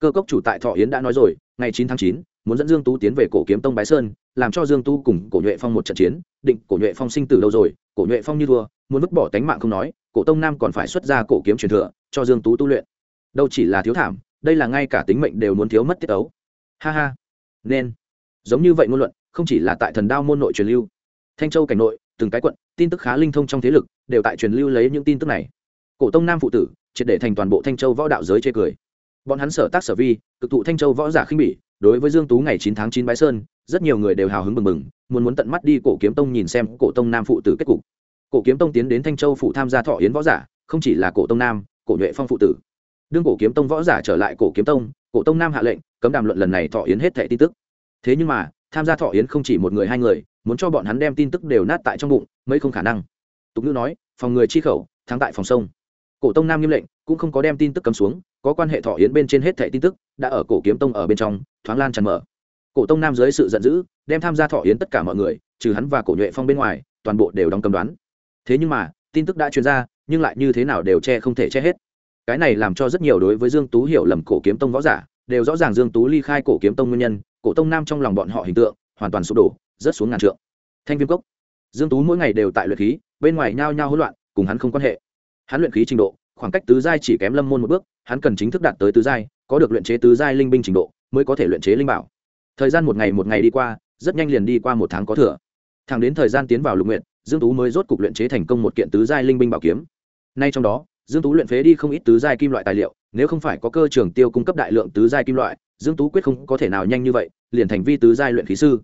Cơ cốc chủ tại thọ yến đã nói rồi, ngày chín tháng chín, muốn dẫn dương tú tiến về cổ kiếm tông bái sơn, làm cho dương tú cùng cổ nhuệ phong một trận chiến định cổ nhuệ phong sinh tử đâu rồi, cổ nhuệ phong như thua, muốn vứt bỏ tánh mạng không nói, cổ tông nam còn phải xuất ra cổ kiếm truyền thừa, cho dương tú tu luyện. Đâu chỉ là thiếu thảm, đây là ngay cả tính mệnh đều muốn thiếu mất tiết ấu. Ha ha. Nên. Giống như vậy ngôn luận, không chỉ là tại thần đao môn nội truyền lưu. Thanh châu cảnh nội, từng cái quận, tin tức khá linh thông trong thế lực, đều tại truyền lưu lấy những tin tức này. Cổ tông nam phụ tử, triệt để thành toàn bộ thanh châu võ đạo giới chê cười. Bọn hắn sở tác sở vi, cực thụ thanh châu võ giả khinh bỉ, đối với dương tú ngày 9 tháng 9 bái sơn, rất nhiều người đều hào hứng mừng mừng muốn muốn tận mắt đi cổ kiếm tông nhìn xem cổ tông nam phụ tử kết cục. Cổ kiếm tông tiến đến thanh châu phụ tham gia thọ yến võ giả, không chỉ là cổ tông nam, cổ nhuệ phong phụ tử. Đương cổ kiếm tông võ giả trở lại cổ kiếm tông, cổ tông nam hạ lệnh, cấm đàm luận lần này thọ yến hết thẻ tin tức. Thế nhưng mà, tham gia thọ yến không chỉ một người hai người, muốn cho bọn hắn đem tin tức đều nát tại trong bụng, mấy không khả năng. Tục ngữ nói, phòng người chi khẩu, thắng tại phòng sông. Cổ tông nam nghiêm lệnh, cũng không có đem tin tức cấm xuống, có quan hệ thọ yến bên trên hết thẻ tin tức, đã ở cổ kiếm tông ở bên trong, thoáng lan tràn mở cổ tông nam dưới sự giận dữ, đem tham gia thọ yến tất cả mọi người, trừ hắn và cổ nhuệ phong bên ngoài, toàn bộ đều đóng cầm đoán. Thế nhưng mà, tin tức đã truyền ra, nhưng lại như thế nào đều che không thể che hết. Cái này làm cho rất nhiều đối với dương tú hiểu lầm cổ kiếm tông võ giả, đều rõ ràng dương tú ly khai cổ kiếm tông nguyên nhân, cổ tông nam trong lòng bọn họ hình tượng, hoàn toàn sụp đổ rất xuống ngàn trượng. Thanh viêm cốc. Dương tú mỗi ngày đều tại luyện khí, bên ngoài nhao nhao hỗn loạn, cùng hắn không quan hệ. Hắn luyện khí trình độ, khoảng cách tứ giai chỉ kém lâm môn một bước, hắn cần chính thức đạt tới tứ giai, có được luyện chế tứ giai linh binh trình độ, mới có thể luyện chế linh bảo thời gian một ngày một ngày đi qua, rất nhanh liền đi qua một tháng có thừa. Thẳng đến thời gian tiến vào lục nguyện dương tú mới rốt cục luyện chế thành công một kiện tứ giai linh binh bảo kiếm. Nay trong đó, dương tú luyện phế đi không ít tứ giai kim loại tài liệu, nếu không phải có cơ trường tiêu cung cấp đại lượng tứ giai kim loại, dương tú quyết không có thể nào nhanh như vậy, liền thành vi tứ giai luyện khí sư.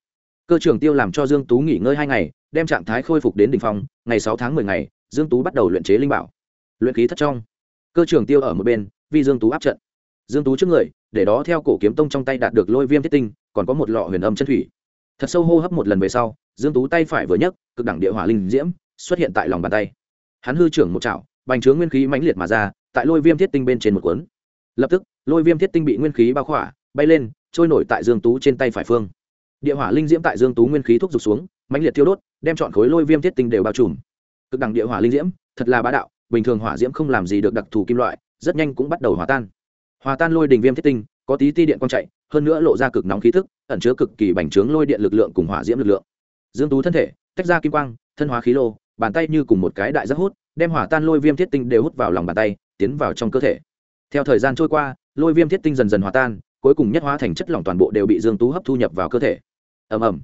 Cơ trường tiêu làm cho dương tú nghỉ ngơi hai ngày, đem trạng thái khôi phục đến đỉnh phong, ngày sáu tháng 10 ngày, dương tú bắt đầu luyện chế linh bảo. Luyện khí thất trong. Cơ trường tiêu ở một bên, vì dương tú áp trận. Dương tú trước người, để đó theo cổ kiếm tông trong tay đạt được lôi viêm thiết tinh còn có một lọ huyền âm chân thủy. Thật sâu hô hấp một lần về sau, dương tú tay phải vừa nhấc, cực đẳng địa hỏa linh diễm xuất hiện tại lòng bàn tay. Hắn hư trưởng một chảo, bành trướng nguyên khí mãnh liệt mà ra, tại lôi viêm thiết tinh bên trên một cuốn. Lập tức, lôi viêm thiết tinh bị nguyên khí bao khỏa, bay lên, trôi nổi tại dương tú trên tay phải phương. Địa hỏa linh diễm tại dương tú nguyên khí thúc giục xuống, mãnh liệt tiêu đốt, đem chọn khối lôi viêm thiết tinh đều bao trùm. Cực đẳng địa hỏa linh diễm, thật là bá đạo, bình thường hỏa diễm không làm gì được đặc thù kim loại, rất nhanh cũng bắt đầu hòa tan. Hòa tan lôi đình viêm thiết tinh, có tí ti điện quang chạy hơn nữa lộ ra cực nóng khí thức ẩn chứa cực kỳ bành trướng lôi điện lực lượng cùng hỏa diễm lực lượng. Dương tú thân thể, tách ra kim quang, thân hóa khí lô, bàn tay như cùng một cái đại giác hút, đem hỏa tan lôi viêm thiết tinh đều hút vào lòng bàn tay, tiến vào trong cơ thể. Theo thời gian trôi qua, lôi viêm thiết tinh dần dần hòa tan, cuối cùng nhất hóa thành chất lỏng toàn bộ đều bị dương tú hấp thu nhập vào cơ thể. Ầm ầm.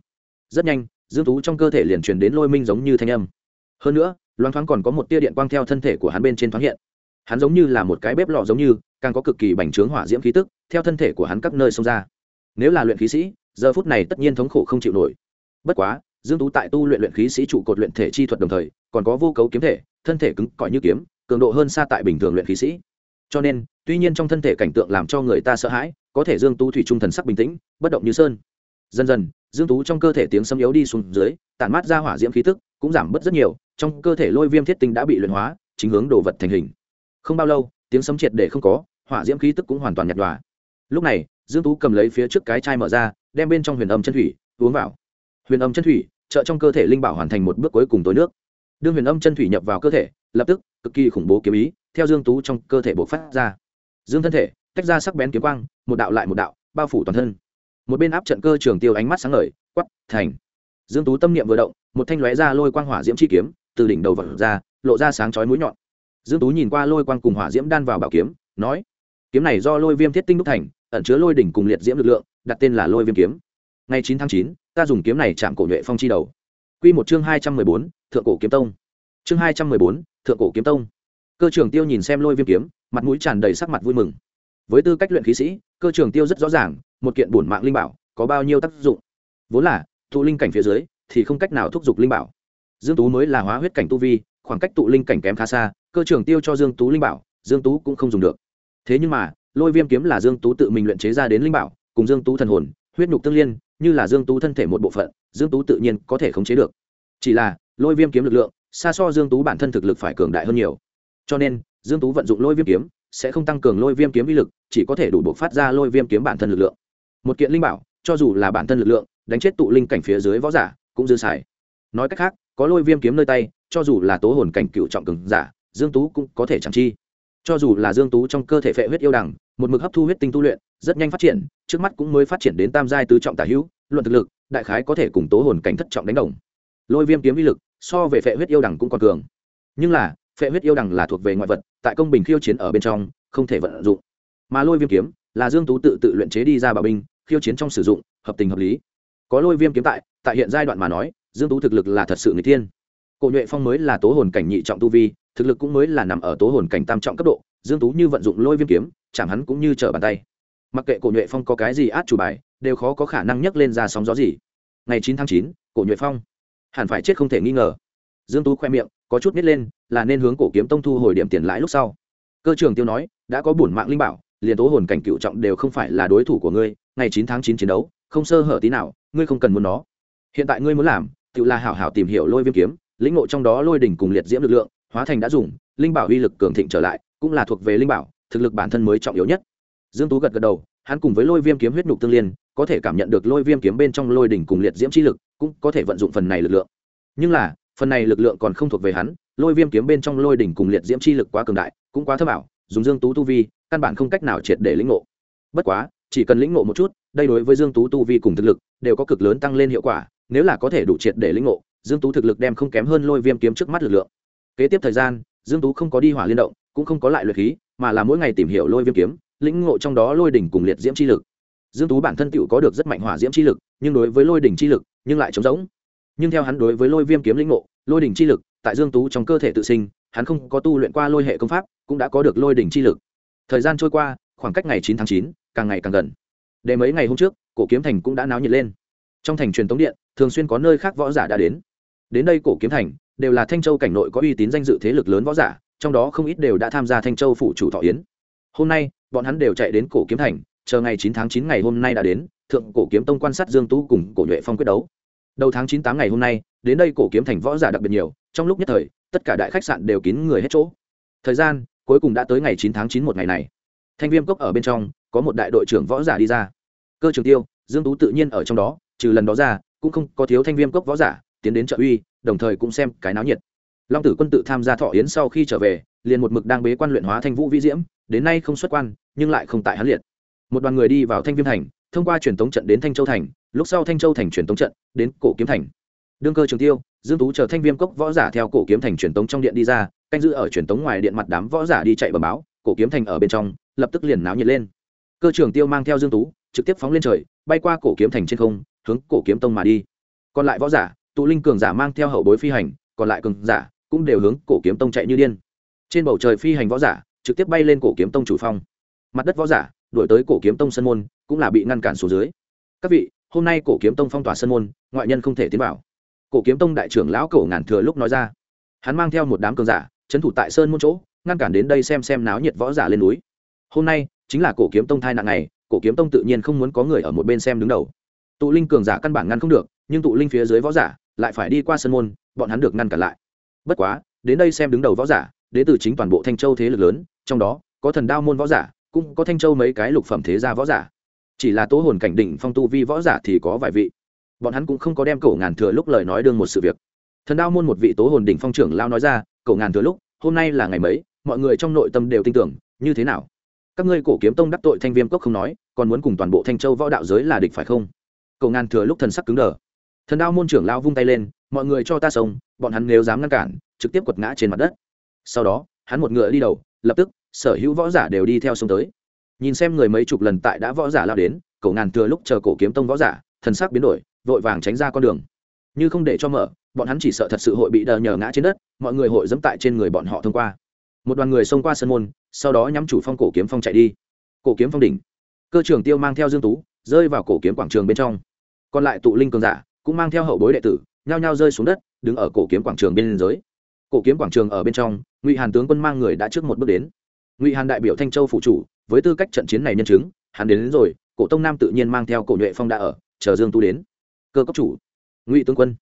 Rất nhanh, dương tú trong cơ thể liền truyền đến lôi minh giống như thanh âm. Hơn nữa, loáng thoáng còn có một tia điện quang theo thân thể của hắn bên trên thoáng hiện hắn giống như là một cái bếp lò giống như, càng có cực kỳ bành trướng hỏa diễm khí tức, theo thân thể của hắn các nơi xông ra. Nếu là luyện khí sĩ, giờ phút này tất nhiên thống khổ không chịu nổi. Bất quá, dương tú tại tu luyện luyện khí sĩ trụ cột luyện thể chi thuật đồng thời, còn có vô cấu kiếm thể, thân thể cứng cỏi như kiếm, cường độ hơn xa tại bình thường luyện khí sĩ. Cho nên, tuy nhiên trong thân thể cảnh tượng làm cho người ta sợ hãi, có thể dương tú thủy trung thần sắc bình tĩnh, bất động như sơn. Dần dần, dương tú trong cơ thể tiếng sấm yếu đi xuống dưới, tản mát ra hỏa diễm khí tức, cũng giảm bớt rất nhiều, trong cơ thể lôi viêm thiết tinh đã bị luyện hóa, chính hướng đồ vật thành hình không bao lâu, tiếng sấm triệt để không có, hỏa diễm khí tức cũng hoàn toàn nhạt nhòa. Lúc này, dương tú cầm lấy phía trước cái chai mở ra, đem bên trong huyền âm chân thủy uống vào. Huyền âm chân thủy, trợ trong cơ thể linh bảo hoàn thành một bước cuối cùng tối nước. Đương huyền âm chân thủy nhập vào cơ thể, lập tức, cực kỳ khủng bố kiếm ý, theo dương tú trong cơ thể bộc phát ra. Dương thân thể, tách ra sắc bén kiếm quang, một đạo lại một đạo, bao phủ toàn thân. Một bên áp trận cơ trường tiêu ánh mắt sáng ngời quắp thành. Dương tú tâm niệm vừa động, một thanh lóe ra lôi quang hỏa diễm chi kiếm, từ đỉnh đầu vật ra, lộ ra sáng chói mũi nhọn dương tú nhìn qua lôi quang cùng hỏa diễm đan vào bảo kiếm, nói, kiếm này do lôi viêm thiết tinh đúc thành, ẩn chứa lôi đỉnh cùng liệt diễm lực lượng, đặt tên là lôi viêm kiếm. Ngày chín tháng chín, ta dùng kiếm này chạm cổ nhuệ phong chi đầu. Quy một chương hai trăm mười bốn, thượng cổ kiếm tông. Chương hai trăm mười bốn, thượng cổ kiếm tông. Cơ trưởng tiêu nhìn xem lôi viêm kiếm, mặt mũi tràn đầy sắc mặt vui mừng. Với tư cách luyện khí sĩ, cơ trưởng tiêu rất rõ ràng, một kiện bổn mạng linh bảo có bao nhiêu tác dụng. Vốn là, tụ linh cảnh phía dưới thì không cách nào thúc giục linh bảo. Dương tú mới là hóa huyết cảnh tu vi, khoảng cách tụ linh cảnh kém khá xa cơ trưởng tiêu cho dương tú linh bảo, dương tú cũng không dùng được. Thế nhưng mà, lôi viêm kiếm là dương tú tự mình luyện chế ra đến linh bảo, cùng dương tú thần hồn, huyết nhục tương liên, như là dương tú thân thể một bộ phận, dương tú tự nhiên có thể khống chế được. Chỉ là, lôi viêm kiếm lực lượng, xa so dương tú bản thân thực lực phải cường đại hơn nhiều. Cho nên, dương tú vận dụng lôi viêm kiếm, sẽ không tăng cường lôi viêm kiếm uy lực, chỉ có thể đủ buộc phát ra lôi viêm kiếm bản thân lực lượng. Một kiện linh bảo, cho dù là bản thân lực lượng, đánh chết tụ linh cảnh phía dưới võ giả, cũng dư xài. Nói cách khác, có lôi viêm kiếm nơi tay, cho dù là tố hồn cảnh cựu trọng cường giả dương tú cũng có thể chẳng chi. Cho dù là dương tú trong cơ thể phệ huyết yêu đằng, một mực hấp thu huyết tinh tu luyện, rất nhanh phát triển, trước mắt cũng mới phát triển đến tam giai tứ trọng tả hữu, luận thực lực, đại khái có thể cùng tố hồn cảnh thất trọng đánh đồng. Lôi viêm kiếm vi lực, so về phệ huyết yêu đằng cũng còn cường. Nhưng là, phệ huyết yêu đằng là thuộc về ngoại vật, tại công bình khiêu chiến ở bên trong, không thể vận dụng. Mà lôi viêm kiếm, là dương tú tự tự luyện chế đi ra bảo binh, khiêu chiến trong sử dụng, hợp tình hợp lý. Có lôi viêm kiếm tại tại hiện giai đoạn mà nói, dương tú thực lực là thật sự người tiên cổ nhuệ phong mới là tố hồn cảnh nhị trọng tu vi thực lực cũng mới là nằm ở tố hồn cảnh tam trọng cấp độ dương tú như vận dụng lôi viêm kiếm chẳng hắn cũng như trở bàn tay. Mặc kệ cổ nhuệ phong có cái gì át chủ bài đều khó có khả năng nhấc lên ra sóng gió gì. Ngày 9 tháng 9, cổ nhuệ phong. Hẳn phải chết không thể nghi ngờ. Dương tú khoe miệng có chút nít lên là nên hướng cổ kiếm tông thu hồi điểm tiền lãi lúc sau. Cơ trường tiêu nói đã có bổn mạng linh bảo liền tố hồn cảnh cựu trọng đều không phải là đối thủ của ngươi ngày 9 tháng 9 chiến đấu không sơ hở tí nào ngươi không cần muốn nó. Hiện tại ngươi muốn làm tự là hảo hảo tìm hiểu lôi viêm kiếm lĩnh ngộ trong đó lôi đỉnh cùng liệt diễm lực lượng hóa thành đã dùng, linh bảo uy lực cường thịnh trở lại, cũng là thuộc về linh bảo, thực lực bản thân mới trọng yếu nhất. Dương tú gật gật đầu, hắn cùng với lôi viêm kiếm huyết nhục tương liên, có thể cảm nhận được lôi viêm kiếm bên trong lôi đỉnh cùng liệt diễm chi lực, cũng có thể vận dụng phần này lực lượng. Nhưng là, phần này lực lượng còn không thuộc về hắn, lôi viêm kiếm bên trong lôi đỉnh cùng liệt diễm chi lực quá cường đại, cũng quá thơ bảo dùng dương tú tu vi, căn bản không cách nào triệt để lĩnh ngộ. Bất quá, chỉ cần lĩnh ngộ một chút, đây đối với dương tú tu vi cùng thực lực, đều có cực lớn tăng lên hiệu quả, nếu là có thể đủ triệt để lĩnh ngộ, dương tú thực lực đem không kém hơn lôi viêm kiếm trước mắt lực lượng kế tiếp thời gian dương tú không có đi hỏa liên động cũng không có lại luyện khí mà là mỗi ngày tìm hiểu lôi viêm kiếm lĩnh ngộ trong đó lôi đỉnh cùng liệt diễm chi lực. Dương tú bản thân tựu có được rất mạnh hỏa diễm chi lực nhưng đối với lôi đỉnh chi lực nhưng lại trống rỗng. Nhưng theo hắn đối với lôi viêm kiếm lĩnh ngộ lôi đỉnh chi lực tại dương tú trong cơ thể tự sinh hắn không có tu luyện qua lôi hệ công pháp cũng đã có được lôi đỉnh chi lực. Thời gian trôi qua khoảng cách ngày 9 tháng 9, càng ngày càng gần. Để mấy ngày hôm trước cổ kiếm thành cũng đã náo nhiệt lên. Trong thành truyền tống điện thường xuyên có nơi khác võ giả đã đến. Đến đây cổ kiếm thành đều là thanh châu cảnh nội có uy tín danh dự thế lực lớn võ giả, trong đó không ít đều đã tham gia thanh châu phủ chủ thọ yến. Hôm nay, bọn hắn đều chạy đến cổ kiếm thành, chờ ngày chín tháng chín ngày hôm nay đã đến, thượng cổ kiếm tông quan sát dương tú cùng cổ nhuệ phong quyết đấu. Đầu tháng chín tám ngày hôm nay, đến đây cổ kiếm thành võ giả đặc biệt nhiều, trong lúc nhất thời, tất cả đại khách sạn đều kín người hết chỗ. Thời gian, cuối cùng đã tới ngày chín tháng chín một ngày này. Thanh viêm cốc ở bên trong, có một đại đội trưởng võ giả đi ra. Cơ trường tiêu, dương tú tự nhiên ở trong đó, trừ lần đó ra, cũng không có thiếu thanh viêm cốc võ giả, tiến đến trợ uy đồng thời cũng xem cái náo nhiệt. Long tử quân tự tham gia thọ yến sau khi trở về, liền một mực đang bế quan luyện hóa thanh vũ vĩ diễm, đến nay không xuất quan, nhưng lại không tại hắn liệt. Một đoàn người đi vào thanh viêm thành, thông qua truyền tống trận đến thanh châu thành, lúc sau thanh châu thành truyền tống trận đến cổ kiếm thành. Đương cơ trường tiêu, dương tú chờ thanh viêm cốc võ giả theo cổ kiếm thành truyền tống trong điện đi ra, canh giữ ở truyền tống ngoài điện mặt đám võ giả đi chạy bờ báo, cổ kiếm thành ở bên trong, lập tức liền náo nhiệt lên. Cơ trường tiêu mang theo dương tú, trực tiếp phóng lên trời, bay qua cổ kiếm thành trên không, hướng cổ kiếm tông mà đi. Còn lại võ giả tụ linh cường giả mang theo hậu bối phi hành, còn lại cường giả cũng đều hướng cổ kiếm tông chạy như điên. Trên bầu trời phi hành võ giả trực tiếp bay lên cổ kiếm tông chủ phong. Mặt đất võ giả đuổi tới cổ kiếm tông sân môn cũng là bị ngăn cản xuống dưới. Các vị, hôm nay cổ kiếm tông phong tỏa sân môn, ngoại nhân không thể tiến vào. Cổ kiếm tông đại trưởng lão cổ ngàn thừa lúc nói ra. Hắn mang theo một đám cường giả trấn thủ tại sơn môn chỗ, ngăn cản đến đây xem xem náo nhiệt võ giả lên núi. Hôm nay chính là cổ kiếm tông thai nặng này cổ kiếm tông tự nhiên không muốn có người ở một bên xem đứng đầu. Tụ linh cường giả căn bản ngăn không được, nhưng tụ linh phía dưới võ giả lại phải đi qua sân môn, bọn hắn được ngăn cản lại. Bất quá, đến đây xem đứng đầu võ giả, đến từ chính toàn bộ thanh châu thế lực lớn, trong đó, có thần đao môn võ giả, cũng có thanh châu mấy cái lục phẩm thế gia võ giả. Chỉ là tố hồn cảnh đỉnh phong tu vi võ giả thì có vài vị. Bọn hắn cũng không có đem cổ ngàn thừa lúc lời nói đương một sự việc. Thần đao môn một vị tố hồn đỉnh phong trưởng lao nói ra, cổ ngàn thừa lúc, hôm nay là ngày mấy? Mọi người trong nội tâm đều tin tưởng, như thế nào? Các ngươi cổ kiếm tông đắc tội thanh viêm cốc không nói, còn muốn cùng toàn bộ thanh châu võ đạo giới là địch phải không? Cổ ngàn thừa lúc thần sắc cứng đờ thần đao môn trưởng lao vung tay lên, mọi người cho ta sống bọn hắn nếu dám ngăn cản, trực tiếp quật ngã trên mặt đất. Sau đó, hắn một ngựa đi đầu, lập tức, sở hữu võ giả đều đi theo sông tới. Nhìn xem người mấy chục lần tại đã võ giả lao đến cổ ngàn thừa lúc chờ cổ kiếm tông võ giả, thần sắc biến đổi, vội vàng tránh ra con đường. Như không để cho mở, bọn hắn chỉ sợ thật sự hội bị đờ nhờ ngã trên đất, mọi người hội dẫm tại trên người bọn họ thông qua. Một đoàn người xông qua sân môn, sau đó nhắm chủ phong cổ kiếm phong chạy đi. Cổ kiếm phong đỉnh. Cơ trưởng tiêu mang theo dương tú, rơi vào cổ kiếm quảng trường bên trong. Còn lại tụ linh cường giả cũng mang theo hậu bối đệ tử nhao nhao rơi xuống đất đứng ở cổ kiếm quảng trường bên giới cổ kiếm quảng trường ở bên trong ngụy hàn tướng quân mang người đã trước một bước đến. Ngụy hàn đại biểu thanh châu phụ chủ với tư cách trận chiến này nhân chứng hắn đến, đến rồi cổ tông nam tự nhiên mang theo cổ nhuệ phong đã ở chờ dương tu đến. Cơ cấp chủ ngụy tướng quân.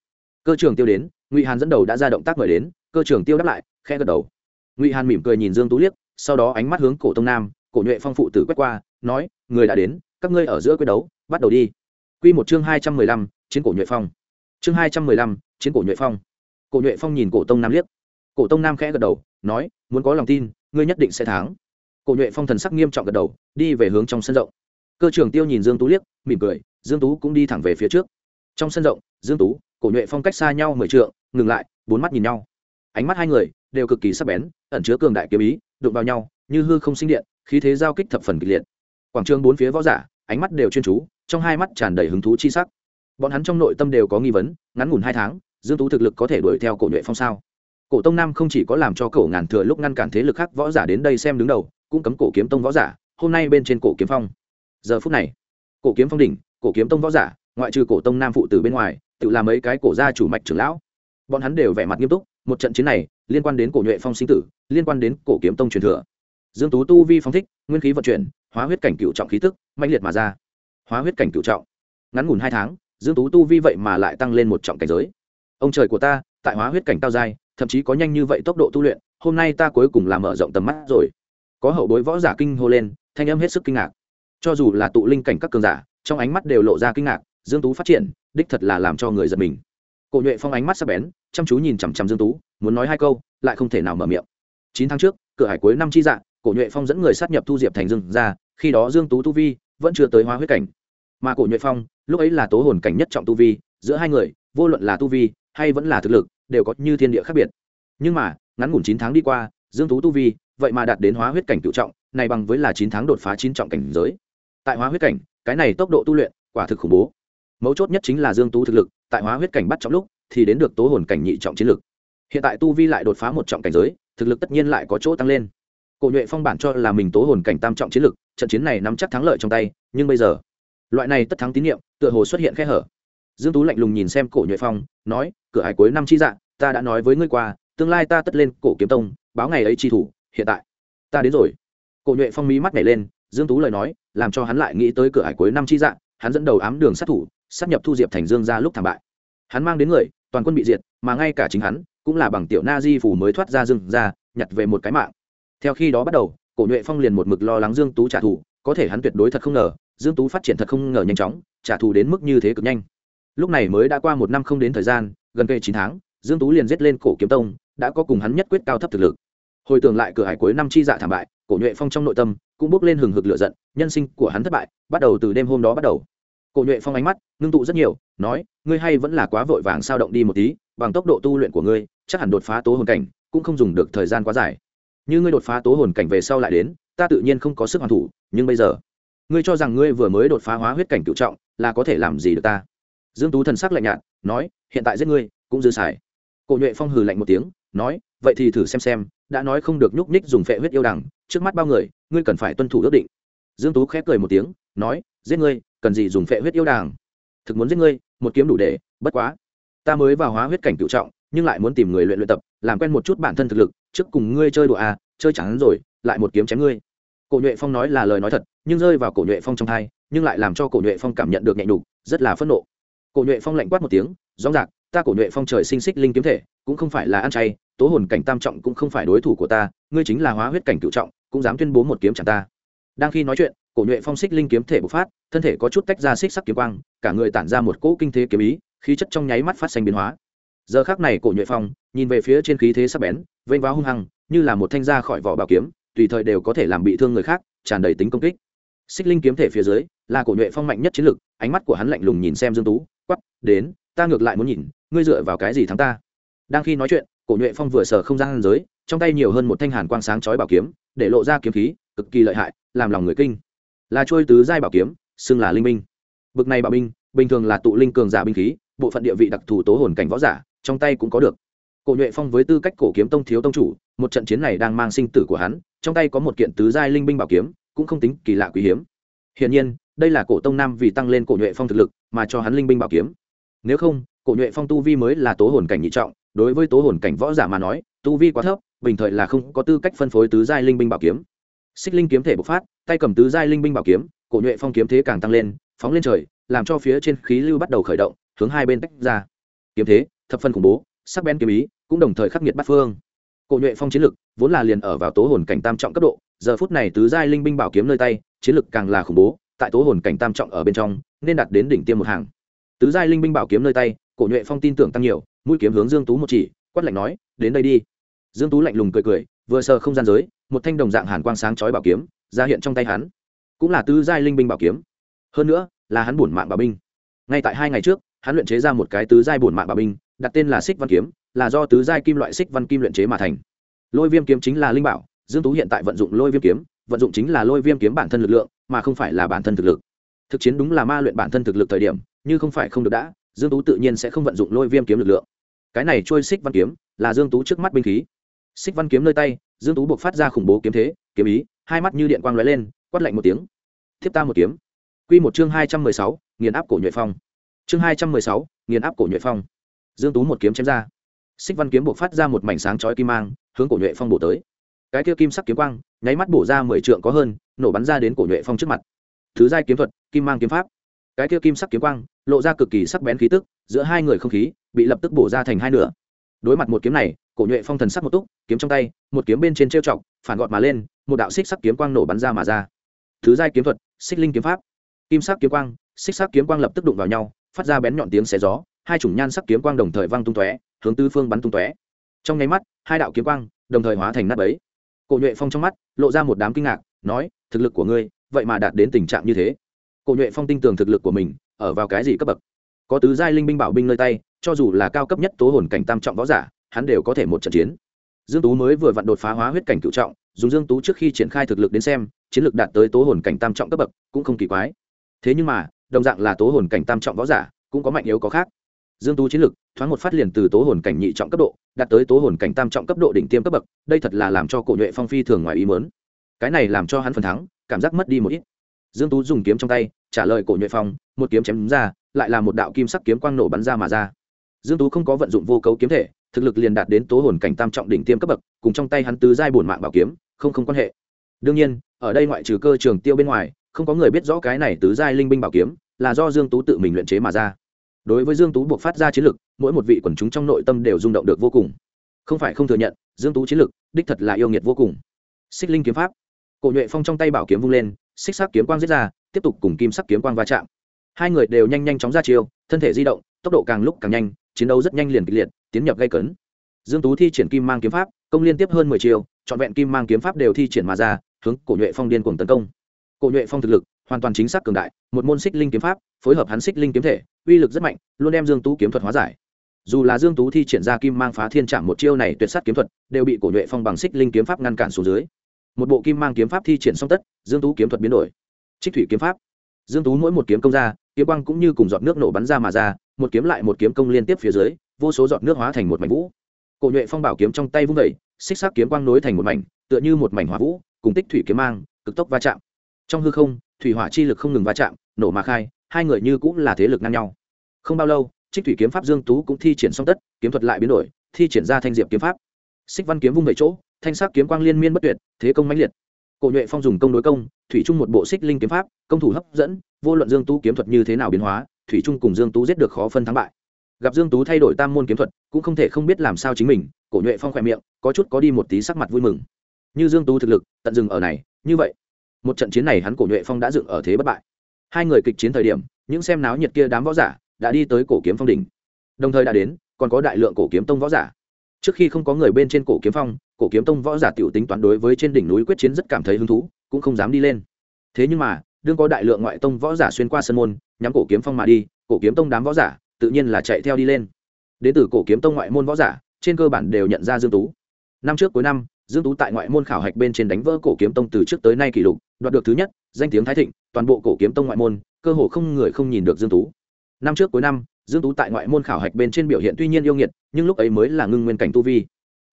Cơ trưởng tiêu đến ngụy hàn dẫn đầu đã ra động tác mời đến cơ trưởng tiêu đáp lại khe gật đầu. Ngụy hàn mỉm cười nhìn dương tú liếc sau đó ánh mắt hướng cổ tông nam cổ nhuệ phong phụ tử quét qua nói người đã đến các ngươi ở giữa quyết đấu bắt đầu đi. Quy một chương hai trăm mười lăm chiến cổ nhuệ phong. Chương hai trăm mười lăm, chiến cổ nhuệ phong. Cổ nhuệ phong nhìn cổ tông nam liếc. Cổ tông nam khẽ gật đầu, nói, muốn có lòng tin, ngươi nhất định sẽ thắng. Cổ nhuệ phong thần sắc nghiêm trọng gật đầu, đi về hướng trong sân rộng. Cơ trưởng tiêu nhìn dương tú liếc, mỉm cười, dương tú cũng đi thẳng về phía trước. Trong sân rộng, dương tú, cổ nhuệ phong cách xa nhau mười trượng, ngừng lại, bốn mắt nhìn nhau. Ánh mắt hai người đều cực kỳ sắc bén, ẩn chứa cường đại kiếm ý, đụng vào nhau, như hư không sinh điện, khí thế giao kích thập phần kịch liệt. Quảng trường bốn phía võ giả, ánh mắt đều chuyên chú, trong hai mắt tràn đầy hứng thú chi sắc bọn hắn trong nội tâm đều có nghi vấn, ngắn ngủn hai tháng, dương tú thực lực có thể đuổi theo cổ nhuệ phong sao? Cổ tông nam không chỉ có làm cho cổ ngàn thừa lúc ngăn cản thế lực khác võ giả đến đây xem đứng đầu, cũng cấm cổ kiếm tông võ giả, hôm nay bên trên cổ kiếm phong. Giờ phút này, cổ kiếm phong đỉnh, cổ kiếm tông võ giả, ngoại trừ cổ tông nam phụ tử bên ngoài, tự làm mấy cái cổ gia chủ mạch trưởng lão. Bọn hắn đều vẻ mặt nghiêm túc, một trận chiến này liên quan đến cổ nhuệ phong sinh tử, liên quan đến cổ kiếm tông truyền thừa. Dương tú tu vi phong thích, nguyên khí vận chuyển, hóa huyết cảnh cựu trọng khí tức mạnh liệt mà ra. Hóa huyết cảnh cựu trọng. Ngắn ngủn hai tháng dương tú tu vi vậy mà lại tăng lên một trọng cảnh giới. Ông trời của ta, tại hóa huyết cảnh cao giai, thậm chí có nhanh như vậy tốc độ tu luyện, hôm nay ta cuối cùng làm mở rộng tầm mắt rồi. Có hậu bối võ giả kinh hô lên, thanh âm hết sức kinh ngạc. Cho dù là tụ linh cảnh các cường giả, trong ánh mắt đều lộ ra kinh ngạc, dương tú phát triển, đích thật là làm cho người giật mình. Cổ nhuệ phong ánh mắt sắc bén, chăm chú nhìn chằm chằm dương tú, muốn nói hai câu, lại không thể nào mở miệng. Chín tháng trước, cửa hải cuối năm chi dạ cổ nhuệ phong dẫn người sát nhập thu diệp thành dương ra, khi đó dương tú tu vi vẫn chưa tới hóa huyết cảnh mà cổ nhuệ phong, lúc ấy là tố hồn cảnh nhất trọng tu vi, giữa hai người, vô luận là tu vi hay vẫn là thực lực, đều có như thiên địa khác biệt. Nhưng mà, ngắn ngủn chín tháng đi qua, dương tú tu vi, vậy mà đạt đến hóa huyết cảnh cựu trọng, này bằng với là chín tháng đột phá chín trọng cảnh giới. Tại hóa huyết cảnh, cái này tốc độ tu luyện, quả thực khủng bố. Mấu chốt nhất chính là dương tú thực lực, tại hóa huyết cảnh bắt trọng lúc, thì đến được tố hồn cảnh nhị trọng chiến lực. Hiện tại tu vi lại đột phá một trọng cảnh giới, thực lực tất nhiên lại có chỗ tăng lên. Cổ nhuệ phong bản cho là mình tố hồn cảnh tam trọng chiến lực, trận chiến này nắm chắc thắng lợi trong tay, nhưng bây giờ loại này tất thắng tín nhiệm, tựa hồ xuất hiện khe hở. Dương tú lạnh lùng nhìn xem cổ nhuệ phong, nói, cửa hải cuối năm chi dạ ta đã nói với ngươi qua, tương lai ta tất lên cổ kiếm tông, báo ngày ấy chi thủ, hiện tại. Ta đến rồi. Cổ nhuệ phong mí mắt nhảy lên, dương tú lời nói, làm cho hắn lại nghĩ tới cửa hải cuối năm chi dạng hắn dẫn đầu ám đường sát thủ, sát nhập thu diệp thành dương ra lúc thảm bại. Hắn mang đến người, toàn quân bị diệt, mà ngay cả chính hắn, cũng là bằng tiểu na di phủ mới thoát ra dương ra, nhặt về một cái mạng. Theo khi đó bắt đầu, cổ nhuệ phong liền một mực lo lắng dương tú trả thù, có thể hắn tuyệt đối thật không ngờ dương tú phát triển thật không ngờ nhanh chóng, trả thù đến mức như thế cực nhanh. Lúc này mới đã qua một năm không đến thời gian, gần kề chín tháng, dương tú liền giết lên cổ kiếm tông, đã có cùng hắn nhất quyết cao thấp thực lực. Hồi tưởng lại cửa hải cuối năm chi dạ thảm bại, cổ nhuệ phong trong nội tâm cũng bước lên hừng hực lửa giận, nhân sinh của hắn thất bại, bắt đầu từ đêm hôm đó bắt đầu. Cổ nhuệ phong ánh mắt ngưng tụ rất nhiều, nói, ngươi hay vẫn là quá vội vàng sao động đi một tí, bằng tốc độ tu luyện của ngươi, chắc hẳn đột phá tố hồn cảnh cũng không dùng được thời gian quá dài. Như ngươi đột phá tố hồn cảnh về sau lại đến, ta tự nhiên không có sức hoàn thủ, nhưng bây giờ ngươi cho rằng ngươi vừa mới đột phá hóa huyết cảnh cựu trọng là có thể làm gì được ta? Dương tú thần sắc lạnh nhạt, nói, hiện tại giết ngươi, cũng dư xài. Cổ nhuệ phong hừ lạnh một tiếng, nói, vậy thì thử xem xem, đã nói không được nhúc nhích dùng phệ huyết yêu đằng trước mắt bao người, ngươi cần phải tuân thủ ước định. Dương tú khép cười một tiếng, nói, giết ngươi, cần gì dùng phệ huyết yêu đằng thực muốn giết ngươi, một kiếm đủ để, bất quá. Ta mới vào hóa huyết cảnh cựu trọng, nhưng lại muốn tìm người luyện luyện tập, làm quen một chút bản thân thực lực, trước cùng ngươi chơi đùa à chơi chẳng rồi, lại một kiếm chém ngươi cổ nhuệ phong nói là lời nói thật, nhưng rơi vào cổ nhuệ phong trong thai, nhưng lại làm cho cổ nhuệ phong cảm nhận được nhạy đục rất là phẫn nộ. Cổ nhuệ phong lạnh quát một tiếng, rõ rạc ta cổ nhuệ phong trời sinh xích linh kiếm thể, cũng không phải là ăn chay, tố hồn cảnh tam trọng cũng không phải đối thủ của ta, ngươi chính là hóa huyết cảnh cựu trọng, cũng dám tuyên bố một kiếm chẳng ta. Đang khi nói chuyện, cổ nhuệ phong xích linh kiếm thể bộc phát, thân thể có chút tách ra xích sắc kiếm quang, cả người tản ra một cỗ kinh thế kiếm ý, khí chất trong nháy mắt phát sinh biến hóa. Giờ khác này cổ nhuệ phong, nhìn về phía trên khí thế sắc bén, vênh váo hung hăng, như là một thanh ra khỏi vỏ bảo kiếm tùy thời đều có thể làm bị thương người khác, tràn đầy tính công kích. Xích linh kiếm thể phía dưới, là cổ nhuệ phong mạnh nhất chiến lực ánh mắt của hắn lạnh lùng nhìn xem dương tú quắp đến, ta ngược lại muốn nhìn, ngươi dựa vào cái gì thắng ta? Đang khi nói chuyện, cổ nhuệ phong vừa sở không gian giới, trong tay nhiều hơn một thanh hàn quang sáng chói bảo kiếm, để lộ ra kiếm khí, cực kỳ lợi hại, làm lòng người kinh. Là trôi tứ giai bảo kiếm, xưng là linh minh. Bực này bảo binh, bình thường là tụ linh cường giả binh khí, bộ phận địa vị đặc thù tố hồn cảnh võ giả, trong tay cũng có được cổ nhuệ phong với tư cách cổ kiếm tông thiếu tông chủ, một trận chiến này đang mang sinh tử của hắn, trong tay có một kiện tứ giai linh binh bảo kiếm, cũng không tính kỳ lạ quý hiếm. Hiển nhiên, đây là cổ tông nam vì tăng lên cổ nhuệ phong thực lực mà cho hắn linh binh bảo kiếm. Nếu không, cổ nhuệ phong tu vi mới là tố hồn cảnh nhị trọng, đối với tố hồn cảnh võ giả mà nói, tu vi quá thấp, bình thời là không có tư cách phân phối tứ giai linh binh bảo kiếm. Xích linh kiếm thể bộc phát, tay cầm tứ giai linh binh bảo kiếm, cổ nhuệ phong kiếm thế càng tăng lên, phóng lên trời, làm cho phía trên khí lưu bắt đầu khởi động, hướng hai bên tách ra. Kiếm thế, thập phân khủng bố sắc bén kiếm ý, cũng đồng thời khắc nghiệt bắt phương. Cổ nhuệ phong chiến lực vốn là liền ở vào tố hồn cảnh tam trọng cấp độ, giờ phút này tứ giai linh binh bảo kiếm nơi tay, chiến lực càng là khủng bố, tại tố hồn cảnh tam trọng ở bên trong, nên đạt đến đỉnh tiêm một hàng. Tứ giai linh binh bảo kiếm nơi tay, cổ nhuệ phong tin tưởng tăng nhiều, mũi kiếm hướng dương tú một chỉ, quát lạnh nói, đến đây đi. Dương tú lạnh lùng cười cười, vừa sờ không gian giới, một thanh đồng dạng hàn quang sáng chói bảo kiếm, ra hiện trong tay hắn. Cũng là tứ giai linh binh bảo kiếm. Hơn nữa, là hắn bổn mạng bảo binh. Ngay tại hai ngày trước, hắn luyện chế ra một cái tứ giai bổn mạng bảo binh đặt tên là xích văn kiếm là do tứ giai kim loại xích văn kim luyện chế mà thành. Lôi viêm kiếm chính là linh bảo dương tú hiện tại vận dụng lôi viêm kiếm vận dụng chính là lôi viêm kiếm bản thân lực lượng mà không phải là bản thân thực lực. Thực chiến đúng là ma luyện bản thân thực lực thời điểm như không phải không được đã dương tú tự nhiên sẽ không vận dụng lôi viêm kiếm lực lượng. Cái này trôi xích văn kiếm là dương tú trước mắt binh khí. Xích văn kiếm nơi tay dương tú buộc phát ra khủng bố kiếm thế kiếm ý hai mắt như điện quang lóe lên quát lạnh một tiếng. Thiếp ta một kiếm. Quy một chương hai trăm mười sáu, nghiền áp cổ nhuệ phong. Chương hai trăm mười sáu, nghiền áp cổ nhuệ phong dương tú một kiếm chém ra. Xích văn kiếm buộc phát ra một mảnh sáng chói kim mang, hướng cổ nhuệ phong bổ tới. Cái kia kim sắc kiếm quang, nháy mắt bổ ra mười trượng có hơn, nổ bắn ra đến cổ nhuệ phong trước mặt. Thứ giai kiếm thuật, kim mang kiếm pháp. Cái kia kim sắc kiếm quang, lộ ra cực kỳ sắc bén khí tức, giữa hai người không khí, bị lập tức bổ ra thành hai nửa. Đối mặt một kiếm này, cổ nhuệ phong thần sắc một túc, kiếm trong tay, một kiếm bên trên trêu chọc, phản gọt mà lên, một đạo xích sắc kiếm quang nổ bắn ra mà ra. Thứ giai kiếm thuật, xích linh kiếm pháp. Kim sắc kiếm quang, xích sắc kiếm quang lập tức đụng vào nhau, phát ra bén nhọn tiếng xé gió hai chủng nhan sắc kiếm quang đồng thời văng tung tóe, hướng tứ phương bắn tung tóe. Trong nháy mắt, hai đạo kiếm quang đồng thời hóa thành nát bấy. Cổ nhuệ phong trong mắt lộ ra một đám kinh ngạc, nói, thực lực của ngươi, vậy mà đạt đến tình trạng như thế. Cổ nhuệ phong tin tưởng thực lực của mình, ở vào cái gì cấp bậc? Có tứ giai linh binh bảo binh nơi tay, cho dù là cao cấp nhất tố hồn cảnh tam trọng võ giả, hắn đều có thể một trận chiến. Dương tú mới vừa vặn đột phá hóa huyết cảnh cựu trọng, dùng dương tú trước khi triển khai thực lực đến xem, chiến lực đạt tới tố hồn cảnh tam trọng cấp bậc cũng không kỳ quái. Thế nhưng mà, đồng dạng là tố hồn cảnh tam trọng võ giả, cũng có mạnh yếu có khác dương tú chiến lực, thoáng một phát liền từ tố hồn cảnh nhị trọng cấp độ, đạt tới tố hồn cảnh tam trọng cấp độ đỉnh tiêm cấp bậc, đây thật là làm cho cổ nhuệ phong phi thường ngoài ý mớn cái này làm cho hắn phần thắng, cảm giác mất đi một ít. Dương tú dùng kiếm trong tay, trả lời cổ nhuệ phong, một kiếm chém ra, lại là một đạo kim sắc kiếm quang nổ bắn ra mà ra. Dương tú không có vận dụng vô cấu kiếm thể, thực lực liền đạt đến tố hồn cảnh tam trọng đỉnh tiêm cấp bậc, cùng trong tay hắn tứ giai bổn mạng bảo kiếm, không không quan hệ. Đương nhiên, ở đây ngoại trừ cơ trường tiêu bên ngoài, không có người biết rõ cái này tứ giai linh binh bảo kiếm, là do dương tú tự mình luyện chế mà ra đối với dương tú buộc phát ra chiến lực, mỗi một vị quần chúng trong nội tâm đều rung động được vô cùng. Không phải không thừa nhận, dương tú chiến lực, đích thật là yêu nghiệt vô cùng. Xích linh kiếm pháp. Cổ nhuệ phong trong tay bảo kiếm vung lên, xích sắc kiếm quang giết ra, tiếp tục cùng kim sắc kiếm quang va chạm. Hai người đều nhanh nhanh chóng ra chiêu, thân thể di động, tốc độ càng lúc càng nhanh, chiến đấu rất nhanh liền kịch liệt, tiến nhập gây cấn. Dương tú thi triển kim mang kiếm pháp, công liên tiếp hơn mười chiêu, trọn vẹn kim mang kiếm pháp đều thi triển mà ra, hướng cổ nhuệ phong điên cuồng tấn công. Cổ nhuệ phong thực lực hoàn toàn chính xác cường đại, một môn xích linh kiếm pháp, phối hợp hắn xích linh kiếm thể, uy lực rất mạnh, luôn đem dương tú kiếm thuật hóa giải. Dù là dương tú thi triển ra kim mang phá thiên trạm một chiêu này tuyệt sát kiếm thuật, đều bị cổ nhuệ phong bằng xích linh kiếm pháp ngăn cản xuống dưới. Một bộ kim mang kiếm pháp thi triển xong tất, dương tú kiếm thuật biến đổi. Trích thủy kiếm pháp. Dương tú mỗi một kiếm công ra, kiếm quang cũng như cùng giọt nước nổ bắn ra mà ra, một kiếm lại một kiếm công liên tiếp phía dưới, vô số giọt nước hóa thành một mảnh vũ. Cổ nhuệ phong bảo kiếm trong tay vung vẩy xích sắc kiếm quang nối thành một mảnh, tựa như một mảnh hỏa vũ, cùng tích thủy kiếm mang, cực tốc va chạm trong hư không, thủy hỏa chi lực không ngừng va chạm, nổ mà khai, hai người như cũng là thế lực ngang nhau. Không bao lâu, trích thủy kiếm pháp dương tú cũng thi triển xong tất, kiếm thuật lại biến đổi, thi triển ra thanh diệp kiếm pháp. Xích văn kiếm vung về chỗ, thanh sắc kiếm quang liên miên bất tuyệt, thế công mãnh liệt. Cổ nhuệ phong dùng công đối công, thủy trung một bộ xích linh kiếm pháp, công thủ hấp dẫn, vô luận dương tú kiếm thuật như thế nào biến hóa, thủy trung cùng dương tú giết được khó phân thắng bại. Gặp dương tú thay đổi tam môn kiếm thuật, cũng không thể không biết làm sao chính mình, cổ nhuệ phong khỏe miệng, có chút có đi một tí sắc mặt vui mừng. Như dương tú thực lực, tận dừng ở này, như vậy một trận chiến này hắn cổ nhuệ phong đã dựng ở thế bất bại. Hai người kịch chiến thời điểm, những xem náo nhiệt kia đám võ giả đã đi tới cổ kiếm phong đỉnh. Đồng thời đã đến, còn có đại lượng cổ kiếm tông võ giả. Trước khi không có người bên trên cổ kiếm phong, cổ kiếm tông võ giả tiểu tính toán đối với trên đỉnh núi quyết chiến rất cảm thấy hứng thú, cũng không dám đi lên. Thế nhưng mà, đương có đại lượng ngoại tông võ giả xuyên qua sân môn, nhắm cổ kiếm phong mà đi, cổ kiếm tông đám võ giả tự nhiên là chạy theo đi lên. Đến từ cổ kiếm tông ngoại môn võ giả, trên cơ bản đều nhận ra dương tú. Năm trước cuối năm dương tú tại ngoại môn khảo hạch bên trên đánh vỡ cổ kiếm tông từ trước tới nay kỷ lục, đoạt được thứ nhất, danh tiếng thái thịnh, toàn bộ cổ kiếm tông ngoại môn, cơ hồ không người không nhìn được dương tú. Năm trước cuối năm, dương tú tại ngoại môn khảo hạch bên trên biểu hiện tuy nhiên yêu nghiệt, nhưng lúc ấy mới là ngưng nguyên cảnh tu vi.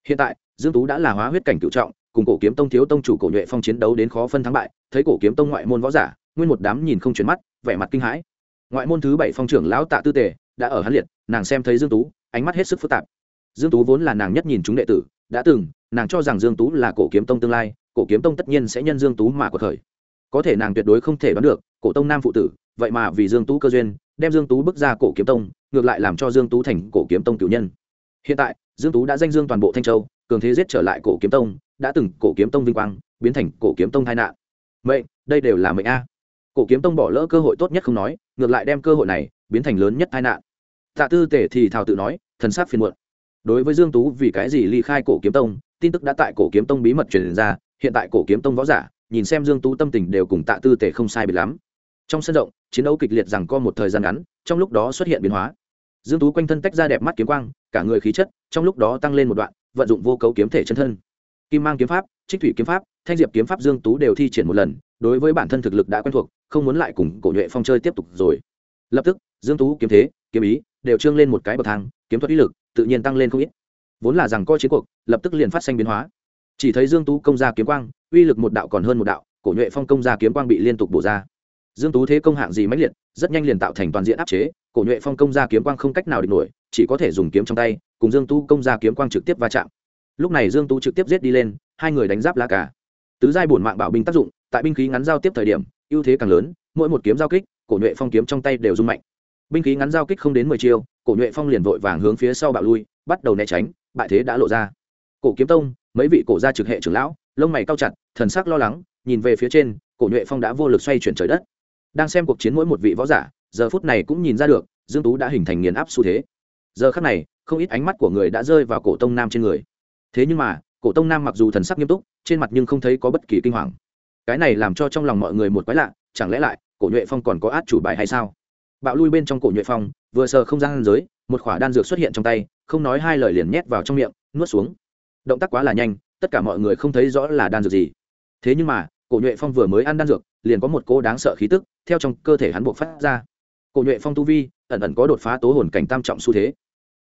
Hiện tại, dương tú đã là hóa huyết cảnh cựu trọng, cùng cổ kiếm tông thiếu tông chủ cổ nhuệ phong chiến đấu đến khó phân thắng bại, thấy cổ kiếm tông ngoại môn võ giả, nguyên một đám nhìn không chuyển mắt, vẻ mặt kinh hãi. Ngoại môn thứ bảy phong trưởng lão tạ tư tề, đã ở hắn liệt, nàng xem thấy dương tú, ánh mắt hết sức phức tạp. Dương tú vốn là nàng nhất nhìn chúng đệ tử đã từng, nàng cho rằng dương tú là cổ kiếm tông tương lai, cổ kiếm tông tất nhiên sẽ nhân dương tú mà cuộc thời có thể nàng tuyệt đối không thể đoán được, cổ tông nam phụ tử, vậy mà vì dương tú cơ duyên, đem dương tú bước ra cổ kiếm tông, ngược lại làm cho dương tú thành cổ kiếm tông cửu nhân. Hiện tại, dương tú đã danh dương toàn bộ thanh châu, cường thế giết trở lại cổ kiếm tông, đã từng cổ kiếm tông vinh quang, biến thành cổ kiếm tông tai nạn. Mệnh, đây đều là mệnh a. Cổ kiếm tông bỏ lỡ cơ hội tốt nhất không nói, ngược lại đem cơ hội này biến thành lớn nhất tai nạn. Tạ tư tể thì thào tự nói, thần sát phiền muộn đối với dương tú vì cái gì ly khai cổ kiếm tông, tin tức đã tại cổ kiếm tông bí mật truyền ra, hiện tại cổ kiếm tông võ giả, nhìn xem dương tú tâm tình đều cùng tạ tư tể không sai biệt lắm. Trong sân rộng, chiến đấu kịch liệt rằng co một thời gian ngắn, trong lúc đó xuất hiện biến hóa. Dương tú quanh thân tách ra đẹp mắt kiếm quang, cả người khí chất, trong lúc đó tăng lên một đoạn, vận dụng vô cấu kiếm thể chân thân. Kim mang kiếm pháp, trích thủy kiếm pháp, thanh diệp kiếm pháp dương tú đều thi triển một lần, đối với bản thân thực lực đã quen thuộc, không muốn lại cùng cổ nhuệ phong chơi tiếp tục rồi. Lập tức, dương tú kiếm thế, kiếm ý, đều trương lên một cái bậc thang, kiếm thuật ý lực tự nhiên tăng lên không ít. Vốn là rằng coi chiến cuộc, lập tức liền phát sinh biến hóa. Chỉ thấy dương tú công ra kiếm quang, uy lực một đạo còn hơn một đạo, cổ nhuệ phong công ra kiếm quang bị liên tục bổ ra. Dương tú thế công hạng gì mãnh liệt, rất nhanh liền tạo thành toàn diện áp chế, cổ nhuệ phong công ra kiếm quang không cách nào địch nổi, chỉ có thể dùng kiếm trong tay, cùng dương tú công ra kiếm quang trực tiếp va chạm. Lúc này dương tú trực tiếp giết đi lên, hai người đánh giáp lá cả tứ giai bổn mạng bảo binh tác dụng, tại binh khí ngắn giao tiếp thời điểm, ưu thế càng lớn, mỗi một kiếm giao kích, cổ nhuệ phong kiếm trong tay đều rung mạnh binh khí ngắn giao kích không đến mười chiêu, cổ nhuệ phong liền vội vàng hướng phía sau bạo lui, bắt đầu né tránh, bại thế đã lộ ra. Cổ kiếm tông, mấy vị cổ gia trực hệ trưởng lão, lông mày cao chặt, thần sắc lo lắng, nhìn về phía trên, cổ nhuệ phong đã vô lực xoay chuyển trời đất. Đang xem cuộc chiến mỗi một vị võ giả, giờ phút này cũng nhìn ra được, dương tú đã hình thành nghiền áp xu thế. Giờ khắc này, không ít ánh mắt của người đã rơi vào cổ tông nam trên người. Thế nhưng mà, cổ tông nam mặc dù thần sắc nghiêm túc, trên mặt nhưng không thấy có bất kỳ kinh hoàng. Cái này làm cho trong lòng mọi người một quái lạ, chẳng lẽ lại, cổ nhuệ phong còn có át chủ bài hay sao? Bạo lui bên trong cổ nhuệ phong, vừa sờ không gian giới, một khỏa đan dược xuất hiện trong tay, không nói hai lời liền nhét vào trong miệng, nuốt xuống. Động tác quá là nhanh, tất cả mọi người không thấy rõ là đan dược gì. Thế nhưng mà, cổ nhuệ phong vừa mới ăn đan dược, liền có một cô đáng sợ khí tức, theo trong cơ thể hắn buộc phát ra. Cổ nhuệ phong tu vi, ẩn ẩn có đột phá tố hồn cảnh tam trọng xu thế.